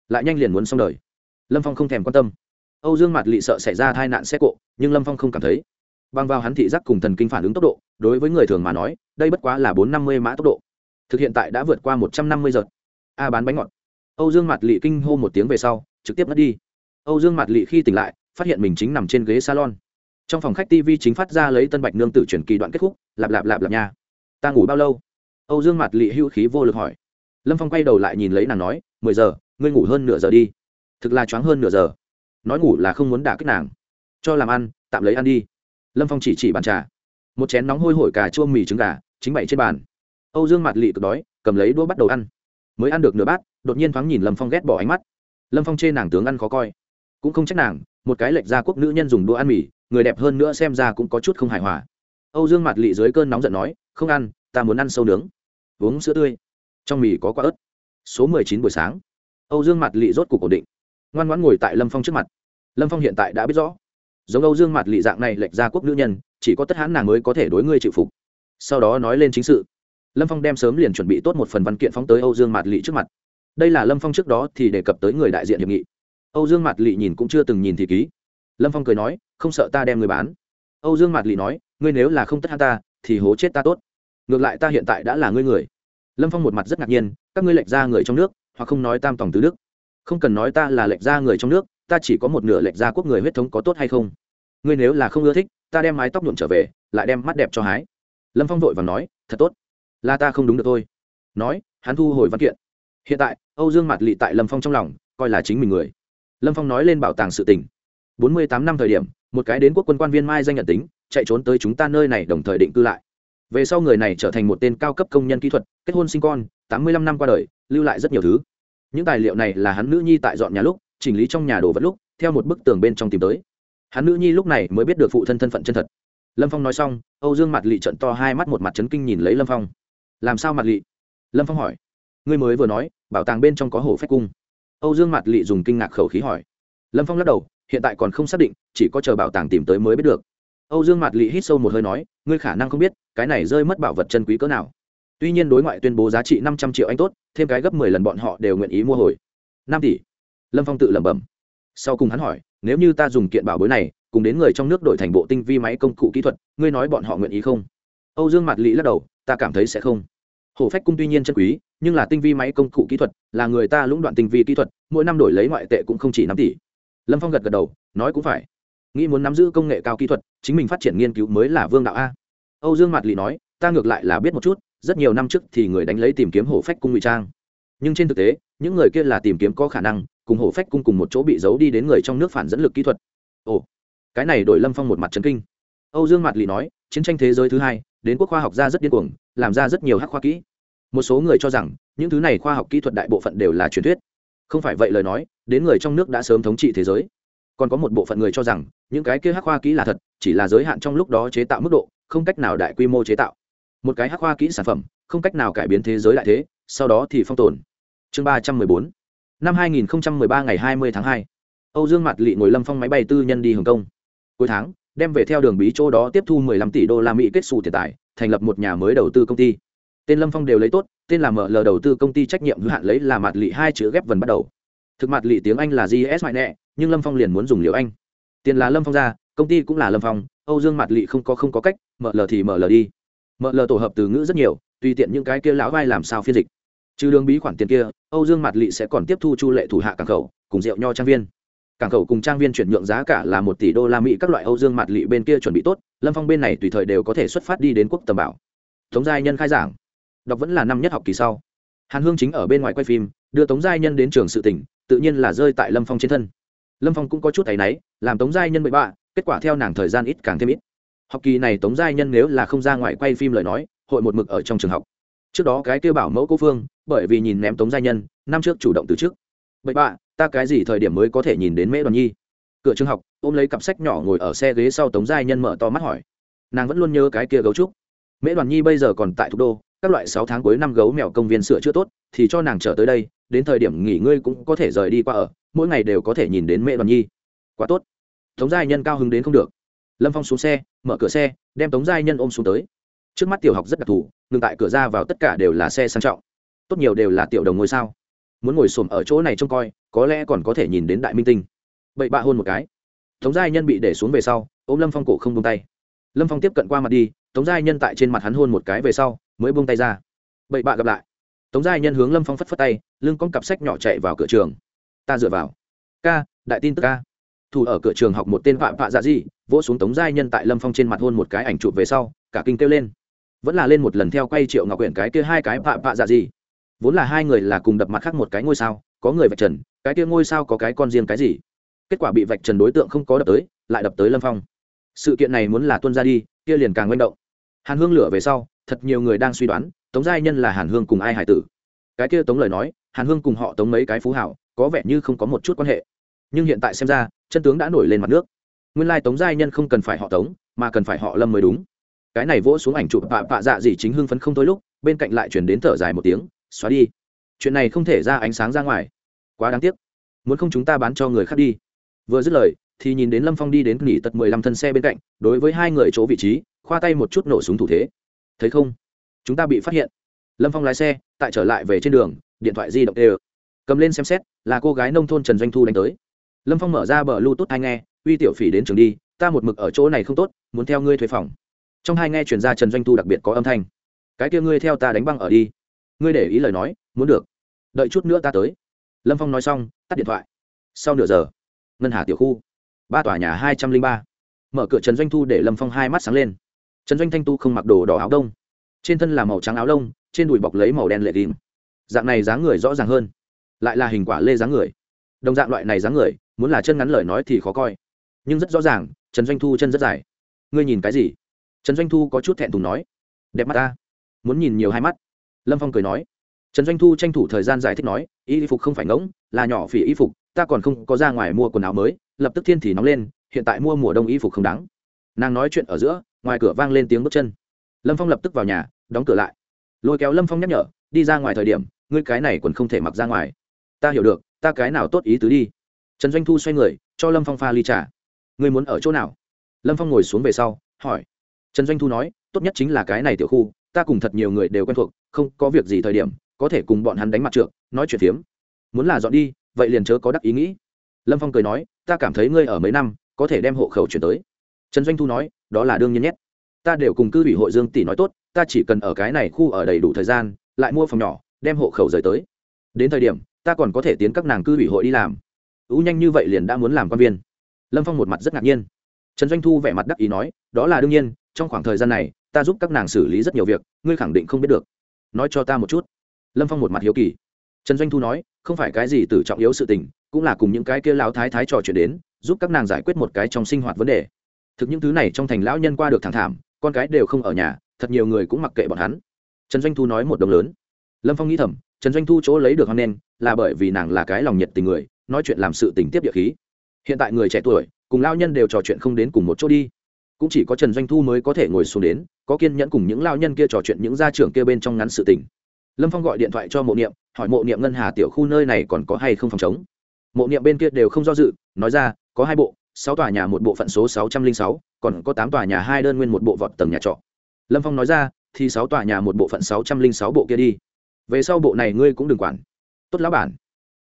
Lại nhanh liền muốn xong đời. Lâm phong không thèm quan tâm. Âu dương mặt lị sợ xảy ra tai nạn xe cộ, nhưng lâm phong không cảm thấy. Băng vào hắn thị giác cùng thần kinh phản ứng tốc độ, đối với người thường mà nói, đây bất quá là bốn năm mươi mã tốc độ. Thực hiện tại đã vượt qua một trăm năm mươi giờ. A bán bánh ngọt. Âu dương mặt lị kinh hô một tiếng về sau, trực tiếp mất đi. Âu dương mặt lị khi tỉnh lại, phát hiện mình chính nằm trên ghế salon trong phòng khách tv chính phát ra lấy tân bạch nương tử truyền kỳ đoạn kết thúc lạp lạp lạp lạp nha. Ta ngủ bao lâu? Âu dương mặt lị hưu khí vô lực hỏi. Lâm phong quay đầu lại nhìn lấy nàng nói, mười giờ, ngươi ngủ hơn nửa giờ đi. Thực là choáng hơn nửa giờ. Nói ngủ là không muốn đả kích nàng. Cho làm ăn, tạm lấy ăn đi. Lâm phong chỉ chỉ bàn trà. Một chén nóng hôi hổi cà chua mì trứng gà, chính bày trên bàn. Âu dương mặt lị cực đói, cầm lấy đũa bắt đầu ăn. Mới ăn được nửa bát, đột nhiên thoáng nhìn lâm phong ghét bỏ ánh mắt. Lâm phong chê nàng tướng ăn khó coi. Cũng không trách nàng, một cái lệch ra quốc nữ nhân dùng đũa ăn mì người đẹp hơn nữa xem ra cũng có chút không hài hòa. Âu dương mặt lị dưới cơn nóng giận nói, không ăn, ta muốn ăn sâu nướng. Uống sữa tươi. Trong mì có quả ớt. Số mười chín buổi sáng, âu dương mặt lị rốt cục ổn định. Ngoan ngoãn ngồi tại lâm phong trước mặt. Lâm phong hiện tại đã biết rõ, giống âu dương mặt lị dạng này lệch ra quốc nữ nhân, chỉ có tất hãn nàng mới có thể đối ngươi chịu phục. Sau đó nói lên chính sự. Lâm phong đem sớm liền chuẩn bị tốt một phần văn kiện phóng tới âu dương mặt lị trước mặt. Đây là lâm phong trước đó thì đề cập tới người đại diện hiệp nghị. Âu dương mặt lị nhìn cũng chưa từng nhìn thì ký lâm phong cười nói, không sợ ta đem người bán. Âu dương mạt lì nói, ngươi nếu là không tất hắn ta, thì hố chết ta tốt. Ngược lại ta hiện tại đã là ngươi người. Lâm phong một mặt rất ngạc nhiên, các ngươi lệch ra người trong nước, hoặc không nói tam tòng tứ đức. Không cần nói ta là lệch ra người trong nước, ta chỉ có một nửa lệch ra quốc người huyết thống có tốt hay không? Ngươi nếu là không ưa thích, ta đem mái tóc nhuộm trở về, lại đem mắt đẹp cho hái. Lâm phong vội và nói, thật tốt. Là ta không đúng được thôi. Nói, hắn thu hồi văn kiện. Hiện tại, âu dương Mạt lị tại lâm phong trong lòng, coi là chính mình người. Lâm phong nói lên bảo tàng sự tình bốn mươi tám năm thời điểm, một cái đến quốc quân quan viên mai danh nhận tính, chạy trốn tới chúng ta nơi này đồng thời định cư lại. Về sau người này trở thành một tên cao cấp công nhân kỹ thuật, kết hôn sinh con, tám mươi lăm năm qua đời, lưu lại rất nhiều thứ. Những tài liệu này là hắn nữ nhi tại dọn nhà lúc, chỉnh lý trong nhà đồ vật lúc, theo một bức tường bên trong tìm tới. Hắn nữ nhi lúc này mới biết được phụ thân thân phận chân thật. Lâm phong nói xong, âu dương mặt lị trận to hai mắt một mặt chấn kinh nhìn lấy lâm phong. Làm sao mặt lị? Lâm phong hỏi. Ngươi mới vừa nói, bảo tàng bên trong có hổ phách cung. Âu dương mặt lị dùng kinh ngạc khẩu khí hỏi. Lâm phong lắc đầu hiện tại còn không xác định, chỉ có chờ bảo tàng tìm tới mới biết được. Âu dương Mạt lị hít sâu một hơi nói, ngươi khả năng không biết, cái này rơi mất bảo vật chân quý cỡ nào. Tuy nhiên đối ngoại tuyên bố giá trị năm trăm triệu anh tốt, thêm cái gấp mười lần bọn họ đều nguyện ý mua hồi. Năm tỷ. Lâm phong tự lẩm bẩm. Sau cùng hắn hỏi, nếu như ta dùng kiện bảo bối này, cùng đến người trong nước đổi thành bộ tinh vi máy công cụ kỹ thuật, ngươi nói bọn họ nguyện ý không? Âu dương Mạt lị lắc đầu, ta cảm thấy sẽ không. Hổ phách cung tuy nhiên chân quý, nhưng là tinh vi máy công cụ kỹ thuật, là người ta lũng đoạn tinh vi kỹ thuật, mỗi năm đổi lấy ngoại tệ cũng không chỉ năm tỷ lâm phong gật gật đầu nói cũng phải nghĩ muốn nắm giữ công nghệ cao kỹ thuật chính mình phát triển nghiên cứu mới là vương đạo a âu dương mạt lì nói ta ngược lại là biết một chút rất nhiều năm trước thì người đánh lấy tìm kiếm hổ phách cung ngụy trang nhưng trên thực tế những người kia là tìm kiếm có khả năng cùng hổ phách cung cùng một chỗ bị giấu đi đến người trong nước phản dẫn lực kỹ thuật ồ cái này đổi lâm phong một mặt trấn kinh âu dương mạt lì nói chiến tranh thế giới thứ hai đến quốc khoa học gia rất điên cuồng làm ra rất nhiều hắc khoa kỹ một số người cho rằng những thứ này khoa học kỹ thuật đại bộ phận đều là truyền thuyết không phải vậy lời nói, đến người trong nước đã sớm thống trị thế giới. Còn có một bộ phận người cho rằng, những cái kia hắc khoa kỹ là thật, chỉ là giới hạn trong lúc đó chế tạo mức độ, không cách nào đại quy mô chế tạo. Một cái hắc khoa kỹ sản phẩm, không cách nào cải biến thế giới đại thế, sau đó thì phong tồn. Chương ba trăm mười bốn. Năm hai nghìn không trăm mười ba ngày hai mươi tháng hai. Âu dương mặt lị ngồi lâm phong máy bay tư nhân đi hồng kông. Cuối tháng, đem về theo đường bí chỗ đó tiếp thu 15 tỷ đô la mỹ kết xù tiền tài, thành lập một nhà mới đầu tư công ty. Tên lâm phong đều lấy tốt tên là ml đầu tư công ty trách nhiệm hữu hạn lấy là mặt lị hai chữ ghép vần bắt đầu. Thực mặt lị tiếng anh là gs mại nẹ nhưng lâm phong liền muốn dùng liều anh. Tiền là lâm phong ra, công ty cũng là lâm phong, âu dương mặt lị không có không có cách ml thì ml đi. Ml tổ hợp từ ngữ rất nhiều, tùy tiện những cái kia lão vai làm sao phiên dịch. Trừ đường bí khoản tiền kia, âu dương mặt lị sẽ còn tiếp thu chu lệ thủ hạ cảng khẩu, cùng rượu nho trang viên. Cảng khẩu cùng trang viên chuyển nhượng giá cả là một tỷ đô la mỹ, các loại âu dương mặt lị bên kia chuẩn bị tốt, lâm phong bên này tùy thời đều có thể xuất phát đi đến quốc tầm bảo. Tống giai nhân khai giảng đọc vẫn là năm nhất học kỳ sau. Hàn hương chính ở bên ngoài quay phim, đưa tống giai nhân đến trường sự tỉnh, tự nhiên là rơi tại lâm phong trên thân. Lâm phong cũng có chút thấy náy, làm tống giai nhân bậy bạ, kết quả theo nàng thời gian ít càng thêm ít. Học kỳ này tống giai nhân nếu là không ra ngoài quay phim lời nói, hội một mực ở trong trường học. Trước đó cái kêu bảo mẫu cô phương, bởi vì nhìn ném tống giai nhân, năm trước chủ động từ trước bậy bạ, ta cái gì thời điểm mới có thể nhìn đến mễ đoàn nhi? Cửa trường học, ôm lấy cặp sách nhỏ ngồi ở xe ghế sau tống giai nhân mở to mắt hỏi. Nàng vẫn luôn nhớ cái kia gấu trúc. Mễ đoàn nhi bây giờ còn tại thủ đô các loại sáu tháng cuối năm gấu mèo công viên sửa chữa tốt, thì cho nàng trở tới đây, đến thời điểm nghỉ ngơi cũng có thể rời đi qua ở, mỗi ngày đều có thể nhìn đến mẹ đoàn nhi. Quá tốt. Tống giai nhân cao hứng đến không được. Lâm phong xuống xe, mở cửa xe, đem tống giai nhân ôm xuống tới. Trước mắt tiểu học rất đặc thù, ngừng tại cửa ra vào tất cả đều là xe sang trọng. Tốt nhiều đều là tiểu đồng ngôi sao? Muốn ngồi xổm ở chỗ này trông coi, có lẽ còn có thể nhìn đến đại minh tinh. Bậy bạ hôn một cái. Tống giai nhân bị để xuống về sau, ôm lâm phong cổ không buông tay. Lâm phong tiếp cận qua mặt đi, tống giai nhân tại trên mặt hắn hôn một cái về sau mới buông tay ra. Bậy bạ gặp lại. Tống giai nhân hướng lâm phong phất phất tay, lưng con cặp sách nhỏ chạy vào cửa trường. Ta dựa vào. Ca, đại tin tức ca. Thủ ở cửa trường học một tên vạ vạ dạ gì vỗ xuống tống giai nhân tại lâm phong trên mặt hôn một cái ảnh chụp về sau, cả kinh kêu lên. Vẫn là lên một lần theo quay triệu ngọc quyển cái kia hai cái vạ vạ dạ gì vốn là hai người là cùng đập mặt khác một cái ngôi sao, có người vạch trần, cái kia ngôi sao có cái con riêng cái gì? Kết quả bị vạch trần đối tượng không có đập tới, lại đập tới lâm phong. Sự kiện này muốn là tuân ra đi, kia liền càng manh động. Hàn hương lửa về sau thật nhiều người đang suy đoán, tống giai nhân là hàn hương cùng ai hải tử. Cái kia tống lời nói, hàn hương cùng họ tống mấy cái phú hảo, có vẻ như không có một chút quan hệ. Nhưng hiện tại xem ra, chân tướng đã nổi lên mặt nước. Nguyên lai tống giai nhân không cần phải họ tống, mà cần phải họ lâm mới đúng. Cái này vỗ xuống ảnh chụp bạ bạ dạ gì chính hưng phấn không thôi lúc, bên cạnh lại chuyển đến thở dài một tiếng, xóa đi. Chuyện này không thể ra ánh sáng ra ngoài. Quá đáng tiếc. Muốn không chúng ta bán cho người khác đi. Vừa dứt lời, thì nhìn đến lâm phong đi đến nghỉ tật mười lăm thân xe bên cạnh, đối với hai người chỗ vị trí, khoa tay một chút nổ súng thủ thế thấy không? Chúng ta bị phát hiện. Lâm phong lái xe, tại trở lại về trên đường, điện thoại di động đều. Cầm lên xem xét, là cô gái nông thôn trần doanh thu đánh tới. Lâm phong mở ra bờ bluetooth hai nghe, uy tiểu phỉ đến trường đi, ta một mực ở chỗ này không tốt, muốn theo ngươi thuê phòng. Trong hai nghe chuyển ra trần doanh thu đặc biệt có âm thanh. Cái kia ngươi theo ta đánh băng ở đi. Ngươi để ý lời nói, muốn được. Đợi chút nữa ta tới. Lâm phong nói xong, tắt điện thoại. Sau nửa giờ, ngân hà tiểu khu, ba tòa nhà hai trăm linh ba. Mở cửa trần doanh thu để lâm phong hai mắt sáng lên trần doanh thanh tu không mặc đồ đỏ áo đông. Trên thân là màu trắng áo lông, trên đùi bọc lấy màu đen lệ tim dạng này dáng người rõ ràng hơn. Lại là hình quả lê dáng người. Đồng dạng loại này dáng người, muốn là chân ngắn lời nói thì khó coi. Nhưng rất rõ ràng, trần doanh thu chân rất dài. Ngươi nhìn cái gì? Trần doanh thu có chút thẹn thùng nói. Đẹp mắt ta. Muốn nhìn nhiều hai mắt. Lâm phong cười nói. Trần doanh thu tranh thủ thời gian giải thích nói, y phục không phải ngỗng, là nhỏ phỉ y phục, ta còn không có ra ngoài mua quần áo mới, lập tức thiên thì nóng lên, hiện tại mua mùa đông y phục không đáng. Nàng nói chuyện ở giữa ngoài cửa vang lên tiếng bước chân. Lâm phong lập tức vào nhà, đóng cửa lại. Lôi kéo lâm phong nhắc nhở, đi ra ngoài thời điểm, ngươi cái này còn không thể mặc ra ngoài. Ta hiểu được, ta cái nào tốt ý tứ đi. Trần doanh thu xoay người, cho lâm phong pha ly trà. Ngươi muốn ở chỗ nào? Lâm phong ngồi xuống về sau, hỏi. Trần doanh thu nói, tốt nhất chính là cái này tiểu khu, ta cùng thật nhiều người đều quen thuộc, không có việc gì thời điểm, có thể cùng bọn hắn đánh mặt trượt nói chuyện phiếm. Muốn là dọn đi, vậy liền chớ có đắc ý nghĩ. Lâm phong cười nói, ta cảm thấy ngươi ở mấy năm, có thể đem hộ khẩu chuyển tới. Trần doanh thu nói đó là đương nhiên nhất. Ta đều cùng cư ủy hội dương tỷ nói tốt, ta chỉ cần ở cái này khu ở đầy đủ thời gian, lại mua phòng nhỏ, đem hộ khẩu rời tới. Đến thời điểm, ta còn có thể tiến các nàng cư ủy hội đi làm. Ú nhanh như vậy liền đã muốn làm quan viên. Lâm phong một mặt rất ngạc nhiên. Trần doanh thu vẻ mặt đắc ý nói, đó là đương nhiên, trong khoảng thời gian này, ta giúp các nàng xử lý rất nhiều việc, ngươi khẳng định không biết được. Nói cho ta một chút. Lâm phong một mặt hiếu kỳ. Trần doanh thu nói, không phải cái gì từ trọng yếu sự tình, cũng là cùng những cái kia lão thái thái trò chuyện đến, giúp các nàng giải quyết một cái trong sinh hoạt vấn đề thực những thứ này trong thành lão nhân qua được thẳng thảm, con cái đều không ở nhà, thật nhiều người cũng mặc kệ bọn hắn. Trần doanh thu nói một đồng lớn. Lâm phong nghĩ thầm, trần doanh thu chỗ lấy được hoan nen là bởi vì nàng là cái lòng nhiệt tình người, nói chuyện làm sự tình tiếp địa khí. Hiện tại người trẻ tuổi, cùng lao nhân đều trò chuyện không đến cùng một chỗ đi. Cũng chỉ có trần doanh thu mới có thể ngồi xuống đến, có kiên nhẫn cùng những lao nhân kia trò chuyện những gia trưởng kia bên trong ngắn sự tình. Lâm phong gọi điện thoại cho mộ niệm, hỏi mộ niệm ngân hà tiểu khu nơi này còn có hay không phòng chống. Mộ niệm bên kia đều không do dự, nói ra, có hai bộ sáu tòa nhà một bộ phận số sáu trăm linh sáu, còn có tám tòa nhà hai đơn nguyên một bộ vọt tầng nhà trọ. Lâm phong nói ra, thì sáu tòa nhà một bộ phận sáu trăm linh sáu bộ kia đi. Về sau bộ này ngươi cũng đừng quản. Tốt lão bản.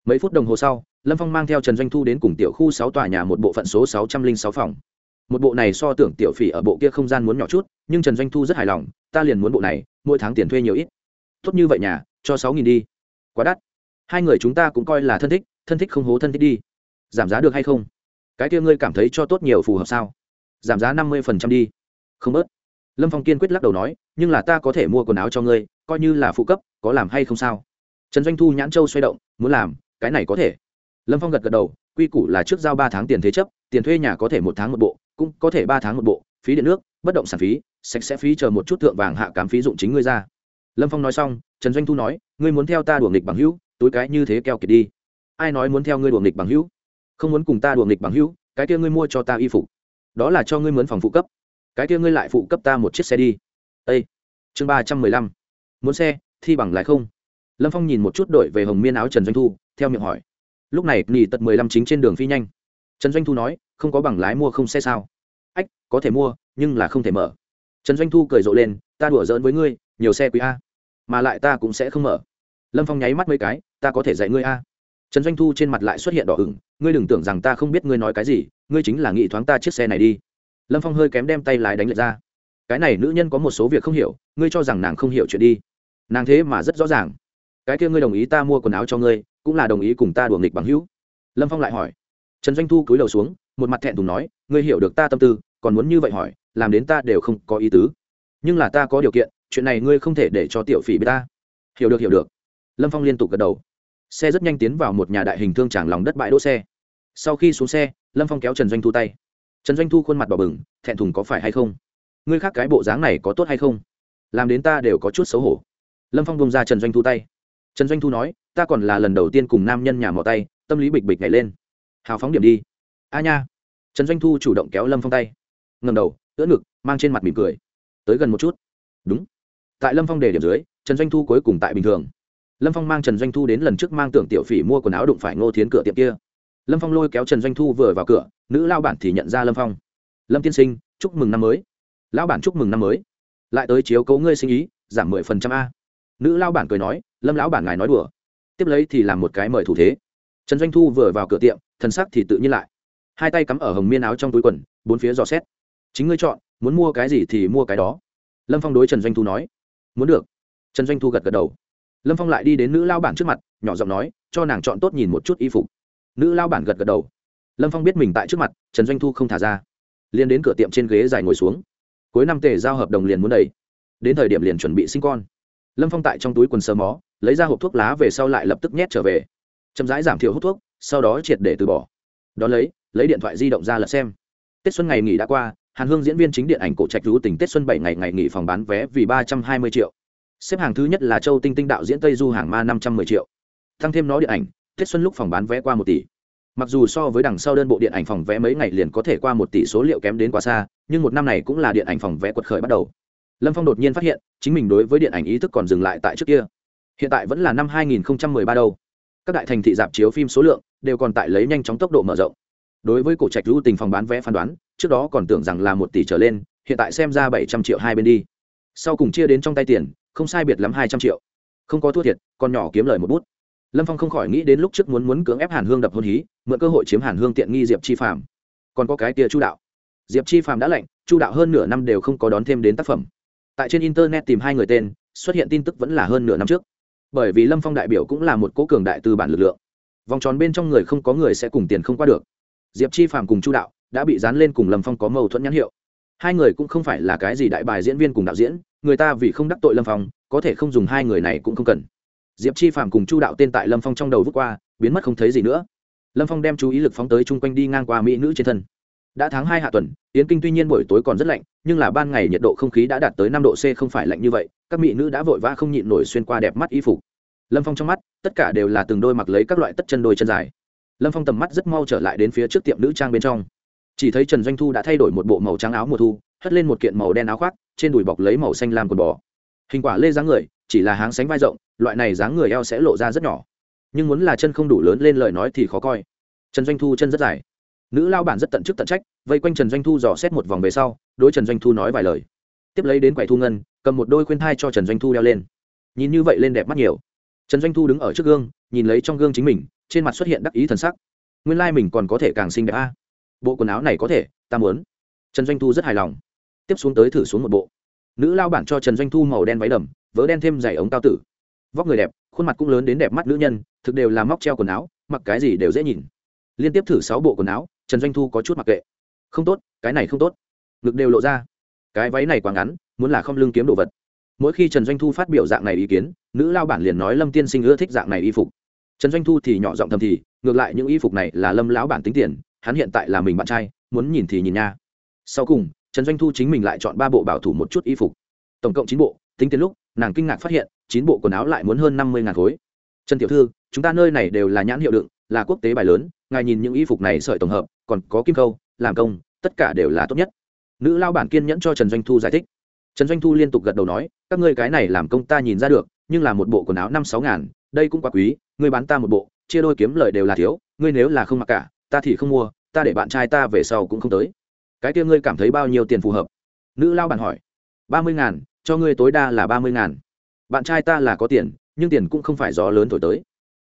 Mấy phút đồng hồ sau, lâm phong mang theo trần doanh thu đến cùng tiểu khu sáu tòa nhà một bộ phận số sáu trăm linh sáu phòng. Một bộ này so tưởng tiểu phỉ ở bộ kia không gian muốn nhỏ chút, nhưng trần doanh thu rất hài lòng, ta liền muốn bộ này, mỗi tháng tiền thuê nhiều ít. Tốt như vậy nhà, cho sáu nghìn đi. Quá đắt. Hai người chúng ta cũng coi là thân thích thân thích không hố thân thích đi. Giảm giá được hay không? Cái kia ngươi cảm thấy cho tốt nhiều phù hợp sao? Giảm giá năm mươi phần trăm đi. Không bớt lâm phong kiên quyết lắc đầu nói, nhưng là ta có thể mua quần áo cho ngươi, coi như là phụ cấp, có làm hay không sao? Trần doanh thu nhãn châu xoay động, muốn làm, cái này có thể. Lâm phong gật gật đầu, quy củ là trước giao ba tháng tiền thế chấp, tiền thuê nhà có thể một tháng một bộ, cũng có thể ba tháng một bộ, phí điện nước, bất động sản phí, sạch sẽ phí chờ một chút thượng vàng hạ cám phí dụng chính ngươi ra. Lâm phong nói xong, trần doanh thu nói, ngươi muốn theo ta đùa nghịch bằng hữu, túi cái như thế keo kiệt đi. Ai nói muốn theo ngươi đùa nghịch bằng hữu? Không muốn cùng ta đùa nghịch bằng hữu, cái kia ngươi mua cho ta y phục. Đó là cho ngươi mướn phòng phụ cấp. Cái kia ngươi lại phụ cấp ta một chiếc xe đi. Â chương ba trăm mười lăm. Muốn xe, thi bằng lại không? Lâm phong nhìn một chút đội về hồng miên áo trần doanh thu, theo miệng hỏi. Lúc này, nghỉ tật mười lăm chính trên đường phi nhanh. Trần doanh thu nói, không có bằng lái mua không xe sao? Ách, có thể mua, nhưng là không thể mở. Trần doanh thu cười rộ lên, ta đùa giỡn với ngươi, nhiều xe quý a. Mà lại ta cũng sẽ không mở. Lâm phong nháy mắt mấy cái, ta có thể dạy ngươi a trần doanh thu trên mặt lại xuất hiện đỏ ửng, ngươi đừng tưởng rằng ta không biết ngươi nói cái gì, ngươi chính là nghĩ thoáng ta chiếc xe này đi. Lâm phong hơi kém đem tay lái đánh lệch ra. Cái này nữ nhân có một số việc không hiểu, ngươi cho rằng nàng không hiểu chuyện đi. Nàng thế mà rất rõ ràng. Cái kia ngươi đồng ý ta mua quần áo cho ngươi, cũng là đồng ý cùng ta đùa nghịch bằng hữu. Lâm phong lại hỏi. Trần doanh thu cúi đầu xuống, một mặt thẹn thùng nói, ngươi hiểu được ta tâm tư, còn muốn như vậy hỏi, làm đến ta đều không có ý tứ. Nhưng là ta có điều kiện, chuyện này ngươi không thể để cho tiểu phỉ biết ta. Hiểu được hiểu được. Lâm phong liên tục gật đầu xe rất nhanh tiến vào một nhà đại hình thương tràng lòng đất bãi đỗ xe. Sau khi xuống xe, lâm phong kéo trần doanh thu tay. Trần doanh thu khuôn mặt đỏ bừng, thẹn thùng có phải hay không? Ngươi khác cái bộ dáng này có tốt hay không? Làm đến ta đều có chút xấu hổ. Lâm phong bông ra trần doanh thu tay. Trần doanh thu nói, ta còn là lần đầu tiên cùng nam nhân nhà mò tay, tâm lý bịch bịch nhảy lên. Hào phóng điểm đi. A nha. Trần doanh thu chủ động kéo lâm phong tay. Ngầm đầu, ưỡn ngực, mang trên mặt mỉm cười. Tới gần một chút. Đúng. Tại lâm phong đề điểm dưới, trần doanh thu cuối cùng tại bình thường lâm phong mang trần doanh thu đến lần trước mang tưởng tiểu phỉ mua quần áo đụng phải ngô thiến cửa tiệm kia. Lâm phong lôi kéo trần doanh thu vừa vào cửa, nữ lao bản thì nhận ra lâm phong. Lâm tiên sinh, chúc mừng năm mới. Lão bản chúc mừng năm mới. Lại tới chiếu cấu ngươi sinh ý, giảm mười phần trăm a. Nữ lao bản cười nói, lâm lão bản ngài nói đùa. Tiếp lấy thì làm một cái mời thủ thế. Trần doanh thu vừa vào cửa tiệm, thần sắc thì tự nhiên lại. Hai tay cắm ở hồng miên áo trong túi quần, bốn phía dò xét. Chính ngươi chọn, muốn mua cái gì thì mua cái đó. Lâm phong đối trần doanh thu nói. Muốn được. Trần doanh thu gật gật đầu lâm phong lại đi đến nữ lao bản trước mặt, nhỏ giọng nói, cho nàng chọn tốt nhìn một chút y phục. Nữ lao bản gật gật đầu. Lâm phong biết mình tại trước mặt, trần doanh thu không thả ra. Liền đến cửa tiệm trên ghế dài ngồi xuống. Cuối năm tề giao hợp đồng liền muốn đầy. Đến thời điểm liền chuẩn bị sinh con. Lâm phong tại trong túi quần sơ mó, lấy ra hộp thuốc lá về sau lại lập tức nhét trở về. Chậm rãi giảm thiểu hút thuốc, sau đó triệt để từ bỏ. Đón lấy lấy điện thoại di động ra lật xem. Tết xuân ngày nghỉ đã qua, hàn hương diễn viên chính điện ảnh cổ trạch rú tình tết xuân bảy ngày ngày nghỉ phòng bán vé vì ba trăm hai mươi triệu xếp hàng thứ nhất là châu tinh tinh đạo diễn tây du hàng ma năm trăm mười triệu. Tăng thêm nó điện ảnh, tết xuân lúc phòng bán vé qua một tỷ. Mặc dù so với đằng sau đơn bộ điện ảnh phòng vé mấy ngày liền có thể qua một tỷ số liệu kém đến quá xa, nhưng một năm này cũng là điện ảnh phòng vé quật khởi bắt đầu. Lâm phong đột nhiên phát hiện, chính mình đối với điện ảnh ý thức còn dừng lại tại trước kia. Hiện tại vẫn là năm 2013 đâu. Các đại thành thị dạp chiếu phim số lượng đều còn tại lấy nhanh chóng tốc độ mở rộng. Đối với cổ trạch lưu tình phòng bán vé phán đoán, trước đó còn tưởng rằng là một tỷ trở lên, hiện tại xem ra bảy trăm triệu hai bên đi. Sau cùng chia đến trong tay tiền không sai biệt lắm hai trăm triệu. Không có thua thiệt còn nhỏ kiếm lời một bút. Lâm phong không khỏi nghĩ đến lúc trước muốn muốn cưỡng ép hàn hương đập hôn hí, mượn cơ hội chiếm hàn hương tiện nghi diệp chi phàm. Còn có cái tia chu đạo. Diệp chi phàm đã lệnh chu đạo hơn nửa năm đều không có đón thêm đến tác phẩm. Tại trên internet tìm hai người tên, xuất hiện tin tức vẫn là hơn nửa năm trước. Bởi vì lâm phong đại biểu cũng là một cố cường đại tư bản lực lượng. Vòng tròn bên trong người không có người sẽ cùng tiền không qua được. Diệp chi phàm cùng chu đạo đã bị dán lên cùng lâm phong có mâu thuẫn nhãn hiệu. Hai người cũng không phải là cái gì đại bài diễn viên cùng đạo diễn người ta vì không đắc tội lâm phong, có thể không dùng hai người này cũng không cần. Diệp chi phạm cùng chu đạo tên tại lâm phong trong đầu vút qua, biến mất không thấy gì nữa. Lâm phong đem chú ý lực phóng tới chung quanh đi ngang qua mỹ nữ trên thân. Đã tháng hai hạ tuần, yến kinh tuy nhiên buổi tối còn rất lạnh, nhưng là ban ngày nhiệt độ không khí đã đạt tới năm độ c không phải lạnh như vậy, các mỹ nữ đã vội vã không nhịn nổi xuyên qua đẹp mắt y phục. Lâm phong trong mắt, tất cả đều là từng đôi mặc lấy các loại tất chân đôi chân dài. Lâm phong tầm mắt rất mau trở lại đến phía trước tiệm nữ trang bên trong. Chỉ thấy trần doanh thu đã thay đổi một bộ màu trắng áo mùa thu hất lên một kiện màu đen áo khoác, trên đùi bọc lấy màu xanh lam quần bò. Hình quả lê dáng người, chỉ là háng sánh vai rộng, loại này dáng người eo sẽ lộ ra rất nhỏ. Nhưng muốn là chân không đủ lớn lên lời nói thì khó coi. Trần doanh thu chân rất dài. Nữ lao bản rất tận chức tận trách, vây quanh trần doanh thu dò xét một vòng về sau, đối trần doanh thu nói vài lời. Tiếp lấy đến quầy thu ngân, cầm một đôi khuyên thai cho trần doanh thu đeo lên. Nhìn như vậy lên đẹp mắt nhiều. Trần doanh thu đứng ở trước gương, nhìn lấy trong gương chính mình, trên mặt xuất hiện đắc ý thần sắc. Nguyên lai、like、mình còn có thể càng xinh đẹp a. Bộ quần áo này có thể, ta muốn. Trần doanh thu rất hài lòng tiếp xuống tới thử xuống một bộ. Nữ lao bản cho trần doanh thu màu đen váy đầm, vớ đen thêm giày ống cao tử. Vóc người đẹp, khuôn mặt cũng lớn đến đẹp mắt nữ nhân, thực đều là móc treo quần áo, mặc cái gì đều dễ nhìn. Liên tiếp thử sáu bộ quần áo, trần doanh thu có chút mặc kệ. Không tốt, cái này không tốt. Ngực đều lộ ra. Cái váy này quá ngắn, muốn là không lương kiếm đồ vật. Mỗi khi trần doanh thu phát biểu dạng này ý kiến, nữ lao bản liền nói lâm tiên sinh ưa thích dạng này y phục. Trần doanh thu thì nhỏ giọng thầm thì, ngược lại những y phục này là lâm lão bản tính tiền, hắn hiện tại là mình bạn trai, muốn nhìn thì nhìn nha. Sau cùng trần doanh thu chính mình lại chọn ba bộ bảo thủ một chút y phục. Tổng cộng chín bộ, tính tiền lúc, nàng kinh ngạc phát hiện, chín bộ quần áo lại muốn hơn năm mươi ngàn khối. Trần tiểu thư, chúng ta nơi này đều là nhãn hiệu đựng, là quốc tế bài lớn, ngài nhìn những y phục này sợi tổng hợp, còn có kim câu, làm công, tất cả đều là tốt nhất. Nữ lao bản kiên nhẫn cho trần doanh thu giải thích. Trần doanh thu liên tục gật đầu nói, các ngươi cái này làm công ta nhìn ra được, nhưng là một bộ quần áo năm sáu ngàn, đây cũng quá quý, ngươi bán ta một bộ, chia đôi kiếm lời đều là thiếu, ngươi nếu là không mặc cả, ta thì không mua, ta để bạn trai ta về sau cũng không tới cái kia ngươi cảm thấy bao nhiêu tiền phù hợp? Nữ lao bản hỏi. Ba mươi ngàn, cho ngươi tối đa là ba mươi ngàn. Bạn trai ta là có tiền, nhưng tiền cũng không phải gió lớn thổi tới.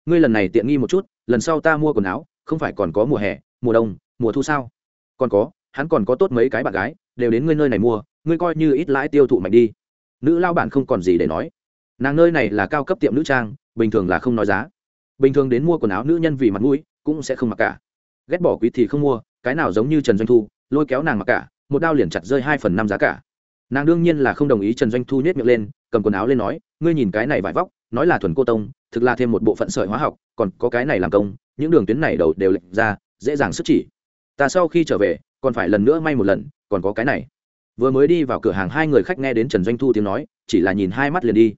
Ngươi lần này tiện nghi một chút, lần sau ta mua quần áo, không phải còn có mùa hè, mùa đông, mùa thu sao? Còn có, hắn còn có tốt mấy cái bạn gái, đều đến ngươi nơi này mua, ngươi coi như ít lãi tiêu thụ mạnh đi. Nữ lao bản không còn gì để nói. Nàng nơi này là cao cấp tiệm nữ trang, bình thường là không nói giá. Bình thường đến mua quần áo nữ nhân vì mặt mũi, cũng sẽ không mặc cả. Ghét bỏ quý thì không mua, cái nào giống như trần doanh thu lôi kéo nàng mặc cả, một đao liền chặt rơi hai phần năm giá cả. Nàng đương nhiên là không đồng ý trần doanh thu nhét miệng lên, cầm quần áo lên nói, ngươi nhìn cái này vải vóc, nói là thuần cô tông, thực là thêm một bộ phận sợi hóa học, còn có cái này làm công, những đường tuyến này đầu đều lệnh ra, dễ dàng sức chỉ. Ta sau khi trở về, còn phải lần nữa may một lần, còn có cái này. Vừa mới đi vào cửa hàng, hai người khách nghe đến trần doanh thu tiếng nói, chỉ là nhìn hai mắt liền đi.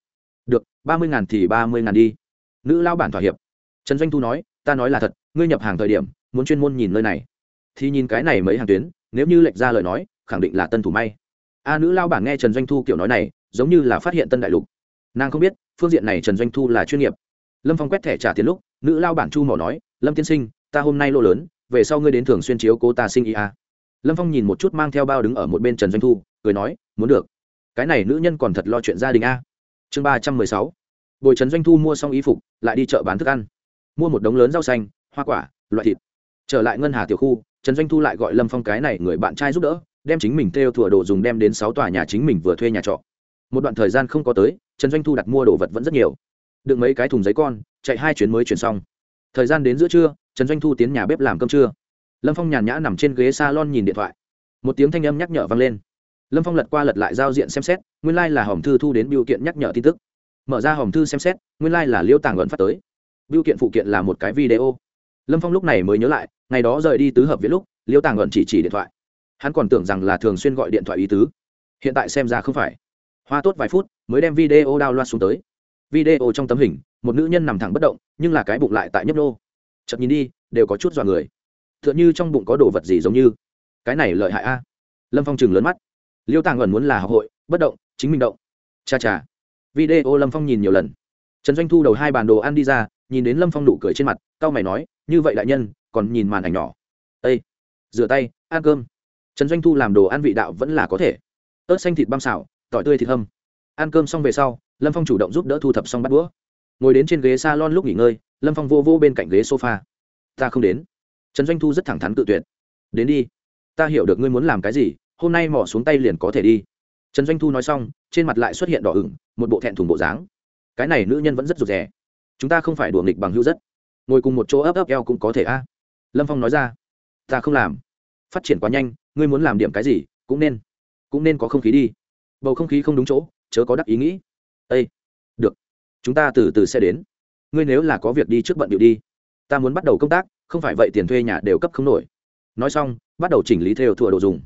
Được, ba mươi ngàn thì ba mươi ngàn đi. Nữ lao bản thỏa hiệp. Trần doanh thu nói, ta nói là thật, ngươi nhập hàng thời điểm, muốn chuyên môn nhìn nơi này thì nhìn cái này mấy hàng tuyến, nếu như lệch ra lời nói, khẳng định là tân thủ may. A nữ lao bảng nghe trần doanh thu kiểu nói này, giống như là phát hiện tân đại lục. Nàng không biết, phương diện này trần doanh thu là chuyên nghiệp. Lâm phong quét thẻ trả tiền lúc, nữ lao bản chu mỏ nói, lâm tiên sinh, ta hôm nay lỗ lớn, về sau ngươi đến thường xuyên chiếu cô ta sinh ý a. Lâm phong nhìn một chút mang theo bao đứng ở một bên trần doanh thu, cười nói, muốn được. Cái này nữ nhân còn thật lo chuyện gia đình a. Chương ba trăm mười sáu. Bồi trần doanh thu mua xong y phục, lại đi chợ bán thức ăn. Mua một đống lớn rau xanh, hoa quả, loại thịt. Trở lại ngân hà tiểu khu trần doanh thu lại gọi lâm phong cái này người bạn trai giúp đỡ, đem chính mình theo thủa đồ dùng đem đến sáu tòa nhà chính mình vừa thuê nhà trọ. Một đoạn thời gian không có tới, trần doanh thu đặt mua đồ vật vẫn rất nhiều. Đựng mấy cái thùng giấy con, chạy hai chuyến mới chuyển xong. Thời gian đến giữa trưa, trần doanh thu tiến nhà bếp làm cơm trưa. Lâm phong nhàn nhã nằm trên ghế s a lon nhìn điện thoại. Một tiếng thanh âm nhắc nhở vang lên. Lâm phong lật qua lật lại giao diện xem xét, nguyên lai、like、là hòm thư thu đến biểu kiện nhắc nhở tin tức. Mở ra hòm thư xem xét, nguyên lai、like、là liêu tàng ẩn phát tới. Biểu kiện phụ kiện là một cái video lâm phong lúc này mới nhớ lại, ngày đó rời đi tứ hợp viết lúc, liêu tàng ẩn chỉ chỉ điện thoại. Hắn còn tưởng rằng là thường xuyên gọi điện thoại ý tứ. Hiện tại xem ra không phải. Hoa tốt vài phút, mới đem video đao loa xuống tới. Video trong tấm hình, một nữ nhân nằm thẳng bất động, nhưng là cái bụng lại tại nhấp nô. Chậm nhìn đi, đều có chút dọa người. T h ư ợ n h ư trong bụng có đồ vật gì giống như. Cái này lợi hại a. Lâm phong chừng lớn mắt. Liêu tàng ẩn muốn là học hội, bất động, chính mình động. Cha cha. Video lâm phong nhìn nhiều lần. Trần doanh thu đầu hai bàn đồ ăn đi ra nhìn đến lâm phong nụ cười trên mặt cao mày nói như vậy đại nhân còn nhìn màn ảnh nhỏ ây rửa tay ăn cơm trần doanh thu làm đồ ăn vị đạo vẫn là có thể ớt xanh thịt băm xào tỏi tươi thịt hâm ăn cơm xong về sau lâm phong chủ động giúp đỡ thu thập xong bắt đũa ngồi đến trên ghế s a lon lúc nghỉ ngơi lâm phong vô vô bên cạnh ghế sofa ta không đến trần doanh thu rất thẳng thắn tự tuyệt đến đi ta hiểu được ngươi muốn làm cái gì hôm nay mỏ xuống tay liền có thể đi trần doanh thu nói xong trên mặt lại xuất hiện đỏ ửng một bộ thẹn thùng bộ dáng cái này nữ nhân vẫn rất rụt rè chúng ta không phải đùa nghịch bằng hữu rất. Ngồi cùng một chỗ ấp ấp eo cũng có thể a. Lâm phong nói ra. Ta không làm. Phát triển quá nhanh, ngươi muốn làm điểm cái gì, cũng nên cũng nên có không khí đi. Bầu không khí không đúng chỗ, chớ có đắc ý nghĩ. Ây được. Chúng ta từ từ sẽ đến. Ngươi nếu là có việc đi trước bận điệu đi. Ta muốn bắt đầu công tác, không phải vậy tiền thuê nhà đều cấp không nổi. Nói xong, bắt đầu chỉnh lý theo thùa đồ dùng.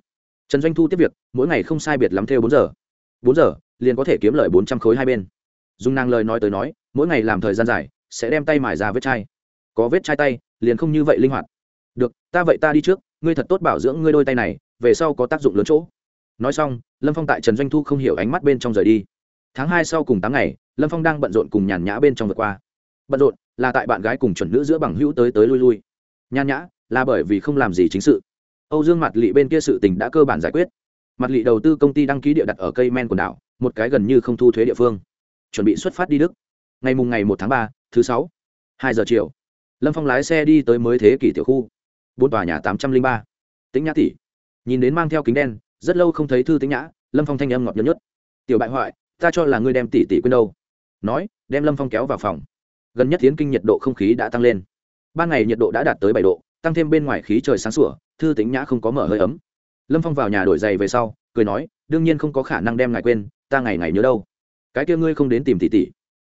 Trần doanh thu tiếp việc, mỗi ngày không sai biệt lắm theo bốn giờ. Bốn giờ, liền có thể kiếm lợi bốn trăm khối hai bên. Dùng nàng lời nói tới nói mỗi ngày làm thời gian dài, sẽ đem tay mài ra vết chai. Có vết chai tay, liền không như vậy linh hoạt. Được, ta vậy ta đi trước, ngươi thật tốt bảo dưỡng ngươi đôi tay này, về sau có tác dụng lớn chỗ. Nói xong, lâm phong tại trần doanh thu không hiểu ánh mắt bên trong rời đi. Tháng hai sau cùng tám ngày, lâm phong đang bận rộn cùng nhàn nhã bên trong vượt qua. Bận rộn là tại bạn gái cùng chuẩn nữ giữa bằng hữu tới tới lui lui. Nhàn nhã là bởi vì không làm gì chính sự. Âu dương mặt lị bên kia sự tình đã cơ bản giải quyết. Mặt lị đầu tư công ty đăng ký địa đặt ở cây men quần đảo, một cái gần như không thu thuế địa phương. Chuẩn bị xuất phát đi đức ngày mùng ngày một tháng ba, thứ sáu, hai giờ chiều, lâm phong lái xe đi tới mới thế kỷ tiểu khu, bốn tòa nhà tám trăm linh ba. Tính nhã tỷ. Nhìn đến mang theo kính đen, rất lâu không thấy thư tĩnh nhã, lâm phong thanh âm ngọt nhớ nhất. Tiểu bại hoại, ta cho là ngươi đem tỷ tỷ quên đâu. Nói, đem lâm phong kéo vào phòng. Gần nhất tiến kinh nhiệt độ không khí đã tăng lên. Ban ngày nhiệt độ đã đạt tới bảy độ, tăng thêm bên ngoài khí trời sáng sủa, thư tính nhã không có mở hơi ấm. Lâm phong vào nhà đổi giày về sau, cười nói, đương nhiên không có khả năng đem ngài quên, ta ngày ngày nhớ đâu. Cái kia ngươi không đến tìm tỷ tỷ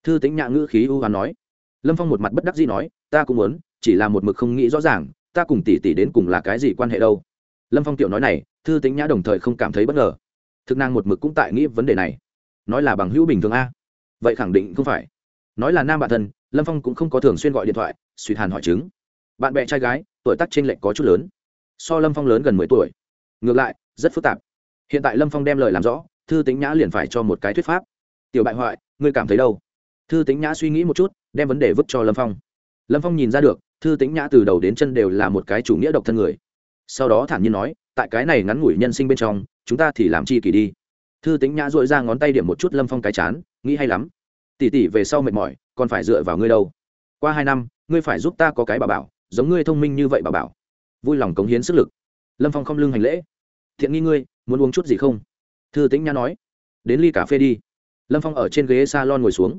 thư tính nhã ngữ khí ưu hoán nói. Lâm phong một mặt bất đắc dĩ nói, ta cũng muốn, chỉ là một mực không nghĩ rõ ràng, ta cùng tỷ tỷ đến cùng là cái gì quan hệ đâu. Lâm phong tiểu nói này, thư tính nhã đồng thời không cảm thấy bất ngờ. Thực năng một mực cũng tại nghĩ vấn đề này. Nói là bằng hữu bình thường a? Vậy khẳng định không phải. Nói là nam bạn thân, lâm phong cũng không có thường xuyên gọi điện thoại, suy hàn hỏi chứng. Bạn bè trai gái, tuổi tác t r ê n lệch có chút lớn. So lâm phong lớn gần mười tuổi. Ngược lại, rất phức tạp. Hiện tại lâm phong đem lời làm rõ, thư tính nhã liền phải cho một cái thuyết pháp. Tiểu bại hoại, ngươi cảm thấy đâu? Thư tính nhã suy nghĩ một chút, đem vấn đề vứt cho lâm phong. Lâm phong nhìn ra được, thư tính nhã từ đầu đến chân đều là một cái chủ nghĩa độc thân người. Sau đó thản nhiên nói, tại cái này ngắn ngủi nhân sinh bên trong, chúng ta thì làm chi kỳ đi. Thư tính nhã dội ra ngón tay điểm một chút lâm phong cái chán, nghĩ hay lắm. Tỉ tỉ về sau mệt mỏi, còn phải dựa vào ngươi đâu. Qua hai năm, ngươi phải giúp ta có cái bà bảo, giống ngươi thông minh như vậy bà bảo. Vui lòng cống hiến sức lực. Lâm phong không lưng hành lễ. Thiện nghi ngươi, muốn uống chút gì không? Thư tĩnh nhã nói. Đến ly cà phê đi. Lâm phong ở trên ghế s a lon ngồi xuống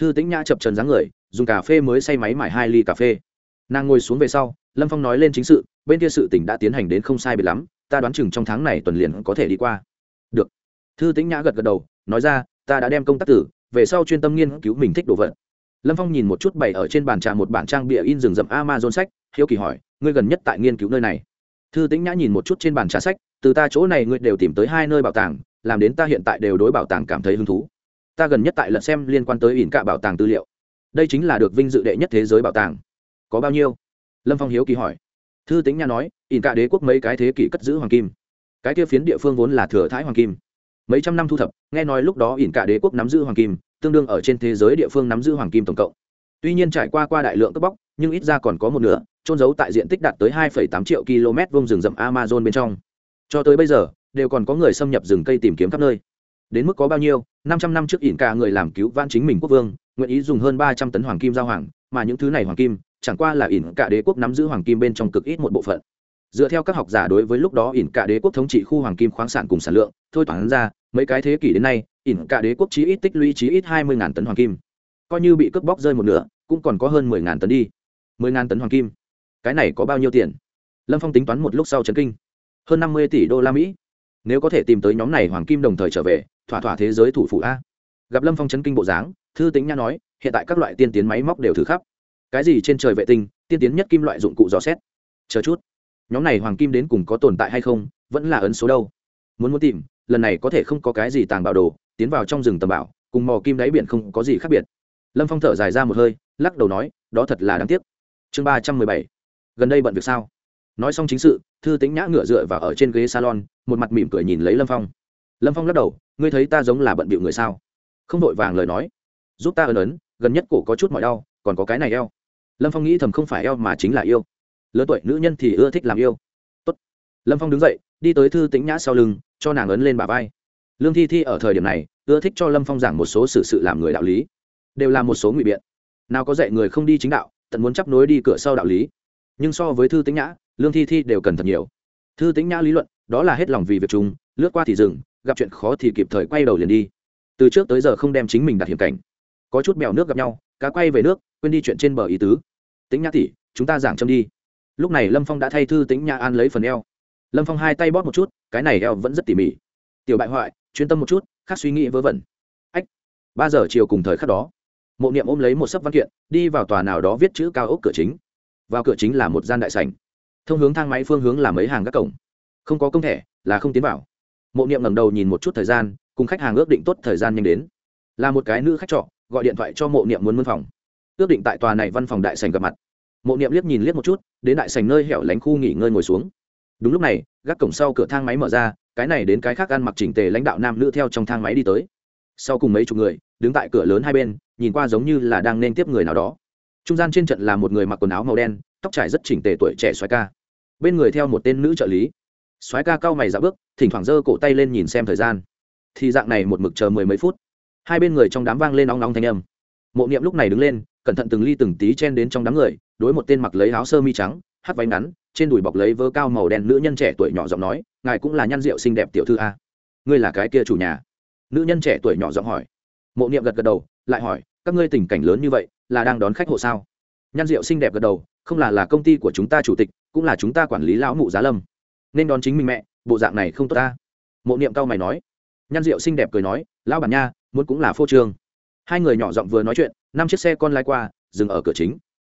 thư tĩnh nhã chập trần dáng người, dùng cà phê mới say máy mải hai ly cà phê. Nàng ngồi xuống về sau, lâm phong nói lên chính sự, bên kia sự tỉnh đã tiến hành đến không sai biệt lắm, ta đoán chừng trong tháng này tuần liền có thể đi qua. Được. Thư tĩnh nhã gật gật đầu, nói ra, ta đã đem công tác tử, về sau chuyên tâm nghiên cứu mình thích đồ vật. Lâm phong nhìn một chút bày ở trên bàn trà một bản trang bịa in rừng rậm amazon sách, hiếu kỳ hỏi, ngươi gần nhất tại nghiên cứu nơi này? Thư tĩnh nhã nhìn một chút trên bàn trà sách, từ ta chỗ này ngươi đều tìm tới hai nơi bảo tàng, làm đến ta hiện tại đều đối bảo tàng cảm thấy hứng thú ta gần nhất tại lật xem liên quan tới ỉn cạ bảo tàng tư liệu. Đây chính là được vinh dự đệ nhất thế giới bảo tàng. Có bao nhiêu? Lâm phong hiếu kỳ hỏi. Thư tính nha nói ỉn cạ đế quốc mấy cái thế kỷ cất giữ hoàng kim. Cái kia phiến địa phương vốn là thừa thái hoàng kim. Mấy trăm năm thu thập nghe nói lúc đó ỉn cả đế quốc nắm giữ hoàng kim tương đương ở trên thế giới địa phương nắm giữ hoàng kim tổng cộng. Tuy nhiên trải qua qua đại lượng cướp bóc nhưng ít ra còn có một nửa trôn giấu tại diện tích đạt tới 2,8 triệu km vông rừng rậm amazon bên trong. Cho tới bây giờ đều còn có người xâm nhập rừng cây tìm kiếm khắp nơi đến mức có bao nhiêu 500 năm trước ỉn cả người làm cứu vãn chính mình quốc vương, nguyện ý dùng hơn 300 tấn hoàng kim giao hoàng, mà những thứ này hoàng kim, chẳng qua là ỉn cả đế quốc nắm giữ hoàng kim bên trong cực ít một bộ phận. Dựa theo các học giả đối với lúc đó ỉn cả đế quốc thống trị khu hoàng kim khoáng sản cùng sản lượng, thôi toán ra, mấy cái thế kỷ đến nay, ỉn cả đế quốc chí ít tích lũy chí ít hai mươi tấn hoàng kim. Coi như bị cướp bóc rơi một nửa, cũng còn có hơn mười tấn đi. mười tấn hoàng kim. Cái này có bao nhiêu tiền? Lâm phong tính toán một lúc sau chấn kinh. Hơn năm mươi tỷ đô la mỹ nếu có thể tìm tới nhóm này hoàng kim đồng thời trở về, thỏa thỏa thế giới thủ phủ a. Gặp lâm phong chấn kinh bộ dáng, thư tính nha nói, hiện tại các loại tiên tiến máy móc đều thử khắp. Cái gì trên trời vệ tinh, tiên tiến nhất kim loại dụng cụ dò xét. Chờ chút. Nhóm này hoàng kim đến cùng có tồn tại hay không, vẫn là ấn số đâu. Muốn muốn tìm, lần này có thể không có cái gì tàng bảo đồ, tiến vào trong rừng tầm bảo, cùng mò kim đáy biển không có gì khác biệt. Lâm phong thở dài ra một hơi, lắc đầu nói, đó thật là đáng tiếc. Chương ba trăm mười bảy. Gần đây bận việc sao? Nói xong chính sự, thư tính nhã ngựa dựa và ở trên ghế salon, một mặt mỉm cười nhìn lấy lâm phong. Lâm phong lắc đầu, ngươi thấy ta giống là bận bịu người sao? Không vội vàng lời nói, giúp ta ấn ấn, gần nhất cổ có chút mỏi đau, còn có cái này eo. Lâm phong nghĩ thầm không phải eo mà chính là yêu. Lớn tuổi nữ nhân thì ưa thích làm yêu. Tốt. lâm phong đứng dậy, đi tới thư tính nhã sau lưng, cho nàng ấn lên bà vai. Lương thi thi ở thời điểm này, ưa thích cho lâm phong giảng một số sự sự làm người đạo lý. Đều là một số ngụy biện. Nào có dạy người không đi chính đạo, tận muốn chấp nối đi cửa sau đạo lý. Nhưng so với thư tính nhã lương thi thi đều cần thật nhiều. Thư tính nhã lý luận, đó là hết lòng vì việc chúng lướt qua thì dừng, gặp chuyện khó thì kịp thời quay đầu liền đi. Từ trước tới giờ không đem chính mình đặt hiểm cảnh. Có chút mèo nước gặp nhau, cá quay về nước, quên đi chuyện trên bờ ý tứ. Tính nhã tỷ, chúng ta giảng châm đi. Lúc này lâm phong đã thay thư tính nhã an lấy phần eo. Lâm phong hai tay bóp một chút, cái này eo vẫn rất tỉ mỉ. Tiểu bại hoại, chuyên tâm một chút, khác suy nghĩ vớ vẩn. Ách, ba giờ chiều cùng thời khắc đó, mộ niệm ôm lấy một sấp văn kiện, đi vào tòa nào đó viết chữ cao ốc cửa chính. Vào cửa chính là một gian đại sảnh thông hướng thang máy phương hướng là mấy hàng các cổng. Không có công thẻ, là không tiến vào. Mộ niệm ngẩng đầu nhìn một chút thời gian, cùng khách hàng ước định tốt thời gian nhanh đến. Là một cái nữ khách trọ, gọi điện thoại cho mộ niệm muốn mân phòng. Ước định tại tòa này văn phòng đại sành gặp mặt. Mộ niệm liếc nhìn liếc một chút, đến đại sành nơi hẻo lánh khu nghỉ ngơi ngồi xuống. Đúng lúc này, gác cổng sau cửa thang máy mở ra, cái này đến cái khác ăn mặc chỉnh tề lãnh đạo nam nữ theo trong thang máy đi tới. Sau cùng mấy chục người, đứng tại cửa lớn hai bên, nhìn qua giống như là đang nên tiếp người nào đó. Trung gian trên trận là một người mặc quần áo màu đen tóc trải rất chỉnh tề tuổi trẻ xoái ca. Bên người theo một tên nữ trợ lý. Xoái ca cao mày dạ bước, thỉnh thoảng giơ cổ tay lên nhìn xem thời gian. Thì dạng này một mực chờ mười mấy phút. Hai bên người trong đám vang lên nóng nóng thanh âm. Mộ niệm lúc này đứng lên, cẩn thận từng ly từng tí chen đến trong đám người, đối một tên mặc lấy áo sơ mi trắng hắt váy ngắn, trên đùi bọc lấy vớ cao màu đen nữ nhân trẻ tuổi nhỏ giọng nói, ngài cũng là nhan rượu xinh đẹp tiểu thư a. Ngươi là cái kia chủ nhà. Nữ nhân trẻ tuổi nhỏ giọng hỏi. Mộ niệm gật gật đầu, lại hỏi, các ngươi tình cảnh lớn như vậy, là đang đón khách hộ sao? Nhan rượu xinh đẹp gật đầu không là là công ty của chúng ta chủ tịch, cũng là chúng ta quản lý lão mụ giá lâm. Nên đón chính mình mẹ, bộ dạng này không tốt ta. Mộ niệm cao mày nói. Nhan diệu xinh đẹp cười nói, lão bản nha, muốn cũng là phô trương. Hai người nhỏ giọng vừa nói chuyện, năm chiếc xe con lai qua, dừng ở cửa chính.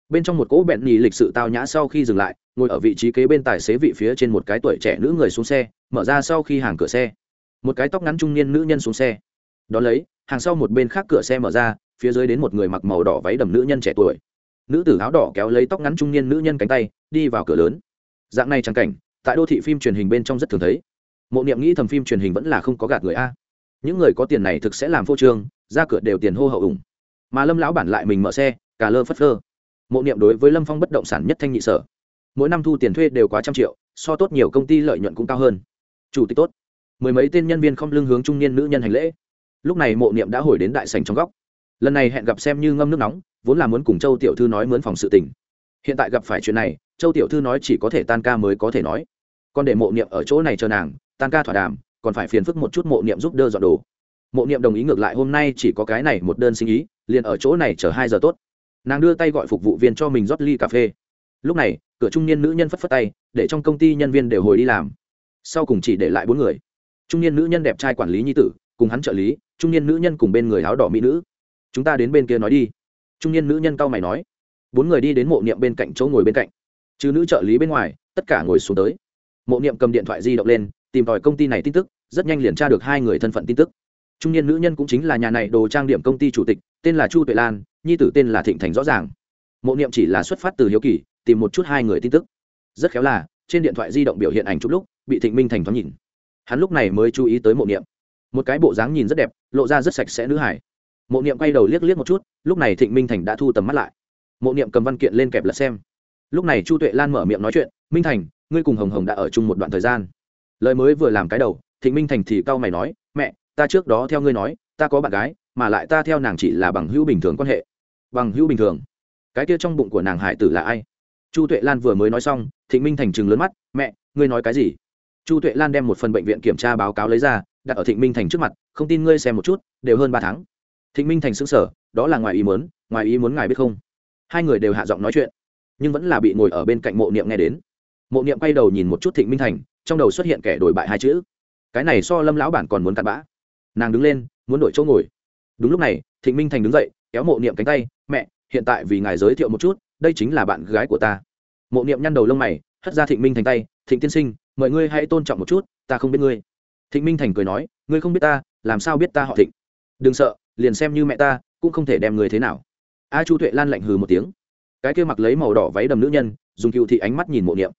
Bên trong một cỗ bẹn nhì lịch sự tao nhã sau khi dừng lại, ngồi ở vị trí kế bên tài xế vị phía trên một cái tuổi trẻ nữ người xuống xe, mở ra sau khi hàng cửa xe. Một cái tóc ngắn trung niên nữ nhân xuống xe. Đón lấy, hàng sau một bên khác cửa xe mở ra, phía dưới đến một người mặc màu đỏ váy đầm nữ nhân trẻ tuổi nữ tử áo đỏ kéo lấy tóc ngắn trung niên nữ nhân cánh tay, đi vào cửa lớn. Dạng này trắng cảnh, tại đô thị phim truyền hình bên trong rất thường thấy. Mộ niệm nghĩ thầm phim truyền hình vẫn là không có gạt người a. Những người có tiền này thực sẽ làm phô trương, ra cửa đều tiền hô hậu ủng. Mà lâm lão bản lại mình mở xe cà lơ phất lơ mộ niệm đối với lâm phong bất động sản nhất thanh nhị sở. Mỗi năm thu tiền thuê đều quá trăm triệu, so tốt nhiều công ty lợi nhuận cũng cao hơn. Chủ tịch tốt. Mười mấy tên nhân viên không lương hướng trung niên nữ nhân hành lễ. Lúc này mộ niệm đã hồi đến đại sành trong góc. Lần này hẹn gặp xem như ngâm nước nóng vốn là muốn cùng châu tiểu thư nói mướn phòng sự tình. Hiện tại gặp phải chuyện này, châu tiểu thư nói chỉ có thể tan ca mới có thể nói. Còn để mộ niệm ở chỗ này chờ nàng, tan ca thỏa đàm, còn phải phiền phức một chút mộ niệm giúp đỡ dọn đồ. Mộ niệm đồng ý ngược lại hôm nay chỉ có cái này một đơn sinh ý, liền ở chỗ này chờ hai giờ tốt. Nàng đưa tay gọi phục vụ viên cho mình rót ly cà phê. Lúc này, cửa trung niên nữ nhân phất phất tay, để trong công ty nhân viên đều hồi đi làm. Sau cùng chỉ để lại bốn người. Trung niên nữ nhân đẹp trai quản lý nhi tử, cùng hắn trợ lý, trung niên nữ nhân cùng bên người áo đỏ mỹ nữ. Chúng ta đến bên kia nói đi trung niên nữ nhân cao mày nói, bốn người đi đến mộ niệm bên cạnh chỗ ngồi bên cạnh, chứ nữ trợ lý bên ngoài, tất cả ngồi xuống tới. Mộ niệm cầm điện thoại di động lên, tìm tòi công ty này tin tức, rất nhanh liền tra được hai người thân phận tin tức. Trung niên nữ nhân cũng chính là nhà này đồ trang điểm công ty chủ tịch, tên là chu tuệ lan, nhi tử tên là thịnh thành rõ ràng. Mộ niệm chỉ là xuất phát từ hiếu kỳ, tìm một chút hai người tin tức. Rất khéo là, trên điện thoại di động biểu hiện ảnh chút lúc, bị thịnh minh thành thoáng nhìn. Hắn lúc này mới chú ý tới mộ niệm. Một cái bộ dáng nhìn rất đẹp, lộ ra rất sạch sẽ nữ hải mộ niệm quay đầu liếc liếc một chút, lúc này thịnh minh thành đã thu tầm mắt lại. Mộ niệm cầm văn kiện lên kẹp lật xem. Lúc này chu tuệ lan mở miệng nói chuyện, minh thành, ngươi cùng hồng hồng đã ở chung một đoạn thời gian. Lời mới vừa làm cái đầu, thịnh minh thành thì cau mày nói, mẹ, ta trước đó theo ngươi nói, ta có bạn gái, mà lại ta theo nàng chỉ là bằng hữu bình thường quan hệ. Bằng hữu bình thường? Cái kia trong bụng của nàng hải tử là ai? Chu tuệ lan vừa mới nói xong, thịnh minh thành chừng lớn mắt, mẹ, ngươi nói cái gì? Chu tuệ lan đem một phần bệnh viện kiểm tra báo cáo lấy ra, đặt ở thịnh minh thành trước mặt, không tin ngươi xem một chút, đều hơn ba tháng thịnh minh thành xứng sở đó là ngoài ý muốn, ngoài ý muốn ngài biết không? Hai người đều hạ giọng nói chuyện, nhưng vẫn là bị ngồi ở bên cạnh mộ niệm nghe đến. Mộ niệm quay đầu nhìn một chút thịnh minh thành, trong đầu xuất hiện kẻ đổi bại hai chữ. Cái này so lâm lão bản còn muốn cặn bã. Nàng đứng lên, muốn đổi chỗ ngồi. Đúng lúc này, thịnh minh thành đứng dậy, kéo mộ niệm cánh tay, mẹ, hiện tại vì ngài giới thiệu một chút, đây chính là bạn gái của ta. Mộ niệm nhăn đầu lông mày, hất ra thịnh minh thành tay, thịnh tiên sinh mời ngươi hãy tôn trọng một chút, ta không biết ngươi. Thịnh minh thành cười nói, ngươi không biết ta, làm sao biết ta họ thịnh? Đừng sợ liền xem như mẹ ta, cũng không thể đem người thế nào. A chu tuệ lan lạnh hừ một tiếng. Cái kia mặc lấy màu đỏ váy đầm nữ nhân, dùng cựu thị ánh mắt nhìn mộ niệm.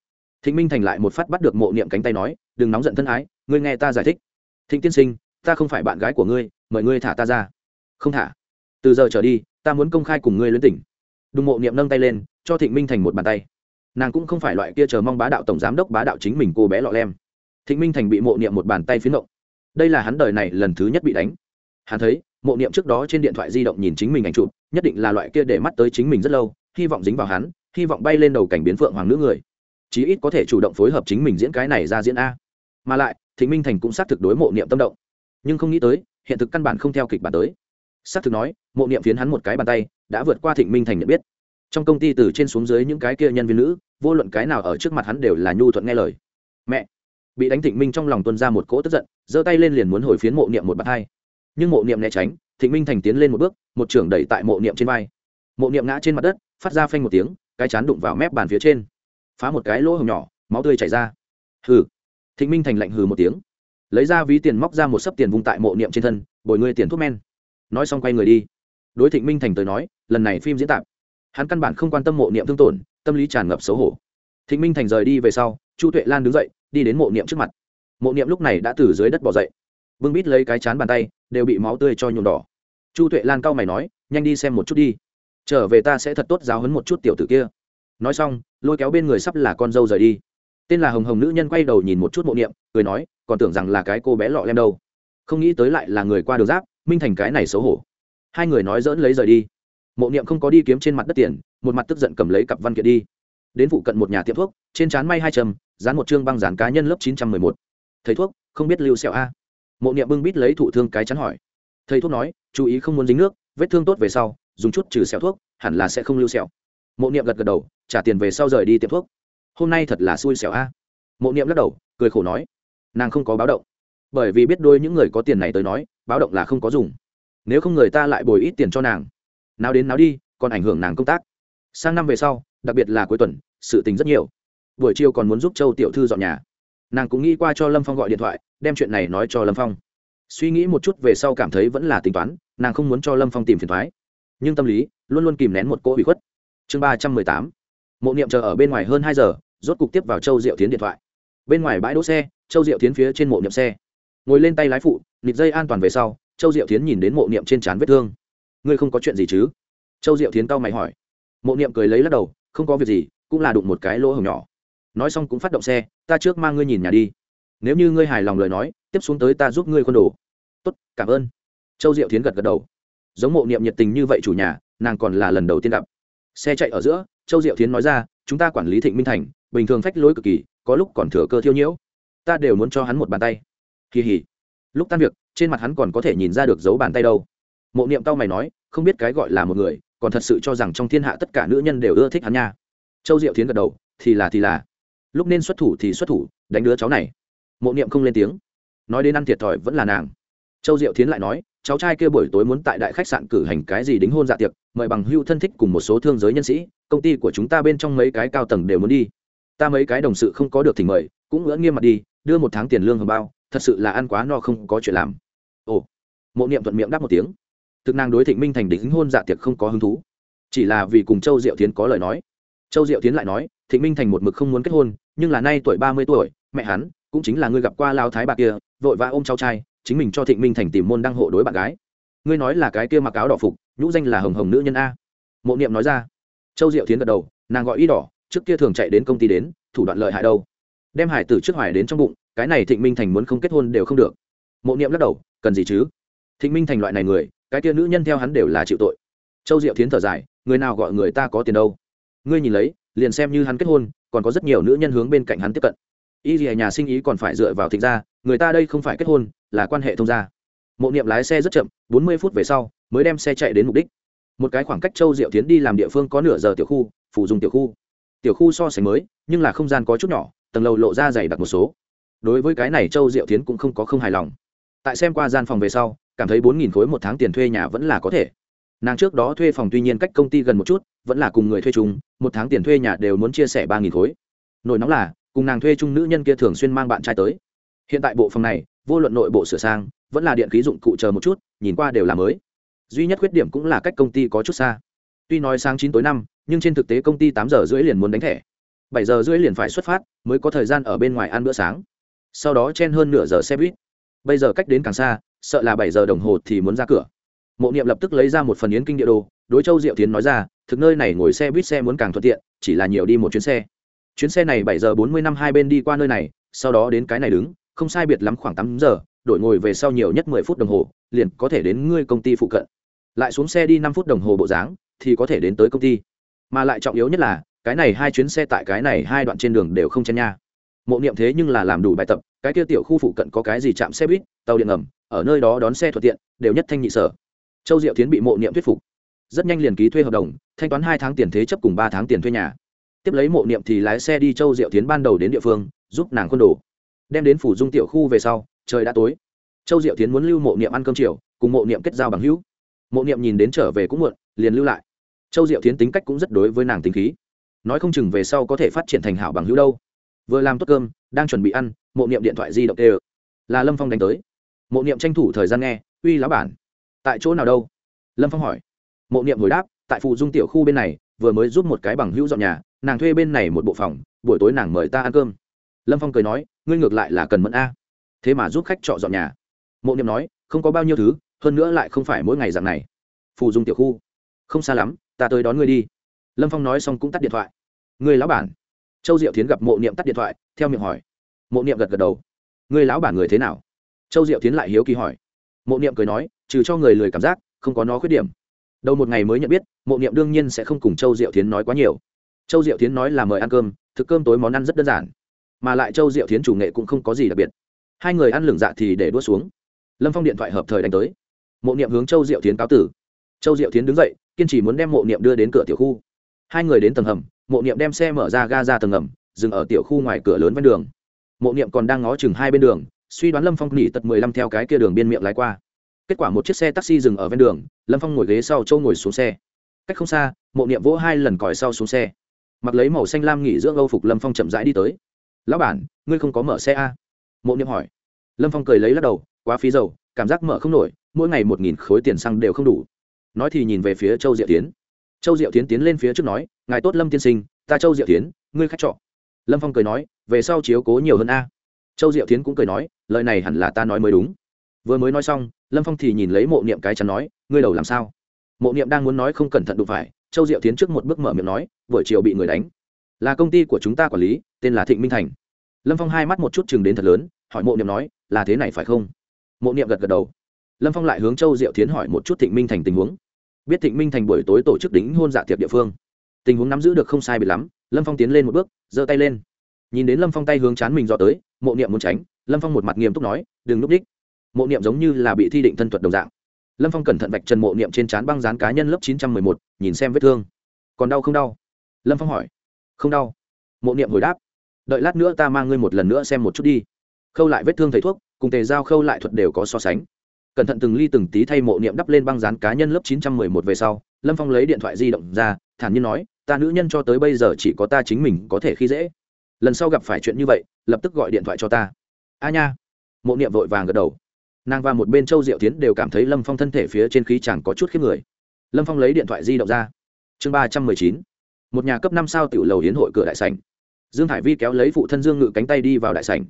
Thịnh minh thành lại một phát bắt được mộ niệm cánh tay nói, đừng nóng giận thân ái, ngươi nghe ta giải thích. Thịnh tiên sinh, ta không phải bạn gái của ngươi, mời ngươi thả ta ra. Không thả. Từ giờ trở đi, ta muốn công khai cùng ngươi luyến tỉnh. Đùng mộ niệm nâng tay lên, cho thịnh minh thành một bàn tay. Nàng cũng không phải loại kia chờ mong bá đạo tổng giám đốc bá đạo chính mình cô bé lọ lem. Thịnh minh thành bị mộ niệm một bàn tay phiến động. Đây là hắn đời này lần thứ nhất bị đánh. Hắn thấy mộ niệm trước đó trên điện thoại di động nhìn chính mình ảnh chụp, nhất định là loại kia để mắt tới chính mình rất lâu, hy vọng dính vào hắn, hy vọng bay lên đầu cảnh biến phượng hoàng nữ người. Chí ít có thể chủ động phối hợp chính mình diễn cái này ra diễn a. Mà lại, thịnh minh thành cũng xác thực đối mộ niệm tâm động. Nhưng không nghĩ tới, hiện thực căn bản không theo kịch bản tới. Xác thực nói, mộ niệm phiến hắn một cái bàn tay, đã vượt qua thịnh minh thành nhận biết. Trong công ty từ trên xuống dưới những cái kia nhân viên nữ, vô luận cái nào ở trước mặt hắn đều là nhu thuận nghe lời. Mẹ! Bị đánh thịnh minh trong lòng tuân ra một cỗ tức giận, giơ tay lên liền muốn hồi phiến mộ niệm một bàn hai nhưng mộ niệm né tránh, thịnh minh thành tiến lên một bước, một trưởng đẩy tại mộ niệm trên vai. Mộ niệm ngã trên mặt đất, phát ra phanh một tiếng, cái chán đụng vào mép bàn phía trên. Phá một cái lỗ hồng nhỏ, máu tươi chảy ra. Hừ. Thịnh minh thành lạnh hừ một tiếng. Lấy ra ví tiền móc ra một sấp tiền vung tại mộ niệm trên thân, bồi ngươi tiền thuốc men. Nói xong quay người đi. Đối thịnh minh thành tới nói, lần này phim diễn tạp. Hắn căn bản không quan tâm mộ niệm thương tổn, tâm lý tràn ngập xấu hổ. Thịnh minh thành rời đi về sau, chu tuệ lan đứng dậy, đi đến mộ niệm trước mặt. Mộ niệm lúc này đã từ dưới đất bỏ dậy. Vương bít lấy cái chán bàn tay đều bị máu tươi cho nhuộm đỏ. Chu tuệ lan cau mày nói, nhanh đi xem một chút đi. Trở về ta sẽ thật tốt giáo hấn một chút tiểu tử kia. Nói xong, lôi kéo bên người sắp là con dâu rời đi. Tên là hồng hồng nữ nhân quay đầu nhìn một chút mộ niệm, cười nói, còn tưởng rằng là cái cô bé lọ lem đâu. Không nghĩ tới lại là người qua đường giáp, minh thành cái này xấu hổ. Hai người nói dỡn lấy rời đi. Mộ niệm không có đi kiếm trên mặt đất tiền, một mặt tức giận cầm lấy cặp văn kiện đi. Đến phụ cận một nhà tiệm thuốc, trên trán may hai trầm, dán một chương băng dán cá nhân lớp chín trăm mười một. Thầy thuốc, không biết lưu sẹo a? Mộ niệm bưng bít lấy thụ thương cái chắn hỏi. Thầy thuốc nói, chú ý không muốn dính nước, vết thương tốt về sau, dùng chút trừ sẹo thuốc, hẳn là sẽ không lưu sẹo. Mộ niệm gật gật đầu, trả tiền về sau rời đi tiệm thuốc. Hôm nay thật là xui xẻo a. Mộ niệm lắc đầu, cười khổ nói, nàng không có báo động. Bởi vì biết đôi những người có tiền này tới nói, báo động là không có dùng. Nếu không người ta lại bồi ít tiền cho nàng. Nào đến nào đi, còn ảnh hưởng nàng công tác. Sang năm về sau, đặc biệt là cuối tuần, sự tình rất nhiều. Buổi chiều còn muốn giúp châu tiểu thư dọn nhà nàng cũng nghĩ qua cho lâm phong gọi điện thoại đem chuyện này nói cho lâm phong suy nghĩ một chút về sau cảm thấy vẫn là tính toán nàng không muốn cho lâm phong tìm phiền thoái nhưng tâm lý luôn luôn kìm nén một cỗ bị khuất chương ba trăm mười tám mộ niệm chờ ở bên ngoài hơn hai giờ rốt cục tiếp vào châu diệu tiến điện thoại bên ngoài bãi đỗ xe châu diệu tiến phía trên mộ niệm xe ngồi lên tay lái phụ nịt dây an toàn về sau châu diệu tiến nhìn đến mộ niệm trên trán vết thương ngươi không có chuyện gì chứ châu diệu tiến cau mày hỏi mộ niệm cười lấy lắc đầu không có việc gì cũng là đụng một cái lỗ hồng nhỏ nói xong cũng phát động xe, ta trước mang ngươi nhìn nhà đi. Nếu như ngươi hài lòng lời nói, tiếp xuống tới ta giúp ngươi khuôn đồ. Tốt, cảm ơn. Châu diệu tiến gật gật đầu. Giống mộ niệm nhiệt tình như vậy chủ nhà, nàng còn là lần đầu tiên gặp. Xe chạy ở giữa, châu diệu tiến nói ra, chúng ta quản lý thịnh minh thành, bình thường phách lối cực kỳ, có lúc còn thừa cơ thiêu nhiễu. Ta đều muốn cho hắn một bàn tay. Kỳ hỉ. Lúc tan việc, trên mặt hắn còn có thể nhìn ra được dấu bàn tay đâu. Mộ niệm tao mày nói, không biết cái gọi là một người, còn thật sự cho rằng trong thiên hạ tất cả nữ nhân đều ưa thích hắn nha. Châu diệu tiến gật đầu, thì là thì là lúc nên xuất thủ thì xuất thủ, đánh đứa cháu này. Mộ niệm không lên tiếng. Nói đến ăn thiệt thòi vẫn là nàng. Châu diệu tiến lại nói, cháu trai kia buổi tối muốn tại đại khách sạn cử hành cái gì đính hôn dạ tiệc, mời bằng hưu thân thích cùng một số thương giới nhân sĩ, công ty của chúng ta bên trong mấy cái cao tầng đều muốn đi. Ta mấy cái đồng sự không có được thỉnh mời, cũng ngỡ nghiêm mặt đi, đưa một tháng tiền lương hầm bao, thật sự là ăn quá no không có chuyện làm. Ồ. Mộ niệm thuận miệng đáp một tiếng. Thực nàng đối thịnh minh thành đính hôn dạ tiệc không có hứng thú. Chỉ là vì cùng châu diệu tiến có lời nói châu diệu tiến lại nói, thịnh minh thành một mực không muốn kết hôn, nhưng là nay tuổi ba mươi tuổi, mẹ hắn cũng chính là người gặp qua lao thái bà kia, vội vã ôm cháu trai, chính mình cho thịnh minh thành tìm môn đăng hộ đối bạn gái. Ngươi nói là cái kia mặc áo đỏ phục, nhũ danh là hồng hồng nữ nhân a? Mộ niệm nói ra. Châu diệu tiến gật đầu, nàng gọi y đỏ, trước kia thường chạy đến công ty đến, thủ đoạn lợi hại đâu. Đem hải tử trước hoài đến trong bụng, cái này thịnh minh thành muốn không kết hôn đều không được. Mộ niệm lắc đầu, cần gì chứ? Thịnh minh thành loại này người, cái kia nữ nhân theo hắn đều là chịu tội. Châu diệu tiến thở dài, người nào gọi người ta có tiền đâu? Ngươi nhìn lấy, liền xem như hắn kết hôn, còn có rất nhiều nữ nhân hướng bên cạnh hắn tiếp cận. Y gì nhà sinh ý còn phải dựa vào thịnh gia, người ta đây không phải kết hôn, là quan hệ thông gia. Mộ niệm lái xe rất chậm, bốn mươi phút về sau, mới đem xe chạy đến mục đích. Một cái khoảng cách châu diệu tiến đi làm địa phương có nửa giờ tiểu khu, phủ dùng tiểu khu. Tiểu khu so sánh mới, nhưng là không gian có chút nhỏ, tầng lầu lộ ra dày đặc một số. Đối với cái này châu diệu tiến cũng không có không hài lòng. Tại xem qua gian phòng về sau, cảm thấy bốn nghìn khối một tháng tiền thuê nhà vẫn là có thể. Nàng trước đó thuê phòng tuy nhiên cách công ty gần một chút vẫn là cùng người thuê chung, một tháng tiền thuê nhà đều muốn chia sẻ ba nghìn khối. Nổi nóng là, cùng nàng thuê chung nữ nhân kia thường xuyên mang bạn trai tới. Hiện tại bộ phòng này, vô luận nội bộ sửa sang, vẫn là điện khí dụng cụ chờ một chút, nhìn qua đều là mới. Duy nhất khuyết điểm cũng là cách công ty có chút xa. Tuy nói sáng chín tối năm, nhưng trên thực tế công ty tám giờ rưỡi liền muốn đánh thẻ. Bảy giờ rưỡi liền phải xuất phát, mới có thời gian ở bên ngoài ăn bữa sáng. Sau đó chen hơn nửa giờ xe buýt. Bây giờ cách đến càng xa, sợ là bảy giờ đồng hồ thì muốn ra cửa. Mộ niệm lập tức lấy ra một phần yến kinh địa đồ, đối châu diệu tiến nói ra thực nơi này ngồi xe buýt xe muốn càng thuận tiện, chỉ là nhiều đi một chuyến xe. Chuyến xe này bảy giờ bốn mươi năm hai bên đi qua nơi này, sau đó đến cái này đứng, không sai biệt lắm khoảng tám giờ đổi ngồi về sau nhiều nhất mười phút đồng hồ, liền có thể đến ngươi công ty phụ cận. Lại xuống xe đi năm phút đồng hồ bộ dáng, thì có thể đến tới công ty. Mà lại trọng yếu nhất là, cái này hai chuyến xe tại cái này hai đoạn trên đường đều không chen nha. Mộ niệm thế nhưng là làm đủ bài tập, cái kia tiểu khu phụ cận có cái gì chạm xe buýt, tàu điện ngầm, ở nơi đó đón xe thuận tiện, đều nhất thanh nhị sở. Châu diệu tiến bị mộ niệm thuyết phục rất nhanh liền ký thuê hợp đồng, thanh toán hai tháng tiền thế chấp cùng ba tháng tiền thuê nhà. Tiếp lấy mộ niệm thì lái xe đi châu diệu tiến ban đầu đến địa phương, giúp nàng quân đồ. Đem đến phủ dung tiểu khu về sau, trời đã tối. Châu diệu tiến muốn lưu mộ niệm ăn cơm chiều, cùng mộ niệm kết giao bằng hữu. Mộ niệm nhìn đến trở về cũng muộn, liền lưu lại. Châu diệu tiến tính cách cũng rất đối với nàng tính khí. Nói không chừng về sau có thể phát triển thành hảo bằng hữu đâu. Vừa làm tốt cơm, đang chuẩn bị ăn, mộ niệm điện thoại di động tê là lâm phong đánh tới. Mộ niệm tranh thủ thời gian nghe, uy lá bản, tại chỗ nào đâu? Lâm phong hỏi mộ niệm hồi đáp, tại phụ dung tiểu khu bên này, vừa mới giúp một cái bằng hữu dọn nhà, nàng thuê bên này một bộ phòng, buổi tối nàng mời ta ăn cơm. Lâm phong cười nói, ngươi ngược lại là cần mẫn a. Thế mà giúp khách trọ dọn nhà. Mộ niệm nói, không có bao nhiêu thứ, hơn nữa lại không phải mỗi ngày dạng này. Phù dung tiểu khu. Không xa lắm, ta tới đón ngươi đi. Lâm phong nói xong cũng tắt điện thoại. Người lão bản. Châu diệu tiến gặp mộ niệm tắt điện thoại, theo miệng hỏi. Mộ niệm gật gật đầu. Người lão bản người thế nào? Châu diệu tiến lại hiếu kỳ hỏi. Mộ niệm cười nói, trừ cho người lười cảm giác, không có nó khuyết điểm đầu một ngày mới nhận biết, mộ niệm đương nhiên sẽ không cùng châu diệu tiến nói quá nhiều. Châu diệu tiến nói là mời ăn cơm, thực cơm tối món ăn rất đơn giản. Mà lại châu diệu tiến chủ nghệ cũng không có gì đặc biệt. Hai người ăn lửng dạ thì để đua xuống. Lâm phong điện thoại hợp thời đánh tới. Mộ niệm hướng châu diệu tiến cáo tử. Châu diệu tiến đứng dậy, kiên trì muốn đem mộ niệm đưa đến cửa tiểu khu. Hai người đến tầng hầm, mộ niệm đem xe mở ra ga ra tầng hầm dừng ở tiểu khu ngoài cửa lớn ven đường. Mộ niệm còn đang ngó chừng hai bên đường, suy đoán lâm phong nghỉ tật mười lăm theo cái kia đường biên miệng lái qua kết quả một chiếc xe taxi dừng ở ven đường, lâm phong ngồi ghế sau châu ngồi xuống xe. Cách không xa, mộ niệm vỗ hai lần còi sau xuống xe. Mặc lấy màu xanh lam nghỉ dưỡng âu phục lâm phong chậm rãi đi tới. Lão bản, ngươi không có mở xe a mộ niệm hỏi. Lâm phong cười lấy lắc đầu, quá phí dầu, cảm giác mở không nổi, mỗi ngày một nghìn khối tiền xăng đều không đủ. Nói thì nhìn về phía châu diệu tiến. Châu diệu tiến tiến lên phía trước nói, ngài tốt lâm tiên sinh, ta châu diệu tiến, ngươi khách trọ. Lâm phong cười nói, về sau chiếu cố nhiều hơn a. Châu diệu tiến cũng cười nói, lời này hẳn là ta nói mới đúng. Vừa mới nói xong lâm phong thì nhìn lấy mộ niệm cái chắn nói, ngươi đầu làm sao? Mộ niệm đang muốn nói không cẩn thận đụng phải, châu diệu tiến trước một bước mở miệng nói, buổi chiều bị người đánh. Là công ty của chúng ta quản lý, tên là thịnh minh thành. Lâm phong hai mắt một chút chừng đến thật lớn, hỏi mộ niệm nói, là thế này phải không? Mộ niệm gật gật đầu. Lâm phong lại hướng châu diệu tiến hỏi một chút thịnh minh thành tình huống. Biết thịnh minh thành buổi tối tổ chức đính hôn dạ tiệc địa phương. Tình huống nắm giữ được không sai bị lắm, lâm phong tiến lên một bước, giơ tay lên. Nhìn đến lâm phong tay hướng chán mình dọ tới, mộ niệm muốn tránh. Lâm phong một mặt nghiêm túc nói, đừng núp đích mộ niệm giống như là bị thi định thân thuật đồng dạng. Lâm phong cẩn thận vạch trần mộ niệm trên trán băng dán cá nhân lớp chín trăm mười một, nhìn xem vết thương. Còn đau không đau? Lâm phong hỏi. Không đau. Mộ niệm hồi đáp. Đợi lát nữa ta mang ngươi một lần nữa xem một chút đi. Khâu lại vết thương thầy thuốc, cùng tề giao khâu lại thuật đều có so sánh. Cẩn thận từng ly từng tí thay mộ niệm đắp lên băng dán cá nhân lớp chín trăm mười một về sau, lâm phong lấy điện thoại di động ra, thản nhiên nói, ta nữ nhân cho tới bây giờ chỉ có ta chính mình có thể khi dễ. Lần sau gặp phải chuyện như vậy, lập tức gọi điện thoại cho ta. A nha. Mộ niệm vội vàng gật đầu nàng và một bên châu diệu tiến đều cảm thấy lâm phong thân thể phía trên khí chẳng có chút khiếp người. Lâm phong lấy điện thoại di động ra. Chương ba trăm mười chín. Một nhà cấp năm sao tiểu lầu hiến hội cửa đại sảnh. Dương hải vi kéo lấy phụ thân dương ngự cánh tay đi vào đại sảnh.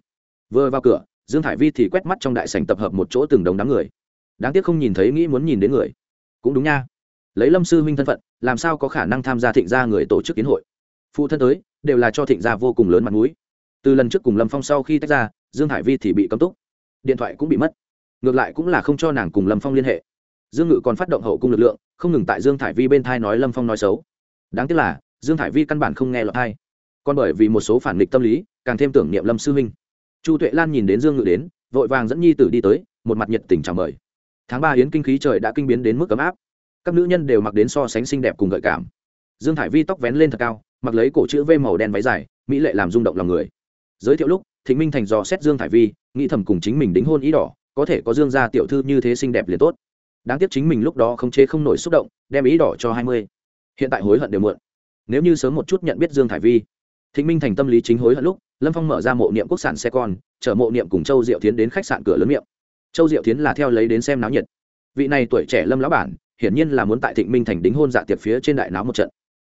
Vừa vào cửa, dương hải vi thì quét mắt trong đại sảnh tập hợp một chỗ từng đống đám người. Đáng tiếc không nhìn thấy nghĩ muốn nhìn đến người. Cũng đúng nha. Lấy lâm sư huynh thân phận, làm sao có khả năng tham gia thịnh gia người tổ chức kiến hội? Phụ thân tới, đều là cho thịnh gia vô cùng lớn mặt mũi. Từ lần trước cùng lâm phong sau khi tách ra, dương hải vi thì bị cấm túc. Điện thoại cũng bị mất ngược lại cũng là không cho nàng cùng lâm phong liên hệ. Dương ngự còn phát động hậu cung lực lượng, không ngừng tại dương thải vi bên thai nói lâm phong nói xấu. Đáng tiếc là, dương thải vi căn bản không nghe lọt thai còn bởi vì một số phản nghịch tâm lý, càng thêm tưởng niệm lâm sư huynh chu tuệ lan nhìn đến dương ngự đến, vội vàng dẫn nhi tử đi tới, một mặt nhiệt tình chào mời. Tháng ba hiến kinh khí trời đã kinh biến đến mức ấm áp. Các nữ nhân đều mặc đến so sánh xinh đẹp cùng gợi cảm. Dương thải vi tóc vén lên thật cao, mặc lấy cổ chữ v màu đen váy dài, mỹ lệ làm rung động lòng người. Giới thiệu lúc, thịnh minh thành dò xét dương thải vi, nghĩ thầm cùng chính mình đính hôn ý đỏ có thể có dương gia tiểu thư như thế xinh đẹp liền tốt. Đáng tiếc chính mình lúc đó không chế không nổi xúc động, đem ý đỏ cho hai mươi. Hiện tại hối hận đều muộn. Nếu như sớm một chút nhận biết dương thải vi, thịnh minh thành tâm lý chính hối hận lúc, lâm phong mở ra mộ niệm quốc sản xe con, chở mộ niệm cùng châu diệu tiến đến khách sạn cửa lớn miệng. Châu diệu tiến là theo lấy đến xem náo nhiệt. Vị này tuổi trẻ lâm lão bản, hiển nhiên là muốn tại thịnh minh thành đính hôn dạ tiệc phía trên đại náo một trận.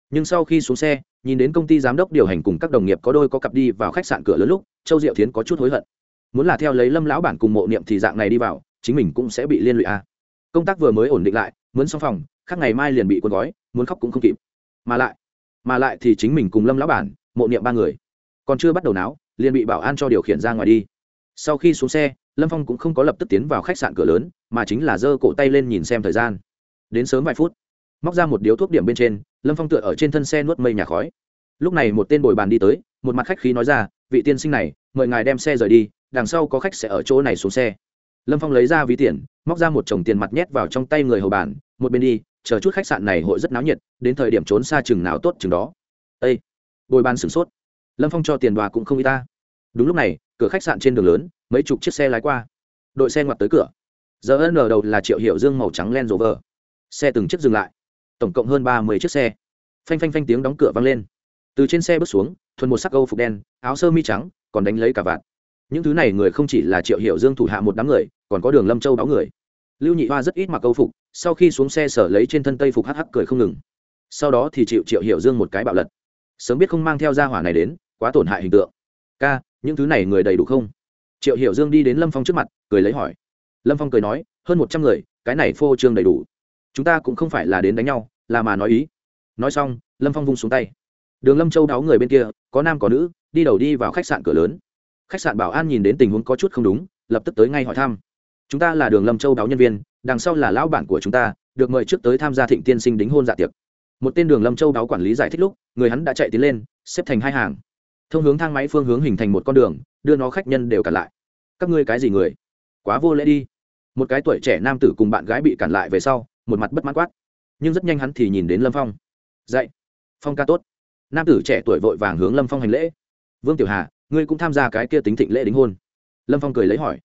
Nhưng sau khi xuống xe, nhìn đến công ty giám đốc điều hành cùng các đồng nghiệp có đôi có cặp đi vào khách sạn cửa lớn lúc, châu diệu tiến có chút hối hận muốn là theo lấy lâm lão bản cùng mộ niệm thì dạng này đi vào, chính mình cũng sẽ bị liên lụy a à. công tác vừa mới ổn định lại, muốn xong phòng, khác ngày mai liền bị cuốn gói, muốn khóc cũng không kịp. Mà lại mà lại thì chính mình cùng lâm lão bản, mộ niệm ba người, còn chưa bắt đầu náo, liền bị bảo an cho điều khiển ra ngoài đi. Sau khi xuống xe, lâm phong cũng không có lập tức tiến vào khách sạn cửa lớn, mà chính là giơ cổ tay lên nhìn xem thời gian. Đến sớm vài phút, móc ra một điếu thuốc điểm bên trên, lâm phong tựa ở trên thân xe nuốt mây nhà khói. Lúc này một tên bồi bàn đi tới, một mặt khách khí nói ra, vị tiên sinh này, mời ngài đem xe rời đi đằng sau có khách sẽ ở chỗ này xuống xe. Lâm phong lấy ra ví tiền, móc ra một chồng tiền mặt nhét vào trong tay người hầu bàn, một bên đi, chờ chút khách sạn này hội rất náo nhiệt, đến thời điểm trốn xa chừng nào tốt chừng đó. Â bồi bàn sửng sốt. Lâm phong cho tiền đoà cũng không y ta. Đúng lúc này, cửa khách sạn trên đường lớn, mấy chục chiếc xe lái qua. Đội xe ngoặt tới cửa. Giờ ân đầu là triệu hiệu dương màu trắng len rộ vờ xe từng chiếc dừng lại. Tổng cộng hơn ba mươi chiếc xe. Phanh phanh phanh tiếng đóng cửa vang lên. Từ trên xe bước xuống, thuần một sắc âu phục đen, áo sơ mi trắng, còn đánh lấy cả vạt những thứ này người không chỉ là triệu hiệu dương thủ hạ một đám người, còn có đường lâm châu báo người. Lưu nhị hoa rất ít mặc câu phục, sau khi xuống xe sở lấy trên thân tây phục hắc hắc cười không ngừng. Sau đó thì chịu triệu hiệu dương một cái bạo lật. Sớm biết không mang theo gia hỏa này đến, quá tổn hại hình tượng. Ca, những thứ này người đầy đủ không? Triệu hiệu dương đi đến lâm phong trước mặt, cười lấy hỏi. Lâm phong cười nói, hơn một trăm người, cái này phô trương đầy đủ. Chúng ta cũng không phải là đến đánh nhau, là mà nói ý. Nói xong, lâm phong vung xuống tay. Đường lâm châu đáo người bên kia, có nam có nữ, đi đầu đi vào khách sạn cửa lớn khách sạn bảo an nhìn đến tình huống có chút không đúng, lập tức tới ngay hỏi thăm. Chúng ta là đường lâm châu báo nhân viên, đằng sau là lão bản của chúng ta, được mời trước tới tham gia thịnh tiên sinh đính hôn dạ tiệc. Một tên đường lâm châu đáo quản lý giải thích lúc, người hắn đã chạy tiến lên, xếp thành hai hàng. Thông hướng thang máy phương hướng hình thành một con đường, đưa nó khách nhân đều cản lại. Các ngươi cái gì người? Quá vô lễ đi. Một cái tuổi trẻ nam tử cùng bạn gái bị cản lại về sau, một mặt bất mãn quát. Nhưng rất nhanh hắn thì nhìn đến lâm phong. Dạy phong ca tốt. Nam tử trẻ tuổi vội vàng hướng lâm phong hành lễ. Vương tiểu hà ngươi cũng tham gia cái kia tính thịnh lễ đính hôn. Lâm phong cười lấy hỏi.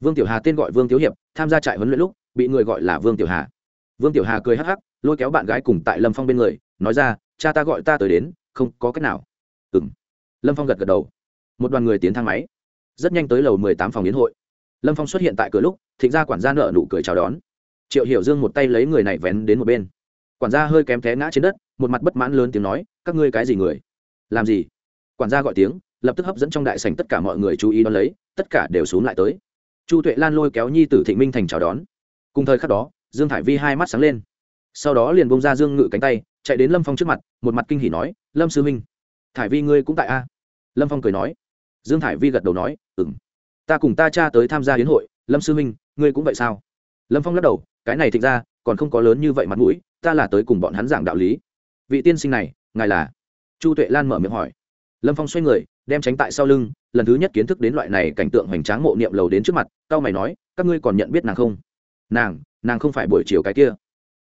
Vương tiểu hà tên gọi vương tiểu hiệp, tham gia trại huấn luyện lúc, bị người gọi là vương tiểu hà. Vương tiểu hà cười hắc hắc, lôi kéo bạn gái cùng tại lâm phong bên người, nói ra, cha ta gọi ta tới đến, không có cách nào. Ừ m lâm phong gật gật đầu. Một đoàn người tiến thang máy. Rất nhanh tới lầu mười tám phòng yến hội. Lâm phong xuất hiện tại cửa lúc, thịnh gia quản gia nợ nụ cười chào đón. Triệu hiểu dương một tay lấy người này vén đến một bên. Quản gia hơi kém té ngã trên đất, một mặt bất mãn lớn tiếng nói, các ngươi cái gì người? Làm gì? Quản gia gọi tiếng lập tức hấp dẫn trong đại sảnh tất cả mọi người chú ý đón lấy, tất cả đều xuống lại tới. Chu tuệ lan lôi kéo nhi tử thịnh minh thành chào đón. Cùng thời khắc đó, dương thải vi hai mắt sáng lên. Sau đó liền bông ra dương ngự cánh tay, chạy đến lâm phong trước mặt, một mặt kinh hỉ nói, lâm sư minh thải vi ngươi cũng tại a? Lâm phong cười nói. Dương thải vi gật đầu nói ừng ta cùng ta cha tới tham gia hiến hội, lâm sư minh ngươi cũng vậy sao? Lâm phong lắc đầu, cái này thịnh ra, còn không có lớn như vậy mặt mũi, ta là tới cùng bọn hắn giảng đạo lý. Vị tiên sinh này, ngài là? Chu tuệ lan mở miệng hỏi. Lâm phong xoay người đem tránh tại sau lưng, lần thứ nhất kiến thức đến loại này cảnh tượng hoành tráng mộ niệm lầu đến trước mặt, cao mày nói, các ngươi còn nhận biết nàng không? Nàng nàng không phải buổi chiều cái kia.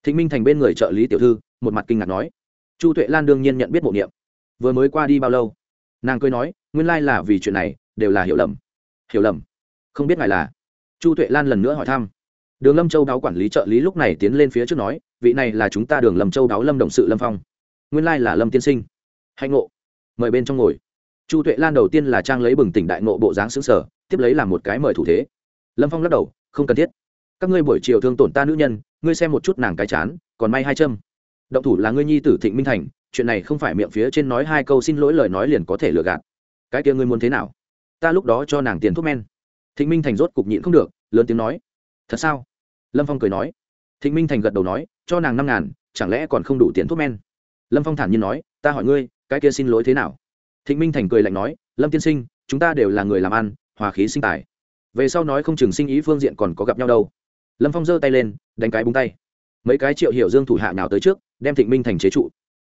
Thịnh minh thành bên người trợ lý tiểu thư, một mặt kinh ngạc nói. Chu tuệ lan đương nhiên nhận biết mộ niệm. Vừa mới qua đi bao lâu? Nàng cười nói, nguyên lai là vì chuyện này, đều là hiểu lầm. Hiểu lầm? Không biết ngài là? Chu tuệ lan lần nữa hỏi thăm. Đường lâm châu đáo quản lý trợ lý lúc này tiến lên phía trước nói, vị này là chúng ta đường lâm châu đáo lâm đồng sự lâm phong. Nguyên lai là lâm tiên sinh. Hạnh ngộ. Mời bên trong ngồi chu tuệ lan đầu tiên là trang lấy bừng tỉnh đại ngộ bộ dáng xứng sở tiếp lấy làm một cái mời thủ thế. Lâm phong lắc đầu, không cần thiết. Các ngươi buổi chiều thương tổn ta nữ nhân, ngươi xem một chút nàng cái chán, còn may hai châm. Động thủ là ngươi nhi tử thịnh minh thành, chuyện này không phải miệng phía trên nói hai câu xin lỗi lời nói liền có thể lừa gạt. Cái kia ngươi muốn thế nào? Ta lúc đó cho nàng tiền thuốc men. Thịnh minh thành rốt cục nhịn không được, lớn tiếng nói, thật sao? Lâm phong cười nói. Thịnh minh thành gật đầu nói, cho nàng năm ngàn, chẳng lẽ còn không đủ tiền thuốc men? Lâm phong thản nhiên nói, ta hỏi ngươi, cái kia xin lỗi thế nào? Thịnh minh thành cười lạnh nói, lâm tiên sinh, chúng ta đều là người làm ăn, hòa khí sinh tài. Về sau nói không chừng sinh ý phương diện còn có gặp nhau đâu. Lâm phong giơ tay lên, đánh cái búng tay. Mấy cái triệu hiểu dương thủ hạ nào tới trước, đem thịnh minh thành chế trụ.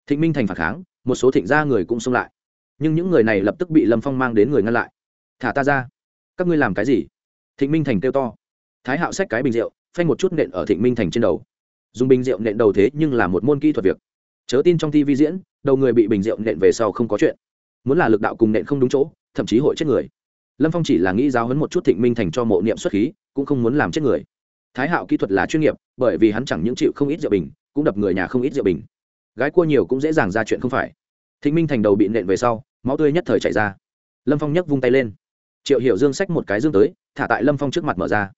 Thịnh minh thành phản kháng, một số thịnh gia người cũng xông lại. Nhưng những người này lập tức bị lâm phong mang đến người ngăn lại. Thả ta ra. Các ngươi làm cái gì? Thịnh minh thành kêu to. Thái hạo xách cái bình rượu, phanh một chút nện ở thịnh minh thành trên đầu. Dùng bình rượu nện đầu thế nhưng là một môn kỹ thuật việc. Chớ tin trong tv diễn, đầu người bị bình rượu nện về sau không có chuyện muốn là lực đạo cùng nện không đúng chỗ, thậm chí hội chết người. Lâm phong chỉ là nghĩ giáo hấn một chút thịnh minh thành cho mộ niệm xuất khí, cũng không muốn làm chết người. Thái hạo kỹ thuật là chuyên nghiệp, bởi vì hắn chẳng những chịu không ít rượu bình, cũng đập người nhà không ít rượu bình. Gái cua nhiều cũng dễ dàng ra chuyện không phải. Thịnh minh thành đầu bị nện về sau, máu tươi nhất thời chảy ra. Lâm phong nhấc vung tay lên. Triệu hiểu dương xách một cái dương tới, thả tại lâm phong trước mặt mở ra.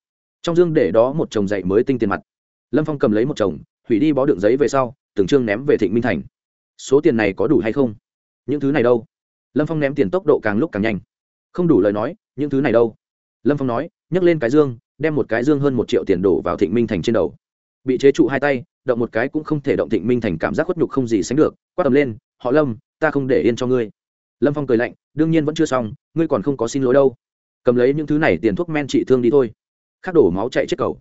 Trong dương để đó một chồng dậy mới tinh tiền mặt. Lâm phong cầm lấy một chồng, hủy đi bó đựng giấy về sau, từng chương ném về thịnh minh thành. Số tiền này có đủ hay không? Những thứ này đâu? Lâm phong ném tiền tốc độ càng lúc càng nhanh. Không đủ lời nói, những thứ này đâu? Lâm phong nói, nhấc lên cái dương, đem một cái dương hơn một triệu tiền đổ vào thịnh minh thành trên đầu. Bị chế trụ hai tay, động một cái cũng không thể động thịnh minh thành cảm giác khuất nhục không gì sánh được, quát tầm lên, họ lâm, ta không để yên cho ngươi. Lâm phong cười lạnh, đương nhiên vẫn chưa xong, ngươi còn không có xin lỗi đâu. Cầm lấy những thứ này tiền thuốc men trị thương đi thôi. Khắc đổ máu chạy chết cầu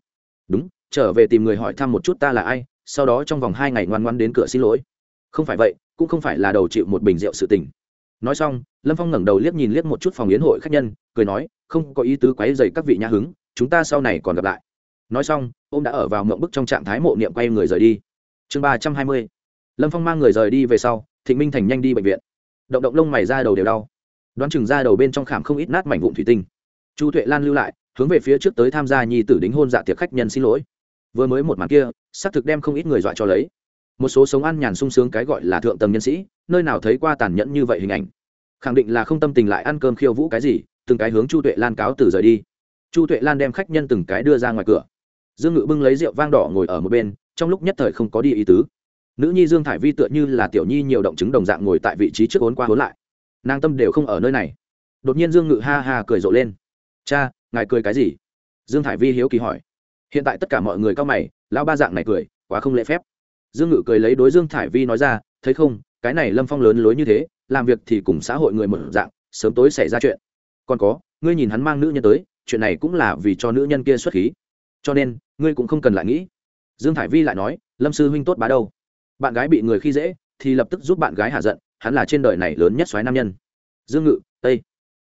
đúng, trở về tìm người hỏi thăm một chút ta là ai, sau đó trong vòng hai ngày ngoan ngoan đến cửa xin lỗi. Không phải vậy, cũng không phải là đầu chịu một bình rượu sự tình nói xong, lâm phong ngẩng đầu liếc nhìn liếc một chút phòng yến hội khách nhân, cười nói, không có ý tứ quáy dày các vị nhã hứng, chúng ta sau này còn gặp lại. Nói xong ô m đã ở vào mộng bức trong trạng thái mộ niệm quay người rời đi. Chương ba trăm hai mươi. Lâm phong mang người rời đi về sau, thịnh minh thành nhanh đi bệnh viện. Động động lông mày ra đầu đều đau. Đoán chừng ra đầu bên trong khảm không ít nát mảnh vụn thủy tinh. Chu tuệ lan lưu lại, hướng về phía trước tới tham gia nhi tử đính hôn dạ tiệc khách nhân xin lỗi. Vừa mới một màn kia, xác thực đem không ít người dọa cho lấy một số sống ăn nhàn sung sướng cái gọi là thượng tầng nhân sĩ, nơi nào thấy qua tàn nhẫn như vậy hình ảnh. Khẳng định là không tâm tình lại ăn cơm khiêu vũ cái gì, từng cái hướng chu tuệ lan cáo từ rời đi. Chu tuệ lan đem khách nhân từng cái đưa ra ngoài cửa. Dương ngự bưng lấy rượu vang đỏ ngồi ở một bên, trong lúc nhất thời không có đi ý tứ. Nữ nhi dương thải vi tựa như là tiểu nhi nhiều động chứng đồng dạng ngồi tại vị trí trước ốn qua hốn lại. Nàng tâm đều không ở nơi này. Đột nhiên dương ngự ha ha cười rộ lên. Cha, ngài cười cái gì? Dương thải vi hiếu kỳ hỏi. Hiện tại tất cả mọi người cao mày, lão ba dạng này cười, quá không lễ phép dương ngự cười lấy đối dương thải vi nói ra, thấy không, cái này lâm phong lớn lối như thế, làm việc thì cùng xã hội người một dạng, sớm tối xảy ra chuyện. Còn có, ngươi nhìn hắn mang nữ nhân tới, chuyện này cũng là vì cho nữ nhân kia xuất khí. Cho nên, ngươi cũng không cần lại nghĩ. Dương thải vi lại nói, lâm sư huynh tốt bá đâu. Bạn gái bị người khi dễ, thì lập tức giúp bạn gái hạ giận, hắn là trên đời này lớn nhất soái nam nhân. Dương ngự tây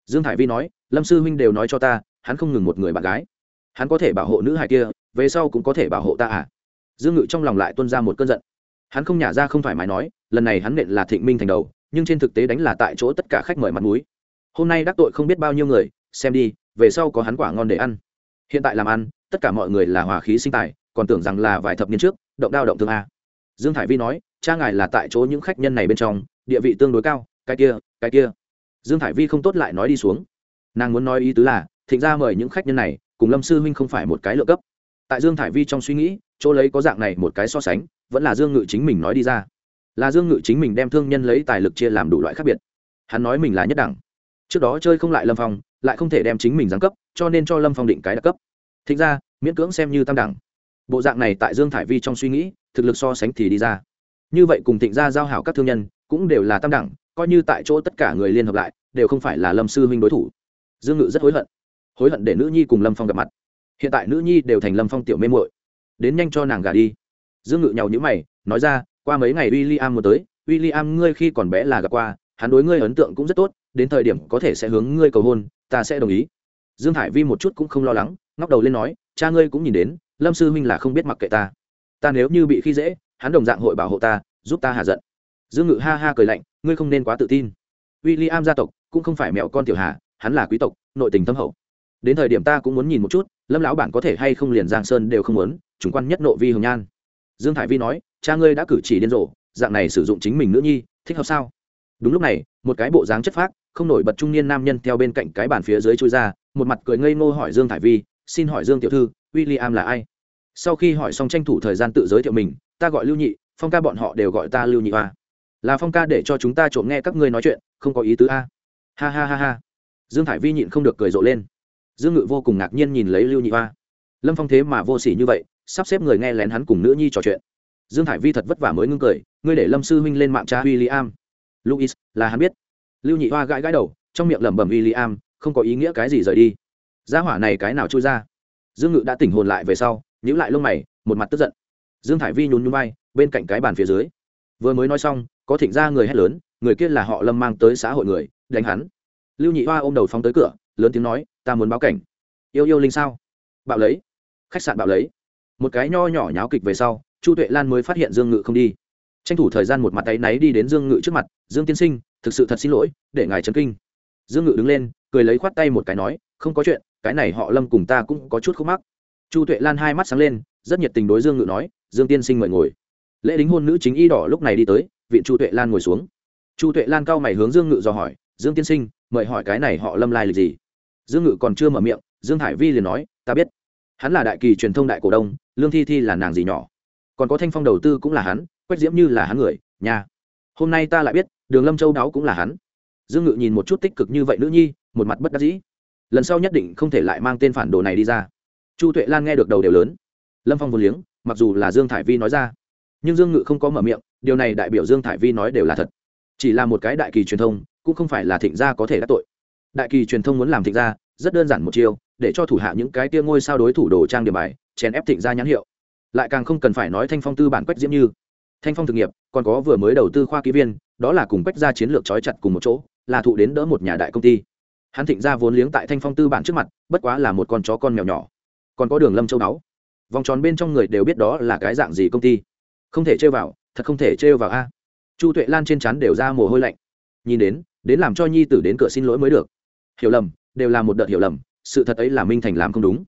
dương thải vi nói, lâm sư huynh đều nói cho ta, hắn không ngừng một người bạn gái. Hắn có thể bảo hộ nữ hải kia, về sau cũng có thể bảo hộ ta à? Dương ngự trong lòng lại tuân ra một cơn giận. Hắn không nhả ra không thoải mái nói, lần này hắn nện là thịnh minh thành đầu, nhưng trên thực tế đánh là tại chỗ tất cả khách mời mặt mũi. Hôm nay đắc tội không biết bao nhiêu người, xem đi, về sau có hắn quả ngon để ăn. Hiện tại làm ăn, tất cả mọi người là hòa khí sinh tài, còn tưởng rằng là vài thập niên trước, động đao động thương a. Dương thải vi nói, cha ngài là tại chỗ những khách nhân này bên trong, địa vị tương đối cao, cái kia cái kia. Dương thải vi không tốt lại nói đi xuống. Nàng muốn nói ý tứ là, thịnh ra mời những khách nhân này, cùng lâm sư huynh không phải một cái lựa cấp. Tại dương thải vi trong suy nghĩ chỗ lấy có dạng này một cái so sánh, vẫn là dương ngự chính mình nói đi ra. Là dương ngự chính mình đem thương nhân lấy tài lực chia làm đủ loại khác biệt. Hắn nói mình là nhất đẳng. Trước đó chơi không lại lâm phong, lại không thể đem chính mình giáng cấp, cho nên cho lâm phong định cái đặc cấp. Thịnh ra, miễn cưỡng xem như tam đẳng. Bộ dạng này tại dương thải vi trong suy nghĩ, thực lực so sánh thì đi ra. Như vậy cùng thịnh ra giao hảo các thương nhân, cũng đều là tam đẳng, coi như tại chỗ tất cả người liên hợp lại, đều không phải là lâm sư huynh đối thủ. Dương ngự rất hối hận. Hối hận để nữ nhi cùng lâm phong gặp mặt. Hiện tại nữ nhi đều thành lâm phong tiểu mê muội đến nhanh cho nàng gả đi. Dương ngự nhàu nhữ mày, nói ra, qua mấy ngày w i l l i am muốn tới w i l l i am ngươi khi còn bé là gặp qua, hắn đối ngươi ấn tượng cũng rất tốt, đến thời điểm có thể sẽ hướng ngươi cầu hôn, ta sẽ đồng ý. Dương hải vi một chút cũng không lo lắng, ngóc đầu lên nói, cha ngươi cũng nhìn đến, lâm sư huynh là không biết mặc kệ ta. Ta nếu như bị khi dễ, hắn đồng dạng hội bảo hộ ta, giúp ta hạ giận. Dương ngự ha ha cười lạnh, ngươi không nên quá tự tin. W i l l i am gia tộc cũng không phải mẹo con tiểu hà, hắn là quý tộc, nội tình thâm hậu. Đến thời điểm ta cũng muốn nhìn một chút lâm lão bản có thể hay không liền giang sơn đều không muốn chúng quan nhất nộ vi hồng nhan. Dương thải vi nói, cha ngươi đã cử chỉ điên rồ, dạng này sử dụng chính mình nữ nhi, thích hợp sao? Đúng lúc này, một cái bộ dáng chất phác, không nổi bật trung niên nam nhân theo bên cạnh cái bàn phía dưới chui ra, một mặt cười ngây ngô hỏi dương thải vi, xin hỏi dương tiểu thư w i l l i am là ai? Sau khi hỏi xong tranh thủ thời gian tự giới thiệu mình, ta gọi lưu nhị, phong ca bọn họ đều gọi ta lưu nhị hoa. Là phong ca để cho chúng ta trộm nghe các ngươi nói chuyện, không có ý tứ a. Ha ha ha ha. Dương thải vi nhịn không được cười rộ lên dương ngự vô cùng ngạc nhiên nhìn lấy lưu nhị hoa. Lâm phong thế mà vô s ỉ như vậy, sắp xếp người nghe lén hắn cùng nữ nhi trò chuyện. Dương Hải vi thật vất vả mới ngưng cười, ngươi để lâm sư huynh lên mạng cha w i l l i am luis là hắn biết. Lưu nhị hoa gãi gãi đầu, trong miệng lẩm bẩm w i l l i am không có ý nghĩa cái gì rời đi. Gia hỏa này cái nào trôi ra? Dương ngự đã tỉnh hồn lại về sau nhữ lại lông mày, một mặt tức giận. Dương Hải vi nhún nhún vai, bên cạnh cái bàn phía dưới. Vừa mới nói xong, có thịnh ra người hét lớn, người kia là họ lâm mang tới xã hội người, đánh hắn. Lưu nhị hoa ôm đầu phóng tới cửa lớn tiếng nói, ta muốn báo cảnh. Yêu yêu linh sao? Bạo lấy. Khách sạn bạo lấy. Một cái nho nhỏ nháo kịch về sau, chu tuệ lan mới phát hiện dương ngự không đi. Tranh thủ thời gian một mặt tay náy đi đến dương ngự trước mặt, dương tiên sinh, thực sự thật xin lỗi, để ngài chấn kinh. Dương ngự đứng lên, cười lấy khoát tay một cái nói, không có chuyện, cái này họ lâm cùng ta cũng có chút khúc mắc. Chu tuệ lan hai mắt sáng lên, rất nhiệt tình đối dương ngự nói, dương tiên sinh mời ngồi. Lễ đính hôn nữ chính y đỏ lúc này đi tới, viện chu tuệ lan ngồi xuống. Chu tuệ lan cao mày hướng dương ngự dò hỏi, dương tiên sinh, mời hỏi cái này họ lâm lai lịch gì? Dương ngự còn chưa mở miệng, dương hải vi liền nói, ta biết. Hắn là đại kỳ truyền thông đại cổ đông, lương thi thi là nàng gì nhỏ. Còn có thanh phong đầu tư cũng là hắn, quách diễm như là hắn người nhà hôm nay ta lại biết, đường lâm châu đáo cũng là hắn. Dương ngự nhìn một chút tích cực như vậy nữ nhi, một mặt bất đắc dĩ. Lần sau nhất định không thể lại mang tên phản đồ này đi ra. Chu tuệ lan nghe được đầu đều lớn. Lâm phong vô liếng, mặc dù là dương thải vi nói ra, nhưng dương ngự không có mở miệng, điều này đại biểu dương thải vi nói đều là thật. Chỉ là một cái đại kỳ truyền thông, cũng không phải là thịnh gia có thể đắc tội đại kỳ truyền thông muốn làm thịnh gia, rất đơn giản một chiêu, để cho thủ hạ những cái tia ngôi sao đối thủ đồ trang điểm bài, chèn ép thịnh gia nhãn hiệu. Lại càng không cần phải nói thanh phong tư bản quách diễm như. Thanh phong thực nghiệp, còn có vừa mới đầu tư khoa ký viên, đó là cùng quách gia chiến lược trói chặt cùng một chỗ, là thụ đến đỡ một nhà đại công ty. Hắn thịnh gia vốn liếng tại thanh phong tư bản trước mặt, bất quá là một con chó con mèo nhỏ. Còn có đường lâm châu đáo vòng tròn bên trong người đều biết đó là cái dạng gì công ty. Không thể trêu vào, thật không thể trêu vào a. Chu tuệ lan trên chắn đều ra mồ hôi lạnh. Nhìn đến đến làm cho nhi tử đến cửa xin lỗi mới được hiểu lầm, đều là một đợt hiểu lầm, sự thật ấy là minh thành làm không đúng.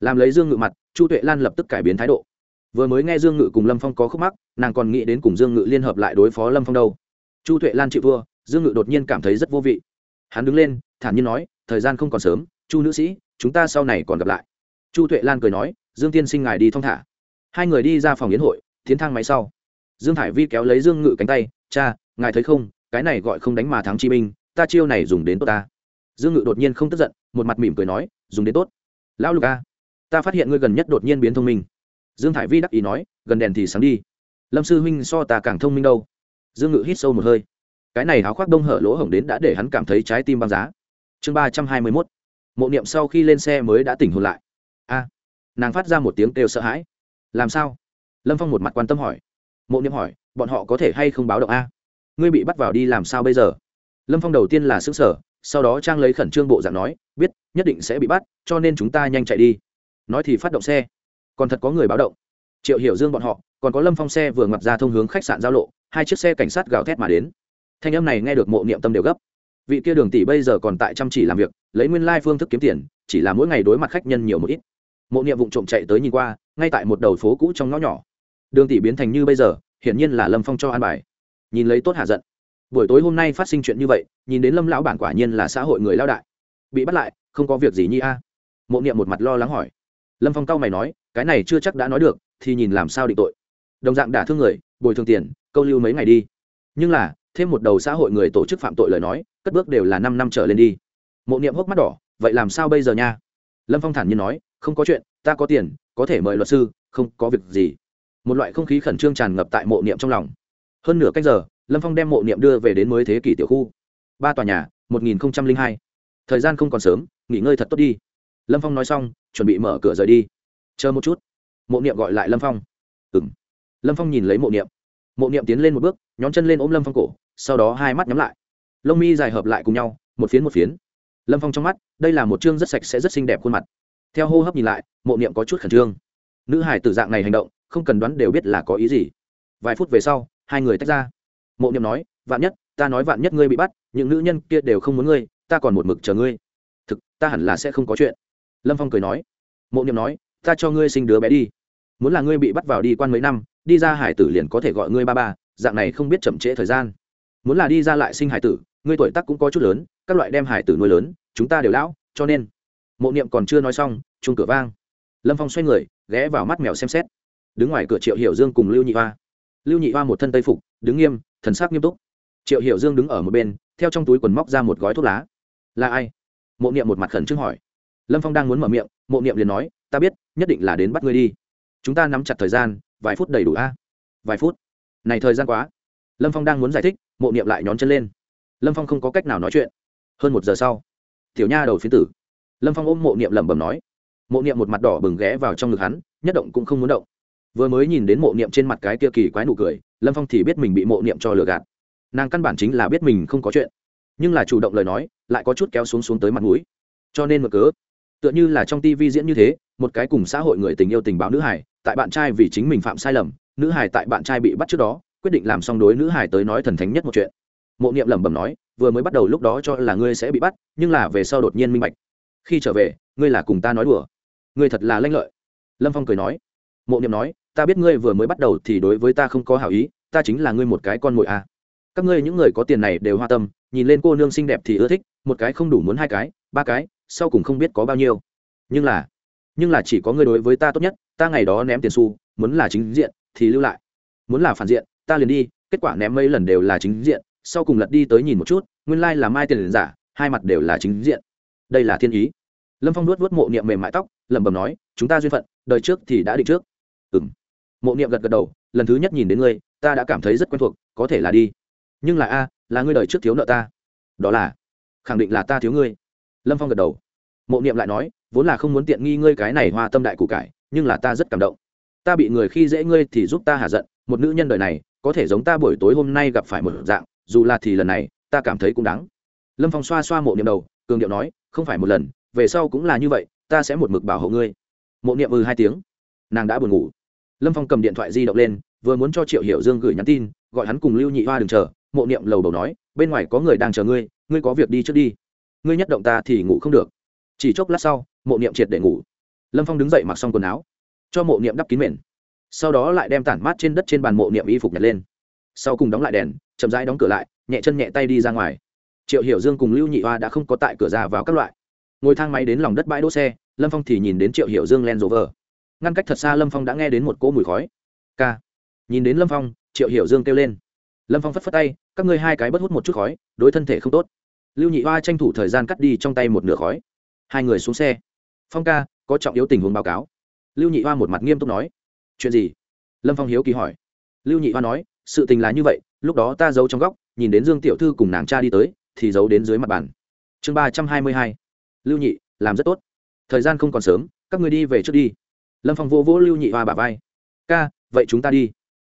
Làm lấy dương ngự mặt, chu tuệ lan lập tức cải biến thái độ. Vừa mới nghe dương ngự cùng lâm phong có khúc mắc, nàng còn nghĩ đến cùng dương ngự liên hợp lại đối phó lâm phong đâu. Chu tuệ lan chịu vua dương ngự đột nhiên cảm thấy rất vô vị. Hắn đứng lên, thản nhiên nói, thời gian không còn sớm, chu nữ sĩ, chúng ta sau này còn gặp lại. Chu tuệ lan cười nói, dương tiên sinh ngài đi thong thả. Hai người đi ra phòng yến hội, tiến thang máy sau. Dương thải vi kéo lấy dương ngự cánh tay, cha, ngài thấy không, cái này gọi không đánh mà thắng chi binh, ta chiêu này dùng đến tốt ta dương ngự đột nhiên không tức giận, một mặt mỉm cười nói, dùng đến tốt. Lão lục a, ta phát hiện ngươi gần nhất đột nhiên biến thông minh. Dương thải vi đắc ý nói, gần đèn thì sáng đi. Lâm sư huynh so ta càng thông minh đâu. Dương ngự hít sâu một hơi. Cái này háo khoác đông hở lỗ hổng đến đã để hắn cảm thấy trái tim băng giá. Chương ba trăm hai mươi mốt. Mộ niệm sau khi lên xe mới đã tỉnh hồn lại. A, nàng phát ra một tiếng kêu sợ hãi. Làm sao? Lâm phong một mặt quan tâm hỏi. Mộ niệm hỏi, bọn họ có thể hay không báo động a? Ngươi bị bắt vào đi làm sao bây giờ? Lâm phong đầu tiên là xứng sở sau đó trang lấy khẩn trương bộ dạng nói, biết, nhất định sẽ bị bắt, cho nên chúng ta nhanh chạy đi. Nói thì phát động xe. Còn thật có người báo động. Triệu hiểu dương bọn họ, còn có lâm phong xe vừa ngập ra thông hướng khách sạn giao lộ, hai chiếc xe cảnh sát gào thét mà đến. Thanh âm này nghe được mộ niệm tâm đều gấp. Vị kia đường tỷ bây giờ còn tại chăm chỉ làm việc, lấy nguyên lai phương thức kiếm tiền, chỉ là mỗi ngày đối mặt khách nhân nhiều một ít. Mộ niệm vụng trộm chạy tới nhìn qua, ngay tại một đầu phố cũ trong ngõ nhỏ. Đường tỷ biến thành như bây giờ, hiển nhiên là lâm phong cho an bài. Nhìn lấy tốt hạ giận buổi tối hôm nay phát sinh chuyện như vậy, nhìn đến lâm lão bản quả nhiên là xã hội người lao đại. Bị bắt lại, không có việc gì nhi a. Mộ niệm một mặt lo lắng hỏi. Lâm phong cao mày nói, cái này chưa chắc đã nói được, thì nhìn làm sao định tội. Đồng dạng đả thương người, bồi thường tiền, câu lưu mấy ngày đi. Nhưng là, thêm một đầu xã hội người tổ chức phạm tội lời nói, cất bước đều là năm năm trở lên đi. Mộ niệm hốc mắt đỏ, vậy làm sao bây giờ nha? Lâm phong thản nhiên nói, không có chuyện, ta có tiền, có thể mời luật sư, không có việc gì. Một loại không khí khẩn trương tràn ngập tại mộ niệm trong lòng. Hơn nửa cách giờ lâm phong đem mộ niệm đưa về đến mới thế kỷ tiểu khu. Ba tòa nhà, một nghìn hai. Thời gian không còn sớm, nghỉ ngơi thật tốt đi. Lâm phong nói xong, chuẩn bị mở cửa rời đi. Chờ một chút. Mộ niệm gọi lại lâm phong. Ừng lâm phong nhìn lấy mộ niệm. Mộ niệm tiến lên một bước, nhón chân lên ôm lâm phong cổ, sau đó hai mắt nhắm lại. Lông mi dài hợp lại cùng nhau, một phiến một phiến. Lâm phong trong mắt, đây là một chương rất sạch sẽ rất xinh đẹp khuôn mặt. Theo hô hấp nhìn lại, mộ niệm có chút khẩn trương. Nữ hải tử dạng này hành động, không cần đoán đều biết là có ý gì. Vài phút về sau, hai người tách ra mộ niệm nói, vạn nhất, ta nói vạn nhất ngươi bị bắt, những nữ nhân kia đều không muốn ngươi, ta còn một mực chờ ngươi. Thực, ta hẳn là sẽ không có chuyện. Lâm phong cười nói. Mộ niệm nói, ta cho ngươi sinh đứa bé đi. Muốn là ngươi bị bắt vào đi quan mấy năm, đi ra hải tử liền có thể gọi ngươi ba ba, dạng này không biết chậm trễ thời gian. Muốn là đi ra lại sinh hải tử, ngươi tuổi tác cũng có chút lớn, các loại đem hải tử nuôi lớn, chúng ta đều lão, cho nên. Mộ niệm còn chưa nói xong chung cửa vang. Lâm phong xoay người, ghé vào mắt mèo xem xét. Đứng ngoài cửa triệu hiểu dương cùng lưu nhị hoa. Lưu nhị hoa một thân tây phục, đứng nghiêm thần sắc nghiêm túc. Triệu hiểu dương đứng ở một bên, theo trong túi quần móc ra một gói thuốc lá. Là ai? Mộ niệm một mặt khẩn trương hỏi. Lâm phong đang muốn mở miệng, mộ niệm liền nói, ta biết, nhất định là đến bắt ngươi đi. Chúng ta nắm chặt thời gian, vài phút đầy đủ a. Vài phút? Này thời gian quá. Lâm phong đang muốn giải thích, mộ niệm lại nhón chân lên. Lâm phong không có cách nào nói chuyện. Hơn một giờ sau, tiểu nha đầu phiến tử. Lâm phong ôm mộ niệm lẩm bẩm nói. Mộ niệm một mặt đỏ bừng ghé vào trong ngực hắn, nhất động cũng không muốn động vừa mới nhìn đến mộ niệm trên mặt cái kia kỳ quái nụ cười, lâm phong thì biết mình bị mộ niệm cho lừa gạt. Nàng căn bản chính là biết mình không có chuyện. Nhưng là chủ động lời nói, lại có chút kéo xuống xuống tới mặt mũi. Cho nên mở cớ, tựa như là trong tivi diễn như thế, một cái cùng xã hội người tình yêu tình báo nữ hải tại bạn trai vì chính mình phạm sai lầm, nữ hải tại bạn trai bị bắt trước đó, quyết định làm xong đối nữ hải tới nói thần thánh nhất một chuyện. Mộ niệm lẩm bẩm nói, vừa mới bắt đầu lúc đó cho là ngươi sẽ bị bắt, nhưng là về sau đột nhiên minh bạch. Khi trở về, ngươi là cùng ta nói đùa. Ngươi thật là lanh lợi. Lâm phong cười nói. Mộ niệm nói ta biết ngươi vừa mới bắt đầu thì đối với ta không có hảo ý, ta chính là ngươi một cái con mồi à. các ngươi những người có tiền này đều hoa tâm, nhìn lên cô nương xinh đẹp thì ưa thích, một cái không đủ muốn hai cái, ba cái, sau cùng không biết có bao nhiêu. Nhưng là nhưng là chỉ có ngươi đối với ta tốt nhất, ta ngày đó ném tiền xu, muốn là chính diện, thì lưu lại. Muốn là phản diện, ta liền đi, kết quả ném mấy lần đều là chính diện, sau cùng lật đi tới nhìn một chút, nguyên lai là mai tiền liền giả, hai mặt đều là chính diện. Đây là thiên ý. Lâm phong nuốt vớt mộ niệm mềm mại tóc, lẩm bẩm nói, chúng ta duyên phận, đời trước thì đã định trước. Ừm mộ niệm gật gật đầu, lần thứ nhất nhìn đến ngươi, ta đã cảm thấy rất quen thuộc, có thể là đi. Nhưng là a, là ngươi đời trước thiếu nợ ta. Đó là, khẳng định là ta thiếu ngươi. Lâm phong gật đầu. Mộ niệm lại nói, vốn là không muốn tiện nghi ngươi cái này hoa tâm đại cụ cải, nhưng là ta rất cảm động. Ta bị người khi dễ ngươi thì giúp ta hạ giận, một nữ nhân đời này, có thể giống ta buổi tối hôm nay gặp phải một dạng, dù là thì lần này, ta cảm thấy cũng đáng. Lâm phong xoa xoa mộ niệm đầu, cường điệu nói, không phải một lần, về sau cũng là như vậy, ta sẽ một mực bảo hộ ngươi. Mộ niệm ừ hai tiếng. Nàng đã buồn ngủ lâm phong cầm điện thoại di động lên, vừa muốn cho triệu hiểu dương gửi nhắn tin, gọi hắn cùng lưu nhị hoa đừng chờ, mộ niệm lầu đầu nói, bên ngoài có người đang chờ ngươi ngươi có việc đi trước đi. Ngươi nhất động ta thì ngủ không được. Chỉ chốc lát sau, mộ niệm triệt để ngủ. Lâm phong đứng dậy mặc xong quần áo, cho mộ niệm đắp kín mền. Sau đó lại đem tản mát trên đất trên bàn mộ niệm y phục nhặt lên. Sau cùng đóng lại đèn, chậm rãi đóng cửa lại, nhẹ chân nhẹ tay đi ra ngoài. Triệu hiểu dương cùng lưu nhị hoa đã không có tại cửa ra vào các loại. Ngồi thang máy đến lòng đất bãi đỗ xe, lâm phong thì nhìn đến triệu hiểu dương len rộ vờ ngăn cách thật xa lâm phong đã nghe đến một cỗ mùi khói. K nhìn đến lâm phong, triệu hiểu dương kêu lên. Lâm phong phất phất tay, các ngươi hai cái bất hút một chút khói, đối thân thể không tốt. Lưu nhị hoa tranh thủ thời gian cắt đi trong tay một nửa khói. Hai người xuống xe. Phong ca, có trọng yếu tình huống báo cáo. Lưu nhị hoa một mặt nghiêm túc nói. Chuyện gì? Lâm phong hiếu kỳ hỏi. Lưu nhị hoa nói, sự tình là như vậy, lúc đó ta giấu trong góc, nhìn đến dương tiểu thư cùng nàng cha đi tới, thì giấu đến dưới mặt bàn. Chương ba trăm hai mươi hai. Lưu nhị, làm rất tốt. Thời gian không còn sớm, các người đi về trước đi lâm phong vô vỗ lưu nhị hoa bà vai. Ca, vậy chúng ta đi.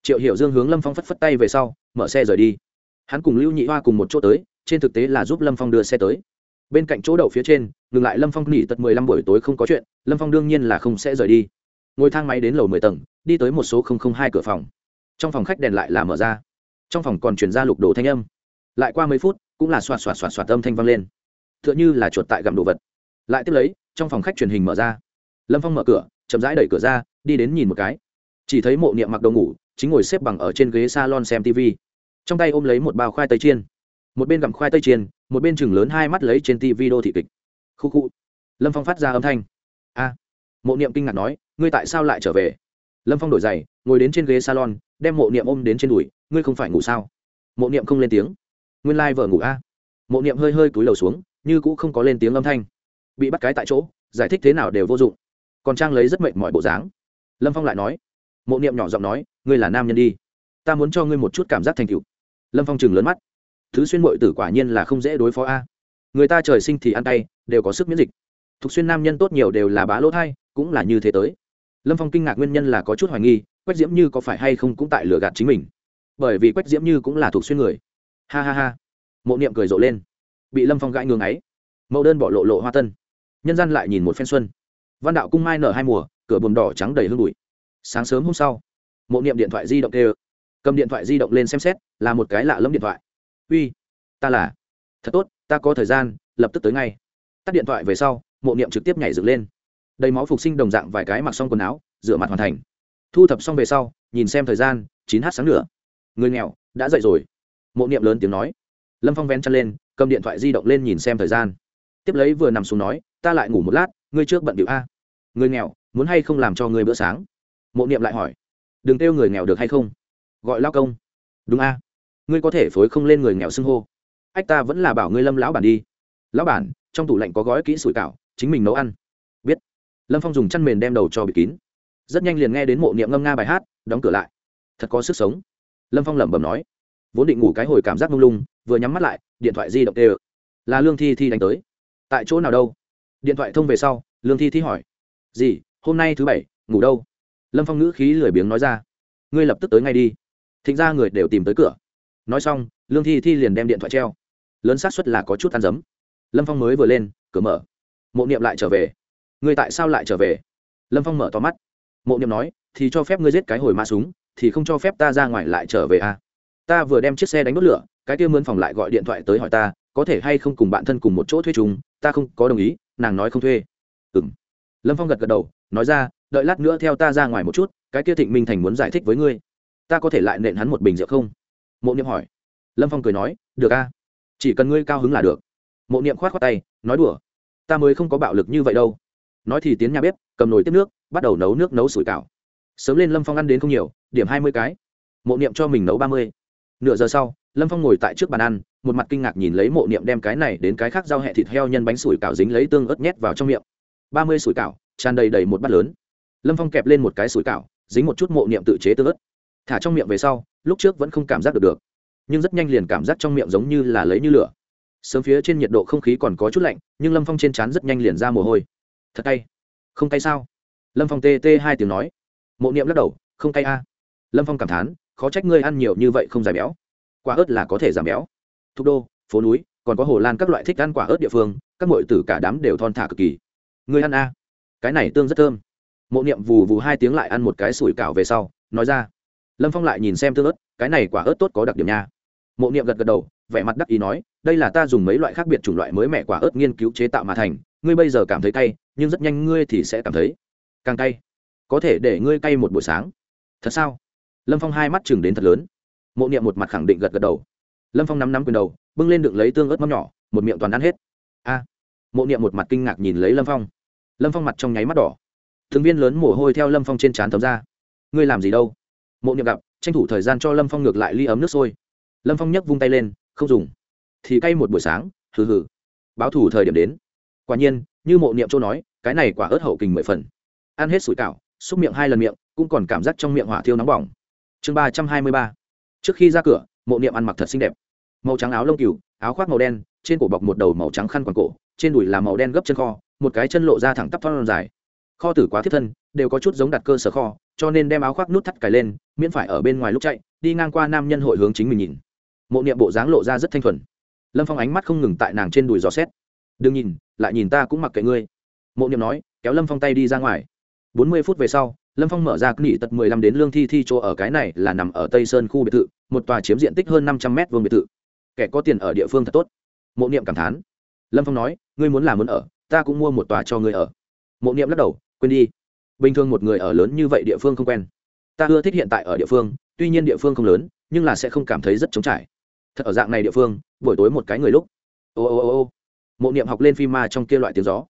Triệu hiểu dương hướng lâm phong phất phất tay về sau, mở xe rời đi. Hắn cùng lưu nhị hoa cùng một chỗ tới, trên thực tế là giúp lâm phong đưa xe tới. Bên cạnh chỗ đậu phía trên, ngừng lại lâm phong nghỉ tận mười lăm buổi tối không có chuyện, lâm phong đương nhiên là không sẽ rời đi. Ngồi thang máy đến lầu mười tầng, đi tới một số không không hai cửa phòng. Trong phòng khách đèn lại là mở ra. Trong phòng còn chuyển ra lục đồ thanh âm. Lại qua mấy phút, cũng là xoạt xoạt xoạt xoạt âm thanh vang lên. T h ư ợ n h ư là chuột tại gặm đồ vật. Lại tiếp lấy, trong phòng khách truyền hình mở ra. Lâm phong mở cửa chậm rãi đẩy cửa ra, đi đến nhìn một cái. Chỉ thấy mộ niệm mặc đồ ngủ, chính ngồi xếp bằng ở trên ghế s a lon xem tv trong tay ôm lấy một bao khoai tây chiên. Một bên gặm khoai tây chiên, một bên chừng lớn hai mắt lấy trên tv đô thị kịch. Khu khu. Lâm phong phát ra âm thanh. A. Mộ niệm kinh ngạc nói, ngươi tại sao lại trở về? Lâm phong đổi giày, ngồi đến trên ghế salon, đem mộ niệm ôm đến trên đùi, ngươi không phải ngủ sao? Mộ niệm không lên tiếng. Nguyên lai、like、vợ ngủ a. Mộ niệm hơi hơi túi lầu xuống, như cũng không có lên tiếng âm thanh. Bị bắt cái tại chỗ, giải thích thế nào đều vô dụng còn trang lấy rất mệt mỏi bộ dáng. Lâm phong lại nói, mộ niệm nhỏ giọng nói, ngươi là nam nhân đi, ta muốn cho ngươi một chút cảm giác thành cựu lâm phong chừng lớn mắt, thứ xuyên mội tử quả nhiên là không dễ đối phó a. Người ta trời sinh thì ăn tay đều có sức miễn dịch. Thục xuyên nam nhân tốt nhiều đều là bá lỗ thai, cũng là như thế tới. Lâm phong kinh ngạc nguyên nhân là có chút hoài nghi, quách diễm như có phải hay không cũng tại lừa gạt chính mình. Bởi vì quách diễm như cũng là thuộc xuyên người. Ha ha ha. Mộ niệm cười rộ lên. Bị lâm phong gãi ngưng ấy. Mẫu đơn bỏ lộ lộ hoa tân. Nhân dân lại nhìn một phen xuân văn đạo cung mai nở hai mùa, cửa buồn đỏ trắng đầy hương bụi. Sáng sớm hôm sau, mộ niệm điện thoại di động kêu. Cầm điện thoại di động lên xem xét, là một cái lạ lẫm điện thoại. Uy, ta là. Thật tốt, ta có thời gian, lập tức tới ngay. Tắt điện thoại về sau, mộ niệm trực tiếp nhảy dựng lên. Đầy máu phục sinh đồng dạng vài cái mặc xong quần áo, rửa mặt hoàn thành. Thu thập xong về sau, nhìn xem thời gian, chín h sáng nữa người nghèo, đã dậy rồi. Mộ niệm lớn tiếng nói. Lâm phong vén chân lên, cầm điện thoại di động lên nhìn xem thời gian. Tiếp lấy vừa nằm xuống nói, ta lại ngủ một lát, ngươi trước bận điệu a người nghèo, muốn hay không làm cho người bữa sáng? Mộ niệm lại hỏi. Đừng kêu người nghèo được hay không? Gọi lao công. Đúng a. Ngươi có thể phối không lên người nghèo xưng hô. Ách ta vẫn là bảo ngươi lâm lão bản đi. Lão bản, trong tủ lạnh có gói kỹ sủi cảo, chính mình nấu ăn. Biết. Lâm phong dùng chăn mền đem đầu cho bị kín. Rất nhanh liền nghe đến mộ niệm ngâm nga bài hát, đóng cửa lại. Thật có sức sống. Lâm phong lẩm bẩm nói. Vốn định ngủ cái hồi cảm giác mông lung, vừa nhắm mắt lại, điện thoại di động tê là lương thi thi đánh tới. Tại chỗ nào đâu? Điện thoại thông về sau, lương thi thi hỏi gì? Hôm nay thứ bảy, ngủ đâu? Lâm phong ngữ khí lười biếng nói ra. Ngươi lập tức tới ngay đi. Thịnh ra người đều tìm tới cửa. Nói xong, lương thi thi liền đem điện thoại treo. Lớn xác suất là có chút ăn dấm. Lâm phong mới vừa lên, cửa mở. Mộ niệm lại trở về. Ngươi tại sao lại trở về? Lâm phong mở to mắt. Mộ niệm nói, thì cho phép ngươi giết cái hồi mã súng, thì không cho phép ta ra ngoài lại trở về à. ta vừa đem chiếc xe đánh đốt lửa, cái kia mướn phòng lại gọi điện thoại tới hỏi ta, có thể hay không cùng bạn thân cùng một chỗ thuê chúng ta không có đồng ý, nàng nói không thuê lâm phong gật gật đầu, nói ra, đợi lát nữa theo ta ra ngoài một chút, cái kia thịnh minh thành muốn giải thích với ngươi. Ta có thể lại nện hắn một bình rượu không? Mộ niệm hỏi. Lâm phong cười nói, được a, chỉ cần ngươi cao hứng là được. Mộ niệm khoát khoát tay, nói đùa, ta mới không có bạo lực như vậy đâu. Nói thì tiến nhà bếp, cầm nồi tiếp nước, bắt đầu nấu nước nấu sủi cảo. Sớm lên lâm phong ăn đến không nhiều, điểm hai mươi cái. Mộ niệm cho mình nấu ba mươi. Nửa giờ sau, lâm phong ngồi tại trước bàn ăn, một mặt kinh ngạc nhìn lấy mộ niệm đem cái này đến cái khác giao hẹ thịt heo nhân bánh sủi cảo dính lấy tương ớt nhét vào trong miệng ba mươi sủi cảo, tràn đầy đầy một bát lớn. Lâm phong kẹp lên một cái sủi cảo, dính một chút mộ niệm tự chế tương ớt thả trong miệng về sau, lúc trước vẫn không cảm giác được được, nhưng rất nhanh liền cảm giác trong miệng giống như là lấy như lửa. Sớm phía trên nhiệt độ không khí còn có chút lạnh, nhưng lâm phong trên trán rất nhanh liền ra mồ hôi. Thật tay không cay sao? Lâm phong tê tê hai tiếng nói. Mộ niệm lắc đầu, không cay a. Lâm phong cảm thán, khó trách ngươi ăn nhiều như vậy không giảm béo. Quả ớt là có thể giảm béo. Thúc đô, phố núi, còn có hồ lan các loại thích ăn quả ớt địa phương, các m tử cả đám đều thon thả cực kỳ ngươi ăn a, cái này tương rất thơm. Mộ niệm vù vù hai tiếng lại ăn một cái sủi cảo về sau, nói ra, lâm phong lại nhìn xem tương ớt, cái này quả ớt tốt có đặc điểm nha. Mộ niệm gật gật đầu, vẻ mặt đắc ý nói, đây là ta dùng mấy loại khác biệt chủng loại mới mẻ quả ớt nghiên cứu chế tạo mà thành, ngươi bây giờ cảm thấy cay, nhưng rất nhanh ngươi thì sẽ cảm thấy càng cay. Có thể để ngươi cay một buổi sáng. Thật sao? Lâm phong hai mắt chừng đến thật lớn. Mộ niệm một mặt khẳng định gật gật đầu. Lâm phong nắm nắm quyền đầu, bưng lên đựng lấy tương ớt mâm nhỏ, một miệng toàn ăn hết. A mộ niệm một mặt kinh ngạc nhìn lấy lâm phong. Lâm phong mặt trong nháy mắt đỏ. Thường viên lớn mồ hôi theo lâm phong trên trán thấm ra. Ngươi làm gì đâu? Mộ niệm gặp, tranh thủ thời gian cho lâm phong ngược lại ly ấm nước sôi. Lâm phong nhấc vung tay lên, không dùng. Thì cay một buổi sáng, hừ hừ. Báo thủ thời điểm đến. Quả nhiên, như mộ niệm châu nói, cái này quả ớt hậu kình mười phần. Ăn hết sủi cảo, xúc miệng hai lần miệng, cũng còn cảm giác trong miệng hỏa thiêu nóng bỏng. Chương ba trăm hai mươi ba. Trước khi ra cửa, mộ niệm ăn mặc thật xinh đẹp. Màu trắng áo lông cừu, áo khoác màu đen, trên cổ bọc một đầu màu trắng khăn quàng cổ trên đùi là màu đen gấp chân kho, một cái chân lộ ra thẳng tắp thon dài. Kho tử quá thiết thân, đều có chút giống đặt cơ sở kho, cho nên đem áo khoác nút thắt cài lên, miễn phải ở bên ngoài lúc chạy, đi ngang qua nam nhân hội hướng chính mình nhìn. Mộ niệm bộ dáng lộ ra rất thanh thuần. Lâm phong ánh mắt không ngừng tại nàng trên đùi gió xét. Đừng nhìn, lại nhìn ta cũng mặc kệ ngươi. Mộ niệm nói, kéo lâm phong tay đi ra ngoài. Bốn mươi phút về sau, lâm phong mở ra nghỉ tật mười lăm đến lương thi thi chỗ ở cái này là nằm ở tây sơn khu biệt thự, một tòa chiếm diện tích hơn năm trăm m vuông biệt thự. Kẻ có tiền ở địa phương thật tốt. Mộ niệm cảm thán lâm phong nói, ngươi muốn làm muốn ở, ta cũng mua một tòa cho ngươi ở. Mộ niệm lắc đầu, quên đi. Bình thường một người ở lớn như vậy địa phương không quen. Ta ưa thích hiện tại ở địa phương, tuy nhiên địa phương không lớn, nhưng là sẽ không cảm thấy rất trống trải. Thật ở dạng này địa phương, buổi tối một cái người lúc. Ô ô ô ô. Mộ niệm học lên phim ma trong kia loại tiếng gió.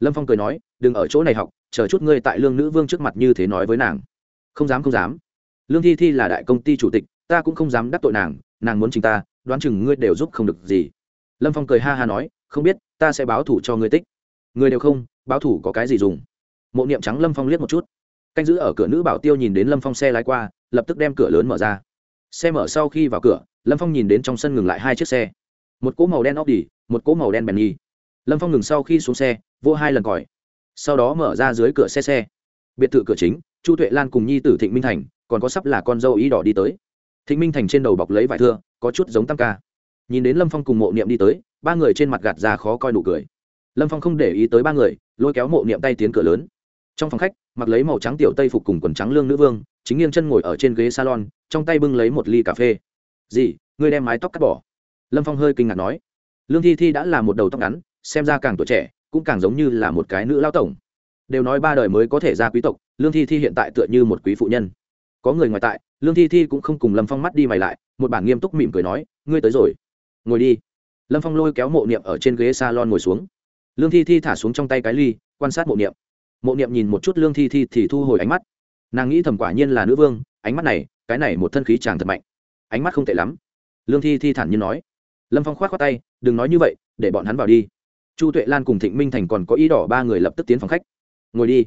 Lâm phong cười nói, đừng ở chỗ này học, chờ chút ngươi tại lương nữ vương trước mặt như thế nói với nàng. Không dám không dám. Lương thi thi là đại công ty chủ tịch, ta cũng không dám đắc tội nàng nàng muốn chính ta, đoán chừng ngươi đều giúp không được gì. Lâm phong cười ha ha nói không biết, ta sẽ báo thủ cho ngươi tích. Người đều không, báo thủ có cái gì dùng? Mộ niệm trắng lâm phong liếc một chút. Canh giữ ở cửa nữ bảo tiêu nhìn đến lâm phong xe lái qua, lập tức đem cửa lớn mở ra. Xe mở sau khi vào cửa, lâm phong nhìn đến trong sân ngừng lại hai chiếc xe. Một cỗ màu đen óc đỉ một cỗ màu đen bèn nhi lâm phong ngừng sau khi xuống xe vô hai lần còi. Sau đó mở ra dưới cửa xe xe. Biệt thự cửa chính, chu tuệ lan cùng nhi tử thịnh minh thành, còn có sắp là con dâu ý đỏ đi tới. Thịnh minh thành trên đầu bọc lấy vải thưa, có chút giống tam ca nhìn đến lâm phong cùng mộ niệm đi tới, ba người trên mặt gạt ra khó coi nụ cười. Lâm phong không để ý tới ba người, lôi kéo mộ niệm tay tiến cửa lớn. Trong phòng khách, mặc lấy màu trắng tiểu tây phục cùng quần trắng lương nữ vương, chính nghiêng chân ngồi ở trên ghế salon, trong tay bưng lấy một ly cà phê. Gì ngươi đem mái tóc cắt bỏ. Lâm phong hơi kinh ngạc nói. Lương thi thi đã là một đầu tóc ngắn, xem ra càng tuổi trẻ, cũng càng giống như là một cái nữ lao tổng. Đều nói ba đời mới có thể ra quý tộc, lương thi thi hiện tại tựa như một quý phụ nhân. Có người ngoài tại, lương thi thi cũng không cùng lâm phong mắt đi mày lại, một bản nghiêm túc mỉm cười nói, ngươi tới rồi ngồi đi. Lâm phong lôi kéo mộ niệm ở trên ghế s a lon ngồi xuống. Lương thi thi thả xuống trong tay cái ly, quan sát mộ niệm. Mộ niệm nhìn một chút lương thi thi thì thu hồi ánh mắt. Nàng nghĩ thầm quả nhiên là nữ vương, ánh mắt này, cái này một thân khí chàng thật mạnh. Ánh mắt không tệ lắm. Lương thi thi thản nhiên nói. Lâm phong k h o á t khoác tay, đừng nói như vậy, để bọn hắn vào đi. Chu tuệ lan cùng thịnh minh thành còn có ý đỏ ba người lập tức tiến phòng khách. Ngồi đi.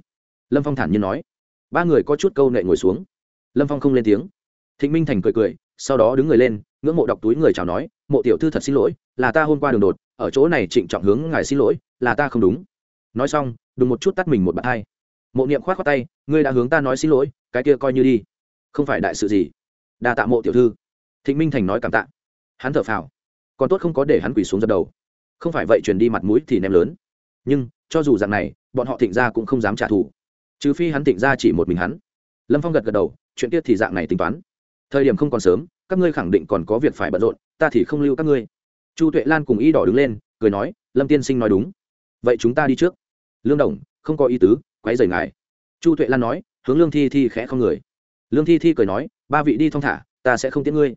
Lâm phong thản nhiên nói. Ba người có chút câu nệ ngồi xuống. Lâm phong không lên tiếng. Thịnh minh thành cười cười, sau đó đứng người lên ngưỡng mộ đọc túi người chào nói, mộ tiểu thư thật xin lỗi, là ta hôm qua đường đột, ở chỗ này trịnh trọng hướng ngài xin lỗi, là ta không đúng. Nói xong đừng một chút tắt mình một bàn hai. Mộ niệm k h o á t khoác tay, ngươi đã hướng ta nói xin lỗi, cái kia coi như đi. Không phải đại sự gì. Đa tạ mộ tiểu thư. Thịnh minh thành nói cảm tạ. Hắn thở phào. Còn tốt không có để hắn quỳ xuống dập đầu. Không phải vậy truyền đi mặt mũi thì ném lớn. Nhưng, cho dù dạng này, bọn họ thịnh ra cũng không dám trả thù. Trừ phi hắn thịnh ra chỉ một mình hắn. Lâm phong gật gật đầu, chuyện kia thì dạng này tính toán. Thời điểm không còn sớm các ngươi khẳng định còn có việc phải bận rộn, ta thì không lưu các ngươi. Chu tuệ lan cùng y đỏ đứng lên, cười nói, lâm tiên sinh nói đúng. Vậy chúng ta đi trước. Lương đồng, không có ý tứ quáy dày ngài. Chu tuệ lan nói, hướng lương thi thi khẽ không người. Lương thi thi cười nói, ba vị đi thong thả, ta sẽ không tiễn ngươi.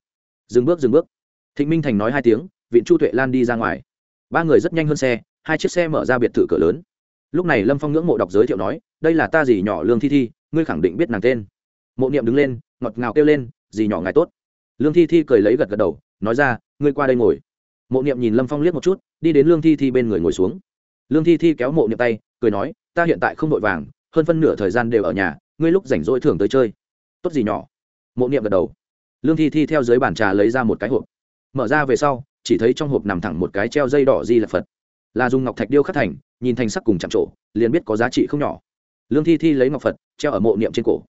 Dừng bước dừng bước. Thịnh minh thành nói hai tiếng, viện chu tuệ lan đi ra ngoài. Ba người rất nhanh hơn xe, hai chiếc xe mở ra biệt thự cửa lớn. Lúc này lâm phong ngưỡng mộ đọc giới thiệu nói, đây là ta dì nhỏ lương thi thi, ngươi khẳng định biết nàng tên. Mộ niệm đứng lên, ngọt ngào kêu lên, dì nhỏ ngài tốt lương thi thi cười lấy gật gật đầu, nói ra, ngươi qua đây ngồi. Mộ niệm nhìn lâm phong liếc một chút, đi đến lương thi thi bên người ngồi xuống. Lương thi thi kéo mộ niệm tay, cười nói, ta hiện tại không vội vàng, hơn phân nửa thời gian đều ở nhà, ngươi lúc rảnh rỗi thường tới chơi. Tốt gì nhỏ. Mộ niệm gật đầu. Lương thi thi theo dưới bàn trà lấy ra một cái hộp. Mở ra về sau, chỉ thấy trong hộp nằm thẳng một cái treo dây đỏ di là phật. Là dùng ngọc thạch điêu khắc thành, nhìn thành sắc cùng chạm trổ, liền biết có giá trị không nhỏ. Lương thi thi lấy ngọc phật, treo ở mộ niệm trên cổ.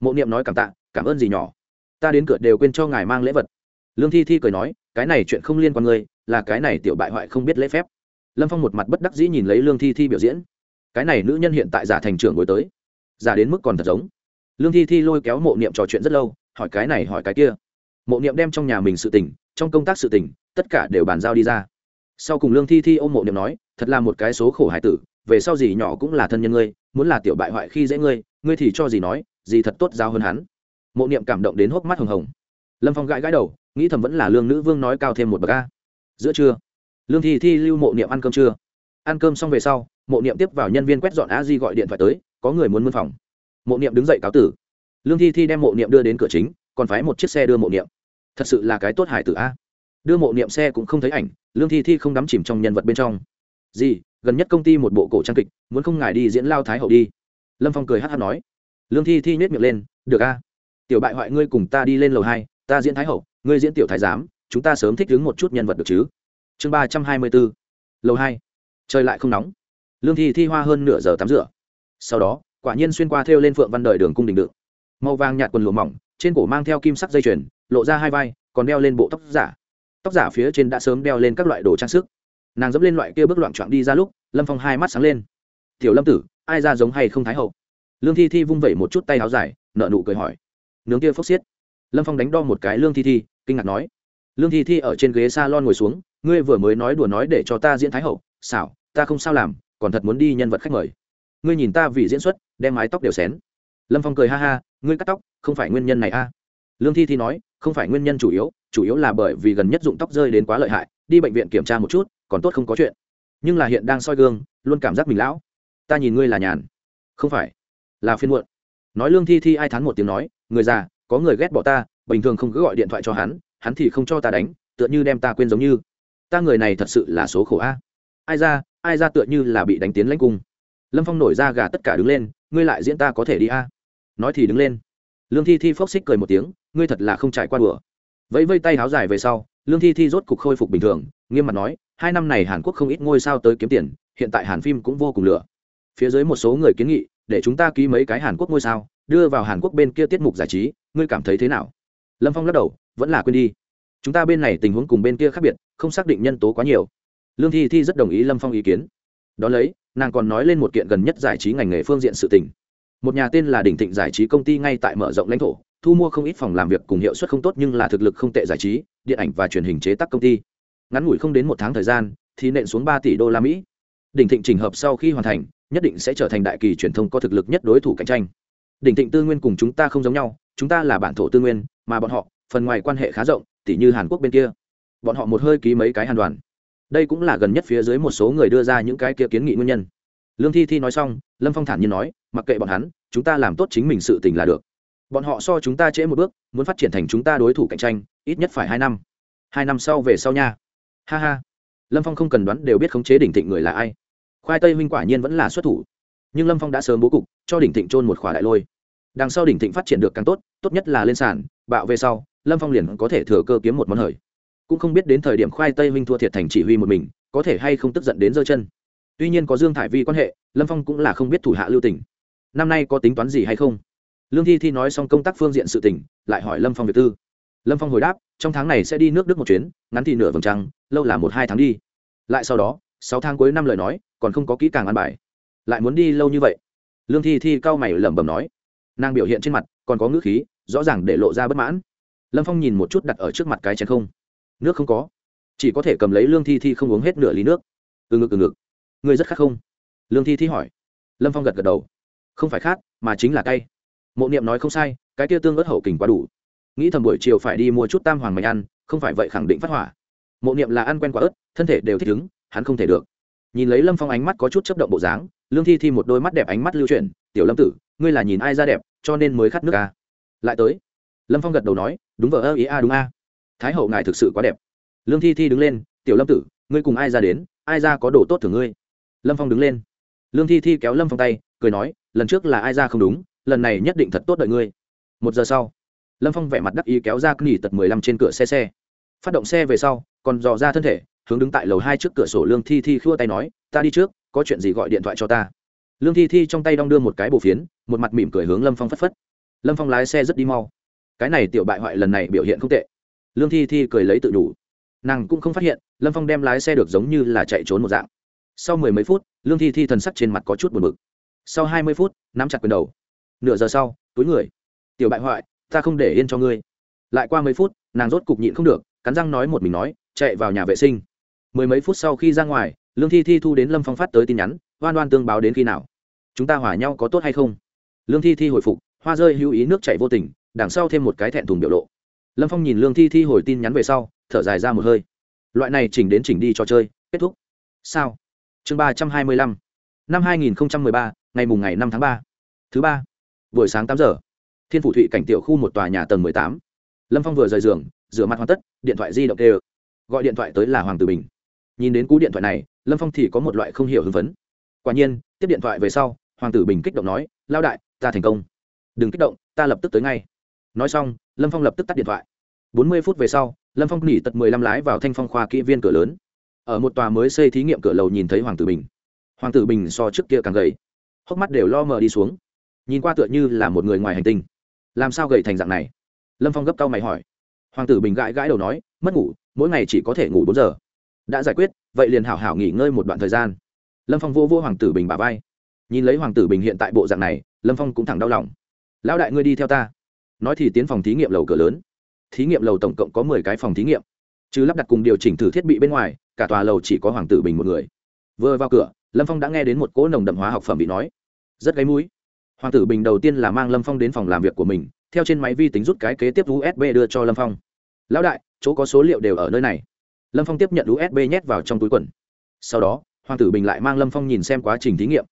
Mộ niệm nói cảm tạ, cảm ơn gì nhỏ ta đến cửa đều quên cho ngài mang lễ vật. Lương thi thi cười nói, cái này chuyện không liên quan ngươi, là cái này tiểu bại hoại không biết lễ phép. Lâm phong một mặt bất đắc dĩ nhìn lấy lương thi thi biểu diễn. Cái này nữ nhân hiện tại giả thành trưởng ngồi tới. Giả đến mức còn thật giống. Lương thi thi lôi kéo mộ niệm trò chuyện rất lâu, hỏi cái này hỏi cái kia. Mộ niệm đem trong nhà mình sự tình, trong công tác sự tình, tất cả đều bàn giao đi ra. Sau cùng lương thi thi ôm mộ niệm nói, thật là một cái số khổ hải tử, về sau gì nhỏ cũng là thân nhân ngươi, muốn là tiểu bại hoại khi dễ ngươi ngươi thì cho gì nói, gì thật tốt giao hơn hắn mộ niệm cảm động đến hốc mắt hồng hồng. Lâm phong gãi gãi đầu, nghĩ thầm vẫn là lương nữ vương nói cao thêm một bậc ca giữa trưa, lương thi thi lưu mộ niệm ăn cơm trưa. Ăn cơm xong về sau, mộ niệm tiếp vào nhân viên quét dọn a di gọi điện thoại tới, có người muốn mân phòng. Mộ niệm đứng dậy cáo tử. Lương thi thi đem mộ niệm đưa đến cửa chính, còn phái một chiếc xe đưa mộ niệm. Thật sự là cái tốt hải tử a. Đưa mộ niệm xe cũng không thấy ảnh, lương thi thi không đắm chìm trong nhân vật bên trong. Gì, gần nhất công ty một bộ cổ trang kịch, muốn không ngài đi diễn lao thái hậu đi. Lâm phong cười hát hát nói. Lương thi thi nhét miệng lên, được a tiểu bại hoại ngươi cùng ta đi lên lầu hai, ta diễn thái hậu, ngươi diễn tiểu thái giám, chúng ta sớm thích ứng một chút nhân vật được chứ? Chương ba trăm hai mươi bốn, lầu hai. Trời lại không nóng. Lương thi thi hoa hơn nửa giờ tắm rửa. Sau đó, quả nhiên xuyên qua thêu lên phượng văn đời đường cung đình đựng. Màu vàng nhạt quần lụa mỏng, trên cổ mang theo kim sắc dây chuyền, lộ ra hai vai, còn đeo lên bộ tóc giả. Tóc giả phía trên đã sớm đeo lên các loại đồ trang sức. Nàng dẫm lên loại kia bước loạn trọn đi ra lúc, lâm phong hai mắt sáng lên. Tiểu lâm tử, ai ra giống hay không thái hậu? Lương thi thi vung vẩy một chút tay áo dài nợ nụ cười hỏi nướng kia phốc xiết. Lâm phong đánh đo một cái lương thi thi, kinh ngạc nói, lương thi thi ở trên ghế s a lon ngồi xuống, ngươi vừa mới nói đùa nói để cho ta diễn thái hậu, xảo, ta không sao làm, còn thật muốn đi nhân vật khách mời. Ngươi nhìn ta vì diễn xuất, đem mái tóc đều xén. Lâm phong cười ha ha, ngươi cắt tóc, không phải nguyên nhân này a? Lương thi thi nói, không phải nguyên nhân chủ yếu chủ yếu là bởi vì gần nhất dụng tóc rơi đến quá lợi hại, đi bệnh viện kiểm tra một chút, còn tốt không có chuyện. Nhưng là hiện đang soi gương, luôn cảm giác mình lão. Ta nhìn ngươi là nhàn. Không phải, là phiên muộn. Nói lương thi thi ai thán một tiếng nói người già, có người ghét bỏ ta, bình thường không cứ gọi điện thoại cho hắn hắn thì không cho ta đánh, tựa như đem ta quên giống như. Ta người này thật sự là số khổ a. Ai ra ai ra tựa như là bị đánh tiến lãnh cung. Lâm phong nổi ra gà tất cả đứng lên, ngươi lại diễn ta có thể đi a. Nói thì đứng lên. Lương thi thi phốc xích cười một tiếng, ngươi thật là không trải qua đùa. Vẫy vây tay háo dài về sau, lương thi thi rốt cục khôi phục bình thường, nghiêm mặt nói, hai năm này hàn quốc không ít ngôi sao tới kiếm tiền, hiện tại hàn phim cũng vô cùng lửa. Phía dưới một số người kiến nghị, để chúng ta ký mấy cái hàn quốc ngôi sao đưa vào hàn quốc bên kia tiết mục giải trí, ngươi cảm thấy thế nào? Lâm phong lắc đầu, vẫn là quên đi. Chúng ta bên này tình huống cùng bên kia khác biệt, không xác định nhân tố quá nhiều. Lương thi thi rất đồng ý lâm phong ý kiến. Đón lấy, nàng còn nói lên một kiện gần nhất giải trí ngành nghề phương diện sự tình. Một nhà tên là đỉnh thịnh giải trí công ty ngay tại mở rộng lãnh thổ, thu mua không ít phòng làm việc cùng hiệu suất không tốt nhưng là thực lực không tệ giải trí, điện ảnh và truyền hình chế tác công ty. Ngắn ngủi không đến một tháng thời gian, thì nện xuống ba tỷ đô la mỹ. Đỉnh thịnh trình hợp sau khi hoàn thành, nhất định sẽ trở thành đại kỳ truyền thông có thực lực nhất đối thủ cạnh tranh đỉnh thịnh tư nguyên cùng chúng ta không giống nhau, chúng ta là bản thổ tư nguyên, mà bọn họ, phần ngoài quan hệ khá rộng, tỉ như hàn quốc bên kia. Bọn họ một hơi ký mấy cái hàn đoàn. Đây cũng là gần nhất phía dưới một số người đưa ra những cái kia kiến nghị nguyên nhân. Lương thi thi nói xong, lâm phong thản nhiên nói, mặc kệ bọn hắn, chúng ta làm tốt chính mình sự tình là được. Bọn họ so chúng ta trễ một bước, muốn phát triển thành chúng ta đối thủ cạnh tranh, ít nhất phải hai năm. Hai năm sau về sau nha. Ha ha. Lâm phong không cần đoán đều biết khống chế đỉnh thịnh người là ai. Khoai tây huynh quả nhiên vẫn là xuất thủ nhưng lâm phong đã sớm bố cục cho đỉnh thịnh trôn một khỏa đại lôi đằng sau đỉnh thịnh phát triển được càng tốt tốt nhất là lên sàn bạo về sau lâm phong liền có thể thừa cơ kiếm một món hời cũng không biết đến thời điểm khoai tây Minh thua thiệt thành chỉ huy một mình có thể hay không tức giận đến giơ chân tuy nhiên có dương thải vi quan hệ lâm phong cũng là không biết thủ hạ lưu tỉnh năm nay có tính toán gì hay không lương thi thi nói xong công tác phương diện sự tỉnh lại hỏi lâm phong việc tư lâm phong hồi đáp trong tháng này sẽ đi nước đức một chuyến ngắn thì nửa vầng trăng lâu là một hai tháng đi lại sau đó sáu tháng cuối năm lời nói còn không có kỹ càng ăn bài lại muốn đi lâu như vậy. Lương thi thi cau mày lẩm bẩm nói. Nàng biểu hiện trên mặt còn có ngữ khí, rõ ràng để lộ ra bất mãn. Lâm phong nhìn một chút đặt ở trước mặt cái chén không. Nước không có. Chỉ có thể cầm lấy lương thi thi không uống hết nửa ly nước. Từ ngực từ ngực. Ngươi rất khát không? Lương thi thi hỏi. Lâm phong gật gật đầu. Không phải khát, mà chính là cay. Mộ niệm nói không sai, cái kia tương ớt hậu kình quá đủ. Nghĩ thầm buổi chiều phải đi mua chút tam hoàng mạch ăn, không phải vậy khẳng định phát hỏa. Mộ niệm là ăn quen quả ớt, thân thể đều thích ứng, hắn không thể được. Nhìn lấy lâm phong ánh mắt có chút chấp động bộ dáng lương thi thi một đôi mắt đẹp ánh mắt lưu chuyển, tiểu lâm tử, ngươi là nhìn ai ra đẹp, cho nên mới khát nước à. lại tới, lâm phong gật đầu nói, đúng vợ ơ, ý a, đúng a. Thái hậu ngài thực sự quá đẹp. Lương thi thi đứng lên, tiểu lâm tử, ngươi cùng ai ra đến, ai ra có đồ tốt thưởng ngươi? Lâm phong đứng lên. Lương thi thi kéo lâm phong tay, cười nói, lần trước là ai ra không đúng, lần này nhất định thật tốt đợi ngươi. Một giờ sau, lâm phong vẻ mặt đắc ý kéo ra nghỉ tật mười lăm trên cửa xe xe. Phát động xe về sau, còn dò ra thân thể, hướng đứng tại lầu hai trước cửa sổ lương thi thi khua tay nói, ta đi trước có chuyện gì gọi điện thoại cho ta. Lương thi thi trong tay đong đưa một cái bổ phiến, một mặt mỉm cười hướng lâm phong phất phất. Lâm phong lái xe rất đi mau. Cái này tiểu bại hoại lần này biểu hiện không tệ. Lương thi thi cười lấy tự đủ. Nàng cũng không phát hiện, lâm phong đem lái xe được giống như là chạy trốn một dạng. Sau mười mấy phút, lương thi thi thần sắc trên mặt có chút buồn bực. Sau hai mươi phút, nắm chặt quyền đầu. Nửa giờ sau, túi người. Tiểu bại hoại, ta không để yên cho ngươi. Lại qua mấy phút, nàng rốt cục nhịn không được, cắn răng nói một mình nói, chạy vào nhà vệ sinh. Mười mấy phút sau khi ra ngoài lương thi thi thu đến lâm phong phát tới tin nhắn, hoan oan tương báo đến khi nào? Chúng ta hỏa nhau có tốt hay không? Lương thi thi hồi phục, hoa rơi hữu ý nước chảy vô tình, đằng sau thêm một cái thẹn thùng biểu lộ. Lâm phong nhìn lương thi thi hồi tin nhắn về sau, thở dài ra một hơi. Loại này chỉnh đến chỉnh đi cho chơi, kết thúc. Sao? Chương ba trăm hai mươi lăm. Năm hai nghìn một mươi ba, ngày mùng ngày năm tháng ba. Thứ ba. Buổi sáng tám giờ. Thiên phủ thụy cảnh tiểu khu một tòa nhà tầng mười tám. Lâm phong vừa rời giường, rửa mặt hoàn tất, điện thoại di động tê gọi điện thoại tới là hoàng tử bình. Nhìn đến cú điện thoại này lâm phong thì có một loại không hiểu hưng phấn quả nhiên tiếp điện thoại về sau hoàng tử bình kích động nói lao đại ta thành công đừng kích động ta lập tức tới ngay nói xong lâm phong lập tức tắt điện thoại bốn mươi phút về sau lâm phong nghỉ tật mười lăm lái vào thanh phong khoa kỹ viên cửa lớn ở một tòa mới xây thí nghiệm cửa lầu nhìn thấy hoàng tử bình hoàng tử bình so trước kia càng gầy hốc mắt đều lo mờ đi xuống nhìn qua tựa như là một người ngoài hành tinh làm sao gầy thành dạng này lâm phong gấp cao mày hỏi hoàng tử bình gãi gãi đầu nói mất ngủ mỗi ngày chỉ có thể ngủ bốn giờ đã giải quyết vậy liền hảo hảo nghỉ ngơi một đoạn thời gian. Lâm phong vô vô hoàng tử bình bà vai. Nhìn lấy hoàng tử bình hiện tại bộ dạng này, lâm phong cũng thẳng đau lòng. Lão đại ngươi đi theo ta. Nói thì tiến phòng thí nghiệm lầu cửa lớn. Thí nghiệm lầu tổng cộng có mười cái phòng thí nghiệm. Chứ lắp đặt cùng điều chỉnh thử thiết bị bên ngoài, cả tòa lầu chỉ có hoàng tử bình một người. Vừa vào cửa, lâm phong đã nghe đến một cỗ nồng đậm hóa học phẩm bị nói. Rất gáy mũi. Hoàng tử bình đầu tiên là mang lâm phong đến phòng làm việc của mình, theo trên máy vi tính rút cái kế tiếp usb đưa cho lâm phong. Lão đại, chỗ có số liệu đều ở nơi này lâm phong tiếp nhận usb nhét vào trong túi quần. Sau đó, hoàng tử bình lại mang lâm phong nhìn xem quá trình thí nghiệm.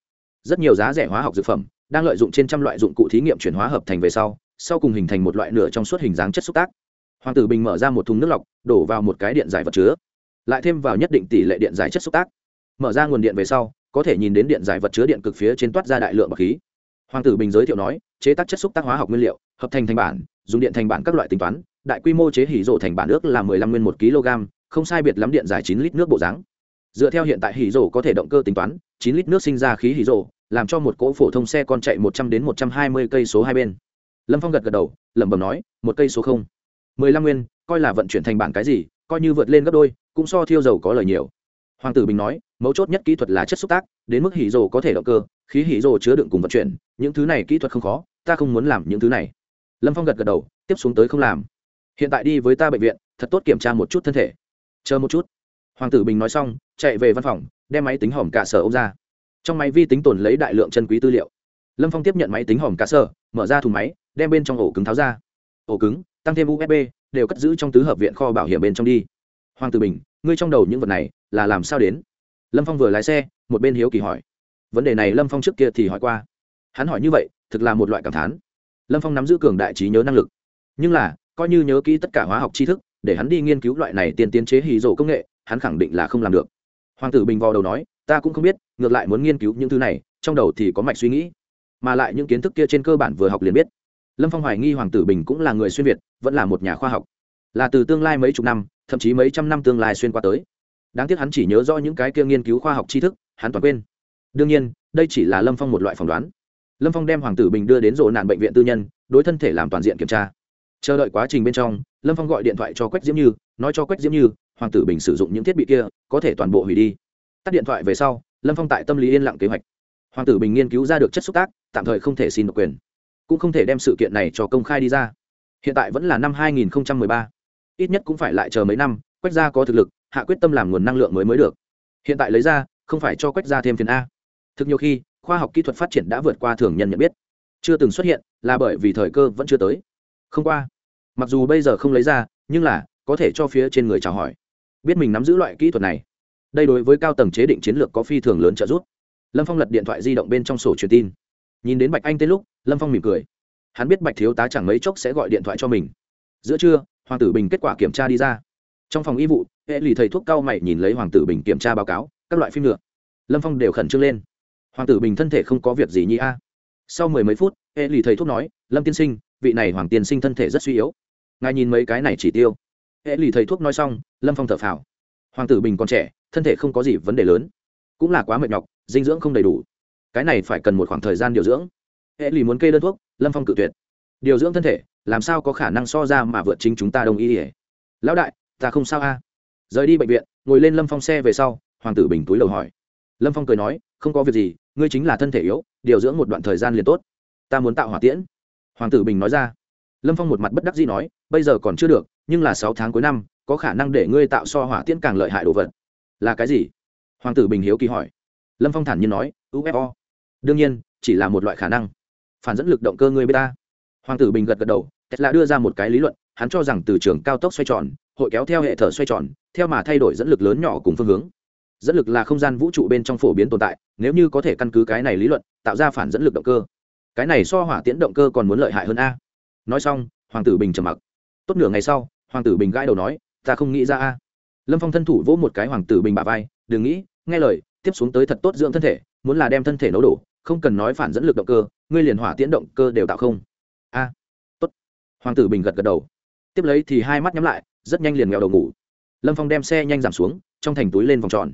Rất nhiều giá rẻ hóa học dược phẩm đang lợi dụng trên trăm loại dụng cụ thí nghiệm chuyển hóa hợp thành về sau sau cùng hình thành một loại nửa trong suốt hình dáng chất xúc tác. Hoàng tử bình mở ra một thùng nước lọc, đổ vào một cái điện giải vật chứa. Lại thêm vào nhất định tỷ lệ điện giải chất xúc tác. Mở ra nguồn điện về sau, có thể nhìn đến điện giải vật chứa điện cực phía trên toát ra đại lượng bậc khí. Hoàng tử bình giới thiệu nói, chế tác chất xúc tác hóa học nguyên liệu, hợp thành thành bản, dùng điện thành bản các loại tính toán, đại quy mô chế hỉ rộ thành bản ước là mười lăm nguyên một kg không sai biệt lắm điện giải chín lít nước bộ dáng. Dựa theo hiện tại hỉ rộ có thể động cơ tính toán, chín lít nước sinh ra khí hỉ rộ làm cho một cỗ phổ thông xe con chạy một trăm đến một trăm hai mươi cây số hai bên. Lâm phong gật gật đầu, lẩm bẩm nói, một cây số không. Mười lăm nguyên, coi là vận chuyển thành bản cái gì, coi như vượt lên gấp đôi, cũng so thiêu dầu có lời nhiều. Hoàng tử bình nói, mấu chốt nhất kỹ thuật là chất xúc tác, đến mức hỉ rồ có thể động cơ, khí hỉ rồ chứa đựng cùng vận chuyển, những thứ này kỹ thuật không khó, ta không muốn làm những thứ này. Lâm phong gật gật đầu, tiếp xuống tới không làm. Hiện tại đi với ta bệnh viện, thật tốt kiểm tra một chút thân thể chờ một chút. Hoàng tử bình nói xong, chạy về văn phòng, đem máy tính hỏng cả sở ông ra. Trong máy vi tính tồn lấy đại lượng chân quý tư liệu. Lâm phong tiếp nhận máy tính hỏng cả sở, mở ra thùng máy, đem bên trong ổ cứng tháo ra. Ổ cứng, tăng thêm usb đều cất giữ trong tứ hợp viện kho bảo hiểm bên trong đi. Hoàng tử bình, ngươi trong đầu những vật này là làm sao đến? Lâm phong vừa lái xe, một bên hiếu kỳ hỏi. Vấn đề này lâm phong trước kia thì hỏi qua. Hắn hỏi như vậy, thực là một loại cảm thán. Lâm phong nắm giữ cường đại trí nhớ năng lực. Nhưng là, coi như nhớ kỹ tất cả hóa học tri thức để hắn đi nghiên cứu loại này tiên tiến chế hì rổ công nghệ, hắn khẳng định là không làm được. Hoàng tử bình vò đầu nói, ta cũng không biết, ngược lại muốn nghiên cứu những thứ này, trong đầu thì có mạch suy nghĩ. Mà lại những kiến thức kia trên cơ bản vừa học liền biết. Lâm phong hoài nghi hoàng tử bình cũng là người xuyên việt, vẫn là một nhà khoa học. Là từ tương lai mấy chục năm, thậm chí mấy trăm năm tương lai xuyên qua tới. Đáng tiếc hắn chỉ nhớ rõ những cái kia nghiên cứu khoa học tri thức, hắn toàn quên. Đương nhiên, đây chỉ là lâm phong một loại phỏng đoán. Lâm phong đem hoàng tử bình đưa đến rộ nạn bệnh viện tư nhân, đối thân thể làm toàn diện kiểm tra chờ đợi quá trình bên trong, lâm phong gọi điện thoại cho quách diễm như, nói cho quách diễm như, hoàng tử bình sử dụng những thiết bị kia, có thể toàn bộ hủy đi. Tắt điện thoại về sau, lâm phong tại tâm lý yên lặng kế hoạch. Hoàng tử bình nghiên cứu ra được chất xúc tác, tạm thời không thể xin độc quyền. Cũng không thể đem sự kiện này cho công khai đi ra. Hiện tại vẫn là năm 2013. ít nhất cũng phải lại chờ mấy năm, quách gia có thực lực, hạ quyết tâm làm nguồn năng lượng mới mới được. Hiện tại lấy ra, không phải cho quách gia thêm phiền a. Thực nhiều khi, khoa học kỹ thuật phát triển đã vượt qua thường nhân nhận biết. Chưa từng xuất hiện, là bởi vì thời cơ vẫn chưa tới không qua. Mặc dù bây giờ không lấy ra, nhưng là, có thể cho phía trên người chào hỏi. Biết mình nắm giữ loại kỹ thuật này. Đây đối với cao tầng chế định chiến lược có phi thường lớn trợ giúp. Lâm phong lật điện thoại di động bên trong sổ truyền tin. Nhìn đến bạch anh tên lúc, lâm phong mỉm cười. Hắn biết bạch thiếu tá chẳng mấy chốc sẽ gọi điện thoại cho mình. Giữa trưa, hoàng tử bình kết quả kiểm tra đi ra. Trong phòng y vụ, hệ lì thầy thuốc cao mày nhìn lấy hoàng tử bình kiểm tra báo cáo, các loại phim nữa. Lâm phong đều khẩn trương lên. Hoàng tử bình thân thể không có việc gì nhị a. Sau mười mấy phút, hệ lì thầy thuốc nói, lâm tiên sinh vị này hoàng tiên sinh thân thể rất suy yếu. Ngài nhìn mấy cái này chỉ tiêu. Hệ lì thầy thuốc nói xong, lâm phong thở phào. Hoàng tử bình còn trẻ, thân thể không có gì vấn đề lớn. Cũng là quá mệt nhọc, dinh dưỡng không đầy đủ. Cái này phải cần một khoảng thời gian điều dưỡng. Hệ lì muốn kê đơn thuốc, lâm phong cự tuyệt. Điều dưỡng thân thể, làm sao có khả năng so ra mà vượt chính chúng ta đồng ý ỉa lão đại, ta không sao a. Rời đi bệnh viện, ngồi lên lâm phong xe về sau, hoàng tử bình túi đầu hỏi. Lâm phong cười nói, không có việc gì, ngươi chính là thân thể yếu, điều dưỡng một đoạn thời gian liền tốt. Ta muốn tạo hỏa tiễn hoàng tử bình nói ra. Lâm phong một mặt bất đắc dĩ nói, bây giờ còn chưa được, nhưng là sáu tháng cuối năm, có khả năng để ngươi tạo so hỏa tiễn càng lợi hại đồ vật. Là cái gì? Hoàng tử bình hiếu kỳ hỏi. Lâm phong thản nhiên nói ufo đương nhiên, chỉ là một loại khả năng. Phản dẫn lực động cơ ngươi beta ta. Hoàng tử bình gật gật đầu, tesla đưa ra một cái lý luận, hắn cho rằng từ trường cao tốc xoay tròn, hội kéo theo hệ thở xoay tròn, theo mà thay đổi dẫn lực lớn nhỏ cùng phương hướng. Dẫn lực là không gian vũ trụ bên trong phổ biến tồn tại, nếu như có thể căn cứ cái này lý luận, tạo ra phản dẫn lực động cơ cái này so hỏa tiễn động cơ còn muốn lợi hại hơn a. Nói xong, hoàng tử bình trầm mặc. Tốt nửa ngày sau, hoàng tử bình gãi đầu nói, ta không nghĩ ra a. Lâm phong thân thủ vỗ một cái hoàng tử bình bả vai, đừng nghĩ, nghe lời, tiếp xuống tới thật tốt dưỡng thân thể, muốn là đem thân thể nấu đổ không cần nói phản dẫn lực động cơ, ngươi liền hỏa tiễn động cơ đều tạo không. A, tốt. Hoàng tử bình gật gật đầu. Tiếp lấy thì hai mắt nhắm lại, rất nhanh liền nghèo đầu ngủ. Lâm phong đem xe nhanh giảm xuống, trong thành túi lên vòng tròn.